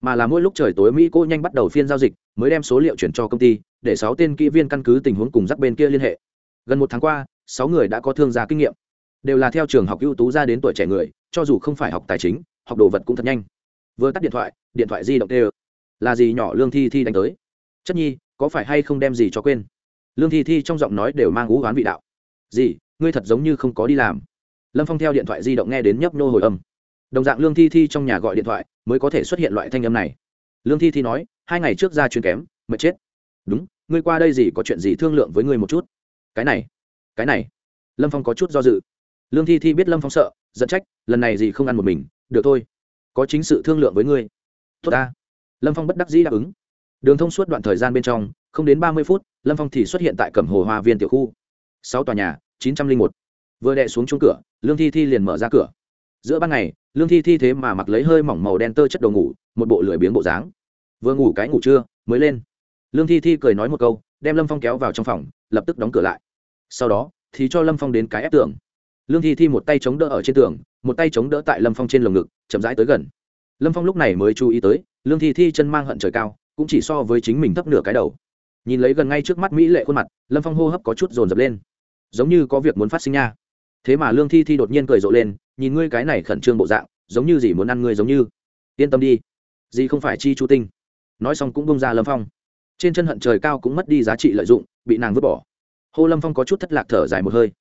mà là mỗi lúc trời tối mỹ cô nhanh bắt đầu phiên giao dịch, mới đem số liệu chuyển cho công ty, để sáu tên kỹ viên căn cứ tình huống cùng rắc bên kia liên hệ. Gần một tháng qua, sáu người đã có thương gia kinh nghiệm. Đều là theo trường học ưu tú ra đến tuổi trẻ người, cho dù không phải học tài chính, học đồ vật cũng thật nhanh. Vừa tắt điện thoại điện thoại di động tê là gì nhỏ lương thi thi đánh tới? Chất nhi, có phải hay không đem gì cho quên? Lương thi thi trong giọng nói đều mang ú oán vị đạo. Gì, ngươi thật giống như không có đi làm. Lâm phong theo điện thoại di động nghe đến nhấp nô hồi âm đồng dạng lương thi thi trong nhà gọi điện thoại mới có thể xuất hiện loại thanh âm này. Lương thi thi nói, hai ngày trước ra chuyên kém, mệt chết. Đúng, ngươi qua đây gì có chuyện gì thương lượng với ngươi một chút. Cái này cái này. Lâm phong có chút do dự. Lương thi thi biết lâm phong sợ dẫn trách, lần này gì không ăn một mình, được thôi, có chính sự thương lượng với ngươi. Tốt ta. Lâm phong bất đắc dĩ đáp ứng. Đường thông suốt đoạn thời gian bên trong, không đến ba mươi phút, lâm phong thì xuất hiện tại cẩm hồ hoa viên tiểu khu. Sáu tòa nhà, chín trăm linh một. Vừa đệ xuống chung cửa, lương thi thi liền mở ra cửa giữa ban ngày, lương thi thi thế mà mặc lấy hơi mỏng màu đen tơ chất đầu ngủ, một bộ lười biếng bộ dáng. Vừa ngủ cái ngủ trưa, mới lên. Lương thi thi cười nói một câu, đem lâm phong kéo vào trong phòng, lập tức đóng cửa lại. Sau đó, thì cho lâm phong đến cái ép tường. Lương thi thi một tay chống đỡ ở trên tường, một tay chống đỡ tại lâm phong trên lồng ngực, chậm rãi tới gần. Lâm phong lúc này mới chú ý tới, lương thi thi chân mang hận trời cao, cũng chỉ so với chính mình thấp nửa cái đầu. Nhìn lấy gần ngay trước mắt mỹ lệ khuôn mặt, lâm phong hô hấp có chút dồn dập lên. Giống như có việc muốn phát sinh nha thế mà lương thi thi đột nhiên cười rộ lên, nhìn ngươi cái này khẩn trương bộ dạng, giống như gì muốn ăn ngươi giống như. Yên tâm đi. Gì không phải chi chu tinh. Nói xong cũng bông ra lâm phong. Trên chân hận trời cao cũng mất đi giá trị lợi dụng, bị nàng vứt bỏ. Hô lâm phong có chút thất lạc thở dài một hơi.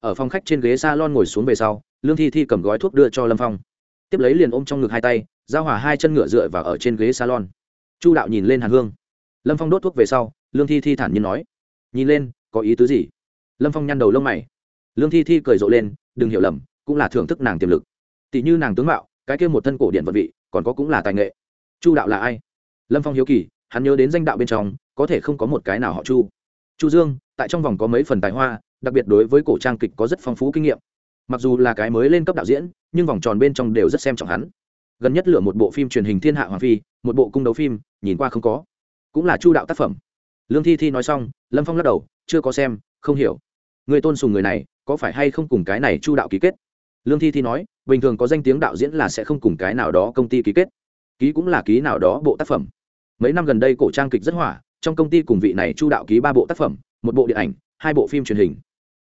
Ở phòng khách trên ghế s a lon ngồi xuống về sau, lương thi thi cầm gói thuốc đưa cho lâm phong. Tiếp lấy liền ôm trong ngực hai tay, giao hòa hai chân ngựa dựa vào ở trên ghế salon. Chu đạo nhìn lên hàn hương. Lâm phong đốt thuốc về sau, lương thi thi thản nhiên nói. Nhìn lên, có ý tứ gì? Lâm phong nhăn đầu lông mày lương thi thi cười rộ lên, đừng hiểu lầm, cũng là thưởng thức nàng tiềm lực. Tỷ như nàng tướng mạo, cái kia một thân cổ điện vật vị, còn có cũng là tài nghệ. Chu đạo là ai? Lâm phong hiếu kỳ, hắn nhớ đến danh đạo bên trong, có thể không có một cái nào họ chu. Chu dương, tại trong vòng có mấy phần tài hoa, đặc biệt đối với cổ trang kịch có rất phong phú kinh nghiệm. Mặc dù là cái mới lên cấp đạo diễn, nhưng vòng tròn bên trong đều rất xem trọng hắn. Gần nhất lựa một bộ phim truyền hình thiên hạ hoàng phi, một bộ cung đấu phim, nhìn qua không có. Cũng là chu đạo tác phẩm. Lương thi thi nói xong, lâm phong lắc đầu, chưa có xem, không hiểu. Người tôn sùng người này có phải hay không cùng cái này chu đạo ký kết? Lương thi thi nói, bình thường có danh tiếng đạo diễn là sẽ không cùng cái nào đó công ty ký kết. Ký cũng là ký nào đó bộ tác phẩm. Mấy năm gần đây cổ trang kịch rất hỏa, trong công ty cùng vị này chu đạo ký ba bộ tác phẩm, một bộ điện ảnh, hai bộ phim truyền hình.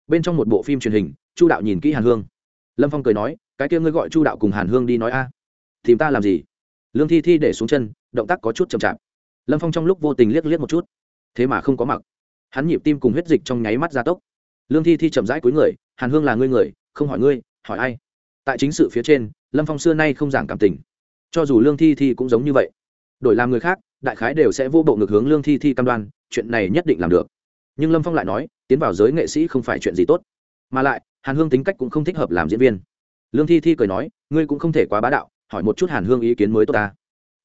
Bên trong một bộ phim truyền hình, chu đạo nhìn kỹ hàn hương. Lâm phong cười nói, cái kia ngươi gọi chu đạo cùng hàn hương đi nói a. Tìm ta làm gì? Lương thi thi để xuống chân, động tác có chút chậm chạp. Lâm phong trong lúc vô tình liếc liếc một chút. Thế mà không có mặc. Hắn nhịp tim cùng huyết dịch trong nháy mắt gia tốc lương thi thi chậm rãi cuối người, hàn hương là ngươi người, không hỏi ngươi, hỏi ai? Tại chính sự phía trên, lâm phong xưa nay không giảng cảm tình. Cho dù lương thi thi cũng giống như vậy. Đổi làm người khác, đại khái đều sẽ vô bộ ngược hướng lương thi thi cam đoan, chuyện này nhất định làm được. Nhưng lâm phong lại nói, tiến vào giới nghệ sĩ không phải chuyện gì tốt. Mà lại, hàn hương tính cách cũng không thích hợp làm diễn viên. Lương thi thi cười nói, ngươi cũng không thể quá bá đạo, hỏi một chút hàn hương ý kiến mới tốt ta.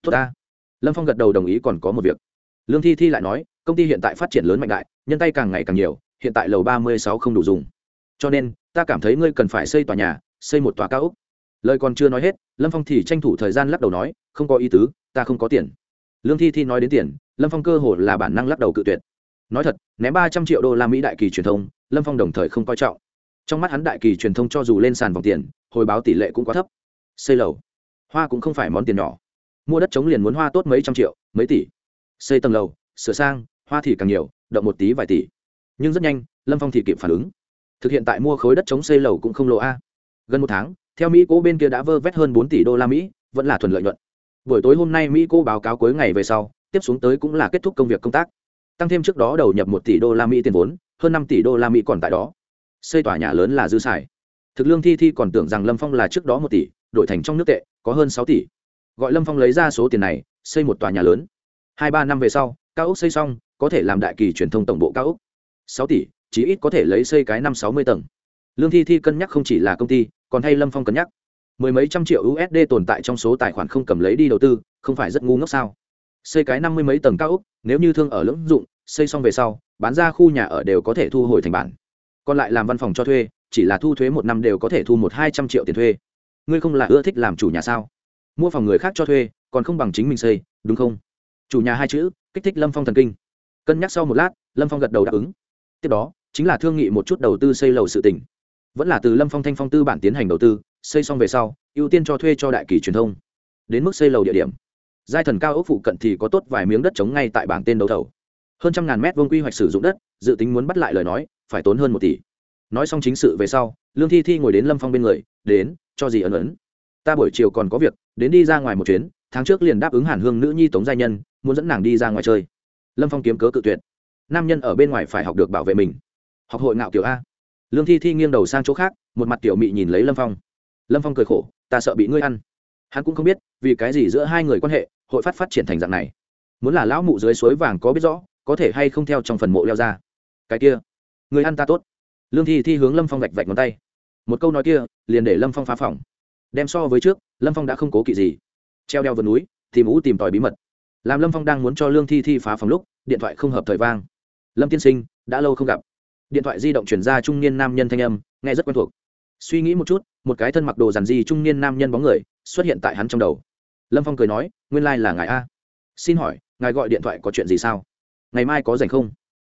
Tốt ta. Lâm phong gật đầu đồng ý còn có một việc. Lương thi thi lại nói, công ty hiện tại phát triển lớn mạnh đại, nhân tay càng ngày càng nhiều hiện tại lầu ba mươi sáu không đủ dùng. Cho nên, ta cảm thấy ngươi cần phải xây tòa nhà, xây một tòa cao ốc. lời còn chưa nói hết, lâm phong thì tranh thủ thời gian lắc đầu nói, không có ý tứ, ta không có tiền. Lương thi thi nói đến tiền, lâm phong cơ hồ là bản năng lắc đầu cự tuyệt. Nói thật, ném ba trăm triệu đô la mỹ đại kỳ truyền thông, lâm phong đồng thời không coi trọng. Trong mắt hắn đại kỳ truyền thông cho dù lên sàn vòng tiền, hồi báo tỷ lệ cũng quá thấp. Xây lầu. Hoa cũng không phải món tiền nhỏ. Mua đất chống liền muốn hoa tốt mấy trăm triệu, mấy tỷ. Xây tầng lầu, sửa sang, hoa thì càng nhiều, động một tí vài tỷ nhưng rất nhanh, lâm phong thì kịp phản ứng. Thực hiện tại mua khối đất chống xây lầu cũng không lộ a. Gần một tháng, theo mỹ cố bên kia đã vơ vét hơn bốn tỷ đô la mỹ, vẫn là thuần lợi nhuận. Buổi tối hôm nay mỹ cố báo cáo cuối ngày về sau, tiếp xuống tới cũng là kết thúc công việc công tác. Tăng thêm trước đó đầu nhập một tỷ đô la mỹ tiền vốn, hơn năm tỷ đô la mỹ còn tại đó. Xây tòa nhà lớn là dư xài. Thực lương thi thi còn tưởng rằng lâm phong là trước đó một tỷ, đổi thành trong nước tệ, có hơn sáu tỷ. Gọi lâm phong lấy ra số tiền này, xây một tòa nhà lớn. Hai ba năm về sau, cao ốc xây xong, có thể làm đại kỳ truyền thông tổng bộ cao ốc sáu tỷ, chí ít có thể lấy xây cái năm sáu mươi tầng. Lương thi thi cân nhắc không chỉ là công ty, còn hay lâm phong cân nhắc. Mười mấy trăm triệu usd tồn tại trong số tài khoản không cầm lấy đi đầu tư, không phải rất ngu ngốc sao? Xây cái năm mươi mấy tầng cao ốc nếu như thương ở lưỡng dụng, xây xong về sau, bán ra khu nhà ở đều có thể thu hồi thành bản. Còn lại làm văn phòng cho thuê, chỉ là thu thuế một năm đều có thể thu một hai trăm triệu tiền thuê. Ngươi không là ưa thích làm chủ nhà sao? Mua phòng người khác cho thuê, còn không bằng chính mình xây, đúng không? Chủ nhà hai chữ, kích thích lâm phong thần kinh. Cân nhắc sau một lát, lâm phong gật đầu đáp ứng tiếp đó, chính là thương nghị một chút đầu tư xây lầu sự tỉnh vẫn là từ lâm phong thanh phong tư bản tiến hành đầu tư, xây xong về sau, ưu tiên cho thuê cho đại kỳ truyền thông. Đến mức xây lầu địa điểm. Giai thần cao ốc phụ cận thì có tốt vài miếng đất trống ngay tại bảng tên đấu thầu. Hơn trăm ngàn mét vuông quy hoạch sử dụng đất, dự tính muốn bắt lại lời nói, phải tốn hơn một tỷ. Nói xong chính sự về sau, lương thi thi ngồi đến lâm phong bên người, đến, cho gì ấn ấn ta buổi chiều còn có việc, đến đi ra ngoài một chuyến, tháng trước liền đáp ứng hàn hương nữ nhi tống gia nhân, muốn dẫn nàng đi ra ngoài chơi. Lâm phong kiếm cớ cự tuyệt nam nhân ở bên ngoài phải học được bảo vệ mình. Học hội ngạo kiểu a. Lương thi thi nghiêng đầu sang chỗ khác, một mặt tiểu mị nhìn lấy lâm phong. Lâm phong cười khổ, ta sợ bị ngươi ăn. Hắn cũng không biết, vì cái gì giữa hai người quan hệ, hội phát phát triển thành dạng này. Muốn là lão mụ dưới suối vàng có biết rõ, có thể hay không theo trong phần mộ leo ra. Cái kia người ăn ta tốt. Lương thi thi hướng lâm phong vạch vạch ngón tay. Một câu nói kia, liền để lâm phong phá phòng. đem so với trước, lâm phong đã không cố kỵ gì. Treo đeo vườn núi, tìm ú tìm tòi bí mật. Làm lâm phong đang muốn cho lương thi thi phá phòng lúc, điện thoại không hợp thời vang lâm tiên sinh, đã lâu không gặp. Điện thoại di động chuyển ra trung niên nam nhân thanh âm, nghe rất quen thuộc. Suy nghĩ một chút, một cái thân mặc đồ dàn di trung niên nam nhân bóng người, xuất hiện tại hắn trong đầu. Lâm phong cười nói, nguyên lai、like、là ngài a. Xin hỏi, ngài gọi điện thoại có chuyện gì sao? Ngày mai có rảnh không?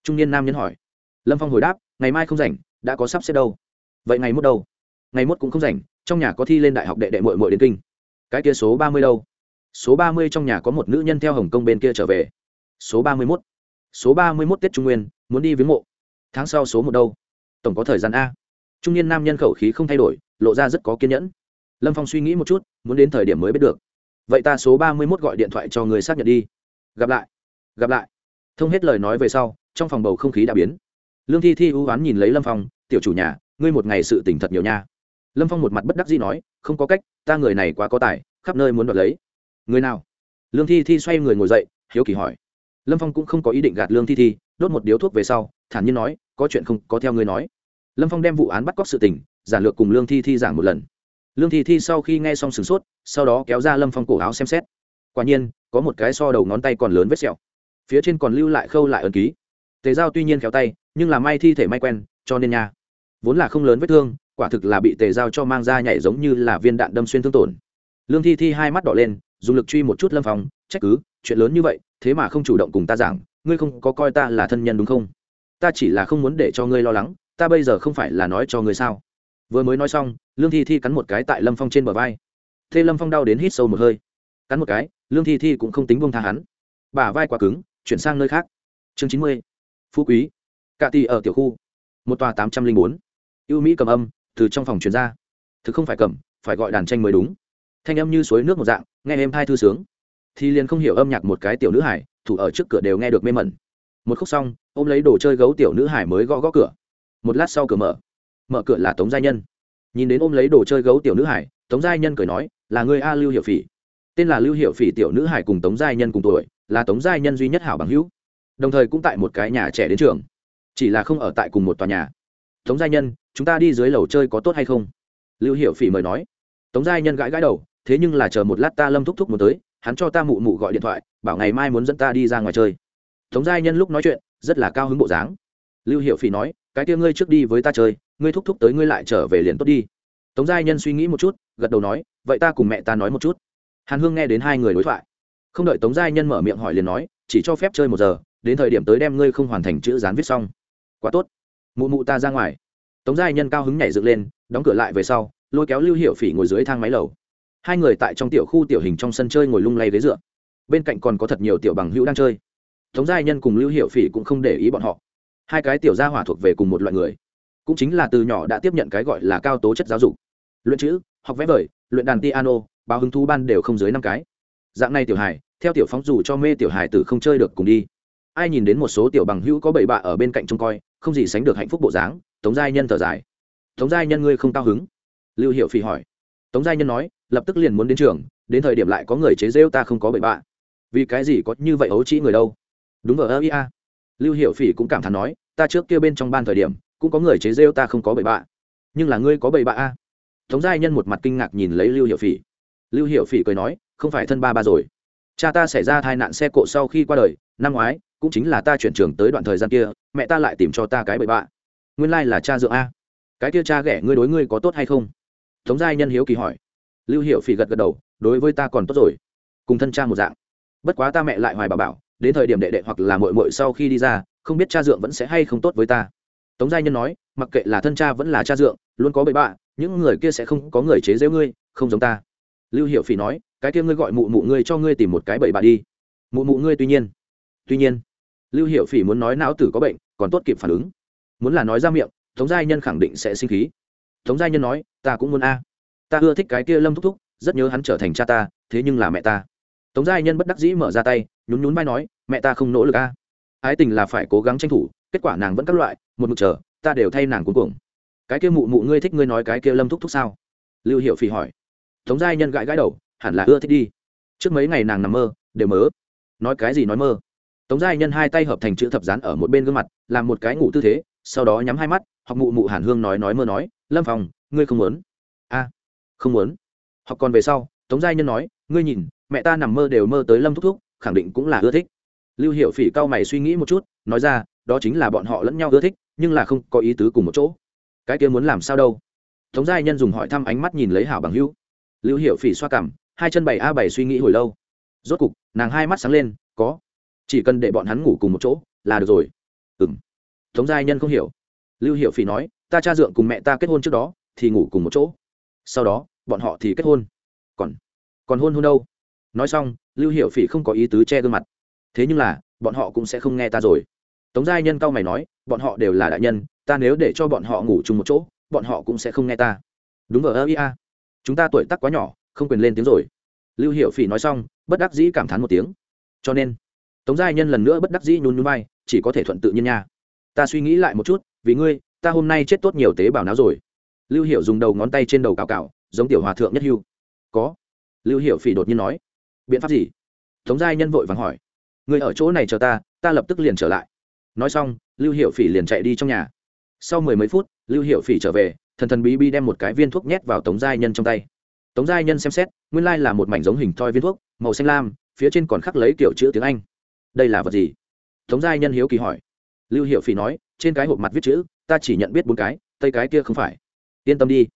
Trung niên nam nhân hỏi. Lâm phong hồi đáp, ngày mai không rảnh, đã có sắp xếp đâu. Vậy ngày mốt đâu? Ngày mốt cũng không rảnh, trong nhà có thi lên đại học đệ đệ mội mội đến kinh. Cái kia số ba mươi đâu? Số ba mươi trong nhà có một nữ nhân theo hồng kông bên kia trở về. Số ba mươi mốt? Số ba mươi mốt tết trung nguyên, muốn đi viếng mộ. Tháng sau số một đâu? Tổng có thời gian a. Trung niên nam nhân khẩu khí không thay đổi, lộ ra rất có kiên nhẫn. Lâm phong suy nghĩ một chút, muốn đến thời điểm mới biết được. Vậy ta số ba mươi mốt gọi điện thoại cho người xác nhận đi. Gặp lại. Gặp lại. Thông hết lời nói về sau, trong phòng bầu không khí đã biến. Lương thi thi ưu oán nhìn lấy lâm phong, tiểu chủ nhà, ngươi một ngày sự tỉnh thật nhiều nha. Lâm phong một mặt bất đắc dĩ nói, không có cách, ta người này quá có tài, khắp nơi muốn đoạt lấy. Người nào? Lương thi thi xoay người ngồi dậy, hiếu kỳ hỏi lâm phong cũng không có ý định gạt lương thi thi, đốt một điếu thuốc về sau, thản nhiên nói, có chuyện không, có theo ngươi nói. Lâm phong đem vụ án bắt cóc sự tình, giản lược cùng lương thi thi giảng một lần. Lương thi thi sau khi nghe xong sửng sốt, sau đó kéo ra lâm phong cổ áo xem xét. Quả nhiên, có một cái so đầu ngón tay còn lớn vết sẹo. Phía trên còn lưu lại khâu lại ấn ký. Tề giao tuy nhiên khéo tay, nhưng là may thi thể may quen, cho nên nha. Vốn là không lớn vết thương, quả thực là bị tề giao cho mang ra nhảy giống như là viên đạn đâm xuyên thương tổn. Lương thi thi hai mắt đỏ lên, dùng lực truy một chút lâm phong, trách cứ, chuyện lớn như vậy thế mà không chủ động cùng ta giảng, ngươi không có coi ta là thân nhân đúng không? Ta chỉ là không muốn để cho ngươi lo lắng, ta bây giờ không phải là nói cho ngươi sao? Vừa mới nói xong, lương thi thi cắn một cái tại lâm phong trên bờ vai. Thế lâm phong đau đến hít sâu một hơi. Cắn một cái, lương thi thi cũng không tính buông tha hắn. Bả vai quá cứng, chuyển sang nơi khác. Chương chín mươi. Phú quý. Cạ tì ở tiểu khu. Một tòa tám trăm linh bốn. Ưu mỹ cầm âm, từ trong phòng chuyển ra. Thực không phải cầm, phải gọi đàn tranh mới đúng. Thanh âm như suối nước một dạng, nghe em hai thư sướng thì liền không hiểu âm nhạc một cái tiểu nữ hải, thủ ở trước cửa đều nghe được mê mẩn. Một khúc xong, ôm lấy đồ chơi gấu tiểu nữ hải mới gõ gõ cửa. Một lát sau cửa mở. Mở cửa là tống giai nhân. Nhìn đến ôm lấy đồ chơi gấu tiểu nữ hải, tống giai nhân cười nói, là người a, lưu hiệu phỉ. Tên là lưu hiệu phỉ tiểu nữ hải cùng tống giai nhân cùng tuổi, là tống giai nhân duy nhất hảo bằng hữu. Đồng thời cũng tại một cái nhà trẻ đến trường. Chỉ là không ở tại cùng một tòa nhà. Tống giai nhân, chúng ta đi dưới lầu chơi có tốt hay không? Lưu hiệu phỉ mời nói. Tống giai nhân gãi gãi đầu, thế nhưng là chờ một lát ta lâm thúc thúc muốn tới hắn cho ta mụ mụ gọi điện thoại, bảo ngày mai muốn dẫn ta đi ra ngoài chơi. Tống giai nhân lúc nói chuyện, rất là cao hứng bộ dáng. Lưu hiệu phỉ nói, cái kia ngươi trước đi với ta chơi, ngươi thúc thúc tới ngươi lại trở về liền tốt đi. Tống giai nhân suy nghĩ một chút, gật đầu nói, vậy ta cùng mẹ ta nói một chút. Hàn hương nghe đến hai người đối thoại. Không đợi tống giai nhân mở miệng hỏi liền nói, chỉ cho phép chơi một giờ, đến thời điểm tới đem ngươi không hoàn thành chữ dán viết xong. Quá tốt. Mụ mụ ta ra ngoài. Tống giai nhân cao hứng nhảy dựng lên, đóng cửa lại về sau, lôi kéo lưu hiệu phỉ ngồi dưới thang máy lầu hai người tại trong tiểu khu tiểu hình trong sân chơi ngồi lung lay ghế dựa. Bên cạnh còn có thật nhiều tiểu bằng hữu đang chơi. Tống giai nhân cùng lưu hiệu phỉ cũng không để ý bọn họ. Hai cái tiểu gia hỏa thuộc về cùng một loại người. Cũng chính là từ nhỏ đã tiếp nhận cái gọi là cao tố chất giáo dục. Luyện chữ, học vẽ vời, luyện đàn piano, báo hứng thú ban đều không dưới năm cái. Dạng này tiểu hài, theo tiểu phóng dù cho mê tiểu hài tử không chơi được cùng đi. Ai nhìn đến một số tiểu bằng hữu có bảy bạ ở bên cạnh trông coi, không gì sánh được hạnh phúc bộ dáng, tống giai nhân thở dài. Tống giai nhân ngươi không cao hứng? Lưu hiệu phỉ hỏi tống giai nhân nói, lập tức liền muốn đến trường, đến thời điểm lại có người chế rêu ta không có bậy bạ. Vì cái gì có như vậy ấu trĩ người đâu? Đúng vờ ơ ia lưu hiệu phỉ cũng cảm thán nói, ta trước kia bên trong ban thời điểm, cũng có người chế rêu ta không có bậy bạ. Nhưng là ngươi có bậy bạ a. Tống giai nhân một mặt kinh ngạc nhìn lấy lưu hiệu phỉ. Lưu hiệu phỉ cười nói, không phải thân ba ba rồi. Cha ta xảy ra tai nạn xe cộ sau khi qua đời, năm ngoái, cũng chính là ta chuyển trường tới đoạn thời gian kia, mẹ ta lại tìm cho ta cái bậy bạ. Nguyên lai là cha dượng a. Cái kia cha ghẻ ngươi đối ngươi có tốt hay không? Tống giai nhân hiếu kỳ hỏi. Lưu hiệu phỉ gật gật đầu, đối với ta còn tốt rồi. Cùng thân cha một dạng. Bất quá ta mẹ lại hoài bảo bảo, đến thời điểm đệ đệ hoặc là mội mội sau khi đi ra, không biết cha dượng vẫn sẽ hay không tốt với ta. Tống giai nhân nói, mặc kệ là thân cha vẫn là cha dượng, luôn có bậy bạ, những người kia sẽ không có người chế giễu ngươi, không giống ta. Lưu hiệu phỉ nói, cái kia ngươi gọi mụ mụ ngươi cho ngươi tìm một cái bậy bạ đi. Mụ mụ ngươi tuy nhiên. Tuy nhiên. Lưu hiệu phỉ muốn nói não tử có bệnh, còn tốt kịp phản ứng. Muốn là nói ra miệng, tống giai nhân khẳng định sẽ sinh khí tống giai nhân nói, ta cũng muốn a. Ta ưa thích cái kia lâm thúc thúc, rất nhớ hắn trở thành cha ta, thế nhưng là mẹ ta. Tống giai nhân bất đắc dĩ mở ra tay, nhún nhún vai nói, mẹ ta không nỗ lực a. Ái tình là phải cố gắng tranh thủ, kết quả nàng vẫn các loại, một mực chờ, ta đều thay nàng cuối cùng cái kia mụ mụ ngươi thích ngươi nói cái kia lâm thúc thúc sao? Lưu hiệu phì hỏi. Tống giai nhân gãi gãi đầu, hẳn là ưa thích đi. Trước mấy ngày nàng nằm mơ, đều mơ. Nói cái gì nói mơ? Tống giai nhân hai tay hợp thành chữ thập rán ở một bên gương mặt, làm một cái ngủ tư thế, sau đó nhắm hai mắt, học mụ mụ hàn hương nói nói mơ nói lâm Phong, ngươi không muốn? A không muốn. Học còn về sau tống giai nhân nói ngươi nhìn mẹ ta nằm mơ đều mơ tới lâm thúc thúc khẳng định cũng là ưa thích. Lưu hiệu phỉ cao mày suy nghĩ một chút nói ra đó chính là bọn họ lẫn nhau ưa thích nhưng là không có ý tứ cùng một chỗ. Cái kia muốn làm sao đâu? Tống giai nhân dùng hỏi thăm ánh mắt nhìn lấy hảo bằng hữu. Lưu hiệu phỉ xoa cảm hai chân bảy a bảy suy nghĩ hồi lâu. Rốt cục nàng hai mắt sáng lên có. Chỉ cần để bọn hắn ngủ cùng một chỗ là được rồi. Ừ m tống giai nhân không hiểu. Lưu hiệu phỉ nói ta cha dượng cùng mẹ ta kết hôn trước đó thì ngủ cùng một chỗ. Sau đó bọn họ thì kết hôn. Còn còn hôn hôn đâu? Nói xong lưu hiệu phỉ không có ý tứ che gương mặt. Thế nhưng là bọn họ cũng sẽ không nghe ta rồi. Tống giai nhân cao mày nói bọn họ đều là đại nhân ta nếu để cho bọn họ ngủ chung một chỗ bọn họ cũng sẽ không nghe ta. Đúng ở ơ ia chúng ta tuổi tắc quá nhỏ không quyền lên tiếng rồi. Lưu hiệu phỉ nói xong bất đắc dĩ cảm thán một tiếng. Cho nên tống giai nhân lần nữa bất đắc dĩ nhún nhún bay, chỉ có thể thuận tự nhiên nha. Ta suy nghĩ lại một chút vì ngươi ta hôm nay chết tốt nhiều tế bào não rồi. Lưu hiệu dùng đầu ngón tay trên đầu cào cào, giống tiểu hòa thượng nhất hưu. Có. Lưu hiệu phỉ đột nhiên nói. Biện pháp gì? Tống giai nhân vội vàng hỏi. Người ở chỗ này chờ ta ta lập tức liền trở lại. Nói xong, lưu hiệu phỉ liền chạy đi trong nhà. Sau mười mấy phút, lưu hiệu phỉ trở về, thần thần bí bí đem một cái viên thuốc nhét vào tống giai nhân trong tay. Tống giai nhân xem xét, nguyên lai là một mảnh giống hình thoi viên thuốc, màu xanh lam, phía trên còn khắc lấy kiểu chữ tiếng anh. Đây là vật gì? Tống giai nhân hiếu kỳ hỏi. Lưu hiệu phỉ nói, trên cái hộp mặt viết chữ ta chỉ nhận biết bốn cái, tây cái kia không phải. Yên tâm đi.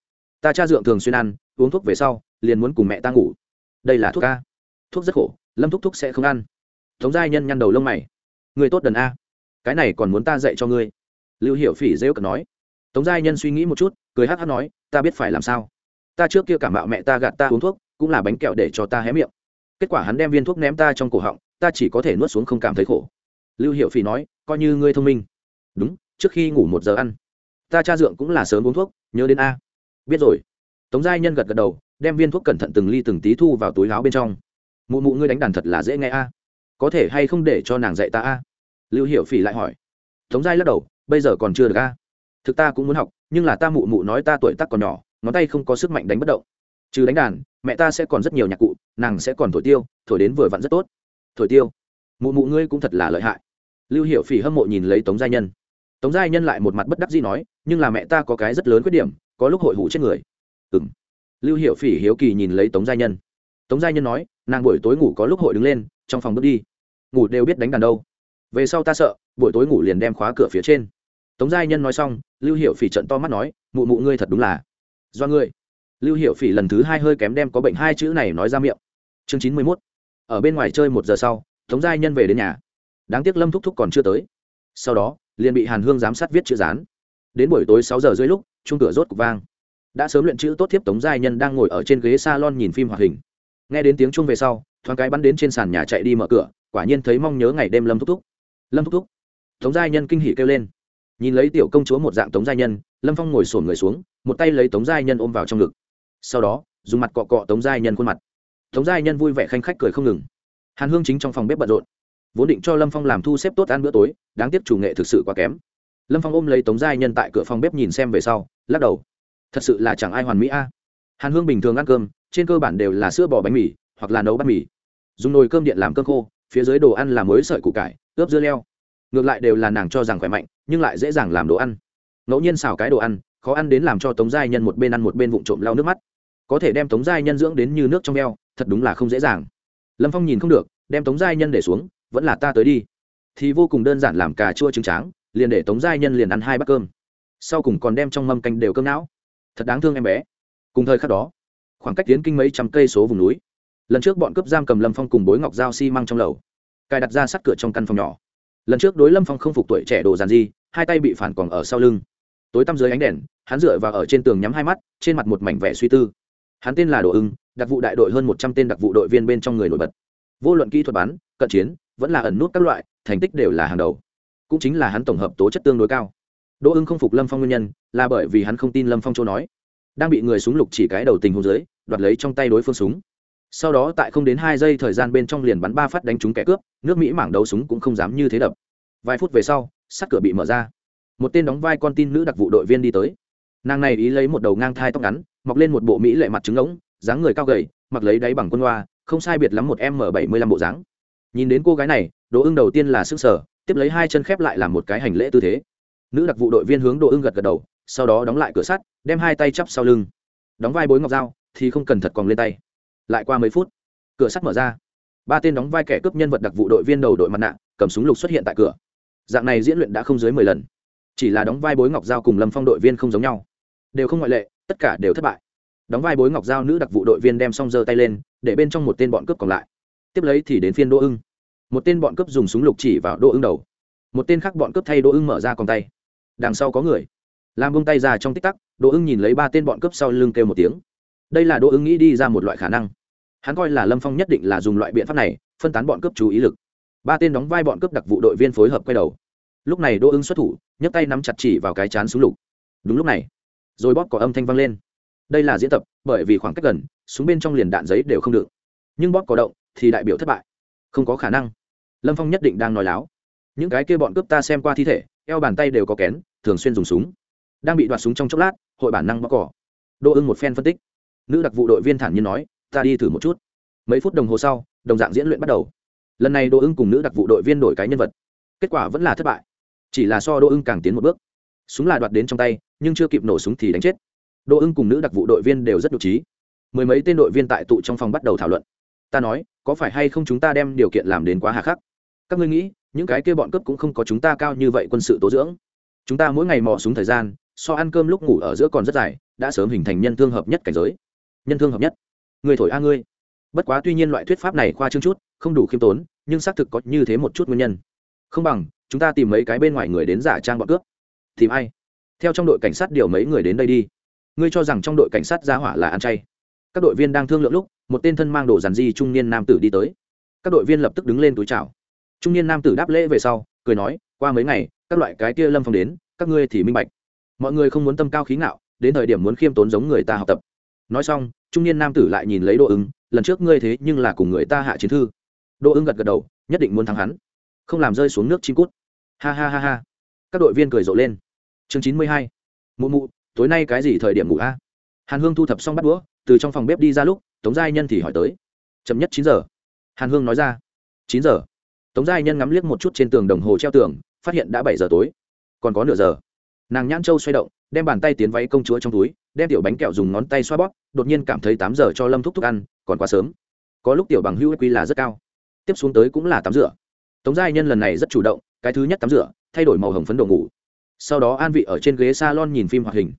Ta cha dượng thường xuyên ăn, uống thuốc về sau, liền muốn cùng mẹ ta ngủ. Đây là thuốc a. Thuốc rất khổ, lâm thúc thúc sẽ không ăn. Tống giai nhân nhăn đầu lông mày. Người tốt đần a. Cái này còn muốn ta dạy cho ngươi. Lưu hiểu phỉ rêu cực nói. Tống giai nhân suy nghĩ một chút, cười hát hát nói, ta biết phải làm sao. Ta trước kia cảm mạo mẹ ta gạt ta uống thuốc, cũng là bánh kẹo để cho ta hé miệng. Kết quả hắn đem viên thuốc ném ta trong cổ họng, ta chỉ có thể nuốt xuống không cảm thấy khổ. Lưu hiệu phỉ nói, coi như ngươi thông minh. Đúng trước khi ngủ một giờ ăn. Ta cha dượng cũng là sớm uống thuốc, nhớ đến a. Biết rồi. Tống giai nhân gật gật đầu, đem viên thuốc cẩn thận từng ly từng tí thu vào túi láo bên trong. Mụ mụ ngươi đánh đàn thật là dễ nghe a. Có thể hay không để cho nàng dạy ta a? Lưu Hiểu phỉ lại hỏi. Tống giai lắc đầu, bây giờ còn chưa được a. Thực ta cũng muốn học, nhưng là ta mụ mụ nói ta tuổi tác còn nhỏ, ngón tay không có sức mạnh đánh bất động. Trừ đánh đàn, mẹ ta sẽ còn rất nhiều nhạc cụ, nàng sẽ còn thổi tiêu, thổi đến vừa vặn rất tốt. Thổi tiêu. Mụ mụ ngươi cũng thật là lợi hại. Lưu hiệu phỉ hâm mộ nhìn lấy tống giai nhân tống giai nhân lại một mặt bất đắc dĩ nói, nhưng là mẹ ta có cái rất lớn khuyết điểm, có lúc hội hủ chết người. Ừ m lưu hiệu phỉ hiếu kỳ nhìn lấy tống giai nhân. Tống giai nhân nói, nàng buổi tối ngủ có lúc hội đứng lên, trong phòng bước đi. Ngủ đều biết đánh đàn đâu. Về sau ta sợ, buổi tối ngủ liền đem khóa cửa phía trên. Tống giai nhân nói xong, lưu hiệu phỉ trận to mắt nói, mụ mụ ngươi thật đúng là do ngươi. Lưu hiệu phỉ lần thứ hai hơi kém đem có bệnh hai chữ này nói ra miệng. Chương chín mươi mốt. Ở bên ngoài chơi một giờ sau, tống giai nhân về đến nhà. Đáng tiếc lâm thúc thúc còn chưa tới. Sau đó liền bị hàn hương giám sát viết chữ dán. Đến buổi tối sáu giờ dưới lúc chung cửa rốt cục vang. Đã sớm luyện chữ tốt thiếp tống giai nhân đang ngồi ở trên ghế s a lon nhìn phim hoạt hình. Nghe đến tiếng chung về sau, thoáng cái bắn đến trên sàn nhà chạy đi mở cửa, quả nhiên thấy mong nhớ ngày đêm lâm thúc thúc. Lâm thúc thúc. Tống giai nhân kinh hỉ kêu lên. Nhìn lấy tiểu công chúa một dạng tống giai nhân, lâm phong ngồi sổn người xuống, một tay lấy tống giai nhân ôm vào trong ngực. Sau đó, dùng mặt cọ cọ tống giai nhân khuôn mặt. Tống giai nhân vui vẻ khanh khách cười không ngừng. Hàn hương chính trong phòng bếp bận rộn vốn định cho lâm phong làm thu xếp tốt ăn bữa tối, đáng tiếc chủ nghệ thực sự quá kém. Lâm phong ôm lấy tống giai nhân tại cửa phòng bếp nhìn xem về sau, lắc đầu. Thật sự là chẳng ai hoàn mỹ a. Hàn hương bình thường ăn cơm, trên cơ bản đều là sữa bò bánh mì, hoặc là nấu bát mì. Dùng nồi cơm điện làm cơm khô, phía dưới đồ ăn là mới sợi củ cải, ướp dưa leo. Ngược lại đều là nàng cho rằng khỏe mạnh, nhưng lại dễ dàng làm đồ ăn. Ngẫu nhiên xào cái đồ ăn, khó ăn đến làm cho tống giai nhân một bên ăn một bên vụng trộm lau nước mắt. Có thể đem tống giai nhân dưỡng đến như nước trong eo, thật đúng là không dễ dàng. Lâm phong nhìn không được, đem tống giai nhân để xuống vẫn là ta tới đi. Thì vô cùng đơn giản làm cà chua trứng tráng, liền để tống giai nhân liền ăn hai bát cơm. Sau cùng còn đem trong mâm canh đều cơm não. Thật đáng thương em bé. Cùng thời khắc đó, khoảng cách tiến kinh mấy trăm cây số vùng núi. Lần trước bọn cướp giam cầm lâm phong cùng bối ngọc dao xi、si、măng trong lầu. Cài đặt ra sát cửa trong căn phòng nhỏ. Lần trước đối lâm phong không phục tuổi trẻ đồ giàn di hai tay bị phản còn ở sau lưng. Tối tăm dưới ánh đèn, hắn dựa vào ở trên tường nhắm hai mắt, trên mặt một mảnh vẻ suy tư. Hắn tên là đồ ưng, đặc vụ đại đội hơn một trăm tên đặc vụ đội viên bên trong người nổi bật. Vô luận kỹ thuật bắn, cận chiến vẫn là ẩn nút các loại, thành tích đều là hàng đầu. Cũng chính là hắn tổng hợp tố chất tương đối cao. Đỗ ưng không phục lâm phong nguyên nhân, là bởi vì hắn không tin lâm phong châu nói. Đang bị người súng lục chỉ cái đầu tình hồ dưới, đoạt lấy trong tay đối phương súng. Sau đó tại không đến hai giây thời gian bên trong liền bắn ba phát đánh trúng kẻ cướp, nước mỹ mảng đấu súng cũng không dám như thế đập. Vài phút về sau, sắt cửa bị mở ra. Một tên đóng vai con tin nữ đặc vụ đội viên đi tới. Nàng này ý lấy một đầu ngang thai tóc ngắn, mọc lên một bộ mỹ lệ mặt trứng ống dáng người cao gầy, mặc lấy đáy bằng quân hoa, không sai biệt lắm một m bảy mươi lăm bộ dáng nhìn đến cô gái này, đỗ ưng đầu tiên là sức sở tiếp lấy hai chân khép lại làm một cái hành lễ tư thế. Nữ đặc vụ đội viên hướng đỗ ưng gật gật đầu, sau đó đóng lại cửa sắt, đem hai tay chắp sau lưng. Đóng vai bối ngọc dao thì không cần thật còn lên tay. Lại qua mấy phút, cửa sắt mở ra. Ba tên đóng vai kẻ cướp nhân vật đặc vụ đội viên đầu đội mặt nạ, cầm súng lục xuất hiện tại cửa. Dạng này diễn luyện đã không dưới mười lần. Chỉ là đóng vai bối ngọc giao cùng lâm phong đội viên không giống nhau. Đều không ngoại lệ, tất cả đều thất bại. Đóng vai bối ngọc giao nữ đặc vụ đội viên đem xong giơ tay lên, để bên trong một tên bọn cướp còn lại tiếp lấy thì đến phiên đỗ ưng. Một tên bọn cướp dùng súng lục chỉ vào đỗ ưng đầu. Một tên khác bọn cướp thay đỗ ưng mở ra con tay. Đằng sau có người. Làm bông tay ra trong tích tắc, đỗ ưng nhìn lấy ba tên bọn cướp sau lưng kêu một tiếng. Đây là đỗ ưng nghĩ đi ra một loại khả năng. Hắn coi là lâm phong nhất định là dùng loại biện pháp này, phân tán bọn cướp chú ý lực. Ba tên đóng vai bọn cướp đặc vụ đội viên phối hợp quay đầu. Lúc này đỗ ưng xuất thủ, nhấc tay nắm chặt chỉ vào cái chán súng lục. Đúng lúc này, rồi bóp có âm thanh vang lên. Đây là diễn tập, bởi vì khoảng cách gần, súng bên trong liền đạn giấy đều không được. Nhưng bóp có động thì đại biểu thất bại. Không có khả năng. Lâm phong nhất định đang nói láo. Những cái kia bọn cướp ta xem qua thi thể, eo bàn tay đều có kén, thường xuyên dùng súng. Đang bị đoạt súng trong chốc lát, hội bản năng bóc cỏ. Đỗ ưng một phen phân tích. Nữ đặc vụ đội viên thản nhiên nói, ta đi thử một chút. Mấy phút đồng hồ sau, đồng dạng diễn luyện bắt đầu. Lần này đỗ ưng cùng nữ đặc vụ đội viên đổi cái nhân vật. Kết quả vẫn là thất bại. Chỉ là so đỗ ưng càng tiến một bước. Súng là đoạt đến trong tay, nhưng chưa kịp nổ súng thì đánh chết. Đỗ ưng cùng nữ đặc vụ đội viên đều rất nhục trí. Mười mấy tên đội viên tại tụ trong phòng bắt đầu thảo luận ta nói, có phải hay không chúng ta đem điều kiện làm đến quá hà khắc? Các ngươi nghĩ, những cái kia bọn cướp cũng không có chúng ta cao như vậy quân sự tố dưỡng. Chúng ta mỗi ngày mò súng thời gian, so ăn cơm lúc ngủ ở giữa còn rất dài, đã sớm hình thành nhân thương hợp nhất cảnh giới. Nhân thương hợp nhất. Người thổi a ngươi. Bất quá tuy nhiên loại thuyết pháp này khoa trương chút, không đủ khiêm tốn, nhưng xác thực có như thế một chút nguyên nhân. Không bằng, chúng ta tìm mấy cái bên ngoài người đến giả trang bọn cướp. Tìm ai? Theo trong đội cảnh sát điều mấy người đến đây đi. Ngươi cho rằng trong đội cảnh sát giá hỏa là ăn chay. Các đội viên đang thương lượng lúc một tên thân mang đồ dàn di trung niên nam tử đi tới. Các đội viên lập tức đứng lên túi chào. Trung niên nam tử đáp lễ về sau, cười nói, qua mấy ngày, các loại cái kia lâm phong đến, các ngươi thì minh bạch. Mọi người không muốn tâm cao khí ngạo, đến thời điểm muốn khiêm tốn giống người ta học tập. Nói xong, trung niên nam tử lại nhìn lấy đỗ ứng, lần trước ngươi thế nhưng là cùng người ta hạ chiến thư. Đỗ ứng gật gật đầu, nhất định muốn thắng hắn. Không làm rơi xuống nước chim cút. Ha ha ha ha. Các đội viên cười rộ lên. Chương chín mươi hai. Mụ mụ, tối nay cái gì thời điểm ngủ a? Hàn hương thu thập xong bắt đũa, từ trong phòng bếp đi ra lúc tống giai nhân thì hỏi tới. Chậm nhất chín giờ. Hàn hương nói ra. Chín giờ. Tống giai nhân ngắm liếc một chút trên tường đồng hồ treo tường, phát hiện đã bảy giờ tối. Còn có nửa giờ. Nàng nhãn châu xoay động, đem bàn tay tiến váy công chúa trong túi, đem tiểu bánh kẹo dùng ngón tay xoa bóp, đột nhiên cảm thấy tám giờ cho lâm thúc thúc ăn, còn quá sớm. Có lúc tiểu bằng hữu quy là rất cao. Tiếp xuống tới cũng là tắm rửa. Tống giai nhân lần này rất chủ động, cái thứ nhất tắm rửa, thay đổi màu hồng phấn đồ ngủ. Sau đó an vị ở trên ghế s a lon nhìn phim hoạt hình.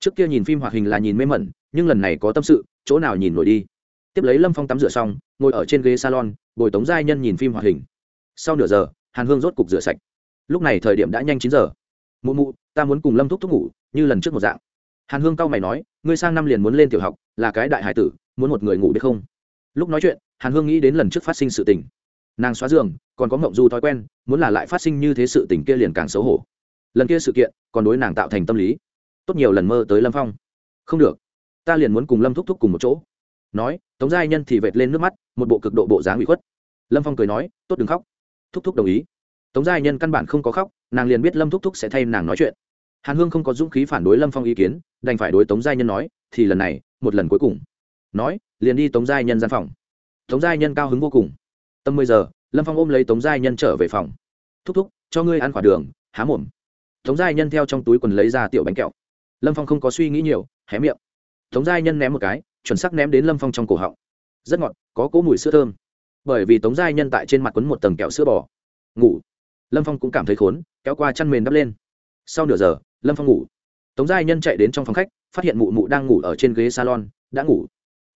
Trước kia nhìn phim hoạt hình là nhìn mê mẩn, nhưng lần này có tâm sự chỗ nào nhìn nổi đi. Tiếp lấy lâm phong tắm rửa xong, ngồi ở trên ghế salon, bồi tống giai nhân nhìn phim hoạt hình. Sau nửa giờ, hàn hương rốt cục rửa sạch. Lúc này thời điểm đã nhanh chín giờ. Mụ mụ, ta muốn cùng lâm thúc thúc ngủ, như lần trước một dạng. Hàn hương cau mày nói, ngươi sang năm liền muốn lên tiểu học, là cái đại hải tử, muốn một người ngủ biết không? Lúc nói chuyện, hàn hương nghĩ đến lần trước phát sinh sự tình. Nàng xóa giường, còn có mộng du thói quen, muốn là lại phát sinh như thế sự tình kia liền càng xấu hổ. Lần kia sự kiện, còn đối nàng tạo thành tâm lý. Tốt nhiều lần mơ tới lâm phong. Không được ta liền muốn cùng lâm thúc thúc cùng một chỗ. Nói, tống giai nhân thì vệt lên nước mắt, một bộ cực độ bộ dáng bị khuất. Lâm phong cười nói, tốt đừng khóc. Thúc thúc đồng ý. Tống giai nhân căn bản không có khóc, nàng liền biết lâm thúc thúc sẽ thay nàng nói chuyện. Hàn hương không có dũng khí phản đối lâm phong ý kiến, đành phải đối tống giai nhân nói, thì lần này, một lần cuối cùng. Nói, liền đi tống giai nhân gian phòng. Tống giai nhân cao hứng vô cùng. Tầm mười giờ, lâm phong ôm lấy tống giai nhân trở về phòng. Thúc thúc, cho ngươi ăn quả đường, há mồm. Tống giai nhân theo trong túi quần lấy ra tiểu bánh kẹo. Lâm phong không có suy nghĩ nhiều, hé miệng tống giai nhân ném một cái, chuẩn sắc ném đến lâm phong trong cổ họng. Rất ngọt, có cỗ mùi sữa thơm. Bởi vì tống giai nhân tại trên mặt quấn một tầng kẹo sữa bò. Ngủ. Lâm phong cũng cảm thấy khốn, kéo qua chăn mền đắp lên. Sau nửa giờ, lâm phong ngủ. Tống giai nhân chạy đến trong phòng khách, phát hiện mụ mụ đang ngủ ở trên ghế salon, đã ngủ.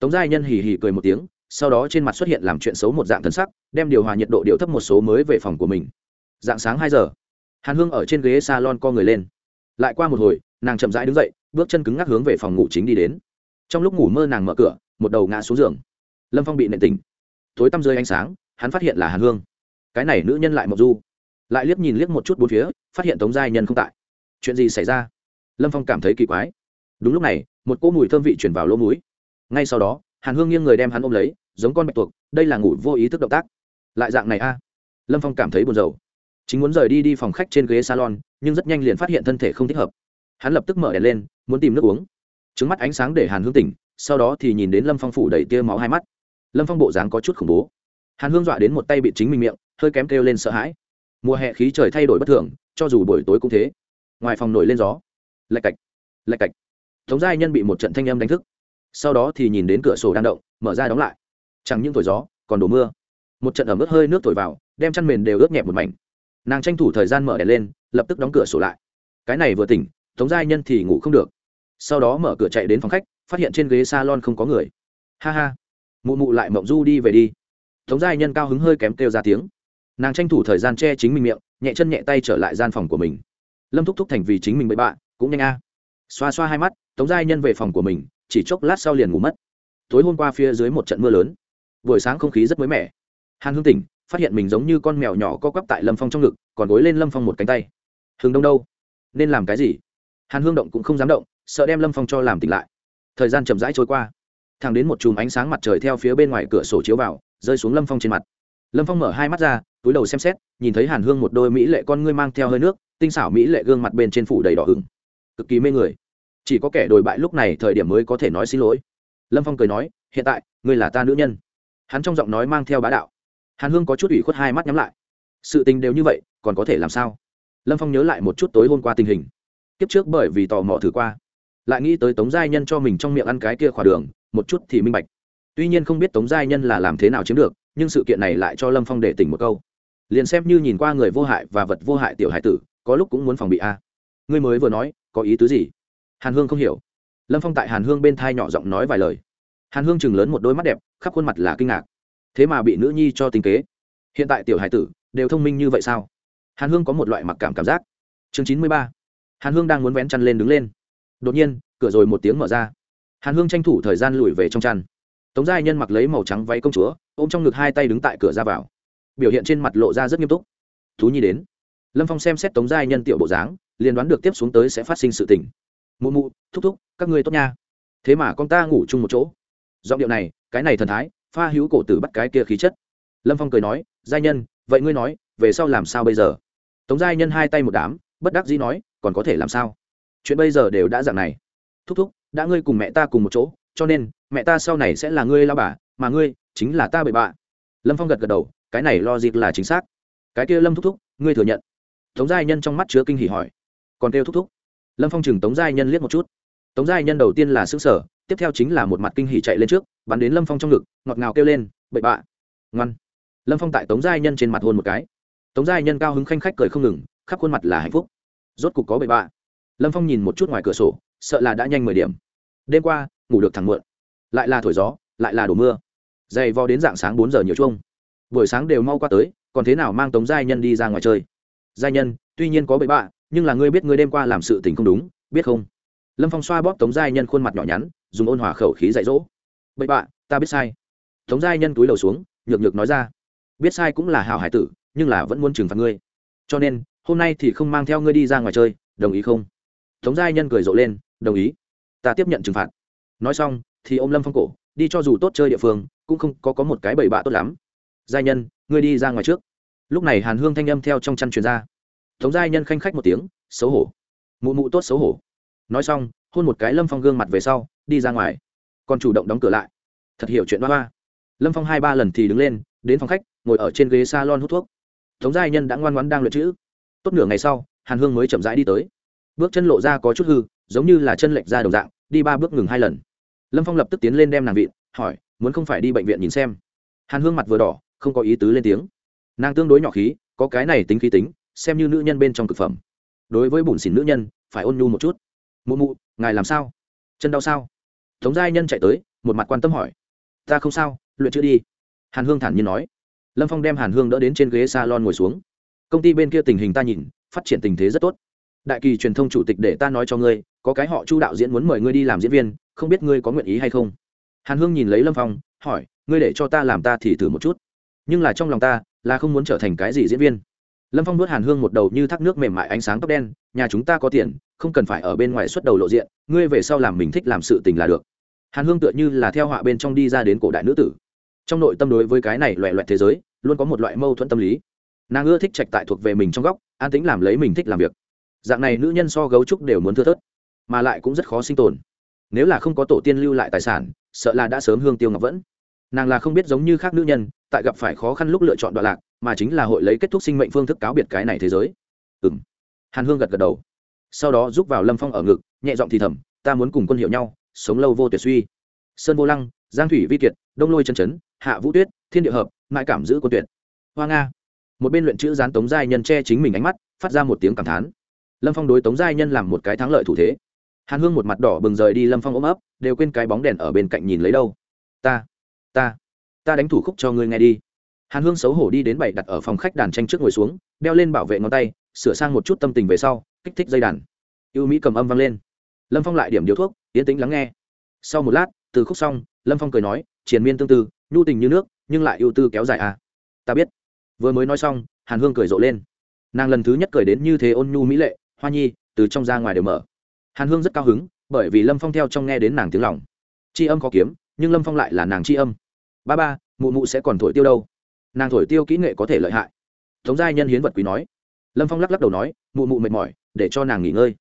Tống giai nhân hì hì cười một tiếng, sau đó trên mặt xuất hiện làm chuyện xấu một dạng thân sắc, đem điều hòa nhiệt độ điệu thấp một số mới về phòng của mình. Dạng sáng hai giờ, hàn hương ở trên ghế salon co người lên. Lại qua một hồi, nàng chậm rãi đứng dậy, bước chân cứng ngắc hướng về phòng ngủ chính đi đến trong lúc ngủ mơ nàng mở cửa, một đầu ngã xuống giường. Lâm phong bị nệ tỉnh. Tối tăm rơi ánh sáng, hắn phát hiện là hàn hương. Cái này nữ nhân lại mộc du. Lại liếc nhìn liếc một chút bốn phía, phát hiện tống giai nhân không tại. Chuyện gì xảy ra? Lâm phong cảm thấy kỳ quái. Đúng lúc này, một cỗ mùi thơm vị chuyển vào lỗ mũi. Ngay sau đó, hàn hương nghiêng người đem hắn ôm lấy, giống con bạch tuộc, đây là ngủ vô ý thức động tác. Lại dạng này a. Lâm phong cảm thấy buồn rầu. Chính muốn rời đi đi phòng khách trên ghế salon, nhưng rất nhanh liền phát hiện thân thể không thích hợp. Hắn lập tức mở đèn lên, muốn tìm nước uống trứng mắt ánh sáng để hàn hương tỉnh, sau đó thì nhìn đến lâm phong phủ đầy tia máu hai mắt. Lâm phong bộ dáng có chút khủng bố. Hàn hương dọa đến một tay bị chính mình miệng, hơi kém kêu lên sợ hãi. Mùa hè khí trời thay đổi bất thường, cho dù buổi tối cũng thế. Ngoài phòng nổi lên gió. Lạch cạch lạch cạch. Tống giai nhân bị một trận thanh âm đánh thức. Sau đó thì nhìn đến cửa sổ đang động, mở ra đóng lại. Chẳng những thổi gió, còn đổ mưa. Một trận ẩm ướt hơi nước thổi vào, đem chăn mền đều ướt nhẹ một mảnh. Nàng tranh thủ thời gian mở đèn lên, lập tức đóng cửa sổ lại. Cái này vừa tỉnh, tống giai nhân thì ngủ không được sau đó mở cửa chạy đến phòng khách, phát hiện trên ghế s a lon không có người. Ha ha. Mụ mụ lại mộng du đi về đi. Tống giai nhân cao hứng hơi kém kêu ra tiếng. Nàng tranh thủ thời gian che chính mình miệng, nhẹ chân nhẹ tay trở lại gian phòng của mình. Lâm thúc thúc thành vì chính mình bậy bạ, cũng nhanh a. Xoa xoa hai mắt, tống giai nhân về phòng của mình, chỉ chốc lát sau liền ngủ mất. Tối hôm qua phía dưới một trận mưa lớn. Buổi sáng không khí rất mới mẻ. Hàn hương tỉnh, phát hiện mình giống như con mèo nhỏ co quắp tại lâm phong trong ngực, còn gối lên lâm phong một cánh tay. Hừng đông đâu? Nên làm cái gì? Hàn hương động cũng không dám động sợ đem lâm phong cho làm tỉnh lại. Thời gian chậm rãi trôi qua. Thẳng đến một chùm ánh sáng mặt trời theo phía bên ngoài cửa sổ chiếu vào, rơi xuống lâm phong trên mặt. Lâm phong mở hai mắt ra, túi đầu xem xét, nhìn thấy hàn hương một đôi mỹ lệ con ngươi mang theo hơi nước, tinh xảo mỹ lệ gương mặt bên trên phủ đầy đỏ hứng cực kỳ mê người. Chỉ có kẻ đồi bại lúc này thời điểm mới có thể nói xin lỗi. Lâm phong cười nói, hiện tại, ngươi là ta nữ nhân. Hắn trong giọng nói mang theo bá đạo. Hàn hương có chút ủy khuất hai mắt nhắm lại. Sự tình đều như vậy, còn có thể làm sao? Lâm phong nhớ lại một chút tối hôm qua tình hình. Kiếp trước bởi vì tò mò thử qua lại nghĩ tới tống giai nhân cho mình trong miệng ăn cái kia khỏa đường, một chút thì minh bạch. Tuy nhiên không biết tống giai nhân là làm thế nào chiếm được, nhưng sự kiện này lại cho lâm phong để tỉnh một câu. Liền xem như nhìn qua người vô hại và vật vô hại tiểu hải tử, có lúc cũng muốn phòng bị a. Ngươi mới vừa nói, có ý tứ gì? Hàn hương không hiểu. Lâm phong tại hàn hương bên thai nhỏ giọng nói vài lời. Hàn hương chừng lớn một đôi mắt đẹp, khắp khuôn mặt là kinh ngạc. Thế mà bị nữ nhi cho tình kế. Hiện tại tiểu hải tử, đều thông minh như vậy sao? Hàn hương có một loại mặc cảm cảm giác. Chương chín mươi ba. Hàn hương đang muốn vén chăn lên đứng lên đột nhiên, cửa rồi một tiếng mở ra. Hàn hương tranh thủ thời gian lùi về trong chăn. Tống giai nhân mặc lấy màu trắng váy công chúa, ôm trong ngực hai tay đứng tại cửa ra vào. Biểu hiện trên mặt lộ ra rất nghiêm túc. Thú nhi đến. Lâm phong xem xét tống giai nhân tiểu bộ dáng, liền đoán được tiếp xuống tới sẽ phát sinh sự tình. Mụ mụ, thúc thúc, các ngươi tốt nha. Thế mà con ta ngủ chung một chỗ. Giọng điệu này, cái này thần thái, pha hữu cổ tử bắt cái kia khí chất. Lâm phong cười nói giai nhân, vậy ngươi nói, về sau làm sao bây giờ? Tống giai nhân hai tay một đám, bất đắc dĩ nói, còn có thể làm sao? Chuyện bây giờ đều đã dạng này. Thúc thúc, đã ngươi cùng mẹ ta cùng một chỗ, cho nên, mẹ ta sau này sẽ là ngươi lao bà, mà ngươi chính là ta bậy bạ. Lâm phong gật gật đầu, cái này lo dịp là chính xác. Cái kia lâm thúc thúc, ngươi thừa nhận. Tống giai nhân trong mắt chứa kinh hỉ hỏi. Còn kêu thúc thúc? Lâm phong chừng tống giai nhân liếc một chút. Tống giai nhân đầu tiên là xứ sở tiếp theo chính là một mặt kinh hỉ chạy lên trước, bắn đến lâm phong trong ngực, ngọt ngào kêu lên bậy bạ. Ngoan. Lâm phong tại tống giai nhân trên mặt hôn một cái. Tống giai nhân cao hứng khanh khách cười không ngừng, khắp khuôn mặt là hạnh phúc. Rốt cục có bậy bạ lâm phong nhìn một chút ngoài cửa sổ, sợ là đã nhanh mười điểm. Đêm qua, ngủ được thẳng muộn. Lại là thổi gió, lại là đổ mưa. Dày vò đến dạng sáng bốn giờ nhiều chung buổi sáng đều mau qua tới, còn thế nào mang tống giai nhân đi ra ngoài chơi? Giai nhân, tuy nhiên có bậy bạ, nhưng là ngươi biết ngươi đêm qua làm sự tình không đúng, biết không? Lâm phong xoa bóp tống giai nhân khuôn mặt nhỏ nhắn, dùng ôn hòa khẩu khí dạy dỗ. Bậy bạ, ta biết sai. Tống giai nhân túi đầu xuống, nhược nhược nói ra. Biết sai cũng là hảo hải tử, nhưng là vẫn muốn trừng phạt ngươi. Cho nên, hôm nay thì không mang theo ngươi đi ra ngoài chơi, đồng ý không? Tống giai nhân cười rộ lên, đồng ý, ta tiếp nhận trừng phạt. Nói xong, thì ôm lâm phong cổ, đi cho dù tốt chơi địa phương, cũng không có có một cái bậy bạ tốt lắm. Giai nhân, ngươi đi ra ngoài trước. Lúc này hàn hương thanh âm theo trong chăn truyền ra. Tống giai nhân khanh khách một tiếng, xấu hổ. Mụ mụ tốt xấu hổ. Nói xong, hôn một cái lâm phong gương mặt về sau, đi ra ngoài. Còn chủ động đóng cửa lại. Thật hiểu chuyện hoa hoa. Lâm phong hai ba lần thì đứng lên, đến phòng khách, ngồi ở trên ghế s a lon hút thuốc. Tống giai nhân đã ngoan ngoãn đang luyện chữ. Tốt nửa ngày sau, hàn hương mới chậm rãi đi tới bước chân lộ ra có chút hư, giống như là chân lệch ra đồng dạng, đi ba bước ngừng hai lần. Lâm phong lập tức tiến lên đem nàng vịn, hỏi, muốn không phải đi bệnh viện nhìn xem? Hàn hương mặt vừa đỏ, không có ý tứ lên tiếng. Nàng tương đối nhỏ khí, có cái này tính khí tính, xem như nữ nhân bên trong thực phẩm. Đối với bùn xỉn nữ nhân, phải ôn nhu một chút. Mụ mụ, ngài làm sao? Chân đau sao? Tống giai nhân chạy tới, một mặt quan tâm hỏi. Ta không sao, luyện chữ đi. Hàn hương thản nhiên nói. Lâm phong đem hàn hương đỡ đến trên ghế s a lon ngồi xuống. Công ty bên kia tình hình ta nhìn, phát triển tình thế rất tốt đại kỳ truyền thông chủ tịch để ta nói cho ngươi, có cái họ chu đạo diễn muốn mời ngươi đi làm diễn viên, không biết ngươi có nguyện ý hay không? Hàn hương nhìn lấy lâm phong, hỏi, ngươi để cho ta làm ta thì thử một chút. Nhưng là trong lòng ta, là không muốn trở thành cái gì diễn viên. Lâm phong nuốt hàn hương một đầu như thác nước mềm mại ánh sáng tóc đen, nhà chúng ta có tiền, không cần phải ở bên ngoài xuất đầu lộ diện, ngươi về sau làm mình thích làm sự tình là được. Hàn hương tựa như là theo họa bên trong đi ra đến cổ đại nữ tử. Trong nội tâm đối với cái này loẹ loẹt thế giới, luôn có một loại mâu thuẫn tâm lý. Nàng ưa thích trạch tại thuộc về mình trong góc, an tính làm lấy mình thích làm việc dạng này nữ nhân so gấu trúc đều muốn thưa thớt, mà lại cũng rất khó sinh tồn. Nếu là không có tổ tiên lưu lại tài sản, sợ là đã sớm hương tiêu ngọc vẫn. Nàng là không biết giống như khác nữ nhân, tại gặp phải khó khăn lúc lựa chọn đoạn lạc, mà chính là hội lấy kết thúc sinh mệnh phương thức cáo biệt cái này thế giới. Ừ m hàn hương gật gật đầu. Sau đó giúp vào lâm phong ở ngực, nhẹ giọng thì thầm, ta muốn cùng quân hiệu nhau, sống lâu vô tuyệt suy. Sơn vô lăng, giang thủy vi kiệt, đông lôi chân chấn, hạ vũ tuyết, thiên địa hợp, mãi cảm giữ quân tuyệt. Hoa nga. Một bên luyện chữ gián tống giai nhân che chính mình ánh mắt, phát ra một tiếng cảm thán lâm phong đối tống giai nhân làm một cái thắng lợi thủ thế. Hàn hương một mặt đỏ bừng rời đi lâm phong ôm ấp, đều quên cái bóng đèn ở bên cạnh nhìn lấy đâu. Ta ta ta đánh thủ khúc cho ngươi nghe đi. Hàn hương xấu hổ đi đến bảy đặt ở phòng khách đàn tranh trước ngồi xuống, đeo lên bảo vệ ngón tay, sửa sang một chút tâm tình về sau, kích thích dây đàn. Ưu mỹ cầm âm vang lên. Lâm phong lại điểm điếu thuốc, yên tĩnh lắng nghe. Sau một lát, từ khúc xong, lâm phong cười nói, triền miên tương tư, nhu tình như nước, nhưng lại ưu tư kéo dài à. Ta biết. Vừa mới nói xong, hàn hương cười rộ lên. Nàng lần thứ nhất cười đến như thế ôn nhu mỹ lệ hoa nhi, từ trong ra ngoài đều mở. Hàn hương rất cao hứng, bởi vì lâm phong theo trong nghe đến nàng tiếng lòng. C âm khó kiếm, nhưng lâm phong lại là nàng c âm. Ba ba, mụ mụ sẽ còn thổi tiêu đâu? Nàng thổi tiêu kỹ nghệ có thể lợi hại. Tống giai nhân hiến vật quý nói. Lâm phong lắc lắc đầu nói, mụ mụ mệt mỏi, để cho nàng nghỉ ngơi.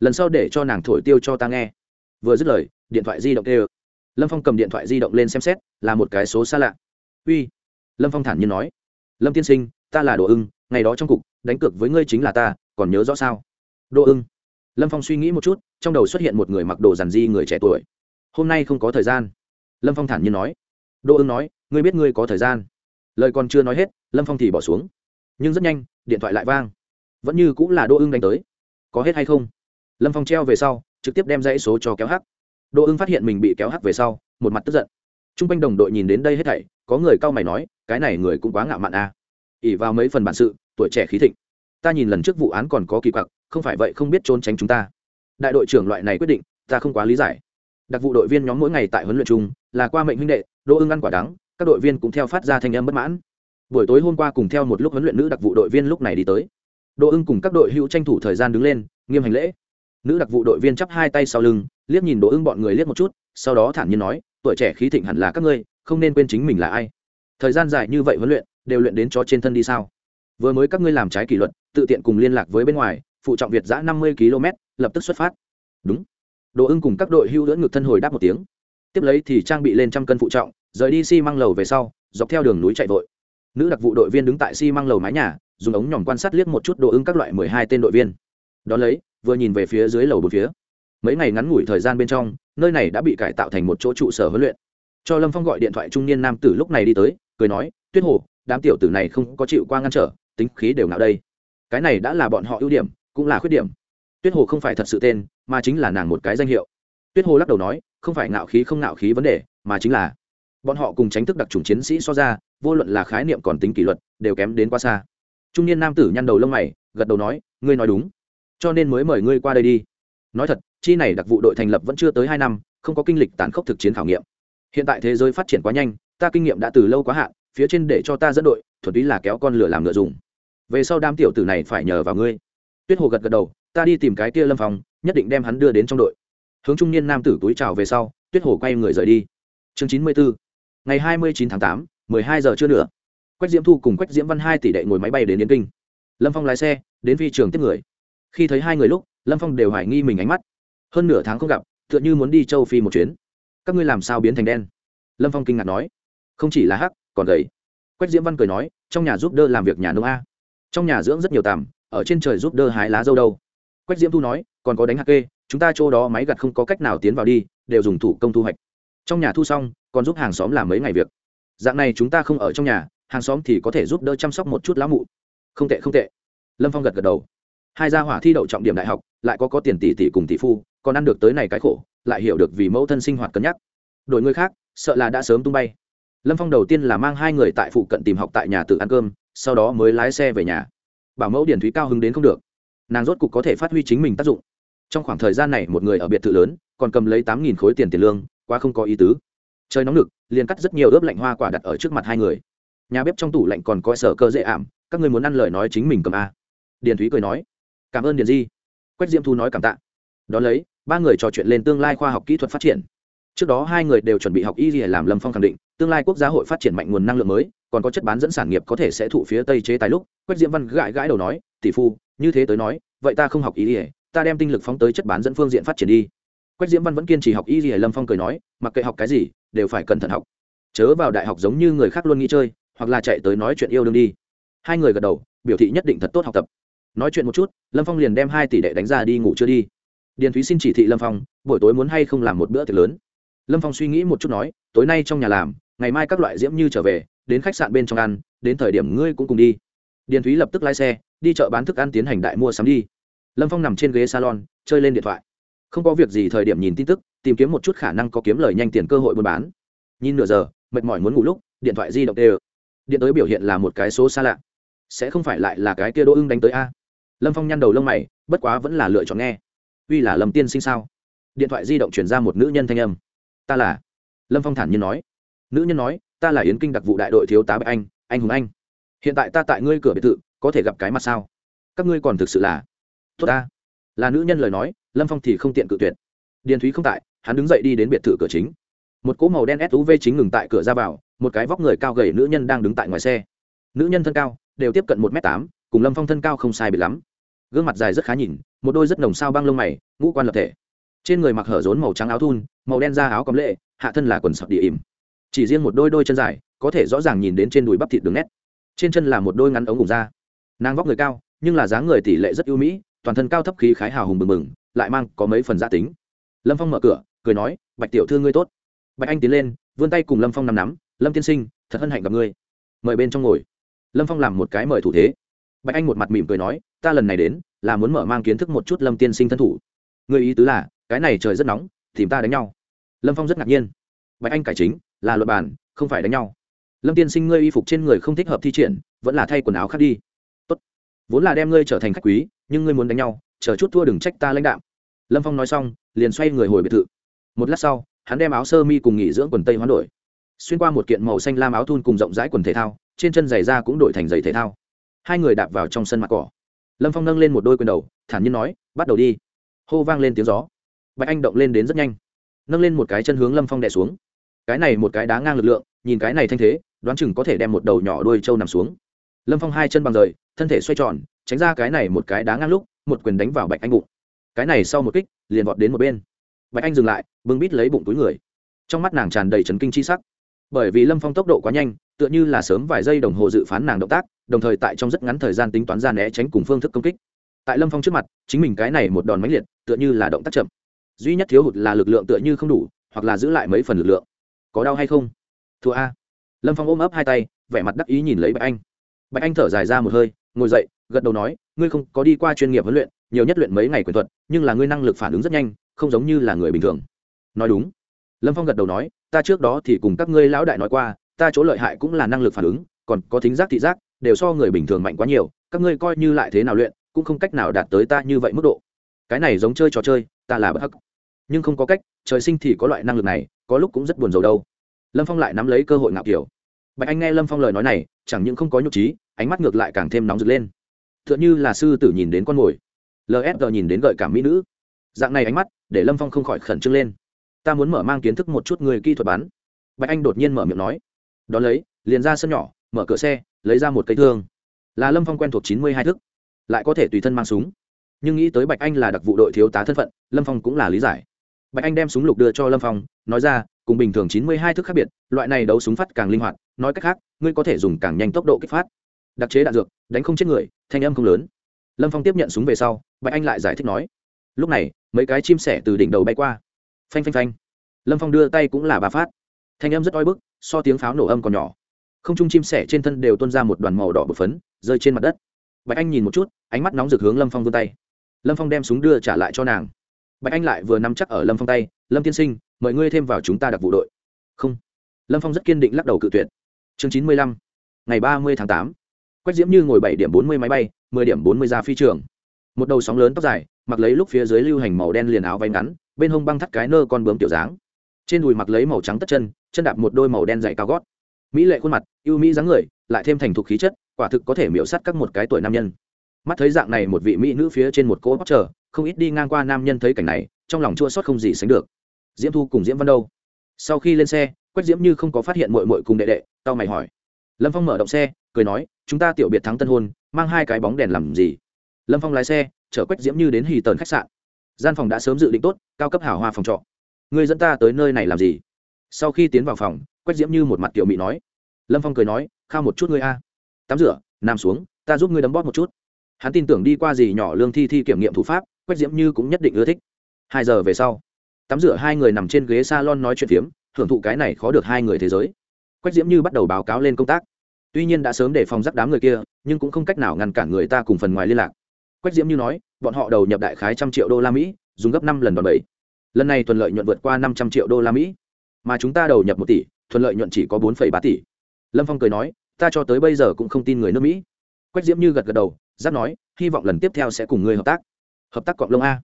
Lần sau để cho nàng thổi tiêu cho ta nghe. Vừa dứt lời, điện thoại di động tê lâm phong cầm điện thoại di động lên xem xét, là một cái số xa lạ. Uy. Lâm phong thản nhiên nói. Lâm tiên sinh, ta là đồ ưng, ngày đó trong cục, đánh cược với ngươi chính là ta, còn nhớ rõ sao? Đô ưng. Lâm phong suy nghĩ một chút, trong đầu xuất hiện một người mặc đồ dàn di người trẻ tuổi. Hôm nay không có thời gian. Lâm phong thản nhiên nói. Đỗ ưng nói, ngươi biết ngươi có thời gian. Lời còn chưa nói hết, lâm phong thì bỏ xuống. Nhưng rất nhanh, điện thoại lại vang. Vẫn như cũng là đỗ ưng đánh tới. Có hết hay không? Lâm phong treo về sau, trực tiếp đem dãy số cho kéo hắc. Đỗ ưng phát hiện mình bị kéo hắc về sau, một mặt tức giận. T r u n g quanh đồng đội nhìn đến đây hết thảy, có người cau mày nói, cái này người cũng quá ngạo mạn à. ỉ vào mấy phần bản sự, tuổi trẻ khí thịnh. Ta nhìn lần trước vụ án còn có kỳ quặc không phải vậy không biết trốn tránh chúng ta. Đại đội trưởng loại này quyết định, ta không quá lý giải. Đặc vụ đội viên nhóm mỗi ngày tại huấn luyện chung, là qua mệnh huynh đệ đỗ ưng ăn quả đắng, các đội viên cũng theo phát ra thanh âm bất mãn. Buổi tối hôm qua cùng theo một lúc huấn luyện nữ đặc vụ đội viên lúc này đi tới. Đỗ ưng cùng các đội hữu tranh thủ thời gian đứng lên, nghiêm hành lễ. Nữ đặc vụ đội viên chắp hai tay sau lưng, liếc nhìn đỗ ưng bọn người liếc một chút, sau đó thản nhiên nói, tuổi trẻ khí thịnh hẳn là các ngươi, không nên quên chính mình là ai. Thời gian dài như vậy huấn luyện, đều luyện đến cho trên thân đi sao? Vừa mới các ngươi làm trái kỷ luật, tự tiện cùng liên lạc với bên ngoài phụ trọng việt giã năm mươi km, lập tức xuất phát. Đúng. Đồ ưng cùng các đội hưu lưỡn ngực thân hồi đáp một tiếng. Tiếp lấy thì trang bị lên trăm cân phụ trọng, rời đi xi、si、măng lầu về sau, dọc theo đường núi chạy vội. Nữ đặc vụ đội viên đứng tại xi、si、măng lầu mái nhà, dùng ống nhòm quan sát liếc một chút đồ ứng các loại mười hai tên đội viên. Đón lấy, vừa nhìn về phía dưới lầu bốn phía. Mấy ngày ngắn ngủi thời gian bên trong, nơi này đã bị cải tạo thành một chỗ trụ sở huấn luyện. Cho lâm phong gọi điện thoại trung niên nam tử lúc này đi tới, cười nói, tuyết hồ, đám tiểu tử này không có chịu qua ngăn trở, tính khí đều ngạo đây. Cái này đã là bọn họ ưu điểm cũng là khuyết điểm. Tuyết hồ không phải thật sự tên, mà chính là nàng một cái danh hiệu. Tuyết hồ lắc đầu nói, không phải ngạo khí không ngạo khí vấn đề, mà chính là bọn họ cùng tránh thức đặc trùng chiến sĩ so ra, vô luận là khái niệm còn tính kỷ luật, đều kém đến quá xa. Trung niên nam tử nhăn đầu lông mày, gật đầu nói, ngươi nói đúng. Cho nên mới mời ngươi qua đây đi. Nói thật, chi này đặc vụ đội thành lập vẫn chưa tới hai năm, không có kinh lịch tàn khốc thực chiến khảo nghiệm. Hiện tại thế giới phát triển quá nhanh, ta kinh nghiệm đã từ lâu quá hạn, phía trên để cho ta dẫn đội thuật ý là kéo con lửa làm ngựa dùng. Về sau đám tiểu tử này phải nhờ vào ngươi tuyết hồ gật gật đầu, ta đi tìm cái kia lâm phòng nhất định đem hắn đưa đến trong đội. Hướng trung niên nam tử túi trào về sau, tuyết hồ quay người rời đi. Chương chín mươi bốn ngày hai mươi chín tháng tám, mười hai giờ chưa nữa quách diễm thu cùng quách diễm văn hai tỷ đệ ngồi máy bay đến yến kinh. Lâm phong lái xe, đến phi trường tiếp người. Khi thấy hai người lúc, lâm phong đều hoài nghi mình ánh mắt. Hơn nửa tháng không gặp, tựa như muốn đi châu phi một chuyến. Các ngươi làm sao biến thành đen? Lâm phong kinh ngạc nói. Không chỉ là hắc, còn gầy. Quách diễm văn cười nói, trong nhà giúp đỡ làm việc nhà nông a. Trong nhà dưỡng rất nhiều tằm ở trên trời giúp đỡ hái lá dâu đâu. Quách diễm thu nói, còn có đánh hạt kê, chúng ta chỗ đó máy gặt không có cách nào tiến vào đi, đều dùng thủ công thu hoạch. Trong nhà thu xong, còn giúp hàng xóm làm mấy ngày việc. Dạng này chúng ta không ở trong nhà, hàng xóm thì có thể giúp đỡ chăm sóc một chút lão mụ. Không tệ không tệ. Lâm phong gật gật đầu. Hai gia hỏa thi đậu trọng điểm đại học, lại có có tiền tỷ tỷ cùng tỷ phu, còn ăn được tới này cái khổ, lại hiểu được vì mẫu thân sinh hoạt cân nhắc. Đội người khác, sợ là đã sớm tung bay. Lâm phong đầu tiên là mang hai người tại phụ cận tìm học tại nhà tự ăn cơm, sau đó mới lái xe về nhà bảo mẫu điển thúy cao hứng đến không được. Nàng rốt cục có thể phát huy chính mình tác dụng. Trong khoảng thời gian này một người ở biệt thự lớn, còn cầm lấy tám nghìn khối tiền tiền lương, quá không có ý tứ. Trời nóng nực, liền cắt rất nhiều ướp lạnh hoa quả đặt ở trước mặt hai người. Nhà bếp trong tủ lạnh còn có sở cơ dễ ảm, các người muốn ăn lời nói chính mình cầm a. Điền thúy cười nói, cảm ơn điền di. Quách diễm thu nói cảm tạ. Đón lấy, ba người trò chuyện lên tương lai khoa học kỹ thuật phát triển. Trước đó hai người đều chuẩn bị học y gì làm lâm phong khẳng định, tương lai quốc gia hội phát triển mạnh nguồn năng lượng mới, còn có chất bán dẫn sản nghiệp có thể sẽ thụ phía tây chế tài lúc quách diễm văn gãi gãi đầu nói, tỷ phu, như thế tới nói, vậy ta không học y ỉa ta đem tinh lực phóng tới chất bán dẫn phương diện phát triển đi. Quách diễm văn vẫn kiên trì học y ỉa lâm phong cười nói, mặc kệ học cái gì, đều phải cẩn thận học. Chớ vào đại học giống như người khác luôn nghĩ chơi, hoặc là chạy tới nói chuyện yêu đương đi. Hai người gật đầu, biểu thị nhất định thật tốt học tập. Nói chuyện một chút, lâm phong liền đem hai tỷ đệ đánh ra đi ngủ chưa đi. Điền thúy xin chỉ thị lâm phong, buổi tối muốn hay không làm một bữa tiệc lớn? Lâm phong suy nghĩ một chút nói, tối nay trong nhà làm, ngày mai các loại diễm như trở về, đến khách sạn bên trong ăn, đến thời điểm ngươi cũng cùng đi điền thúy lập tức lái xe, đi chợ bán thức ăn tiến hành đại mua sắm đi. Lâm phong nằm trên ghế salon, chơi lên điện thoại. Không có việc gì thời điểm nhìn tin tức, tìm kiếm một chút khả năng có kiếm lời nhanh tiền cơ hội buôn bán. Nhìn nửa giờ, mệt mỏi muốn ngủ lúc, điện thoại di động tê điện tới biểu hiện là một cái số xa lạ. Sẽ không phải lại là cái kia đỗ ưng đánh tới a. Lâm phong nhăn đầu lông mày, bất quá vẫn là lựa chọn nghe. Uy là lâm tiên sinh sao? Điện thoại di động chuyển ra một nữ nhân thanh âm. Ta là. Lâm phong thản nhiên nói. Nữ nhân nói, ta là yến kinh đặc vụ đại đội thiếu tá bạch anh anh hùng anh hiện tại ta tại ngươi cửa biệt thự, có thể gặp cái mặt sao? Các ngươi còn thực sự là tốt ta. Là nữ nhân lời nói, lâm phong thì không tiện cự tuyệt. Điền thúy không tại, hắn đứng dậy đi đến biệt thự cửa chính. Một cỗ màu đen suv chính ngừng tại cửa ra vào, một cái vóc người cao gầy nữ nhân đang đứng tại ngoài xe. Nữ nhân thân cao, đều tiếp cận một m tám, cùng lâm phong thân cao không sai bị lắm. Gương mặt dài rất khá nhìn, một đôi rất nồng sao băng lông mày, ngũ quan lập thể. Trên người mặc hở rốn màu trắng áo thun, màu đen da áo cầm lệ, hạ thân là quần sọc địa ỉm. Chỉ riêng một đôi đôi chân dài, có thể rõ ràng nhìn đến trên đùi bắp thịt đường nét trên chân là một đôi ngắn ống ngủ da. Nàng vóc người cao, nhưng là dáng người tỷ lệ rất ưu mỹ, toàn thân cao thấp khí khái hào hùng bừng bừng, lại mang có mấy phần gia tính. Lâm phong mở cửa, cười nói, bạch tiểu thư ngươi tốt. Bạch anh tiến lên, vươn tay cùng lâm phong nằm nắm, lâm tiên sinh, thật hân hạnh gặp ngươi. Mời bên trong ngồi. Lâm phong làm một cái mời thủ thế. Bạch anh một mặt mỉm cười nói, ta lần này đến, là muốn mở mang kiến thức một chút lâm tiên sinh thân thủ. Người ý tứ là, cái này trời rất nóng, tìm ta đánh nhau. Lâm phong rất ngạc nhiên. Bạch anh cải chính, là luật bản, không phải đánh nhau lâm tiên sinh ngươi y phục trên người không thích hợp thi triển, vẫn là thay quần áo khác đi. Tốt. vốn là đem ngươi trở thành khách quý, nhưng ngươi muốn đánh nhau, chờ chút thua đừng trách ta lãnh đạo lâm phong nói xong, liền xoay người hồi biệt thự. Một lát sau, hắn đem áo sơ mi cùng nghỉ dưỡng quần tây hoán đổi. Xuyên qua một kiện màu xanh lam áo thun cùng rộng rãi quần thể thao, trên chân giày da cũng đổi thành giày thể thao. Hai người đạp vào trong sân mặt cỏ. Lâm phong nâng lên một đôi quyền đầu, thản nhiên nói, bắt đầu đi. Hô vang lên tiếng gió. Bạch anh động lên đến rất nhanh. Nâng lên một cái chân hướng lâm phong đè xuống. Cái này một cái đá ngang lực lượng, nhìn cái này thanh thế đoán chừng có thể đem một đầu nhỏ đuôi trâu nằm xuống. Lâm phong hai chân bằng rời, thân thể xoay tròn, tránh ra cái này một cái đá ngang lúc, một quyền đánh vào bạch anh bụng. Cái này sau một kích, liền vọt đến một bên. Bạch anh dừng lại, bưng bít lấy bụng túi người. Trong mắt nàng tràn đầy trấn kinh chi sắc. Bởi vì lâm phong tốc độ quá nhanh, tựa như là sớm vài giây đồng hồ dự phán nàng động tác, đồng thời tại trong rất ngắn thời gian tính toán ra né tránh cùng phương thức công kích. Tại lâm phong trước mặt, chính mình cái này một đòn mãnh liệt, tựa như là động tác chậm. Duy nhất thiếu hụt là lực lượng tựa như không đủ, hoặc là giữ lại mấy phần lực lượng. Có đau hay không? Thua a lâm phong ôm ấp hai tay, vẻ mặt đắc ý nhìn lấy bạch anh. Bạch anh thở dài ra một hơi, ngồi dậy, gật đầu nói, ngươi không có đi qua chuyên nghiệp huấn luyện, nhiều nhất luyện mấy ngày quyền thuật, nhưng là ngươi năng lực phản ứng rất nhanh, không giống như là người bình thường. Nói đúng. Lâm phong gật đầu nói, ta trước đó thì cùng các ngươi lão đại nói qua, ta chỗ lợi hại cũng là năng lực phản ứng, còn có thính giác thị giác, đều so người bình thường mạnh quá nhiều, các ngươi coi như lại thế nào luyện, cũng không cách nào đạt tới ta như vậy mức độ. Cái này giống chơi trò chơi, ta là bất hắc. Nhưng không có cách, trời sinh thì có loại năng lực này, có lúc cũng rất buồn rầu đâu lâm phong lại nắm lấy cơ hội ngạo kiểu. Bạch anh nghe lâm phong lời nói này, chẳng những không có nhục trí, ánh mắt ngược lại càng thêm nóng rực lên. T h ư ợ n h ư là sư tử nhìn đến con mồi. Lsg nhìn đến gợi cảm mỹ nữ. Dạng này ánh mắt, để lâm phong không khỏi khẩn trương lên. Ta muốn mở mang kiến thức một chút người kỹ thuật bán bạch anh đột nhiên mở miệng nói. Đón lấy, liền ra sân nhỏ, mở cửa xe, lấy ra một cây thương. Là lâm phong quen thuộc chín mươi hai thức. Lại có thể tùy thân mang súng. Nhưng nghĩ tới bạch anh là đặc vụ đội thiếu tá thân phận, lâm phong cũng là lý giải bạch anh đem súng lục đưa cho lâm phong, nói ra, cùng bình thường chín mươi hai thức khác biệt, loại này đấu súng phát càng linh hoạt, nói cách khác, ngươi có thể dùng càng nhanh tốc độ kích phát. Đặc chế đạn dược, đánh không chết người, thanh âm không lớn. Lâm phong tiếp nhận súng về sau, bạch anh lại giải thích nói, lúc này, mấy cái chim sẻ từ đỉnh đầu bay qua. Phanh phanh phanh. Lâm phong đưa tay cũng là ba phát. Thanh âm rất oi bức, so tiếng pháo nổ âm còn nhỏ. Không trung chim sẻ trên thân đều tuôn ra một đoàn màu đỏ bột phấn, rơi trên mặt đất. Bạch anh nhìn một chút, ánh mắt nóng rực hướng lâm phong vươn tay. Lâm phong đem súng đưa trả lại cho nàng bạch anh lại vừa nắm chắc ở lâm phong tay, lâm tiên sinh, mời ngươi thêm vào chúng ta đặc vụ đội. Không. Lâm phong rất kiên định lắc đầu cự tuyệt. Chương chín mươi lăm, ngày ba mươi tháng tám. Quách diễm như ngồi bảy điểm bốn mươi máy bay, mười điểm bốn mươi ra phi trường. Một đầu sóng lớn tóc dài, mặc lấy lúc phía dưới lưu hành màu đen liền áo váy ngắn, bên hông băng thắt cái nơ con bướm tiểu dáng. Trên đùi mặc lấy màu trắng tất chân chân đạp một đôi màu đen dày cao gót. Mỹ lệ khuôn mặt yêu mỹ dáng người, lại thêm thành thục khí chất, quả thực có thể miễu sắt các một cái tuổi nam nhân mắt thấy dạng này một vị mỹ nữ phía trên một cỗ bóc chờ, không ít đi ngang qua nam nhân thấy cảnh này, trong lòng chua xót không gì sánh được. Diễm thu cùng diễm văn đâu? Sau khi lên xe, quách diễm như không có phát hiện mội mội cùng đệ đệ tao mày hỏi. Lâm phong mở động xe, cười nói, chúng ta tiểu biệt thắng tân hôn, mang hai cái bóng đèn làm gì? Lâm phong lái xe, chở quách diễm như đến hì tờn khách sạn. Gian phòng đã sớm dự định tốt, cao cấp hảo hoa phòng trọ. Người dẫn ta tới nơi này làm gì? Sau khi tiến vào phòng, quách diễm như một mặt tiểu mị nói. Lâm phong cười nói, khao một chút ngươi a. Tắm rửa, nằm xuống, ta giúp ngươi đấm bóp một chút hắn tin tưởng đi qua gì nhỏ lương thi thi kiểm nghiệm thủ pháp, quách diễm như cũng nhất định ưa thích. Hai giờ về sau, tắm rửa hai người nằm trên ghế s a lon nói chuyện phiếm, hưởng thụ cái này khó được hai người thế giới. Quách diễm như bắt đầu báo cáo lên công tác. Tuy nhiên đã sớm để phòng dắt đám người kia, nhưng cũng không cách nào ngăn cản người ta cùng phần ngoài liên lạc. Quách diễm như nói, bọn họ đầu nhập đại khái trăm triệu đô la mỹ, dùng gấp năm lần đòn bẩy. Lần này thuận lợi nhuận vượt qua năm trăm triệu đô la mỹ. Mà chúng ta đầu nhập một tỷ, thuận lợi nhuận chỉ có bốn ba tỷ. Lâm phong cười nói, ta cho tới bây giờ cũng không tin người nước mỹ. Quách diễm như gật gật đầu giáp nói, hy vọng lần tiếp theo sẽ cùng người hợp tác. Hợp tác cọng lông a.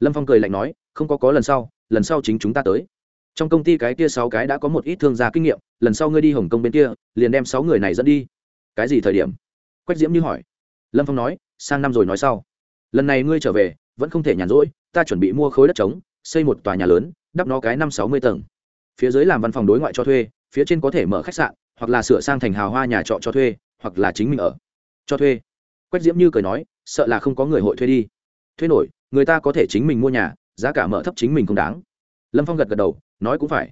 Lâm phong cười lạnh nói, không có có lần sau lần sau chính chúng ta tới. Trong công ty cái kia sáu cái đã có một ít thương gia kinh nghiệm, lần sau ngươi đi hồng kông bên kia, liền đem sáu người này dẫn đi. Cái gì thời điểm? Quách diễm như hỏi. Lâm phong nói, sang năm rồi nói sau. Lần này ngươi trở về, vẫn không thể nhàn rỗi, ta chuẩn bị mua khối đất trống, xây một tòa nhà lớn, đắp nó cái năm sáu mươi tầng. Phía dưới làm văn phòng đối ngoại cho thuê, phía trên có thể mở khách sạn, hoặc là sửa sang thành hào hoa nhà trọ cho thuê, hoặc là chính mình ở cho thuê quách diễm như cười nói, sợ là không có người hội thuê đi. Thuê nổi, người ta có thể chính mình mua nhà, giá cả mở thấp chính mình không đáng. Lâm phong gật gật đầu, nói cũng phải.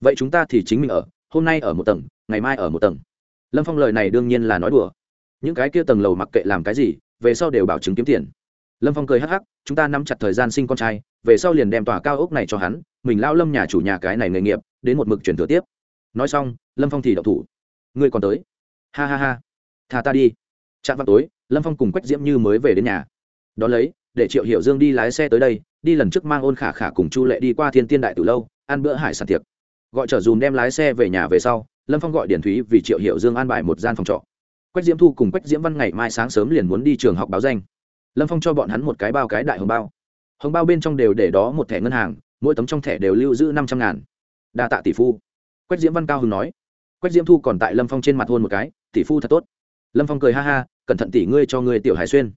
Vậy chúng ta thì chính mình ở, hôm nay ở một tầng, ngày mai ở một tầng. Lâm phong lời này đương nhiên là nói đùa. Những cái kia tầng lầu mặc kệ làm cái gì, về sau đều bảo chứng kiếm tiền. Lâm phong cười hắc hắc, chúng ta nắm chặt thời gian sinh con trai, về sau liền đem tòa cao ốc này cho hắn, mình lao lâm nhà chủ nhà cái này nghề nghiệp, đến một mực chuyển thừa tiếp. Nói xong, lâm phong thì đậu thủ. Ngươi còn tới. Ha ha ha thà ta đi. Chạm vào tối lâm phong cùng quách diễm như mới về đến nhà. Đ ó lấy, để triệu hiểu dương đi lái xe tới đây, đi lần trước mang ôn khả khả cùng chu lệ đi qua thiên tiên đại từ lâu, ăn bữa hải sản tiệc. Gọi trở dùm đem lái xe về nhà về sau, lâm phong gọi điển thúy vì triệu hiểu dương an bài một gian phòng trọ. Quách diễm thu cùng quách diễm văn ngày mai sáng sớm liền muốn đi trường học báo danh. Lâm phong cho bọn hắn một cái bao cái đại hồng bao. Hồng bao bên trong đều để đó một thẻ ngân hàng, mỗi tấm trong thẻ đều lưu giữ năm trăm ngàn. Đa tạ tỷ phu. Quách diễm văn cao hưng nói. Quách diễm thu còn tại lâm phong trên mặt hôn một cái, tỷ phu thật tốt. Lâm phong cười ha ha cẩn thận tỷ ngươi cho ngươi tiểu hải xuyên.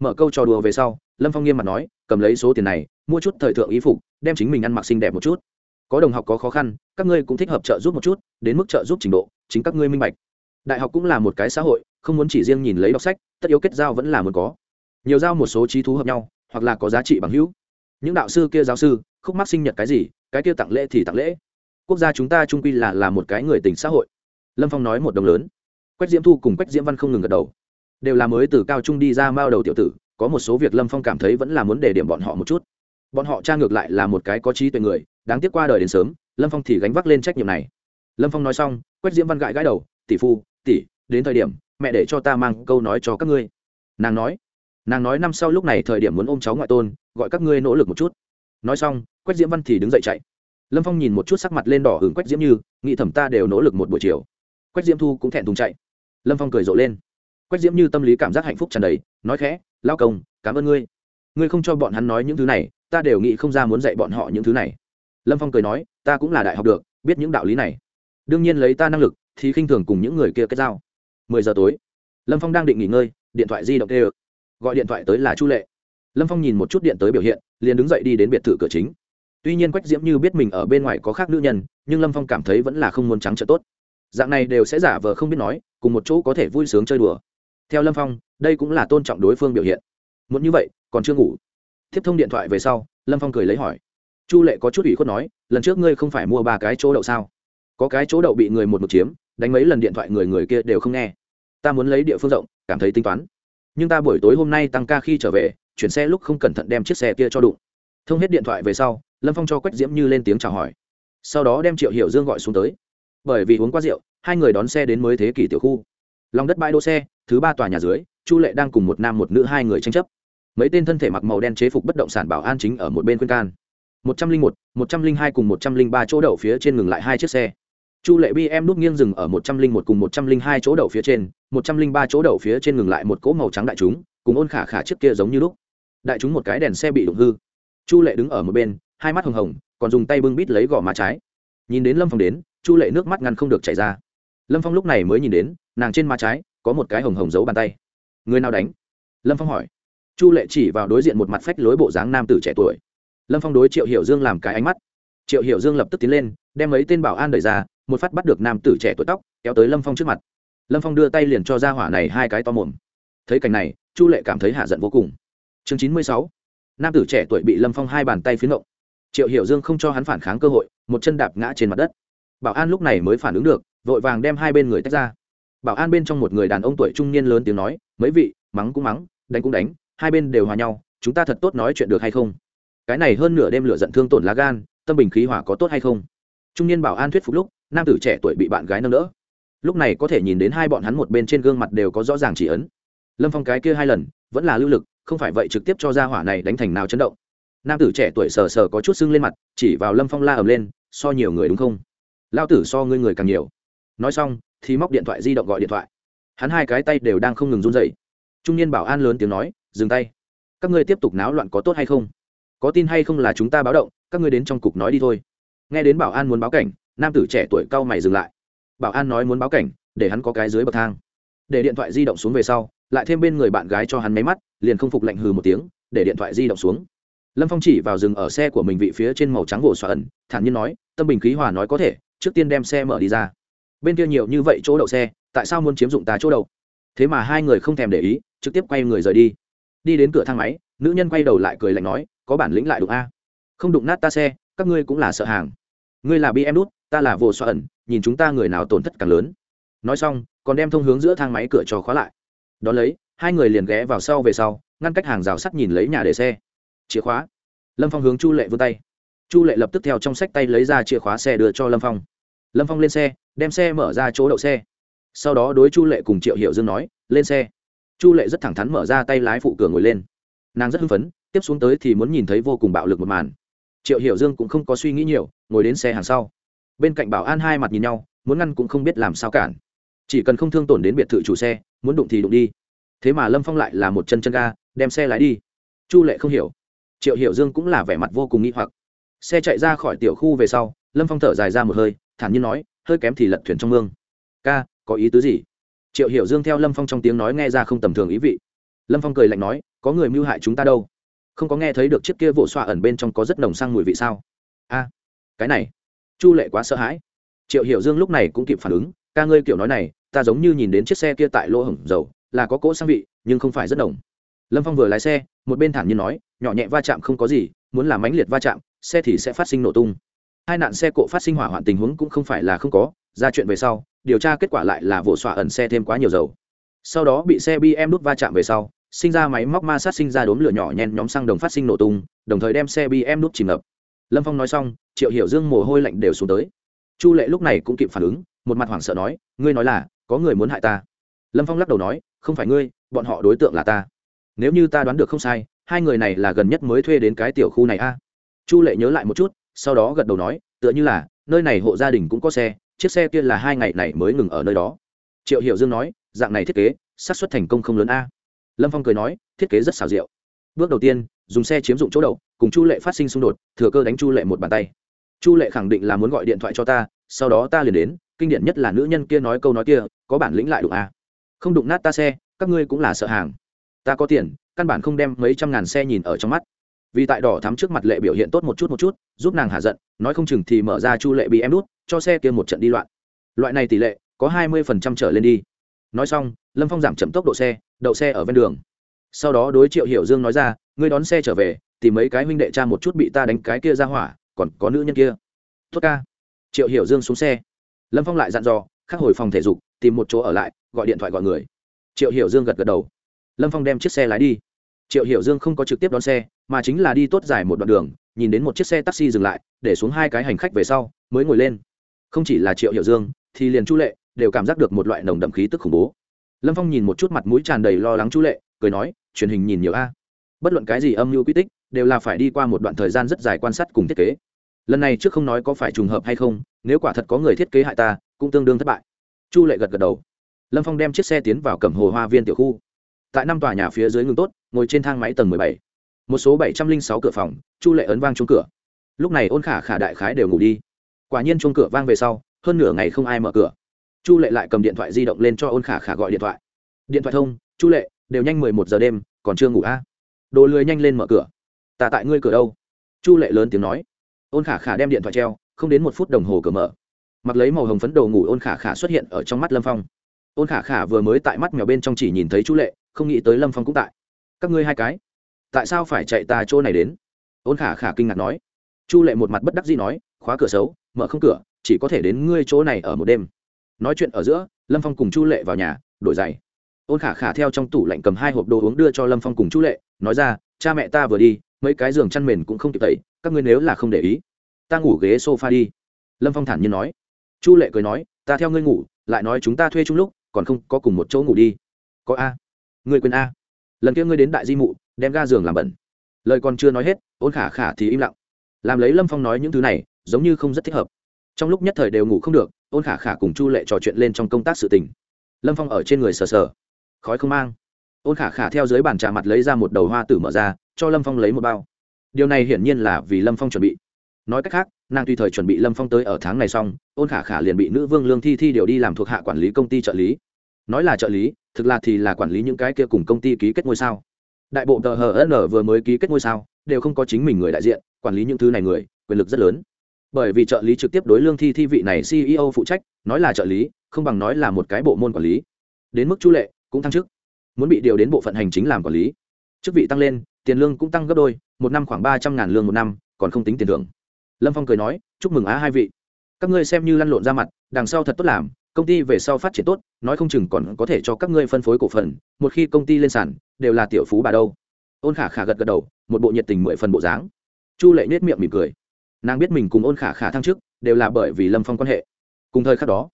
Mở câu trò đùa về sau, lâm phong nghiêm mặt nói, cầm lấy số tiền này, mua chút thời thượng ý phục, đem chính mình ăn mặc xinh đẹp một chút. Có đồng học có khó khăn, các ngươi cũng thích hợp trợ giúp một chút, đến mức trợ giúp trình độ, chính các ngươi minh bạch. Đại học cũng là một cái xã hội, không muốn chỉ riêng nhìn lấy đọc sách, tất yếu kết giao vẫn là muốn có. Nhiều giao một số trí thú hợp nhau, hoặc là có giá trị bằng hữu. Những đạo sư kia giáo sư, khúc mắc sinh nhật cái gì, cái kia tặng lễ thì tặng lễ. Quốc gia chúng ta trung quy là là một cái người tình xã hội. Lâm phong nói một đồng lớn. Quách diễm thu cùng quách diễm văn không ngừng gật đầu đều là mới từ cao trung đi ra mao đầu tiểu tử, có một số việc lâm phong cảm thấy vẫn là muốn để điểm bọn họ một chút. Bọn họ tra ngược lại là một cái có trí tuệ người, đáng tiếc qua đời đến sớm, lâm phong thì gánh vác lên trách nhiệm này. Lâm phong nói xong quách diễm văn gãi gãi đầu, tỷ phu, tỷ, đến thời điểm, mẹ để cho ta mang câu nói cho các ngươi. Nàng nói nàng nói năm sau lúc này thời điểm muốn ôm cháu ngoại tôn, gọi các ngươi nỗ lực một chút. Nói xong quách diễm văn thì đứng dậy chạy. Lâm phong nhìn một chút sắc mặt lên đỏ hứng quách diễm như, nghĩ thẩm ta đều nỗ lực một buổi chiều. Quách diễm thu cũng thẹn thùng chạy. Lâm phong cười rộ lên quách diễm như tâm lý cảm giác hạnh phúc tràn đầy, nói khẽ lao công, cảm ơn ngươi. Ngươi không cho bọn hắn nói những thứ này, ta đều nghĩ không ra muốn dạy bọn họ những thứ này. Lâm phong cười nói, ta cũng là đại học được, biết những đạo lý này. Đương nhiên lấy ta năng lực, thì khinh thường cùng những người kia kết giao. Mười giờ tối, lâm phong đang định nghỉ ngơi, điện thoại di động tê ơ gọi điện thoại tới là chu lệ. Lâm phong nhìn một chút điện tới biểu hiện, liền đứng dậy đi đến biệt thự cửa chính. Tuy nhiên quách diễm như biết mình ở bên ngoài có khác nữ nhân, nhưng lâm phong cảm thấy vẫn là không muốn trắng trợ tốt. Dạng này đều sẽ giả vờ không biết nói, cùng một chỗ có thể vui sướng chơi đùa theo lâm phong, đây cũng là tôn trọng đối phương biểu hiện. Muốn như vậy, còn chưa ngủ. Tiếp thông điện thoại về sau, lâm phong cười lấy hỏi. Chu lệ có chút ủy khuất nói, lần trước ngươi không phải mua ba cái chỗ đậu sao? Có cái chỗ đậu bị người một mực chiếm, đánh mấy lần điện thoại người người kia đều không nghe. Ta muốn lấy địa phương rộng, cảm thấy tính toán. Nhưng ta buổi tối hôm nay tăng ca khi trở về, chuyển xe lúc không cẩn thận đem chiếc xe kia cho đụng. Thông hết điện thoại về sau, lâm phong cho quách diễm như lên tiếng chào hỏi. Sau đó đem triệu hiểu dương gọi xuống tới. Bởi vì uống quá rượu, hai người đón xe đến mới thế kỷ tiểu khu lòng đất bãi đỗ xe, thứ ba tòa nhà dưới, chu lệ đang cùng một nam một nữ hai người tranh chấp. Mấy tên thân thể mặc màu đen chế phục bất động sản bảo an chính ở một bên khuyên can. Một trăm linh một một trăm linh hai cùng một trăm linh ba chỗ đậu phía trên ngừng lại hai chiếc xe. Chu lệ bm nút nghiêng dừng ở một trăm linh một cùng một trăm linh hai chỗ đậu phía trên, một trăm linh ba chỗ đậu phía trên ngừng lại một cỗ màu trắng đại chúng, cùng ôn khả khả trước kia giống như lúc. Đại chúng một cái đèn xe bị đụng hư. Chu lệ đứng ở một bên, hai mắt hồng hồng, còn dùng tay bưng bít lấy gò má trái. Nhìn đến lâm phong đến, chu lệ nước mắt ngăn không được chảy ra lâm phong lúc này mới nhìn đến, nàng trên má trái có một cái hồng hồng giấu bàn tay. Người nào đánh? Lâm phong hỏi. Chu lệ chỉ vào đối diện một mặt phách lối bộ dáng nam tử trẻ tuổi. Lâm phong đối triệu hiểu dương làm cái ánh mắt. Triệu hiểu dương lập tức tiến lên, đem mấy tên bảo an đẩy ra, một phát bắt được nam tử trẻ tuổi tóc, kéo tới lâm phong trước mặt. Lâm phong đưa tay liền cho ra hỏa này hai cái to mồm. Thấy cảnh này, chu lệ cảm thấy hạ giận vô cùng. Chương chín mươi sáu. Nam tử trẻ tuổi bị lâm phong hai bàn tay phiến động. Triệu hiểu dương không cho hắn phản kháng cơ hội, một chân đạp ngã trên mặt đất. Bảo an lúc này mới phản ứng được vội vàng đem hai bên người tách ra. Bảo an bên trong một người đàn ông tuổi trung niên lớn tiếng nói, mấy vị, mắng cũng mắng, đánh cũng đánh, hai bên đều hòa nhau, chúng ta thật tốt nói chuyện được hay không? Cái này hơn nửa đêm lửa giận thương tổn lá gan, tâm bình khí hỏa có tốt hay không? Trung niên bảo an thuyết phục lúc, nam tử trẻ tuổi bị bạn gái nâng đỡ. Lúc này có thể nhìn đến hai bọn hắn một bên trên gương mặt đều có rõ ràng chỉ ấn. Lâm phong cái kia hai lần, vẫn là lưu lực, không phải vậy trực tiếp cho ra hỏa này đánh thành nào chấn động. Nam tử trẻ tuổi sờ sờ có chút sưng lên mặt, chỉ vào lâm phong la ầm lên, so nhiều người đúng không? Lao tử so ngươi người càng nhiều nói xong, thì móc điện thoại di động gọi điện thoại. Hắn hai cái tay đều đang không ngừng run dậy trung niên bảo an lớn tiếng nói, dừng tay. Các ngươi tiếp tục náo loạn có tốt hay không? Có tin hay không là chúng ta báo động, các ngươi đến trong cục nói đi thôi. Nghe đến bảo an muốn báo cảnh, nam tử trẻ tuổi cao mày dừng lại. Bảo an nói muốn báo cảnh, để hắn có cái dưới bậc thang. Để điện thoại di động xuống về sau, lại thêm bên người bạn gái cho hắn máy mắt, liền không phục lạnh hừ một tiếng, để điện thoại di động xuống. Lâm phong chỉ vào rừng ở xe của mình vị phía trên màu trắng vồ xoa ẩn, thản nhiên nói, tâm bình khí hòa nói có thể, trước tiên đem xe mở đi ra bên kia nhiều như vậy chỗ đậu xe, tại sao muốn chiếm dụng ta chỗ đậu thế mà hai người không thèm để ý, trực tiếp quay người rời đi. Đi đến cửa thang máy, nữ nhân quay đầu lại cười lạnh nói, có bản lĩnh lại đụng a. Không đụng nát ta xe, các ngươi cũng là sợ hàng. Ngươi là bm đút ta là vô xoa ẩn, nhìn chúng ta người nào tổn thất càng lớn. Nói xong, còn đem thông hướng giữa thang máy cửa cho khóa lại. Đón lấy, hai người liền ghé vào sau về sau, ngăn cách hàng rào sắt nhìn lấy nhà để xe. Chìa khóa. Lâm phong hướng chu lệ vươn tay. Chu lệ lập tức theo trong sách tay lấy ra chìa khóa xe đưa cho lâm phong lâm phong lên xe, đem xe mở ra chỗ đậu xe. Sau đó đối chu lệ cùng triệu hiệu dương nói, lên xe. Chu lệ rất thẳng thắn mở ra tay lái phụ cửa ngồi lên. Nàng rất hưng phấn, tiếp xuống tới thì muốn nhìn thấy vô cùng bạo lực một màn. Triệu hiểu dương cũng không có suy nghĩ nhiều, ngồi đến xe hàng sau. Bên cạnh bảo an hai mặt nhìn nhau, muốn ngăn cũng không biết làm sao cản. Chỉ cần không thương tổn đến biệt thự chủ xe, muốn đụng thì đụng đi. Thế mà lâm phong lại là một chân chân ga, đem xe lái đi. Chu lệ không hiểu. Triệu hiểu dương cũng là vẻ mặt vô cùng nghĩ hoặc. Xe chạy ra khỏi tiểu khu về sau, lâm phong thở dài ra một hơi thản nhiên nói, hơi kém thì lật thuyền trong mương. Ca, có ý tứ gì? Triệu hiểu dương theo lâm phong trong tiếng nói nghe ra không tầm thường ý vị. Lâm phong cười lạnh nói, có người mưu hại chúng ta đâu? Không có nghe thấy được chiếc kia vỗ xoa ẩn bên trong có rất nồng sang mùi vị sao? A, cái này, chu lệ quá sợ hãi. Triệu hiểu dương lúc này cũng kịp phản ứng, ca ngươi kiểu nói này, ta giống như nhìn đến chiếc xe kia tại lỗ hổng dầu, là có cỗ sang vị, nhưng không phải rất nồng. Lâm phong vừa lái xe, một bên thản nhiên nói, nhỏ nhẹ va chạm không có gì, muốn làm mãnh liệt va chạm, xe thì sẽ phát sinh nổ tung hai nạn xe cộ phát sinh hỏa hoạn tình huống cũng không phải là không có, ra chuyện về sau, điều tra kết quả lại là vụ xỏa ẩn xe thêm quá nhiều dầu. Sau đó bị xe bm đút va chạm về sau, sinh ra máy móc ma sát sinh ra đốm lửa nhỏ nhen nhóm xăng đồng phát sinh nổ tung, đồng thời đem xe bm đút chìm ngập. Lâm phong nói xong, triệu hiểu dương mồ hôi lạnh đều xuống tới. Chu lệ lúc này cũng kịp phản ứng, một mặt hoảng sợ nói, ngươi nói là, có người muốn hại ta. Lâm phong lắc đầu nói, không phải ngươi, bọn họ đối tượng là ta. Nếu như ta đoán được không sai, hai người này là gần nhất mới thuê đến cái tiểu khu này a. Chu lệ nhớ lại một chút sau đó gật đầu nói, tựa như là, nơi này hộ gia đình cũng có xe, chiếc xe kia là hai ngày này mới ngừng ở nơi đó. Triệu hiểu dương nói, dạng này thiết kế, xác suất thành công không lớn a. Lâm phong cười nói, thiết kế rất xảo diệu. Bước đầu tiên, dùng xe chiếm dụng chỗ đậu, cùng chu lệ phát sinh xung đột, thừa cơ đánh chu lệ một bàn tay. Chu lệ khẳng định là muốn gọi điện thoại cho ta, sau đó ta liền đến, kinh điển nhất là nữ nhân kia nói câu nói kia, có bản lĩnh lại đụng a. Không đụng nát ta xe, các ngươi cũng là sợ hàng. Ta có tiền, căn bản không đem mấy trăm ngàn xe nhìn ở trong mắt vì tại đỏ thắm trước mặt lệ biểu hiện tốt một chút một chút, giúp nàng hạ giận, nói không chừng thì mở ra chu lệ bị em đút, cho xe kia một trận đi loạn. Loại này tỷ lệ, có hai mươi phần trăm trở lên đi. Nói xong, lâm phong giảm chậm tốc độ xe, đậu xe ở ven đường. Sau đó đối triệu hiểu dương nói ra, ngươi đón xe trở về, tìm mấy cái huynh đệ cha một chút bị ta đánh cái kia ra hỏa, còn có nữ nhân kia. Tốt ca. Triệu hiểu dương xuống xe. Lâm phong lại dặn dò, khắc hồi phòng thể dục, tìm một chỗ ở lại, gọi điện thoại gọi người. Triệu hiểu dương gật gật đầu. Lâm phong đem chiếc xe lái đi. Triệu hiểu dương không có trực tiếp đón xe mà chính là đi tốt dài một đoạn đường, nhìn đến một chiếc xe taxi dừng lại, để xuống hai cái hành khách về sau, mới ngồi lên. Không chỉ là triệu hiểu dương, thì liền chu lệ đều cảm giác được một loại nồng đậm khí tức khủng bố. Lâm phong nhìn một chút mặt mũi tràn đầy lo lắng chu lệ, cười nói, truyền hình nhìn nhiều a. Bất luận cái gì âm mưu quy tích, đều là phải đi qua một đoạn thời gian rất dài quan sát cùng thiết kế. Lần này trước không nói có phải trùng hợp hay không, nếu quả thật có người thiết kế hại ta, cũng tương đương thất bại. Chu lệ gật gật đầu. Lâm phong đem chiếc xe tiến vào cẩm hồ hoa viên tiểu khu. Tại năm tòa nhà phía dưới ngừng tốt, ngồi trên thang máy tầng mười bảy một số bảy trăm linh sáu cửa phòng, chu lệ ấn vang chung cửa. Lúc này ôn khả khả đại khái đều ngủ đi. Quả nhiên chung cửa vang về sau, hơn nửa ngày không ai mở cửa. Chu lệ lại cầm điện thoại di động lên cho ôn khả khả gọi điện thoại. Điện thoại thông, chu lệ, đều nhanh mười một giờ đêm, còn chưa ngủ a à? đồ lười nhanh lên mở cửa. Ta tại ngươi cửa đâu? Chu lệ lớn tiếng nói. Ôn khả khả đem điện thoại treo, không đến một phút đồng hồ cửa mở. Mặc lấy màu hồng phấn đầu ngủ ôn khả khả xuất hiện ở trong mắt lâm phong. Ôn khả khả vừa mới tại mắt mèo bên trong chỉ nhìn thấy chu lệ, không nghĩ tới lâm phong cũng tại. Các ngươi hai cái tại sao phải chạy ta chỗ này đến? Ôn khả khả kinh ngạc nói. Chu lệ một mặt bất đắc dĩ nói, khóa cửa xấu, mở không cửa, chỉ có thể đến ngươi chỗ này ở một đêm. Nói chuyện ở giữa, lâm phong cùng chu lệ vào nhà, đổi giày. Ôn khả khả theo trong tủ lạnh cầm hai hộp đồ uống đưa cho lâm phong cùng chu lệ, nói ra, cha mẹ ta vừa đi, mấy cái giường chăn mền cũng không kịp tẩy, các ngươi nếu là không để ý, ta ngủ ghế s o f a đi. Lâm phong thản nhiên nói. Chu lệ cười nói, ta theo ngươi ngủ, lại nói chúng ta thuê chung lúc, còn không có cùng một chỗ ngủ đi. Có a. Ngươi quên a. Lần kia ngươi đến đại di mụ đem ga giường làm bẩn. Lời còn chưa nói hết, ôn khả khả thì im lặng. Làm lấy lâm phong nói những thứ này, giống như không rất thích hợp. Trong lúc nhất thời đều ngủ không được, ôn khả khả cùng chu lệ trò chuyện lên trong công tác sự tình. Lâm phong ở trên người sờ sờ. Khói không mang. Ôn khả khả theo dưới bàn trà mặt lấy ra một đầu hoa tử mở ra, cho lâm phong lấy một bao. Điều này hiển nhiên là vì lâm phong chuẩn bị. Nói cách khác, nàng tùy thời chuẩn bị lâm phong tới ở tháng này xong, ôn khả khả liền bị nữ vương lương thi thi điều đi làm thuộc hạ quản lý công ty trợ lý. Nói là trợ lý, thực là thì là quản lý những cái kia cùng công ty ký kết ngôi sao đại bộ tờ hn vừa mới ký kết ngôi sao, đều không có chính mình người đại diện, quản lý những thứ này người, quyền lực rất lớn. Bởi vì trợ lý trực tiếp đối lương thi thi vị này ceo phụ trách, nói là trợ lý, không bằng nói là một cái bộ môn quản lý. Đến mức chu lệ cũng thăng chức, muốn bị điều đến bộ phận hành chính làm quản lý. Chức vị tăng lên, tiền lương cũng tăng gấp đôi, một năm khoảng ba trăm ngàn lương một năm, còn không tính tiền thưởng. Lâm phong cười nói, chúc mừng á hai vị. Các ngươi xem như lăn lộn ra mặt, đằng sau thật tốt làm, công ty về sau phát triển tốt, nói không chừng còn có thể cho các ngươi phân phối cổ phần, một khi công ty lên sàn đều là tiểu phú bà đâu. Ôn khả khả gật gật đầu, một bộ nhiệt tình mười phần bộ dáng. Chu lệ nết miệng mỉm cười. Nàng biết mình cùng ôn khả khả thăng chức đều là bởi vì lâm phong quan hệ. Cùng thời khắc đó,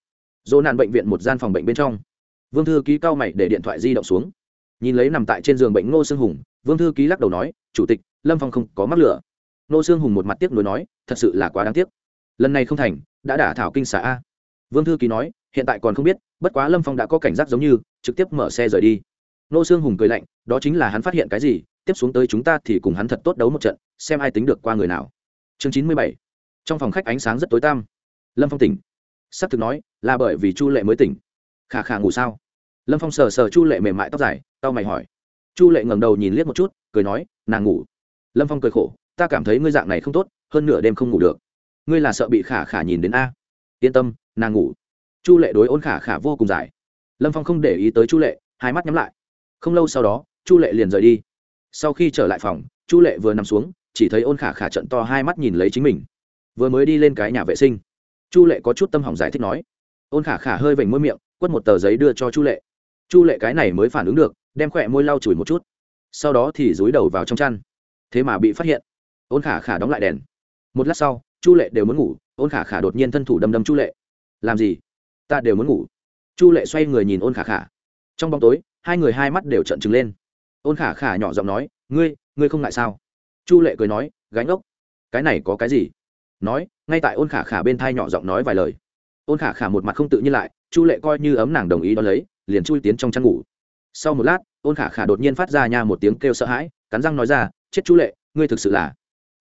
dỗ nạn bệnh viện một gian phòng bệnh bên trong, vương thư ký cao mày để điện thoại di động xuống. Nhìn lấy nằm tại trên giường bệnh ngô sương hùng, vương thư ký lắc đầu nói, chủ tịch, lâm phong không có mắc lửa. Ngô sương hùng một mặt tiếc nuối nói, thật sự là quá đáng tiếc. Lần này không thành, đã đả thảo kinh xả a. Vương thư ký nói, hiện tại còn không biết, bất quá lâm phong đã có cảnh giác giống như, trực tiếp mở xe rời đi. Nô xương hùng cười lạnh, đó chính là hắn phát hiện cái gì, tiếp xuống tới chúng ta thì cùng hắn thật tốt đấu một trận, xem ai tính được qua người nào. Chương chín mươi bảy. Trong phòng khách ánh sáng rất tối tăm. Lâm phong tỉnh. S ắ c thực nói, là bởi vì chu lệ mới tỉnh. Khả khả ngủ sao? Lâm phong sờ sờ chu lệ mềm mại tóc dài tao mày hỏi. Chu lệ ngẩng đầu nhìn liếc một chút, cười nói, nàng ngủ. Lâm phong cười khổ, ta cảm thấy ngươi dạng này không tốt, hơn nửa đêm không ngủ được. Ngươi là sợ bị khả khả nhìn đến a? Yên tâm, nàng ngủ. Chu lệ đối ôn khả khả vô cùng dài lâm phong không để ý tới chu lệ, hai mắt nhắm lại không lâu sau đó, chu lệ liền rời đi. Sau khi trở lại phòng, chu lệ vừa nằm xuống, chỉ thấy ôn khả khả trận to hai mắt nhìn lấy chính mình. Vừa mới đi lên cái nhà vệ sinh, chu lệ có chút tâm hỏng giải thích nói. Ôn khả khả hơi vểnh môi miệng, quất một tờ giấy đưa cho chu lệ. Chu lệ cái này mới phản ứng được, đem khỏe môi lau chùi một chút. Sau đó thì dúi đầu vào trong chăn. Thế mà bị phát hiện. Ôn khả khả đóng lại đèn. Một lát sau, chu lệ đều muốn ngủ, ôn khả khả đột nhiên thân thủ đâm đâm chu lệ. Làm gì? Ta đều muốn ngủ. Chu lệ xoay người nhìn ôn khả khả. Trong bóng tối hai người hai mắt đều trợn trừng lên. Ôn khả khả nhỏ giọng nói, ngươi ngươi không ngại sao? Chu lệ cười nói, gánh ốc, cái này có cái gì? Nói, ngay tại ôn khả khả bên thai nhỏ giọng nói vài lời. Ôn khả khả một mặt không tự nhiên lại, chu lệ coi như ấm nàng đồng ý đón lấy, liền chui tiến trong chăn ngủ. Sau một lát, ôn khả khả đột nhiên phát ra nha một tiếng kêu sợ hãi, cắn răng nói ra, chết chu lệ, ngươi thực sự là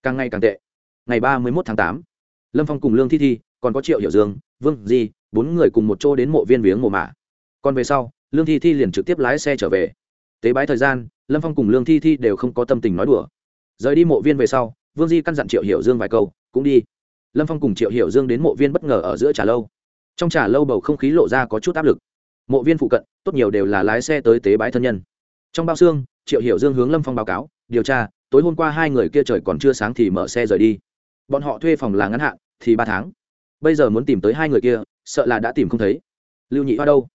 càng ngày càng tệ. Ngày ba mươi một tháng tám, lâm phong cùng lương thi thi, còn có triệu hiểu dương, vương di, bốn người cùng một chỗ đến mộ viên viếng mộ mả. Còn về sau lương thi thi liền trực tiếp lái xe trở về. Tế bái thời gian, lâm phong cùng lương thi thi đều không có tâm tình nói đùa. Rời đi mộ viên về sau, vương di căn dặn triệu hiểu dương vài câu, cũng đi. Lâm phong cùng triệu hiểu dương đến mộ viên bất ngờ ở giữa trà lâu. Trong trà lâu bầu không khí lộ ra có chút áp lực. Mộ viên phụ cận, tốt nhiều đều là lái xe tới tế bái thân nhân. Trong bao xương, triệu hiểu dương hướng lâm phong báo cáo, điều tra, tối hôm qua hai người kia trời còn chưa sáng thì mở xe rời đi. Bọn họ thuê phòng là ngắn hạn, thì ba tháng. Bây giờ muốn tìm tới hai người kia, sợ là đã tìm không thấy. Lưu nhị hoa đâu?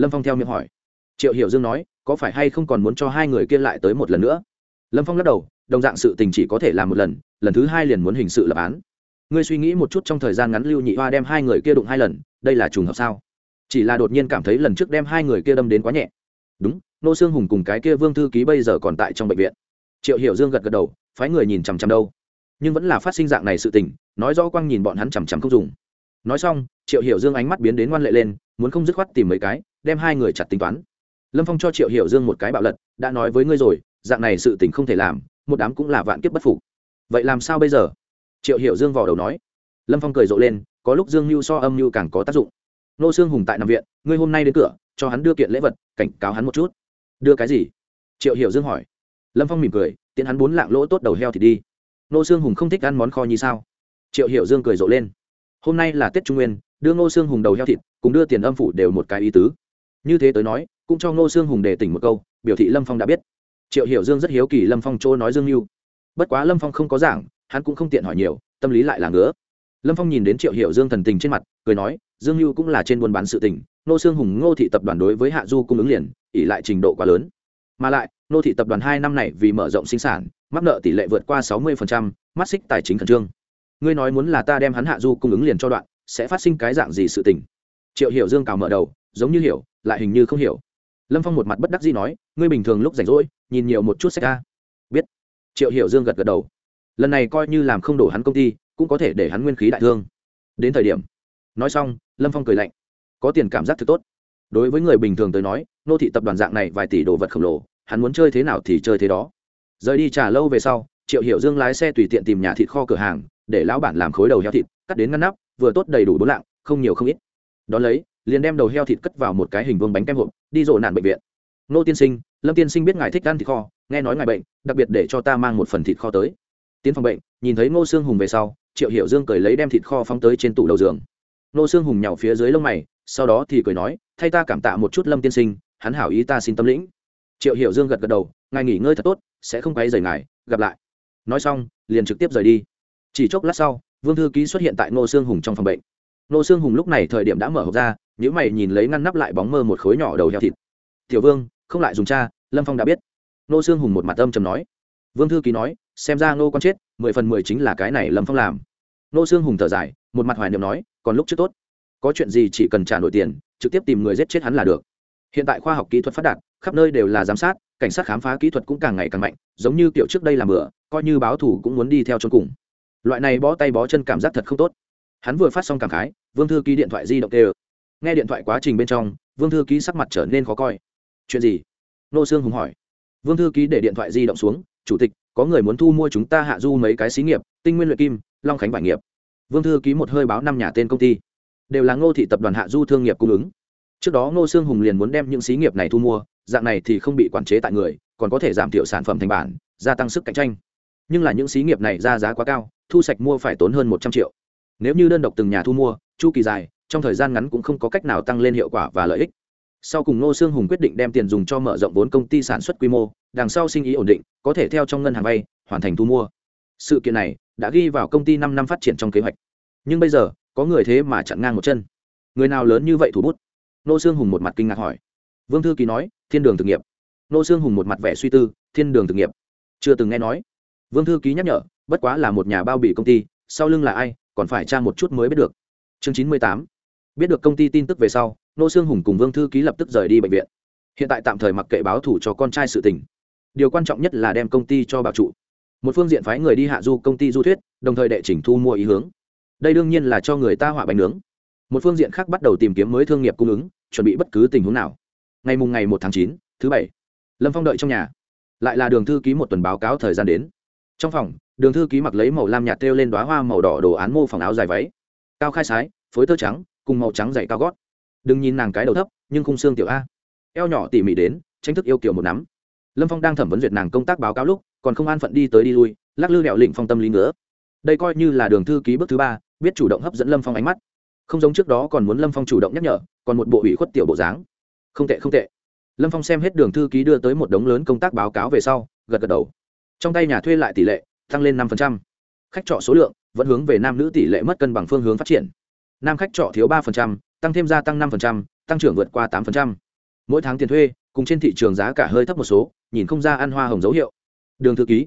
Lâm phong theo miệng hỏi. Triệu hiểu dương nói, có phải hay không còn muốn cho hai người kia lại tới một lần nữa? Lâm phong lắc đầu, đồng dạng sự tình chỉ có thể làm một lần lần thứ hai liền muốn hình sự lập án. Ngươi suy nghĩ một chút trong thời gian ngắn lưu nhị hoa đem hai người kia đụng hai lần, đây là trùng hợp sao? Chỉ là đột nhiên cảm thấy lần trước đem hai người kia đâm đến quá nhẹ. Đúng, nô xương hùng cùng cái kia vương thư ký bây giờ còn tại trong bệnh viện. Triệu hiểu dương gật gật đầu, phái người nhìn chằm chằm đâu. Nhưng vẫn là phát sinh dạng này sự tình, nói rõ quang nhìn bọn hắn chằm chằm không dùng. Nói xong, triệu hiểu dương ánh mắt biến đến ngoan lệ lên, muốn không dứt khoát tìm mấy cái đem hai người chặt tính toán. Lâm phong cho triệu hiểu dương một cái bạo lật, đã nói với ngươi rồi, dạng này sự tình không thể làm, một đám cũng là vạn kiếp bất phục. Vậy làm sao bây giờ? Triệu hiểu dương vò đầu nói. Lâm phong cười rộ lên, có lúc dương mưu so âm mưu càng có tác dụng. Nô xương hùng tại nằm viện, ngươi hôm nay đến cửa, cho hắn đưa kiện lễ vật, cảnh cáo hắn một chút. Đưa cái gì? Triệu hiểu dương hỏi. Lâm phong mỉm cười tiện hắn bốn lạng lỗ tốt đầu heo thì đi. Nô xương hùng không thích ăn món kho như sao? Triệu hiểu dương cười rộ lên. Hôm nay là tết trung nguyên, đưa ngô xương hùng đầu heo thịt, cùng đưa tiền âm phủ đều một cái ý tứ như thế tới nói, cũng cho ngô sương hùng để tỉnh một câu, biểu thị lâm phong đã biết. Triệu hiểu dương rất hiếu kỳ lâm phong chỗ nói dương mưu bất quá lâm phong không có giảng, hắn cũng không tiện hỏi nhiều, tâm lý lại là ngứa. Lâm phong nhìn đến triệu hiểu dương thần tình trên mặt, cười nói, dương mưu cũng là trên buôn bán sự tình nô sương hùng ngô thị tập đoàn đối với hạ du cung ứng liền ỉ lại trình độ quá lớn. Mà lại nô thị tập đoàn hai năm này vì mở rộng sinh sản, mắc nợ tỷ lệ vượt qua sáu mươi mắt xích tài chính khẩn trương. Ngươi nói muốn là ta đem hắn hạ du cung ứng liền cho đoạn, sẽ phát sinh cái dạng gì sự tình? Triệu hiểu dương cào mở đầu, giống như hiểu lại hình như không hiểu. Lâm phong một mặt bất đắc dĩ nói, ngươi bình thường lúc rảnh rỗi, nhìn nhiều một chút sách ca biết. Triệu hiểu dương gật gật đầu. Lần này coi như làm không đổ hắn công ty, cũng có thể để hắn nguyên khí đại thương. Đến thời điểm. Nói xong, lâm phong cười lạnh. Có tiền cảm giác thật tốt. Đối với người bình thường tới nói, nô thị tập đoàn dạng này vài tỷ đồ vật khổng lồ, hắn muốn chơi thế nào thì chơi thế đó. Rời đi trả lâu về sau, triệu hiểu dương lái xe tùy tiện tìm nhà thịt kho cửa hàng, để lão bản làm khối đầu heo thịt, cắt đến ngăn nắp, vừa tốt đầy đủ bốn lạng, không nhiều không ít. Đón lấy liền đem đầu heo thịt cất vào một cái hình vương bánh kem hộp, đi rộ nạn bệnh viện. Nô tiên sinh, lâm tiên sinh biết ngài thích ăn thịt kho, nghe nói ngài bệnh, đặc biệt để cho ta mang một phần thịt kho tới. Tiến phòng bệnh, nhìn thấy ngô sương hùng về sau, triệu hiểu dương cười lấy đem thịt kho phóng tới trên tủ đầu giường. Ngô sương hùng nhào phía dưới lông mày, sau đó thì cười nói, thay ta cảm tạ một chút lâm tiên sinh, hắn hảo ý ta xin tâm lĩnh. Triệu hiểu dương gật gật đầu, ngài nghỉ ngơi thật tốt, sẽ không quấy rầy ngài, gặp lại. Nói xong, liền trực tiếp rời đi. Chỉ chốc lát sau, vương thư ký xuất hiện tại ngô sương hùng trong phòng bệnh. Ngô sương hùng lúc này thời điểm đã mở hộp ra nhữ mày nhìn lấy ngăn nắp lại bóng mơ một khối nhỏ đầu heo thịt. Tiểu vương, không lại dùng cha, lâm phong đã biết. Nô sương hùng một mặt âm trầm nói. Vương thư ký nói, xem ra nô con chết, mười phần mười chính là cái này lâm phong làm. Nô sương hùng thở dài, một mặt hoài niệm nói, còn lúc trước tốt. Có chuyện gì chỉ cần trả nổi tiền, trực tiếp tìm người giết chết hắn là được. Hiện tại khoa học kỹ thuật phát đạt, khắp nơi đều là giám sát, cảnh sát khám phá kỹ thuật cũng càng ngày càng mạnh, giống như kiểu trước đây làm bữa coi như báo thủ cũng muốn đi theo chôn cùng. Loại này bó tay bó chân cảm giác thật không tốt. Hắn vừa phát xong cảm khái, vương thư ký điện thoại di động kêu nghe điện thoại quá trình bên trong, vương thư ký sắc mặt trở nên khó coi. Chuyện gì? Nô sương hùng hỏi. Vương thư ký để điện thoại di động xuống, chủ tịch, có người muốn thu mua chúng ta hạ du mấy cái xí nghiệp, tinh nguyên luyện kim, long khánh vải nghiệp. Vương thư ký một hơi báo năm nhà tên công ty. Đều là ngô thị tập đoàn hạ du thương nghiệp cung ứng. Trước đó ngô sương hùng liền muốn đem những xí nghiệp này thu mua, dạng này thì không bị quản chế tại người, còn có thể giảm thiểu sản phẩm thành bản, gia tăng sức cạnh tranh. Nhưng là những xí nghiệp này ra giá quá cao, thu sạch mua phải tốn hơn một trăm triệu. Nếu như đơn độc từng nhà thu mua, chu kỳ dài trong thời gian ngắn cũng không có cách nào tăng lên hiệu quả và lợi ích. Sau cùng ngô sương hùng quyết định đem tiền dùng cho mở rộng vốn công ty sản xuất quy mô, đằng sau sinh ý ổn định, có thể theo trong ngân hàng vay, hoàn thành thu mua. Sự kiện này đã ghi vào công ty năm năm phát triển trong kế hoạch. Nhưng bây giờ, có người thế mà chặn ngang một chân. Người nào lớn như vậy thủ bút? Ngô sương hùng một mặt kinh ngạc hỏi. Vương thư ký nói, thiên đường thực nghiệp. Ngô sương hùng một mặt vẻ suy tư, thiên đường thực nghiệp? Chưa từng nghe nói. Vương thư ký nhắc nhở, bất quá là một nhà bao bì công ty, sau lưng là ai, còn phải tra một chút mới biết được. Chương chín mươi tám biết được công ty tin tức về sau, nô sương hùng cùng vương thư ký lập tức rời đi bệnh viện. Hiện tại tạm thời mặc kệ báo thủ cho con trai sự tình. Điều quan trọng nhất là đem công ty cho bảo trụ. Một phương diện phái người đi hạ du công ty du thuyết, đồng thời đệ chỉnh thu mua ý hướng. Đây đương nhiên là cho người ta họa bánh nướng. Một phương diện khác bắt đầu tìm kiếm mới thương nghiệp cung ứng, chuẩn bị bất cứ tình huống nào. Ngày mùng ngày một tháng chín, thứ bảy, lâm phong đợi trong nhà. Lại là đường thư ký một tuần báo cáo thời gian đến. Trong phòng, đường thư ký mặc lấy màu lam nhạt treo lên đoá hoa màu đỏ đồ án mô phòng áo dài váy. Cao khai sái, phối tơ trắng cùng màu trắng dày cao gót. Đừng nhìn nàng cái đầu thấp, nhưng khung xương tiểu a. Eo nhỏ tỉ mỉ đến, tranh thức yêu kiểu một nắm. Lâm phong đang thẩm vấn duyệt nàng công tác báo cáo lúc, còn không an phận đi tới đi lui, lắc lư đẹo lịnh phong tâm lý nữa. Đây coi như là đường thư ký bước thứ ba, biết chủ động hấp dẫn lâm phong ánh mắt. Không giống trước đó còn muốn lâm phong chủ động nhắc nhở, còn một bộ ủy khuất tiểu bộ dáng. Không tệ không tệ. Lâm phong xem hết đường thư ký đưa tới một đống lớn công tác báo cáo về sau, gật gật đầu. Trong tay nhà thuê lại tỷ lệ, tăng lên năm khách trọ số lượng, vẫn hướng về nam nữ tỷ lệ mất cân bằng phương hướng phát triển nam khách trọ thiếu ba tăng thêm gia tăng năm tăng trưởng vượt qua tám mỗi tháng tiền thuê, cùng trên thị trường giá cả hơi thấp một số, nhìn không ra ăn hoa hồng dấu hiệu. Đường thư ký.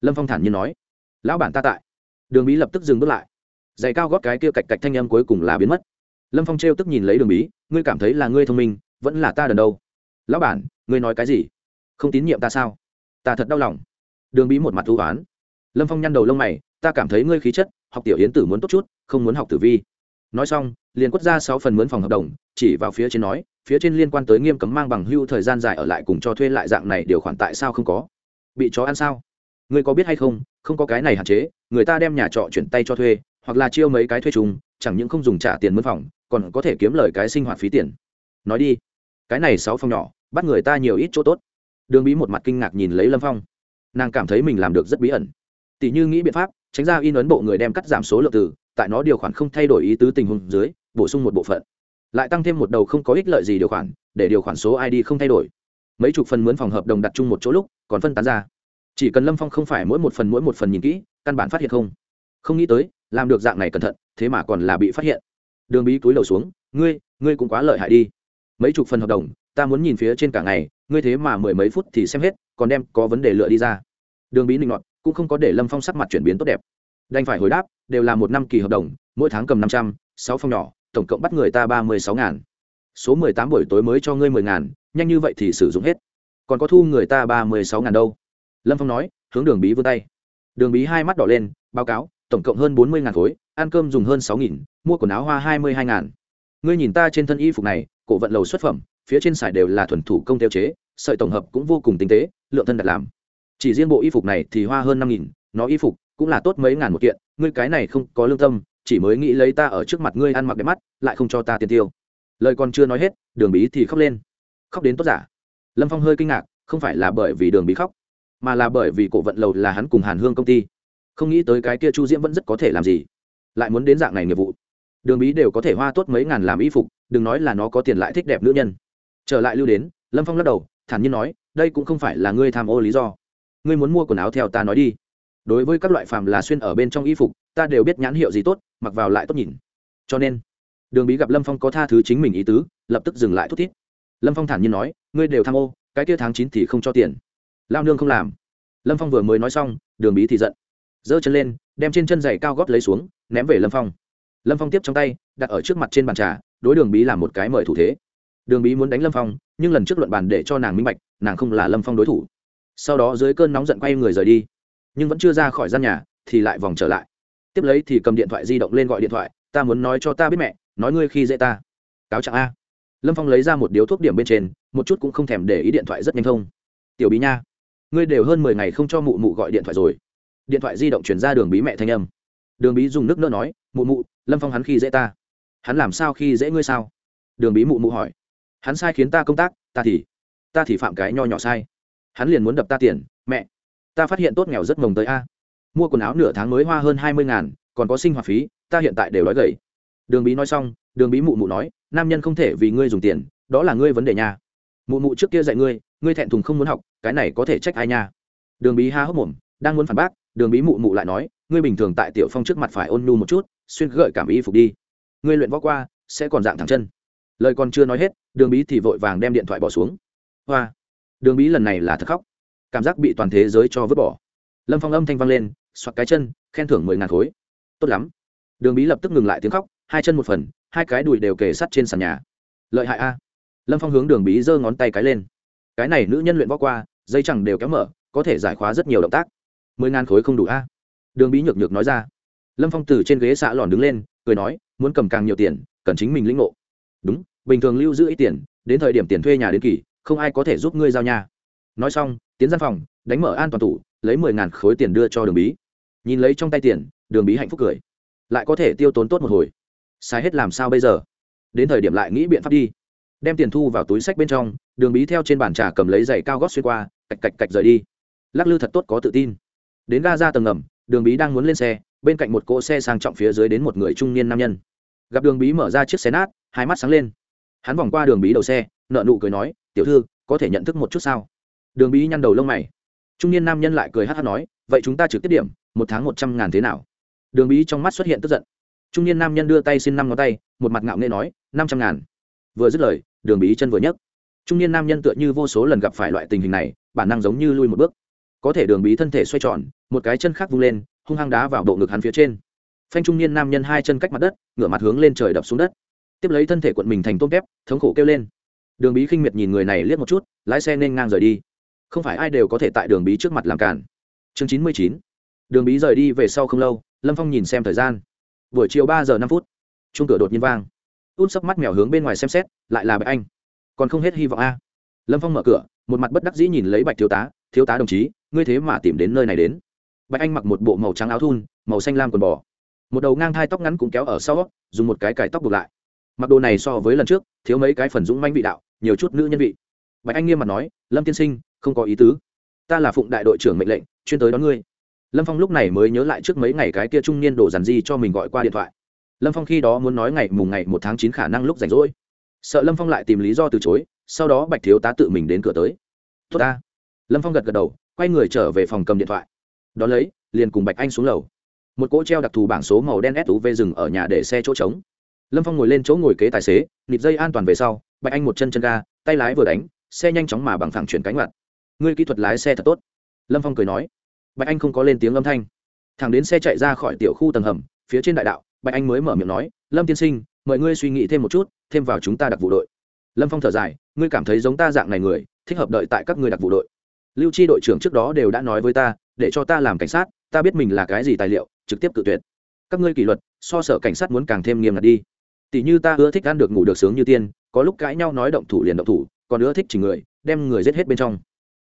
Lâm phong thản nhiên nói. Lão bản ta tại. Đường bí lập tức dừng bước lại. Giày cao gót cái kia cạch cạch thanh âm cuối cùng là biến mất. Lâm phong Trêu tức nhìn lấy đường bí. Ngươi cảm thấy là ngươi thông minh, vẫn là ta đần đâu? Lão bản, ngươi nói cái gì? Không tín nhiệm ta sao? Ta thật đau lòng. Đường bí một mặt u uất. lâm phong nhăn đầu lông mày. Ta cảm thấy ngươi khí chất, học tiểu yến tử muốn tốt chút, không muốn học tử vi nói xong, liền quất ra sáu phần mướn phòng hợp đồng, chỉ vào phía trên nói, phía trên liên quan tới nghiêm cấm mang bằng hưu thời gian dài ở lại cùng cho thuê lại dạng này điều khoản tại sao không có? Bị chó ăn sao? Người có biết hay không không có cái này hạn chế, người ta đem nhà trọ chuyển tay cho thuê, hoặc là chiêu mấy cái thuê chung, chẳng những không dùng trả tiền mướn phòng, còn có thể kiếm lời cái sinh hoạt phí tiền. Nói đi, cái này sáu phòng nhỏ, bắt người ta nhiều ít chỗ tốt. Đường bí một mặt kinh ngạc nhìn lấy lâm phong. Nàng cảm thấy mình làm được rất bí ẩn. Tỷ như nghĩ biện pháp, tránh ra in ấn bộ người đem cắt giảm số lượng từ tại nó điều khoản không thay đổi ý tứ tình huống dưới, bổ sung một bộ phận. Lại tăng thêm một đầu không có ích lợi gì điều khoản, để điều khoản số id không thay đổi. Mấy chục phần mướn phòng hợp đồng đặt chung một chỗ lúc, còn phân tán ra. Chỉ cần lâm phong không phải mỗi một phần mỗi một phần nhìn kỹ, căn bản phát hiện không. Không nghĩ tới, làm được dạng này cẩn thận, thế mà còn là bị phát hiện. Đường bí túi đầu xuống, ngươi ngươi cũng quá lợi hại đi. Mấy chục phần hợp đồng, ta muốn nhìn phía trên cả ngày, ngươi thế mà mười mấy phút thì xem hết, còn đem có vấn đề lựa đi ra. Đường bí định ngọt cũng không có để lâm phong sắc mặt chuyển biến tốt đẹp đành phải hồi đáp, đều là một năm kỳ hợp đồng, mỗi tháng cầm năm trăm, sáu phòng nhỏ, tổng cộng bắt người ta ba mươi sáu ngàn. Số mười tám buổi tối mới cho ngươi mười ngàn, nhanh như vậy thì sử dụng hết. Còn có thu người ta ba mươi sáu ngàn đâu. Lâm phong nói, hướng đường bí vươn tay. Đường bí hai mắt đỏ lên, báo cáo, tổng cộng hơn bốn mươi ngàn khối, ăn cơm dùng hơn sáu nghìn, mua quần áo hoa hai mươi hai ngàn. Ngươi nhìn ta trên thân y phục này, cổ vận lầu xuất phẩm, phía trên sải đều là thuần thủ công tiêu chế, sợi tổng hợp cũng vô cùng tinh tế, lượng thân đặt làm. Chỉ riêng bộ y phục này thì hoa hơn năm nghìn, nó y phục cũng là tốt mấy ngàn một kiện, ngươi cái này không có lương tâm, chỉ mới nghĩ lấy ta ở trước mặt ngươi ăn mặc đẹp mắt, lại không cho ta tiền tiêu. Lời còn chưa nói hết, đường bí thì khóc lên. Khóc đến tốt giả. Lâm phong hơi kinh ngạc, không phải là bởi vì đường bí khóc, mà là bởi vì cổ vận lầu là hắn cùng hàn hương công ty. Không nghĩ tới cái kia chu diễm vẫn rất có thể làm gì, lại muốn đến dạng này nghiệp vụ. Đường bí đều có thể hoa tốt mấy ngàn làm y phục, đừng nói là nó có tiền lại thích đẹp nữ nhân. Trở lại lưu đến, lâm phong lắc đầu, thản nhiên nói, đây cũng không phải là ngươi tham ô lý do. Ngươi muốn mua quần áo theo ta nói đi đối với các loại phàm là xuyên ở bên trong y phục, ta đều biết nhãn hiệu gì tốt, mặc vào lại tốt nhìn. Cho nên, đường bí gặp lâm phong có tha thứ chính mình ý tứ, lập tức dừng lại thút thít. Lâm phong thản nhiên nói, ngươi đều tham ô, cái kia tháng chín thì không cho tiền. Lao nương không làm. Lâm phong vừa mới nói xong, đường bí thì giận. Giơ chân lên, đem trên chân giày cao gót lấy xuống, ném về lâm phong. Lâm phong tiếp trong tay, đặt ở trước mặt trên bàn trà, đối đường bí làm một cái mời thủ thế. Đường bí muốn đánh lâm phong, nhưng lần trước luận bàn để cho nàng minh bạch, nàng không là lâm phong đối thủ. Sau đó dưới cơn nóng giận quay người rời đi nhưng vẫn chưa ra khỏi gian nhà, thì lại vòng trở lại. Tiếp lấy thì cầm điện thoại di động lên gọi điện thoại, ta muốn nói cho ta biết mẹ, nói ngươi khi dễ ta. Cáo trạng a. Lâm phong lấy ra một điếu thuốc điểm bên trên, một chút cũng không thèm để ý điện thoại rất nhanh thông tiểu bí nha, ngươi đều hơn mười ngày không cho mụ mụ gọi điện thoại rồi. Điện thoại di động chuyển ra đường bí mẹ thanh âm. Đường bí dùng nước nỡ nói, mụ mụ, lâm phong hắn khi dễ ta. Hắn làm sao khi dễ ngươi sao? Đường bí mụ mụ hỏi. Hắn sai khiến ta công tác, ta thì ta thì phạm cái nho nhỏ sai. Hắn liền muốn đập ta tiền, mẹ ta phát hiện tốt nghèo rất mồng tới a. Mua quần áo nửa tháng mới hoa hơn hai mươi ngàn, còn có sinh hoạt phí, ta hiện tại đều đói gầy. Đường bí nói xong, đường bí mụ mụ nói, nam nhân không thể vì ngươi dùng tiền, đó là ngươi vấn đề nha. Mụ mụ trước kia dạy ngươi ngươi thẹn thùng không muốn học, cái này có thể trách ai nha. Đường bí ha hốc mồm, đang muốn phản bác, đường bí mụ mụ lại nói, ngươi bình thường tại tiểu phong trước mặt phải ôn nhu một chút, xuyên gợi cảm y phục đi. Ngươi luyện võ qua, sẽ còn dạng thẳng chân. Lời còn chưa nói hết, đường bí thì vội vàng đem điện thoại bỏ xuống. Hoa. Đường bí lần này là thật khóc cảm giác bị toàn thế giới cho vứt bỏ. Lâm phong âm thanh vang lên, xoạc cái chân, khen thưởng mười ngàn khối. Tốt lắm. Đường bí lập tức ngừng lại tiếng khóc, hai chân một phần, hai cái đùi đều kề sắt trên sàn nhà. Lợi hại a. Lâm phong hướng đường bí giơ ngón tay cái lên. Cái này nữ nhân luyện võ qua, dây chẳng đều kéo mở, có thể giải khóa rất nhiều động tác. Mười ngàn khối không đủ a. Đường bí nhược nhược nói ra. Lâm phong từ trên ghế xạ lòn đứng lên, cười nói, muốn cầm càng nhiều tiền, cần chính mình lĩnh ngộ. Đúng, bình thường lưu giữ ít tiền, đến thời điểm tiền thuê nhà đến kỳ, không ai có thể giúp ngươi giao nhà nói xong, tiến gian phòng, đánh mở an toàn tủ, lấy mười ngàn khối tiền đưa cho đường bí. Nhìn lấy trong tay tiền, đường bí hạnh phúc cười. Lại có thể tiêu tốn tốt một hồi. Sai hết làm sao bây giờ? Đến thời điểm lại nghĩ biện pháp đi. Đem tiền thu vào túi sách bên trong, đường bí theo trên bàn trà cầm lấy giày cao gót xuyên qua, cạch cạch cạch rời đi. Lắc lư thật tốt có tự tin. Đến ga ra tầng ngầm, đường bí đang muốn lên xe, bên cạnh một cỗ xe sang trọng phía dưới đến một người trung niên nam nhân. Gặp đường bí mở ra chiếc xe nát, hai mắt sáng lên. Hắn vòng qua đường bí đầu xe nợ nụ cười nói, tiểu thư, có thể nhận thức một chút sao? Đường bí nhăn đầu lông mày. Trung niên nam nhân lại cười hát hát nói, vậy chúng ta trực tiếp điểm, một tháng một trăm ngàn thế nào? Đường bí trong mắt xuất hiện tức giận. Trung niên nam nhân đưa tay xin năm ngón tay, một mặt ngạo nghê nói, năm trăm ngàn. Vừa dứt lời, đường bí chân vừa nhấc. Trung niên nam nhân tựa như vô số lần gặp phải loại tình hình này, bản năng giống như lui một bước. Có thể đường bí thân thể xoay tròn, một cái chân khác vung lên, hung hăng đá vào bộ ngực hắn phía trên. Phanh trung niên nam nhân hai chân cách mặt đất, ngửa mặt hướng lên trời đập xuống đất. Tiếp lấy thân thể quận mình thành tôm kép thống khổ kêu lên. Đường bí khinh miệt nhìn người này liếc một chút, lái xe nên ngang rời đi không phải ai đều có thể tại đường bí trước mặt làm cản chương chín mươi chín. Đường bí rời đi về sau không lâu, lâm phong nhìn xem thời gian. Buổi chiều ba giờ năm phút chung cửa đột nhiên vang. Út sấp mắt mèo hướng bên ngoài xem xét, lại là bạch anh. Còn không hết hy vọng a. Lâm phong mở cửa, một mặt bất đắc dĩ nhìn lấy bạch thiếu tá thiếu tá đồng chí, ngươi thế mà tìm đến nơi này đến. Bạch anh mặc một bộ màu trắng áo thun, màu xanh lam quần bò. Một đầu ngang thai tóc ngắn cũng kéo ở sau, dùng một cái cải tóc buộc lại. Mặc đồ này so với lần trước, thiếu mấy cái phần dũng manh vị đạo, nhiều chút nữ nhân vị. Bạch anh nghiêm mặt nói, lâm tiên sinh không có ý tứ. Ta là phụng đại đội trưởng mệnh lệnh, chuyên tới đón ngươi. Lâm phong lúc này mới nhớ lại trước mấy ngày cái kia trung niên đổ dàn di cho mình gọi qua điện thoại. Lâm phong khi đó muốn nói ngày mùng ngày một tháng chín khả năng lúc rảnh rỗi. Sợ lâm phong lại tìm lý do từ chối, sau đó bạch thiếu tá tự mình đến cửa tới. Tốt ta. Lâm phong gật gật đầu, quay người trở về phòng cầm điện thoại. Đón lấy, liền cùng bạch anh xuống lầu. Một cỗ treo đặc thù bảng số màu đen suv dừng ở nhà để xe chỗ trống. Lâm phong ngồi lên chỗ ngồi kế tài xế, nịt dây an toàn về sau, bạch anh một chân chân ga, tay lái vừa đánh, xe nhanh chóng mà bằng thẳng chuyển cánh mặt ngươi kỹ thuật lái xe thật tốt. Lâm phong cười nói. Bạch anh không có lên tiếng âm thanh. Thẳng đến xe chạy ra khỏi tiểu khu tầng hầm, phía trên đại đạo, bạch anh mới mở miệng nói, lâm tiên sinh, mời ngươi suy nghĩ thêm một chút, thêm vào chúng ta đặc vụ đội. Lâm phong thở dài, ngươi cảm thấy giống ta dạng này người, thích hợp đợi tại các ngươi đặc vụ đội. Lưu chi đội trưởng trước đó đều đã nói với ta, để cho ta làm cảnh sát, ta biết mình là cái gì tài liệu, trực tiếp cự tuyệt. Các ngươi kỷ luật, so sở cảnh sát muốn càng thêm nghiêm ngặt đi. Tỷ như ta ưa thích ăn được ngủ được sướng như tiên, có lúc cãi nhau nói động thủ liền động thủ, còn ưa thích chỉ người, đem người giết hết bên trong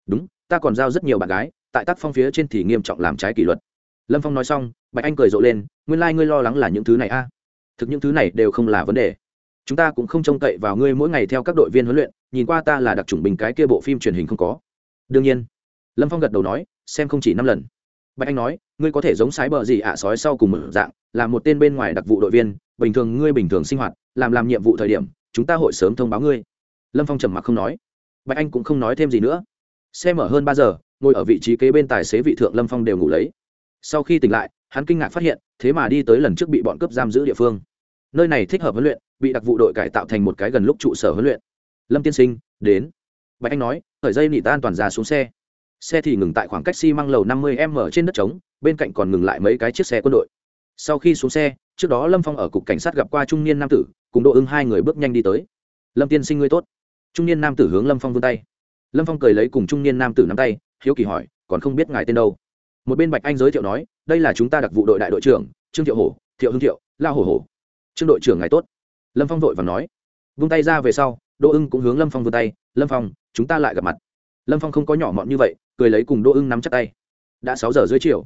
đúng, ta còn giao rất nhiều bạn gái, tại tác phong phía trên thì nghiêm trọng làm trái kỷ luật. Lâm phong nói xong, bạch anh cười rộ lên, nguyên lai、like、ngươi lo lắng là những thứ này a. À? thực những thứ này đều không là vấn đề. Chúng ta cũng không trông cậy vào ngươi mỗi ngày theo các đội viên huấn luyện, nhìn qua ta là đặc trùng bình cái kia bộ phim truyền hình không có. Đương nhiên. Lâm phong gật đầu nói, xem không chỉ năm lần. Bạch anh nói, ngươi có thể giống sái bờ gì ạ, sói sau cùng một dạng là một tên bên ngoài đặc vụ đội viên, bình thường ngươi bình thường sinh hoạt, làm làm nhiệm vụ thời điểm, chúng ta hội sớm thông báo ngươi. Lâm phong trầm mặc không nói. Bạch anh cũng không nói thêm gì nữa xe mở hơn ba giờ, ngồi ở vị trí kế bên tài xế vị thượng lâm phong đều ngủ lấy. Sau khi tỉnh lại, hắn kinh ngạc phát hiện, thế mà đi tới lần trước bị bọn cướp giam giữ địa phương. Nơi này thích hợp huấn luyện, bị đặc vụ đội cải tạo thành một cái gần lúc trụ sở huấn luyện. Lâm tiên sinh, đến. Bạch anh nói, khởi dây nị tan toàn ra xuống xe. Xe thì ngừng tại khoảng cách xi、si、măng lầu năm mươi m trên đất trống, bên cạnh còn ngừng lại mấy cái chiếc xe quân đội. Sau khi xuống xe, trước đó lâm phong ở cục cảnh sát gặp qua trung niên nam tử, cùng độ ưng hai người bước nhanh đi tới. Lâm tiên sinh ngươi tốt. Trung niên nam tử hướng lâm phong vươn tay lâm phong cười lấy cùng trung niên nam tử nắm tay, hiếu kỳ hỏi, còn không biết ngài tên đâu? Một bên bạch anh giới thiệu nói, đây là chúng ta đặc vụ đội đại đội trưởng, trương thiệu hổ, thiệu hưng thiệu, la hổ hổ. Trương đội trưởng ngài tốt. Lâm phong vội và nói. Vung tay ra về sau, đỗ ưng cũng hướng lâm phong vươn tay, lâm phong, chúng ta lại gặp mặt. Lâm phong không có nhỏ mọn như vậy, cười lấy cùng đỗ ưng nắm chắc tay. Đã sáu giờ dưới chiều.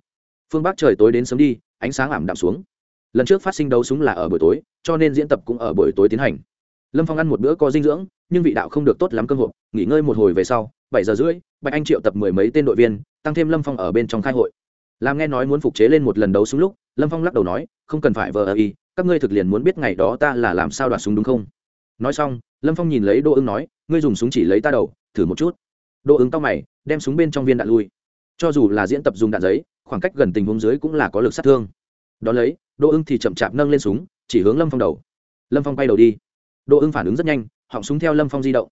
Phương bắc trời tối đến sớm đi, ánh sáng ảm đạm xuống. Lần trước phát sinh đấu súng là ở buổi tối, cho nên diễn tập cũng ở buổi tối tiến hành. Lâm phong ăn một bữa có dinh dưỡng nhưng vị đạo không được tốt lắm cơ hội nghỉ ngơi một hồi về sau, bảy giờ rưỡi, bạch anh triệu tập mười mấy tên đội viên, tăng thêm lâm phong ở bên trong khai hội. Làm nghe nói muốn phục chế lên một lần đấu súng lúc, lâm phong lắc đầu nói, không cần phải vờ ơ y, các ngươi thực liền muốn biết ngày đó ta là làm sao đoạt súng đúng không? Nói xong, lâm phong nhìn lấy đỗ ưng nói, ngươi dùng súng chỉ lấy ta đầu, thử một chút. Đỗ ứng tao mày, đem súng bên trong viên đạn lui. Cho dù là diễn tập dùng đạn giấy, khoảng cách gần tình huống dưới cũng là có lực sát thương. Đ ó lấy, đỗ ưng thì chậm chạp nâng lên súng, chỉ hướng lâm phong đầu. Lâm phong bay đầu đi. Đỗ ưng phản ứng rất nhanh họng súng theo lâm phong di động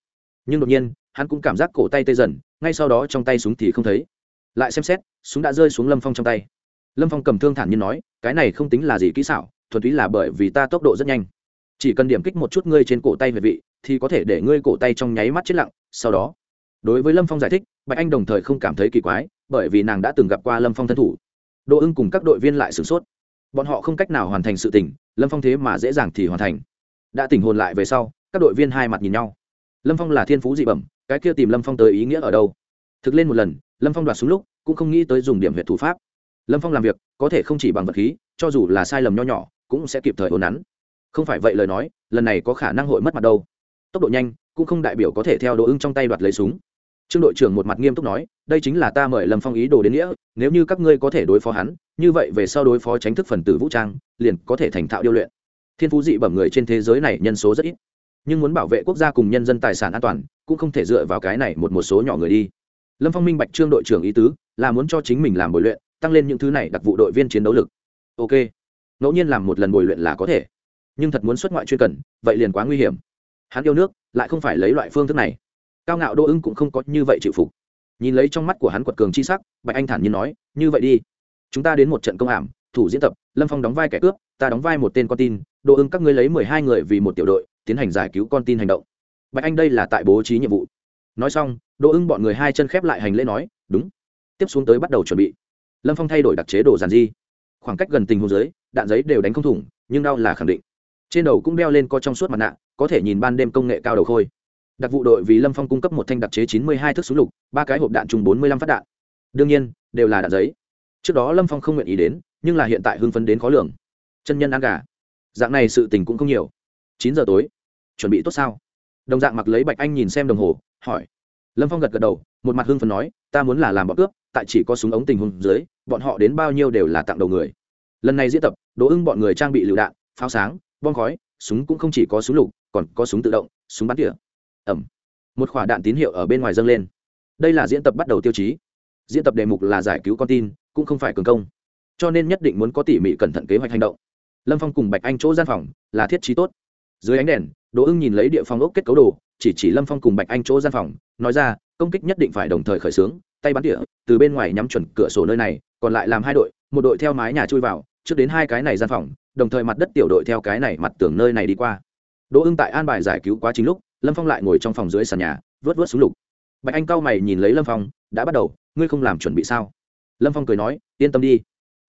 nhưng đột nhiên hắn cũng cảm giác cổ tay tê dần ngay sau đó trong tay súng thì không thấy lại xem xét súng đã rơi xuống lâm phong trong tay lâm phong cầm thương thản nhiên nói cái này không tính là gì kỹ xảo thuần túy là bởi vì ta tốc độ rất nhanh chỉ cần điểm kích một chút ngươi trên cổ tay về vị thì có thể để ngươi cổ tay trong nháy mắt chết lặng sau đó đối với lâm phong giải thích bạch anh đồng thời không cảm thấy kỳ quái bởi vì nàng đã từng gặp qua lâm phong thân thủ đỗ ưng cùng các đội viên lại sửng sốt bọn họ không cách nào hoàn thành sự tình lâm phong thế mà dễ dàng thì hoàn thành đã tỉnh hồn lại về sau các đội viên hai mặt nhìn nhau. Lâm phong là thiên phú dị bẩm, cái kia tìm lâm phong tới ý nghĩa ở đâu? Thực lên một lần, lâm phong đoạt súng lúc, cũng không nghĩ tới dùng điểm huyện thủ pháp. Lâm phong làm việc, có thể không chỉ bằng vật khí, cho dù là sai lầm nho nhỏ, cũng sẽ kịp thời ồn nắn. Không phải vậy lời nói, lần này có khả năng hội mất mặt đâu. Tốc độ nhanh, cũng không đại biểu có thể theo độ ưng trong tay đoạt lấy súng. Trương đội trưởng một mặt nghiêm túc nói, đây chính là ta mời lâm phong ý đồ đến nghĩa, nếu như các ngươi có thể đối phó hắn, như vậy về sau đối phó tránh thức phần tử vũ trang, liền có thể thành thạo điêu luyện. Thiên phú dị bẩm người trên thế giới này nhân số rất ít nhưng muốn bảo vệ quốc gia cùng nhân dân tài sản an toàn, cũng không thể dựa vào cái này một một số nhỏ người đi. Lâm phong minh bạch trương đội trưởng ý tứ, là muốn cho chính mình làm bồi luyện, tăng lên những thứ này đặc vụ đội viên chiến đấu lực. Ok, ngẫu nhiên làm một lần bồi luyện là có thể, nhưng thật muốn xuất ngoại chuyên cần, vậy liền quá nguy hiểm. Hắn yêu nước, lại không phải lấy loại phương thức này. Cao ngạo đô ưng cũng không có như vậy chịu phục. Nhìn lấy trong mắt của hắn quật cường chi sắc, bạch anh thản nhiên nói, như vậy đi, chúng ta đến một trận công ảm thủ diễn tập, lâm phong đóng vai kẻ cướp, ta đóng vai một tên con tin, đô ưng các ngươi lấy mười hai người vì một tiểu đội tiến hành giải cứu con tin hành động. Bạch anh đây là tại bố trí nhiệm vụ. Nói xong, đỗ ưng bọn người hai chân khép lại hành lễ nói, đúng. Tiếp xuống tới bắt đầu chuẩn bị. Lâm phong thay đổi đặc chế đồ giàn di khoảng cách gần tình hồ dưới, đạn giấy đều đánh không thủng, nhưng đau là khẳng định. Trên đầu cũng đeo lên co trong suốt mặt nạ, có thể nhìn ban đêm công nghệ cao đầu khôi. Đặc vụ đội vì lâm phong cung cấp một thanh đặc chế chín mươi hai thước súng lục, ba cái hộp đạn chung bốn mươi lăm phát đạn. Đương nhiên, đều là đạn giấy. Trước đó lâm phong không nguyện ý đến, nhưng là hiện tại hưng phấn đến khó lường. Chân nhân ăn gà. Dạng này sự tình cũng không nhiều chín giờ tối. Chuẩn bị tốt sao? Đồng dạng mặc lấy bạch anh nhìn xem đồng hồ, hỏi. Lâm phong gật gật đầu, một mặt hưng phấn nói, ta muốn là làm bọn cướp, tại chỉ có súng ống tình huống dưới, bọn họ đến bao nhiêu đều là tặng đầu người. Lần này diễn tập, đỗ ưng bọn người trang bị lựu đạn, pháo sáng, bom khói, súng cũng không chỉ có súng lục, còn có súng tự động, súng bắn tỉa. Ẩm. Một quả đạn tín hiệu ở bên ngoài dâng lên. Đây là diễn tập bắt đầu tiêu chí. Diễn tập đề mục là giải cứu con tin, cũng không phải cường công. Cho nên nhất định muốn có tỉ mỉ cẩn thận kế hoạch hành động. Lâm phong cùng bạch anh chỗ gian phòng, là thiết trí tốt dưới ánh đèn, đỗ ưng nhìn lấy địa phòng ốc kết cấu đồ, chỉ chỉ lâm phong cùng bạch anh chỗ gian phòng, nói ra, công kích nhất định phải đồng thời khởi xướng, tay bắn tỉa, từ bên ngoài nhắm chuẩn cửa sổ nơi này, còn lại làm hai đội, một đội theo mái nhà chui vào, trước đến hai cái này gian phòng, đồng thời mặt đất tiểu đội theo cái này mặt tường nơi này đi qua. Đỗ ưng tại an bài giải cứu quá trình lúc, lâm phong lại ngồi trong phòng dưới sàn nhà, vớt vớt súng lục. Bạch anh cau mày nhìn lấy lâm phong, đã bắt đầu, ngươi không làm chuẩn bị sao? Lâm phong cười nói, yên tâm đi,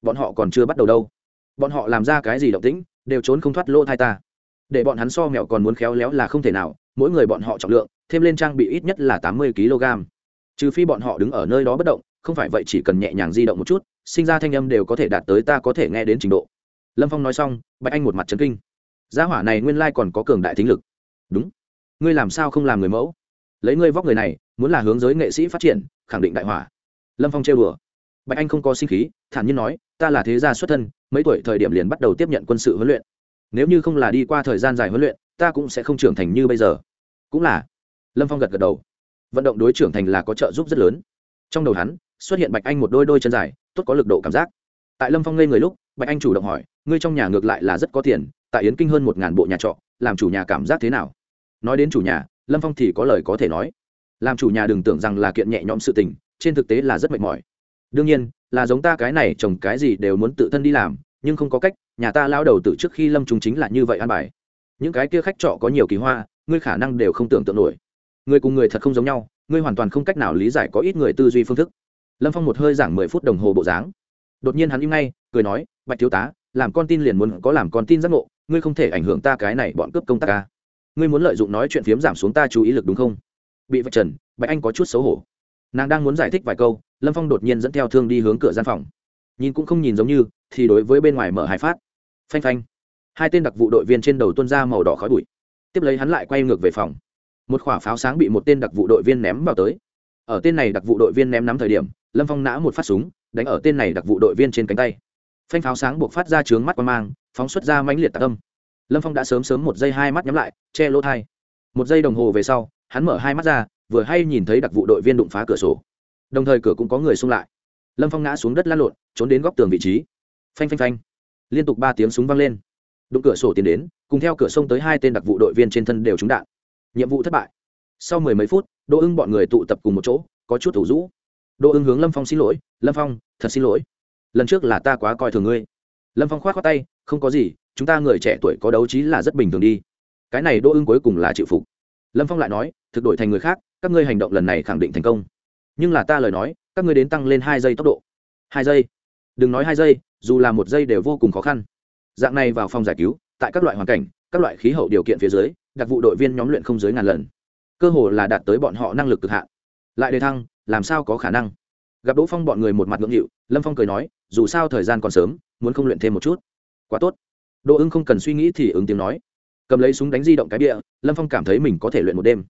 bọn họ còn chưa bắt đầu đâu. Bọn họ làm ra cái gì động tĩnh, đều trốn không thoát lỗ thai ta để bọn hắn so mèo còn muốn khéo léo là không thể nào, mỗi người bọn họ trọng lượng, thêm lên trang bị ít nhất là tám mươi kg. Trừ phi bọn họ đứng ở nơi đó bất động, không phải vậy chỉ cần nhẹ nhàng di động một chút, sinh ra thanh âm đều có thể đạt tới ta có thể nghe đến trình độ. Lâm phong nói xong, bạch anh một mặt trấn kinh. Gia hỏa này nguyên lai còn có cường đại thính lực. Đúng. Ngươi làm sao không làm người mẫu? Lấy ngươi vóc người này, muốn là hướng giới nghệ sĩ phát triển, khẳng định đại hỏa. Lâm phong trêu đùa. Bạch anh không có sinh khí, thản nhiên nói, ta là thế gia xuất thân, mấy tuổi thời điểm liền bắt đầu tiếp nhận quân sự huấn luyện nếu như không là đi qua thời gian dài huấn luyện, ta cũng sẽ không trưởng thành như bây giờ. Cũng là, lâm phong gật gật đầu. Vận động đối trưởng thành là có trợ giúp rất lớn. Trong đầu hắn, xuất hiện bạch anh một đôi đôi chân dài, tốt có lực độ cảm giác. Tại lâm phong ngây người lúc, bạch anh chủ động hỏi, ngươi trong nhà ngược lại là rất có tiền, tại yến kinh hơn một ngàn bộ nhà trọ, làm chủ nhà cảm giác thế nào? Nói đến chủ nhà, lâm phong thì có lời có thể nói. Làm chủ nhà đừng tưởng rằng là kiện nhẹ nhõm sự tình, trên thực tế là rất mệt mỏi. Đương nhiên, là giống ta cái này trồng cái gì đều muốn tự thân đi làm, nhưng không có cách nhà ta lao đầu từ trước khi lâm chúng chính là như vậy an bài. Những cái kia khách trọ có nhiều kỳ hoa, ngươi khả năng đều không tưởng tượng nổi. Người cùng người thật không giống nhau, ngươi hoàn toàn không cách nào lý giải có ít người tư duy phương thức. Lâm phong một hơi giảng mười phút đồng hồ bộ dáng. Đột nhiên hắn im ngay, cười nói, bạch thiếu tá, làm con tin liền muốn có làm con tin giác ngộ, ngươi không thể ảnh hưởng ta cái này bọn cướp công tác ca ngươi muốn lợi dụng nói chuyện phiếm giảm xuống ta chú ý lực đúng không? Bị vạch trần, bạch anh có chút xấu hổ. Nàng đang muốn giải thích vài câu, lâm phong đột nhiên dẫn theo thương đi hướng cửa gian phòng nhìn cũng không nhìn giống như, thì đối với bên ngoài mở hai phát. Phanh phanh. Hai tên đặc vụ đội viên trên đầu tuân ra màu đỏ khói bụi. Tiếp lấy hắn lại quay ngược về phòng. Một quả pháo sáng bị một tên đặc vụ đội viên ném vào tới. Ở tên này đặc vụ đội viên ném nắm thời điểm, lâm phong nã một phát súng, đánh ở tên này đặc vụ đội viên trên cánh tay. Phanh pháo sáng buộc phát ra trướng mắt qua mang, phóng xuất ra mãnh liệt tạc âm. Lâm phong đã sớm sớm một giây hai mắt nhắm lại, che lỗ thai. Một giây đồng hồ về sau, hắn mở hai mắt ra, vừa hay nhìn thấy đặc vụ đội viên đụng phá cửa sổ. Đồng thời cửa cũng có người xung lại lâm phong ngã xuống đất lăn lộn, trốn đến góc tường vị trí. Phanh phanh phanh. Liên tục ba tiếng súng vang lên. Đụng cửa sổ tiến đến, cùng theo cửa sông tới hai tên đặc vụ đội viên trên thân đều trúng đạn. Nhiệm vụ thất bại. Sau mười mấy phút, đỗ ưng bọn người tụ tập cùng một chỗ, có chút thủ rũ. Đỗ ưng hướng lâm phong xin lỗi, lâm phong, thật xin lỗi. Lần trước là ta quá coi thường ngươi. Lâm phong k h o á t khoác tay, không có gì, chúng ta người trẻ tuổi có đấu trí là rất bình thường đi. Cái này đỗ ưng cuối cùng là chịu phục. Lâm phong lại nói, thực đổi thành người khác, các ngươi hành động lần này khẳng định thành công. Nhưng là ta lời nói các ngươi đến tăng lên hai giây tốc độ. Hai giây. Đừng nói hai giây, dù là một giây đều vô cùng khó khăn. Dạng này vào phòng giải cứu, tại các loại hoàn cảnh, các loại khí hậu điều kiện phía dưới, đặc vụ đội viên nhóm luyện không dưới ngàn lần. Cơ hồ là đạt tới bọn họ năng lực cực hạn. Lại đề thăng, làm sao có khả năng? Gặp đỗ phong bọn người một mặt ngưỡng hiệu lâm phong cười nói, dù sao thời gian còn sớm, muốn không luyện thêm một chút. Quá tốt. Đỗ ưng không cần suy nghĩ thì ứng tiếng nói. Cầm lấy súng đánh di động cái địa lâm phong cảm thấy mình có thể luyện một đêm.